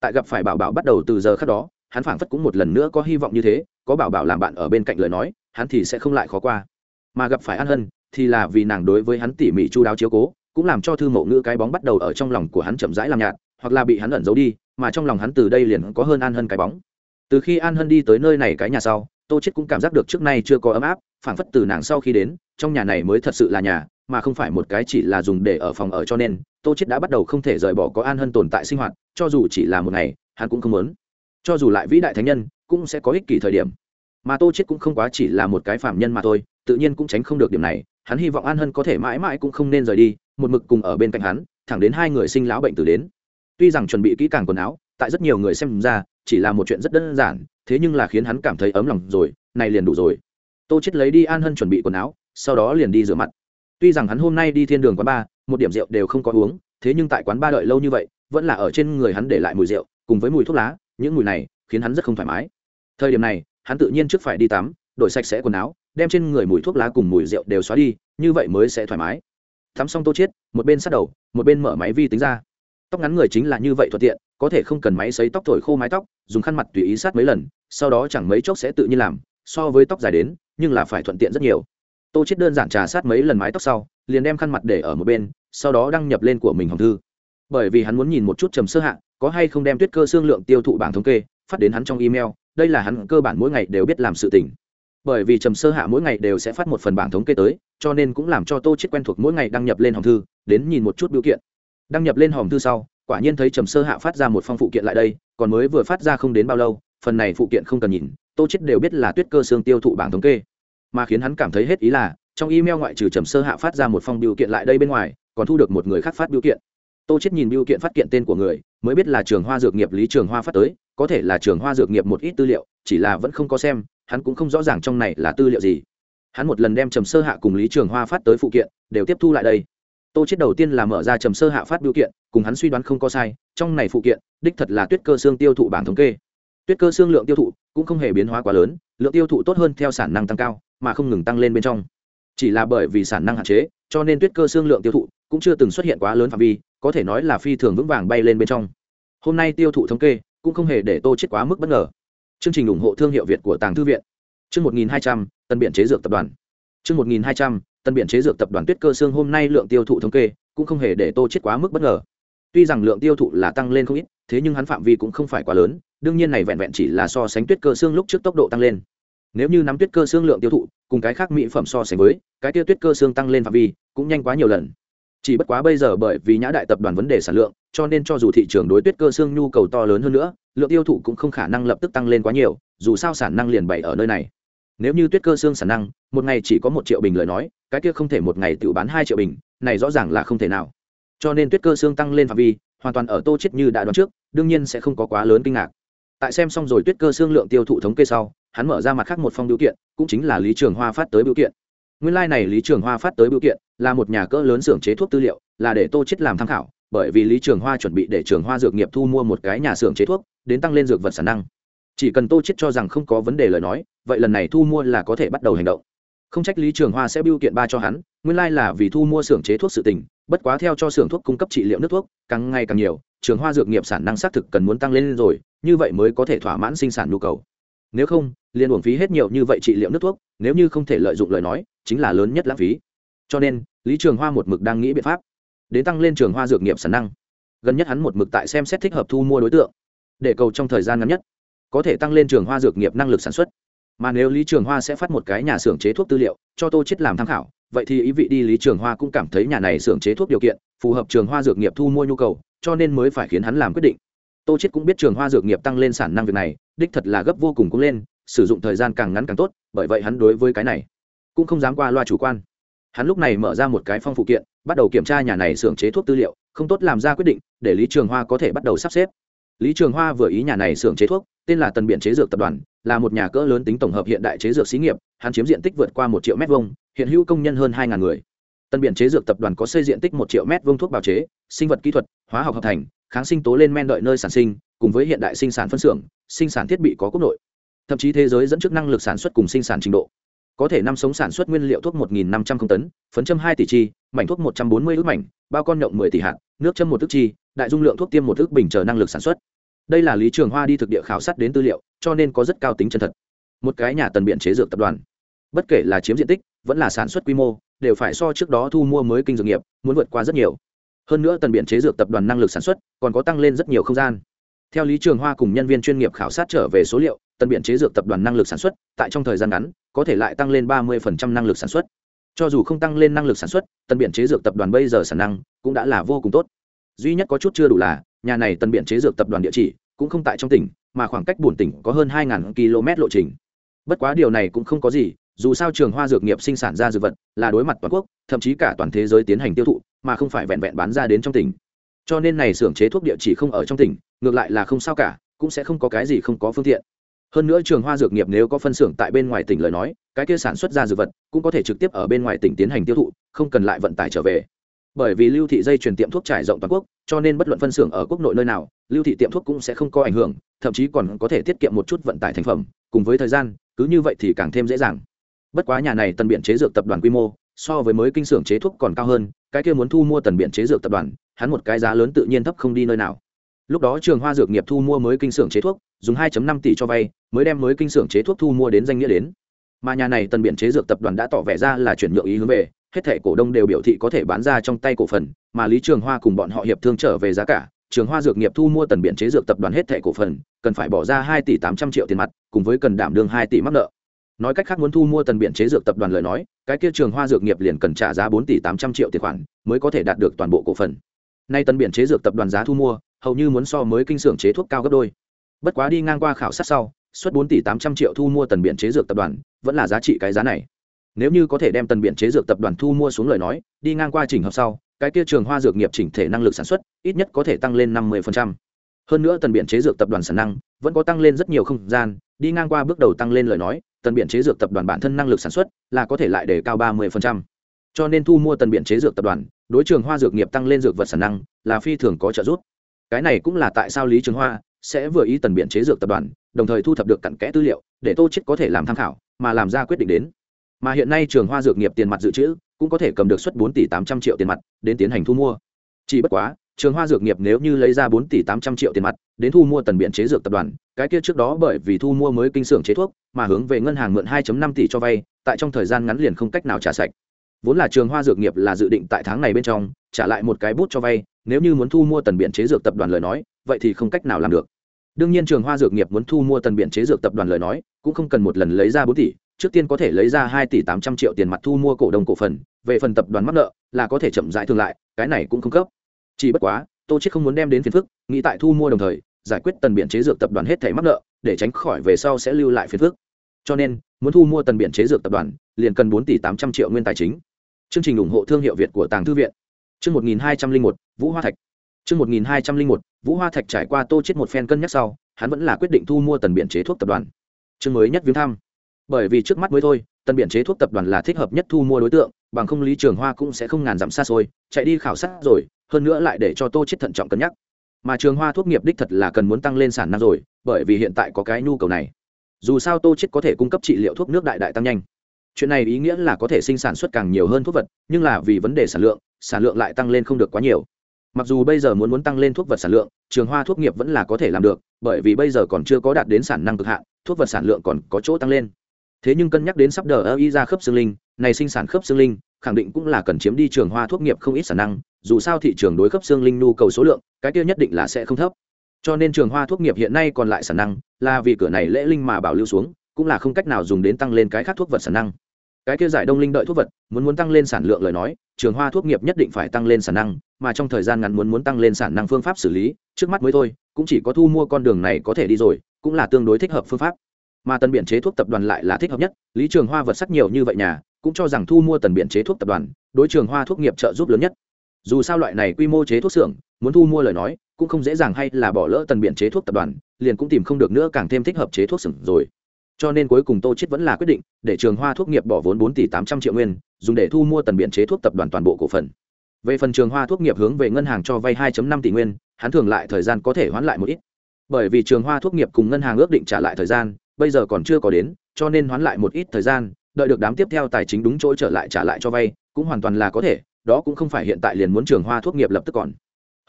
Tại gặp phải bảo bảo bắt đầu từ giờ khác đó, hắn phảng phất cũng một lần nữa có hy vọng như thế, có bảo bảo làm bạn ở bên cạnh lời nói, hắn thì sẽ không lại khó qua. Mà gặp phải an hân thì là vì nàng đối với hắn tỉ mỉ chu đáo chiếu cố, cũng làm cho thư mộ ngữ cái bóng bắt đầu ở trong lòng của hắn chậm rãi làm nhạt, hoặc là bị hắn ẩn giấu đi, mà trong lòng hắn từ đây liền có hơn an hân cái bóng. Từ khi an hân đi tới nơi này cái nhà sau, tô chết cũng cảm giác được trước nay chưa có ấm áp, phảng phất từ nàng sau khi đến, trong nhà này mới thật sự là nhà, mà không phải một cái chỉ là dùng để ở phòng ở cho nên, tô chết đã bắt đầu không thể rời bỏ có an hân tồn tại sinh hoạt, cho dù chỉ là một ngày, hắn cũng không muốn. Cho dù lại vĩ đại thánh nhân, cũng sẽ có ích kỷ thời điểm. Mà tô chết cũng không quá chỉ là một cái phạm nhân mà thôi, tự nhiên cũng tránh không được điểm này hắn hy vọng an hân có thể mãi mãi cũng không nên rời đi, một mực cùng ở bên cạnh hắn, thẳng đến hai người sinh lão bệnh tử đến. Tuy rằng chuẩn bị kỹ càng quần áo, tại rất nhiều người xem ra, chỉ là một chuyện rất đơn giản, thế nhưng là khiến hắn cảm thấy ấm lòng rồi, này liền đủ rồi. Tô chết lấy đi an hân chuẩn bị quần áo, sau đó liền đi rửa mặt. Tuy rằng hắn hôm nay đi thiên đường quán ba một điểm rượu đều không có uống, thế nhưng tại quán ba đợi lâu như vậy, vẫn là ở trên người hắn để lại mùi rượu, cùng với mùi thuốc lá, những mùi này khiến hắn rất không thoải mái. Thời điểm này, hắn tự nhiên trước phải đi tắm, đổi sạch sẽ quần áo đem trên người mùi thuốc lá cùng mùi rượu đều xóa đi, như vậy mới sẽ thoải mái. Tắm xong tô chiết, một bên sát đầu, một bên mở máy vi tính ra. Tóc ngắn người chính là như vậy thuận tiện, có thể không cần máy sấy tóc thổi khô mái tóc, dùng khăn mặt tùy ý sát mấy lần, sau đó chẳng mấy chốc sẽ tự nhiên làm, so với tóc dài đến, nhưng là phải thuận tiện rất nhiều. Tô chết đơn giản trà sát mấy lần mái tóc sau, liền đem khăn mặt để ở một bên, sau đó đăng nhập lên của mình hồng thư. Bởi vì hắn muốn nhìn một chút trầm sơ hạ, có hay không đem tuyết cơ xương lượng tiêu thụ bảng thống kê, phát đến hắn trong email, đây là hắn cơ bản mỗi ngày đều biết làm sự tình bởi vì trầm sơ hạ mỗi ngày đều sẽ phát một phần bảng thống kê tới, cho nên cũng làm cho tô chết quen thuộc mỗi ngày đăng nhập lên hòm thư, đến nhìn một chút biểu kiện. Đăng nhập lên hòm thư sau, quả nhiên thấy trầm sơ hạ phát ra một phong phụ kiện lại đây, còn mới vừa phát ra không đến bao lâu, phần này phụ kiện không cần nhìn, tô chết đều biết là tuyết cơ xương tiêu thụ bảng thống kê. Mà khiến hắn cảm thấy hết ý là, trong email ngoại trừ trầm sơ hạ phát ra một phong biểu kiện lại đây bên ngoài, còn thu được một người khác phát biểu kiện. Tô chết nhìn biểu kiện phát kiện tên của người, mới biết là trường hoa dược nghiệp lý trường hoa phát tới, có thể là trường hoa dược nghiệp một ít tư liệu chỉ là vẫn không có xem, hắn cũng không rõ ràng trong này là tư liệu gì. Hắn một lần đem trầm sơ hạ cùng lý trường hoa phát tới phụ kiện, đều tiếp thu lại đây. Tô chết đầu tiên là mở ra trầm sơ hạ phát biểu kiện, cùng hắn suy đoán không có sai, trong này phụ kiện, đích thật là tuyết cơ xương tiêu thụ bảng thống kê. Tuyết cơ xương lượng tiêu thụ cũng không hề biến hóa quá lớn, lượng tiêu thụ tốt hơn theo sản năng tăng cao, mà không ngừng tăng lên bên trong. Chỉ là bởi vì sản năng hạn chế, cho nên tuyết cơ xương lượng tiêu thụ cũng chưa từng xuất hiện quá lớn phạm vi, có thể nói là phi thường vững vàng bay lên bên trong. Hôm nay tiêu thụ thống kê cũng không hề để tô chết quá mức bất ngờ chương trình ủng hộ thương hiệu việt của tàng thư viện. Chương 1200, tân biện chế dược tập đoàn. Chương 1200, tân biện chế dược tập đoàn tuyết cơ xương hôm nay lượng tiêu thụ thống kê cũng không hề để tô chết quá mức bất ngờ. Tuy rằng lượng tiêu thụ là tăng lên không ít thế nhưng hắn phạm vi cũng không phải quá lớn đương nhiên này vẹn vẹn chỉ là so sánh tuyết cơ xương lúc trước tốc độ tăng lên. Nếu như nắm tuyết cơ xương lượng tiêu thụ cùng cái khác mỹ phẩm so sánh với cái tiêu tuyết cơ xương tăng lên phạm vi cũng nhanh quá nhiều lần. Chỉ bất quá bây giờ bởi vì nhã đại tập đoàn vấn đề sản lượng cho nên cho dù thị trường đối tuyết cơ xương nhu cầu to lớn hơn nữa lượng tiêu thụ cũng không khả năng lập tức tăng lên quá nhiều, dù sao sản năng liền bày ở nơi này. Nếu như tuyết cơ xương sản năng, một ngày chỉ có một triệu bình lời nói, cái kia không thể một ngày tự bán hai triệu bình, này rõ ràng là không thể nào. Cho nên tuyết cơ xương tăng lên phạm vi, hoàn toàn ở tô chết như đã đoán trước, đương nhiên sẽ không có quá lớn kinh ngạc. Tại xem xong rồi tuyết cơ xương lượng tiêu thụ thống kê sau, hắn mở ra mặt khác một phong biểu kiện, cũng chính là lý trường hoa phát tới biểu kiện. Nguyên lai này lý trường hoa phát tới biểu kiện là một nhà cỡ lớn xưởng chế thuốc tư liệu, là để tô chết làm tham khảo bởi vì lý trường hoa chuẩn bị để trường hoa dược nghiệp thu mua một cái nhà xưởng chế thuốc, đến tăng lên dược vật sản năng. Chỉ cần tô chết cho rằng không có vấn đề lời nói, vậy lần này thu mua là có thể bắt đầu hành động. Không trách lý trường hoa sẽ biêu kiện ba cho hắn, nguyên lai là vì thu mua xưởng chế thuốc sự tình, bất quá theo cho xưởng thuốc cung cấp trị liệu nước thuốc, càng ngày càng nhiều, trường hoa dược nghiệp sản năng xác thực cần muốn tăng lên rồi, như vậy mới có thể thỏa mãn sinh sản nhu cầu. Nếu không, liền uổng phí hết nhiều như vậy trị liệu nước thuốc, nếu như không thể lợi dụng lời nói, chính là lớn nhất lãng phí. Cho nên, lý trường hoa một mực đang nghĩ biện pháp đến tăng lên trường hoa dược nghiệp sản năng. Gần nhất hắn một mực tại xem xét thích hợp thu mua đối tượng, để cầu trong thời gian ngắn nhất, có thể tăng lên trường hoa dược nghiệp năng lực sản xuất. Mà nếu lý trường hoa sẽ phát một cái nhà xưởng chế thuốc tư liệu cho tô chết làm tham khảo, vậy thì ý vị đi lý trường hoa cũng cảm thấy nhà này xưởng chế thuốc điều kiện phù hợp trường hoa dược nghiệp thu mua nhu cầu, cho nên mới phải khiến hắn làm quyết định. Tô chết cũng biết trường hoa dược nghiệp tăng lên sản năng việc này, đích thật là gấp vô cùng cũng lên, sử dụng thời gian càng ngắn càng tốt, bởi vậy hắn đối với cái này cũng không dám qua loa chủ quan. Hắn lúc này mở ra một cái phong phụ kiện bắt đầu kiểm tra nhà này xưởng chế thuốc tư liệu không tốt làm ra quyết định để lý trường hoa có thể bắt đầu sắp xếp. Lý trường hoa vừa ý nhà này xưởng chế thuốc tên là tần biện chế dược tập đoàn là một nhà cỡ lớn tính tổng hợp hiện đại chế dược xí nghiệp hắn chiếm diện tích vượt qua một triệu mét vuông, hiện hữu công nhân hơn hai người. Tân biện chế dược tập đoàn có xây diện tích một triệu mét vuông thuốc bào chế sinh vật kỹ thuật hóa học hợp thành kháng sinh tố lên men đợi nơi sản sinh cùng với hiện đại sinh sản phân xưởng sinh sản thiết bị có quốc nội. Thậm chí thế giới dẫn trước năng lực sản xuất cùng sinh sản trình độ có thể năm sống sản xuất nguyên liệu thuốc 1.500 không tấn, phấn châm 2 tỷ chi, mảnh thuốc 140 ước mảnh, bao con nhộng 10 tỷ hạt, nước châm một ước chi, đại dung lượng thuốc tiêm một ước bình chờ năng lực sản xuất. Đây là lý trường hoa đi thực địa khảo sát đến tư liệu, cho nên có rất cao tính chân thật. Một cái nhà tần biện chế dược tập đoàn. Bất kể là chiếm diện tích, vẫn là sản xuất quy mô, đều phải so trước đó thu mua mới kinh dược nghiệp, muốn vượt qua rất nhiều. Hơn nữa tần biện chế dược tập đoàn năng lực sản xuất còn có tăng lên rất nhiều không gian. Theo lý trường hoa cùng nhân viên chuyên nghiệp khảo sát trở về số liệu Tân biện chế dược tập đoàn năng lực sản xuất, tại trong thời gian ngắn, có thể lại tăng lên ba mươi năng lực sản xuất. Cho dù không tăng lên năng lực sản xuất, Tân biện chế dược tập đoàn bây giờ sản năng cũng đã là vô cùng tốt. Duy nhất có chút chưa đủ là, nhà này Tân biện chế dược tập đoàn địa chỉ cũng không tại trong tỉnh, mà khoảng cách buồn tỉnh có hơn hai km lộ trình. Bất quá điều này cũng không có gì, dù sao trường hoa dược nghiệp sinh sản ra dược vật là đối mặt toàn quốc, thậm chí cả toàn thế giới tiến hành tiêu thụ, mà không phải vẹn vẹn bán ra đến trong tỉnh. Cho nên này xưởng chế thuốc địa chỉ không ở trong tỉnh, ngược lại là không sao cả, cũng sẽ không có cái gì không có phương tiện hơn nữa trường hoa dược nghiệp nếu có phân xưởng tại bên ngoài tỉnh lời nói, cái kia sản xuất ra dược vật cũng có thể trực tiếp ở bên ngoài tỉnh tiến hành tiêu thụ, không cần lại vận tải trở về. Bởi vì lưu thị dây chuyển tiệm thuốc trải rộng toàn quốc, cho nên bất luận phân xưởng ở quốc nội nơi nào, lưu thị tiệm thuốc cũng sẽ không có ảnh hưởng, thậm chí còn có thể tiết kiệm một chút vận tải thành phẩm. Cùng với thời gian, cứ như vậy thì càng thêm dễ dàng. Bất quá nhà này tần biện chế dược tập đoàn quy mô, so với mới kinh xưởng chế thuốc còn cao hơn, cái kia muốn thu mua tần biện chế dược tập đoàn, hắn một cái giá lớn tự nhiên thấp không đi nơi nào lúc đó trường hoa dược nghiệp thu mua mới kinh xưởng chế thuốc, dùng 2 năm tỷ cho vay, mới đem mới kinh xưởng chế thuốc thu mua đến danh nghĩa đến. Mà nhà này tần biện chế dược tập đoàn đã tỏ vẻ ra là chuyển nhượng ý hướng về, hết thẻ cổ đông đều biểu thị có thể bán ra trong tay cổ phần, mà lý trường hoa cùng bọn họ hiệp thương trở về giá cả. Trường hoa dược nghiệp thu mua tần biện chế dược tập đoàn hết thẻ cổ phần, cần phải bỏ ra hai tỷ tám trăm triệu tiền mặt, cùng với cần đảm đương hai tỷ mắc nợ. Nói cách khác muốn thu mua tần biện chế dược tập đoàn lời nói, cái kia trường hoa dược nghiệp liền cần trả giá bốn tỷ tám trăm triệu tiền khoản, mới có thể đạt được toàn bộ cổ phần. Nay tần biện chế dược tập đoàn giá thu mua hầu như muốn so mới kinh xưởng chế thuốc cao gấp đôi. Bất quá đi ngang qua khảo sát sau, suất bốn tỷ tám trăm triệu thu mua tần biện chế dược tập đoàn, vẫn là giá trị cái giá này. Nếu như có thể đem tần biện chế dược tập đoàn thu mua xuống lời nói, đi ngang qua chỉnh hợp sau, cái kia trường hoa dược nghiệp chỉnh thể năng lực sản xuất, ít nhất có thể tăng lên năm mươi hơn nữa tần biện chế dược tập đoàn sản năng vẫn có tăng lên rất nhiều không gian, đi ngang qua bước đầu tăng lên lời nói, tần biện chế dược tập đoàn bản thân năng lực sản xuất là có thể lại để cao ba mươi cho nên thu mua tần biện chế dược tập đoàn, đối trường hoa dược nghiệp tăng lên dược vật sản năng là phi thường có trợ giúp cái này cũng là tại sao lý trường hoa sẽ vừa ý tần biện chế dược tập đoàn, đồng thời thu thập được cặn kẽ tư liệu, để tô chết có thể làm tham khảo, mà làm ra quyết định đến. Mà hiện nay trường hoa dược nghiệp tiền mặt dự trữ cũng có thể cầm được suất bốn tỷ tám trăm triệu tiền mặt, đến tiến hành thu mua. Chỉ bất quá, trường hoa dược nghiệp nếu như lấy ra bốn tỷ tám trăm triệu tiền mặt, đến thu mua tần biện chế dược tập đoàn, cái kia trước đó bởi vì thu mua mới kinh xưởng chế thuốc, mà hướng về ngân hàng mượn hai năm tỷ cho vay, tại trong thời gian ngắn liền không cách nào trả sạch. Vốn là trường hoa dược nghiệp là dự định tại tháng này bên trong, trả lại một cái bút cho vay nếu như muốn thu mua tần biện chế dược tập đoàn lời nói, vậy thì không cách nào làm được. Đương nhiên trường hoa dược nghiệp muốn thu mua tần biện chế dược tập đoàn lời nói, cũng không cần một lần lấy ra bốn tỷ, trước tiên có thể lấy ra hai tỷ tám trăm triệu tiền mặt thu mua cổ đông cổ phần, về phần tập đoàn mắc nợ, là có thể chậm rãi thương lại, cái này cũng không cấp. Chỉ bất quá, tô chết không muốn đem đến phiền phức, nghĩ tại thu mua đồng thời, giải quyết tần biện chế dược tập đoàn hết thảy mắc nợ, để tránh khỏi về sau sẽ lưu lại phiền phức. Cho nên, muốn thu mua tần biện chế dược tập đoàn, liền cần bốn tỷ tám trăm triệu nguyên tài chính. Chương trình ủng hộ thương hiệu việt của tàng thư viện chương một nghìn hai trăm linh một, vũ hoa thạch. Chương một nghìn hai trăm linh một, vũ hoa thạch trải qua tô chết một phen cân nhắc sau, hắn vẫn là quyết định thu mua tần biện chế thuốc tập đoàn. Chương mới nhất viếng thăm. Bởi vì trước mắt mới thôi tân biện chế thuốc tập đoàn là thích hợp nhất thu mua đối tượng, bằng không lý trường hoa cũng sẽ không ngàn dặm xa xôi, chạy đi khảo sát rồi, hơn nữa lại để cho tô chết thận trọng cân nhắc. Mà trường hoa thuốc nghiệp đích thật là cần muốn tăng lên sản năng rồi, bởi vì hiện tại có cái nhu cầu này. Dù sao tô chết có thể cung cấp trị liệu thuốc nước đại đại tăng nhanh. Chuyện này ý nghĩa là có thể sinh sản xuất càng nhiều hơn thuốc vật, nhưng là vì vấn đề sản lượng sản lượng lại tăng lên không được quá nhiều. Mặc dù bây giờ muốn muốn tăng lên thuốc vật sản lượng, trường hoa thuốc nghiệp vẫn là có thể làm được, bởi vì bây giờ còn chưa có đạt đến sản năng cực hạn, thuốc vật sản lượng còn có chỗ tăng lên. Thế nhưng cân nhắc đến sắp đờ ơ y ra khớp xương linh, này sinh sản khớp xương linh, khẳng định cũng là cần chiếm đi trường hoa thuốc nghiệp không ít sản năng, dù sao thị trường đối khớp xương linh nhu cầu số lượng, cái kia nhất định là sẽ không thấp. Cho nên trường hoa thuốc nghiệp hiện nay còn lại sản năng, là vì cửa này lễ linh mà bảo lưu xuống, cũng là không cách nào dùng đến tăng lên cái khác thuốc vật sản năng. Cái kia giải đông linh đợi thuốc vật, muốn muốn tăng lên sản lượng lời nói trường hoa thuốc nghiệp nhất định phải tăng lên sản năng, mà trong thời gian ngắn muốn muốn tăng lên sản năng phương pháp xử lý, trước mắt mới thôi, cũng chỉ có thu mua con đường này có thể đi rồi, cũng là tương đối thích hợp phương pháp. Mà tần biện chế thuốc tập đoàn lại là thích hợp nhất, lý trường hoa vật sắc nhiều như vậy nhà, cũng cho rằng thu mua tần biện chế thuốc tập đoàn, đối trường hoa thuốc nghiệp trợ giúp lớn nhất. Dù sao loại này quy mô chế thuốc xưởng, muốn thu mua lời nói, cũng không dễ dàng hay là bỏ lỡ tần biện chế thuốc tập đoàn, liền cũng tìm không được nữa càng thêm thích hợp chế thuốc xưởng rồi cho nên cuối cùng tô chết vẫn là quyết định để trường hoa thuốc nghiệp bỏ vốn bốn tỷ tám trăm triệu nguyên, dùng để thu mua tần biện chế thuốc tập đoàn toàn bộ cổ phần. Về phần trường hoa thuốc nghiệp hướng về ngân hàng cho vay 2 năm tỷ nguyên, hắn thường lại thời gian có thể hoãn lại một ít. Bởi vì trường hoa thuốc nghiệp cùng ngân hàng ước định trả lại thời gian, bây giờ còn chưa có đến, cho nên hoán lại một ít thời gian, đợi được đám tiếp theo tài chính đúng chỗ trở lại trả lại cho vay, cũng hoàn toàn là có thể, đó cũng không phải hiện tại liền muốn trường hoa thuốc nghiệp lập tức còn.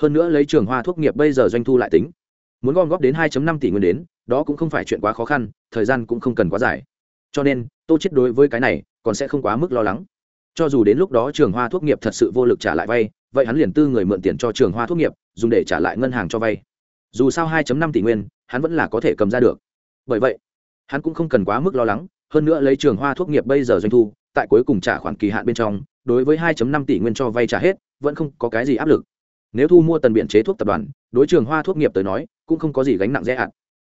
Hơn nữa lấy trường hoa thuốc nghiệp bây giờ doanh thu lại tính, muốn gom góp đến 2 năm tỷ nguyên đến đó cũng không phải chuyện quá khó khăn, thời gian cũng không cần quá dài. Cho nên, tô chết đối với cái này còn sẽ không quá mức lo lắng. Cho dù đến lúc đó trường hoa thuốc nghiệp thật sự vô lực trả lại vay, vậy hắn liền tư người mượn tiền cho trường hoa thuốc nghiệp, dùng để trả lại ngân hàng cho vay. Dù sao 2.5 tỷ nguyên, hắn vẫn là có thể cầm ra được. Bởi vậy, hắn cũng không cần quá mức lo lắng, hơn nữa lấy trường hoa thuốc nghiệp bây giờ doanh thu, tại cuối cùng trả khoản kỳ hạn bên trong, đối với 2.5 tỷ nguyên cho vay trả hết, vẫn không có cái gì áp lực. Nếu thu mua tần biện chế thuốc tập đoàn, đối trường hoa thuốc nghiệp tới nói, cũng không có gì gánh nặng dễ hạn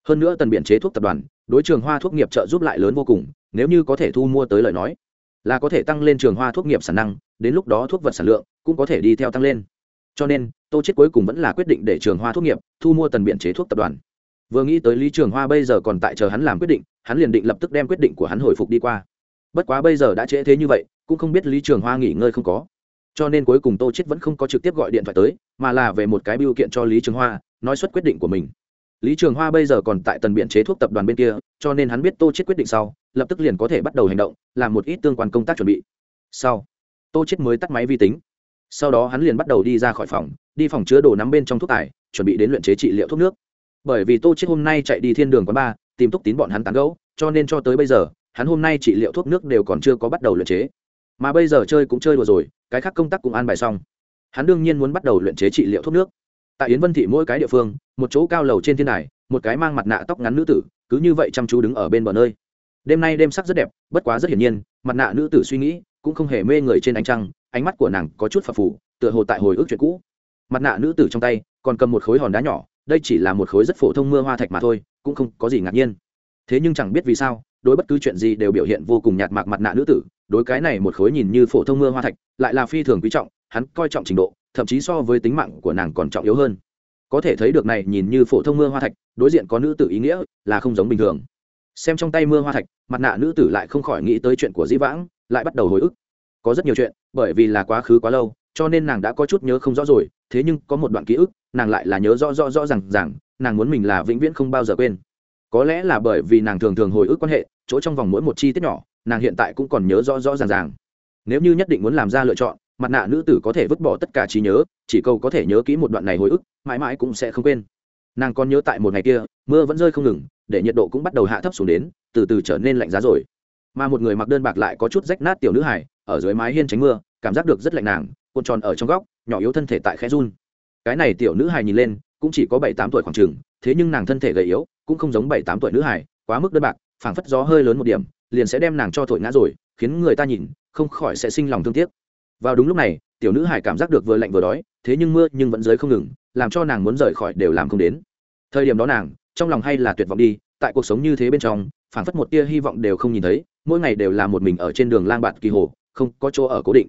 hơn nữa tần biện chế thuốc tập đoàn, đối trường hoa thuốc nghiệp trợ giúp lại lớn vô cùng, nếu như có thể thu mua tới lời nói, là có thể tăng lên trường hoa thuốc nghiệp sản năng, đến lúc đó thuốc vật sản lượng cũng có thể đi theo tăng lên. Cho nên, tô chết cuối cùng vẫn là quyết định để trường hoa thuốc nghiệp thu mua tần biện chế thuốc tập đoàn. Vừa nghĩ tới lý trường hoa bây giờ còn tại chờ hắn làm quyết định, hắn liền định lập tức đem quyết định của hắn hồi phục đi qua. Bất quá bây giờ đã trễ thế như vậy, cũng không biết lý trường hoa nghỉ ngơi không có. Cho nên cuối cùng tô chết vẫn không có trực tiếp gọi điện thoại tới, mà là về một cái biêu kiện cho lý trường hoa, nói xuất quyết định của mình lý trường hoa bây giờ còn tại tần biện chế thuốc tập đoàn bên kia, cho nên hắn biết tô chết quyết định sau, lập tức liền có thể bắt đầu hành động, làm một ít tương quan công tác chuẩn bị. Sau, tô chết mới tắt máy vi tính. Sau đó hắn liền bắt đầu đi ra khỏi phòng, đi phòng chứa đồ nắm bên trong thuốc tải, chuẩn bị đến luyện chế trị liệu thuốc nước. Bởi vì tô chết hôm nay chạy đi thiên đường quán ba, tìm túc tín bọn hắn tán gẫu, cho nên cho tới bây giờ, hắn hôm nay trị liệu thuốc nước đều còn chưa có bắt đầu luyện chế. Mà bây giờ chơi cũng chơi đùa rồi, cái khác công tác cũng an bài xong. Hắn đương nhiên muốn bắt đầu luyện chế trị liệu thuốc nước tại yến vân thị mỗi cái địa phương, một chỗ cao lầu trên thiên đài, một cái mang mặt nạ tóc ngắn nữ tử, cứ như vậy chăm chú đứng ở bên bờ nơi. Đêm nay đêm sắc rất đẹp, bất quá rất hiển nhiên, mặt nạ nữ tử suy nghĩ cũng không hề mê người trên ánh trăng, ánh mắt của nàng có chút phập phù, tựa hồ tại hồi ức chuyện cũ. Mặt nạ nữ tử trong tay còn cầm một khối hòn đá nhỏ, đây chỉ là một khối rất phổ thông mưa hoa thạch mà thôi, cũng không có gì ngạc nhiên. Thế nhưng chẳng biết vì sao, đối bất cứ chuyện gì đều biểu hiện vô cùng nhạt mạc mặt nạ nữ tử, đối cái này một khối nhìn như phổ thông mưa hoa thạch, lại là phi thường quý trọng, hắn coi trọng trình độ thậm chí so với tính mạng của nàng còn trọng yếu hơn. Có thể thấy được này, nhìn như phổ thông mưa hoa thạch, đối diện có nữ tử ý nghĩa là không giống bình thường. Xem trong tay mưa hoa thạch, mặt nạ nữ tử lại không khỏi nghĩ tới chuyện của dĩ vãng, lại bắt đầu hồi ức. Có rất nhiều chuyện, bởi vì là quá khứ quá lâu, cho nên nàng đã có chút nhớ không rõ rồi, thế nhưng có một đoạn ký ức, nàng lại là nhớ rõ rõ rõ rằng rằng nàng muốn mình là vĩnh viễn không bao giờ quên. Có lẽ là bởi vì nàng thường thường hồi ức quan hệ, chỗ trong vòng mỗi một chi tiết nhỏ, nàng hiện tại cũng còn nhớ rõ rõ ràng ràng. Nếu như nhất định muốn làm ra lựa chọn mặt nạ nữ tử có thể vứt bỏ tất cả trí nhớ, chỉ câu có thể nhớ kỹ một đoạn này hồi ức, mãi mãi cũng sẽ không quên. Nàng còn nhớ tại một ngày kia, mưa vẫn rơi không ngừng, để nhiệt độ cũng bắt đầu hạ thấp xuống đến, từ từ trở nên lạnh giá rồi. Mà một người mặc đơn bạc lại có chút rách nát tiểu nữ hải ở dưới mái hiên tránh mưa, cảm giác được rất lạnh nàng, cuộn tròn ở trong góc, nhỏ yếu thân thể tại khẽ run. Cái này tiểu nữ hải nhìn lên, cũng chỉ có bảy tám tuổi khoảng chừng, thế nhưng nàng thân thể gầy yếu, cũng không giống bảy tám tuổi nữ hải quá mức đơn bạc, phảng phất gió hơi lớn một điểm, liền sẽ đem nàng cho thổi ngã rồi, khiến người ta nhìn, không khỏi sẽ sinh lòng thương tiếc vào đúng lúc này, tiểu nữ hải cảm giác được vừa lạnh vừa đói, thế nhưng mưa nhưng vẫn dưới không ngừng, làm cho nàng muốn rời khỏi đều làm không đến. Thời điểm đó nàng, trong lòng hay là tuyệt vọng đi, tại cuộc sống như thế bên trong, phảng phất một tia hy vọng đều không nhìn thấy, mỗi ngày đều là một mình ở trên đường lang bạt kỳ hồ, không có chỗ ở cố định.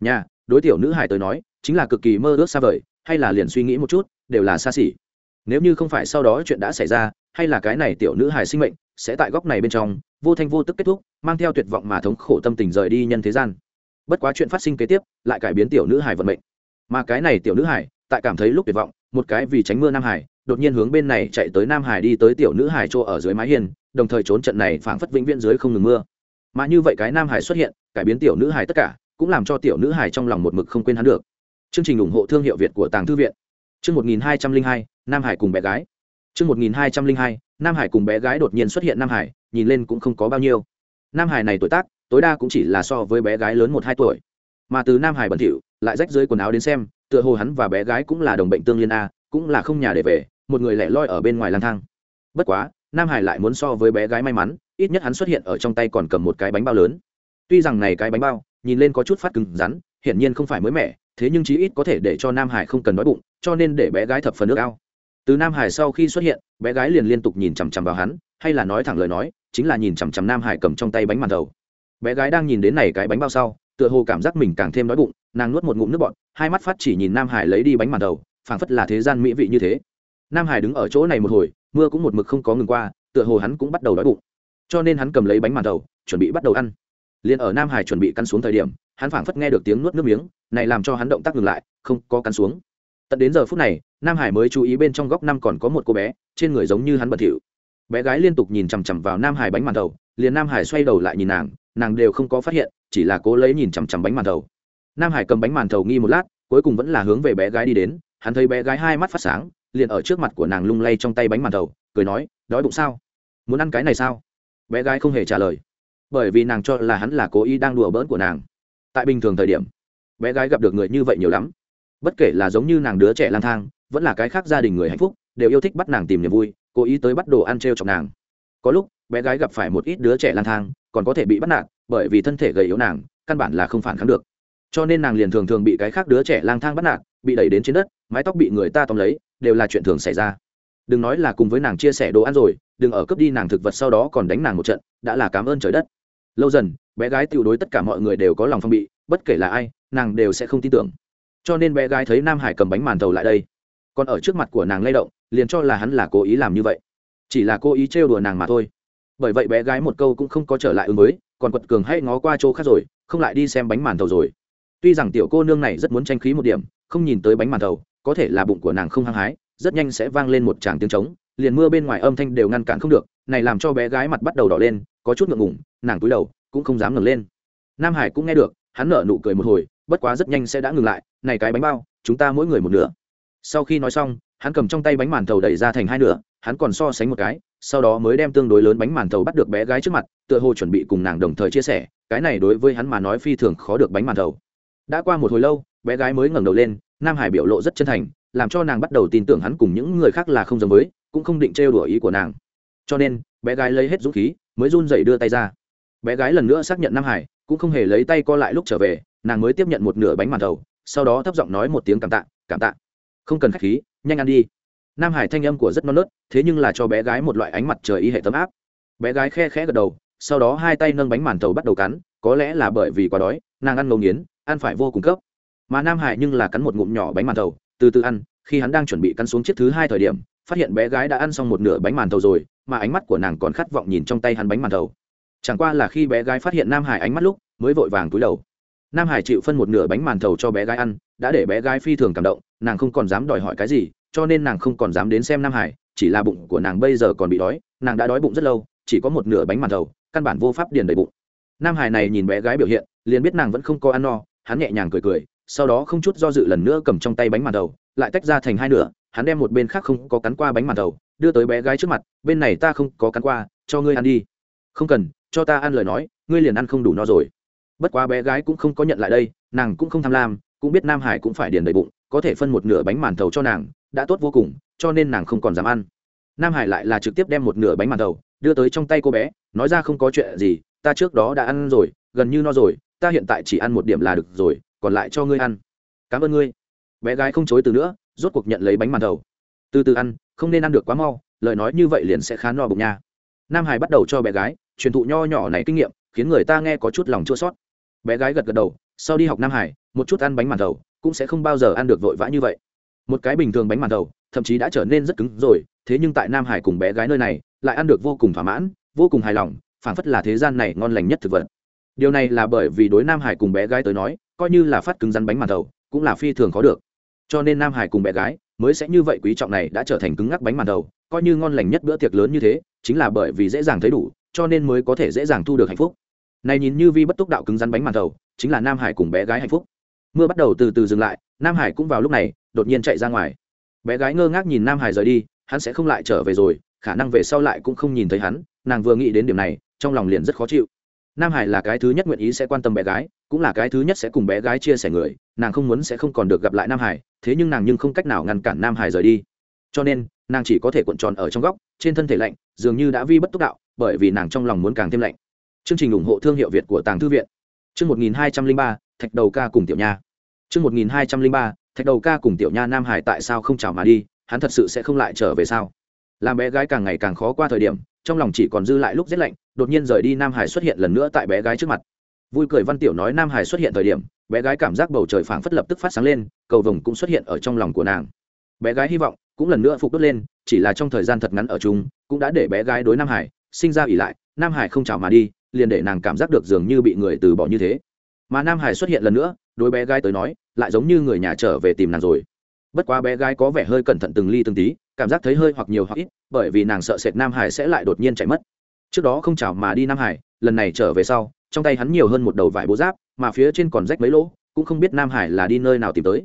Nhà, đối tiểu nữ hải tới nói, chính là cực kỳ mơ ước xa vời, hay là liền suy nghĩ một chút, đều là xa xỉ. Nếu như không phải sau đó chuyện đã xảy ra, hay là cái này tiểu nữ hải sinh mệnh, sẽ tại góc này bên trong, vô thanh vô tức kết thúc, mang theo tuyệt vọng mà thống khổ tâm tình rời đi nhân thế gian bất quá chuyện phát sinh kế tiếp lại cải biến tiểu nữ hải vận mệnh. Mà cái này tiểu nữ hải tại cảm thấy lúc tuyệt vọng, một cái vì tránh mưa nam hải đột nhiên hướng bên này chạy tới nam hải đi tới tiểu nữ hải chỗ ở dưới mái hiên, đồng thời trốn trận này phảng phất vĩnh viễn dưới không ngừng mưa. Mà như vậy cái nam hải xuất hiện, cải biến tiểu nữ hải tất cả, cũng làm cho tiểu nữ hải trong lòng một mực không quên hắn được. Chương trình ủng hộ thương hiệu việt của tàng thư viện. Chương một nghìn hai trăm linh hai, nam hải cùng bé gái. Chương một nghìn hai trăm linh hai, nam hải cùng bé gái đột nhiên xuất hiện nam hải nhìn lên cũng không có bao nhiêu. Nam hải này tuổi tác tối đa cũng chỉ là so với bé gái lớn một hai tuổi. Mà từ nam hải bẩn thỉu, lại rách dưới quần áo đến xem, tựa hồ hắn và bé gái cũng là đồng bệnh tương liên a, cũng là không nhà để về, một người lẻ loi ở bên ngoài lang thang. Bất quá, nam hải lại muốn so với bé gái may mắn, ít nhất hắn xuất hiện ở trong tay còn cầm một cái bánh bao lớn. Tuy rằng này cái bánh bao, nhìn lên có chút phát cứng rắn, hiển nhiên không phải mới mẻ, thế nhưng chí ít có thể để cho nam hải không cần đói bụng, cho nên để bé gái thập phần nước ao. Từ nam hải sau khi xuất hiện, bé gái liền liên tục nhìn chằm chằm vào hắn, hay là nói thẳng lời nói, chính là nhìn chằm chằm nam hải cầm trong tay bánh màn đầu bé gái đang nhìn đến này cái bánh bao sau tựa hồ cảm giác mình càng thêm đói bụng nàng nuốt một ngụm nước bọt hai mắt phát chỉ nhìn nam hải lấy đi bánh màn đầu, phảng phất là thế gian mỹ vị như thế. Nam hải đứng ở chỗ này một hồi mưa cũng một mực không có ngừng qua tựa hồ hắn cũng bắt đầu đói bụng. Cho nên hắn cầm lấy bánh màn đầu, chuẩn bị bắt đầu ăn. Liền ở nam hải chuẩn bị cắn xuống thời điểm hắn phảng phất nghe được tiếng nuốt nước miếng này làm cho hắn động tác ngừng lại không có cắn xuống. Tận đến giờ phút này nam hải mới chú ý bên trong góc năm còn có một cô bé trên người giống như hắn bẩn thỉu. Bé gái liên tục nhìn chằm chằm vào nam hải bánh màn đầu, liền nam hải xoay đầu lại nhìn nàng nàng đều không có phát hiện, chỉ là cố lấy nhìn chằm chằm bánh màn thầu. Nam hải cầm bánh màn thầu nghi một lát, cuối cùng vẫn là hướng về bé gái đi đến, hắn thấy bé gái hai mắt phát sáng, liền ở trước mặt của nàng lung lay trong tay bánh màn thầu, cười nói, đói bụng sao? Muốn ăn cái này sao? Bé gái không hề trả lời, bởi vì nàng cho là hắn là cố ý đang đùa bỡn của nàng. Tại bình thường thời điểm, bé gái gặp được người như vậy nhiều lắm. Bất kể là giống như nàng đứa trẻ lang thang, vẫn là cái khác gia đình người hạnh phúc, đều yêu thích bắt nàng tìm niềm vui, cố ý tới bắt đồ ăn t r e o chọc nàng. Có lúc, bé gái gặp phải một ít đứa trẻ lang thang còn có thể bị bắt nạt, bởi vì thân thể gầy yếu nàng, căn bản là không phản kháng được. Cho nên nàng liền thường thường bị cái khác đứa trẻ lang thang bắt nạt, bị đẩy đến trên đất, mái tóc bị người ta tóm lấy, đều là chuyện thường xảy ra. Đừng nói là cùng với nàng chia sẻ đồ ăn rồi, đừng ở cướp đi nàng thực vật sau đó còn đánh nàng một trận, đã là cảm ơn trời đất. Lâu dần, bé gái tiêu đối tất cả mọi người đều có lòng phong bị, bất kể là ai, nàng đều sẽ không tin tưởng. Cho nên bé gái thấy nam hải cầm bánh màn thầu lại đây. Còn ở trước mặt của nàng lay động, liền cho là hắn là cố ý làm như vậy. Chỉ là cố ý trêu đùa nàng mà thôi bởi vậy bé gái một câu cũng không có trở lại ứng với, còn quật cường hay ngó qua chỗ khác rồi, không lại đi xem bánh màn thầu rồi. Tuy rằng tiểu cô nương này rất muốn tranh khí một điểm, không nhìn tới bánh màn thầu, có thể là bụng của nàng không hăng hái, rất nhanh sẽ vang lên một tràng tiếng trống, liền mưa bên ngoài âm thanh đều ngăn cản không được, này làm cho bé gái mặt bắt đầu đỏ lên, có chút ngượng ngủng nàng cúi đầu, cũng không dám ngẩng lên. Nam hải cũng nghe được, hắn nở nụ cười một hồi, bất quá rất nhanh sẽ đã ngừng lại, này cái bánh bao, chúng ta mỗi người một nửa. Sau khi nói xong, hắn cầm trong tay bánh màn thầu đẩy ra thành hai nửa hắn còn so sánh một cái, sau đó mới đem tương đối lớn bánh màn thầu bắt được bé gái trước mặt, tựa hồ chuẩn bị cùng nàng đồng thời chia sẻ, cái này đối với hắn mà nói phi thường khó được bánh màn thầu. Đã qua một hồi lâu, bé gái mới ngẩng đầu lên, nam hải biểu lộ rất chân thành, làm cho nàng bắt đầu tin tưởng hắn cùng những người khác là không giống với, cũng không định trêu đùa ý của nàng. Cho nên, bé gái lấy hết dũng khí, mới run dậy đưa tay ra. Bé gái lần nữa xác nhận nam hải, cũng không hề lấy tay co lại lúc trở về, nàng mới tiếp nhận một nửa bánh màn thầu, sau đó thấp giọng nói một tiếng cảm tạ cảm tạ. Không cần k h á c h khí, nhanh ăn đi nam hải thanh âm của rất non nớt, thế nhưng là cho bé gái một loại ánh mặt trời y hệ tấm áp. Bé gái khe khẽ gật đầu, sau đó hai tay nâng bánh màn thầu bắt đầu cắn, có lẽ là bởi vì quá đói, nàng ăn ngấu nghiến, ăn phải vô cùng cấp. Mà nam hải nhưng là cắn một ngụm nhỏ bánh màn thầu, từ từ ăn, khi hắn đang chuẩn bị cắn xuống chiếc thứ hai thời điểm, phát hiện bé gái đã ăn xong một nửa bánh màn thầu rồi, mà ánh mắt của nàng còn khát vọng nhìn trong tay hắn bánh màn thầu. Chẳng qua là khi bé gái phát hiện nam hải ánh mắt lúc, mới vội vàng túi đầu. Nam hải chịu phân một nửa bánh màn thầu cho bé gái ăn, đã để bé gái phi thường cảm động, nàng không còn dám đòi hỏi cái gì cho nên nàng không còn dám đến xem nam hải, chỉ là bụng của nàng bây giờ còn bị đói, nàng đã đói bụng rất lâu, chỉ có một nửa bánh màn thầu, căn bản vô pháp điền đầy bụng. Nam hải này nhìn bé gái biểu hiện, liền biết nàng vẫn không có ăn no, hắn nhẹ nhàng cười cười, sau đó không chút do dự lần nữa cầm trong tay bánh màn thầu, lại tách ra thành hai nửa, hắn đem một bên khác không có cắn qua bánh màn thầu, đưa tới bé gái trước mặt, bên này ta không có cắn qua, cho ngươi ăn đi. Không cần, cho ta ăn lời nói, ngươi liền ăn không đủ no rồi. Bất quá bé gái cũng không có nhận lại đây, nàng cũng không tham lam cũng biết nam hải cũng phải điền đầy bụng, có thể phân một nửa bánh màn thầu cho nàng, đã tốt vô cùng, cho nên nàng không còn dám ăn. Nam hải lại là trực tiếp đem một nửa bánh màn thầu đưa tới trong tay cô bé, nói ra không có chuyện gì, ta trước đó đã ăn rồi, gần như no rồi, ta hiện tại chỉ ăn một điểm là được rồi, còn lại cho ngươi ăn. Cảm ơn ngươi. Bé gái không chối từ nữa, rốt cuộc nhận lấy bánh màn thầu. Từ từ ăn, không nên ăn được quá mau, lời nói như vậy liền sẽ khá no bụng nha. Nam hải bắt đầu cho bé gái truyền thụ nho nhỏ này kinh nghiệm, khiến người ta nghe có chút lòng chua sót bé gái gật gật đầu sau đi học nam hải, một chút ăn bánh màn thầu, cũng sẽ không bao giờ ăn được vội vã như vậy. Một cái bình thường bánh màn thầu, thậm chí đã trở nên rất cứng rồi, thế nhưng tại nam hải cùng bé gái nơi này, lại ăn được vô cùng thỏa mãn, vô cùng hài lòng, phảng phất là thế gian này ngon lành nhất thực vật. Điều này là bởi vì đối nam hải cùng bé gái tới nói, coi như là phát cứng rắn bánh màn thầu, cũng là phi thường khó được. Cho nên nam hải cùng bé gái mới sẽ như vậy quý trọng này đã trở thành cứng ngắc bánh màn thầu, coi như ngon lành nhất bữa tiệc lớn như thế, chính là bởi vì dễ dàng thấy đủ, cho nên mới có thể dễ dàng thu được hạnh phúc. Này nhìn như vi bất túc đạo cứng rắn bánh màn thầu chính là nam hải cùng bé gái hạnh phúc. Mưa bắt đầu từ từ dừng lại, nam hải cũng vào lúc này, đột nhiên chạy ra ngoài. Bé gái ngơ ngác nhìn nam hải rời đi, hắn sẽ không lại trở về rồi, khả năng về sau lại cũng không nhìn thấy hắn, nàng vừa nghĩ đến điểm này, trong lòng liền rất khó chịu. Nam hải là cái thứ nhất nguyện ý sẽ quan tâm bé gái, cũng là cái thứ nhất sẽ cùng bé gái chia sẻ người, nàng không muốn sẽ không còn được gặp lại nam hải, thế nhưng nàng nhưng không cách nào ngăn cản nam hải rời đi. Cho nên, nàng chỉ có thể cuộn tròn ở trong góc, trên thân thể lạnh, dường như đã vi bất túc đạo, bởi vì nàng trong lòng muốn càng thêm lạnh. Chương trình ủng hộ thương hiệu việt của tàng thư viện chương một nghìn hai trăm linh ba, thạch đầu ca cùng tiểu nha. Chương một nghìn hai trăm linh ba, thạch đầu ca cùng tiểu nha nam hải tại sao không chào mà đi, hắn thật sự sẽ không lại trở về sao? Làm bé gái càng ngày càng khó qua thời điểm, trong lòng chỉ còn dư lại lúc rét lạnh, đột nhiên rời đi nam hải xuất hiện lần nữa tại bé gái trước mặt. Vui cười văn tiểu nói nam hải xuất hiện thời điểm, bé gái cảm giác bầu trời phảng phất lập tức phát sáng lên, cầu vồng cũng xuất hiện ở trong lòng của nàng. Bé gái hy vọng cũng lần nữa phục đốt lên, chỉ là trong thời gian thật ngắn ở chung, cũng đã để bé gái đối nam hải sinh ra ỉ lại, nam hải không chào mà đi liền để nàng cảm giác được dường như bị người từ bỏ như thế. Mà nam hải xuất hiện lần nữa, đối bé gái tới nói, lại giống như người nhà trở về tìm nàng rồi. Bất quá bé gái có vẻ hơi cẩn thận từng ly từng tí, cảm giác thấy hơi hoặc nhiều hoặc ít, bởi vì nàng sợ sệt nam hải sẽ lại đột nhiên chạy mất. Trước đó không chào mà đi nam hải, lần này trở về sau, trong tay hắn nhiều hơn một đầu vải bố giáp, mà phía trên còn rách mấy lỗ, cũng không biết nam hải là đi nơi nào tìm tới.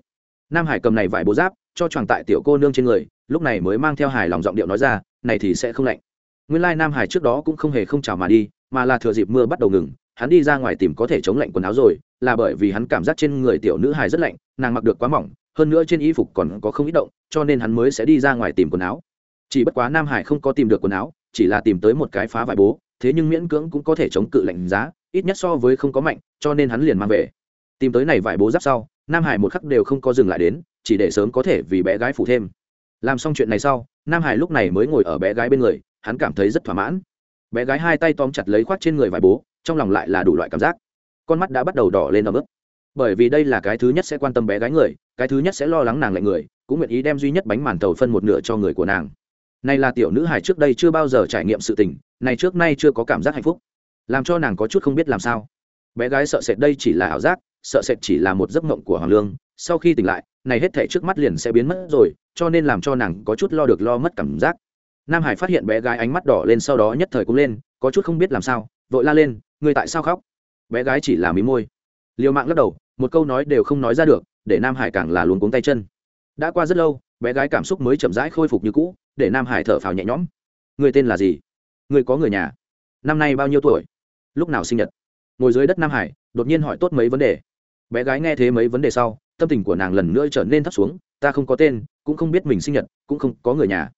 Nam hải cầm này vải bố giáp, cho tròn tại tiểu cô nương trên người, lúc này mới mang theo hài lòng giọng điệu nói ra, này thì sẽ không lạnh nguyên lai nam hải trước đó cũng không hề không chào mà đi, mà là thừa dịp mưa bắt đầu ngừng, hắn đi ra ngoài tìm có thể chống lạnh quần áo rồi, là bởi vì hắn cảm giác trên người tiểu nữ Hải rất lạnh, nàng mặc được quá mỏng, hơn nữa trên y phục còn có không ít động, cho nên hắn mới sẽ đi ra ngoài tìm quần áo. Chỉ bất quá nam hải không có tìm được quần áo, chỉ là tìm tới một cái phá vải bố, thế nhưng miễn cưỡng cũng có thể chống cự lạnh giá, ít nhất so với không có mạnh, cho nên hắn liền mang về. Tìm tới này vải bố giáp sau, nam hải một khắc đều không có dừng lại đến, chỉ để sớm có thể vì bé gái phủ thêm. Làm xong chuyện này sau, nam hải lúc này mới ngồi ở bé gái bên người hắn cảm thấy rất thỏa mãn. Bé gái hai tay tóm chặt lấy khoác trên người vải bố, trong lòng lại là đủ loại cảm giác. Con mắt đã bắt đầu đỏ lên ở mức bởi vì đây là cái thứ nhất sẽ quan tâm bé gái người, cái thứ nhất sẽ lo lắng nàng lại người, cũng nguyện ý đem duy nhất bánh màn tàu phân một nửa cho người của nàng. Này là tiểu nữ hải trước đây chưa bao giờ trải nghiệm sự tình này trước nay chưa có cảm giác hạnh phúc. Làm cho nàng có chút không biết làm sao. Bé gái sợ sệt đây chỉ là ảo giác, sợ sệt chỉ là một giấc mộng của hoàng lương. Sau khi tỉnh lại, này hết thể trước mắt liền sẽ biến mất rồi, cho nên làm cho nàng có chút lo được lo mất cảm giác nam hải phát hiện bé gái ánh mắt đỏ lên sau đó nhất thời cũng lên, có chút không biết làm sao, vội la lên người tại sao khóc? Bé gái chỉ là mí môi. Liều mạng lắc đầu, một câu nói đều không nói ra được, để nam hải càng là luống cuống tay chân. Đã qua rất lâu, bé gái cảm xúc mới chậm rãi khôi phục như cũ, để nam hải thở phào nhẹ nhõm. Người tên là gì? Người có người nhà? Năm nay bao nhiêu tuổi? Lúc nào sinh nhật? Ngồi dưới đất nam hải, đột nhiên hỏi tốt mấy vấn đề. Bé gái nghe thế mấy vấn đề sau, tâm tình của nàng lần nữa trở nên thấp xuống, ta không có tên, cũng không biết mình sinh nhật, cũng không có người nhà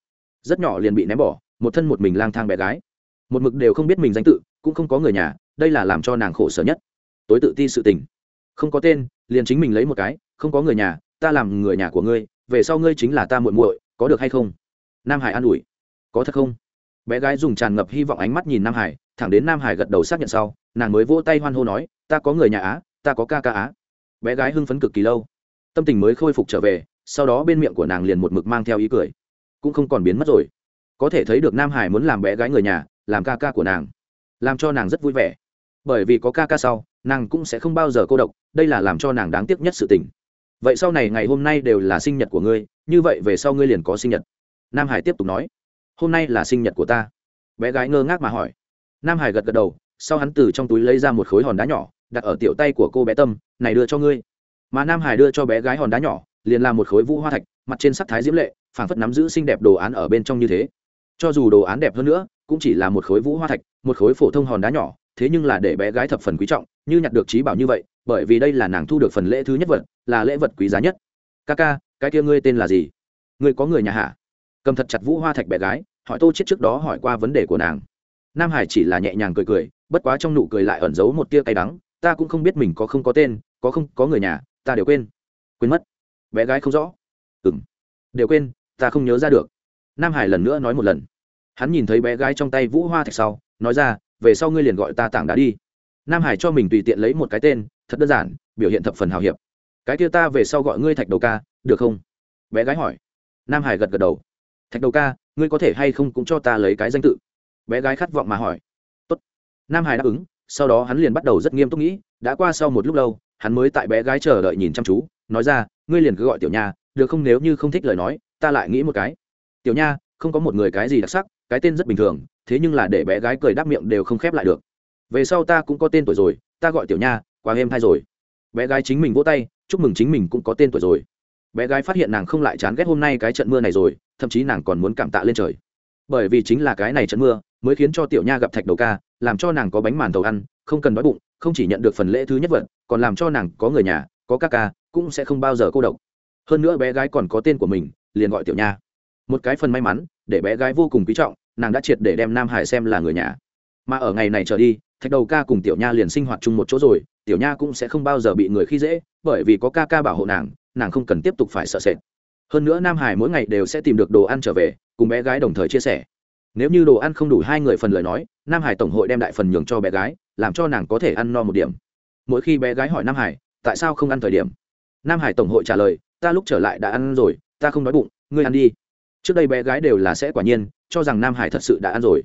rất nhỏ liền bị ném bỏ, một thân một mình lang thang bé gái. Một mực đều không biết mình danh tự, cũng không có người nhà, đây là làm cho nàng khổ sở nhất. Tối tự ti sự tình. Không có tên, liền chính mình lấy một cái, không có người nhà, ta làm người nhà của ngươi, về sau ngươi chính là ta muội muội, có được hay không? Nam hải an ủi. Có thật không? Bé gái dùng tràn ngập hy vọng ánh mắt nhìn nam hải, thẳng đến nam hải gật đầu xác nhận sau, nàng mới vỗ tay hoan hô nói, ta có người nhà á, ta có ca ca á. Bé gái hưng phấn cực kỳ lâu. Tâm tình mới khôi phục trở về, sau đó bên miệng của nàng liền một mực mang theo ý cười cũng không còn biến mất rồi. Có thể thấy được nam hải muốn làm bé gái người nhà, làm ca ca của nàng, làm cho nàng rất vui vẻ. Bởi vì có ca ca sau, nàng cũng sẽ không bao giờ cô độc, đây là làm cho nàng đáng tiếc nhất sự tình. Vậy sau này ngày hôm nay đều là sinh nhật của ngươi, như vậy về sau ngươi liền có sinh nhật. Nam hải tiếp tục nói. Hôm nay là sinh nhật của ta. Bé gái ngơ ngác mà hỏi. Nam hải gật gật đầu, sau hắn từ trong túi lấy ra một khối hòn đá nhỏ, đặt ở tiểu tay của cô bé tâm, này đưa cho ngươi. Mà nam hải đưa cho bé gái hòn đá nhỏ, liền làm một khối vũ hoa thạch, mặt trên sắc thái diễm lệ phảng phất nắm giữ xinh đẹp đồ án ở bên trong như thế. Cho dù đồ án đẹp hơn nữa, cũng chỉ là một khối vũ hoa thạch, một khối phổ thông hòn đá nhỏ, thế nhưng là để bé gái thập phần quý trọng, như nhặt được trí bảo như vậy, bởi vì đây là nàng thu được phần lễ thứ nhất vật, là lễ vật quý giá nhất. Ca ca cái kia ngươi tên là gì? Ngươi có người nhà hạ cầm thật chặt vũ hoa thạch bé gái, hỏi tô chết trước đó hỏi qua vấn đề của nàng. Nam hải chỉ là nhẹ nhàng cười cười, bất quá trong nụ cười lại ẩn giấu một tia cay đắng, ta cũng không biết mình có không có tên, có không có người nhà, ta đều quên. Quên mất. Bé gái không rõ. Ừng đều quên ta không nhớ ra được. Nam hải lần nữa nói một lần. Hắn nhìn thấy bé gái trong tay vũ hoa thạch sau, nói ra, về sau ngươi liền gọi ta tảng đá đi. Nam hải cho mình tùy tiện lấy một cái tên, thật đơn giản, biểu hiện thập phần hào hiệp. Cái kia ta về sau gọi ngươi thạch đầu ca, được không? Bé gái hỏi. Nam hải gật gật đầu. Thạch đầu ca, ngươi có thể hay không cũng cho ta lấy cái danh tự? Bé gái khát vọng mà hỏi. Tốt. nam hải đáp ứng, sau đó hắn liền bắt đầu rất nghiêm túc nghĩ, đã qua sau một lúc lâu, hắn mới tại bé gái chờ đợi nhìn chăm chú, nói ra, ngươi liền cứ gọi tiểu nha, được không nếu như không thích lời nói ta lại nghĩ một cái. Tiểu nha, không có một người cái gì đặc sắc, cái tên rất bình thường, thế nhưng là để bé gái cười đáp miệng đều không khép lại được. Về sau ta cũng có tên tuổi rồi, ta gọi tiểu nha, quá êm thay rồi. Bé gái chính mình vỗ tay, chúc mừng chính mình cũng có tên tuổi rồi. Bé gái phát hiện nàng không lại chán ghét hôm nay cái trận mưa này rồi, thậm chí nàng còn muốn cảm tạ lên trời. Bởi vì chính là cái này trận mưa, mới khiến cho tiểu nha gặp thạch đầu ca, làm cho nàng có bánh màn tàu ăn, không cần đói bụng, không chỉ nhận được phần lễ thứ nhất vật, còn làm cho nàng có người nhà, có ca ca, cũng sẽ không bao giờ cô độc. Hơn nữa bé gái còn có tên của mình liền gọi tiểu nha. Một cái phần may mắn, để bé gái vô cùng quý trọng, nàng đã triệt để đem nam hải xem là người nhà. Mà ở ngày này trở đi, thạch đầu ca cùng tiểu nha liền sinh hoạt chung một chỗ rồi, tiểu nha cũng sẽ không bao giờ bị người khi dễ, bởi vì có ca ca bảo hộ nàng nàng không cần tiếp tục phải sợ sệt. Hơn nữa nam hải mỗi ngày đều sẽ tìm được đồ ăn trở về, cùng bé gái đồng thời chia sẻ. Nếu như đồ ăn không đủ hai người phần lời nói, nam hải tổng hội đem đại phần nhường cho bé gái, làm cho nàng có thể ăn no một điểm. Mỗi khi bé gái hỏi nam hải, tại sao không ăn thời điểm? Nam hải tổng hội trả lời, ta lúc trở lại đã ăn rồi ta không đói bụng, ngươi ăn đi. Trước đây bé gái đều là sẽ quả nhiên, cho rằng nam hải thật sự đã ăn rồi.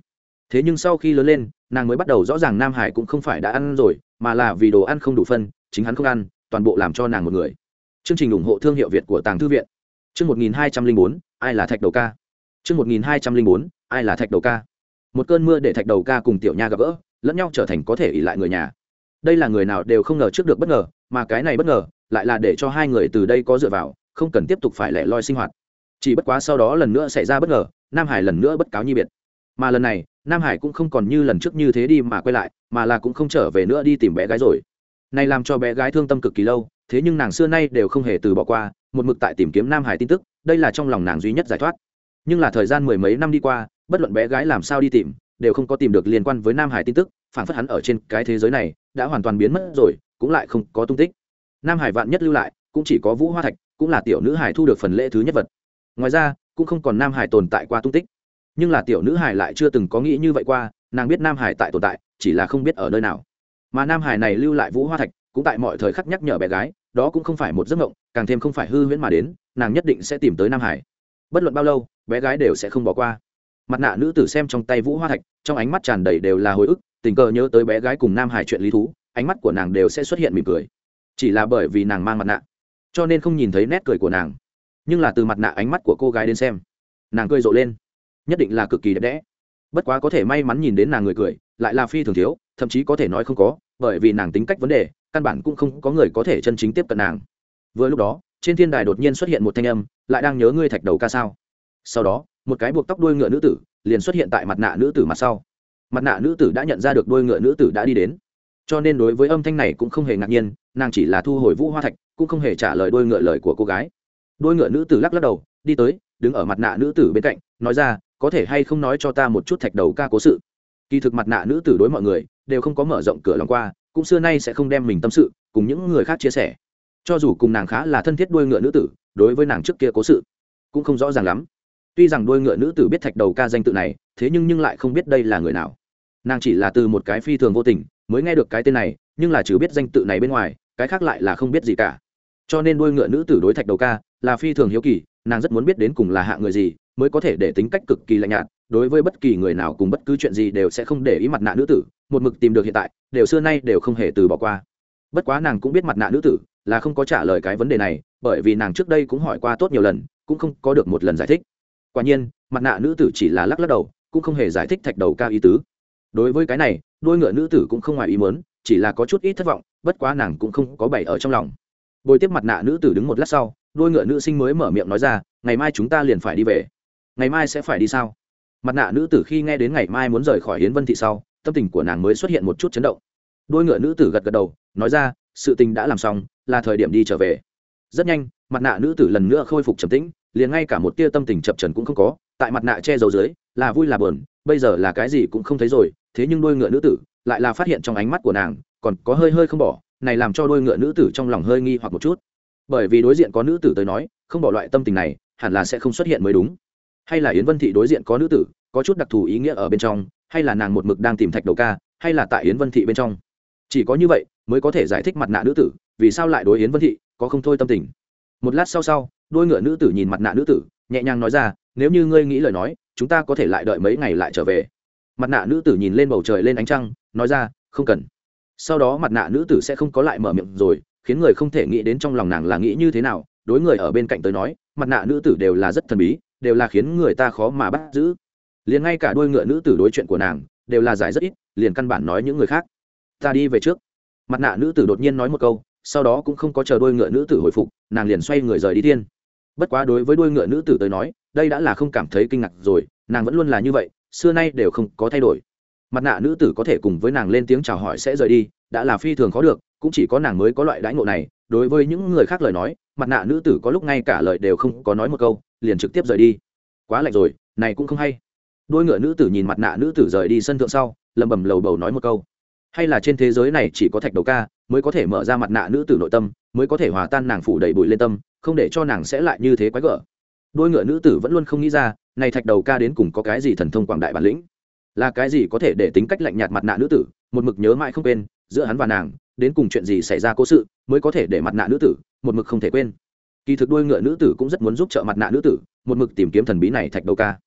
Thế nhưng sau khi lớn lên, nàng mới bắt đầu rõ ràng nam hải cũng không phải đã ăn rồi, mà là vì đồ ăn không đủ phân, chính hắn không ăn, toàn bộ làm cho nàng một người. Chương trình ủng hộ thương hiệu việt của tàng thư viện. Chương một nghìn hai trăm linh bốn, ai là thạch đầu ca? Chương một nghìn hai trăm linh bốn, ai là thạch đầu ca? Một cơn mưa để thạch đầu ca cùng tiểu nha gặp gỡ, lẫn nhau trở thành có thể ỉ lại người nhà. Đây là người nào đều không ngờ trước được bất ngờ, mà cái này bất ngờ, lại là để cho hai người từ đây có dựa vào không cần tiếp tục phải lẻ loi sinh hoạt. Chỉ bất quá sau đó lần nữa xảy ra bất ngờ, nam hải lần nữa bất cáo nhi biệt. Mà lần này, nam hải cũng không còn như lần trước như thế đi mà quay lại, mà là cũng không trở về nữa đi tìm bé gái rồi. Này làm cho bé gái thương tâm cực kỳ lâu, thế nhưng nàng xưa nay đều không hề từ bỏ qua, một mực tại tìm kiếm nam hải tin tức, đây là trong lòng nàng duy nhất giải thoát. Nhưng là thời gian mười mấy năm đi qua, bất luận bé gái làm sao đi tìm, đều không có tìm được liên quan với nam hải tin tức, phản phất hắn ở trên cái thế giới này, đã hoàn toàn biến mất rồi, cũng lại không có tung tích. Nam hải vạn nhất lưu lại, cũng chỉ có vũ hoa thạch cũng là tiểu nữ hải thu được phần lễ thứ nhất vật. Ngoài ra, cũng không còn nam hải tồn tại qua tung tích. Nhưng là tiểu nữ hải lại chưa từng có nghĩ như vậy qua, nàng biết nam hải tại tồn tại, chỉ là không biết ở nơi nào. Mà nam hải này lưu lại vũ hoa thạch, cũng tại mọi thời khắc nhắc nhở bé gái, đó cũng không phải một giấc mộng, càng thêm không phải hư huyễn mà đến, nàng nhất định sẽ tìm tới nam hải bất luận bao lâu, bé gái đều sẽ không bỏ qua. Mặt nạ nữ tử xem trong tay vũ hoa thạch, trong ánh mắt tràn đầy đều là hồi ức, tình cờ nhớ tới bé gái cùng nam hải chuyện lý thú, ánh mắt của nàng đều sẽ xuất hiện mỉm cười. Chỉ là bởi vì nàng mang mặt nạ cho nên không nhìn thấy nét cười của nàng. Nhưng là từ mặt nạ ánh mắt của cô gái đến xem, nàng cười rộ lên. Nhất định là cực kỳ đẹp đẽ. Bất quá có thể may mắn nhìn đến nàng người cười, lại là phi thường thiếu, thậm chí có thể nói không có, bởi vì nàng tính cách vấn đề, căn bản cũng không có người có thể chân chính tiếp cận nàng. Vừa lúc đó, trên thiên đài đột nhiên xuất hiện một thanh âm, lại đang nhớ ngươi thạch đầu ca sao? Sau đó, một cái buộc tóc đuôi ngựa nữ tử liền xuất hiện tại mặt nạ nữ tử mặt sau. Mặt nạ nữ tử đã nhận ra được đuôi ngựa nữ tử đã đi đến cho nên đối với âm thanh này cũng không hề ngạc nhiên, nàng chỉ là thu hồi vũ hoa thạch, cũng không hề trả lời đôi ngựa lời của cô gái. Đôi ngựa nữ tử lắc lắc đầu, đi tới, đứng ở mặt nạ nữ tử bên cạnh, nói ra, có thể hay không nói cho ta một chút thạch đầu ca cố sự? Kỳ thực mặt nạ nữ tử đối mọi người đều không có mở rộng cửa lòng qua, cũng xưa nay sẽ không đem mình tâm sự cùng những người khác chia sẻ. Cho dù cùng nàng khá là thân thiết đôi ngựa nữ tử, đối với nàng trước kia cố sự cũng không rõ ràng lắm. Tuy rằng đôi ngựa nữ tử biết thạch đầu ca danh tự này, thế nhưng nhưng lại không biết đây là người nào. Nàng chỉ là từ một cái phi thường vô tình mới nghe được cái tên này, nhưng là chỉ biết danh tự này bên ngoài, cái khác lại là không biết gì cả. Cho nên đuôi ngựa nữ tử đối thạch đầu ca là phi thường hiếu kỳ, nàng rất muốn biết đến cùng là hạ người gì mới có thể để tính cách cực kỳ lạnh nhạt. Đối với bất kỳ người nào cùng bất cứ chuyện gì đều sẽ không để ý mặt nạ nữ tử, một mực tìm được hiện tại, đều xưa nay đều không hề từ bỏ qua. Bất quá nàng cũng biết mặt nạ nữ tử là không có trả lời cái vấn đề này, bởi vì nàng trước đây cũng hỏi qua tốt nhiều lần, cũng không có được một lần giải thích. Quả nhiên, mặt nạ nữ tử chỉ là lắc lắc đầu, cũng không hề giải thích thạch đầu ca ý tứ. Đối với cái này đôi ngựa nữ tử cũng không ngoài ý muốn, chỉ là có chút ít thất vọng, bất quá nàng cũng không có bày ở trong lòng. Bồi tiếp mặt nạ nữ tử đứng một lát sau, đôi ngựa nữ sinh mới mở miệng nói ra, ngày mai chúng ta liền phải đi về. Ngày mai sẽ phải đi sao? Mặt nạ nữ tử khi nghe đến ngày mai muốn rời khỏi hiến vân thị sau, tâm tình của nàng mới xuất hiện một chút chấn động. Đôi ngựa nữ tử gật gật đầu, nói ra, sự tình đã làm xong, là thời điểm đi trở về. Rất nhanh, mặt nạ nữ tử lần nữa khôi phục trầm tĩnh, liền ngay cả một tia tâm tình chập trần cũng không có, tại mặt nạ che giấu dưới, là vui là bờn bây giờ là cái gì cũng không thấy rồi thế nhưng đôi ngựa nữ tử lại là phát hiện trong ánh mắt của nàng còn có hơi hơi không bỏ, này làm cho đôi ngựa nữ tử trong lòng hơi nghi hoặc một chút. Bởi vì đối diện có nữ tử tới nói, không bỏ loại tâm tình này, hẳn là sẽ không xuất hiện mới đúng. Hay là yến vân thị đối diện có nữ tử, có chút đặc thù ý nghĩa ở bên trong, hay là nàng một mực đang tìm thạch đầu ca, hay là tại yến vân thị bên trong. Chỉ có như vậy mới có thể giải thích mặt nạ nữ tử, vì sao lại đối yến vân thị có không thôi tâm tình. Một lát sau sau, đôi ngựa nữ tử nhìn mặt nạ nữ tử, nhẹ nhàng nói ra, nếu như ngươi nghĩ lời nói, chúng ta có thể lại đợi mấy ngày lại trở về mặt nạ nữ tử nhìn lên bầu trời lên ánh trăng, nói ra, không cần. Sau đó mặt nạ nữ tử sẽ không có lại mở miệng rồi, khiến người không thể nghĩ đến trong lòng nàng là nghĩ như thế nào. Đối người ở bên cạnh tới nói, mặt nạ nữ tử đều là rất thần bí, đều là khiến người ta khó mà bắt giữ. Liền ngay cả đôi ngựa nữ tử đối chuyện của nàng, đều là giải rất ít, liền căn bản nói những người khác. Ta đi về trước. Mặt nạ nữ tử đột nhiên nói một câu, sau đó cũng không có chờ đôi ngựa nữ tử hồi phục, nàng liền xoay người rời đi thiên. Bất quá đối với đôi ngựa nữ tử tới nói, đây đã là không cảm thấy kinh ngạc rồi, nàng vẫn luôn là như vậy xưa nay đều không có thay đổi. Mặt nạ nữ tử có thể cùng với nàng lên tiếng chào hỏi sẽ rời đi, đã là phi thường khó được, cũng chỉ có nàng mới có loại đãi ngộ này. Đối với những người khác lời nói, mặt nạ nữ tử có lúc ngay cả lời đều không có nói một câu, liền trực tiếp rời đi. Quá lạnh rồi, này cũng không hay. Đôi ngựa nữ tử nhìn mặt nạ nữ tử rời đi sân thượng sau lầm bầm lầu bầu nói một câu. Hay là trên thế giới này chỉ có thạch đầu ca, mới có thể mở ra mặt nạ nữ tử nội tâm, mới có thể hòa tan nàng phủ đầy bụi lên tâm, không để cho nàng sẽ lại như thế quái gở. Đôi ngựa nữ tử vẫn luôn không nghĩ ra này thạch đầu ca đến cùng có cái gì thần thông quảng đại bản lĩnh? Là cái gì có thể để tính cách lạnh nhạt mặt nạ nữ tử, một mực nhớ mãi không quên, giữa hắn và nàng, đến cùng chuyện gì xảy ra cố sự mới có thể để mặt nạ nữ tử, một mực không thể quên. Kỳ thực đôi ngựa nữ tử cũng rất muốn giúp trợ mặt nạ nữ tử, một mực tìm kiếm thần bí này thạch đầu ca.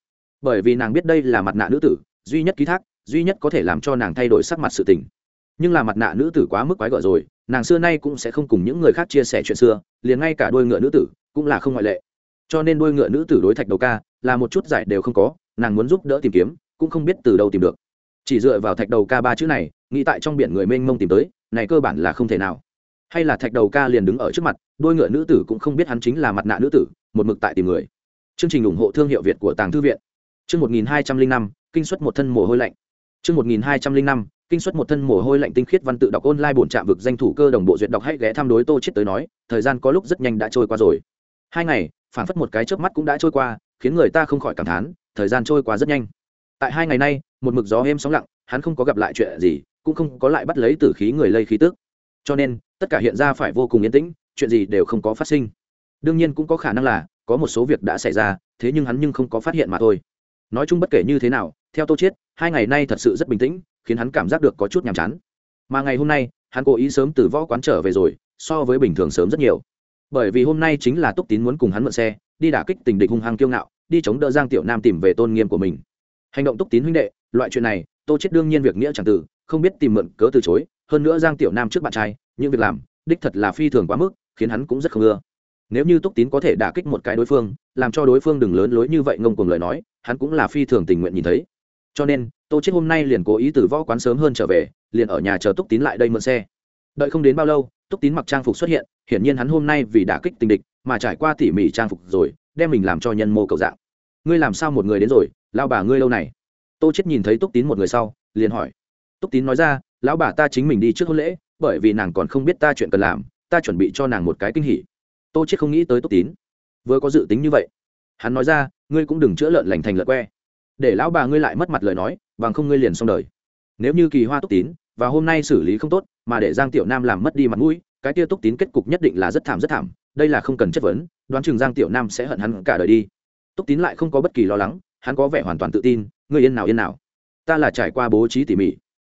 Bởi vì nàng biết đây là mặt nạ nữ tử, duy nhất ký thác, duy nhất có thể làm cho nàng thay đổi sắc mặt sự tình. Nhưng là mặt nạ nữ tử quá mức quái gở rồi, nàng xưa nay cũng sẽ không cùng những người khác chia sẻ chuyện xưa, liền ngay cả đôi ngựa nữ tử cũng là không ngoại lệ cho nên đôi ngựa nữ tử đối thạch đầu ca là một chút giải đều không có, nàng muốn giúp đỡ tìm kiếm, cũng không biết từ đâu tìm được. Chỉ dựa vào thạch đầu ca ba chữ này, nghĩ tại trong biển người mênh mông tìm tới, này cơ bản là không thể nào. Hay là thạch đầu ca liền đứng ở trước mặt đôi ngựa nữ tử cũng không biết hắn chính là mặt nạ nữ tử, một mực tại tìm người. Chương trình ủng hộ thương hiệu việt của tàng thư viện. Chương một nghìn hai trăm linh năm, kinh xuất một thân mồ hôi lạnh. Chương một nghìn hai trăm linh năm, kinh xuất một thân mồ hôi lạnh tinh khiết văn tự đọc online bổn trạm vực danh thủ cơ đồng bộ duyệt đọc hay ghé thăm đối tô chết tới nói, thời gian có lúc rất nhanh đã trôi qua rồi. Hai ngày phản phất một cái chớp mắt cũng đã trôi qua, khiến người ta không khỏi cảm thán, thời gian trôi qua rất nhanh. Tại hai ngày nay, một mực gió êm sóng lặng, hắn không có gặp lại chuyện gì, cũng không có lại bắt lấy tử khí người lây khí tức. Cho nên, tất cả hiện ra phải vô cùng yên tĩnh, chuyện gì đều không có phát sinh. Đương nhiên cũng có khả năng là, có một số việc đã xảy ra, thế nhưng hắn nhưng không có phát hiện mà thôi. Nói chung bất kể như thế nào, theo tô chiết, hai ngày nay thật sự rất bình tĩnh, khiến hắn cảm giác được có chút nhàm chán. Mà ngày hôm nay, hắn cố ý sớm từ võ quán trở về rồi, so với bình thường sớm rất nhiều bởi vì hôm nay chính là túc tín muốn cùng hắn mượn xe, đi đả kích tình địch hung hăng kiêu ngạo, đi chống đỡ giang tiểu nam tìm về tôn nghiêm của mình. Hành động túc tín huynh đệ, loại chuyện này, tô chết đương nhiên việc nghĩa chẳng tử không biết tìm mượn cớ từ chối, hơn nữa giang tiểu nam trước bạn trai, những việc làm, đích thật là phi thường quá mức, khiến hắn cũng rất không ưa. Nếu như túc tín có thể đả kích một cái đối phương, làm cho đối phương đừng lớn lối như vậy ngông cuồng lời nói, hắn cũng là phi thường tình nguyện nhìn thấy. Cho nên, tô chết hôm nay liền cố ý từ võ quán sớm hơn trở về, liền ở nhà chờ túc tín lại đây mượn xe đợi không đến bao lâu, túc tín mặc trang phục xuất hiện, hiển nhiên hắn hôm nay vì đả kích tình địch mà trải qua tỉ mỉ trang phục rồi, đem mình làm cho nhân mô cầu dạng. Ngươi làm sao một người đến rồi lao bà ngươi lâu này? Tô chết nhìn thấy túc tín một người sau, liền hỏi. Túc tín nói ra, lão bà ta chính mình đi trước hôn lễ, bởi vì nàng còn không biết ta chuyện cần làm, ta chuẩn bị cho nàng một cái kinh hỉ. Tô chết không nghĩ tới túc tín. Vừa có dự tính như vậy, hắn nói ra, ngươi cũng đừng chữa lợn lành thành lợn que. Để lão bà ngươi lại mất mặt lời nói, bằng không ngươi liền xong đời. Nếu như kỳ hoa túc tín, và hôm nay xử lý không tốt mà để giang tiểu nam làm mất đi mặt mũi, cái tia túc tín kết cục nhất định là rất thảm rất thảm, đây là không cần chất vấn, đoán chừng giang tiểu nam sẽ hận hắn cả đời đi. Túc tín lại không có bất kỳ lo lắng, hắn có vẻ hoàn toàn tự tin ngươi yên nào yên nào. Ta là trải qua bố trí tỉ mỉ,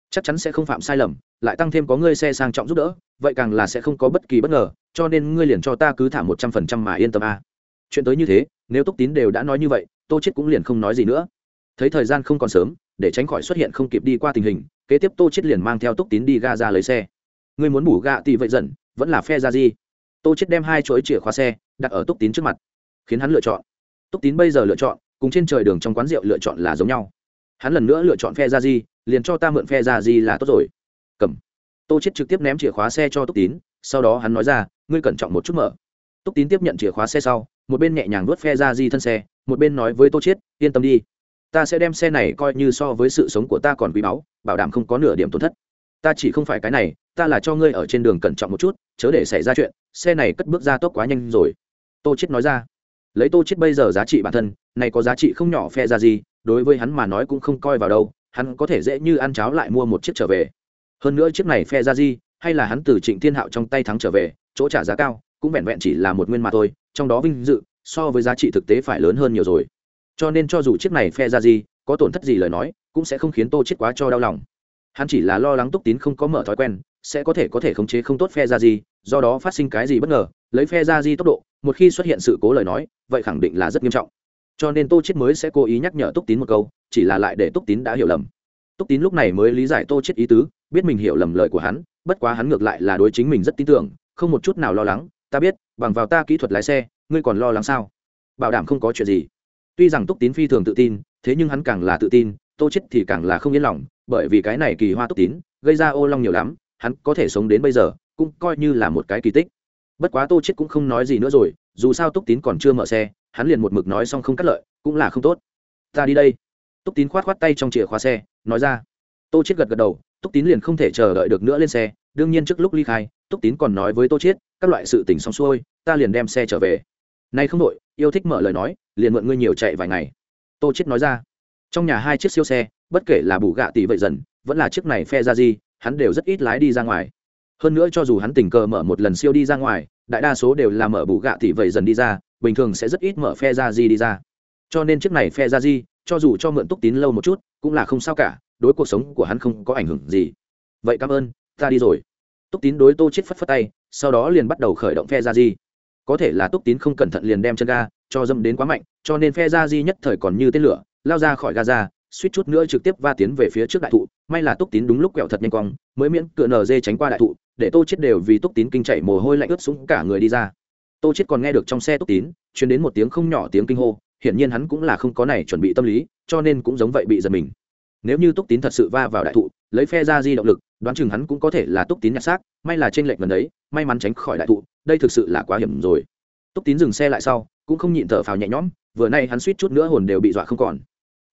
chắc chắn sẽ không phạm sai lầm, lại tăng thêm có ngươi xe sang trọng giúp đỡ, vậy càng là sẽ không có bất kỳ bất ngờ, cho nên ngươi liền cho ta cứ thả một trăm phần trăm mà yên tâm a. Chuyện tới như thế, nếu túc tín đều đã nói như vậy, tô chết cũng liền không nói gì nữa. Thấy thời gian không còn sớm, để tránh khỏi xuất hiện không kịp đi qua tình hình kế tiếp tô chết liền mang theo túc tín đi ga ra lấy xe. Ngươi muốn bủ gạ thì vậy dần, vẫn là phe ra gì? Tô chết đem hai chuỗi chìa khóa xe đặt ở túc tín trước mặt, khiến hắn lựa chọn. Túc tín bây giờ lựa chọn, cùng trên trời đường trong quán rượu lựa chọn là giống nhau. Hắn lần nữa lựa chọn phe ra gì, liền cho ta mượn phe ra gì là tốt rồi. Cầm. Tô chết trực tiếp ném chìa khóa xe cho túc tín, sau đó hắn nói ra, ngươi cẩn trọng một chút mở. Túc tín tiếp nhận chìa khóa xe sau, một bên nhẹ nhàng nuốt phe ra di thân xe, một bên nói với tô chết, yên tâm đi ta sẽ đem xe này coi như so với sự sống của ta còn quý báu, bảo đảm không có nửa điểm tổn thất. Ta chỉ không phải cái này, ta là cho ngươi ở trên đường cẩn trọng một chút, chớ để xảy ra chuyện, xe này cất bước ra tốc quá nhanh rồi. Tô chết nói ra. Lấy tô chết bây giờ giá trị bản thân, này có giá trị không nhỏ phe ra gì, đối với hắn mà nói cũng không coi vào đâu, hắn có thể dễ như ăn cháo lại mua một chiếc trở về. Hơn nữa chiếc này phe ra gì, hay là hắn từ trịnh thiên hạo trong tay thắng trở về, chỗ trả giá cao, cũng vẹn vẹn chỉ là một nguyên mà thôi, trong đó vinh dự, so với giá trị thực tế phải lớn hơn nhiều rồi cho nên cho dù chiếc này phe ra gì, có tổn thất gì lời nói, cũng sẽ không khiến tô chết quá cho đau lòng. Hắn chỉ là lo lắng túc tín không có mở thói quen, sẽ có thể có thể khống chế không tốt phe ra gì, do đó phát sinh cái gì bất ngờ, lấy phe ra di tốc độ, một khi xuất hiện sự cố lời nói, vậy khẳng định là rất nghiêm trọng. Cho nên tô chết mới sẽ cố ý nhắc nhở túc tín một câu, chỉ là lại để túc tín đã hiểu lầm. Túc tín lúc này mới lý giải tô chết ý tứ, biết mình hiểu lầm lời của hắn, bất quá hắn ngược lại là đối chính mình rất tin tưởng, không một chút nào lo lắng. Ta biết, bằng vào ta kỹ thuật lái xe, ngươi còn lo lắng sao? Bảo đảm không có chuyện gì tuy rằng túc tín phi thường tự tin, thế nhưng hắn càng là tự tin, tô chết thì càng là không yên lòng, bởi vì cái này kỳ hoa túc tín, gây ra ô long nhiều lắm, hắn có thể sống đến bây giờ, cũng coi như là một cái kỳ tích. Bất quá tô chết cũng không nói gì nữa rồi, dù sao túc tín còn chưa mở xe, hắn liền một mực nói xong không cắt lợi, cũng là không tốt. Ta đi đây. Túc tín khoát khoát tay trong chìa khóa xe, nói ra. Tô chết gật gật đầu, túc tín liền không thể chờ đợi được nữa lên xe, đương nhiên trước lúc ly khai, túc tín còn nói với tô chết các loại sự tình xong xuôi, ta liền đem xe trở về nay không đội yêu thích mở lời nói, liền mượn ngươi nhiều chạy vài ngày. Tô chết nói ra. Trong nhà hai chiếc siêu xe, bất kể là bù gạ tỷ vậy dần, vẫn là chiếc này phe ra gì hắn đều rất ít lái đi ra ngoài. Hơn nữa cho dù hắn tình cờ mở một lần siêu đi ra ngoài, đại đa số đều là mở bù gạ tỷ vậy dần đi ra, bình thường sẽ rất ít mở phe ra gì đi ra. Cho nên chiếc này phe ra gì cho dù cho mượn túc tín lâu một chút, cũng là không sao cả, đối cuộc sống của hắn không có ảnh hưởng gì. Vậy cảm ơn, ta đi rồi. Túc tín đối tô chết phất phất tay, sau đó liền bắt đầu khởi động phe ra gì có thể là túc tín không cẩn thận liền đem chân ga cho dâm đến quá mạnh, cho nên phe ra di nhất thời còn như tên lửa, lao ra khỏi gaza, suýt chút nữa trực tiếp va tiến về phía trước đại thụ, may là túc tín đúng lúc quẹo thật nhanh cong, mới miễn cựa nở dê tránh qua đại thụ, để tô chết đều vì túc tín kinh chạy mồ hôi lạnh ướt sũng cả người đi ra. Tô chết còn nghe được trong xe túc tín, truyền đến một tiếng không nhỏ tiếng kinh hô, hiển nhiên hắn cũng là không có này chuẩn bị tâm lý, cho nên cũng giống vậy bị giật mình. Nếu như túc tín thật sự va vào đại thụ, lấy phe ra di động lực, đoán chừng hắn cũng có thể là túc tín nhặt xác, may là trên lệnh gần đấy, may mắn tránh khỏi đại thụ đây thực sự là quá hiểm rồi. Túc tín dừng xe lại sau, cũng không nhịn thở phào nhẹ nhõm, vừa nay hắn suýt chút nữa hồn đều bị dọa không còn.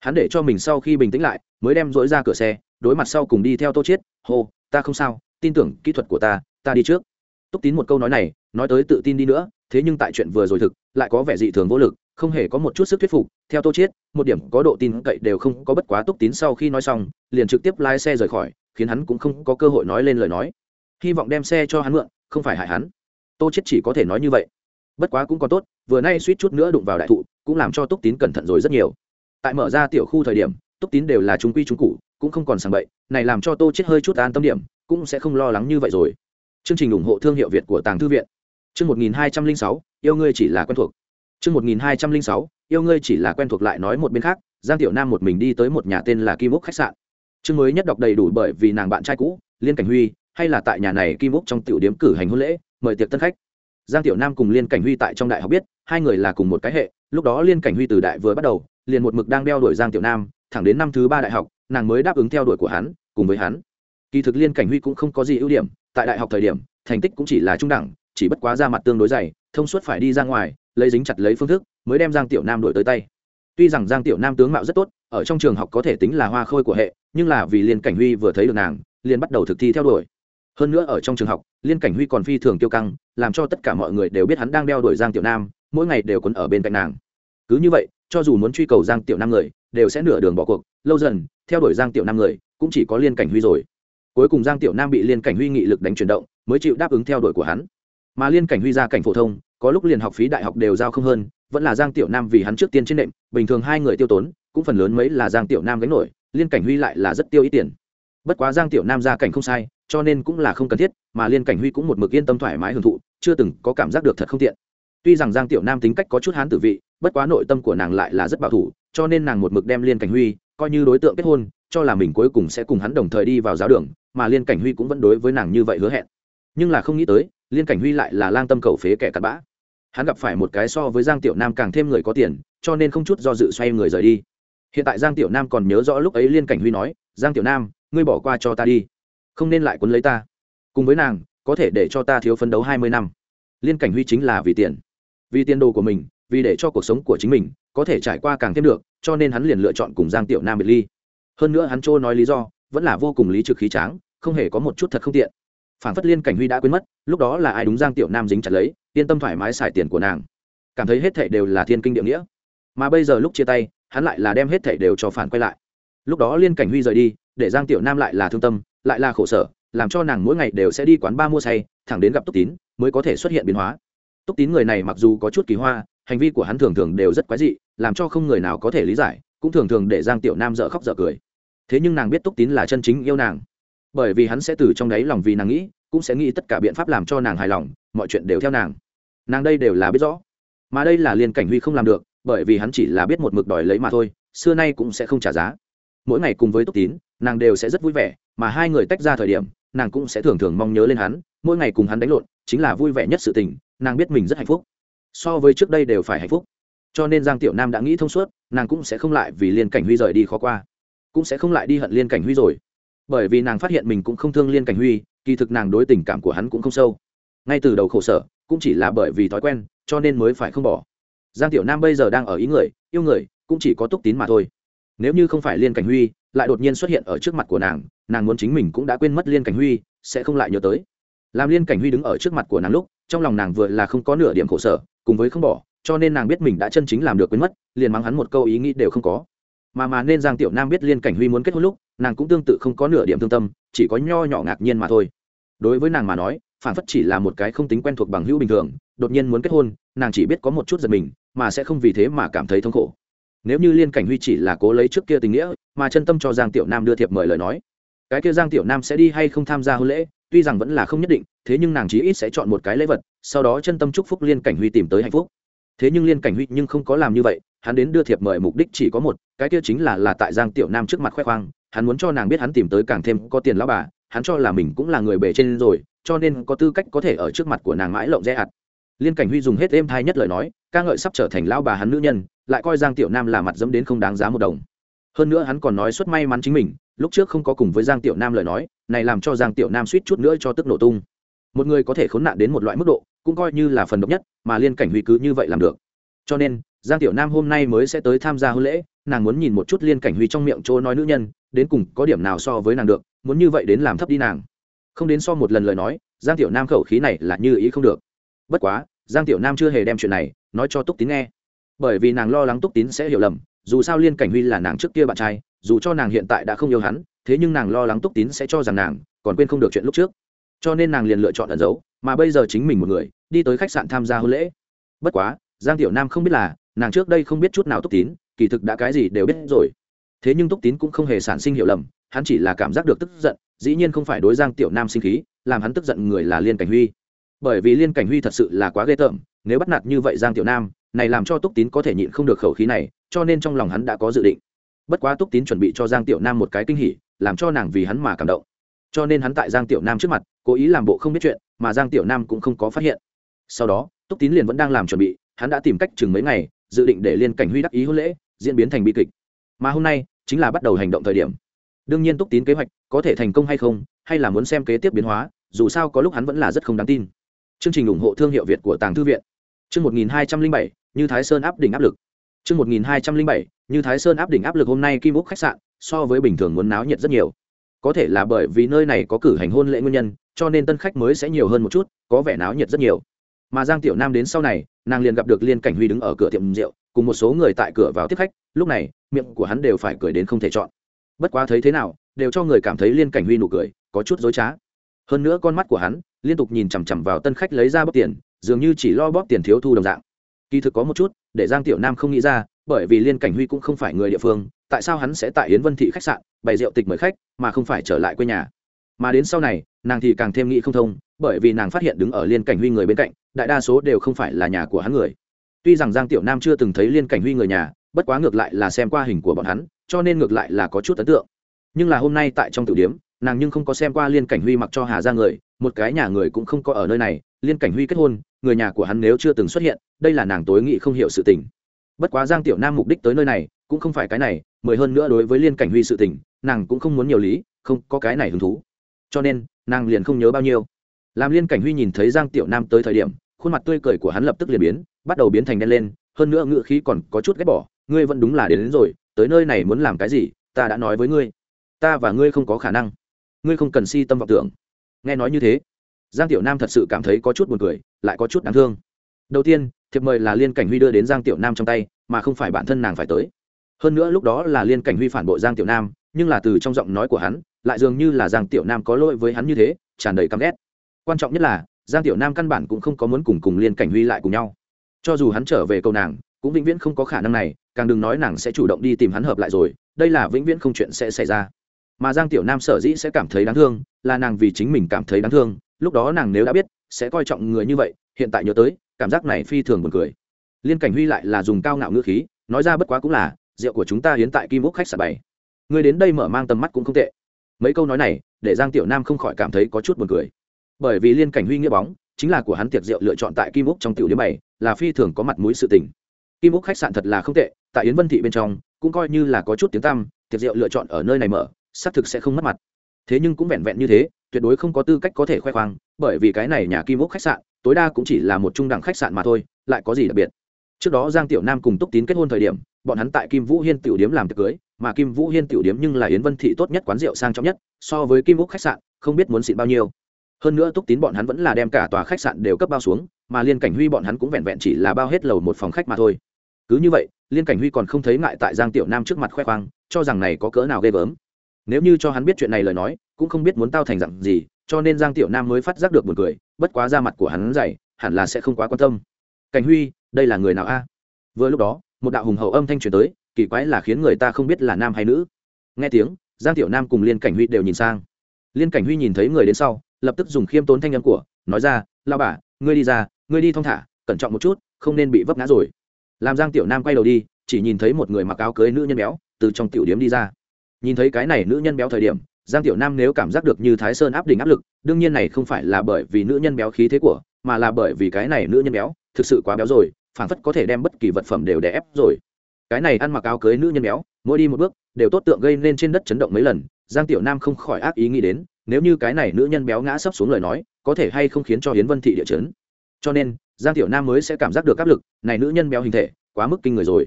Hắn để cho mình sau khi bình tĩnh lại, mới đem dỗi ra cửa xe, đối mặt sau cùng đi theo tô chiết, hô, ta không sao, tin tưởng kỹ thuật của ta ta đi trước. Túc tín một câu nói này, nói tới tự tin đi nữa, thế nhưng tại chuyện vừa rồi thực, lại có vẻ dị thường vô lực, không hề có một chút sức thuyết phục. Theo tô chiết, một điểm có độ tin cậy đều không có bất quá túc tín sau khi nói xong, liền trực tiếp lái xe rời khỏi, khiến hắn cũng không có cơ hội nói lên lời nói. Hy vọng đem xe cho hắn mượn, không phải hại hắn tô chết chỉ có thể nói như vậy. Bất quá cũng còn tốt, vừa nay suýt chút nữa đụng vào đại thụ, cũng làm cho túc tín cẩn thận rồi rất nhiều. Tại mở ra tiểu khu thời điểm, túc tín đều là chúng quy chúng cụ, cũng không còn sàng bậy, này làm cho tô chết hơi chút an tâm điểm, cũng sẽ không lo lắng như vậy rồi. Chương trình ủng hộ thương hiệu việt của tàng thư viện. Chương một nghìn hai trăm linh sáu, yêu ngươi chỉ là quen thuộc. Chương một nghìn hai trăm linh sáu, yêu ngươi chỉ là quen thuộc lại nói một bên khác, giang tiểu nam một mình đi tới một nhà tên là kim úc khách sạn. Chương mới nhất đọc đầy đủ bởi vì nàng bạn trai cũ, liên cảnh huy, hay là tại nhà này kim úc trong tiểu điếm cử hành hôn lễ mời tiệc tân khách. Giang tiểu nam cùng liên cảnh huy tại trong đại học biết, hai người là cùng một cái hệ, lúc đó liên cảnh huy từ đại vừa bắt đầu, liền một mực đang đeo đuổi giang tiểu nam, thẳng đến năm thứ ba đại học, nàng mới đáp ứng theo đuổi của hắn, cùng với hắn. Kỳ thực liên cảnh huy cũng không có gì ưu điểm, tại đại học thời điểm, thành tích cũng chỉ là trung đẳng, chỉ bất quá ra mặt tương đối dày, thông suốt phải đi ra ngoài, lấy dính chặt lấy phương thức, mới đem giang tiểu nam đổi tới tay. Tuy rằng giang tiểu nam tướng mạo rất tốt, ở trong trường học có thể tính là hoa khôi của hệ, nhưng là vì liên cảnh huy vừa thấy được nàng, liền bắt đầu thực thi theo đuổi. Hơn nữa ở trong trường học liên cảnh huy còn phi thường tiêu căng, làm cho tất cả mọi người đều biết hắn đang đeo đuổi giang tiểu nam, mỗi ngày đều quấn ở bên cạnh nàng. Cứ như vậy, cho dù muốn truy cầu giang tiểu nam người, đều sẽ nửa đường bỏ cuộc. Lâu dần, theo đuổi giang tiểu nam người, cũng chỉ có liên cảnh huy rồi. Cuối cùng giang tiểu nam bị liên cảnh huy nghị lực đánh chuyển động, mới chịu đáp ứng theo đuổi của hắn. Mà liên cảnh huy ra cảnh phổ thông, có lúc liền học phí đại học đều giao không hơn, vẫn là giang tiểu nam vì hắn trước tiên trên nệm, bình thường hai người tiêu tốn, cũng phần lớn mấy là giang tiểu nam gánh nổi, liên cảnh huy lại là rất tiêu ít tiền. Bất quá giang tiểu nam ra cảnh không sai cho nên cũng là không cần thiết, mà liên cảnh huy cũng một mực yên tâm thoải mái hưởng thụ, chưa từng có cảm giác được thật không tiện. Tuy rằng giang tiểu nam tính cách có chút hán tử vị, bất quá nội tâm của nàng lại là rất bảo thủ, cho nên nàng một mực đem liên cảnh huy coi như đối tượng kết hôn, cho là mình cuối cùng sẽ cùng hắn đồng thời đi vào giáo đường, mà liên cảnh huy cũng vẫn đối với nàng như vậy hứa hẹn. Nhưng là không nghĩ tới, liên cảnh huy lại là lang tâm cầu phế kẻ cặn bã. Hắn gặp phải một cái so với giang tiểu nam càng thêm người có tiền, cho nên không chút do dự xoay người rời đi. Hiện tại giang tiểu nam còn nhớ rõ lúc ấy liên cảnh huy nói, giang tiểu nam, ngươi bỏ qua cho ta đi không nên lại quấn lấy ta. Cùng với nàng, có thể để cho ta thiếu phấn đấu hai mươi năm. Liên cảnh huy chính là vì tiền. Vì tiền đồ của mình, vì để cho cuộc sống của chính mình có thể trải qua càng thêm được, cho nên hắn liền lựa chọn cùng giang tiểu nam biệt ly. Hơn nữa hắn trôi nói lý do, vẫn là vô cùng lý trực khí tráng, không hề có một chút thật không tiện. Phản phất liên cảnh huy đã quên mất, lúc đó là ai đúng giang tiểu nam dính chặt lấy, yên tâm thoải mái xài tiền của nàng. Cảm thấy hết thảy đều là thiên kinh địa nghĩa. Mà bây giờ lúc chia tay, hắn lại là đem hết thảy đều cho phản quay lại lúc đó liên cảnh huy rời đi, để giang tiểu nam lại là thương tâm, lại là khổ sở, làm cho nàng mỗi ngày đều sẽ đi quán ba mua say, thẳng đến gặp túc tín, mới có thể xuất hiện biến hóa. Túc tín người này mặc dù có chút kỳ hoa, hành vi của hắn thường thường đều rất quái dị, làm cho không người nào có thể lý giải, cũng thường thường để giang tiểu nam dở khóc dở cười. Thế nhưng nàng biết túc tín là chân chính yêu nàng. Bởi vì hắn sẽ từ trong đáy lòng vì nàng nghĩ, cũng sẽ nghĩ tất cả biện pháp làm cho nàng hài lòng, mọi chuyện đều theo nàng. Nàng đây đều là biết rõ. Mà đây là liên cảnh huy không làm được, bởi vì hắn chỉ là biết một mực đòi lấy mà thôi, xưa nay cũng sẽ không trả giá mỗi ngày cùng với túc tín, nàng đều sẽ rất vui vẻ, mà hai người tách ra thời điểm, nàng cũng sẽ thường thường mong nhớ lên hắn, mỗi ngày cùng hắn đánh lộn, chính là vui vẻ nhất sự tình, nàng biết mình rất hạnh phúc. So với trước đây đều phải hạnh phúc. Cho nên giang tiểu nam đã nghĩ thông suốt, nàng cũng sẽ không lại vì liên cảnh huy rời đi khó qua, cũng sẽ không lại đi hận liên cảnh huy rồi. Bởi vì nàng phát hiện mình cũng không thương liên cảnh huy, kỳ thực nàng đối tình cảm của hắn cũng không sâu. Ngay từ đầu khổ sở, cũng chỉ là bởi vì thói quen, cho nên mới phải không bỏ. Giang tiểu nam bây giờ đang ở ý người, yêu người, cũng chỉ có túc tín mà thôi nếu như không phải liên cảnh huy, lại đột nhiên xuất hiện ở trước mặt của nàng nàng muốn chính mình cũng đã quên mất liên cảnh huy, sẽ không lại nhớ tới. Làm liên cảnh huy đứng ở trước mặt của nàng lúc, trong lòng nàng vừa là không có nửa điểm khổ sở, cùng với không bỏ, cho nên nàng biết mình đã chân chính làm được quên mất, liền mắng hắn một câu ý nghĩ đều không có. Mà mà nên giang tiểu nam biết liên cảnh huy muốn kết hôn lúc, nàng cũng tương tự không có nửa điểm thương tâm, chỉ có nho nhỏ ngạc nhiên mà thôi. Đối với nàng mà nói, phản phất chỉ là một cái không tính quen thuộc bằng hữu bình thường, đột nhiên muốn kết hôn, nàng chỉ biết có một chút giật mình, mà sẽ không vì thế mà cảm thấy thống khổ nếu như liên cảnh huy chỉ là cố lấy trước kia tình nghĩa, mà chân tâm cho giang tiểu nam đưa thiệp mời lời nói, cái kia giang tiểu nam sẽ đi hay không tham gia hôn lễ, tuy rằng vẫn là không nhất định, thế nhưng nàng chí ít sẽ chọn một cái lễ vật, sau đó chân tâm chúc phúc liên cảnh huy tìm tới hạnh phúc. Thế nhưng liên cảnh huy nhưng không có làm như vậy, hắn đến đưa thiệp mời mục đích chỉ có một, cái kia chính là là tại giang tiểu nam trước mặt khoe khoang, hắn muốn cho nàng biết hắn tìm tới càng thêm có tiền lão bà, hắn cho là mình cũng là người bề trên rồi, cho nên có tư cách có thể ở trước mặt của nàng mãi lộng rẽ hạt. Liên cảnh huy dùng hết êm thai nhất lời nói ca ngợi sắp trở thành lão bà hắn nữ nhân, lại coi giang tiểu nam là mặt dẫm đến không đáng giá một đồng. Hơn nữa hắn còn nói suất may mắn chính mình, lúc trước không có cùng với giang tiểu nam lời nói, này làm cho giang tiểu nam suýt chút nữa cho tức nổ tung. Một người có thể khốn nạn đến một loại mức độ, cũng coi như là phần độc nhất, mà liên cảnh huy cứ như vậy làm được. Cho nên, giang tiểu nam hôm nay mới sẽ tới tham gia hôn lễ, nàng muốn nhìn một chút liên cảnh huy trong miệng chỗ nói nữ nhân, đến cùng có điểm nào so với nàng được, muốn như vậy đến làm thấp đi nàng. Không đến so một lần lời nói, giang tiểu nam khẩu khí này là như ý không được. Bất quá giang tiểu nam chưa hề đem chuyện này nói cho túc tín nghe. Bởi vì nàng lo lắng túc tín sẽ hiểu lầm, dù sao liên cảnh huy là nàng trước kia bạn trai, dù cho nàng hiện tại đã không yêu hắn, thế nhưng nàng lo lắng túc tín sẽ cho rằng nàng còn quên không được chuyện lúc trước. Cho nên nàng liền lựa chọn ẩn giấu, mà bây giờ chính mình một người, đi tới khách sạn tham gia hôn lễ. Bất quá, giang tiểu nam không biết là nàng trước đây không biết chút nào túc tín, kỳ thực đã cái gì đều biết rồi. Thế nhưng túc tín cũng không hề sản sinh hiểu lầm, hắn chỉ là cảm giác được tức giận, dĩ nhiên không phải đối giang tiểu nam sinh khí, làm hắn tức giận người là liên cảnh huy bởi vì liên cảnh huy thật sự là quá ghê tởm, nếu bắt nạt như vậy giang tiểu nam, này làm cho túc tín có thể nhịn không được khẩu khí này, cho nên trong lòng hắn đã có dự định. Bất quá túc tín chuẩn bị cho giang tiểu nam một cái kinh hỉ, làm cho nàng vì hắn mà cảm động. Cho nên hắn tại giang tiểu nam trước mặt, cố ý làm bộ không biết chuyện, mà giang tiểu nam cũng không có phát hiện. Sau đó, túc tín liền vẫn đang làm chuẩn bị, hắn đã tìm cách chừng mấy ngày, dự định để liên cảnh huy đắc ý hôn lễ, diễn biến thành bi kịch. Mà hôm nay, chính là bắt đầu hành động thời điểm. Đương nhiên túc tín kế hoạch có thể thành công hay không, hay là muốn xem kế tiếp biến hóa, dù sao có lúc hắn vẫn là rất không đáng tin chương trình ủng hộ thương hiệu việt của tàng thư viện. Chương một nghìn hai trăm linh bảy, như thái sơn áp đỉnh áp lực. Chương một nghìn hai trăm linh bảy, như thái sơn áp đỉnh áp lực hôm nay kim úc khách sạn, so với bình thường muốn náo nhiệt rất nhiều. Có thể là bởi vì nơi này có cử hành hôn lễ nguyên nhân, cho nên tân khách mới sẽ nhiều hơn một chút, có vẻ náo nhiệt rất nhiều. Mà giang tiểu nam đến sau này, nàng liền gặp được liên cảnh huy đứng ở cửa tiệm rượu, cùng một số người tại cửa vào tiếp khách, lúc này, miệng của hắn đều phải cười đến không thể chọn. Bất quá thấy thế nào, đều cho người cảm thấy liên cảnh huy nụ cười, có chút dối trá hơn nữa con mắt của hắn liên tục nhìn chằm chằm vào tân khách lấy ra bóp tiền, dường như chỉ lo bóp tiền thiếu thu đồng dạng. Kỳ thực có một chút, để giang tiểu nam không nghĩ ra, bởi vì liên cảnh huy cũng không phải người địa phương, tại sao hắn sẽ tại yến vân thị khách sạn bày rượu tịch mời khách, mà không phải trở lại quê nhà? Mà đến sau này, nàng thì càng thêm nghĩ không thông, bởi vì nàng phát hiện đứng ở liên cảnh huy người bên cạnh, đại đa số đều không phải là nhà của hắn người. Tuy rằng giang tiểu nam chưa từng thấy liên cảnh huy người nhà, bất quá ngược lại là xem qua hình của bọn hắn, cho nên ngược lại là có chút ấn tượng. Nhưng là hôm nay tại trong tử điếm nàng nhưng không có xem qua liên cảnh huy mặc cho hà ra người một cái nhà người cũng không có ở nơi này liên cảnh huy kết hôn người nhà của hắn nếu chưa từng xuất hiện đây là nàng tối nghị không hiểu sự tình. Bất quá giang tiểu nam mục đích tới nơi này cũng không phải cái này mười hơn nữa đối với liên cảnh huy sự tình nàng cũng không muốn nhiều lý không có cái này hứng thú. Cho nên nàng liền không nhớ bao nhiêu. Làm liên cảnh huy nhìn thấy giang tiểu nam tới thời điểm khuôn mặt tươi cười của hắn lập tức liền biến bắt đầu biến thành đen lên hơn nữa ngựa khí còn có chút ghét bỏ ngươi vẫn đúng là đến, đến rồi tới nơi này muốn làm cái gì ta đã nói với ngươi. Ta và ngươi không có khả năng ngươi không cần si tâm vọng tưởng. Nghe nói như thế, giang tiểu nam thật sự cảm thấy có chút buồn cười, lại có chút đáng thương. Đầu tiên, thiệp mời là liên cảnh huy đưa đến giang tiểu nam trong tay, mà không phải bản thân nàng phải tới. Hơn nữa lúc đó là liên cảnh huy phản bội giang tiểu nam, nhưng là từ trong giọng nói của hắn, lại dường như là giang tiểu nam có lỗi với hắn như thế, tràn đầy căm ghét. Quan trọng nhất là, giang tiểu nam căn bản cũng không có muốn cùng cùng liên cảnh huy lại cùng nhau. Cho dù hắn trở về câu nàng, cũng vĩnh viễn không có khả năng này, càng đừng nói nàng sẽ chủ động đi tìm hắn hợp lại rồi, đây là vĩnh viễn không chuyện sẽ xảy ra mà giang tiểu nam sở dĩ sẽ cảm thấy đáng thương, là nàng vì chính mình cảm thấy đáng thương. Lúc đó nàng nếu đã biết, sẽ coi trọng người như vậy, hiện tại nhớ tới, cảm giác này phi thường buồn cười. Liên cảnh huy lại là dùng cao ngạo ngữ khí, nói ra bất quá cũng là, rượu của chúng ta hiến tại kim úc khách sạn bảy. Người đến đây mở mang tầm mắt cũng không tệ. Mấy câu nói này, để giang tiểu nam không khỏi cảm thấy có chút buồn cười. Bởi vì liên cảnh huy nghĩa bóng, chính là của hắn tiệc rượu lựa chọn tại kim úc trong tiểu điểm bảy, là phi thường có mặt mũi sự tình. Kim úc khách sạn thật là không tệ, tại yến vân thị bên trong, cũng coi như là có chút tiếng tăm, tiệc rượu lựa chọn ở nơi này mở xác thực sẽ không mất mặt. Thế nhưng cũng vẹn vẹn như thế, tuyệt đối không có tư cách có thể khoe khoang, bởi vì cái này nhà kim úc khách sạn, tối đa cũng chỉ là một trung đẳng khách sạn mà thôi, lại có gì đặc biệt? Trước đó giang tiểu nam cùng túc tín kết hôn thời điểm, bọn hắn tại kim vũ hiên tiểu điếm làm tiệc cưới, mà kim vũ hiên tiểu điếm nhưng là yến vân thị tốt nhất quán rượu sang trọng nhất, so với kim úc khách sạn, không biết muốn xịn bao nhiêu. Hơn nữa túc tín bọn hắn vẫn là đem cả tòa khách sạn đều cấp bao xuống, mà liên cảnh huy bọn hắn cũng vẹn vẹn chỉ là bao hết lầu một phòng khách mà thôi. Cứ như vậy, liên cảnh huy còn không thấy ngại tại giang tiểu nam trước mặt khoe khoang, cho rằng này có cỡ nào ghê gớm nếu như cho hắn biết chuyện này lời nói, cũng không biết muốn tao thành dặn gì, cho nên giang tiểu nam mới phát giác được một cười, bất quá ra mặt của hắn dày, hẳn là sẽ không quá quan tâm. Cảnh huy, đây là người nào a? Vừa lúc đó, một đạo hùng hậu âm thanh truyền tới, kỳ quái là khiến người ta không biết là nam hay nữ. Nghe tiếng, giang tiểu nam cùng liên cảnh huy đều nhìn sang. Liên cảnh huy nhìn thấy người đến sau, lập tức dùng khiêm tốn thanh âm của, nói ra lao bà, ngươi đi ra, ngươi đi thong thả, cẩn trọng một chút, không nên bị vấp ngã rồi. Làm giang tiểu nam quay đầu đi, chỉ nhìn thấy một người mặc áo cưới nữ nhân béo, từ trong tiểu điếm đi ra nhìn thấy cái này nữ nhân béo thời điểm, giang tiểu nam nếu cảm giác được như thái sơn áp đỉnh áp lực, đương nhiên này không phải là bởi vì nữ nhân béo khí thế của, mà là bởi vì cái này nữ nhân béo thực sự quá béo rồi phản phất có thể đem bất kỳ vật phẩm đều đè ép rồi. Cái này ăn mặc áo cưới nữ nhân béo, mỗi đi một bước, đều tốt tượng gây nên trên đất chấn động mấy lần, giang tiểu nam không khỏi ác ý nghĩ đến, nếu như cái này nữ nhân béo ngã sấp xuống lời nói, có thể hay không khiến cho hiến vân thị địa chấn. Cho nên, giang tiểu nam mới sẽ cảm giác được áp lực, này nữ nhân béo hình thể, quá mức kinh người rồi.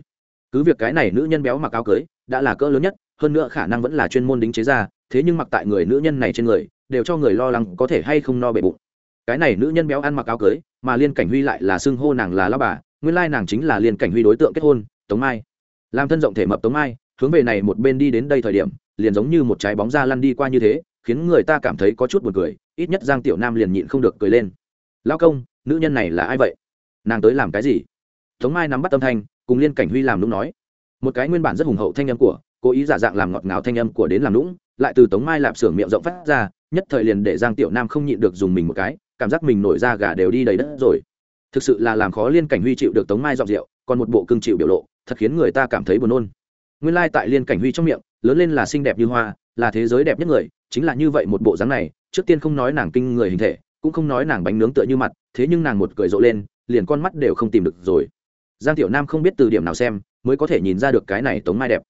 Cứ việc cái này nữ nhân béo mặc áo cưới đã là cỡ lớn nhất, hơn nữa khả năng vẫn là chuyên môn đính chế ra, thế nhưng mặc tại người nữ nhân này trên người, đều cho người lo lắng có thể hay không no bể bụng. Cái này nữ nhân béo ăn mặc áo cưới, mà liên cảnh huy lại là xưng hô nàng là lao bà, nguyên lai nàng chính là liên cảnh huy đối tượng kết hôn, tống mai. Làm thân rộng thể mập tống mai, hướng về này một bên đi đến đây thời điểm, liền giống như một trái bóng da lăn đi qua như thế, khiến người ta cảm thấy có chút buồn cười, ít nhất giang tiểu nam liền nhịn không được cười lên. Lao công, nữ nhân này là ai vậy? Nàng tới làm cái gì? Tống mai nắm bắt tâm thanh, cùng liên cảnh huy làm đúng nói một cái nguyên bản rất hùng hậu thanh âm của, cố ý giả dạng làm ngọt ngào thanh âm của đến làm lũng lại từ tống mai lạp xưởng miệng rộng phát ra, nhất thời liền để giang tiểu nam không nhịn được dùng mình một cái, cảm giác mình nổi ra gà đều đi đầy đất rồi. Thực sự là làm khó liên cảnh huy chịu được tống mai dọc rượu còn một bộ cưng chịu biểu lộ, thật khiến người ta cảm thấy buồn nôn. Nguyên lai tại liên cảnh huy trong miệng, lớn lên là xinh đẹp như hoa, là thế giới đẹp nhất người, chính là như vậy một bộ dáng này, trước tiên không nói nàng kinh người hình thể, cũng không nói nàng bánh nướng tựa như mặt, thế nhưng nàng một cười rộ lên, liền con mắt đều không tìm được rồi. Giang tiểu nam không biết từ điểm nào xem mới có thể nhìn ra được cái này tống mai đẹp.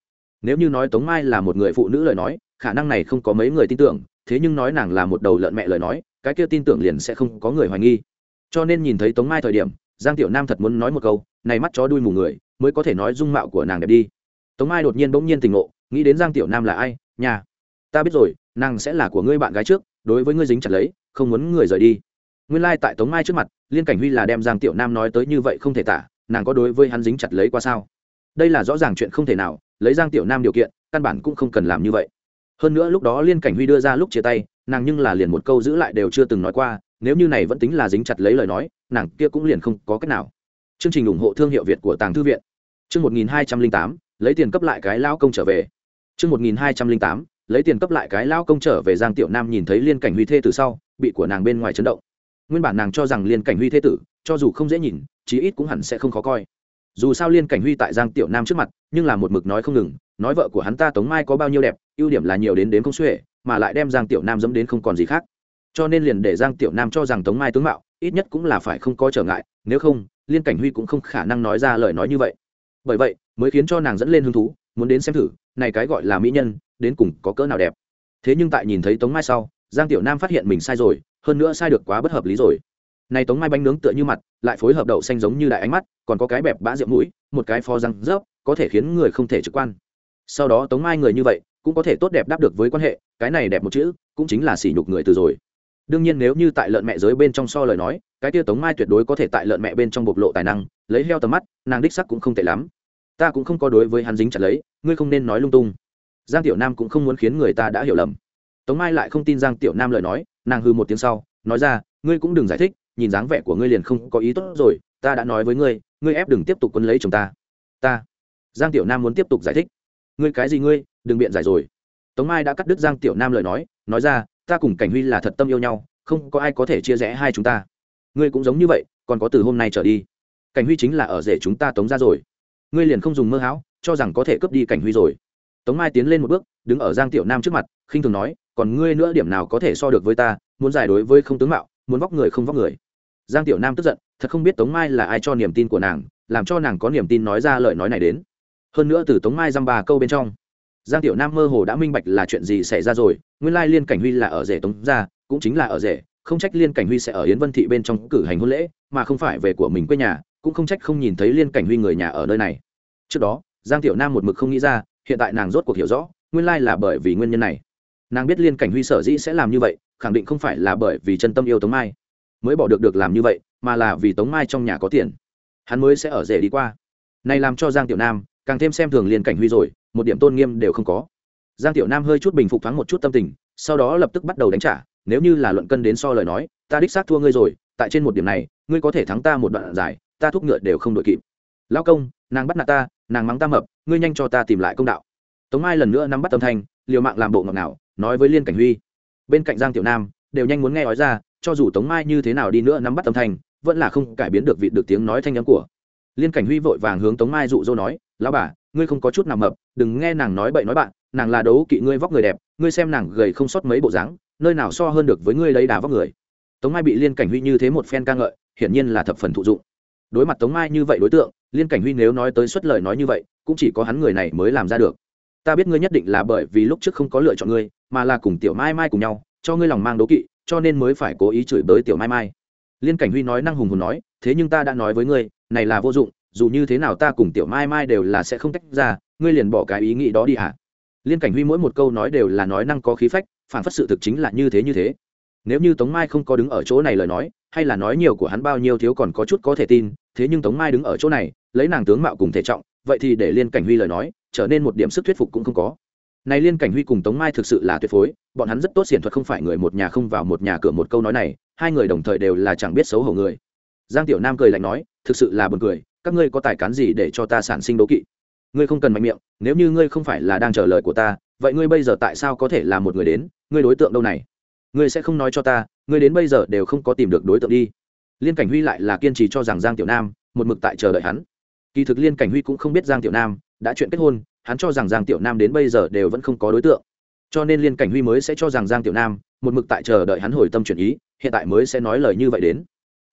Nếu như nói tống mai là một người phụ nữ lời nói, khả năng này không có mấy người tin tưởng, thế nhưng nói nàng là một đầu lợn mẹ lời nói, cái kia tin tưởng liền sẽ không có người hoài nghi. Cho nên nhìn thấy tống mai thời điểm, giang tiểu nam thật muốn nói một câu, này mắt chó đuôi mù người, mới có thể nói dung mạo của nàng đẹp đi. Tống mai đột nhiên bỗng nhiên tình ngộ, nghĩ đến giang tiểu nam là ai, nhà. Ta biết rồi, nàng sẽ là của ngươi bạn gái trước, đối với ngươi dính chặt lấy, không muốn người rời đi. Nguyên lai、like、tại tống mai trước mặt, liên cảnh huy là đem giang tiểu nam nói tới như vậy không thể tả, nàng có đối với hắn dính chặt lấy qua sao? Đây là rõ ràng chuyện không thể nào, lấy giang tiểu nam điều kiện, căn bản cũng không cần làm như vậy. Hơn nữa lúc đó liên cảnh huy đưa ra lúc chia tay, nàng nhưng là liền một câu giữ lại đều chưa từng nói qua, nếu như này vẫn tính là dính chặt lấy lời nói, nàng kia cũng liền không có cách nào. Chương trình ủng hộ thương hiệu việt của tàng thư viện. Chương một nghìn hai trăm linh tám, lấy tiền cấp lại cái lao công trở về. Chương một nghìn hai trăm linh tám, lấy tiền cấp lại cái lao công trở về giang tiểu nam nhìn thấy liên cảnh huy thê từ sau, bị của nàng bên ngoài chấn động. Nguyên bản nàng cho rằng liên cảnh huy thê tử, cho dù không dễ nhìn, chí ít cũng hẳn sẽ không khó coi dù sao liên cảnh huy tại giang tiểu nam trước mặt, nhưng là một mực nói không ngừng, nói vợ của hắn ta tống mai có bao nhiêu đẹp, ưu điểm là nhiều đến đến không xuể, mà lại đem giang tiểu nam dẫm đến không còn gì khác. Cho nên liền để giang tiểu nam cho rằng tống mai tướng mạo, ít nhất cũng là phải không có trở ngại, nếu không, liên cảnh huy cũng không khả năng nói ra lời nói như vậy. Bởi vậy, mới khiến cho nàng dẫn lên hứng thú, muốn đến xem thử, này cái gọi là mỹ nhân, đến cùng có cỡ nào đẹp. Thế nhưng tại nhìn thấy tống mai sau, giang tiểu nam phát hiện mình sai rồi, hơn nữa sai được quá bất hợp lý rồi này tống mai bánh nướng tựa như mặt, lại phối hợp đậu xanh giống như đại ánh mắt, còn có cái bẹp bã rượu mũi, một cái pho răng rớp, có thể khiến người không thể trực quan. Sau đó tống mai người như vậy, cũng có thể tốt đẹp đáp được với quan hệ, cái này đẹp một chữ, cũng chính là sỉ nhục người từ rồi. Đương nhiên nếu như tại lợn mẹ giới bên trong so lời nói, cái tia tống mai tuyệt đối có thể tại lợn mẹ bên trong bộc lộ tài năng, lấy heo tầm mắt, nàng đích sắc cũng không tệ lắm. Ta cũng không có đối với hắn dính chặt lấy, ngươi không nên nói lung tung. Giang tiểu nam cũng không muốn khiến người ta đã hiểu lầm. Tống mai lại không tin giang tiểu nam lời nói, nàng hư một tiếng sau, nói ra, ngươi cũng đừng giải thích nhìn dáng vẻ của ngươi liền không có ý tốt rồi, ta đã nói với ngươi ngươi ép đừng tiếp tục quân lấy chúng ta. Ta, giang tiểu nam muốn tiếp tục giải thích. Ngươi cái gì ngươi, đừng biện giải rồi. Tống mai đã cắt đứt giang tiểu nam lời nói nói ra, ta cùng cảnh huy là thật tâm yêu nhau, không có ai có thể chia rẽ hai chúng ta. Ngươi cũng giống như vậy, còn có từ hôm nay trở đi. Cảnh huy chính là ở rể chúng ta tống ra rồi. Ngươi liền không dùng mơ hão, cho rằng có thể cướp đi cảnh huy rồi. Tống mai tiến lên một bước, đứng ở giang tiểu nam trước mặt, khinh thường nói, còn ngươi nữa điểm nào có thể so được với ta, muốn giải đối với không tướng mạo, muốn vóc người không vóc người giang tiểu nam tức giận, thật không biết tống mai là ai cho niềm tin của nàng, làm cho nàng có niềm tin nói ra lời nói này đến. Hơn nữa từ tống mai dăm ba câu bên trong, giang tiểu nam mơ hồ đã minh bạch là chuyện gì xảy ra rồi, nguyên lai liên cảnh huy là ở rể tống ra cũng chính là ở rể, không trách liên cảnh huy sẽ ở yến vân thị bên trong cử hành hôn lễ, mà không phải về của mình quê nhà, cũng không trách không nhìn thấy liên cảnh huy người nhà ở nơi này. Trước đó, giang tiểu nam một mực không nghĩ ra, hiện tại nàng rốt cuộc hiểu rõ, nguyên lai là bởi vì nguyên nhân này. Nàng biết liên cảnh huy sở dĩ sẽ làm như vậy, khẳng định không phải là bởi vì chân tâm yêu tống mai mới bỏ được được làm như vậy, mà là vì tống mai trong nhà có tiền. Hắn mới sẽ ở rể đi qua. Này làm cho giang tiểu nam càng thêm xem thường liên cảnh huy rồi, một điểm tôn nghiêm đều không có. Giang tiểu nam hơi chút bình phục thoáng một chút tâm tình, sau đó lập tức bắt đầu đánh trả, nếu như là luận cân đến so lời nói, ta đích xác thua ngươi rồi, tại trên một điểm này, ngươi có thể thắng ta một đoạn dài ta thúc ngựa đều không đội kịp. Lao công, nàng bắt nạt ta, nàng mắng ta mập, ngươi nhanh cho ta tìm lại công đạo. Tống mai lần nữa nắm bắt tâm thanh, liều mạng làm bộ ngọc nào nói với liên cảnh huy. Bên cạnh giang tiểu nam, đều nhanh muốn nghe nói ra cho dù tống mai như thế nào đi nữa nắm bắt tâm thanh, vẫn là không cải biến được vị được tiếng nói thanh âm của. Liên cảnh huy vội vàng hướng tống mai dụ dỗ nói, lão bà, ngươi không có chút nào mập, đừng nghe nàng nói bậy nói bạn, nàng là đấu kỵ ngươi vóc người đẹp, ngươi xem nàng gầy không sót mấy bộ dáng, nơi nào so hơn được với ngươi lấy đà vóc người. Tống mai bị liên cảnh huy như thế một phen ca ngợi, hiển nhiên là thập phần thụ dụng. Đối mặt tống mai như vậy đối tượng, liên cảnh huy nếu nói tới suất lời nói như vậy, cũng chỉ có hắn người này mới làm ra được. Ta biết ngươi nhất định là bởi vì lúc trước không có lựa chọn ngươi, mà là cùng tiểu mai mai cùng nhau, cho ngươi lòng mang đố kỵ cho nên mới phải cố ý chửi bới tiểu mai mai. Liên cảnh huy nói năng hùng hùng nói, thế nhưng ta đã nói với ngươi, này là vô dụng, dù như thế nào ta cùng tiểu mai mai đều là sẽ không tách ra, ngươi liền bỏ cái ý nghĩ đó đi hả? Liên cảnh huy mỗi một câu nói đều là nói năng có khí phách, phản phất sự thực chính là như thế như thế. Nếu như tống mai không có đứng ở chỗ này lời nói, hay là nói nhiều của hắn bao nhiêu thiếu còn có chút có thể tin, thế nhưng tống mai đứng ở chỗ này, lấy nàng tướng mạo cùng thể trọng, vậy thì để liên cảnh huy lời nói, trở nên một điểm sức thuyết phục cũng không có này liên cảnh huy cùng tống mai thực sự là tuyệt phối, bọn hắn rất tốt xiển thuật không phải người một nhà không vào một nhà cửa một câu nói này, hai người đồng thời đều là chẳng biết xấu hổ người. Giang tiểu nam cười lạnh nói, thực sự là buồn cười, các ngươi có tài cán gì để cho ta sản sinh đố kỵ? Ngươi không cần mạnh miệng, nếu như ngươi không phải là đang chờ lời của ta, vậy ngươi bây giờ tại sao có thể là một người đến, ngươi đối tượng đâu này? Ngươi sẽ không nói cho ta, ngươi đến bây giờ đều không có tìm được đối tượng đi. Liên cảnh huy lại là kiên trì cho rằng giang tiểu nam một mực tại chờ đợi hắn. Kỳ thực liên cảnh huy cũng không biết giang tiểu nam đã chuyện kết hôn hắn cho rằng giang tiểu nam đến bây giờ đều vẫn không có đối tượng. Cho nên liên cảnh huy mới sẽ cho rằng giang tiểu nam, một mực tại chờ đợi hắn hồi tâm chuyển ý, hiện tại mới sẽ nói lời như vậy đến.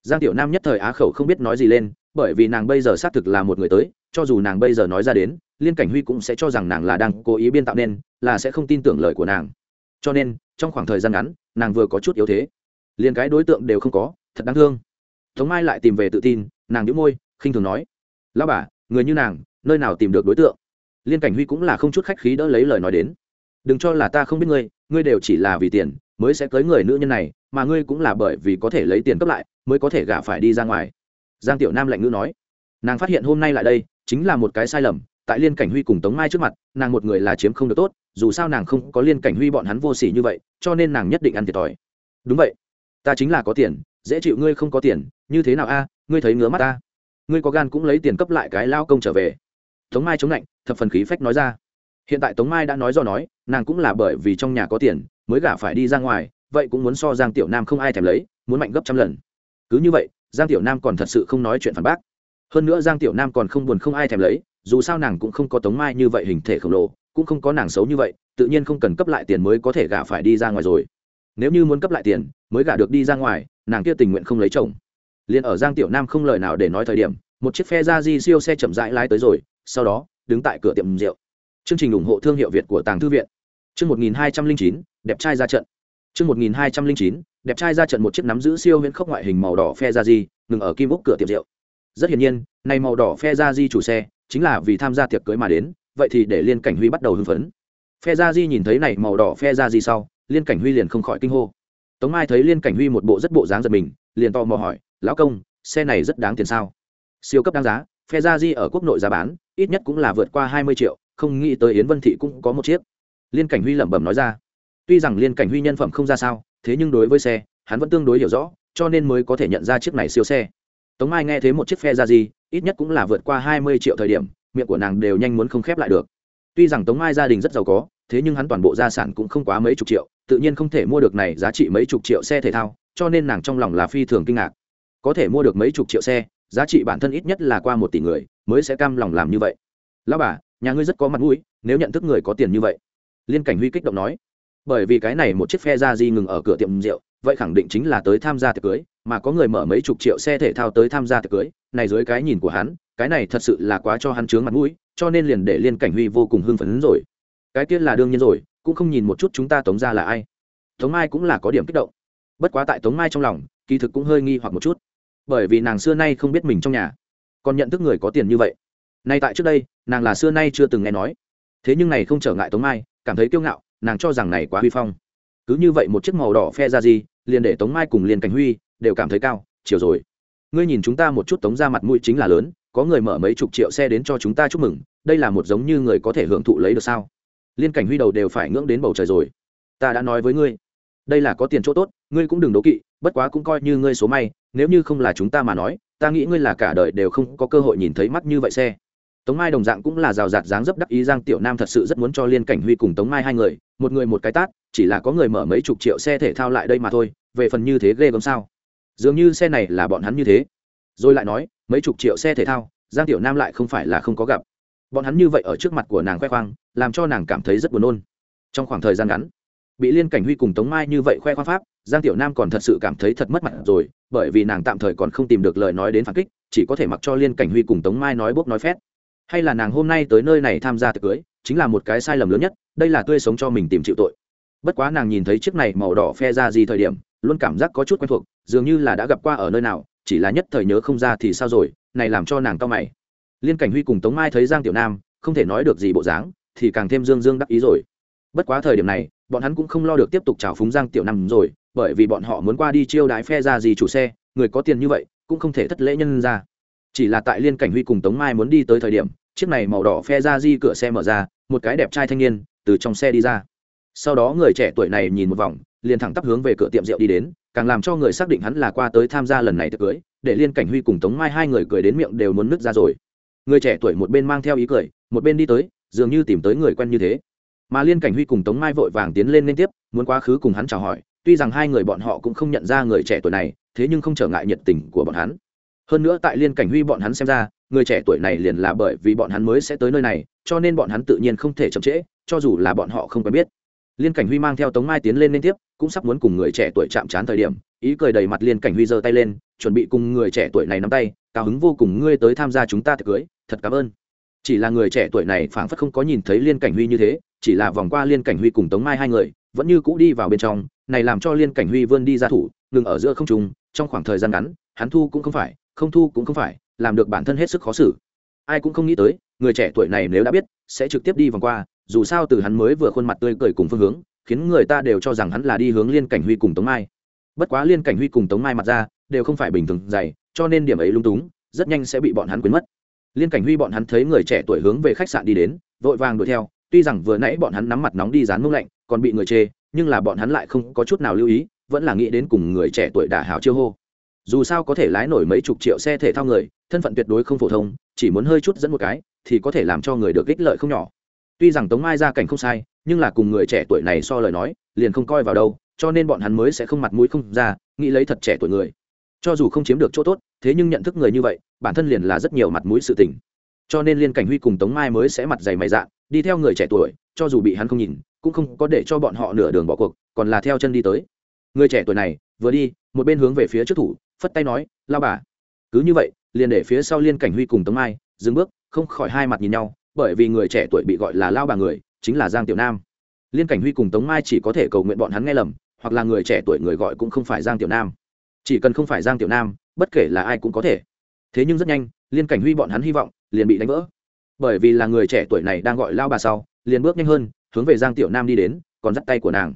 Giang tiểu nam nhất thời á khẩu không biết nói gì lên, bởi vì nàng bây giờ xác thực là một người tới, cho dù nàng bây giờ nói ra đến, liên cảnh huy cũng sẽ cho rằng nàng là đang cố ý biên tạo nên, là sẽ không tin tưởng lời của nàng. Cho nên, trong khoảng thời gian ngắn, nàng vừa có chút yếu thế. Liền cái đối tượng đều không có, thật đáng thương. Tống mai lại tìm về tự tin, nàng nhíu môi, khinh thường nói, lão bà, người như nàng, nơi nào tìm được đối tượng? Liên cảnh huy cũng là không chút khách khí đỡ lấy lời nói đến. Đừng cho là ta không biết ngươi ngươi đều chỉ là vì tiền, mới sẽ cưới người nữ nhân này, mà ngươi cũng là bởi vì có thể lấy tiền cấp lại, mới có thể gả phải đi ra ngoài. Giang tiểu nam lạnh ngữ nói. Nàng phát hiện hôm nay lại đây, chính là một cái sai lầm, tại liên cảnh huy cùng tống mai trước mặt, nàng một người là chiếm không được tốt, dù sao nàng không có liên cảnh huy bọn hắn vô s ỉ như vậy, cho nên nàng nhất định ăn thiệt thòi. Đúng vậy, ta chính là có tiền, dễ chịu ngươi không có tiền, như thế nào a, ngươi thấy ngứa mắt ta. Ngươi có gan cũng lấy tiền cấp lại cái lao công trở về tống mai chống lạnh, thập phần khí phách nói ra. Hiện tại tống mai đã nói do nói, nàng cũng là bởi vì trong nhà có tiền, mới gả phải đi ra ngoài, vậy cũng muốn so giang tiểu nam không ai thèm lấy, muốn mạnh gấp trăm lần. Cứ như vậy, giang tiểu nam còn thật sự không nói chuyện phản bác. Hơn nữa giang tiểu nam còn không buồn không ai thèm lấy, dù sao nàng cũng không có tống mai như vậy hình thể khổng lồ, cũng không có nàng xấu như vậy, tự nhiên không cần cấp lại tiền mới có thể gả phải đi ra ngoài rồi. Nếu như muốn cấp lại tiền, mới gả được đi ra ngoài, nàng kia tình nguyện không lấy chồng. Liền ở giang tiểu nam không lời nào để nói thời điểm, một chiếc phe ra di siêu xe chậm rãi lái tới rồi sau đó, đứng tại cửa tiệm rượu. Chương trình ủng hộ thương hiệu việt của tàng thư viện. Chương một nghìn hai trăm linh chín, đẹp trai ra trận. Chương một nghìn hai trăm linh chín, đẹp trai ra trận một chiếc nắm giữ siêu huyễn khốc ngoại hình màu đỏ phe ra di ngừng ở kim úc cửa tiệm rượu. Rất hiển nhiên, này màu đỏ phe ra di chủ xe chính là vì tham gia tiệc cưới mà đến, vậy thì để liên cảnh huy bắt đầu hưng phấn. Phe ra di nhìn thấy này màu đỏ phe ra di sau, liên cảnh huy liền không khỏi kinh hô. Tống mai thấy liên cảnh huy một bộ rất bộ dáng giật mình, liền to mò hỏi, lão công, xe này rất đáng tiền sao? Siêu cấp đáng giá phe ra di ở quốc nội giá bán, ít nhất cũng là vượt qua hai mươi triệu, không nghĩ tới yến vân thị cũng có một chiếc. Liên cảnh huy lẩm bẩm nói ra, tuy rằng liên cảnh huy nhân phẩm không ra sao, thế nhưng đối với xe, hắn vẫn tương đối hiểu rõ, cho nên mới có thể nhận ra chiếc này siêu xe. Tống mai nghe thấy một chiếc phe ra gì ít nhất cũng là vượt qua hai mươi triệu thời điểm, miệng của nàng đều nhanh muốn không khép lại được. Tuy rằng tống mai gia đình rất giàu có, thế nhưng hắn toàn bộ gia sản cũng không quá mấy chục triệu, tự nhiên không thể mua được này giá trị mấy chục triệu xe thể thao, cho nên nàng trong lòng là phi thường kinh ngạc. Có thể mua được mấy chục triệu xe giá trị bản thân ít nhất là qua một tỷ người mới sẽ cam lòng làm như vậy. Lão bà, nhà ngươi rất có mặt mũi, nếu nhận thức người có tiền như vậy. Liên cảnh huy kích động nói. Bởi vì cái này một chiếc phe ra di ngừng ở cửa tiệm rượu, vậy khẳng định chính là tới tham gia tiệc cưới, mà có người mở mấy chục triệu xe thể thao tới tham gia tiệc cưới, này dưới cái nhìn của hắn, cái này thật sự là quá cho hắn chướng mặt mũi, cho nên liền để liên cảnh huy vô cùng hưng phấn rồi. Cái tiên là đương nhiên rồi, cũng không nhìn một chút chúng ta tống ra là ai. Tống mai cũng là có điểm kích động. Bất quá tại tống mai trong lòng, kỳ thực cũng hơi nghi hoặc một chút bởi vì nàng xưa nay không biết mình trong nhà. Còn nhận thức người có tiền như vậy. Nay tại trước đây, nàng là xưa nay chưa từng nghe nói. Thế nhưng này không trở ngại tống mai, cảm thấy kiêu ngạo, nàng cho rằng này quá huy phong. Cứ như vậy một chiếc màu đỏ phe ra gì, liền để tống mai cùng liền cảnh huy đều cảm thấy cao, chiều rồi. Ngươi nhìn chúng ta một chút tống ra mặt mũi chính là lớn, có người mở mấy chục triệu xe đến cho chúng ta chúc mừng, đây là một giống như người có thể hưởng thụ lấy được sao? Liên cảnh huy đầu đều phải ngưỡng đến bầu trời rồi. Ta đã nói với ngươi, đây là có tiền chỗ tốt, ngươi cũng đừng đố kỵ bất quá cũng coi như ngươi số may, nếu như không là chúng ta mà nói, ta nghĩ ngươi là cả đời đều không có cơ hội nhìn thấy mắt như vậy xe. Tống mai đồng dạng cũng là rào rạt dáng dấp đắc ý, giang tiểu nam thật sự rất muốn cho liên cảnh huy cùng tống mai hai người, một người một cái tát, chỉ là có người mở mấy chục triệu xe thể thao lại đây mà thôi, về phần như thế ghê gớm sao? Dường như xe này là bọn hắn như thế. Rồi lại nói, mấy chục triệu xe thể thao, giang tiểu nam lại không phải là không có gặp. Bọn hắn như vậy ở trước mặt của nàng khoe khoang, làm cho nàng cảm thấy rất buồn nôn. Trong khoảng thời gian ngắn bị liên cảnh huy cùng tống mai như vậy khoe khoang pháp, giang tiểu nam còn thật sự cảm thấy thật mất mặt rồi, bởi vì nàng tạm thời còn không tìm được lời nói đến phản kích, chỉ có thể mặc cho liên cảnh huy cùng tống mai nói bốc nói phét. Hay là nàng hôm nay tới nơi này tham gia tiệc cưới, chính là một cái sai lầm lớn nhất, đây là tươi sống cho mình tìm chịu tội. Bất quá nàng nhìn thấy chiếc này màu đỏ phe ra gì thời điểm, luôn cảm giác có chút quen thuộc, dường như là đã gặp qua ở nơi nào, chỉ là nhất thời nhớ không ra thì sao rồi, này làm cho nàng cao mày. Liên cảnh huy cùng tống mai thấy giang tiểu nam, không thể nói được gì bộ dáng, thì càng thêm dương dương đắc ý rồi bất quá thời điểm này, bọn hắn cũng không lo được tiếp tục trào phúng giang tiểu nam rồi, bởi vì bọn họ muốn qua đi chiêu đái phe ra gì chủ xe, người có tiền như vậy, cũng không thể thất lễ nhân ra. Chỉ là tại liên cảnh huy cùng tống mai muốn đi tới thời điểm, chiếc này màu đỏ phe ra di cửa xe mở ra, một cái đẹp trai thanh niên, từ trong xe đi ra. Sau đó người trẻ tuổi này nhìn một vòng, liền thẳng tắp hướng về cửa tiệm rượu đi đến, càng làm cho người xác định hắn là qua tới tham gia lần này tiệc cưới, để liên cảnh huy cùng tống mai hai người cười đến miệng đều muốn nứt ra rồi. Người trẻ tuổi một bên mang theo ý cười, một bên đi tới, dường như tìm tới người quen như thế mà liên cảnh huy cùng tống mai vội vàng tiến lên liên tiếp, muốn quá khứ cùng hắn chào hỏi, tuy rằng hai người bọn họ cũng không nhận ra người trẻ tuổi này, thế nhưng không trở ngại nhiệt tình của bọn hắn. Hơn nữa tại liên cảnh huy bọn hắn xem ra, người trẻ tuổi này liền là bởi vì bọn hắn mới sẽ tới nơi này, cho nên bọn hắn tự nhiên không thể chậm trễ, cho dù là bọn họ không quen biết. Liên cảnh huy mang theo tống mai tiến lên liên tiếp, cũng sắp muốn cùng người trẻ tuổi chạm trán thời điểm, ý cười đầy mặt liên cảnh huy giơ tay lên, chuẩn bị cùng người trẻ tuổi này nắm tay, cao hứng vô cùng, ngươi tới tham gia chúng ta tiệc cưới, thật cảm ơn. Chỉ là người trẻ tuổi này phảng phất không có nhìn thấy liên cảnh huy như thế chỉ là vòng qua liên cảnh huy cùng tống mai hai người, vẫn như cũ đi vào bên trong, này làm cho liên cảnh huy vươn đi ra thủ, ngừng ở giữa không trùng trong khoảng thời gian ngắn, hắn thu cũng không phải, không thu cũng không phải, làm được bản thân hết sức khó xử. Ai cũng không nghĩ tới, người trẻ tuổi này nếu đã biết, sẽ trực tiếp đi vòng qua, dù sao từ hắn mới vừa khuôn mặt tươi cười cùng phương hướng, khiến người ta đều cho rằng hắn là đi hướng liên cảnh huy cùng tống mai. Bất quá liên cảnh huy cùng tống mai mặt ra, đều không phải bình thường dày, cho nên điểm ấy lung túng, rất nhanh sẽ bị bọn hắn quên mất. Liên cảnh huy bọn hắn thấy người trẻ tuổi hướng về khách sạn đi đến, vội vàng đuổi theo tuy rằng vừa nãy bọn hắn nắm mặt nóng đi dán mông lạnh, còn bị người chê, nhưng là bọn hắn lại không có chút nào lưu ý, vẫn là nghĩ đến cùng người trẻ tuổi đả hào chiêu hô. Dù sao có thể lái nổi mấy chục triệu xe thể thao người, thân phận tuyệt đối không phổ thông, chỉ muốn hơi chút dẫn một cái, thì có thể làm cho người được ích lợi không nhỏ. Tuy rằng tống mai ra cảnh không sai, nhưng là cùng người trẻ tuổi này so lời nói, liền không coi vào đâu, cho nên bọn hắn mới sẽ không mặt mũi không ra, nghĩ lấy thật trẻ tuổi người. Cho dù không chiếm được chỗ tốt, thế nhưng nhận thức người như vậy, bản thân liền là rất nhiều mặt mũi sự tình. Cho nên liên cảnh huy cùng tống mai mới sẽ mặt dày mày dạn đi theo người trẻ tuổi, cho dù bị hắn không nhìn, cũng không có để cho bọn họ nửa đường bỏ cuộc, còn là theo chân đi tới. Người trẻ tuổi này, vừa đi, một bên hướng về phía trước thủ, phất tay nói, lao bà. Cứ như vậy, liền để phía sau liên cảnh huy cùng tống mai, dừng bước, không khỏi hai mặt nhìn nhau, bởi vì người trẻ tuổi bị gọi là lao bà người, chính là giang tiểu nam. Liên cảnh huy cùng tống mai chỉ có thể cầu nguyện bọn hắn nghe lầm, hoặc là người trẻ tuổi người gọi cũng không phải giang tiểu nam. Chỉ cần không phải giang tiểu nam, bất kể là ai cũng có thể. Thế nhưng rất nhanh, liên cảnh huy bọn hắn hy vọng, liền bị đánh vỡ bởi vì là người trẻ tuổi này đang gọi lao bà sau, liền bước nhanh hơn, hướng về giang tiểu nam đi đến, còn dắt tay của nàng.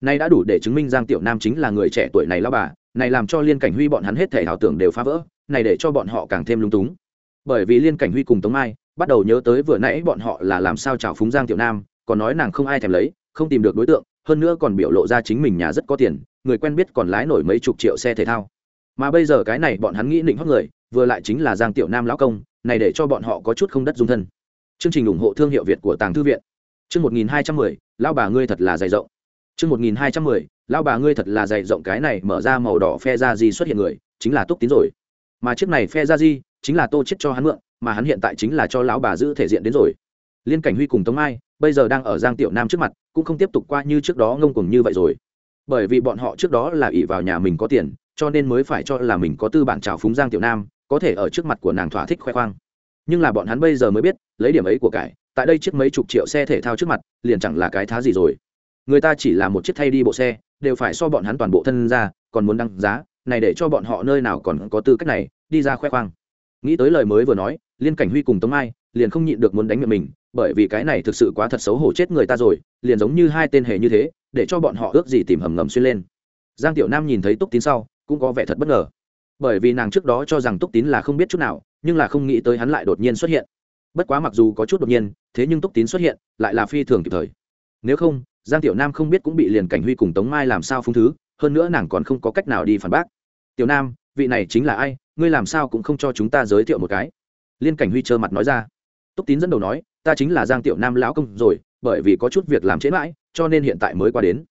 Nay đã đủ để chứng minh giang tiểu nam chính là người trẻ tuổi này lao bà, này làm cho liên cảnh huy bọn hắn hết thể ảo tưởng đều phá vỡ, này để cho bọn họ càng thêm lung túng. Bởi vì liên cảnh huy cùng tống mai bắt đầu nhớ tới vừa nãy bọn họ là làm sao chào phúng giang tiểu nam, còn nói nàng không ai thèm lấy, không tìm được đối tượng, hơn nữa còn biểu lộ ra chính mình nhà rất có tiền, người quen biết còn lái nổi mấy chục triệu xe thể thao. Mà bây giờ cái này bọn hắn nghĩ định hót người, vừa lại chính là giang tiểu nam lão công này để cho bọn họ có chút không đất dung thân. Chương trình ủng hộ thương hiệu việt của tàng thư viện. Chương một nghìn hai trăm mười lao bà ngươi thật là dày rộng. Chương một nghìn hai trăm mười lao bà ngươi thật là dày rộng cái này mở ra màu đỏ phe ra di xuất hiện người, chính là túc tín rồi. Mà chiếc này phe ra di chính là tô chết cho hắn mượn, mà hắn hiện tại chính là cho lão bà giữ thể diện đến rồi. Liên cảnh huy cùng tống mai, bây giờ đang ở giang tiểu nam trước mặt, cũng không tiếp tục qua như trước đó ngông cuồng như vậy rồi. Bởi vì bọn họ trước đó là ỷ vào nhà mình có tiền, cho nên mới phải cho là mình có tư bản trào phúng giang tiểu nam có thể ở trước mặt của nàng thỏa thích khoe khoang. Nhưng là bọn hắn bây giờ mới biết, lấy điểm ấy của cải, tại đây chiếc mấy chục triệu xe thể thao trước mặt, liền chẳng là cái thá gì rồi. Người ta chỉ là một chiếc thay đi bộ xe, đều phải so bọn hắn toàn bộ thân ra, còn muốn đăng giá, này để cho bọn họ nơi nào còn có tư cách này, đi ra khoe khoang. Nghĩ tới lời mới vừa nói, liên cảnh huy cùng tống mai liền không nhịn được muốn đánh miệng mình, bởi vì cái này thực sự quá thật xấu hổ chết người ta rồi, liền giống như hai tên hề như thế, để cho bọn họ ước gì tìm hầm ngầm xuyên lên. Giang tiểu nam nhìn thấy túc tín sau, cũng có vẻ thật bất ngờ bởi vì nàng trước đó cho rằng túc tín là không biết chút nào, nhưng là không nghĩ tới hắn lại đột nhiên xuất hiện. Bất quá mặc dù có chút đột nhiên, thế nhưng túc tín xuất hiện, lại là phi thường kịp thời. Nếu không, giang tiểu nam không biết cũng bị liền cảnh huy cùng tống mai làm sao phung thứ, hơn nữa nàng còn không có cách nào đi phản bác. Tiểu nam, vị này chính là ai? Ngươi làm sao cũng không cho chúng ta giới thiệu một cái. Liên cảnh huy trơ mặt nói ra. Túc tín dẫn đầu nói, ta chính là giang tiểu nam lão công rồi, bởi vì có chút việc làm trễ mãi, cho nên hiện tại mới qua đến.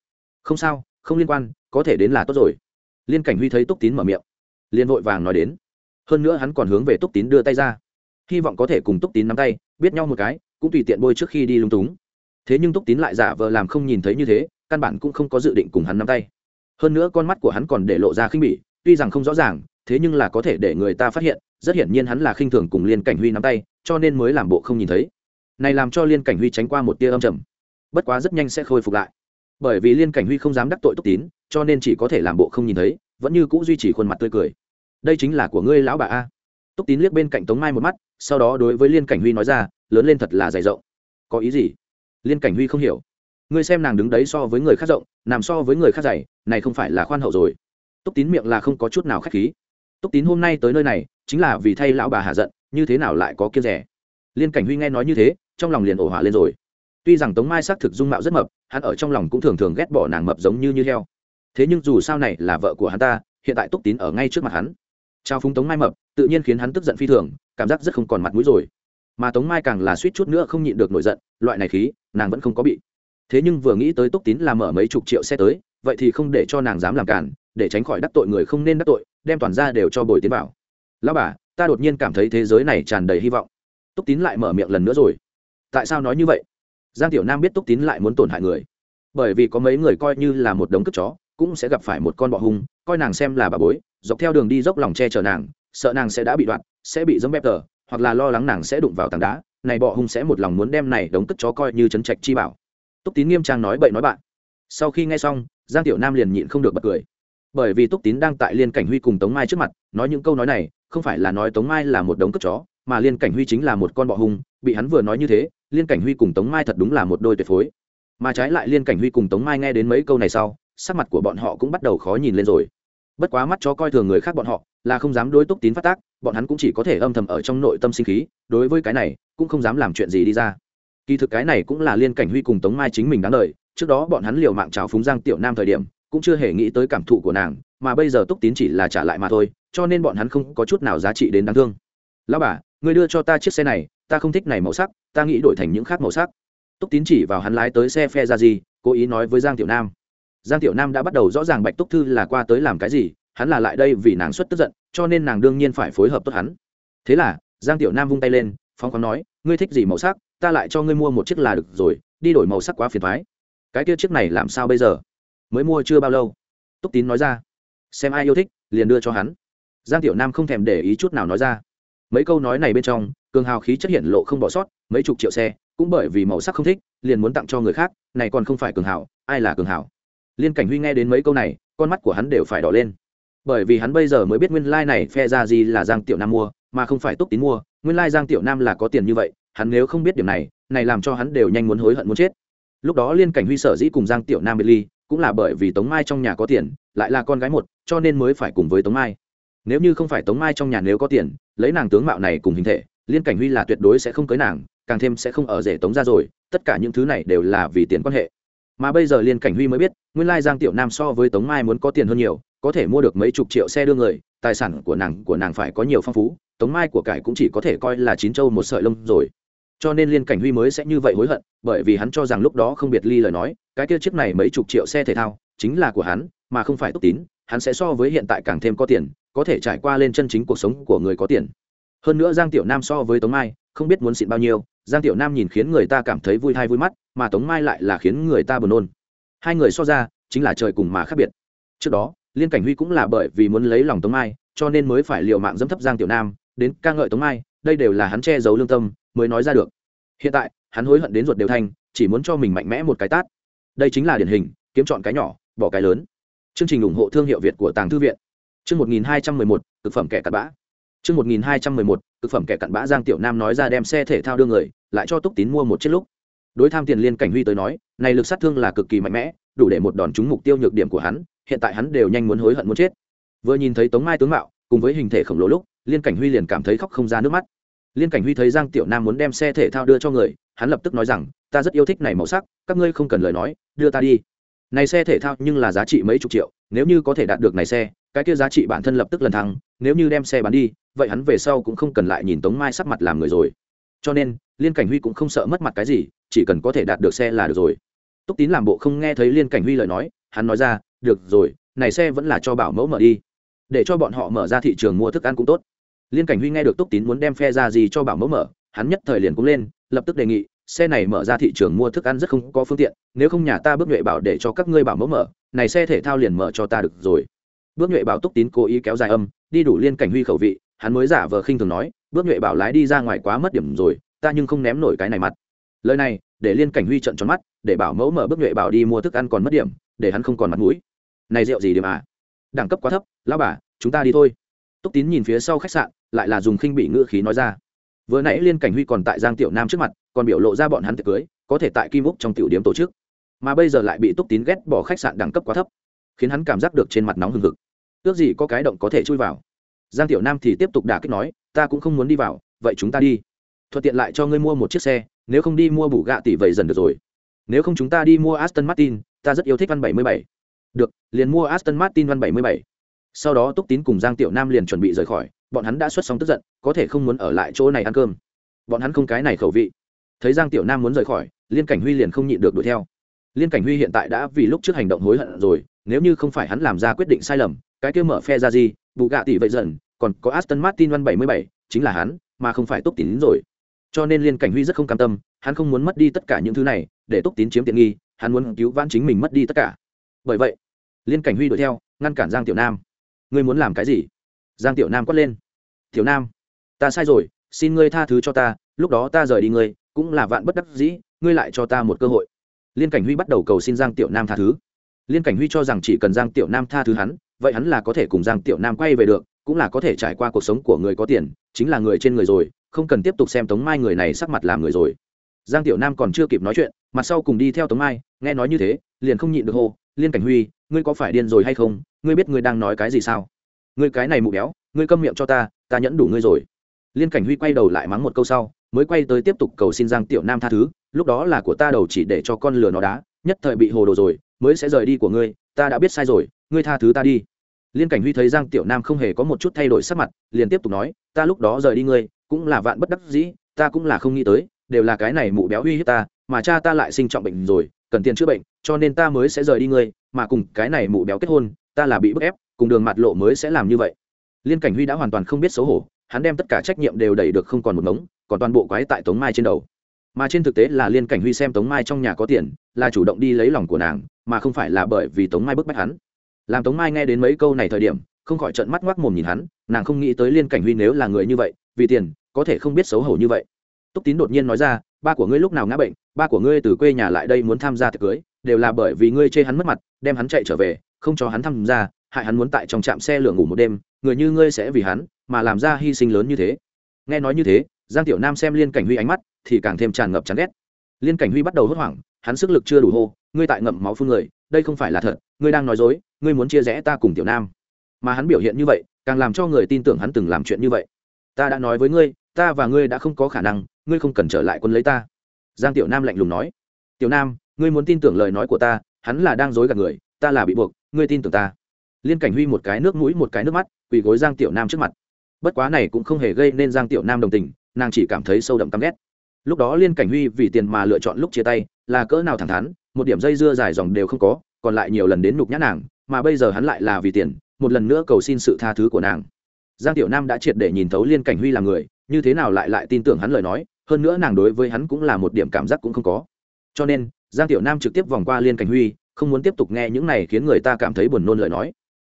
Không sao, không liên quan, có thể đến là tốt rồi. Liên cảnh huy thấy túc tín mở miệng liên vội vàng nói đến. Hơn nữa hắn còn hướng về túc tín đưa tay ra. Hy vọng có thể cùng túc tín nắm tay, biết nhau một cái, cũng tùy tiện bôi trước khi đi lung túng. Thế nhưng túc tín lại giả vờ làm không nhìn thấy như thế, căn bản cũng không có dự định cùng hắn nắm tay. Hơn nữa con mắt của hắn còn để lộ ra khinh bỉ, tuy rằng không rõ ràng, thế nhưng là có thể để người ta phát hiện, rất hiển nhiên hắn là khinh thường cùng liên cảnh huy nắm tay, cho nên mới làm bộ không nhìn thấy. Này làm cho liên cảnh huy tránh qua một tia âm trầm. Bất quá rất nhanh sẽ khôi phục lại. Bởi vì liên cảnh huy không dám đắc tội túc tín, cho nên chỉ có thể làm bộ không nhìn thấy vẫn như cũ duy trì khuôn mặt tươi cười. Đây chính là của ngươi lão bà a. Túc tín liếc bên cạnh tống mai một mắt, sau đó đối với liên cảnh huy nói ra, lớn lên thật là dày rộng. Có ý gì? Liên cảnh huy không hiểu. Ngươi xem nàng đứng đấy so với người khác rộng, nằm so với người khác dày, này không phải là khoan hậu rồi. Túc tín miệng là không có chút nào k h á c h khí. Túc tín hôm nay tới nơi này, chính là vì thay lão bà hạ giận, như thế nào lại có kiên rẻ? Liên cảnh huy nghe nói như thế, trong lòng liền ổ hỏa lên rồi. Tuy rằng tống mai xác thực dung mạo rất mập, hắn ở trong lòng cũng thường thường ghét bỏ nàng mập giống như như heo thế nhưng dù sao này là vợ của hắn ta, hiện tại túc tín ở ngay trước mặt hắn. Trao phúng tống mai mập, tự nhiên khiến hắn tức giận phi thường, cảm giác rất không còn mặt mũi rồi. Mà tống mai càng là suýt chút nữa không nhịn được nổi giận, loại này khí, nàng vẫn không có bị. Thế nhưng vừa nghĩ tới túc tín là mở mấy chục triệu xe tới, vậy thì không để cho nàng dám làm cản, để tránh khỏi đắc tội người không nên đắc tội, đem toàn ra đều cho bồi tiến vào. Lão bà, ta đột nhiên cảm thấy thế giới này tràn đầy hy vọng. Túc tín lại mở miệng lần nữa rồi. Tại sao nói như vậy? Giang tiểu nam biết túc tín lại muốn tổn hại người. Bởi vì có mấy người coi như là một đống cất chó cũng sẽ gặp phải một con bọ hung, coi nàng xem là bà bối, dọc theo đường đi dốc lòng che chở nàng, sợ nàng sẽ đã bị đoạn sẽ bị dấm bẹp tờ, hoặc là lo lắng nàng sẽ đụng vào tảng đá, này bọ hung sẽ một lòng muốn đem này đống tức chó coi như chấn trạch chi bảo. Túc tín nghiêm trang nói bậy nói bạn. Sau khi nghe xong, giang tiểu nam liền nhịn không được bật cười. Bởi vì túc tín đang tại liên cảnh huy cùng tống mai trước mặt, nói những câu nói này, không phải là nói tống mai là một đống cất chó, mà liên cảnh huy chính là một con bọ hung, bị hắn vừa nói như thế, liên cảnh huy cùng tống mai thật đúng là một đôi tuyệt phối. Mà trái lại liên cảnh huy cùng tống mai nghe đến mấy câu này sau sắc mặt của bọn họ cũng bắt đầu khó nhìn lên rồi. Bất quá mắt chó coi thường người khác bọn họ, là không dám đối túc tín phát tác, bọn hắn cũng chỉ có thể âm thầm ở trong nội tâm sinh khí, đối với cái này, cũng không dám làm chuyện gì đi ra. Kỳ thực cái này cũng là liên cảnh huy cùng tống mai chính mình đáng lời trước đó bọn hắn liều mạng trào phúng giang tiểu nam thời điểm, cũng chưa hề nghĩ tới cảm thụ của nàng, mà bây giờ túc tín chỉ là trả lại mà thôi, cho nên bọn hắn không có chút nào giá trị đến đáng thương. Lão bà người đưa cho ta chiếc xe này, ta không thích này màu sắc, ta nghĩ đổi thành những khác màu sắc. Túc tín chỉ vào hắn lái tới xe phe ra gì cố ý nói với giang tiểu nam giang tiểu nam đã bắt đầu rõ ràng bạch túc thư là qua tới làm cái gì, hắn là lại đây vì nàng xuất tức giận, cho nên nàng đương nhiên phải phối hợp tốt hắn. Thế là, giang tiểu nam vung tay lên phong khoáng nói, ngươi thích gì màu sắc, ta lại cho ngươi mua một chiếc là được rồi, đi đổi màu sắc quá phiền thoái cái kia chiếc này làm sao bây giờ? Mới mua chưa bao lâu? Túc tín nói ra. Xem ai yêu thích, liền đưa cho hắn. Giang tiểu nam không thèm để ý chút nào nói ra. Mấy câu nói này bên trong, cường hào khí chất hiện lộ không bỏ sót, mấy chục triệu xe, cũng bởi vì màu sắc không thích, liền muốn tặng cho người khác, này còn không phải cường hào, ai là cường hào? Liên cảnh huy nghe đến mấy câu này, con mắt của hắn đều phải đỏ lên. Bởi vì hắn bây giờ mới biết nguyên lai、like、này phe ra gì là giang tiểu nam mua, mà không phải túc tín mua. Nguyên lai、like、giang tiểu nam là có tiền như vậy, hắn nếu không biết điểm này này làm cho hắn đều nhanh muốn hối hận muốn chết. Lúc đó liên cảnh huy sở dĩ cùng giang tiểu nam bị ly, cũng là bởi vì tống mai trong nhà có tiền, lại là con gái một, cho nên mới phải cùng với tống mai. Nếu như không phải tống mai trong nhà nếu có tiền, lấy nàng tướng mạo này cùng hình thể, liên cảnh huy là tuyệt đối sẽ không cưới nàng, càng thêm sẽ không ở rể tống ra rồi, tất cả những thứ này đều là vì tiền quan hệ mà bây giờ liên cảnh huy mới biết, nguyên lai giang tiểu nam so với tống mai muốn có tiền hơn nhiều, có thể mua được mấy chục triệu xe đưa người, tài sản của nàng của nàng phải có nhiều phong phú, tống mai của cải cũng chỉ có thể coi là chín châu một sợi lông rồi. Cho nên liên cảnh huy mới sẽ như vậy hối hận, bởi vì hắn cho rằng lúc đó không biệt ly lời nói, cái kia chiếc này mấy chục triệu xe thể thao, chính là của hắn, mà không phải tốt tín, hắn sẽ so với hiện tại càng thêm có tiền, có thể trải qua lên chân chính cuộc sống của người có tiền. Hơn nữa giang tiểu nam so với tống mai không biết muốn xịn bao nhiêu, giang tiểu nam nhìn khiến người ta cảm thấy vui thai vui mắt, mà tống mai lại là khiến người ta buồn nôn. Hai người so ra, chính là trời cùng mà khác biệt. Trước đó, liên cảnh huy cũng là bởi vì muốn lấy lòng tống mai, cho nên mới phải liều mạng dẫm thấp giang tiểu nam, đến ca ngợi tống mai, đây đều là hắn che giấu lương tâm, mới nói ra được. Hiện tại, hắn hối hận đến ruột đều thanh chỉ muốn cho mình mạnh mẽ một cái tát. Đây chính là điển hình, kiếm chọn cái nhỏ, bỏ cái lớn. Chương trình ủng hộ thương hiệu việt của tàng thư viện. Chương một nghìn hai trăm mười một, thực phẩm kẻ cặp bã. Trước 1211, cực phẩm kẻ cặn bã Giang Tiểu Nam nói ra đem xe thể thao đưa người, lại cho Túc Tín mua một chiếc lúc. Đối tham tiền liên cảnh huy tới nói, này lực sát thương là cực kỳ mạnh mẽ, đủ để một đòn trúng mục tiêu nhược điểm của hắn, hiện tại hắn đều nhanh muốn hối hận muốn chết. Vừa nhìn thấy Tống Mai tướng mạo, cùng với hình thể khổng lồ lúc, liên cảnh huy liền cảm thấy khóc không ra nước mắt. Liên cảnh huy thấy Giang Tiểu Nam muốn đem xe thể thao đưa cho người, hắn lập tức nói rằng, ta rất yêu thích này màu sắc, các ngươi không cần lời nói, đưa ta đi. Này xe thể thao nhưng là giá trị mấy chục triệu, nếu như có thể đạt được này xe, cái kia giá trị bản thân lập tức lần thăng, nếu như đem xe bán đi, vậy hắn về sau cũng không cần lại nhìn tống mai sắc mặt làm người rồi. Cho nên liên cảnh huy cũng không sợ mất mặt cái gì chỉ cần có thể đạt được xe là được rồi. Túc tín làm bộ không nghe thấy liên cảnh huy lời nói hắn nói ra được rồi này xe vẫn là cho bảo mẫu mở đi. Để cho bọn họ mở ra thị trường mua thức ăn cũng tốt. Liên cảnh huy nghe được túc tín muốn đem phe ra gì cho bảo mẫu mở hắn nhất thời liền cũng lên lập tức đề nghị xe này mở ra thị trường mua thức ăn rất không có phương tiện nếu không nhà ta bước nhuệ bảo để cho các ngươi bảo mẫu mở này xe thể thao liền mở cho ta được rồi bước nhuệ bảo túc tín cố ý kéo dài âm, đi đủ liên cảnh huy khẩu vị, hắn mới giả vờ khinh thường nói, bước nhuệ bảo lái đi ra ngoài quá mất điểm rồi, ta nhưng không ném nổi cái này mặt. Lời này, để liên cảnh huy trận tròn mắt, để bảo mẫu mở bước nhuệ bảo đi mua thức ăn còn mất điểm, để hắn không còn mặt mũi. Này rượu gì điểm à? Đẳng cấp quá thấp, lão bà, chúng ta đi thôi. Túc tín nhìn phía sau khách sạn, lại là dùng khinh bị ngữ khí nói ra. Vừa nãy liên cảnh huy còn tại giang tiểu nam trước mặt, còn biểu lộ ra bọn hắn tiệc cưới, có thể tại kim úc trong tiểu điểm tổ chức. Mà bây giờ lại bị túc tín ghét bỏ khách sạn đẳng cấp quá thấp, khiến hắn cảm giác được trên mặt nóng hừng hực ước gì có cái động có thể chui vào. Giang tiểu nam thì tiếp tục đả kích nói, ta cũng không muốn đi vào, vậy chúng ta đi. Thuận tiện lại cho ngươi mua một chiếc xe, nếu không đi mua bù gạ tỷ vậy dần được rồi. Nếu không chúng ta đi mua aston martin, ta rất yêu thích văn bảy mươi bảy. Được, liền mua aston martin văn bảy mươi bảy. Sau đó túc tín cùng giang tiểu nam liền chuẩn bị rời khỏi, bọn hắn đã xuất xong tức giận, có thể không muốn ở lại chỗ này ăn cơm. Bọn hắn không cái này khẩu vị. Thấy giang tiểu nam muốn rời khỏi, liên cảnh huy liền không nhịn được đuổi theo. Liên cảnh huy hiện tại đã vì lúc trước hành động hối hận rồi, nếu như không phải hắn làm ra quyết định sai lầm cái kia mở phe ra gì bù gạ tỷ vậy dần còn có aston martin văn 77, chính là hắn mà không phải túc tín rồi. Cho nên liên cảnh huy rất không cam tâm hắn không muốn mất đi tất cả những thứ này để túc tín chiếm tiện nghi hắn muốn cứu vãn chính mình mất đi tất cả. Bởi vậy liên cảnh huy đuổi theo ngăn cản giang tiểu nam. Ngươi muốn làm cái gì? Giang tiểu nam quát lên. Tiểu nam ta sai rồi xin ngươi tha thứ cho ta lúc đó ta rời đi ngươi cũng là vạn bất đắc dĩ ngươi lại cho ta một cơ hội. Liên cảnh huy bắt đầu cầu xin giang tiểu nam tha thứ. Liên cảnh huy cho rằng chỉ cần giang tiểu nam tha thứ hắn vậy hắn là có thể cùng giang tiểu nam quay về được, cũng là có thể trải qua cuộc sống của người có tiền, chính là người trên người rồi, không cần tiếp tục xem tống mai người này sắc mặt làm người rồi. Giang tiểu nam còn chưa kịp nói chuyện, mặt sau cùng đi theo tống mai, nghe nói như thế, liền không nhịn được hô, liên cảnh huy, ngươi có phải điên rồi hay không? Ngươi biết ngươi đang nói cái gì sao? Ngươi cái này mụ béo, ngươi câm miệng cho ta ta nhẫn đủ ngươi rồi. Liên cảnh huy quay đầu lại mắng một câu sau, mới quay tới tiếp tục cầu xin giang tiểu nam tha thứ, lúc đó là của ta đầu chỉ để cho con lừa nó đá, nhất thời bị hồ đồ rồi, mới sẽ rời đi của ngươi, ta đã biết sai rồi ngươi tha thứ ta đi. Liên cảnh huy thấy giang tiểu nam không hề có một chút thay đổi sắc mặt, liền tiếp tục nói, ta lúc đó rời đi ngươi, cũng là vạn bất đắc dĩ, ta cũng là không nghĩ tới, đều là cái này mụ béo uy hiếp ta, mà cha ta lại sinh trọng bệnh rồi, cần tiền chữa bệnh, cho nên ta mới sẽ rời đi ngươi, mà cùng cái này mụ béo kết hôn, ta là bị bức ép, cùng đường mặt lộ mới sẽ làm như vậy. Liên cảnh huy đã hoàn toàn không biết xấu hổ, hắn đem tất cả trách nhiệm đều đẩy được không còn một mống còn toàn bộ quái tại tống mai trên đầu. Mà trên thực tế là liên cảnh huy xem tống mai trong nhà có tiền, là chủ động đi lấy lòng của nàng, mà không phải là bởi vì tống mai bức bách hắn làm tống mai nghe đến mấy câu này thời điểm, không khỏi trận mắt ngoác mồm nhìn hắn, nàng không nghĩ tới liên cảnh huy nếu là người như vậy, vì tiền, có thể không biết xấu hổ như vậy. Túc tín đột nhiên nói ra, ba của ngươi lúc nào ngã bệnh, ba của ngươi từ quê nhà lại đây muốn tham gia tiệc cưới, đều là bởi vì ngươi chê hắn mất mặt, đem hắn chạy trở về, không cho hắn tham gia, hại hắn muốn tại trong trạm xe lửa ngủ một đêm, người như ngươi sẽ vì hắn mà làm ra hy sinh lớn như thế. Nghe nói như thế, giang tiểu nam xem liên cảnh huy ánh mắt thì càng thêm tràn ngập chán ghét. Liên cảnh huy bắt đầu hốt hoảng, hắn sức lực chưa đủ hô, ngươi tại ngậm máu phun người, đây không phải là thật, ngươi đang nói dối ngươi muốn chia rẽ ta cùng tiểu nam. Mà hắn biểu hiện như vậy, càng làm cho người tin tưởng hắn từng làm chuyện như vậy. Ta đã nói với ngươi, ta và ngươi đã không có khả năng, ngươi không cần trở lại quân lấy ta. Giang tiểu nam lạnh lùng nói. Tiểu nam, ngươi muốn tin tưởng lời nói của ta, hắn là đang dối gạt người, ta là bị buộc, ngươi tin tưởng ta. Liên cảnh huy một cái nước mũi một cái nước mắt, quỳ gối giang tiểu nam trước mặt. Bất quá này cũng không hề gây nên giang tiểu nam đồng tình, nàng chỉ cảm thấy sâu đậm căm ghét. Lúc đó liên cảnh huy vì tiền mà lựa chọn lúc chia tay, là cỡ nào thẳng thắn, một điểm dây dưa dài dòng đều không có, còn lại nhiều lần đến nhục nhã nàng mà bây giờ hắn lại là vì tiền, một lần nữa cầu xin sự tha thứ của nàng. Giang tiểu nam đã triệt để nhìn thấu liên cảnh huy là người, như thế nào lại lại tin tưởng hắn lời nói, hơn nữa nàng đối với hắn cũng là một điểm cảm giác cũng không có. Cho nên, giang tiểu nam trực tiếp vòng qua liên cảnh huy, không muốn tiếp tục nghe những này khiến người ta cảm thấy buồn nôn lời nói.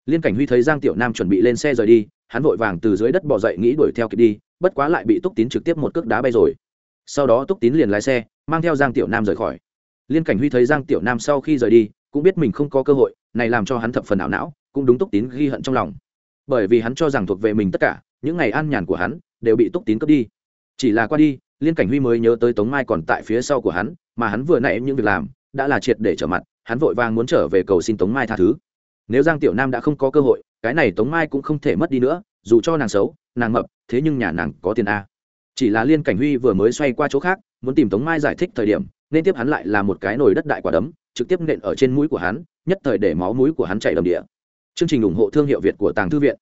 Liên cảnh huy thấy giang tiểu nam chuẩn bị lên xe rời đi, hắn vội vàng từ dưới đất bỏ dậy nghĩ đuổi theo kịp đi, bất quá lại bị túc tín trực tiếp một cước đá bay rồi. Sau đó túc tín liền lái xe, mang theo giang tiểu nam rời khỏi. Liên cảnh huy thấy giang tiểu nam sau khi rời đi, cũng biết mình không có cơ hội này làm cho hắn thập phần ảo não, cũng đúng túc tín ghi hận trong lòng. Bởi vì hắn cho rằng thuộc về mình tất cả, những ngày an nhàn của hắn đều bị túc tín cướp đi. Chỉ là qua đi, liên cảnh huy mới nhớ tới tống mai còn tại phía sau của hắn, mà hắn vừa nãy những việc làm đã là triệt để trở mặt, hắn vội vàng muốn trở về cầu xin tống mai tha thứ. Nếu giang tiểu nam đã không có cơ hội, cái này tống mai cũng không thể mất đi nữa, dù cho nàng xấu, nàng mập, thế nhưng nhà nàng có tiền a. Chỉ là liên cảnh huy vừa mới xoay qua chỗ khác, muốn tìm tống mai giải thích thời điểm, nên tiếp hắn lại là một cái nồi đất đại quả đấm trực tiếp nện ở trên mũi của hắn, nhất thời để máu mũi của hắn chảy đầm địa. Chương trình ủng hộ thương hiệu việt của tàng thư viện.